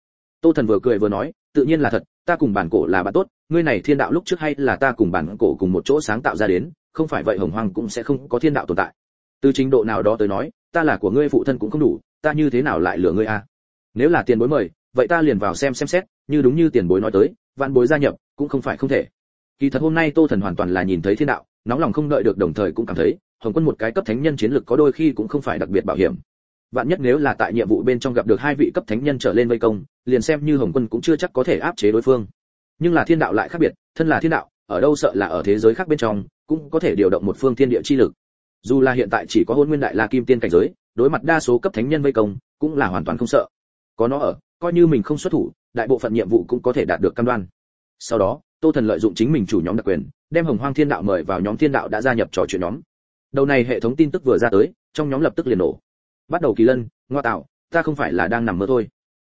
Tô thần vừa cười vừa nói, tự nhiên là thật, ta cùng bản cổ là bạn tốt, ngươi này thiên đạo lúc trước hay là ta cùng bản cổ cùng một chỗ sáng tạo ra đến, không phải vậy hồng hoang cũng sẽ không có thiên đạo tồn tại. Từ trình độ nào đó tới nói, ta là của ngươi phụ thân cũng không đủ, ta như thế nào lại lừa ngươi a? Nếu là tiền bối mời, vậy ta liền vào xem xem xét, như đúng như tiền bối nói tới, vạn bối gia nhập cũng không phải không thể. Kỳ thật hôm nay tô thần hoàn toàn là nhìn thấy thiên đạo, nóng lòng không đợi được đồng thời cũng cảm thấy hồng quân một cái cấp thánh nhân chiến lực có đôi khi cũng không phải đặc biệt bảo hiểm. Vạn nhất nếu là tại nhiệm vụ bên trong gặp được hai vị cấp thánh nhân trở lên vây công, liền xem như hồng quân cũng chưa chắc có thể áp chế đối phương. Nhưng là thiên đạo lại khác biệt, thân là thiên đạo, ở đâu sợ là ở thế giới khác bên trong, cũng có thể điều động một phương thiên địa chi lực. Dù là hiện tại chỉ có hôn nguyên đại la kim tiên cảnh giới, đối mặt đa số cấp thánh nhân vây công, cũng là hoàn toàn không sợ. Có nó ở, coi như mình không xuất thủ, đại bộ phận nhiệm vụ cũng có thể đạt được cam đoan. Sau đó, tô thần lợi dụng chính mình chủ nhóm đặc quyền, đem hồng hoang thiên đạo mời vào nhóm thiên đạo đã gia nhập trò chuyện nhóm đầu này hệ thống tin tức vừa ra tới, trong nhóm lập tức liền nổ. Bắt đầu kỳ lân, ngoa tạo, ta không phải là đang nằm mơ thôi.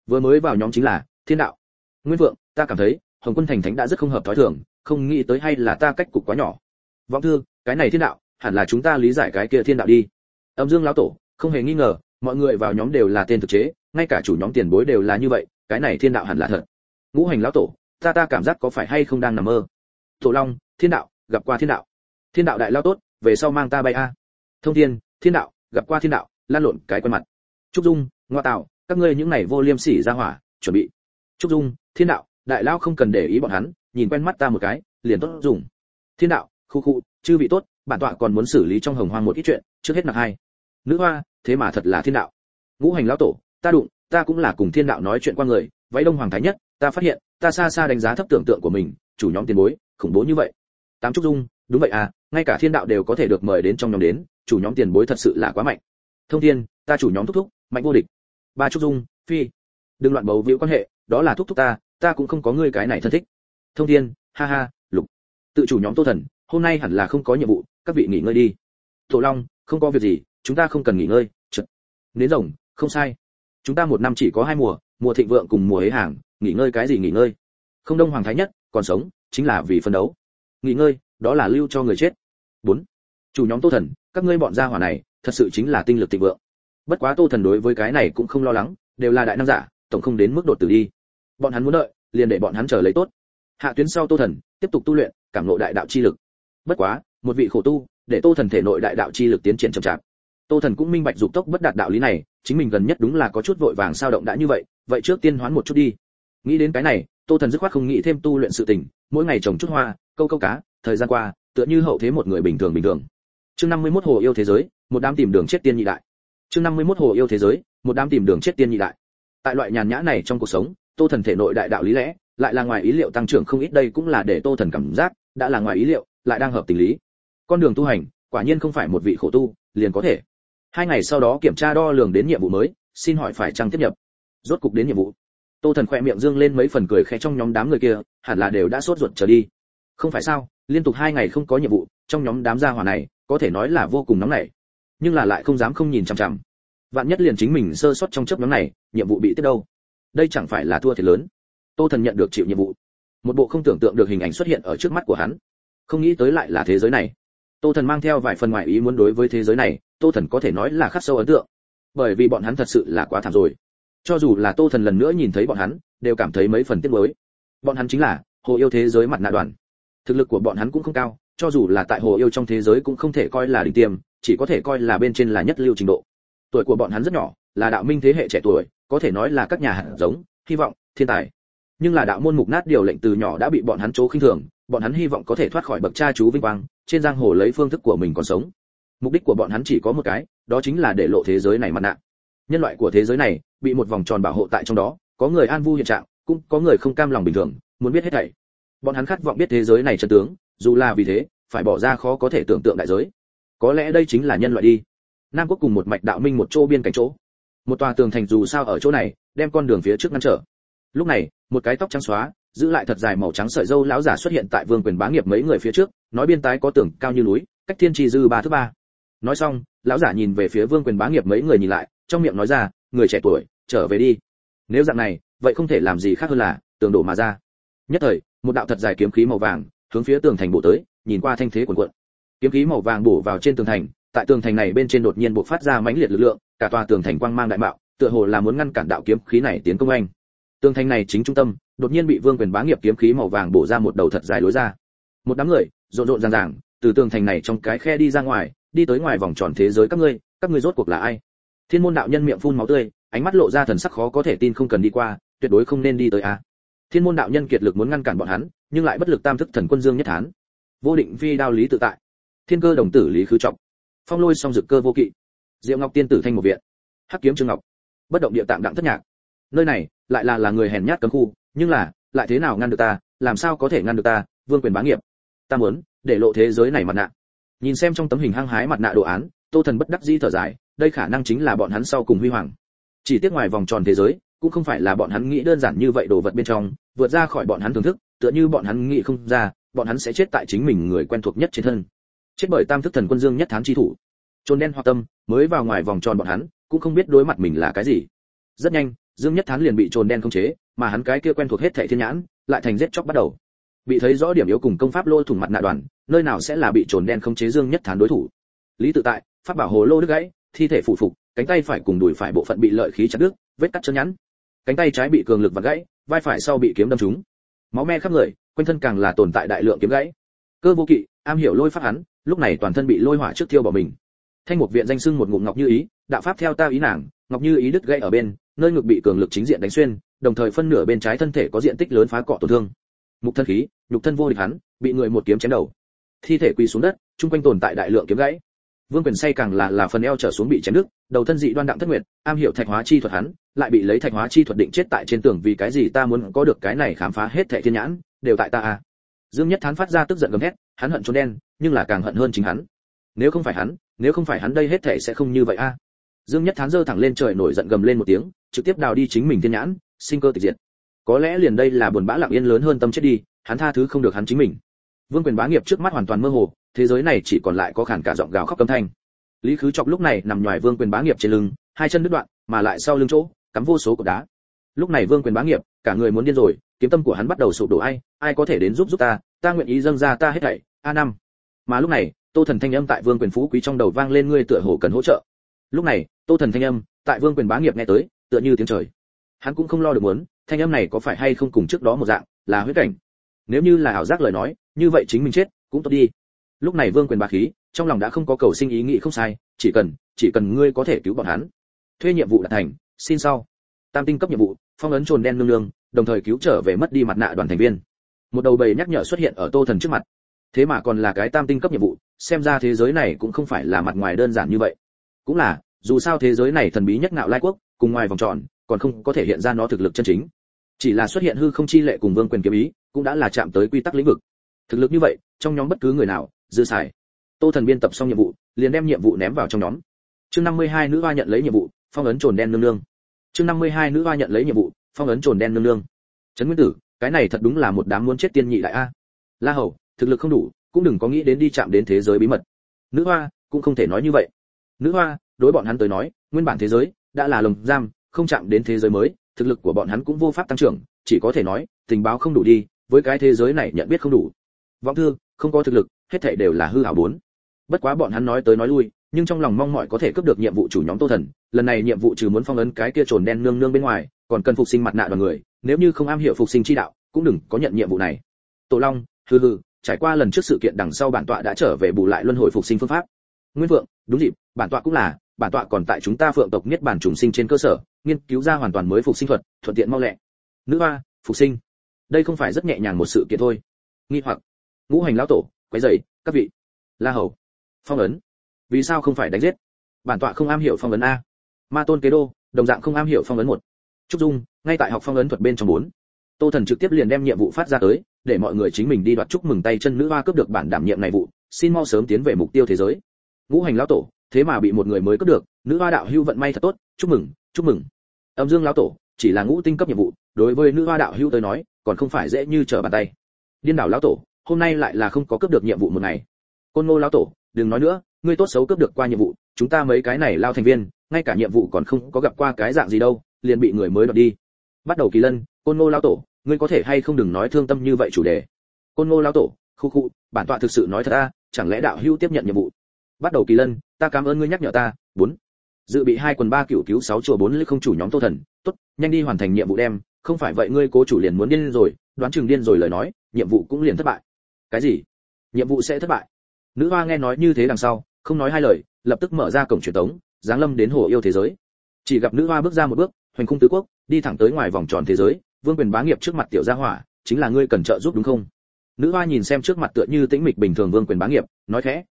Vừa mới vào nhóm chính là thiên đạo. Nguyên vượng, ta cảm thấy, hồng quân thành thánh đã rất không hợp thói thường, không nghĩ tới hay là ta cách cục quá nhỏ. Vọng thư, cái này thiên đạo, hẳn là chúng ta lý giải cái kia thiên đạo đi. Âm dương lão tổ, không hề nghi ngờ, mọi người vào nhóm đều là tên thực chế, ngay cả chủ nhóm tiền bối đều là như vậy, cái này thiên đạo hẳn là thật. Ngũ hành lão tổ, ta ta cảm giác có phải hay không đang nằm mơ? Tổ long, thiên đạo, gặp qua thiên đạo. Thiên đạo đại lao tốt về sau mang ta bay a. Thông thiên thiên đạo, gặp qua thiên đạo, lan lộn cái quen mặt. Trúc dung, ngoa tạo, các ngươi những này vô liêm sỉ ra hỏa, chuẩn bị. Trúc dung, thiên đạo, đại lao không cần để ý bọn hắn, nhìn quen mắt ta một cái, liền tốt dùng. Thiên đạo, khu khu, chư vị tốt, bản tọa còn muốn xử lý trong hồng hoang một ít chuyện, trước hết nặc hai. Nữ hoa, thế mà thật là thiên đạo. Ngũ hành lão tổ, ta đụng, ta cũng là cùng thiên đạo nói chuyện qua người, váy đông hoàng thái nhất, ta phát hiện, ta xa xa đánh giá thấp tưởng tượng của mình, chủ nhóm tiền bối, khủng bố như vậy. Tám trúc dung, đúng vậy à ngay cả thiên đạo đều có thể được mời đến trong nhóm đến, chủ nhóm tiền bối thật sự là quá mạnh. Thông thiên, ta chủ nhóm thúc thúc, mạnh vô địch. Ba trúc dung, phi, đừng loạn bầu víu quan hệ, đó là thúc thúc ta ta cũng không có ngươi cái này thân thích. Thông thiên, ha ha, lục. Tự chủ nhóm tô thần, hôm nay hẳn là không có nhiệm vụ, các vị nghỉ ngơi đi. Tổ long, không có việc gì, chúng ta không cần nghỉ ngơi chật nến rồng, không sai. Chúng ta một năm chỉ có hai mùa mùa thịnh vượng cùng mùa ấy hàng, nghỉ ngơi cái gì nghỉ ngơi. Không đông hoàng thái nhất, còn sống, chính là vì phân đấu. Nghỉ ngơi, đó là lưu cho người chết bốn. Chủ nhóm tô thần, các ngươi bọn gia hỏa này, thật sự chính là tinh lực thịnh vượng. Bất quá tô thần đối với cái này cũng không lo lắng, đều là đại năng giả, tổng không đến mức đột tử đi. Bọn hắn muốn đợi, liền để bọn hắn chờ lấy tốt. Hạ tuyến sau tô thần, tiếp tục tu luyện, cảm ngộ đại đạo chi lực. Bất quá, một vị khổ tu, để tô thần thể nội đại đạo chi lực tiến triển chậm chạp. Tô thần cũng minh bạch dục tốc bất đạt đạo lý này, chính mình gần nhất đúng là có chút vội vàng sao động đã như vậy vậy trước tiên hoán một chút đi. Nghĩ đến cái này, tô thần dứt khoát không nghĩ thêm tu luyện sự tình, mỗi ngày trồng chút hoa, câu câu cá, thời gian qua tựa như hậu thế một người bình thường bình thường. Chương 51 hồ yêu thế giới, một đám tìm đường chết tiên nhị đại. Chương 51 hồ yêu thế giới, một đám tìm đường chết tiên nhị đại. Tại loại nhàn nhã này trong cuộc sống, tô thần thể nội đại đạo lý lẽ, lại là ngoài ý liệu tăng trưởng không ít, đây cũng là để tô thần cảm giác đã là ngoài ý liệu, lại đang hợp tình lý. Con đường tu hành, quả nhiên không phải một vị khổ tu, liền có thể. Hai ngày sau đó kiểm tra đo lường đến nhiệm vụ mới, xin hỏi phải chăng tiếp nhập. Rốt cục đến nhiệm vụ. Tô thần khoe miệng dương lên mấy phần cười khẽ trong nhóm đám người kia, hẳn là đều đã sốt ruột trở đi không phải sao, liên tục hai ngày không có nhiệm vụ, trong nhóm đám gia hỏa này, có thể nói là vô cùng nóng nảy. Nhưng là lại không dám không nhìn chằm chằm. Vạn nhất liền chính mình sơ sót trong chớp nhóm này, nhiệm vụ bị tiếp đâu? Đây chẳng phải là thua thiệt lớn. Tô thần nhận được chịu nhiệm vụ. Một bộ không tưởng tượng được hình ảnh xuất hiện ở trước mắt của hắn. Không nghĩ tới lại là thế giới này. Tô thần mang theo vài phần ngoại ý muốn đối với thế giới này, tô thần có thể nói là khắc sâu ấn tượng. Bởi vì bọn hắn thật sự là quá thảm rồi. Cho dù là tô thần lần nữa nhìn thấy bọn hắn, đều cảm thấy mấy phần tiếc nuối. Bọn hắn chính là hồ yêu thế giới mặt nạ đoàn thực lực của bọn hắn cũng không cao, cho dù là tại hồ yêu trong thế giới cũng không thể coi là đỉnh tiêm, chỉ có thể coi là bên trên là nhất lưu trình độ. Tuổi của bọn hắn rất nhỏ, là đạo minh thế hệ trẻ tuổi, có thể nói là các nhà hạt giống, hy vọng, thiên tài. Nhưng là đạo môn mục nát điều lệnh từ nhỏ đã bị bọn hắn chố khinh thường, bọn hắn hy vọng có thể thoát khỏi bậc cha chú vinh quang, trên giang hồ lấy phương thức của mình còn sống. Mục đích của bọn hắn chỉ có một cái, đó chính là để lộ thế giới này mặt nạ. Nhân loại của thế giới này, bị một vòng tròn bảo hộ tại trong đó, có người an vui hiện trạng, cũng có người không cam lòng bình thường, muốn biết hết thảy bọn hắn khát vọng biết thế giới này chân tướng, dù là vì thế, phải bỏ ra khó có thể tưởng tượng đại giới. Có lẽ đây chính là nhân loại đi. Nam quốc cùng một mạch đạo minh một chỗ biên cảnh chỗ. Một tòa tường thành dù sao ở chỗ này, đem con đường phía trước ngăn trở. Lúc này, một cái tóc trắng xóa, giữ lại thật dài màu trắng sợi dâu lão giả xuất hiện tại vương quyền bá nghiệp mấy người phía trước, nói biên tái có tường cao như núi, cách thiên trì dư ba thứ ba. Nói xong, lão giả nhìn về phía vương quyền bá nghiệp mấy người nhìn lại, trong miệng nói ra, người trẻ tuổi, trở về đi. Nếu dạng này, vậy không thể làm gì khác hơn là tường đổ mà ra. Nhất thời một đạo thật dài kiếm khí màu vàng, hướng phía tường thành bổ tới, nhìn qua thanh thế cuồn cuộn. Kiếm khí màu vàng bổ vào trên tường thành, tại tường thành này bên trên đột nhiên bộc phát ra mãnh liệt lực lượng, cả tòa tường thành quang mang đại mạo, tựa hồ là muốn ngăn cản đạo kiếm khí này tiến công anh. Tường thành này chính trung tâm, đột nhiên bị vương quyền bá nghiệp kiếm khí màu vàng bổ ra một đầu thật dài lối ra. Một đám người, rộn rộn ràng ràng, từ tường thành này trong cái khe đi ra ngoài, đi tới ngoài vòng tròn thế giới các ngươi các ngươi rốt cuộc là ai? Thiên môn đạo nhân miệng phun máu tươi, ánh mắt lộ ra thần sắc khó có thể tin không cần đi qua, tuyệt đối không nên đi tới a thiên môn đạo nhân kiệt lực muốn ngăn cản bọn hắn, nhưng lại bất lực tam thức thần quân dương nhất thán vô định phi đao lý tự tại. Thiên cơ đồng tử lý khứ trọng. Phong lôi song dực cơ vô kỵ. Diệu ngọc tiên tử thanh một viện. Hắc kiếm trương ngọc. Bất động địa tạng đặng thất nhạc. Nơi này, lại là là người hèn nhát cấm khu, nhưng là, lại thế nào ngăn được ta, làm sao có thể ngăn được ta, vương quyền bá nghiệp. Ta muốn, để lộ thế giới này mặt nạ. Nhìn xem trong tấm hình hăng hái mặt nạ đồ án, tô thần bất đắc dĩ thở dài, đây khả năng chính là bọn hắn sau cùng huy hoàng. Chỉ tiếc ngoài vòng tròn thế giới cũng không phải là bọn hắn nghĩ đơn giản như vậy đồ vật bên trong, vượt ra khỏi bọn hắn thưởng thức, tựa như bọn hắn nghĩ không ra, bọn hắn sẽ chết tại chính mình người quen thuộc nhất trên thân. Chết bởi tam thức thần quân dương nhất thán chi thủ. Trôn đen hoặc tâm, mới vào ngoài vòng tròn bọn hắn, cũng không biết đối mặt mình là cái gì. Rất nhanh, dương nhất thán liền bị trồn đen không chế, mà hắn cái kia quen thuộc hết thảy thiên nhãn, lại thành giết chóc bắt đầu. Bị thấy rõ điểm yếu cùng công pháp lôi thủng mặt nạ đoàn, nơi nào sẽ là bị trồn đen không chế dương nhất thán đối thủ. Lý tự tại, pháp bảo hồ lô đứt gãy, thi thể phụ phục, cánh tay phải cùng đùi phải bộ phận bị lợi khí chặt đứt, vết cắt chân nhẵn cánh tay trái bị cường lực vặn gãy, vai phải sau bị kiếm đâm trúng. Máu me khắp người, quanh thân càng là tồn tại đại lượng kiếm gãy. Cơ vô kỵ, am hiểu lôi pháp hắn, lúc này toàn thân bị lôi hỏa trước thiêu bỏ mình. Thanh một viện danh sưng một ngụm ngọc như ý, đạo pháp theo ta ý nàng, ngọc như ý đứt gãy ở bên, nơi ngực bị cường lực chính diện đánh xuyên, đồng thời phân nửa bên trái thân thể có diện tích lớn phá cọ tổn thương. Mục thân khí, nhục thân vô địch hắn, bị người một kiếm chém đầu. Thi thể quỳ xuống đất, chung quanh tồn tại đại lượng kiếm gãy vương quyền say càng là là phần eo trở xuống bị chém đứt, đầu thân dị đoan đặng thất nguyệt, am hiểu thạch hóa chi thuật hắn, lại bị lấy thạch hóa chi thuật định chết tại trên tường vì cái gì ta muốn có được cái này khám phá hết thệ thiên nhãn, đều tại ta à. Dương nhất thán phát ra tức giận gầm hét hắn hận trốn đen, nhưng là càng hận hơn chính hắn. Nếu không phải hắn, nếu không phải hắn đây hết thệ sẽ không như vậy a dương nhất thán giơ thẳng lên trời nổi giận gầm lên một tiếng, trực tiếp đào đi chính mình thiên nhãn, sinh cơ tịch diệt. Có lẽ liền đây là buồn bã lặng yên lớn hơn tâm chết đi, hắn tha thứ không được hắn chính mình. Vương quyền bá nghiệp trước mắt hoàn toàn mơ hồ thế giới này chỉ còn lại có khản cả giọng gào khóc âm thanh. Lý khứ chọc lúc này nằm ngoài vương quyền bá nghiệp trên lưng, hai chân đứt đoạn, mà lại sau lưng chỗ, cắm vô số cột đá. Lúc này vương quyền bá nghiệp, cả người muốn điên rồi, kiếm tâm của hắn bắt đầu sụp đổ ai ai có thể đến giúp giúp ta ta nguyện ý dâng ra ta hết thảy, a năm. Mà lúc này, tô thần thanh âm tại vương quyền phú quý trong đầu vang lên ngươi tựa hồ cần hỗ trợ. Lúc này, tô thần thanh âm, tại vương quyền bá nghiệp nghe tới, tựa như tiếng trời. Hắn cũng không lo được muốn, thanh âm này có phải hay không cùng trước đó một dạng, là huyết cảnh. Nếu như là ảo giác lời nói, như vậy chính mình chết, cũng tốt đi lúc này vương quyền bá khí, trong lòng đã không có cầu sinh ý nghĩ không sai, chỉ cần chỉ cần ngươi có thể cứu bọn hắn. Thuê nhiệm vụ đạt thành, xin sau. Tam tinh cấp nhiệm vụ, phong ấn trồn đen nương nương, đồng thời cứu trở về mất đi mặt nạ đoàn thành viên. Một đầu bầy nhắc nhở xuất hiện ở tô thần trước mặt. Thế mà còn là cái tam tinh cấp nhiệm vụ, xem ra thế giới này cũng không phải là mặt ngoài đơn giản như vậy. Cũng là, dù sao thế giới này thần bí nhất ngạo lai quốc, cùng ngoài vòng tròn, còn không có thể hiện ra nó thực lực chân chính. Chỉ là xuất hiện hư không chi lệ cùng vương quyền kiếm ý, cũng đã là chạm tới quy tắc lĩnh vực. Thực lực như vậy, trong nhóm bất cứ người nào dư xài. Tô thần biên tập xong nhiệm vụ, liền đem nhiệm vụ ném vào trong nhóm. Chương 52 nữ hoa nhận lấy nhiệm vụ, phong ấn trồn đen nương nương. Chương 52 nữ hoa nhận lấy nhiệm vụ, phong ấn trồn đen nương nương. Trấn nguyên tử, cái này thật đúng là một đám muốn chết tiên nhị đại a. La hầu, thực lực không đủ, cũng đừng có nghĩ đến đi chạm đến thế giới bí mật. Nữ hoa, cũng không thể nói như vậy. Nữ hoa, đối bọn hắn tới nói, nguyên bản thế giới đã là lồng giam, không chạm đến thế giới mới, thực lực của bọn hắn cũng vô pháp tăng trưởng, chỉ có thể nói, tình báo không đủ đi, với cái thế giới này nhận biết không đủ. Vọng thư không có thực lực, hết thảy đều là hư ảo bốn. Bất quá bọn hắn nói tới nói lui, nhưng trong lòng mong mỏi có thể cướp được nhiệm vụ chủ nhóm tô thần, lần này nhiệm vụ trừ muốn phong ấn cái kia trồn đen nương nương bên ngoài, còn cần phục sinh mặt nạ đoàn người, nếu như không am hiểu phục sinh chi đạo, cũng đừng có nhận nhiệm vụ này. Tổ long, hừ hừ, trải qua lần trước sự kiện đằng sau bản tọa đã trở về bù lại luân hồi phục sinh phương pháp. Nguyên vượng, đúng dịp, bản tọa cũng là, bản tọa còn tại chúng ta phượng tộc niết bản trùng sinh trên cơ sở, nghiên cứu ra hoàn toàn mới phục sinh thuật, thuận tiện mau lẹ. Nữ hoa, phục sinh. Đây không phải rất nhẹ nhàng một sự kiện thôi. Nghi hoặc ngũ hành lão tổ quấy dậy, các vị. La hầu. Phong ấn. Vì sao không phải đánh giết? Bản tọa không am hiểu phong ấn a. Ma tôn kế đô đồng dạng không am hiểu phong ấn một. Trúc dung ngay tại học phong ấn thuật bên trong bốn. Tô thần trực tiếp liền đem nhiệm vụ phát ra tới để mọi người chính mình đi đoạt chúc mừng tay chân nữ hoa cướp được bản đảm nhiệm này vụ xin mau sớm tiến về mục tiêu thế giới. Ngũ hành lão tổ thế mà bị một người mới cướp được nữ hoa đạo hưu vận may thật tốt chúc mừng chúc mừng. Âm dương lão tổ chỉ là ngũ tinh cấp nhiệm vụ đối với nữ hoa đạo hưu tới nói còn không phải dễ như trở bàn tay. Điên đảo lão tổ hôm nay lại là không có cướp được nhiệm vụ một ngày. Côn ngô lão tổ, đừng nói nữa, ngươi tốt xấu cướp được qua nhiệm vụ, chúng ta mấy cái này lao thành viên, ngay cả nhiệm vụ còn không có gặp qua cái dạng gì đâu, liền bị người mới đoạt đi. Bắt đầu kỳ lân, côn ngô lão tổ, ngươi có thể hay không đừng nói thương tâm như vậy chủ đề. Côn ngô lão tổ, khu khu, bản tọa thực sự nói thật a, chẳng lẽ đạo hữu tiếp nhận nhiệm vụ? Bắt đầu kỳ lân, ta cảm ơn ngươi nhắc nhở ta, bốn. Dự bị hai quần ba cựu cứu sáu chùa bốn lữ không chủ nhóm tô thần, tốt, nhanh đi hoàn thành nhiệm vụ đem, không phải vậy ngươi cố chủ liền muốn điên rồi, đoán chừng điên rồi lời nói, nhiệm vụ cũng liền thất bại cái gì? Nhiệm vụ sẽ thất bại. Nữ hoa nghe nói như thế đằng sau không nói hai lời lập tức mở ra cổng truyền tống giáng lâm đến hồ yêu thế giới. Chỉ gặp nữ hoa bước ra một bước hoành khung tứ quốc đi thẳng tới ngoài vòng tròn thế giới vương quyền bá nghiệp trước mặt tiểu gia hỏa chính là ngươi cần trợ giúp đúng không? Nữ hoa nhìn xem trước mặt tựa như tĩnh mịch bình thường vương quyền bá nghiệp nói khẽ.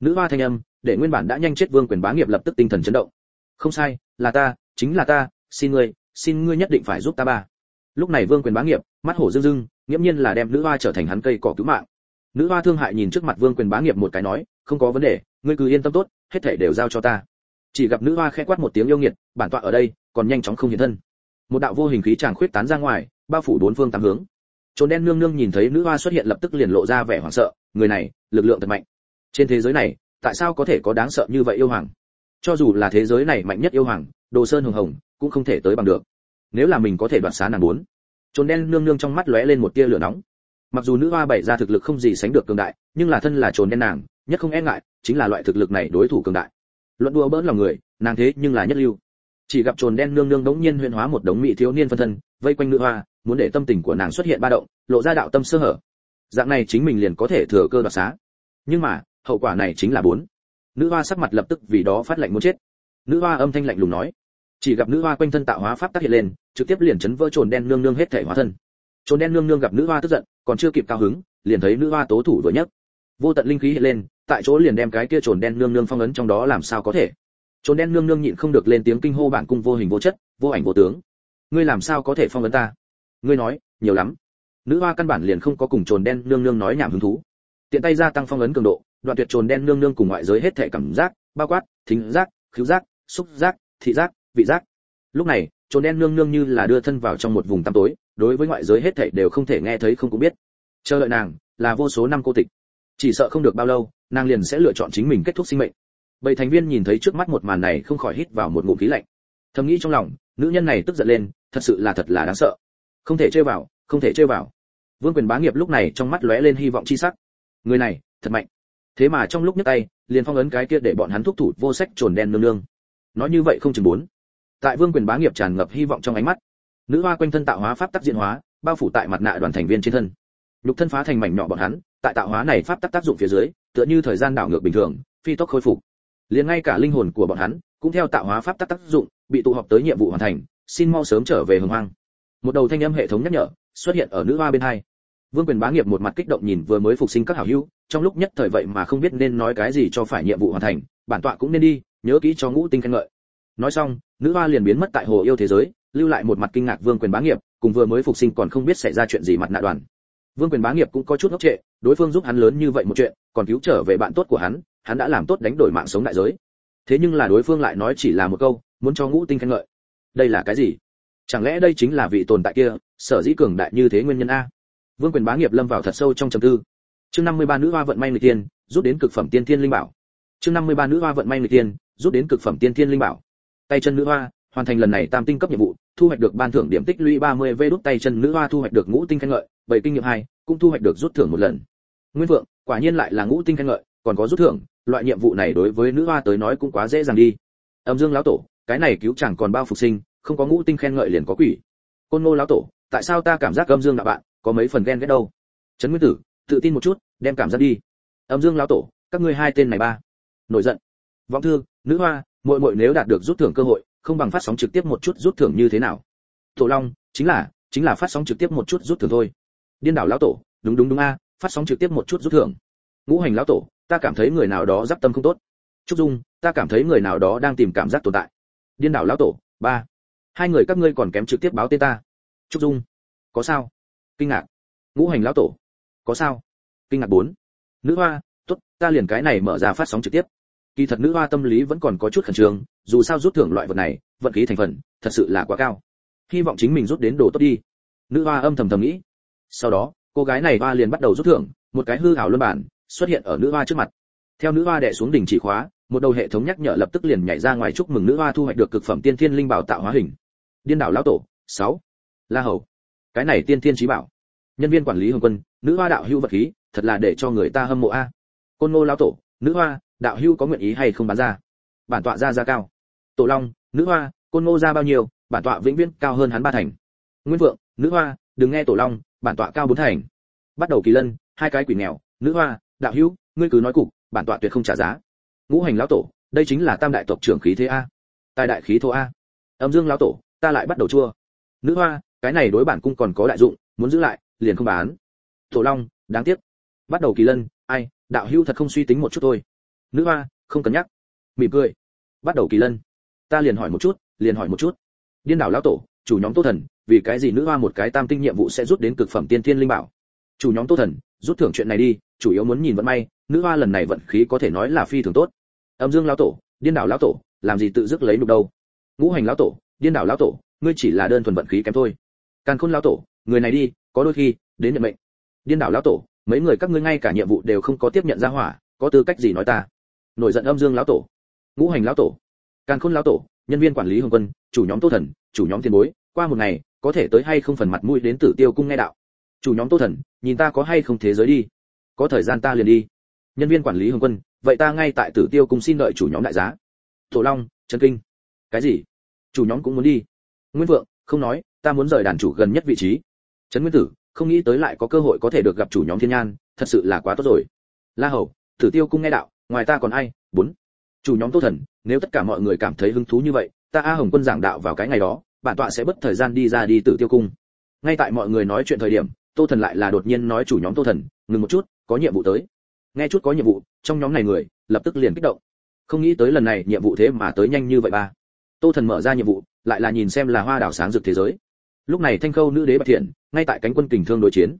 Nữ hoa thanh âm để nguyên bản đã nhanh chết vương quyền bá nghiệp lập tức tinh thần chấn động. Không sai là ta chính là ta xin ngươi xin ngươi nhất định phải giúp ta ba. Lúc này vương quyền bá nghiệp mắt hổ dưng dưng, nghiễm nhiên là đem nữ hoa trở thành hắn cây cỏ cứu mạng nữ hoa thương hại nhìn trước mặt vương quyền bá nghiệp một cái nói, không có vấn đề, ngươi cứ yên tâm tốt, hết thảy đều giao cho ta. Chỉ gặp nữ hoa khẽ quát một tiếng yêu nghiệt, bản tọa ở đây, còn nhanh chóng không hiện thân. Một đạo vô hình khí tràng khuyết tán ra ngoài, bao phủ bốn phương tám hướng. Trốn đen nương nương nhìn thấy nữ hoa xuất hiện lập tức liền lộ ra vẻ hoảng sợ, người này, lực lượng thật mạnh. Trên thế giới này, tại sao có thể có đáng sợ như vậy yêu hoàng? Cho dù là thế giới này mạnh nhất yêu hoàng, đồ sơn hồng hồng, cũng không thể tới bằng được. Nếu là mình có thể đoạt xá nàng muốn trốn đen nương nương trong mắt lóe lên một tia lửa nóng mặc dù nữ hoa bày ra thực lực không gì sánh được cường đại, nhưng là thân là trồn đen nàng, nhất không e ngại, chính là loại thực lực này đối thủ cường đại. Luận đua bỡn lòng người, nàng thế nhưng là nhất lưu. Chỉ gặp trồn đen nương nương đống nhiên huyễn hóa một đống mỹ thiếu niên phân thân, vây quanh nữ hoa, muốn để tâm tình của nàng xuất hiện ba động, lộ ra đạo tâm sơ hở. Dạng này chính mình liền có thể thừa cơ đoạt xá. Nhưng mà, hậu quả này chính là bốn. Nữ hoa sắc mặt lập tức vì đó phát lệnh muốn chết. Nữ hoa âm thanh lạnh lùng nói. Chỉ gặp nữ hoa quanh thân tạo hóa pháp tác hiện lên, trực tiếp liền chấn vỡ trồn đen nương nương hết thể hóa thân trốn đen nương nương gặp nữ hoa tức giận, còn chưa kịp cao hứng, liền thấy nữ hoa tố thủ vừa nhất vô tận linh khí hiện lên, tại chỗ liền đem cái kia trồn đen nương nương phong ấn trong đó làm sao có thể. Trồn đen nương nương nhịn không được lên tiếng kinh hô bản cung vô hình vô chất, vô ảnh vô tướng. Ngươi làm sao có thể phong ấn ta? Ngươi nói, nhiều lắm. Nữ hoa căn bản liền không có cùng trồn đen nương nương nói nhảm hứng thú. Tiện tay gia tăng phong ấn cường độ, đoạn tuyệt trồn đen nương nương cùng ngoại giới hết thể cảm giác, bao quát, thính giác, khứu giác, xúc giác, thị giác, vị giác. Lúc này trồn đen nương nương như là đưa thân vào trong một vùng tăm tối, đối với ngoại giới hết thảy đều không thể nghe thấy không cũng biết. Chờ đợi nàng, là vô số năm cô tịch. Chỉ sợ không được bao lâu, nàng liền sẽ lựa chọn chính mình kết thúc sinh mệnh. Bảy thành viên nhìn thấy trước mắt một màn này không khỏi hít vào một ngụm khí lạnh. Thầm nghĩ trong lòng, nữ nhân này tức giận lên, thật sự là thật là đáng sợ. Không thể chơi vào, không thể chơi vào. Vương quyền bá nghiệp lúc này trong mắt lóe lên hy vọng chi sắc. Người này, thật mạnh. Thế mà trong lúc nhấc tay, liền phong ấn cái kia để bọn hắn thúc thủ vô sách trồn đen nương nương. Nói như vậy không chừng bốn tại vương quyền bá nghiệp tràn ngập hy vọng trong ánh mắt. Nữ hoa quanh thân tạo hóa pháp tắc diện hóa, bao phủ tại mặt nạ đoàn thành viên trên thân. Nhục thân phá thành mảnh nhỏ bọn hắn, tại tạo hóa này pháp tắc tác dụng phía dưới, tựa như thời gian đảo ngược bình thường, phi tốc khôi phục. Liền ngay cả linh hồn của bọn hắn, cũng theo tạo hóa pháp tắc tác dụng, bị tụ họp tới nhiệm vụ hoàn thành, xin mau sớm trở về hồng hoang. Một đầu thanh âm hệ thống nhắc nhở, xuất hiện ở nữ hoa bên hai. Vương quyền bá nghiệp một mặt kích động nhìn vừa mới phục sinh các hảo hữu, trong lúc nhất thời vậy mà không biết nên nói cái gì cho phải nhiệm vụ hoàn thành, bản tọa cũng nên đi, nhớ kỹ cho ngũ tinh khen ngợi nói xong, nữ hoa liền biến mất tại hồ yêu thế giới, lưu lại một mặt kinh ngạc vương quyền bá nghiệp, cùng vừa mới phục sinh còn không biết xảy ra chuyện gì mặt nạ đoàn. Vương quyền bá nghiệp cũng có chút ngốc trệ, đối phương giúp hắn lớn như vậy một chuyện, còn cứu trở về bạn tốt của hắn hắn đã làm tốt đánh đổi mạng sống đại giới. Thế nhưng là đối phương lại nói chỉ là một câu, muốn cho ngũ tinh khen ngợi. Đây là cái gì? Chẳng lẽ đây chính là vị tồn tại kia, sở dĩ cường đại như thế nguyên nhân a? Vương quyền bá nghiệp lâm vào thật sâu trong trầm tư. Chương 53 nữ hoa vận may người tiên, rút đến cực phẩm tiên thiên linh bảo. Chương 53 nữ hoa vận may người tiên, rút đến cực phẩm tiên thiên linh bảo tay chân nữ hoa, hoàn thành lần này tam tinh cấp nhiệm vụ, thu hoạch được ban thưởng điểm tích lũy 30 v đút tay chân nữ hoa thu hoạch được ngũ tinh khen ngợi, bảy kinh nghiệm hai, cũng thu hoạch được rút thưởng một lần. Nguyên vượng, quả nhiên lại là ngũ tinh khen ngợi, còn có rút thưởng, loại nhiệm vụ này đối với nữ hoa tới nói cũng quá dễ dàng đi. Âm dương lão tổ, cái này cứu chẳng còn bao phục sinh, không có ngũ tinh khen ngợi liền có quỷ. Côn ngô lão tổ, tại sao ta cảm giác âm dương là bạn, có mấy phần ghen ghét đâu? Trấn nguyên tử, tự tin một chút, đem cảm giác đi. Âm dương lão tổ, các ngươi hai tên này ba. Nổi giận. Vọng thư, nữ hoa muội muội nếu đạt được rút thưởng cơ hội, không bằng phát sóng trực tiếp một chút rút thưởng như thế nào? Tổ long, chính là chính là phát sóng trực tiếp một chút rút thưởng thôi. Điên đảo lão tổ, đúng đúng đúng a, phát sóng trực tiếp một chút rút thưởng. Ngũ hành lão tổ, ta cảm thấy người nào đó giáp tâm không tốt. Trúc dung, ta cảm thấy người nào đó đang tìm cảm giác tồn tại. Điên đảo lão tổ, ba. Hai người các ngươi còn kém trực tiếp báo tên ta. Trúc dung, có sao? Kinh ngạc. Ngũ hành lão tổ, có sao? Kinh ngạc bốn. Nữ hoa, tốt, ta liền cái này mở ra phát sóng trực tiếp kỳ thật nữ hoa tâm lý vẫn còn có chút khẩn trương, dù sao rút thưởng loại vật này, vận khí thành phần, thật sự là quá cao. Hy vọng chính mình rút đến đồ tốt đi. Nữ hoa âm thầm thầm nghĩ. Sau đó, cô gái này hoa liền bắt đầu rút thưởng, một cái hư ảo luân bản, xuất hiện ở nữ hoa trước mặt. Theo nữ hoa đệ xuống đỉnh chỉ khóa, một đầu hệ thống nhắc nhở lập tức liền nhảy ra ngoài chúc mừng nữ hoa thu hoạch được cực phẩm tiên thiên linh bảo tạo hóa hình. Điên đảo lão tổ 6. la hầu. Cái này tiên thiên trí bảo. Nhân viên quản lý hồng quân, nữ hoa đạo hưu vật khí, thật là để cho người ta hâm mộ a. Côn ngô lão tổ, nữ hoa đạo hưu có nguyện ý hay không bán ra? Bản tọa ra ra cao. Tổ long, nữ hoa, côn ngô ra bao nhiêu? Bản tọa vĩnh viễn cao hơn hắn ba thành. Nguyên vượng nữ hoa, đừng nghe tổ long, bản tọa cao bốn thành. Bắt đầu kỳ lân, hai cái quỷ nghèo, nữ hoa, đạo hữu, ngươi cứ nói cục, bản tọa tuyệt không trả giá. Ngũ hành lão tổ, đây chính là tam đại tộc trưởng khí thế a. Tài đại khí thô a. Âm dương lão tổ, ta lại bắt đầu chua. Nữ hoa, cái này đối bản cung còn có đại dụng, muốn giữ lại, liền không bán. Tổ long, đáng tiếc. Bắt đầu kỳ lân, ai, đạo hữu thật không suy tính một chút thôi nữ hoa, không cần nhắc. Mỉm cười. Bắt đầu kỳ lân. Ta liền hỏi một chút, liền hỏi một chút. Điên đảo lão tổ, chủ nhóm tô thần, vì cái gì nữ hoa một cái tam tinh nhiệm vụ sẽ rút đến cực phẩm tiên thiên linh bảo? Chủ nhóm tô thần, rút thưởng chuyện này đi, chủ yếu muốn nhìn vận may, nữ hoa lần này vận khí có thể nói là phi thường tốt. Âm dương lão tổ, điên đảo lão tổ, làm gì tự dứt lấy nục đâu? Ngũ hành lão tổ, điên đảo lão tổ, ngươi chỉ là đơn thuần vận khí kém thôi. Càn khôn lão tổ, người này đi, có đôi khi, đến nhận mệnh. Điên đảo lão tổ, mấy người các ngươi ngay cả nhiệm vụ đều không có tiếp nhận ra hỏa, có tư cách gì nói ta? Nổi giận âm dương lão tổ, ngũ hành lão tổ, càn khôn lão tổ, nhân viên quản lý hồng quân, chủ nhóm tô thần, chủ nhóm tiền bối, qua một ngày, có thể tới hay không phần mặt mũi đến tử tiêu cung nghe đạo. Chủ nhóm tô thần, nhìn ta có hay không thế giới đi, có thời gian ta liền đi. Nhân viên quản lý hồng quân, vậy ta ngay tại tử tiêu cung xin đợi chủ nhóm đại giá. Tổ long trần kinh. Cái gì? Chủ nhóm cũng muốn đi. Nguyên vượng, không nói, ta muốn rời đàn chủ gần nhất vị trí. Trấn nguyên tử, không nghĩ tới lại có cơ hội có thể được gặp chủ nhóm thiên nhan, thật sự là quá tốt rồi. La hầu, tử tiêu cung nghe đạo ngoài ta còn ai? Bốn. Chủ nhóm tô thần, nếu tất cả mọi người cảm thấy hứng thú như vậy, ta a hồng quân giảng đạo vào cái ngày đó, bản tọa sẽ bất thời gian đi ra đi tử tiêu cung. Ngay tại mọi người nói chuyện thời điểm, tô thần lại là đột nhiên nói chủ nhóm tô thần, ngừng một chút, có nhiệm vụ tới. Nghe chút có nhiệm vụ, trong nhóm này người, lập tức liền kích động. Không nghĩ tới lần này nhiệm vụ thế mà tới nhanh như vậy ba. Tô thần mở ra nhiệm vụ, lại là nhìn xem là hoa đảo sáng rực thế giới. Lúc này thanh khâu nữ đế bạch thiện, ngay tại cánh quân kình thương đối chiến.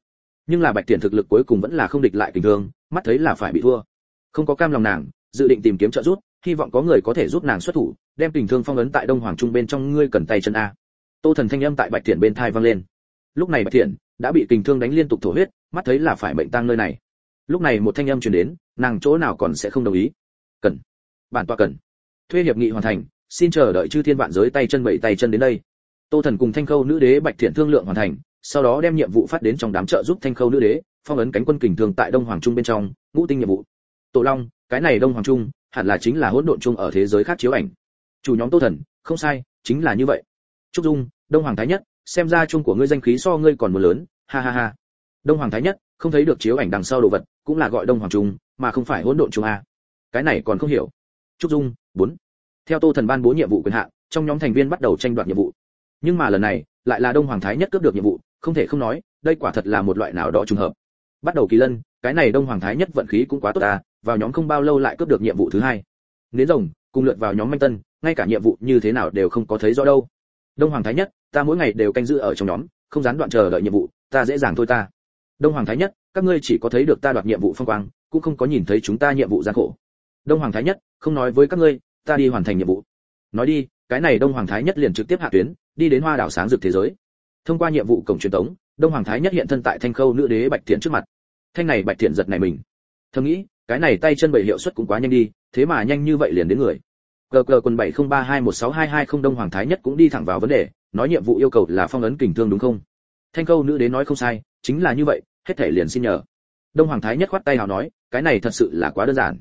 Nhưng là bạch thiện thực lực cuối cùng vẫn là không địch lại kình thương, mắt thấy là phải bị thua không có cam lòng nàng, dự định tìm kiếm trợ giúp, hy vọng có người có thể giúp nàng xuất thủ, đem tình thương phong ấn tại đông hoàng trung bên trong ngươi cần tay chân a. Tô thần thanh âm tại bạch thiện bên thai vang lên. Lúc này bạch thiện đã bị tình thương đánh liên tục thổ huyết, mắt thấy là phải mệnh tang nơi này. Lúc này một thanh âm truyền đến, nàng chỗ nào còn sẽ không đồng ý? Cần. Bản tọa cần. Thuê hiệp nghị hoàn thành, xin chờ đợi chư thiên vạn giới tay chân bảy tay chân đến đây. Tô thần cùng thanh khâu nữ đế bạch thiện thương lượng hoàn thành, sau đó đem nhiệm vụ phát đến trong đám trợ giúp thanh khâu nữ đế, phong ấn cánh quân kình thương tại đông hoàng trung bên trong, ngũ tinh nhiệm vụ tổ long, cái này đông hoàng trung, hẳn là chính là hỗn độn trung ở thế giới khác chiếu ảnh. Chủ nhóm tô thần, không sai, chính là như vậy. Trúc dung, đông hoàng thái nhất, xem ra chung của ngươi danh khí so ngươi còn một lớn, ha ha ha. Đông hoàng thái nhất, không thấy được chiếu ảnh đằng sau đồ vật, cũng là gọi đông hoàng trung, mà không phải hỗn độn trung a. Cái này còn không hiểu. Trúc dung, bốn. Theo tô thần ban bố nhiệm vụ quyền hạn, trong nhóm thành viên bắt đầu tranh đoạt nhiệm vụ. Nhưng mà lần này, lại là đông hoàng thái nhất cướp được nhiệm vụ, không thể không nói, đây quả thật là một loại nào đó trùng hợp. Bắt đầu kỳ lân cái này đông hoàng thái nhất vận khí cũng quá tốt ta, vào nhóm không bao lâu lại cướp được nhiệm vụ thứ hai. Nến rồng, cùng lượt vào nhóm manh tân, ngay cả nhiệm vụ như thế nào đều không có thấy rõ đâu. Đông hoàng thái nhất, ta mỗi ngày đều canh giữ ở trong nhóm, không gián đoạn chờ đợi nhiệm vụ, ta dễ dàng thôi ta. Đông hoàng thái nhất, các ngươi chỉ có thấy được ta đoạt nhiệm vụ phong quang, cũng không có nhìn thấy chúng ta nhiệm vụ gian khổ. Đông hoàng thái nhất, không nói với các ngươi, ta đi hoàn thành nhiệm vụ. Nói đi, cái này đông hoàng thái nhất liền trực tiếp hạ tuyến, đi đến hoa đảo sáng rực thế giới. Thông qua nhiệm vụ cổng truyền tống, đông hoàng thái nhất hiện thân tại thanh khâu nữ đế bạch thiện trước mặt thanh này bạch thiện giật này mình. Thầm nghĩ, cái này tay chân bảy hiệu suất cũng quá nhanh đi, thế mà nhanh như vậy liền đến người. Cờ cờ quân bảy không ba hai một sáu hai hai không đông hoàng thái nhất cũng đi thẳng vào vấn đề, nói nhiệm vụ yêu cầu là phong ấn kình thương đúng không? Thanh câu nữ đế nói không sai, chính là như vậy, hết thể liền xin nhờ. Đông hoàng thái nhất khoát tay hào nói, cái này thật sự là quá đơn giản.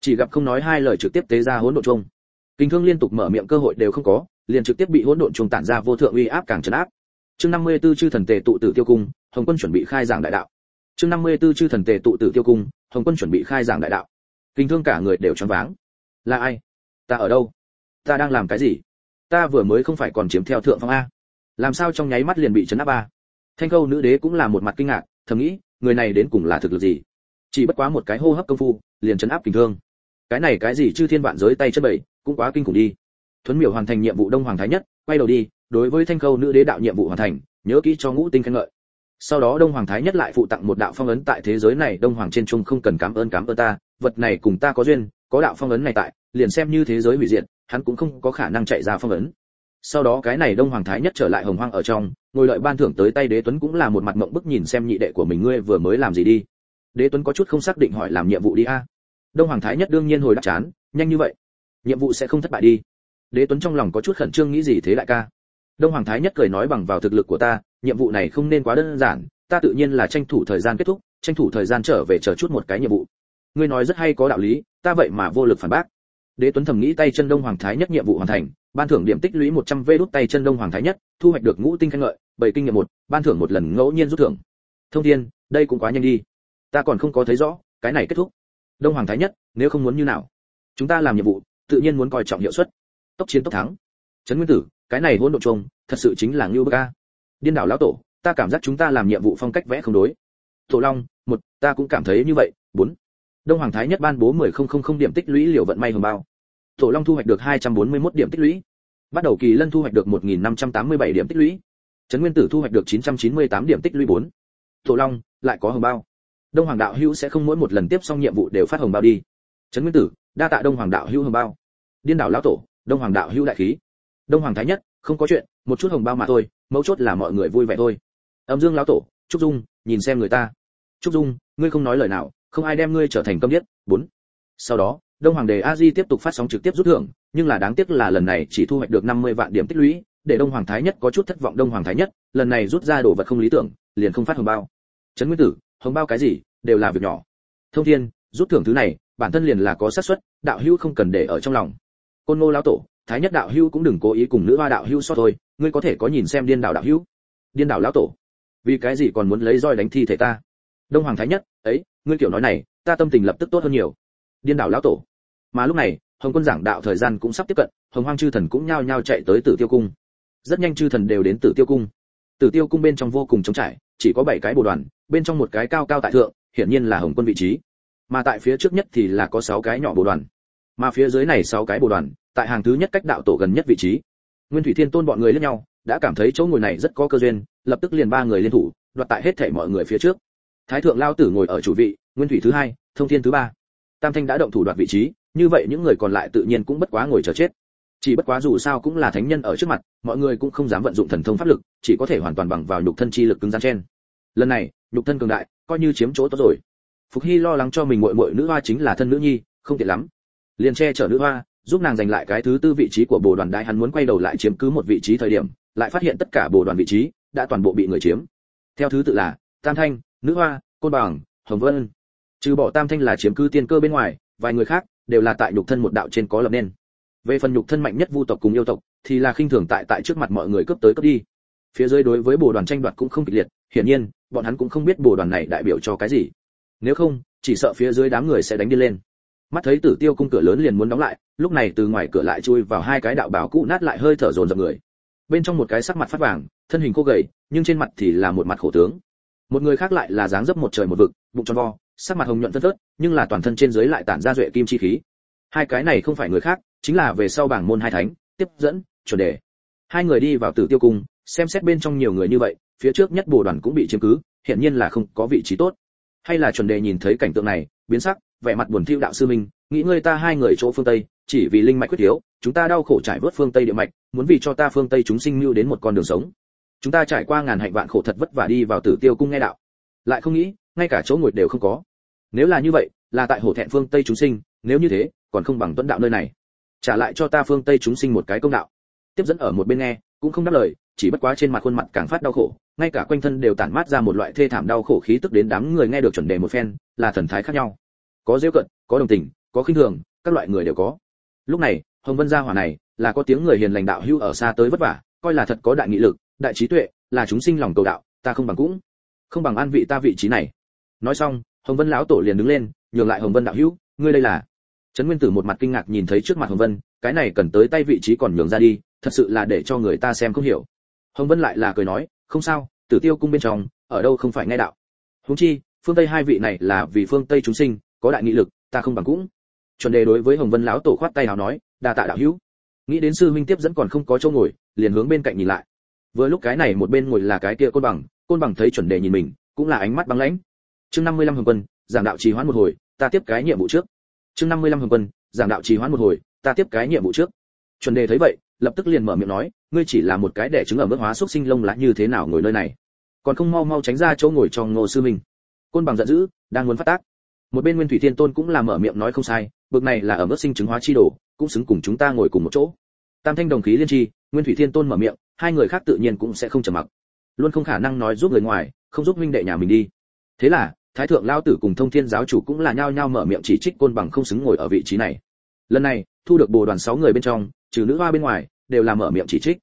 Chỉ gặp không nói hai lời trực tiếp tế ra hỗn độn chung kình thương liên tục mở miệng cơ hội đều không có, liền trực tiếp bị hỗn độn chung tản ra vô thượng uy áp càng trấn áp. Chương 54 chư thần tề tụ tử tiêu cung, hồng quân chuẩn bị khai giảng đại đạo chương 54 chư thần tề tụ tử tiêu cung, hồng quân chuẩn bị khai giảng đại đạo. Kinh thương cả người đều choáng váng. Là ai? Ta ở đâu? Ta đang làm cái gì? Ta vừa mới không phải còn chiếm theo thượng phong a. Làm sao trong nháy mắt liền bị chấn áp a? Thanh khâu nữ đế cũng là một mặt kinh ngạc, thầm nghĩ, người này đến cùng là thực lực gì? Chỉ bất quá một cái hô hấp công phu, liền chấn áp kinh thương. Cái này cái gì chư thiên vạn giới tay chân bảy cũng quá kinh khủng đi. Thuấn miểu hoàn thành nhiệm vụ đông hoàng thái nhất, quay đầu đi, đối với thanh khâu nữ đế đạo nhiệm vụ hoàn thành, nhớ kỹ cho ngũ tinh khen ngợi sau đó đông hoàng thái nhất lại phụ tặng một đạo phong ấn tại thế giới này. Đông hoàng trên trung không cần cảm ơn cảm ơn ta, vật này cùng ta có duyên, có đạo phong ấn này tại, liền xem như thế giới hủy diệt, hắn cũng không có khả năng chạy ra phong ấn. Sau đó cái này đông hoàng thái nhất trở lại hồng hoang ở trong, ngồi đợi ban thưởng tới tay đế tuấn cũng là một mặt mộng bức nhìn xem nhị đệ của mình ngươi vừa mới làm gì đi. Đế tuấn có chút không xác định hỏi làm nhiệm vụ đi a. Đông hoàng thái nhất đương nhiên hồi đáp chán, nhanh như vậy, nhiệm vụ sẽ không thất bại đi. Đế tuấn trong lòng có chút khẩn trương nghĩ gì thế lại ca? Đông hoàng thái nhất cười nói bằng vào thực lực của ta, nhiệm vụ này không nên quá đơn giản, ta tự nhiên là tranh thủ thời gian kết thúc, tranh thủ thời gian trở về chờ chút một cái nhiệm vụ. Ngươi nói rất hay có đạo lý, ta vậy mà vô lực phản bác. Đế tuấn thầm nghĩ tay chân đông hoàng thái nhất nhiệm vụ hoàn thành, ban thưởng điểm tích lũy 100 v đút tay chân đông hoàng thái nhất, thu hoạch được ngũ tinh khen ngợi, bảy kinh nghiệm một, ban thưởng một lần ngẫu nhiên rút thưởng. Thông thiên, đây cũng quá nhanh đi. Ta còn không có thấy rõ, cái này kết thúc. Đông hoàng thái nhất, nếu không muốn như nào? Chúng ta làm nhiệm vụ, tự nhiên muốn coi trọng hiệu suất. Tốc chiến tốc thắng. Trấn nguyên tử cái này hỗn độn trùng thật sự chính là ngưu Bức a. điên đảo lão tổ, ta cảm giác chúng ta làm nhiệm vụ phong cách vẽ không đối. Tổ long, một, ta cũng cảm thấy như vậy. Bốn, đông hoàng thái nhất ban bố mười không không không điểm tích lũy liều vận may hồng bao. Tổ long thu hoạch được hai trăm bốn mươi 241 điểm tích lũy. Bắt đầu kỳ lân thu hoạch được một nghìn năm trăm tám mươi bảy điểm tích lũy. Trấn nguyên tử thu hoạch được chín trăm chín mươi tám điểm tích lũy bốn. Tổ long, lại có hồng bao. Đông hoàng đạo hữu sẽ không mỗi một lần tiếp xong nhiệm vụ đều phát hồng bao đi. Trấn nguyên tử, đa tạ đông hoàng đạo hữu hồng bao. Điên đảo lão tổ, đông hoàng đạo hữu đại khí đông hoàng thái nhất, không có chuyện, một chút hồng bao mà thôi, mấu chốt là mọi người vui vẻ thôi. Âm dương lão tổ, trúc dung, nhìn xem người ta. Trúc dung, ngươi không nói lời nào, không ai đem ngươi trở thành công nhất bốn. Sau đó, đông hoàng đề a di tiếp tục phát sóng trực tiếp rút thưởng, nhưng là đáng tiếc là lần này chỉ thu hoạch được 50 vạn điểm tích lũy, để đông hoàng thái nhất có chút thất vọng. Đông hoàng thái nhất, lần này rút ra đồ vật không lý tưởng, liền không phát hồng bao. Trấn nguyên tử, hồng bao cái gì, đều là việc nhỏ. Thông thiên, rút thưởng thứ này, bản thân liền là có xác suất, đạo hữu không cần để ở trong lòng. Côn ngô lão tổ thái nhất đạo hữu cũng đừng cố ý cùng nữ hoa đạo hữu so thôi, ngươi có thể có nhìn xem điên đạo đạo hữu? Điên đạo lão tổ, vì cái gì còn muốn lấy roi đánh thi thể ta? Đông hoàng thái nhất, ấy, ngươi kiểu nói này, ta tâm tình lập tức tốt hơn nhiều. Điên đạo lão tổ, mà lúc này, hồng quân giảng đạo thời gian cũng sắp tiếp cận, hồng hoang chư thần cũng nhao nhao chạy tới tử tiêu cung. Rất nhanh chư thần đều đến tử tiêu cung. Tử tiêu cung bên trong vô cùng trống trải, chỉ có bảy cái bồ đoàn, bên trong một cái cao cao tại thượng, hiển nhiên là hồng quân vị trí. Mà tại phía trước nhất thì là có sáu cái nhỏ bồ đoàn mà phía dưới này sáu cái bồ đoàn, tại hàng thứ nhất cách đạo tổ gần nhất vị trí. Nguyên thủy thiên tôn bọn người lẫn nhau, đã cảm thấy chỗ ngồi này rất có cơ duyên, lập tức liền ba người liên thủ, đoạt tại hết thảy mọi người phía trước. Thái thượng lao tử ngồi ở chủ vị, nguyên thủy thứ hai, thông thiên thứ ba. Tam thanh đã động thủ đoạt vị trí, như vậy những người còn lại tự nhiên cũng bất quá ngồi chờ chết. Chỉ bất quá dù sao cũng là thánh nhân ở trước mặt, mọi người cũng không dám vận dụng thần thông pháp lực, chỉ có thể hoàn toàn bằng vào nhục thân chi lực cứng rắn chen lần này, nhục thân cường đại, coi như chiếm chỗ tốt rồi. Phục hy lo lắng cho mình muội muội nữ hoa chính là thân nữ nhi, không tiện lắm liền che chở nữ hoa, giúp nàng giành lại cái thứ tư vị trí của bồ đoàn đại hắn muốn quay đầu lại chiếm cứ một vị trí thời điểm, lại phát hiện tất cả bồ đoàn vị trí đã toàn bộ bị người chiếm. Theo thứ tự là, tam thanh, nữ hoa, côn bằng, hồng vân. Trừ bỏ tam thanh là chiếm cứ tiên cơ bên ngoài, vài người khác đều là tại nhục thân một đạo trên có lập nên. Về phần nhục thân mạnh nhất vu tộc cùng yêu tộc, thì là khinh thường tại tại trước mặt mọi người cướp tới cướp đi. Phía dưới đối với bồ đoàn tranh đoạt cũng không kịch liệt, hiển nhiên, bọn hắn cũng không biết bồ đoàn này đại biểu cho cái gì. Nếu không, chỉ sợ phía dưới đám người sẽ đánh đi lên mắt thấy tử tiêu cung cửa lớn liền muốn đóng lại, lúc này từ ngoài cửa lại chui vào hai cái đạo bảo cũ nát lại hơi thở dồn dập người. Bên trong một cái sắc mặt phát vàng, thân hình cô gầy, nhưng trên mặt thì là một mặt khổ tướng. Một người khác lại là dáng dấp một trời một vực, bụng tròn vo, sắc mặt hồng nhuận phân phớt, nhưng là toàn thân trên dưới lại tản ra duệ kim chi khí. Hai cái này không phải người khác, chính là về sau bảng môn hai thánh, tiếp dẫn, chuẩn đề. Hai người đi vào tử tiêu cung, xem xét bên trong nhiều người như vậy, phía trước nhất bồ đoàn cũng bị chiếm cứ hiện nhiên là không có vị trí tốt. Hay là chuẩn đề nhìn thấy cảnh tượng này, biến sắc vẻ mặt buồn thiu đạo sư minh, nghĩ ngươi ta hai người chỗ phương tây, chỉ vì linh mạch quyết thiếu chúng ta đau khổ trải vớt phương tây địa mạch, muốn vì cho ta phương tây chúng sinh mưu đến một con đường sống. Chúng ta trải qua ngàn hạnh vạn khổ thật vất vả đi vào tử tiêu cung nghe đạo. Lại không nghĩ, ngay cả chỗ ngồi đều không có. Nếu là như vậy, là tại hổ thẹn phương tây chúng sinh, nếu như thế, còn không bằng tuấn đạo nơi này. Trả lại cho ta phương tây chúng sinh một cái công đạo. Tiếp dẫn ở một bên nghe, cũng không đáp lời, chỉ bất quá trên mặt khuôn mặt càng phát đau khổ, ngay cả quanh thân đều tản mát ra một loại thê thảm đau khổ khí tức đến đám người nghe được chuẩn đề một phen, là thần thái khác nhau có rêu cận, có đồng tình, có khinh thường, các loại người đều có. Lúc này, hồng vân gia hỏa này, là có tiếng người hiền lành đạo hưu ở xa tới vất vả, coi là thật có đại nghị lực, đại trí tuệ, là chúng sinh lòng cầu đạo, ta không bằng cũng. Không bằng an vị ta vị trí này. Nói xong, hồng vân lão tổ liền đứng lên, nhường lại hồng vân đạo hữu, ngươi đây là. Trấn nguyên tử một mặt kinh ngạc nhìn thấy trước mặt hồng vân, cái này cần tới tay vị trí còn nhường ra đi, thật sự là để cho người ta xem không hiểu. Hồng vân lại là cười nói, không sao, tử tiêu cung bên trong, ở đâu không phải nghe đạo. Huống chi, phương tây hai vị này là vì phương tây chúng sinh có đại nghị lực, ta không bằng cũng. Chuẩn đề đối với hồng vân lão tổ khoát tay hào nói, đa tạ đạo hữu. Nghĩ đến sư huynh tiếp dẫn còn không có chỗ ngồi, liền hướng bên cạnh nhìn lại. Vừa lúc cái này một bên ngồi là cái kia côn bằng côn bằng thấy chuẩn đề nhìn mình, cũng là ánh mắt băng lãnh. Chương 55 hồng quân, giảng đạo trì hoãn một hồi, ta tiếp cái nhiệm vụ trước. Chương 55 hồng quân, giảng đạo trì hoãn một hồi, ta tiếp cái nhiệm vụ trước. Chuẩn đề thấy vậy, lập tức liền mở miệng nói, ngươi chỉ là một cái đẻ trứng ở mức hóa xúc sinh lông lá như thế nào ngồi nơi này? Còn không mau mau tránh ra chỗ ngồi cho ngô sư minh côn bằng giận dữ, đang muốn phát tác một bên nguyên thủy thiên tôn cũng là mở miệng nói không sai, bực này là ở mức sinh chứng hóa chi đồ, cũng xứng cùng chúng ta ngồi cùng một chỗ. Tam thanh đồng khí liên tri nguyên thủy thiên tôn mở miệng, hai người khác tự nhiên cũng sẽ không trầm mặc. Luôn không khả năng nói giúp người ngoài, không giúp huynh đệ nhà mình đi. Thế là, thái thượng lao tử cùng thông thiên giáo chủ cũng là nhao nhao mở miệng chỉ trích côn bằng không xứng ngồi ở vị trí này. Lần này, thu được bồ đoàn sáu người bên trong, trừ nữ hoa bên ngoài, đều là mở miệng chỉ trích.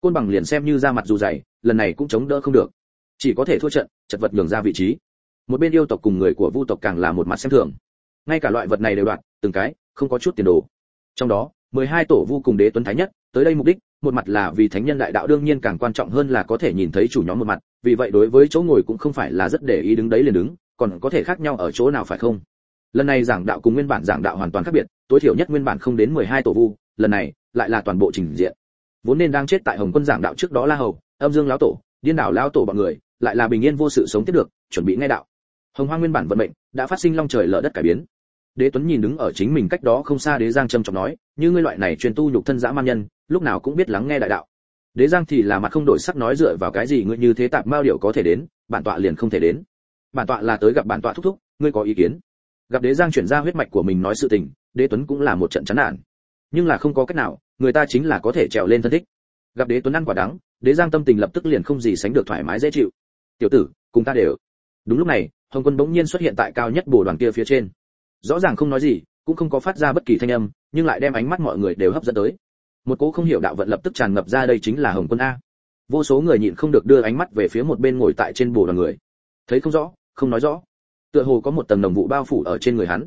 Côn bằng liền xem như ra mặt dù dày, lần này cũng chống đỡ không được. Chỉ có thể thua trận, chật vật nhường ra vị trí một bên yêu tộc cùng người của vu tộc càng là một mặt xem thường. Ngay cả loại vật này đều đoạt, từng cái, không có chút tiền đồ. Trong đó, mười hai tổ vu cùng đế tuấn thái nhất, tới đây mục đích, một mặt là vì thánh nhân đại đạo đương nhiên càng quan trọng hơn là có thể nhìn thấy chủ nhóm một mặt, vì vậy đối với chỗ ngồi cũng không phải là rất để ý đứng đấy liền đứng, còn có thể khác nhau ở chỗ nào phải không? Lần này giảng đạo cùng nguyên bản giảng đạo hoàn toàn khác biệt, tối thiểu nhất nguyên bản không đến 12 tổ vu, lần này lại là toàn bộ trình diện. Vốn nên đang chết tại hồng quân giảng đạo trước đó la hầu, âm dương lão tổ, điên đảo lão tổ bọn người, lại là bình yên vô sự sống tiếp được, chuẩn bị nghe đạo hồng hoang nguyên bản vận mệnh đã phát sinh long trời lở đất cải biến. Đế tuấn nhìn đứng ở chính mình cách đó không xa đế giang trầm trọng nói, như ngươi loại này truyền tu nhục thân dã man nhân, lúc nào cũng biết lắng nghe đại đạo. Đế giang thì là mặt không đổi sắc nói dựa vào cái gì ngươi như thế tạp mao điệu có thể đến, bản tọa liền không thể đến. Bản tọa là tới gặp bản tọa thúc thúc, ngươi có ý kiến? Gặp đế giang chuyển ra huyết mạch của mình nói sự tình, đế tuấn cũng là một trận chán nản. Nhưng là không có cách nào, người ta chính là có thể trèo lên thân thích. Gặp đế tuấn ăn quả đắng, đế giang tâm tình lập tức liền không gì sánh được thoải mái dễ chịu. Tiểu tử, cùng ta đều. Đúng lúc này hồng quân bỗng nhiên xuất hiện tại cao nhất bồ đoàn kia phía trên. Rõ ràng không nói gì, cũng không có phát ra bất kỳ thanh âm, nhưng lại đem ánh mắt mọi người đều hấp dẫn tới. Một cố không hiểu đạo vận lập tức tràn ngập ra đây chính là hồng quân a. Vô số người nhịn không được đưa ánh mắt về phía một bên ngồi tại trên bồ đoàn người. Thấy không rõ, không nói rõ. Tựa hồ có một tầng đồng vụ bao phủ ở trên người hắn.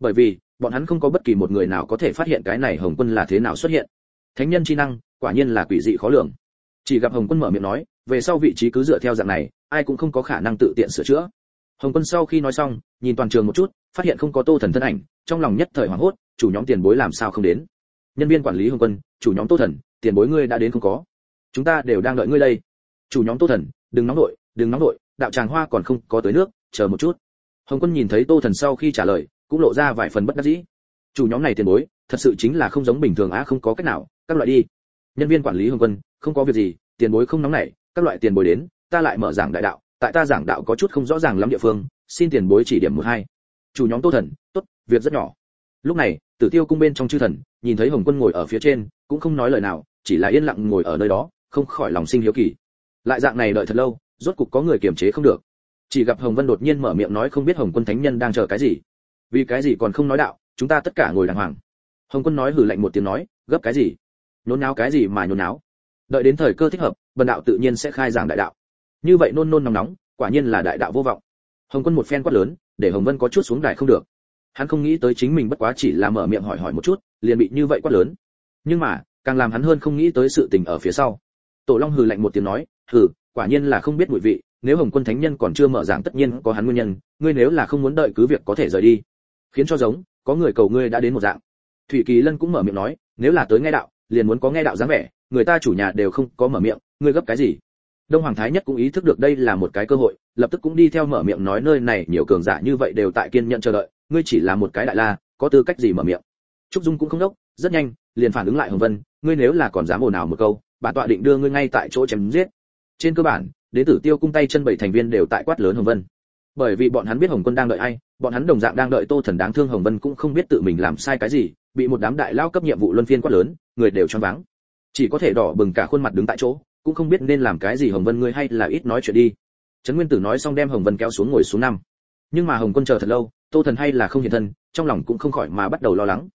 Bởi vì, bọn hắn không có bất kỳ một người nào có thể phát hiện cái này hồng quân là thế nào xuất hiện. Thánh nhân chi năng, quả nhiên là quỷ dị khó lường. Chỉ gặp hồng quân mở miệng nói, về sau vị trí cứ dựa theo dạng này, ai cũng không có khả năng tự tiện sửa chữa hồng quân sau khi nói xong, nhìn toàn trường một chút, phát hiện không có tô thần thân ảnh, trong lòng nhất thời hoảng hốt, chủ nhóm tiền bối làm sao không đến? Nhân viên quản lý hồng quân, chủ nhóm tô thần, tiền bối ngươi đã đến không có. Chúng ta đều đang đợi ngươi đây. Chủ nhóm tô thần, đừng nóng đội, đừng nóng đội, đạo tràng hoa còn không có tới nước, chờ một chút. Hồng quân nhìn thấy tô thần sau khi trả lời, cũng lộ ra vài phần bất đắc dĩ. Chủ nhóm này tiền bối, thật sự chính là không giống bình thường á, không có cách nào, các loại đi. Nhân viên quản lý hồng quân, không có việc gì, tiền bối không nóng nảy, các loại tiền bối đến, ta lại mở giảng đại đạo tại ta giảng đạo có chút không rõ ràng lắm địa phương, xin tiền bối chỉ điểm một hai. Chủ nhóm tô thần, tốt, việc rất nhỏ. Lúc này, tử tiêu cung bên trong chư thần, nhìn thấy hồng quân ngồi ở phía trên, cũng không nói lời nào, chỉ là yên lặng ngồi ở nơi đó, không khỏi lòng sinh hiếu kỳ. Lại dạng này đợi thật lâu, rốt cục có người kiềm chế không được. Chỉ gặp hồng vân đột nhiên mở miệng nói không biết hồng quân thánh nhân đang chờ cái gì. Vì cái gì còn không nói đạo, chúng ta tất cả ngồi đàng hoàng. Hồng quân nói hử lạnh một tiếng nói, gấp cái gì? Nhốn náo cái gì mà nhốn náo đợi đến thời cơ thích hợp, bần đạo tự nhiên sẽ khai giảng đại đạo như vậy nôn nôn nóng nóng, quả nhiên là đại đạo vô vọng. Hồng quân một phen quát lớn, để hồng vân có chút xuống đài không được. Hắn không nghĩ tới chính mình bất quá chỉ là mở miệng hỏi hỏi một chút, liền bị như vậy quát lớn. Nhưng mà, càng làm hắn hơn không nghĩ tới sự tình ở phía sau. Tổ long hừ lạnh một tiếng nói, hừ, quả nhiên là không biết mùi vị, nếu hồng quân thánh nhân còn chưa mở giảng tất nhiên có hắn nguyên nhân, ngươi nếu là không muốn đợi cứ việc có thể rời đi. Khiến cho giống, có người cầu ngươi đã đến một dạng. Thủy kỳ lân cũng mở miệng nói, nếu là tới nghe đạo, liền muốn có nghe đạo dáng vẻ, người ta chủ nhà đều không có mở miệng, ngươi gấp cái gì? Đông hoàng thái nhất cũng ý thức được đây là một cái cơ hội, lập tức cũng đi theo mở miệng nói nơi này, nhiều cường giả như vậy đều tại kiên nhận chờ đợi, ngươi chỉ là một cái đại la, có tư cách gì mở miệng? Trúc dung cũng không đốc, rất nhanh, liền phản ứng lại hồng vân, ngươi nếu là còn dám ồn ào một câu, bản tọa định đưa ngươi ngay tại chỗ chém giết. Trên cơ bản đến tử tiêu cung tay chân bảy thành viên đều tại quát lớn hồng vân. Bởi vì bọn hắn biết hồng quân đang đợi ai, bọn hắn đồng dạng đang đợi tô thần đáng thương hồng vân cũng không biết tự mình làm sai cái gì, bị một đám đại lao cấp nhiệm vụ luân phiên quát lớn, người đều choáng váng. Chỉ có thể đỏ bừng cả khuôn mặt đứng tại chỗ cũng không biết nên làm cái gì hồng vân ngươi hay là ít nói chuyện đi. Trấn nguyên tử nói xong đem hồng vân kéo xuống ngồi xuống năm. Nhưng mà hồng quân chờ thật lâu, tô thần hay là không hiện thân, trong lòng cũng không khỏi mà bắt đầu lo lắng.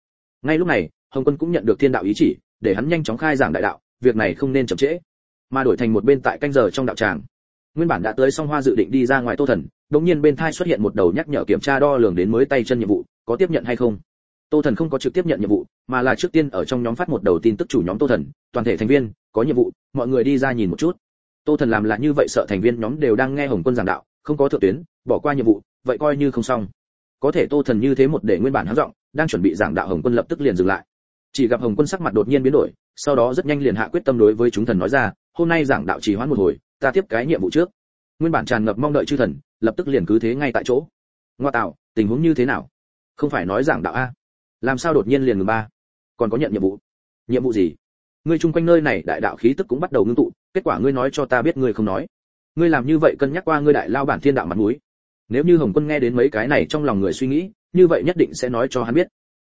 Ngay lúc này, hồng quân cũng nhận được thiên đạo ý chỉ, để hắn nhanh chóng khai giảng đại đạo, việc này không nên chậm trễ. Mà đổi thành một bên tại canh giờ trong đạo tràng, nguyên bản đã tới song hoa dự định đi ra ngoài tô thần đống nhiên bên thai xuất hiện một đầu nhắc nhở kiểm tra đo lường đến mới tay chân nhiệm vụ, có tiếp nhận hay không? Tô thần không có trực tiếp nhận nhiệm vụ, mà là trước tiên ở trong nhóm phát một đầu tin tức chủ nhóm tô thần, toàn thể thành viên có nhiệm vụ, mọi người đi ra nhìn một chút. Tô thần làm là như vậy sợ thành viên nhóm đều đang nghe hồng quân giảng đạo, không có thượng tuyến, bỏ qua nhiệm vụ, vậy coi như không xong. Có thể tô thần như thế một để nguyên bản hắn giọng, đang chuẩn bị giảng đạo hồng quân lập tức liền dừng lại. Chỉ gặp hồng quân sắc mặt đột nhiên biến đổi, sau đó rất nhanh liền hạ quyết tâm đối với chúng thần nói ra, hôm nay giảng đạo trì hoãn một hồi, ta tiếp cái nhiệm vụ trước. Nguyên bản tràn ngập mong đợi chư thần, lập tức liền cứ thế ngay tại chỗ. Ngoa tạo, tình huống như thế nào? Không phải nói giảng đạo a? Làm sao đột nhiên liền ngừng ba? Còn có nhận nhiệm vụ? Nhiệm vụ gì? Ngươi chung quanh nơi này đại đạo khí tức cũng bắt đầu ngưng tụ, kết quả ngươi nói cho ta biết ngươi không nói. Ngươi làm như vậy cân nhắc qua ngươi đại lao bản thiên đạo mặt mũi. Nếu như hồng quân nghe đến mấy cái này trong lòng người suy nghĩ, như vậy nhất định sẽ nói cho hắn biết.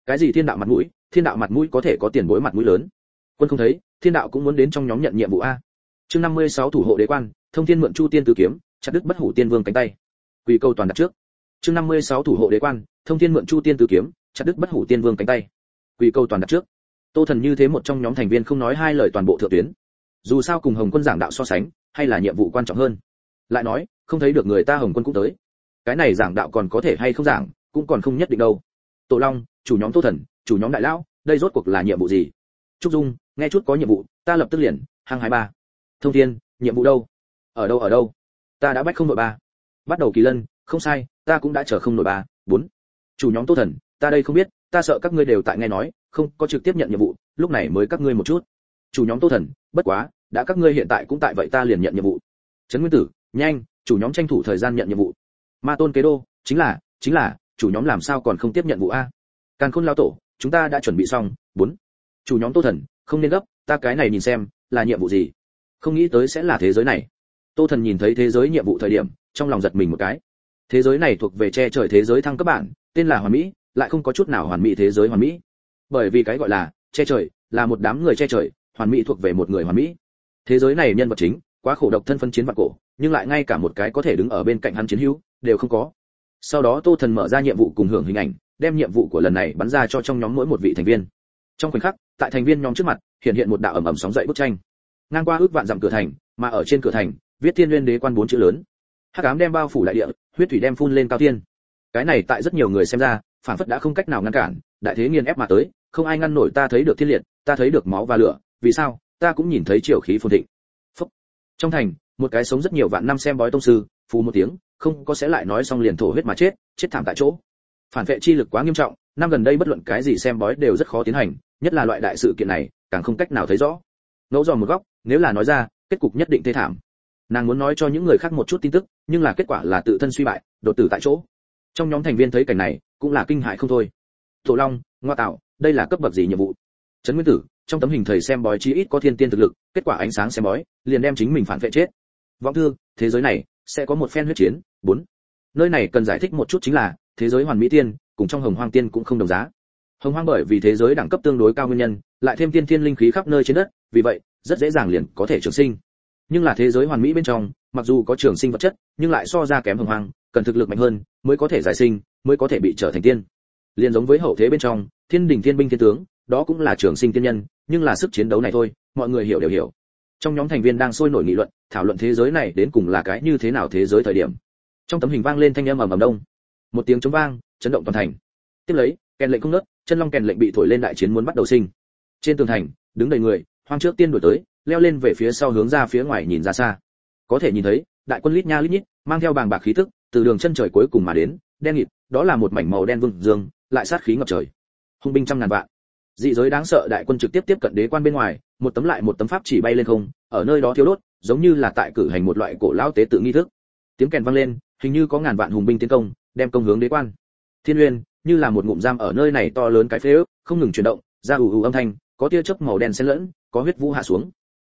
Cái gì thiên đạo mặt mũi? Thiên đạo mặt mũi có thể có tiền bối mặt mũi lớn. Quân không thấy, thiên đạo cũng muốn đến trong nhóm nhận nhiệm vụ a. Chương 56 thủ hộ đế quan, thông thiên mượn chu tiên tứ kiếm, chặt đứt bất hủ tiên vương cánh tay. Quỷ câu toàn đặt trước. Chương 56 thủ hộ đế quan, thông thiên mượn chu tiên tứ kiếm, chặt đứt bất hủ tiên vương cánh tay. Quỷ câu toàn đặt trước tô thần như thế một trong nhóm thành viên không nói hai lời toàn bộ thượng tuyến. Dù sao cùng hồng quân giảng đạo so sánh, hay là nhiệm vụ quan trọng hơn. Lại nói, không thấy được người ta hồng quân cũng tới. Cái này giảng đạo còn có thể hay không giảng, cũng còn không nhất định đâu. Tổ long, chủ nhóm tô thần, chủ nhóm đại lão, đây rốt cuộc là nhiệm vụ gì? Trúc dung, nghe chút có nhiệm vụ, ta lập tức liền hàng hai ba. Thông thiên, nhiệm vụ đâu? Ở đâu ở đâu? Ta đã bách không nội ba. Bắt đầu kỳ lân, không sai, ta cũng đã chờ không nổi ba, bốn. Chủ nhóm tô thần, ta đây không biết, ta sợ các ngươi đều tại nghe nói không có trực tiếp nhận nhiệm vụ, lúc này mới các ngươi một chút. Chủ nhóm tô thần, bất quá, đã các ngươi hiện tại cũng tại vậy ta liền nhận nhiệm vụ. Trấn nguyên tử, nhanh, chủ nhóm tranh thủ thời gian nhận nhiệm vụ. Ma tôn kế đô, chính là chính là, chủ nhóm làm sao còn không tiếp nhận vụ a? Càn khôn lao tổ, chúng ta đã chuẩn bị xong, bốn. Chủ nhóm tô thần, không nên gấp, ta cái này nhìn xem, là nhiệm vụ gì? Không nghĩ tới sẽ là thế giới này. Tô thần nhìn thấy thế giới nhiệm vụ thời điểm, trong lòng giật mình một cái. Thế giới này thuộc về che trời thế giới thăng cấp bản, tên là hoàn mỹ, lại không có chút nào hoàn mỹ thế giới hoàn mỹ bởi vì cái gọi là che trời là một đám người che trời, hoàn mỹ thuộc về một người hoàn mỹ. Thế giới này nhân vật chính, quá khổ độc thân phân chiến vạn cổ, nhưng lại ngay cả một cái có thể đứng ở bên cạnh hắn chiến hữu, đều không có. Sau đó tô thần mở ra nhiệm vụ cùng hưởng hình ảnh, đem nhiệm vụ của lần này bắn ra cho trong nhóm mỗi một vị thành viên. Trong khoảnh khắc, tại thành viên nhóm trước mặt, hiện hiện một đạo ẩm ẩm sóng dậy bức tranh. Ngang qua ước vạn dặm cửa thành, mà ở trên cửa thành, viết thiên nguyên đế quan bốn chữ lớn. Hắc ám đem bao phủ lại địa, huyết thủy đem phun lên cao thiên. Cái này tại rất nhiều người xem ra phản phất đã không cách nào ngăn cản, đại thế nghiền ép mà tới, không ai ngăn nổi ta thấy được thiên liệt, ta thấy được máu và lửa, vì sao? Ta cũng nhìn thấy triều khí phồn thịnh. Phúc. trong thành, một cái sống rất nhiều vạn năm xem bói tông sư, phù một tiếng, không có sẽ lại nói xong liền thổ huyết mà chết chết thảm tại chỗ. Phản vệ chi lực quá nghiêm trọng, năm gần đây bất luận cái gì xem bói đều rất khó tiến hành, nhất là loại đại sự kiện này, càng không cách nào thấy rõ. Ngẫu dò một góc, nếu là nói ra, kết cục nhất định thê thảm. Nàng muốn nói cho những người khác một chút tin tức, nhưng là kết quả là tự thân suy bại, đột tử tại chỗ. Trong nhóm thành viên thấy cảnh này cũng là kinh hại không thôi. Tổ long, ngoa tạo, đây là cấp bậc gì nhiệm vụ? Trấn nguyên tử, trong tấm hình thầy xem bói chi ít có thiên tiên thực lực, kết quả ánh sáng xem bói, liền đem chính mình phản vệ chết. Vọng thương thế giới này sẽ có một phen huyết chiến. Bốn. Nơi này cần giải thích một chút chính là, thế giới hoàn mỹ tiên, cùng trong hồng hoang tiên cũng không đồng giá. Hồng hoang bởi vì thế giới đẳng cấp tương đối cao nguyên nhân, lại thêm tiên thiên linh khí khắp nơi trên đất, vì vậy, rất dễ dàng liền có thể trường sinh. Nhưng là thế giới hoàn mỹ bên trong, mặc dù có trường sinh vật chất, nhưng lại so ra kém hồng hoang cần thực lực mạnh hơn, mới có thể giải sinh, mới có thể bị trở thành tiên. Liền giống với hậu thế bên trong, thiên đình thiên binh thiên tướng, đó cũng là trường sinh tiên nhân, nhưng là sức chiến đấu này thôi, mọi người hiểu đều hiểu. Trong nhóm thành viên đang sôi nổi nghị luận, thảo luận thế giới này đến cùng là cái như thế nào thế giới thời điểm. Trong tấm hình vang lên thanh âm ầm ầm đông. Một tiếng chống vang, chấn động toàn thành. Tiếp lấy, kèn lệnh không nớt, chân long kèn lệnh bị thổi lên đại chiến muốn bắt đầu sinh. Trên tường thành, đứng đầy người, hoang trước tiên đuổi tới, leo lên về phía sau hướng ra phía ngoài nhìn ra xa. Có thể nhìn thấy, đại quân lít nha lít nhít, mang theo bàng bạc khí tức từ đường chân trời cuối cùng mà đến, đen nghịt, đó là một mảnh màu đen vương dương, lại sát khí ngập trời. Hung binh trăm ngàn vạn. Dị giới đáng sợ đại quân trực tiếp tiếp cận đế quan bên ngoài, một tấm lại một tấm pháp chỉ bay lên không, ở nơi đó thiếu đốt, giống như là tại cử hành một loại cổ lão tế tự nghi thức. Tiếng kèn vang lên, hình như có ngàn vạn hùng binh tiến công, đem công hướng đế quan. Thiên uyên, như là một ngụm giam ở nơi này to lớn cái phế ước, không ngừng chuyển động, ra ù ù âm thanh, có tia chớp màu đen xen lẫn, có huyết vũ hạ xuống.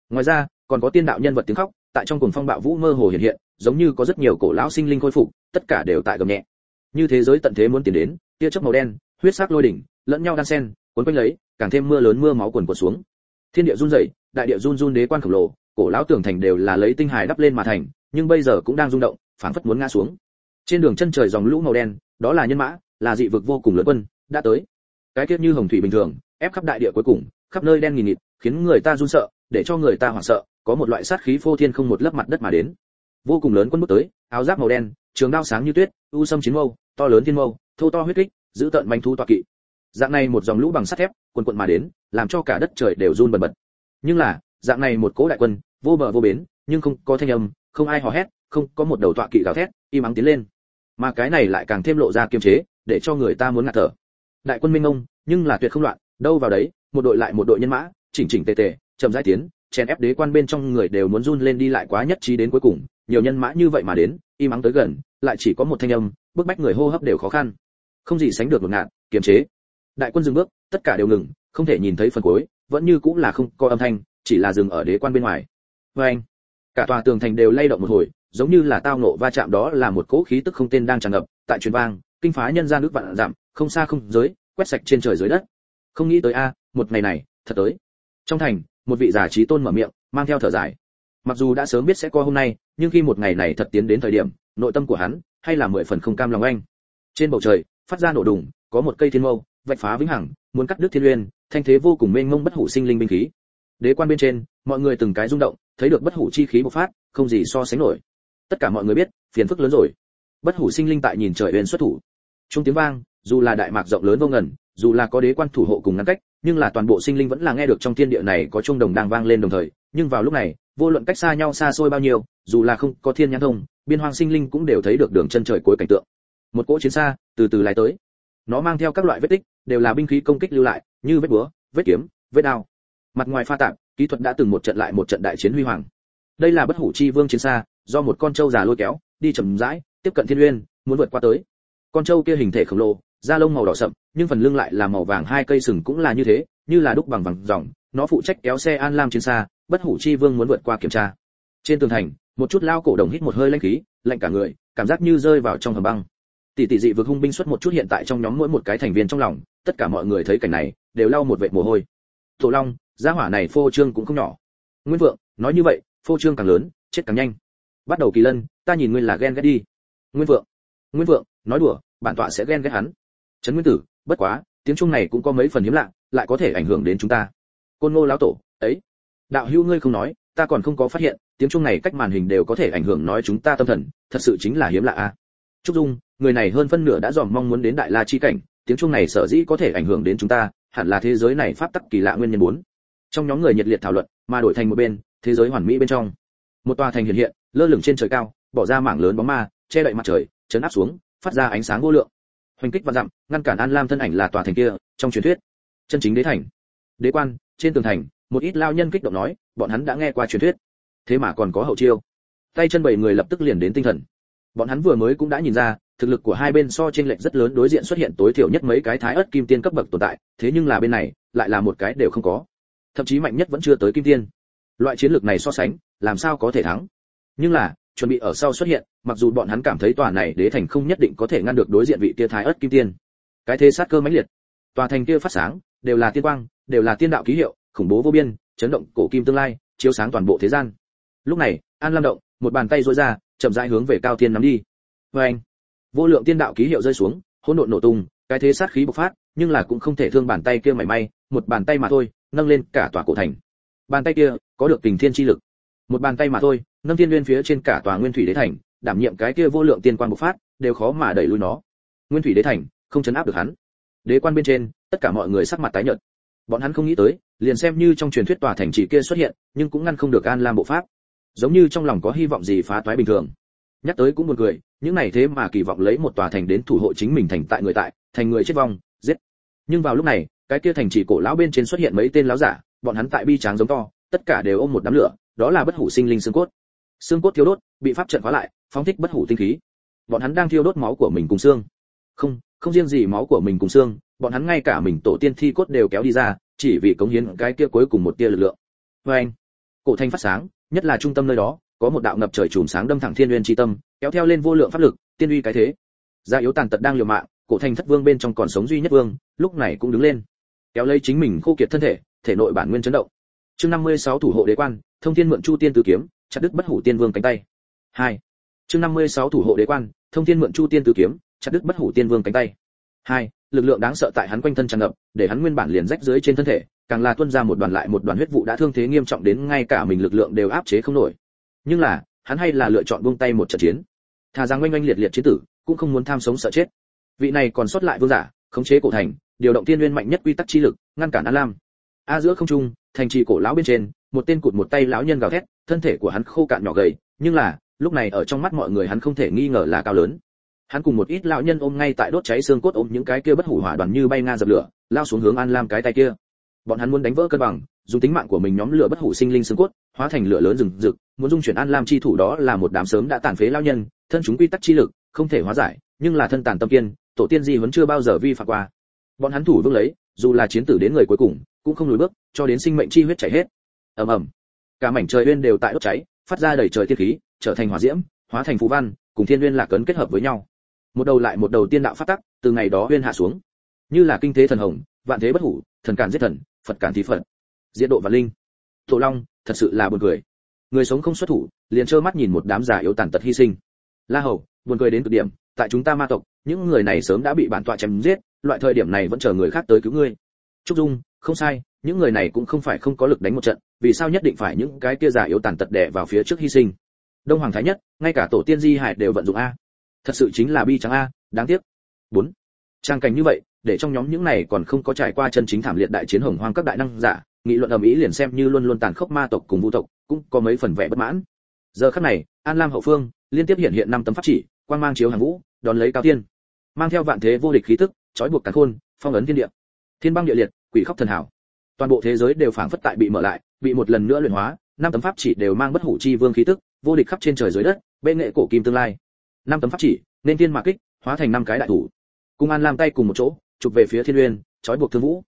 Ngoài ra, còn có tiên đạo nhân vật tiếng khóc, tại trong cuồng phong bạo vũ mơ hồ hiện hiện giống như có rất nhiều cổ lão sinh linh khôi phục, tất cả đều tại gầm nhẹ. Như thế giới tận thế muốn tiến đến, tia chớp màu đen, huyết sắc lôi đỉnh, lẫn nhau đan xen cuốn quanh lấy, càng thêm mưa lớn mưa máu quần cuộn xuống. Thiên địa run rẩy, đại địa run run đế quan khổng lồ, cổ lão tưởng thành đều là lấy tinh hài đắp lên mà thành, nhưng bây giờ cũng đang rung động, phảng phất muốn ngã xuống. Trên đường chân trời dòng lũ màu đen, đó là nhân mã, là dị vực vô cùng lớn quân, đã tới. Cái tiết như hồng thủy bình thường, ép khắp đại địa cuối cùng, khắp nơi đen nghìn nghịt, khiến người ta run sợ, để cho người ta hoảng sợ, có một loại sát khí phô thiên không một lớp mặt đất mà đến vô cùng lớn quân bước tới, áo giáp màu đen, trường đao sáng như tuyết, u sâm chiến mâu, to lớn thiên mâu, thô to huyết kích, giữ tận manh thu toạ kỵ. Dạng này một dòng lũ bằng sắt thép, quần quận mà đến, làm cho cả đất trời đều run bần bật. Nhưng là, dạng này một cỗ đại quân, vô bờ vô bến, nhưng không có thanh âm, không ai hò hét, không có một đầu tọa kỵ gào thét, im ắng tiến lên. Mà cái này lại càng thêm lộ ra kiềm chế, để cho người ta muốn ngạt thở. Đại quân minh ông nhưng là tuyệt không loạn, đâu vào đấy, một đội lại một đội nhân mã, chỉnh chỉnh tề tề, chậm rãi tiến, chèn ép đế quan bên trong người đều muốn run lên đi lại quá nhất trí đến cuối cùng nhiều nhân mã như vậy mà đến im ắng tới gần, lại chỉ có một thanh âm, bức bách người hô hấp đều khó khăn. Không gì sánh được một ngạn kiềm chế. Đại quân dừng bước, tất cả đều ngừng, không thể nhìn thấy phần cuối, vẫn như cũng là không có âm thanh, chỉ là dừng ở đế quan bên ngoài. Vê anh, cả tòa tường thành đều lay động một hồi, giống như là tao nộ va chạm đó là một cỗ khí tức không tên đang tràn ngập, tại truyền vang, kinh phá nhân gian nước vạn giảm không xa không giới, quét sạch trên trời dưới đất. Không nghĩ tới a, một ngày này, thật tới. Trong thành, một vị giả trí tôn mở miệng, mang theo thở dài mặc dù đã sớm biết sẽ có hôm nay, nhưng khi một ngày này thật tiến đến thời điểm, nội tâm của hắn hay là mười phần không cam lòng anh. Trên bầu trời, phát ra nổ đùng, có một cây thiên mâu, vạch phá vĩnh hằng, muốn cắt đứt thiên uyên, thanh thế vô cùng mênh mông bất hủ sinh linh binh khí. Đế quan bên trên, mọi người từng cái rung động, thấy được bất hủ chi khí bộc phát, không gì so sánh nổi. Tất cả mọi người biết, phiền phức lớn rồi. Bất hủ sinh linh tại nhìn trời uyên xuất thủ. Trung tiếng vang, dù là đại mạc rộng lớn vô ngần, dù là có đế quan thủ hộ cùng ngăn cách, nhưng là toàn bộ sinh linh vẫn là nghe được trong thiên địa này có trung đồng đang vang lên đồng thời, nhưng vào lúc này vô luận cách xa nhau xa xôi bao nhiêu, dù là không có thiên nhãn thông, biên hoang sinh linh cũng đều thấy được đường chân trời cuối cảnh tượng. Một cỗ chiến xa từ từ lái tới. Nó mang theo các loại vết tích, đều là binh khí công kích lưu lại, như vết búa, vết kiếm, vết đao. Mặt ngoài pha tạp, kỹ thuật đã từng một trận lại một trận đại chiến huy hoàng. Đây là bất hủ chi vương chiến xa, do một con trâu già lôi kéo, đi chậm rãi, tiếp cận thiên uyên, muốn vượt qua tới. Con trâu kia hình thể khổng lồ, da lông màu đỏ sậm, nhưng phần lưng lại là màu vàng, hai cây sừng cũng là như thế, như là đúc bằng vàng dòng. Nó phụ trách kéo xe an lam chiến xa bất hủ chi vương muốn vượt qua kiểm tra. Trên tường thành, một chút lao cổ đồng hít một hơi lạnh khí, lạnh cả người, cảm giác như rơi vào trong hầm băng. Tỷ tỷ dị vực hung binh xuất một chút hiện tại trong nhóm mỗi một cái thành viên trong lòng, tất cả mọi người thấy cảnh này, đều lau một vệt mồ hôi. Tổ long, gia hỏa này phô trương cũng không nhỏ. Nguyên vượng, nói như vậy, phô trương càng lớn, chết càng nhanh. Bắt đầu kỳ lân, ta nhìn ngươi là ghen ghét đi. Nguyên vượng nguyên vượng, nói đùa, bản tọa sẽ ghen ghét hắn. Trấn nguyên tử, bất quá, tiếng chuông này cũng có mấy phần hiếm lạ, lại có thể ảnh hưởng đến chúng ta. Côn ngô lão tổ, ấy đạo hữu ngươi không nói, ta còn không có phát hiện, tiếng chuông này cách màn hình đều có thể ảnh hưởng nói chúng ta tâm thần, thật sự chính là hiếm lạ a. Trúc dung, người này hơn phân nửa đã dòm mong muốn đến đại la chi cảnh, tiếng chuông này sở dĩ có thể ảnh hưởng đến chúng ta, hẳn là thế giới này pháp tắc kỳ lạ nguyên nhân bốn. Trong nhóm người nhiệt liệt thảo luận, mà đổi thành một bên, thế giới hoàn mỹ bên trong. Một tòa thành hiện hiện, lơ lửng trên trời cao, bỏ ra mảng lớn bóng ma, che đậy mặt trời, chấn áp xuống, phát ra ánh sáng vô lượng. Hoành kích và dặm, ngăn cản an lam thân ảnh là tòa thành kia, trong truyền thuyết. Chân chính đế thành. Đế quan, trên tường thành một ít lao nhân kích động nói, bọn hắn đã nghe qua truyền thuyết, thế mà còn có hậu chiêu. Tay chân bảy người lập tức liền đến tinh thần. Bọn hắn vừa mới cũng đã nhìn ra, thực lực của hai bên so trên lệnh rất lớn đối diện xuất hiện tối thiểu nhất mấy cái thái ớt kim tiên cấp bậc tồn tại, thế nhưng là bên này, lại là một cái đều không có. Thậm chí mạnh nhất vẫn chưa tới kim tiên. Loại chiến lược này so sánh, làm sao có thể thắng? Nhưng là, chuẩn bị ở sau xuất hiện, mặc dù bọn hắn cảm thấy tòa này đế thành không nhất định có thể ngăn được đối diện vị kia thái ớt kim tiên. Cái thế sát cơ mãnh liệt. Tòa thành kia phát sáng, đều là tiên quang, đều là tiên đạo ký hiệu khủng bố vô biên, chấn động cổ kim tương lai, chiếu sáng toàn bộ thế gian. Lúc này, an lam động, một bàn tay duỗi ra, chậm rãi hướng về cao tiên nắm đi. Vê anh vô lượng tiên đạo ký hiệu rơi xuống, hỗn độn nổ tung, cái thế sát khí bộc phát, nhưng là cũng không thể thương bàn tay kia mảy may, một bàn tay mà thôi, nâng lên cả tòa cổ thành. Bàn tay kia, có được tình thiên chi lực. Một bàn tay mà thôi, nâng thiên nguyên phía trên cả tòa nguyên thủy đế thành, đảm nhiệm cái kia vô lượng tiên quan bộc phát, đều khó mà đẩy lui nó. Nguyên thủy đế thành, không chấn áp được hắn. Đế quan bên trên, tất cả mọi người sắc mặt tái nhợt bọn hắn không nghĩ tới, liền xem như trong truyền thuyết tòa thành trì kia xuất hiện, nhưng cũng ngăn không được an lam bộ pháp. Giống như trong lòng có hy vọng gì phá toái bình thường. Nhắc tới cũng buồn cười, những này thế mà kỳ vọng lấy một tòa thành đến thủ hộ chính mình thành tại người tại, thành người chết vong, giết. Nhưng vào lúc này, cái kia thành trì cổ lão bên trên xuất hiện mấy tên lão giả, bọn hắn tại bi tráng giống to, tất cả đều ôm một đám lửa, đó là bất hủ sinh linh xương cốt. Xương cốt thiếu đốt, bị pháp trận khóa lại, phóng thích bất hủ tinh khí. Bọn hắn đang thiêu đốt máu của mình cùng xương. Không không riêng gì máu của mình cùng xương bọn hắn ngay cả mình tổ tiên thi cốt đều kéo đi ra, chỉ vì cống hiến cái kia cuối cùng một tia lực lượng. Vê anh, cổ thanh phát sáng, nhất là trung tâm nơi đó, có một đạo ngập trời chùm sáng đâm thẳng thiên nguyên chi tâm, kéo theo lên vô lượng pháp lực, tiên uy cái thế. Gia yếu tàn tật đang liều mạng, cổ thanh thất vương bên trong còn sống duy nhất vương, lúc này cũng đứng lên. Kéo lấy chính mình khô kiệt thân thể thể nội bản nguyên chấn động. Chương 56 thủ hộ đế quan, thông thiên mượn chu tiên tứ kiếm, chặt đứt bất hủ tiên vương cánh tay. Hai, chương 56 thủ hộ đế quan, thông thiên mượn chu tiên tứ kiếm, chặt đứt bất hủ tiên vương cánh tay. Hai lực lượng đáng sợ tại hắn quanh thân tràn ngập, để hắn nguyên bản liền rách dưới trên thân thể, càng là tuôn ra một đoàn lại một đoàn huyết vụ đã thương thế nghiêm trọng đến ngay cả mình lực lượng đều áp chế không nổi. Nhưng là, hắn hay là lựa chọn buông tay một trận chiến. Thà rằng oanh oanh liệt liệt chiến tử, cũng không muốn tham sống sợ chết. Vị này còn sót lại vương giả, khống chế cổ thành, điều động tiên nguyên mạnh nhất quy tắc chi lực, ngăn cản an lam. A giữa không trung, thành trì cổ lão bên trên, một tên cụt một tay lão nhân gào thét, thân thể của hắn khô cạn nhỏ gầy, nhưng là, lúc này ở trong mắt mọi người hắn không thể nghi ngờ là cao lớn hắn cùng một ít lão nhân ôm ngay tại đốt cháy xương cốt ôm những cái kia bất hủ hỏa đoàn như bay nga dập lửa, lao xuống hướng an lam cái tay kia. Bọn hắn muốn đánh vỡ cân bằng, dùng tính mạng của mình nhóm lửa bất hủ sinh linh xương cốt, hóa thành lửa lớn rừng rực, muốn dung chuyển an lam chi thủ đó là một đám sớm đã tàn phế lão nhân, thân chúng quy tắc chi lực, không thể hóa giải, nhưng là thân tàn tâm kiên, tổ tiên gì vẫn chưa bao giờ vi phạm qua. Bọn hắn thủ vương lấy, dù là chiến tử đến người cuối cùng, cũng không lùi bước, cho đến sinh mệnh chi huyết chảy hết. Ầm ầm. Cả mảnh trời uyên đều tại đốt cháy, phát ra đầy trời tiên khí, trở thành hỏa diễm, hóa thành phù văn, cùng thiên uyên lạc cấn kết hợp với nhau một đầu lại một đầu tiên đạo phát tắc, từ ngày đó uyên hạ xuống. Như là kinh thế thần hồng, vạn thế bất hủ, thần cản giết thần, phật cản thì phật. Diễn độ và linh. Tổ long, thật sự là buồn cười. Người sống không xuất thủ, liền trơ mắt nhìn một đám già yếu tàn tật hy sinh. La hầu, buồn cười đến cực điểm, tại chúng ta ma tộc, những người này sớm đã bị bản tọa chém giết, loại thời điểm này vẫn chờ người khác tới cứu ngươi. Trúc dung, không sai, những người này cũng không phải không có lực đánh một trận, vì sao nhất định phải những cái kia già yếu tàn tật đè vào phía trước hy sinh? Đông hoàng thái nhất, ngay cả tổ tiên di hải đều vận dụng a thật sự chính là bi trắng a, đáng tiếc. Bốn. Trang cảnh như vậy, để trong nhóm những này còn không có trải qua chân chính thảm liệt đại chiến hồng hoang các đại năng giả, nghị luận ầm ĩ liền xem như luôn luôn tàn khốc ma tộc cùng vũ tộc, cũng có mấy phần vẻ bất mãn. Giờ khắc này, an lam hậu phương, liên tiếp hiện hiện năm tấm pháp chỉ, quang mang chiếu hàng vũ, đón lấy cao tiên mang theo vạn thế vô địch khí tức, trói buộc càn khôn, phong ấn thiên địa. Thiên băng địa liệt, quỷ khóc thần hảo. Toàn bộ thế giới đều phảng phất tại bị mở lại, bị một lần nữa luyện hóa, năm tấm pháp chỉ đều mang bất hủ chi vương khí tức, vô địch khắp trên trời dưới đất bê nghệ cổ kim tương lai năm tấm pháp chỉ, nên thiên mạc kích, hóa thành năm cái đại thủ. Cung an lam tay cùng một chỗ, chụp về phía thiên uyên, trói buộc thương vũ.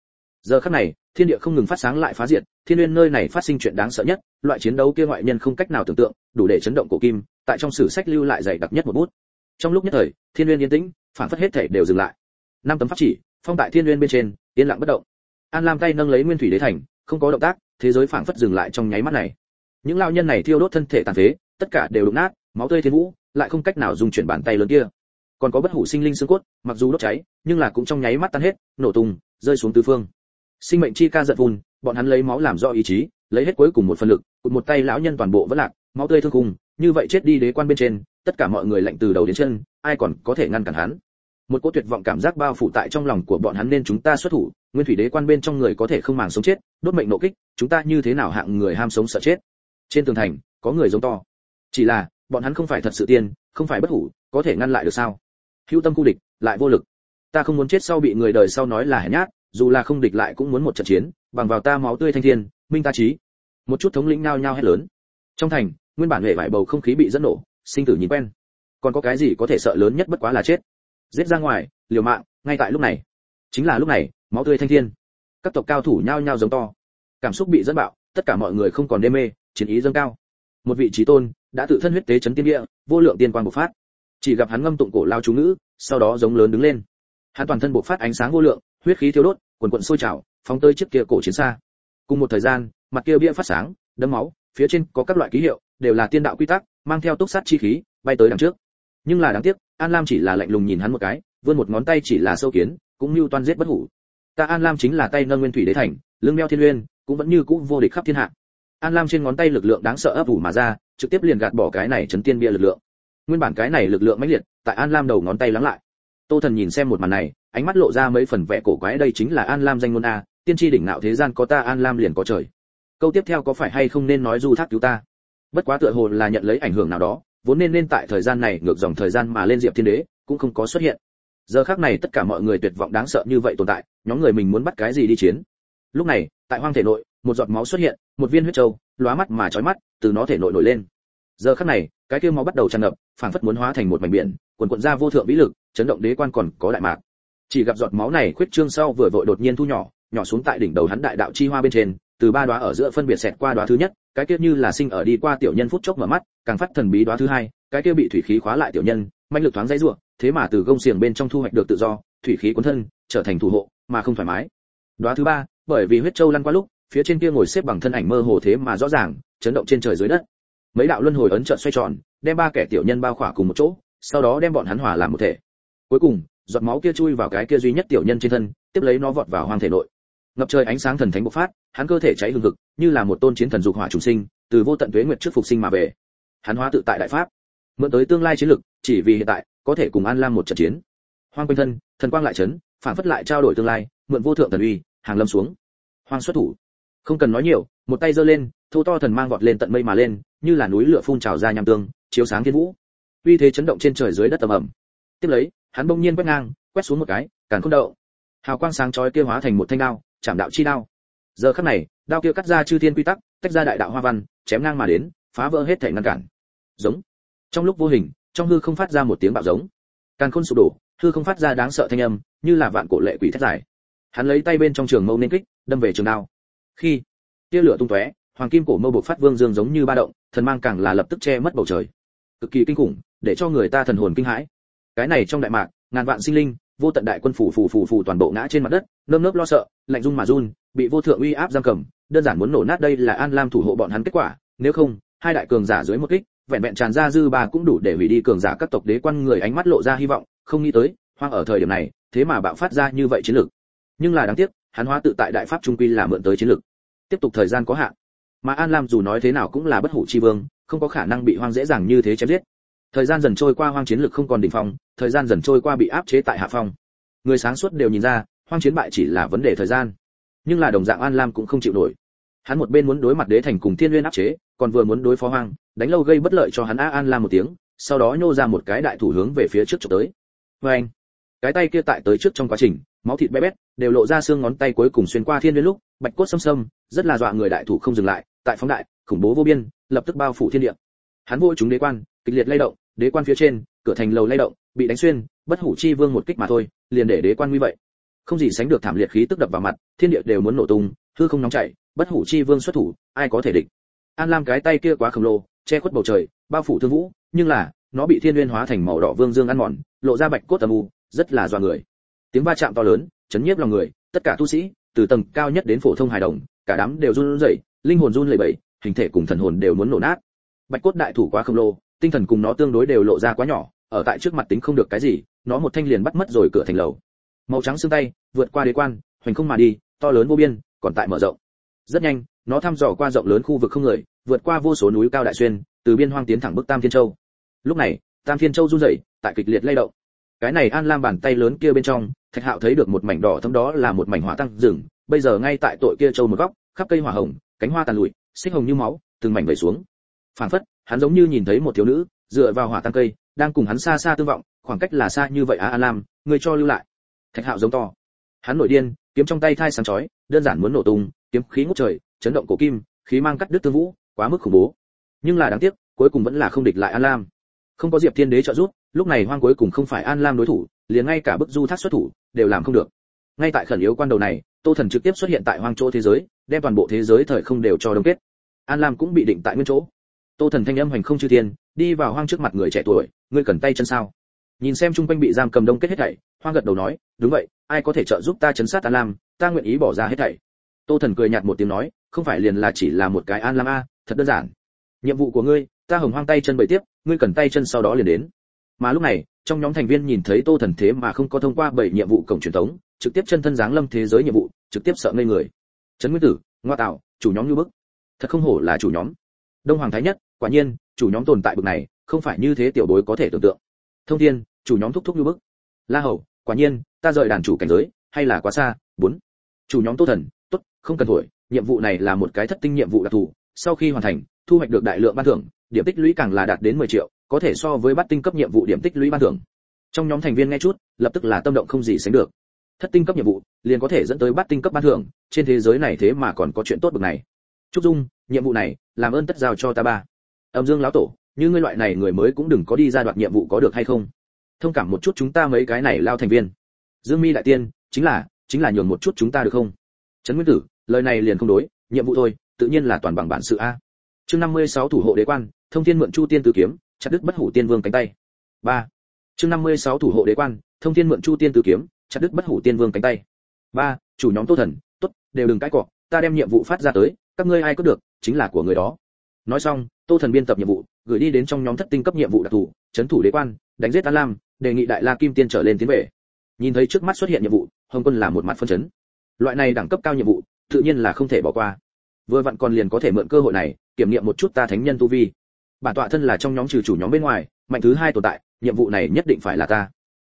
Giờ khắc này, thiên địa không ngừng phát sáng lại phá diệt, thiên uyên nơi này phát sinh chuyện đáng sợ nhất, loại chiến đấu kia ngoại nhân không cách nào tưởng tượng, đủ để chấn động cổ kim, tại trong sử sách lưu lại dày đặc nhất một bút. Trong lúc nhất thời, thiên uyên yên tĩnh, phản phất hết thể đều dừng lại. Năm tấm pháp chỉ, phong tại thiên uyên bên trên, yên lặng bất động. An lam tay nâng lấy nguyên thủy đế thành, không có động tác, thế giới phản phất dừng lại trong nháy mắt này. Những lao nhân này thiêu đốt thân thể tàn phế, tất cả đều đụng nát, máu tươi thiên vũ lại không cách nào dùng chuyển bàn tay lớn kia. Còn có bất hủ sinh linh xương cốt mặc dù đốt cháy nhưng là cũng trong nháy mắt tan hết nổ tung rơi xuống tứ phương. Sinh mệnh chi ca giật vùn, bọn hắn lấy máu làm do ý chí lấy hết cuối cùng một phần lực cụt một tay lão nhân toàn bộ vẫn lạc máu tươi thương cùng như vậy chết đi đế quan bên trên tất cả mọi người lạnh từ đầu đến chân ai còn có thể ngăn cản hắn? Một cỗ tuyệt vọng cảm giác bao phủ tại trong lòng của bọn hắn nên chúng ta xuất thủ nguyên thủy đế quan bên trong người có thể không màng sống chết đốt mệnh nộ kích chúng ta như thế nào hạng người ham sống sợ chết? Trên tường thành có người giống to. Chỉ là bọn hắn không phải thật sự tiên, không phải bất hủ, có thể ngăn lại được sao? Hữu tâm khu địch, lại vô lực. Ta không muốn chết sau bị người đời sau nói là hèn nhát, dù là không địch lại cũng muốn một trận chiến, bằng vào ta máu tươi thanh thiên, minh ta trí. Một chút thống lĩnh nao nhao hét lớn. Trong thành, nguyên bản hệ vải bầu không khí bị dẫn nổ, sinh tử nhìn quen. Còn có cái gì có thể sợ lớn nhất bất quá là chết. Giết ra ngoài, liều mạng, ngay tại lúc này. Chính là lúc này, máu tươi thanh thiên. Các tộc cao thủ nhao nhao giống to. Cảm xúc bị dẫn bạo, tất cả mọi người không còn đê mê, chiến ý dâng cao một vị trí tôn, đã tự thân huyết tế chấn tiên địa, vô lượng tiên quang bộc phát. Chỉ gặp hắn ngâm tụng cổ lao chú ngữ, sau đó giống lớn đứng lên. Hắn toàn thân bộc phát ánh sáng vô lượng, huyết khí thiêu đốt, quần quần sôi trào, phóng tới chiếc kia cổ chiến xa. Cùng một thời gian, mặt kia bia phát sáng đấm máu, phía trên có các loại ký hiệu, đều là tiên đạo quy tắc, mang theo túc sát chi khí, bay tới đằng trước. Nhưng là đáng tiếc, an lam chỉ là lạnh lùng nhìn hắn một cái, vươn một ngón tay chỉ là sâu kiến, cũng như toan giết bất hủ. Ta an lam chính là tay nâng nguyên thủy đế thành, lưng đeo thiên uyên cũng vẫn như cũ vô địch khắp thiên hạ an lam trên ngón tay lực lượng đáng sợ ấp ủ mà ra, trực tiếp liền gạt bỏ cái này chấn tiên bia lực lượng. Nguyên bản cái này lực lượng mãnh liệt, tại an lam đầu ngón tay lắng lại. Tô thần nhìn xem một màn này, ánh mắt lộ ra mấy phần vẻ cổ quái, đây chính là an lam danh ngôn a, tiên tri đỉnh nạo thế gian có ta, an lam liền có trời. Câu tiếp theo có phải hay không nên nói du thác cứu ta? Bất quá tựa hồ là nhận lấy ảnh hưởng nào đó, vốn nên nên tại thời gian này ngược dòng thời gian mà lên diệp thiên đế, cũng không có xuất hiện. Giờ khác này tất cả mọi người tuyệt vọng đáng sợ như vậy tồn tại, nhóm người mình muốn bắt cái gì đi chiến? Lúc này, tại hoang thể nội, một giọt máu xuất hiện một viên huyết châu, lóa mắt mà chói mắt từ nó thể nội nổi lên. Giờ khắc này cái kia máu bắt đầu tràn ngập phảng phất muốn hóa thành một mảnh biển quần cuộn ra vô thượng vĩ lực chấn động đế quan còn có đại mạc. Chỉ gặp giọt máu này khuyết trương sau vừa vội đột nhiên thu nhỏ nhỏ xuống tại đỉnh đầu hắn đại đạo chi hoa bên trên từ ba đóa ở giữa phân biệt xẹt qua đóa thứ nhất cái kia như là sinh ở đi qua tiểu nhân phút chốc mở mắt càng phát thần bí đóa thứ hai cái kia bị thủy khí khóa lại tiểu nhân manh lực thoáng dãy rủa thế mà từ gông xiềng bên trong thu hoạch được tự do thủy khí cuốn thân trở thành thủ hộ mà không thoải mái. Đóa thứ ba bởi vì huyết châu lăn qua lúc phía trên kia ngồi xếp bằng thân ảnh mơ hồ thế mà rõ ràng, chấn động trên trời dưới đất. Mấy đạo luân hồi ấn trận xoay tròn, đem ba kẻ tiểu nhân bao khỏa cùng một chỗ, sau đó đem bọn hắn hòa làm một thể. Cuối cùng, giọt máu kia chui vào cái kia duy nhất tiểu nhân trên thân, tiếp lấy nó vọt vào hoang thể nội. Ngập trời ánh sáng thần thánh bộc phát, hắn cơ thể cháy hừng hực, như là một tôn chiến thần dục hỏa trùng sinh, từ vô tận tuế nguyệt trước phục sinh mà về. Hắn hóa tự tại đại pháp, mượn tới tương lai chiến lực, chỉ vì hiện tại, có thể cùng an lam một trận chiến. Hoang quanh thân, thần quang lại chấn, phản phất lại trao đổi tương lai, mượn vô thượng thần uy, hàng lâm xuống. Hoang xuất thủ không cần nói nhiều, một tay giơ lên, thô to thần mang vọt lên tận mây mà lên, như là núi lửa phun trào ra nham tương, chiếu sáng thiên vũ. Uy thế chấn động trên trời dưới đất tầm ẩm. Tiếp lấy, hắn bỗng nhiên quét ngang, quét xuống một cái, càn khôn đậu. Hào quang sáng chói kia hóa thành một thanh đao, chạm đạo chi đao. Giờ khắc này, đao kia cắt ra chư thiên quy tắc, tách ra đại đạo hoa văn, chém ngang mà đến, phá vỡ hết thể ngăn cản. Giống. Trong lúc vô hình, trong hư không phát ra một tiếng bạo giống. Càn khôn sụp đổ, hư không phát ra đáng sợ thanh âm, như là vạn cổ lệ quỷ thét dài. Hắn lấy tay bên trong trường mâu nên kích, đâm về trường đao khi tia lửa tung tóe, hoàng kim cổ mâu bộc phát vương dương giống như ba động, thần mang càng là lập tức che mất bầu trời. Cực kỳ kinh khủng, để cho người ta thần hồn kinh hãi. Cái này trong đại mạc, ngàn vạn sinh linh, vô tận đại quân phủ phủ phủ phủ toàn bộ ngã trên mặt đất, nơm nớp lo sợ, lạnh run mà run, bị vô thượng uy áp giam cầm. Đơn giản muốn nổ nát đây là an lam thủ hộ bọn hắn kết quả, nếu không, hai đại cường giả dưới một kích, vẹn vẹn tràn ra dư ba cũng đủ để hủy đi cường giả các tộc đế quan người ánh mắt lộ ra hy vọng, không nghĩ tới, hoang ở thời điểm này, thế mà bạo phát ra như vậy chiến lược. Nhưng là đáng tiếc hắn hóa tự tại đại pháp trung quy là mượn tới chiến lược. Tiếp tục thời gian có hạn. Mà an lam dù nói thế nào cũng là bất hủ chi vương, không có khả năng bị hoang dễ dàng như thế chém giết. Thời gian dần trôi qua hoang chiến lực không còn đỉnh phong, thời gian dần trôi qua bị áp chế tại hạ phong. Người sáng suốt đều nhìn ra, hoang chiến bại chỉ là vấn đề thời gian. Nhưng là đồng dạng an lam cũng không chịu nổi. Hắn một bên muốn đối mặt đế thành cùng thiên nguyên áp chế, còn vừa muốn đối phó hoang, đánh lâu gây bất lợi cho hắn a an lam một tiếng, sau đó nhô ra một cái đại thủ hướng về phía trước chụp tới. Và anh cái tay kia tại tới trước trong quá trình máu thịt bé bét, đều lộ ra xương ngón tay cuối cùng xuyên qua thiên đến lúc, bạch cốt xâm xâm, rất là dọa người đại thủ không dừng lại, tại phóng đại, khủng bố vô biên, lập tức bao phủ thiên địa. Hắn vô chúng đế quan, kịch liệt lay động, đế quan phía trên, cửa thành lầu lay động, bị đánh xuyên, bất hủ chi vương một kích mà thôi, liền để đế quan nguy vậy. Không gì sánh được thảm liệt khí tức đập vào mặt, thiên địa đều muốn nổ tung, hư không nóng chảy, bất hủ chi vương xuất thủ, ai có thể địch? An lam cái tay kia quá khổng lồ, che khuất bầu trời, bao phủ thương vũ, nhưng là, nó bị thiên nguyên hóa thành màu đỏ vương dương ăn mòn, lộ ra bạch cốt âm u, rất là doa người tiếng va chạm to lớn, chấn nhiếp lòng người, tất cả tu sĩ, từ tầng cao nhất đến phổ thông hài đồng, cả đám đều run rẩy, linh hồn run lẩy bẩy, hình thể cùng thần hồn đều muốn nổ nát. Bạch cốt đại thủ quá khổng lồ, tinh thần cùng nó tương đối đều lộ ra quá nhỏ, ở tại trước mặt tính không được cái gì, nó một thanh liền bắt mất rồi cửa thành lầu. Màu trắng xương tay, vượt qua đế quan, hoành không mà đi, to lớn vô biên, còn tại mở rộng. Rất nhanh, nó thăm dò qua rộng lớn khu vực không người, vượt qua vô số núi cao đại xuyên, từ biên hoang tiến thẳng bức tam thiên châu. Lúc này, tam thiên châu run rẩy, tại kịch liệt lay động cái này an lam bàn tay lớn kia bên trong, thạch hạo thấy được một mảnh đỏ thấm đó là một mảnh hỏa tăng rừng, bây giờ ngay tại tội kia châu một góc, khắp cây hỏa hồng, cánh hoa tàn lụi, xích hồng như máu, từng mảnh vẩy xuống. Phản phất, hắn giống như nhìn thấy một thiếu nữ, dựa vào hỏa tăng cây, đang cùng hắn xa xa tương vọng, khoảng cách là xa như vậy á an lam, người cho lưu lại. Thạch hạo giống to. Hắn nổi điên, kiếm trong tay thai sáng chói, đơn giản muốn nổ tung, kiếm khí ngút trời, chấn động cổ kim, khí mang cắt đứt tương vũ, quá mức khủng bố. Nhưng là đáng tiếc, cuối cùng vẫn là không địch lại an lam. Không có diệp thiên đế trợ giúp lúc này hoang cuối cùng không phải an lam đối thủ, liền ngay cả bức du thác xuất thủ, đều làm không được. Ngay tại khẩn yếu quan đầu này, tô thần trực tiếp xuất hiện tại hoang chỗ thế giới, đem toàn bộ thế giới thời không đều cho đông kết. An lam cũng bị định tại nguyên chỗ. Tô thần thanh âm hành không chư thiên, đi vào hoang trước mặt người trẻ tuổi, ngươi cần tay chân sao? Nhìn xem chung quanh bị giam cầm đông kết hết thảy, hoang gật đầu nói, đúng vậy, ai có thể trợ giúp ta chấn sát an lam, ta nguyện ý bỏ ra hết thảy. Tô thần cười nhạt một tiếng nói, không phải liền là chỉ là một cái an lam a, thật đơn giản. Nhiệm vụ của ngươi, ta hồng hoang tay chân bày tiếp, ngươi cần tay chân sau đó liền đến mà lúc này, trong nhóm thành viên nhìn thấy tô thần thế mà không có thông qua bảy nhiệm vụ cổng truyền thống, trực tiếp chân thân giáng lâm thế giới nhiệm vụ, trực tiếp sợ ngây người. Trấn nguyên tử, ngoa tạo, chủ nhóm như bức. Thật không hổ là chủ nhóm. Đông hoàng thái nhất, quả nhiên, chủ nhóm tồn tại bực này, không phải như thế tiểu bối có thể tưởng tượng. Thông thiên, chủ nhóm thúc thúc như bức. La hầu, quả nhiên, ta rời đàn chủ cảnh giới, hay là quá xa, bốn. Chủ nhóm tô thần, tốt, không cần thổi, nhiệm vụ này là một cái thất tinh nhiệm vụ đặc thù, sau khi hoàn thành, thu hoạch được đại lượng ban thưởng, điểm tích lũy càng là đạt đến 10 triệu có thể so với bắt tinh cấp nhiệm vụ điểm tích lũy ban thưởng. Trong nhóm thành viên nghe chút, lập tức là tâm động không gì sánh được. Thất tinh cấp nhiệm vụ, liền có thể dẫn tới bắt tinh cấp ban thưởng, trên thế giới này thế mà còn có chuyện tốt bực này. Trúc dung, nhiệm vụ này, làm ơn tất giao cho ta ba. Âm dương lão tổ, như ngươi loại này người mới cũng đừng có đi ra đoạt nhiệm vụ có được hay không? Thông cảm một chút chúng ta mấy cái này lao thành viên. Dương mi đại tiên, chính là chính là nhường một chút chúng ta được không? Trấn nguyên tử, lời này liền không đối, nhiệm vụ thôi, tự nhiên là toàn bằng bản sự a. Chương 56 thủ hộ đế quan, thông thiên mượn chu tiên tứ kiếm chặt đứt bất hủ tiên vương cánh tay. Ba. Chương 56 thủ hộ đế quan, thông thiên mượn chu tiên tứ kiếm, chặt đứt bất hủ tiên vương cánh tay. Ba. Chủ nhóm tô thần, tốt, đều đừng cãi cọ, ta đem nhiệm vụ phát ra tới, các ngươi ai có được, chính là của người đó. Nói xong, tô thần biên tập nhiệm vụ, gửi đi đến trong nhóm thất tinh cấp nhiệm vụ đặc thù, chấn thủ đế quan, đánh giết an lam, đề nghị đại la kim tiên trở lên tiến về. Nhìn thấy trước mắt xuất hiện nhiệm vụ, hồng quân là một mặt phân chấn. Loại này đẳng cấp cao nhiệm vụ, tự nhiên là không thể bỏ qua. Vừa vặn còn liền có thể mượn cơ hội này, kiểm nghiệm một chút ta thánh nhân tu vi bản tọa thân là trong nhóm trừ chủ nhóm bên ngoài, mạnh thứ hai tồn tại, nhiệm vụ này nhất định phải là ta.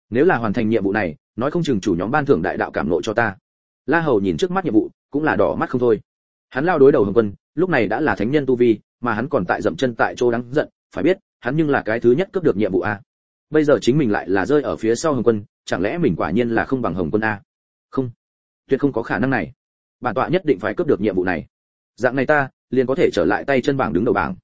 Nếu là hoàn thành nhiệm vụ này, nói không chừng chủ nhóm ban thưởng đại đạo cảm nộ cho ta. La hầu nhìn trước mắt nhiệm vụ, cũng là đỏ mắt không thôi. Hắn lao đối đầu hồng quân, lúc này đã là thánh nhân tu vi, mà hắn còn tại dậm chân tại chỗ đáng giận, phải biết, hắn nhưng là cái thứ nhất cướp được nhiệm vụ a. Bây giờ chính mình lại là rơi ở phía sau hồng quân, chẳng lẽ mình quả nhiên là không bằng hồng quân a? Không. Tuyệt không có khả năng này. Bản tọa nhất định phải cướp được nhiệm vụ này. Dạng này ta, liền có thể trở lại tay chân bảng đứng đầu bảng.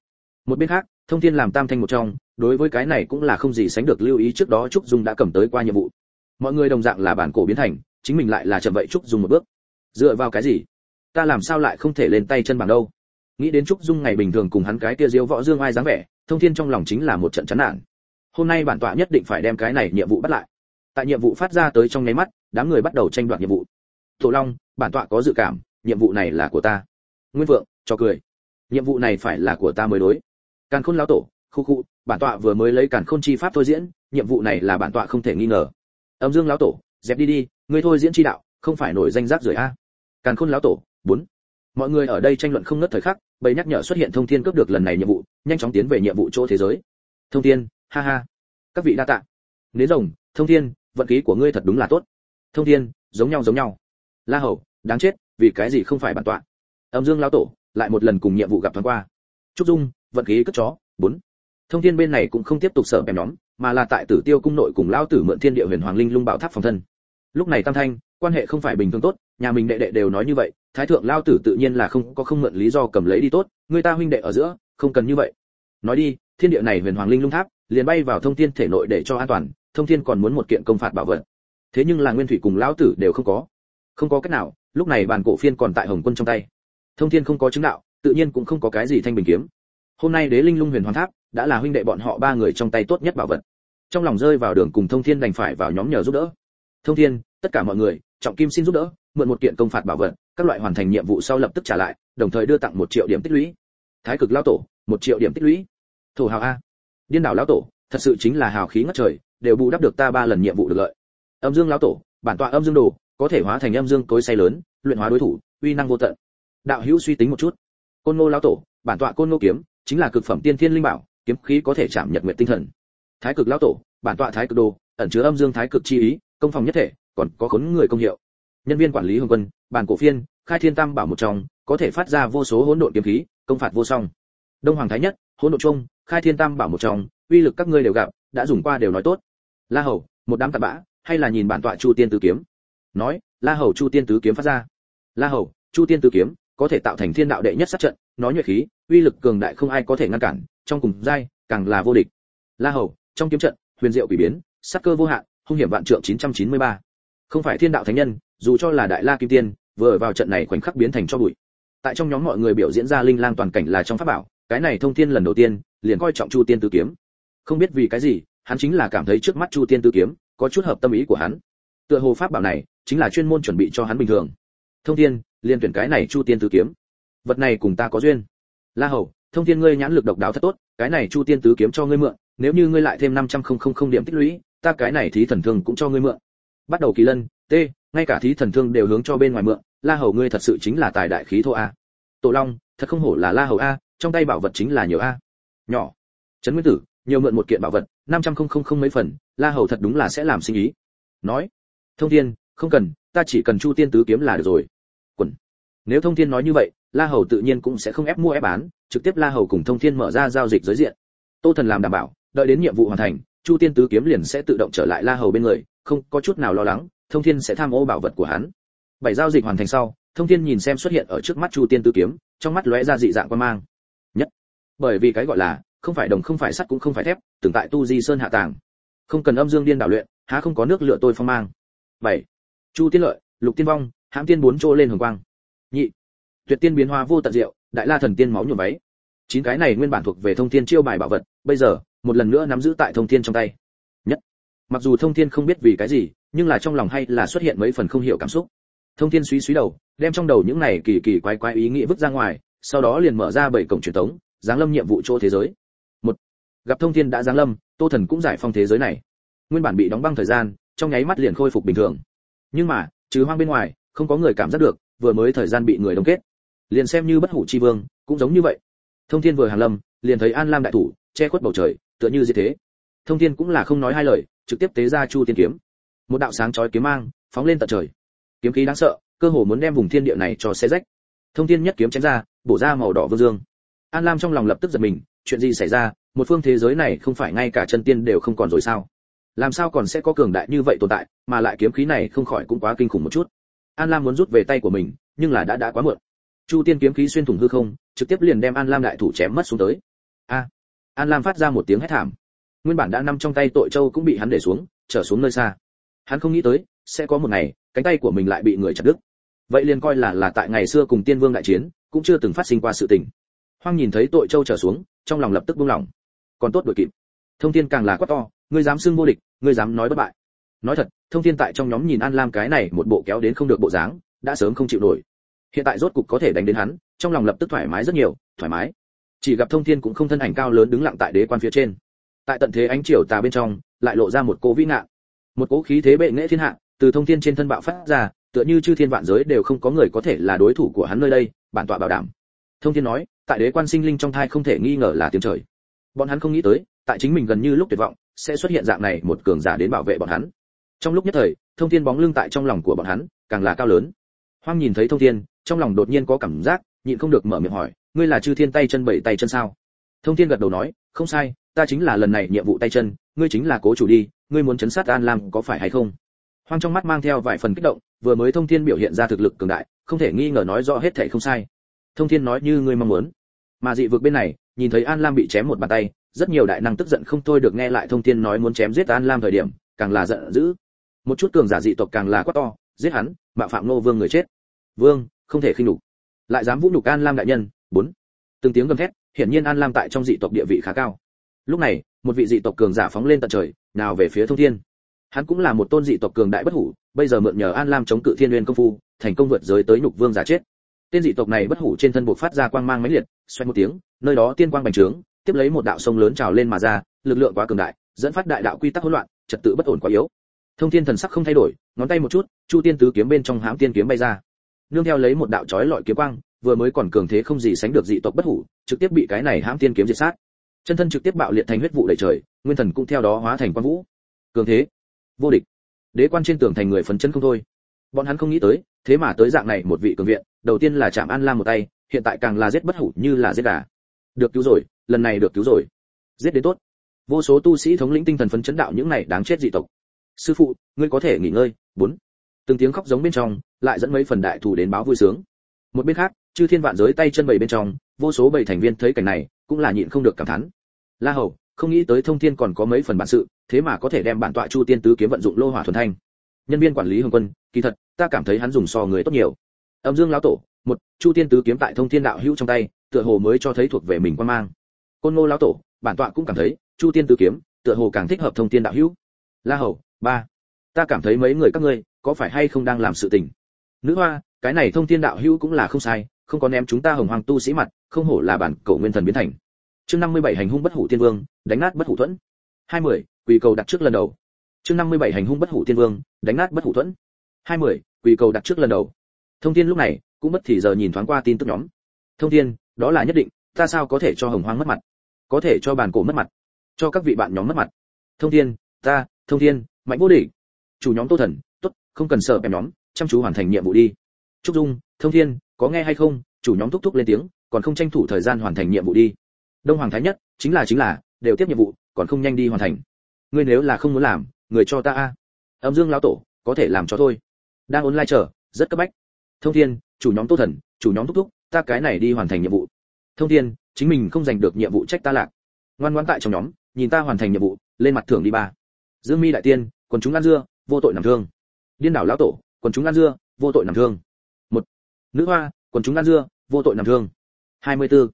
Một bên khác thông thiên làm tam thanh một trong, đối với cái này cũng là không gì sánh được lưu ý trước đó trúc dung đã cầm tới qua nhiệm vụ. Mọi người đồng dạng là bản cổ biến thành, chính mình lại là chậm vậy trúc dung một bước. Dựa vào cái gì? Ta làm sao lại không thể lên tay chân bằng đâu? Nghĩ đến trúc dung ngày bình thường cùng hắn cái tia diếu võ dương ai dáng vẻ, thông thiên trong lòng chính là một trận chán nản. Hôm nay bản tọa nhất định phải đem cái này nhiệm vụ bắt lại. Tại nhiệm vụ phát ra tới trong nháy mắt, đám người bắt đầu tranh đoạt nhiệm vụ. Thổ long, bản tọa có dự cảm, nhiệm vụ này là của ta. Nguyên vượng, cho cười. Nhiệm vụ này phải là của ta mới đối càn khôn lão tổ, khu khu, bản tọa vừa mới lấy càn khôn chi pháp thôi diễn, nhiệm vụ này là bản tọa không thể nghi ngờ. Âm dương lão tổ, dẹp đi đi, ngươi thôi diễn chi đạo, không phải nổi danh giác rời a. Càn khôn lão tổ, bốn. Mọi người ở đây tranh luận không ngớt thời khắc, bầy nhắc nhở xuất hiện thông thiên cướp được lần này nhiệm vụ, nhanh chóng tiến về nhiệm vụ chỗ thế giới. Thông thiên, ha ha. Các vị đa tạ. Nến rồng, thông thiên, vận khí của ngươi thật đúng là tốt. Thông thiên, giống nhau giống nhau. La hầu, đáng chết, vì cái gì không phải bản tọa? Âm dương lão tổ, lại một lần cùng nhiệm vụ gặp thoáng qua. Trúc dung vận khí cất chó. Bốn, thông thiên bên này cũng không tiếp tục sợ bèm nhóm, mà là tại tử tiêu cung nội cùng lao tử mượn thiên địa huyền hoàng linh lung bảo tháp phòng thân. Lúc này tam thanh, quan hệ không phải bình thường tốt, nhà mình đệ đệ đều nói như vậy, thái thượng lao tử tự nhiên là không, có không mượn lý do cầm lấy đi tốt, người ta huynh đệ ở giữa, không cần như vậy. Nói đi, thiên địa này huyền hoàng linh lung tháp, liền bay vào thông thiên thể nội để cho an toàn, thông thiên còn muốn một kiện công phạt bảo vật. Thế nhưng là nguyên thủy cùng lão tử đều không có. Không có cách nào, lúc này bàn cổ phiên còn tại hồng quân trong tay. Thông thiên không có chứng đạo, tự nhiên cũng không có cái gì thanh bình kiếm hôm nay đế linh lung huyền Hoàn tháp đã là huynh đệ bọn họ ba người trong tay tốt nhất bảo vật. Trong lòng rơi vào đường cùng thông thiên đành phải vào nhóm nhờ giúp đỡ. Thông thiên, tất cả mọi người, trọng kim xin giúp đỡ, mượn một kiện công phạt bảo vật, các loại hoàn thành nhiệm vụ sau lập tức trả lại, đồng thời đưa tặng một triệu điểm tích lũy. Thái cực lao tổ, một triệu điểm tích lũy. Thổ hào a. Điên đảo lão tổ, thật sự chính là hào khí ngất trời, đều bù đắp được ta ba lần nhiệm vụ được lợi. Âm dương lão tổ, bản tọa âm dương đồ, có thể hóa thành âm dương tối say lớn, luyện hóa đối thủ, uy năng vô tận. Đạo hữu suy tính một chút. Côn ngô lão tổ, bản tọa côn ngô kiếm chính là cực phẩm tiên thiên linh bảo, kiếm khí có thể chạm nhật nguyện tinh thần. Thái cực lão tổ, bản tọa thái cực đồ, ẩn chứa âm dương thái cực chi ý, công phòng nhất thể, còn có khốn người công hiệu. Nhân viên quản lý hồng quân, bản cổ phiên, khai thiên tam bảo một trong, có thể phát ra vô số hỗn độn kiếm khí, công phạt vô song. Đông hoàng thái nhất, hỗn độn trung khai thiên tam bảo một trong, uy lực các ngươi đều gặp, đã dùng qua đều nói tốt. La hầu, một đám tạp bã, hay là nhìn bản tọa chu tiên tứ kiếm? Nói, la hầu chu tiên tứ kiếm phát ra. La hầu, chu tiên tứ kiếm, có thể tạo thành thiên đạo đệ nhất sát trận, nói nhuệ khí uy lực cường đại không ai có thể ngăn cản, trong cùng giai, càng là vô địch. La hầu, trong kiếm trận, huyền diệu quỷ biến sát cơ vô hạn, hung hiểm vạn trượng 993. không phải thiên đạo thánh nhân, dù cho là đại la kim tiên, vừa vào trận này khoảnh khắc biến thành cho bụi. Tại trong nhóm mọi người biểu diễn ra linh lang toàn cảnh là trong pháp bảo, cái này thông thiên lần đầu tiên, liền coi trọng chu tiên tứ kiếm. Không biết vì cái gì, hắn chính là cảm thấy trước mắt chu tiên tứ kiếm, có chút hợp tâm ý của hắn. Tựa hồ pháp bảo này, chính là chuyên môn chuẩn bị cho hắn bình thường. Thông thiên, liền tuyển cái này chu tiên tứ kiếm. Vật này cùng ta có duyên la hầu, thông thiên ngươi nhãn lực độc đáo thật tốt, cái này chu tiên tứ kiếm cho ngươi mượn, nếu như ngươi lại thêm năm trăm không không không điểm tích lũy, ta cái này thí thần thương cũng cho ngươi mượn. Bắt đầu kỳ lân, t, ngay cả thí thần thương đều hướng cho bên ngoài mượn, la hầu ngươi thật sự chính là tài đại khí thô a. Tổ long, thật không hổ là la hầu a, trong tay bảo vật chính là nhiều a. Nhỏ. Trấn nguyên tử, nhiều mượn một kiện bảo vật, năm trăm không không không mấy phần, la hầu thật đúng là sẽ làm sinh ý. Nói. Thông thiên không cần, ta chỉ cần chu tiên tứ kiếm là được rồi. Quần nếu thông thiên nói như vậy la hầu tự nhiên cũng sẽ không ép mua ép bán, trực tiếp la hầu cùng thông thiên mở ra giao dịch giới diện. Tô thần làm đảm bảo, đợi đến nhiệm vụ hoàn thành, chu tiên tứ kiếm liền sẽ tự động trở lại la hầu bên người, không có chút nào lo lắng, thông thiên sẽ tham ô bảo vật của hắn. Bảy giao dịch hoàn thành sau, thông thiên nhìn xem xuất hiện ở trước mắt chu tiên tứ kiếm, trong mắt lóe ra dị dạng quan mang. Nhất, bởi vì cái gọi là, không phải đồng, không phải sắt cũng không phải thép, từng tại tu di sơn hạ tàng. Không cần âm dương điên đảo luyện, há không có nước lựa tôi phong mang. Bảy, chu tiên lợi, lục tiên vong, hãm tiên bốn chỗ lên hồng quang. Nhị tuyệt tiên biến hóa vô tận diệu, đại la thần tiên máu nhuộm váy. Chín cái này nguyên bản thuộc về thông thiên chiêu bài bảo vật, bây giờ, một lần nữa nắm giữ tại thông thiên trong tay. Nhất. Mặc dù thông thiên không biết vì cái gì, nhưng là trong lòng hay là xuất hiện mấy phần không hiểu cảm xúc. Thông thiên suy suy đầu, đem trong đầu những này kỳ kỳ quái quái ý nghĩ vứt ra ngoài, sau đó liền mở ra bảy cổng truyền thống, giáng lâm nhiệm vụ chỗ thế giới. Một. Gặp thông thiên đã giáng lâm, tô thần cũng giải phong thế giới này. Nguyên bản bị đóng băng thời gian, trong nháy mắt liền khôi phục bình thường. Nhưng mà, trừ hoang bên ngoài, không có người cảm giác được, vừa mới thời gian bị người đông kết liền xem như bất hủ chi vương, cũng giống như vậy. Thông thiên vừa hàng lâm, liền thấy an lam đại thủ, che khuất bầu trời, tựa như gì thế. Thông thiên cũng là không nói hai lời, trực tiếp tế ra chu tiên kiếm. Một đạo sáng chói kiếm mang, phóng lên tận trời. Kiếm khí đáng sợ, cơ hồ muốn đem vùng thiên địa này cho xé rách. Thông thiên nhất kiếm chém ra, bổ ra màu đỏ vương dương. An lam trong lòng lập tức giật mình, chuyện gì xảy ra, một phương thế giới này không phải ngay cả chân tiên đều không còn rồi sao? Làm sao còn sẽ có cường đại như vậy tồn tại, mà lại kiếm khí này không khỏi cũng quá kinh khủng một chút. An lam muốn rút về tay của mình, nhưng là đã đã quá muộn chu tiên kiếm khí xuyên thủng hư không, trực tiếp liền đem an lam đại thủ chém mất xuống tới. A, an lam phát ra một tiếng hét thảm. Nguyên bản đã nằm trong tay tội châu cũng bị hắn để xuống, trở xuống nơi xa. Hắn không nghĩ tới, sẽ có một ngày, cánh tay của mình lại bị người chặt đứt. Vậy liền coi là là tại ngày xưa cùng tiên vương đại chiến, cũng chưa từng phát sinh qua sự tình. Hoang nhìn thấy tội châu trở xuống, trong lòng lập tức buông lỏng. Còn tốt đội kịp. Thông thiên càng là quá to, ngươi dám xưng vô địch, ngươi dám nói bất bại. Nói thật, thông thiên tại trong nhóm nhìn an lam cái này một bộ kéo đến không được bộ dáng, đã sớm không chịu nổi hiện tại rốt cục có thể đánh đến hắn, trong lòng lập tức thoải mái rất nhiều, thoải mái. Chỉ gặp thông thiên cũng không thân ảnh cao lớn đứng lặng tại đế quan phía trên. Tại tận thế ánh chiều tà bên trong, lại lộ ra một cố vĩ ngạn. Một cố khí thế bệ nghệ thiên hạ, từ thông thiên trên thân bạo phát ra, tựa như chư thiên vạn giới đều không có người có thể là đối thủ của hắn nơi đây, bản tọa bảo đảm. Thông thiên nói, tại đế quan sinh linh trong thai không thể nghi ngờ là tiếng trời. Bọn hắn không nghĩ tới, tại chính mình gần như lúc tuyệt vọng, sẽ xuất hiện dạng này một cường giả đến bảo vệ bọn hắn. Trong lúc nhất thời, thông thiên bóng lưng tại trong lòng của bọn hắn, càng là cao lớn. Hoang nhìn thấy thông thiên trong lòng đột nhiên có cảm giác, nhịn không được mở miệng hỏi, ngươi là chư thiên tay chân bảy tay chân sao? Thông thiên gật đầu nói, không sai, ta chính là lần này nhiệm vụ tay chân, ngươi chính là cố chủ đi, ngươi muốn chấn sát an lam có phải hay không? Hoang trong mắt mang theo vài phần kích động, vừa mới thông thiên biểu hiện ra thực lực cường đại, không thể nghi ngờ nói rõ hết thảy không sai. Thông thiên nói như ngươi mong muốn. Mà dị vực bên này, nhìn thấy an lam bị chém một bàn tay, rất nhiều đại năng tức giận không thôi được nghe lại thông thiên nói muốn chém giết an lam thời điểm, càng là giận dữ. Một chút cường giả dị tộc càng là quá to, giết hắn, mạo phạm nô vương người chết. Vương không thể khinh nhục. Lại dám vũ nhục an lam đại nhân, bốn. Từng tiếng gầm thét, hiển nhiên an lam tại trong dị tộc địa vị khá cao. Lúc này, một vị dị tộc cường giả phóng lên tận trời, nào về phía thông thiên. Hắn cũng là một tôn dị tộc cường đại bất hủ, bây giờ mượn nhờ an lam chống cự thiên nguyên công phu, thành công vượt giới tới nhục vương giả chết. Tên dị tộc này bất hủ trên thân buộc phát ra quang mang mãnh liệt, xoay một tiếng, nơi đó tiên quang bành trướng, tiếp lấy một đạo sông lớn trào lên mà ra, lực lượng quá cường đại, dẫn phát đại đạo quy tắc hỗn loạn, trật tự bất ổn quá yếu. Thông thiên thần sắc không thay đổi, ngón tay một chút, chu tiên tứ kiếm bên trong hãm tiên kiếm bay ra nương theo lấy một đạo chói lọi kiếm quang, vừa mới còn cường thế không gì sánh được dị tộc bất hủ, trực tiếp bị cái này hãm tiên kiếm diệt sát. Chân thân trực tiếp bạo liệt thành huyết vụ đầy trời, nguyên thần cũng theo đó hóa thành quan vũ. Cường thế, vô địch. Đế quan trên tường thành người phấn chấn không thôi. Bọn hắn không nghĩ tới, thế mà tới dạng này một vị cường viện, đầu tiên là chạm an lam một tay, hiện tại càng là giết bất hủ như là giết gà. Được cứu rồi, lần này được cứu rồi. Giết đến tốt. Vô số tu sĩ thống lĩnh tinh thần phấn chấn đạo những này đáng chết dị tộc. Sư phụ, ngươi có thể nghỉ ngơi. Bốn. Từng tiếng khóc giống bên trong lại dẫn mấy phần đại thủ đến báo vui sướng. Một bên khác, chư thiên vạn giới tay chân bầy bên trong, vô số bầy thành viên thấy cảnh này, cũng là nhịn không được cảm thán. La hầu, không nghĩ tới thông thiên còn có mấy phần bản sự, thế mà có thể đem bản tọa chu tiên tứ kiếm vận dụng lô hỏa thuần thanh. Nhân viên quản lý hồng quân, kỳ thật, ta cảm thấy hắn dùng so người tốt nhiều. Âm dương lão tổ, một, chu tiên tứ kiếm tại thông thiên đạo hữu trong tay, tựa hồ mới cho thấy thuộc về mình quan mang. Côn ngô lão tổ, bản tọa cũng cảm thấy, chu tiên tứ kiếm, tựa hồ càng thích hợp thông thiên đạo hữu. La hầu, ba, ta cảm thấy mấy người các ngươi, có phải hay không đang làm sự tình? Nữ hoa cái này thông thiên đạo hữu cũng là không sai không có ném chúng ta hồng hoàng tu sĩ mặt không hổ là bản cầu nguyên thần biến thành. Chương 57 hành hung bất hủ tiên vương đánh nát bất hủ thuẫn. 20, quỳ cầu đặt trước lần đầu. Chương 57 hành hung bất hủ tiên vương đánh nát bất hủ thuẫn. 20, quỳ cầu đặt trước lần đầu. Thông thiên lúc này cũng bất thì giờ nhìn thoáng qua tin tức nhóm. Thông thiên đó là nhất định ta sao có thể cho hồng hoang mất mặt? Có thể cho bản cổ mất mặt cho các vị bạn nhóm mất mặt. Thông thiên ta thông thiên mạnh vô địch. Chủ nhóm tô thần tốt không cần sợ em nhóm chăm chú hoàn thành nhiệm vụ đi. Trúc dung, thông thiên, có nghe hay không? Chủ nhóm thúc thúc lên tiếng, còn không tranh thủ thời gian hoàn thành nhiệm vụ đi. Đông hoàng thái nhất, chính là chính là, đều tiếp nhiệm vụ, còn không nhanh đi hoàn thành. Ngươi nếu là không muốn làm, người cho ta a. Âm dương lão tổ, có thể làm cho thôi. Đang online chờ, rất cấp bách. Thông thiên, chủ nhóm tô thần, chủ nhóm thúc thúc, ta cái này đi hoàn thành nhiệm vụ. Thông thiên, chính mình không giành được nhiệm vụ trách ta lạc. Ngoan ngoãn tại trong nhóm, nhìn ta hoàn thành nhiệm vụ, lên mặt thưởng đi ba. Dương mi đại tiên, quần chúng ăn dưa, vô tội nằm thương. Điên đảo lão tổ quần chúng ăn dưa, vô tội nằm thương. Một, nữ hoa, quần chúng ăn dưa, vô tội nằm thương. 24.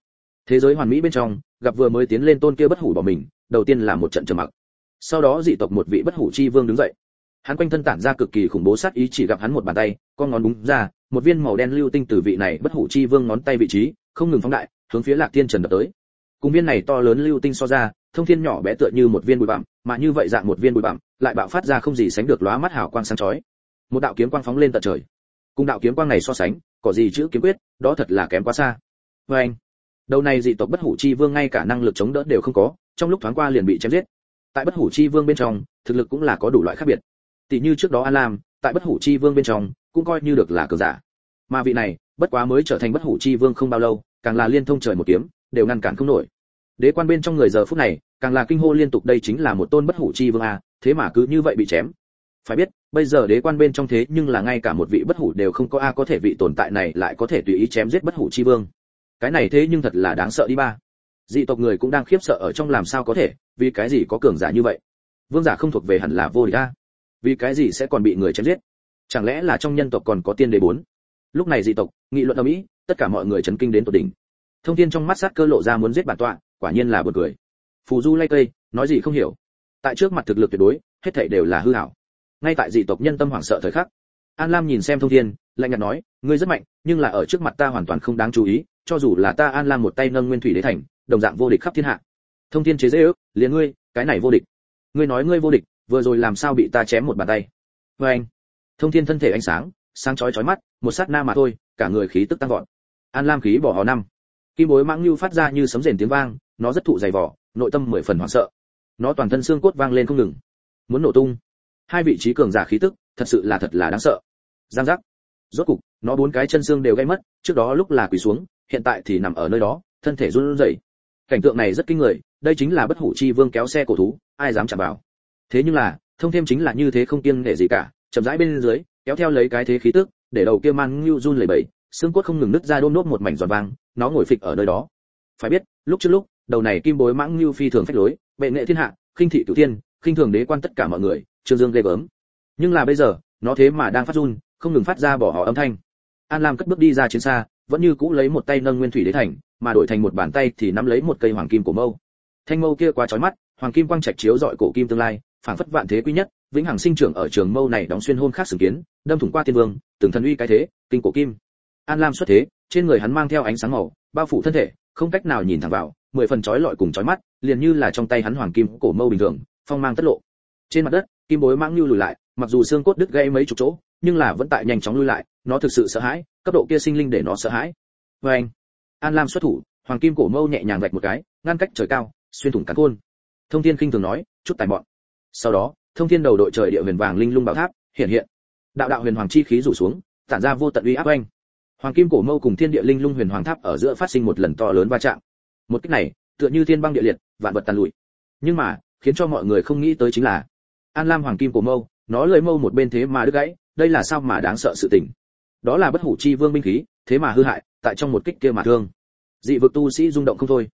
thế giới hoàn mỹ bên trong, gặp vừa mới tiến lên tôn kia bất hủ bỏ mình, đầu tiên là một trận trầm mặc. Sau đó dị tộc một vị bất hủ chi vương đứng dậy. Hắn quanh thân tản ra cực kỳ khủng bố sát ý chỉ gặp hắn một bàn tay, con ngón đúng ra, một viên màu đen lưu tinh từ vị này bất hủ chi vương ngón tay vị trí, không ngừng phóng đại, hướng phía lạc thiên trần đập tới. Cùng viên này to lớn lưu tinh so ra, thông thiên nhỏ bé tựa như một viên bụi bặm, mà như vậy dạng một viên bụi bặm, lại bạo phát ra không gì sánh được lóa mắt hào quang sáng chói một đạo kiếm quang phóng lên tận trời. Cùng đạo kiếm quang này so sánh, có gì chữ kiếm quyết, đó thật là kém quá xa. Với anh, đầu này dị tộc bất hủ chi vương ngay cả năng lực chống đỡ đều không có, trong lúc thoáng qua liền bị chém giết. Tại bất hủ chi vương bên trong, thực lực cũng là có đủ loại khác biệt. Tỷ như trước đó an lam, tại bất hủ chi vương bên trong, cũng coi như được là cờ giả. Mà vị này, bất quá mới trở thành bất hủ chi vương không bao lâu, càng là liên thông trời một kiếm, đều ngăn cản không nổi. Đế quan bên trong người giờ phút này, càng là kinh hô liên tục đây chính là một tôn bất hủ chi vương a, thế mà cứ như vậy bị chém. Phải biết bây giờ đế quan bên trong thế nhưng là ngay cả một vị bất hủ đều không có a, có thể vị tồn tại này lại có thể tùy ý chém giết bất hủ chi vương. Cái này thế nhưng thật là đáng sợ đi ba. Dị tộc người cũng đang khiếp sợ ở trong làm sao có thể, vì cái gì có cường giả như vậy? Vương giả không thuộc về hẳn là vô địch a. Vì cái gì sẽ còn bị người chém giết? Chẳng lẽ là trong nhân tộc còn có tiên đế bốn? Lúc này dị tộc, nghị luận ở mỹ tất cả mọi người chấn kinh đến tột đỉnh. Thông thiên trong mắt sát cơ lộ ra muốn giết bản tọa, quả nhiên là buồn cười. Phù du lay cây, nói gì không hiểu. Tại trước mặt thực lực tuyệt đối, hết thảy đều là hư ảo ngay tại dị tộc nhân tâm hoảng sợ thời khắc. An lam nhìn xem thông thiên, lạnh nhạt nói, ngươi rất mạnh, nhưng là ở trước mặt ta hoàn toàn không đáng chú ý, cho dù là ta an lam một tay nâng nguyên thủy đế thành, đồng dạng vô địch khắp thiên hạ. Thông thiên chế dễ ước liền ngươi, cái này vô địch. Ngươi nói ngươi vô địch, vừa rồi làm sao bị ta chém một bàn tay? Vê anh, thông thiên thân thể ánh sáng sáng chói chói mắt, một sát na mà thôi, cả người khí tức tăng vọt. An lam khí bỏ hò năm. Kim bối mãng lưu phát ra như sấm rền tiếng vang, nó rất thụ dày vỏ nội tâm mười phần hoảng sợ. Nó toàn thân xương cốt vang lên không ngừng. Muốn nổ tung hai vị trí cường giả khí tức, thật sự là thật là đáng sợ. Giang giác. Rốt cục, nó bốn cái chân xương đều gây mất, trước đó lúc là quỳ xuống, hiện tại thì nằm ở nơi đó, thân thể run rẩy. Cảnh tượng này rất kinh người, đây chính là bất hủ chi vương kéo xe cổ thú, ai dám chạm vào. Thế nhưng là, thông thêm chính là như thế không kiêng nể gì cả, chậm rãi bên dưới, kéo theo lấy cái thế khí tức, để đầu kia man ngưu run lẩy bẩy, xương cốt không ngừng nứt ra đôm nốt một mảnh giòn vàng nó ngồi phịch ở nơi đó. Phải biết, lúc trước lúc, đầu này kim bối mãng ngưu phi thường phách lối, bệ nghệ thiên hạ, khinh thị cửu tiên khinh thường đế quan tất cả mọi người trương dương ghê gớm. Nhưng là bây giờ, nó thế mà đang phát run, không ngừng phát ra bỏ họ âm thanh. An lam cất bước đi ra chiến xa, vẫn như cũ lấy một tay nâng nguyên thủy đế thành, mà đổi thành một bàn tay thì nắm lấy một cây hoàng kim của mâu. Thanh mâu kia quá chói mắt, hoàng kim quang trạch chiếu dọi cổ kim tương lai, phảng phất vạn thế quý nhất, vĩnh hằng sinh trưởng ở trường mâu này đóng xuyên hôn khác sừng kiến, đâm thủng qua tiên vương, từng thần uy cái thế, kinh cổ kim. An lam xuất thế, trên người hắn mang theo ánh sáng màu, bao phủ thân thể, không cách nào nhìn thẳng vào, mười phần chói lọi cùng chói mắt, liền như là trong tay hắn hoàng kim cổ mâu bình thường, phong mang tất lộ. Trên mặt đất kim bối mãng lưu lùi lại, mặc dù xương cốt đứt gãy mấy chục chỗ, nhưng là vẫn tại nhanh chóng lui lại, nó thực sự sợ hãi, cấp độ kia sinh linh để nó sợ hãi. Vê anh, an lam xuất thủ, hoàng kim cổ mâu nhẹ nhàng vạch một cái, ngăn cách trời cao, xuyên thủng cắn côn thông thiên kinh thường nói, chút tài mọn sau đó, thông thiên đầu đội trời địa huyền vàng linh lung bảo tháp, hiện hiện. Đạo đạo huyền hoàng chi khí rủ xuống, tản ra vô tận uy áp anh hoàng kim cổ mâu cùng thiên địa linh lung huyền hoàng tháp ở giữa phát sinh một lần to lớn va chạm. Một cách này, tựa như thiên băng địa liệt, vạn vật tàn lụi. Nhưng mà, khiến cho mọi người không nghĩ tới chính là an lam hoàng kim của mâu, nó lưỡi mâu một bên thế mà đứt gãy, đây là sao mà đáng sợ sự tình. Đó là bất hủ chi vương binh khí, thế mà hư hại, tại trong một kích kia mà thương. Dị vực tu sĩ rung động không thôi.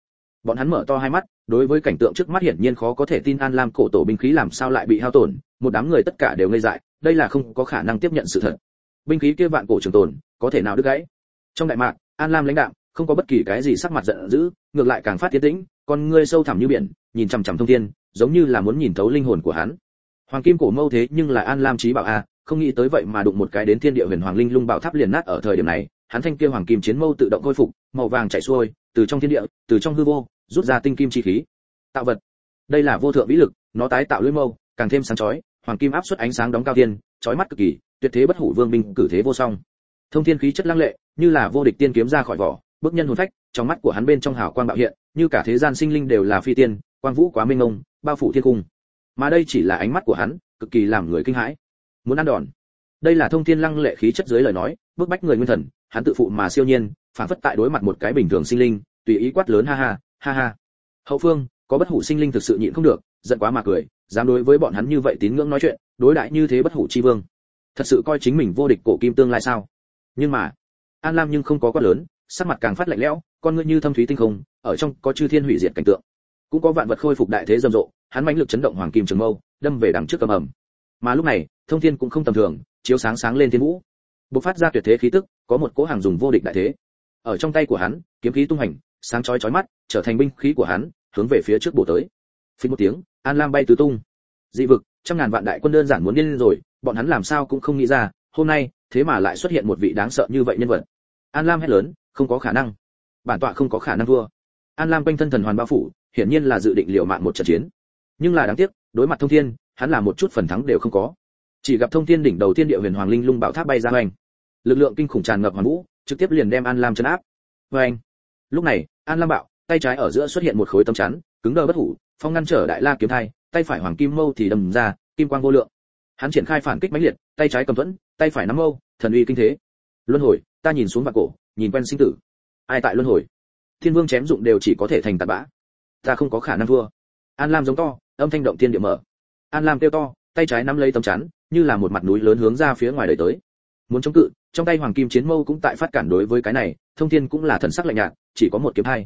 Bọn hắn mở to hai mắt, đối với cảnh tượng trước mắt hiển nhiên khó có thể tin an lam cổ tổ binh khí làm sao lại bị hao tổn, một đám người tất cả đều ngây dại, đây là không có khả năng tiếp nhận sự thật. Binh khí kia vạn cổ trường tồn, có thể nào đứt gãy? Trong đại mạc, an lam lãnh đạo không có bất kỳ cái gì sắc mặt giận dữ, ngược lại càng phát tiến tĩnh, con ngươi sâu thẳm như biển, nhìn chằm chằm thông thiên, giống như là muốn nhìn thấu linh hồn của hắn hoàng kim cổ mâu thế nhưng là an lam trí bảo a, không nghĩ tới vậy mà đụng một cái đến thiên địa huyền hoàng linh lung bảo tháp liền nát ở thời điểm này, hắn thanh kia hoàng kim chiến mâu tự động khôi phục, màu vàng chảy xuôi, từ trong thiên địa, từ trong hư vô, rút ra tinh kim chi khí. Tạo vật. Đây là vô thượng vĩ lực, nó tái tạo lưỡi mâu, càng thêm sáng chói, hoàng kim áp suất ánh sáng đóng cao thiên, chói mắt cực kỳ, tuyệt thế bất hủ vương binh cử thế vô song. Thông thiên khí chất lăng lệ, như là vô địch tiên kiếm ra khỏi vỏ, bước nhân hồn phách, trong mắt của hắn bên trong hào quang bạo hiện, như cả thế gian sinh linh đều là phi tiên, quang vũ quá minh ngông bao phủ thiên cung mà đây chỉ là ánh mắt của hắn, cực kỳ làm người kinh hãi. Muốn ăn đòn. Đây là thông thiên lăng lệ khí chất dưới lời nói, bức bách người nguyên thần, hắn tự phụ mà siêu nhiên, phản phất tại đối mặt một cái bình thường sinh linh, tùy ý quát lớn ha ha ha ha. Hậu phương, có bất hủ sinh linh thực sự nhịn không được, giận quá mà cười, dám đối với bọn hắn như vậy tín ngưỡng nói chuyện, đối đãi như thế bất hủ chi vương. Thật sự coi chính mình vô địch cổ kim tương lai sao? Nhưng mà, an lam nhưng không có quát lớn, sắc mặt càng phát lạnh lẽo, con ngươi như thâm thúy tinh không, ở trong có chư thiên hủy diệt cảnh tượng cũng có vạn vật khôi phục đại thế rầm rộ, hắn mãnh lực chấn động hoàng kim trường mâu, đâm về đằng trước cầm ẩm mà lúc này, thông thiên cũng không tầm thường, chiếu sáng sáng lên thiên vũ. Bộc phát ra tuyệt thế khí tức, có một cỗ hàng dùng vô địch đại thế. Ở trong tay của hắn, kiếm khí tung hành, sáng chói chói mắt, trở thành binh khí của hắn, hướng về phía trước bổ tới. Phí một tiếng, an lam bay tứ tung. Dị vực, trăm ngàn vạn đại quân đơn giản muốn điên rồi, bọn hắn làm sao cũng không nghĩ ra, hôm nay, thế mà lại xuất hiện một vị đáng sợ như vậy nhân vật. An lam hét lớn, không có khả năng. Bản tọa không có khả năng thua. An lam quanh thân thần hoàn bao phủ hiển nhiên là dự định liều mạng một trận chiến. Nhưng là đáng tiếc, đối mặt thông thiên, hắn là một chút phần thắng đều không có. Chỉ gặp thông thiên đỉnh đầu tiên địa huyền hoàng linh lung bảo tháp bay ra hoành. Lực lượng kinh khủng tràn ngập hoàn vũ, trực tiếp liền đem an lam chấn áp. Hoành. lúc này, an lam bạo, tay trái ở giữa xuất hiện một khối tấm chắn, cứng đờ bất hủ, phong ngăn trở đại la kiếm thai, tay phải hoàng kim mâu thì đâm ra, kim quang vô lượng. Hắn triển khai phản kích mãnh liệt, tay trái cầm thuẫn, tay phải nắm mâu, thần uy kinh thế. Luân hồi, ta nhìn xuống vạn cổ, nhìn quen sinh tử. Ai tại luân hồi? Thiên vương chém dụng đều chỉ có thể thành tàn bã ta không có khả năng thua. An lam giống to, âm thanh động thiên địa mở. An lam kêu to, tay trái nắm lấy tấm chắn, như là một mặt núi lớn hướng ra phía ngoài đời tới. Muốn chống cự, trong tay hoàng kim chiến mâu cũng tại phát cản đối với cái này, thông thiên cũng là thần sắc lạnh nhạt, chỉ có một kiếm hai.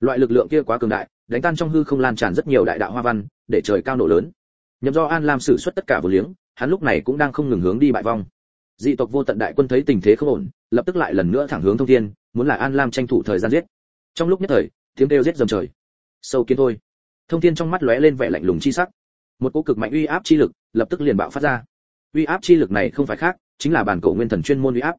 Loại lực lượng kia quá cường đại, đánh tan trong hư không lan tràn rất nhiều đại đạo hoa văn, để trời cao nổ lớn. Nhậm do an lam sử xuất tất cả vô liếng, hắn lúc này cũng đang không ngừng hướng đi bại vong. Dị tộc vô tận đại quân thấy tình thế không ổn, lập tức lại lần nữa thẳng hướng thông thiên, muốn là an lam tranh thủ thời gian giết. Trong lúc nhất thời, tiếng kêu giết dầm trời sâu kiến thôi. Thông thiên trong mắt lóe lên vẻ lạnh lùng chi sắc. Một cỗ cực mạnh uy áp chi lực lập tức liền bạo phát ra. Uy áp chi lực này không phải khác, chính là bản cổ nguyên thần chuyên môn uy áp.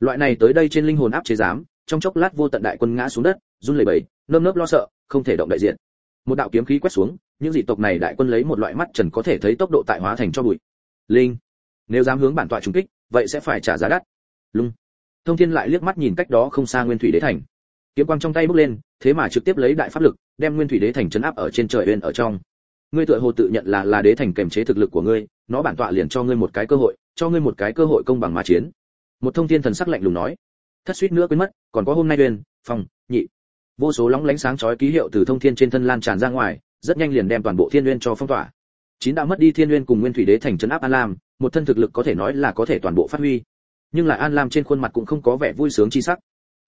Loại này tới đây trên linh hồn áp chế giám, trong chốc lát vô tận đại quân ngã xuống đất, run lẩy bẩy, nơm nớp lo sợ, không thể động đại diện. Một đạo kiếm khí quét xuống, những dị tộc này đại quân lấy một loại mắt trần có thể thấy tốc độ tại hóa thành cho bụi. Linh, nếu dám hướng bản tọa trùng kích, vậy sẽ phải trả giá đắt. Lung. Thông thiên lại liếc mắt nhìn cách đó không xa nguyên thủy đế thành. Kiếm quang trong tay bước lên, thế mà trực tiếp lấy đại pháp lực đem nguyên thủy đế thành chấn áp ở trên trời uyên ở trong. Ngươi tựa hồ tự nhận là là đế thành kềm chế thực lực của ngươi, nó bản tọa liền cho ngươi một cái cơ hội, cho ngươi một cái cơ hội công bằng mà chiến. Một thông thiên thần sắc lạnh lùng nói. Thất suýt nữa quên mất, còn có hôm nay uyên phong nhị. Vô số lóng lánh sáng chói ký hiệu từ thông thiên trên thân lan tràn ra ngoài, rất nhanh liền đem toàn bộ thiên uyên cho phong tỏa. Chín đã mất đi thiên uyên cùng nguyên thủy đế thành chấn áp an lam, một thân thực lực có thể nói là có thể toàn bộ phát huy. Nhưng lại an lam trên khuôn mặt cũng không có vẻ vui sướng chi sắc.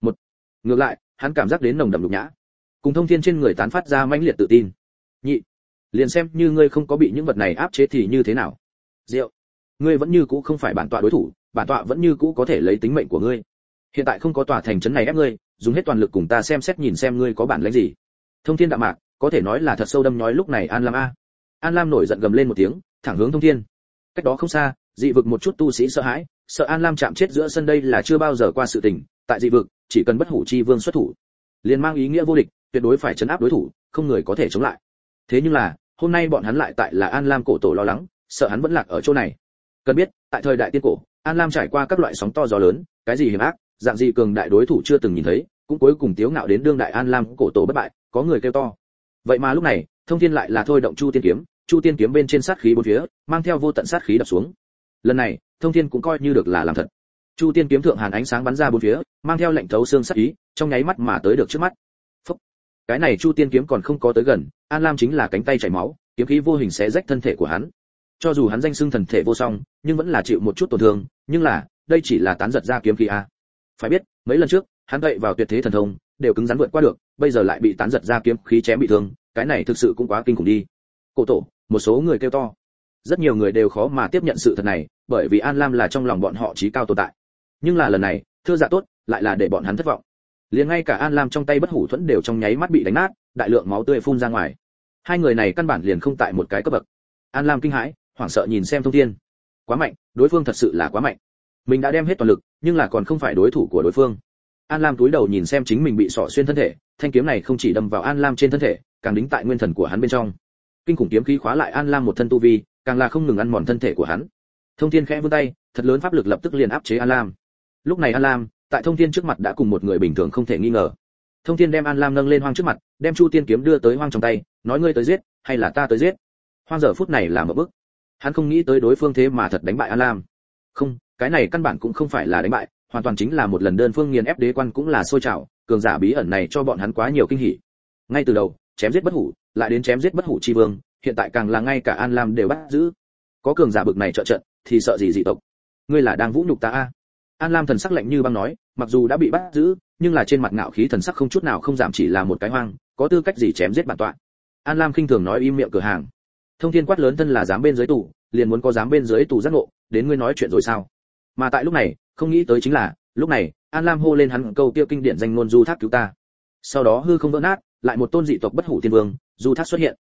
Một. Ngược lại, hắn cảm giác đến nồng đậm nhục nhã cùng thông thiên trên người tán phát ra mãnh liệt tự tin. Nhị, liền xem như ngươi không có bị những vật này áp chế thì như thế nào? Diệu, ngươi vẫn như cũ không phải bản tọa đối thủ, bản tọa vẫn như cũ có thể lấy tính mệnh của ngươi. Hiện tại không có tòa thành trấn này ép ngươi, dùng hết toàn lực cùng ta xem xét nhìn xem ngươi có bản lĩnh gì. Thông thiên đạm mạc, có thể nói là thật sâu đâm nhói lúc này an lam a. An lam nổi giận gầm lên một tiếng, thẳng hướng thông thiên. Cách đó không xa, dị vực một chút tu sĩ sợ hãi, sợ an lam chạm chết giữa sân đây là chưa bao giờ qua sự tình, tại dị vực, chỉ cần bất hủ chi vương xuất thủ, liền mang ý nghĩa vô địch tuyệt đối phải chấn áp đối thủ, không người có thể chống lại. Thế nhưng là, hôm nay bọn hắn lại tại là an lam cổ tổ lo lắng, sợ hắn vẫn lạc ở chỗ này. Cần biết, tại thời đại tiên cổ, an lam trải qua các loại sóng to gió lớn, cái gì hiểm ác, dạng gì cường đại đối thủ chưa từng nhìn thấy, cũng cuối cùng tiếu ngạo đến đương đại an lam cổ tổ bất bại, có người kêu to. Vậy mà lúc này, thông thiên lại là thôi động chu tiên kiếm, chu tiên kiếm bên trên sát khí bốn phía, mang theo vô tận sát khí đập xuống. Lần này, thông thiên cũng coi như được là làm thật. Chu tiên kiếm thượng hàn ánh sáng bắn ra bốn phía, mang theo lệnh thấu xương sát ý, trong nháy mắt mà tới được trước mắt cái này chu tiên kiếm còn không có tới gần, an lam chính là cánh tay chảy máu, kiếm khí vô hình sẽ rách thân thể của hắn. Cho dù hắn danh xưng thần thể vô song, nhưng vẫn là chịu một chút tổn thương, nhưng là, đây chỉ là tán giật ra kiếm khí a. Phải biết, mấy lần trước, hắn gậy vào tuyệt thế thần thông, đều cứng rắn vượt qua được, bây giờ lại bị tán giật ra kiếm khí chém bị thương, cái này thực sự cũng quá kinh khủng đi. Cổ tổ, một số người kêu to. Rất nhiều người đều khó mà tiếp nhận sự thật này, bởi vì an lam là trong lòng bọn họ trí cao tồn tại. Nhưng là lần này, thưa dạ tốt, lại là để bọn hắn thất vọng liền ngay cả an lam trong tay bất hủ thuẫn đều trong nháy mắt bị đánh nát, đại lượng máu tươi phun ra ngoài. Hai người này căn bản liền không tại một cái cấp bậc. An lam kinh hãi, hoảng sợ nhìn xem thông thiên. Quá mạnh, đối phương thật sự là quá mạnh. Mình đã đem hết toàn lực, nhưng là còn không phải đối thủ của đối phương. An lam túi đầu nhìn xem chính mình bị sỏ xuyên thân thể, thanh kiếm này không chỉ đâm vào an lam trên thân thể, càng đính tại nguyên thần của hắn bên trong. Kinh khủng kiếm khí khóa lại an lam một thân tu vi, càng là không ngừng ăn mòn thân thể của hắn. Thông thiên khẽ vươn tay, thật lớn pháp lực lập tức liền áp chế an lam. Lúc này an lam tại thông thiên trước mặt đã cùng một người bình thường không thể nghi ngờ. Thông thiên đem an lam nâng lên hoang trước mặt, đem chu tiên kiếm đưa tới hoang trong tay, nói ngươi tới giết, hay là ta tới giết. Hoang giờ phút này là một bức hắn không nghĩ tới đối phương thế mà thật đánh bại an lam. Không, cái này căn bản cũng không phải là đánh bại, hoàn toàn chính là một lần đơn phương nghiền ép đế quan cũng là sôi trào, cường giả bí ẩn này cho bọn hắn quá nhiều kinh hỉ. Ngay từ đầu, chém giết bất hủ, lại đến chém giết bất hủ chi vương, hiện tại càng là ngay cả an lam đều bắt giữ. Có cường giả bực này trợ trận, thì sợ gì dị tộc? Ngươi là đang vũ nhục ta a? An lam thần sắc lạnh như băng nói, mặc dù đã bị bắt giữ, nhưng là trên mặt ngạo khí thần sắc không chút nào không giảm chỉ là một cái hoang, có tư cách gì chém giết bản tọa? An lam khinh thường nói im miệng cửa hàng. Thông thiên quát lớn thân là dám bên dưới tù, liền muốn có dám bên dưới tù giác ngộ, đến ngươi nói chuyện rồi sao? Mà tại lúc này, không nghĩ tới chính là, lúc này, an lam hô lên hắn câu tiêu kinh điển danh ngôn du thác cứu ta. Sau đó hư không vỡ nát, lại một tôn dị tộc bất hủ tiên vương, du thác xuất hiện.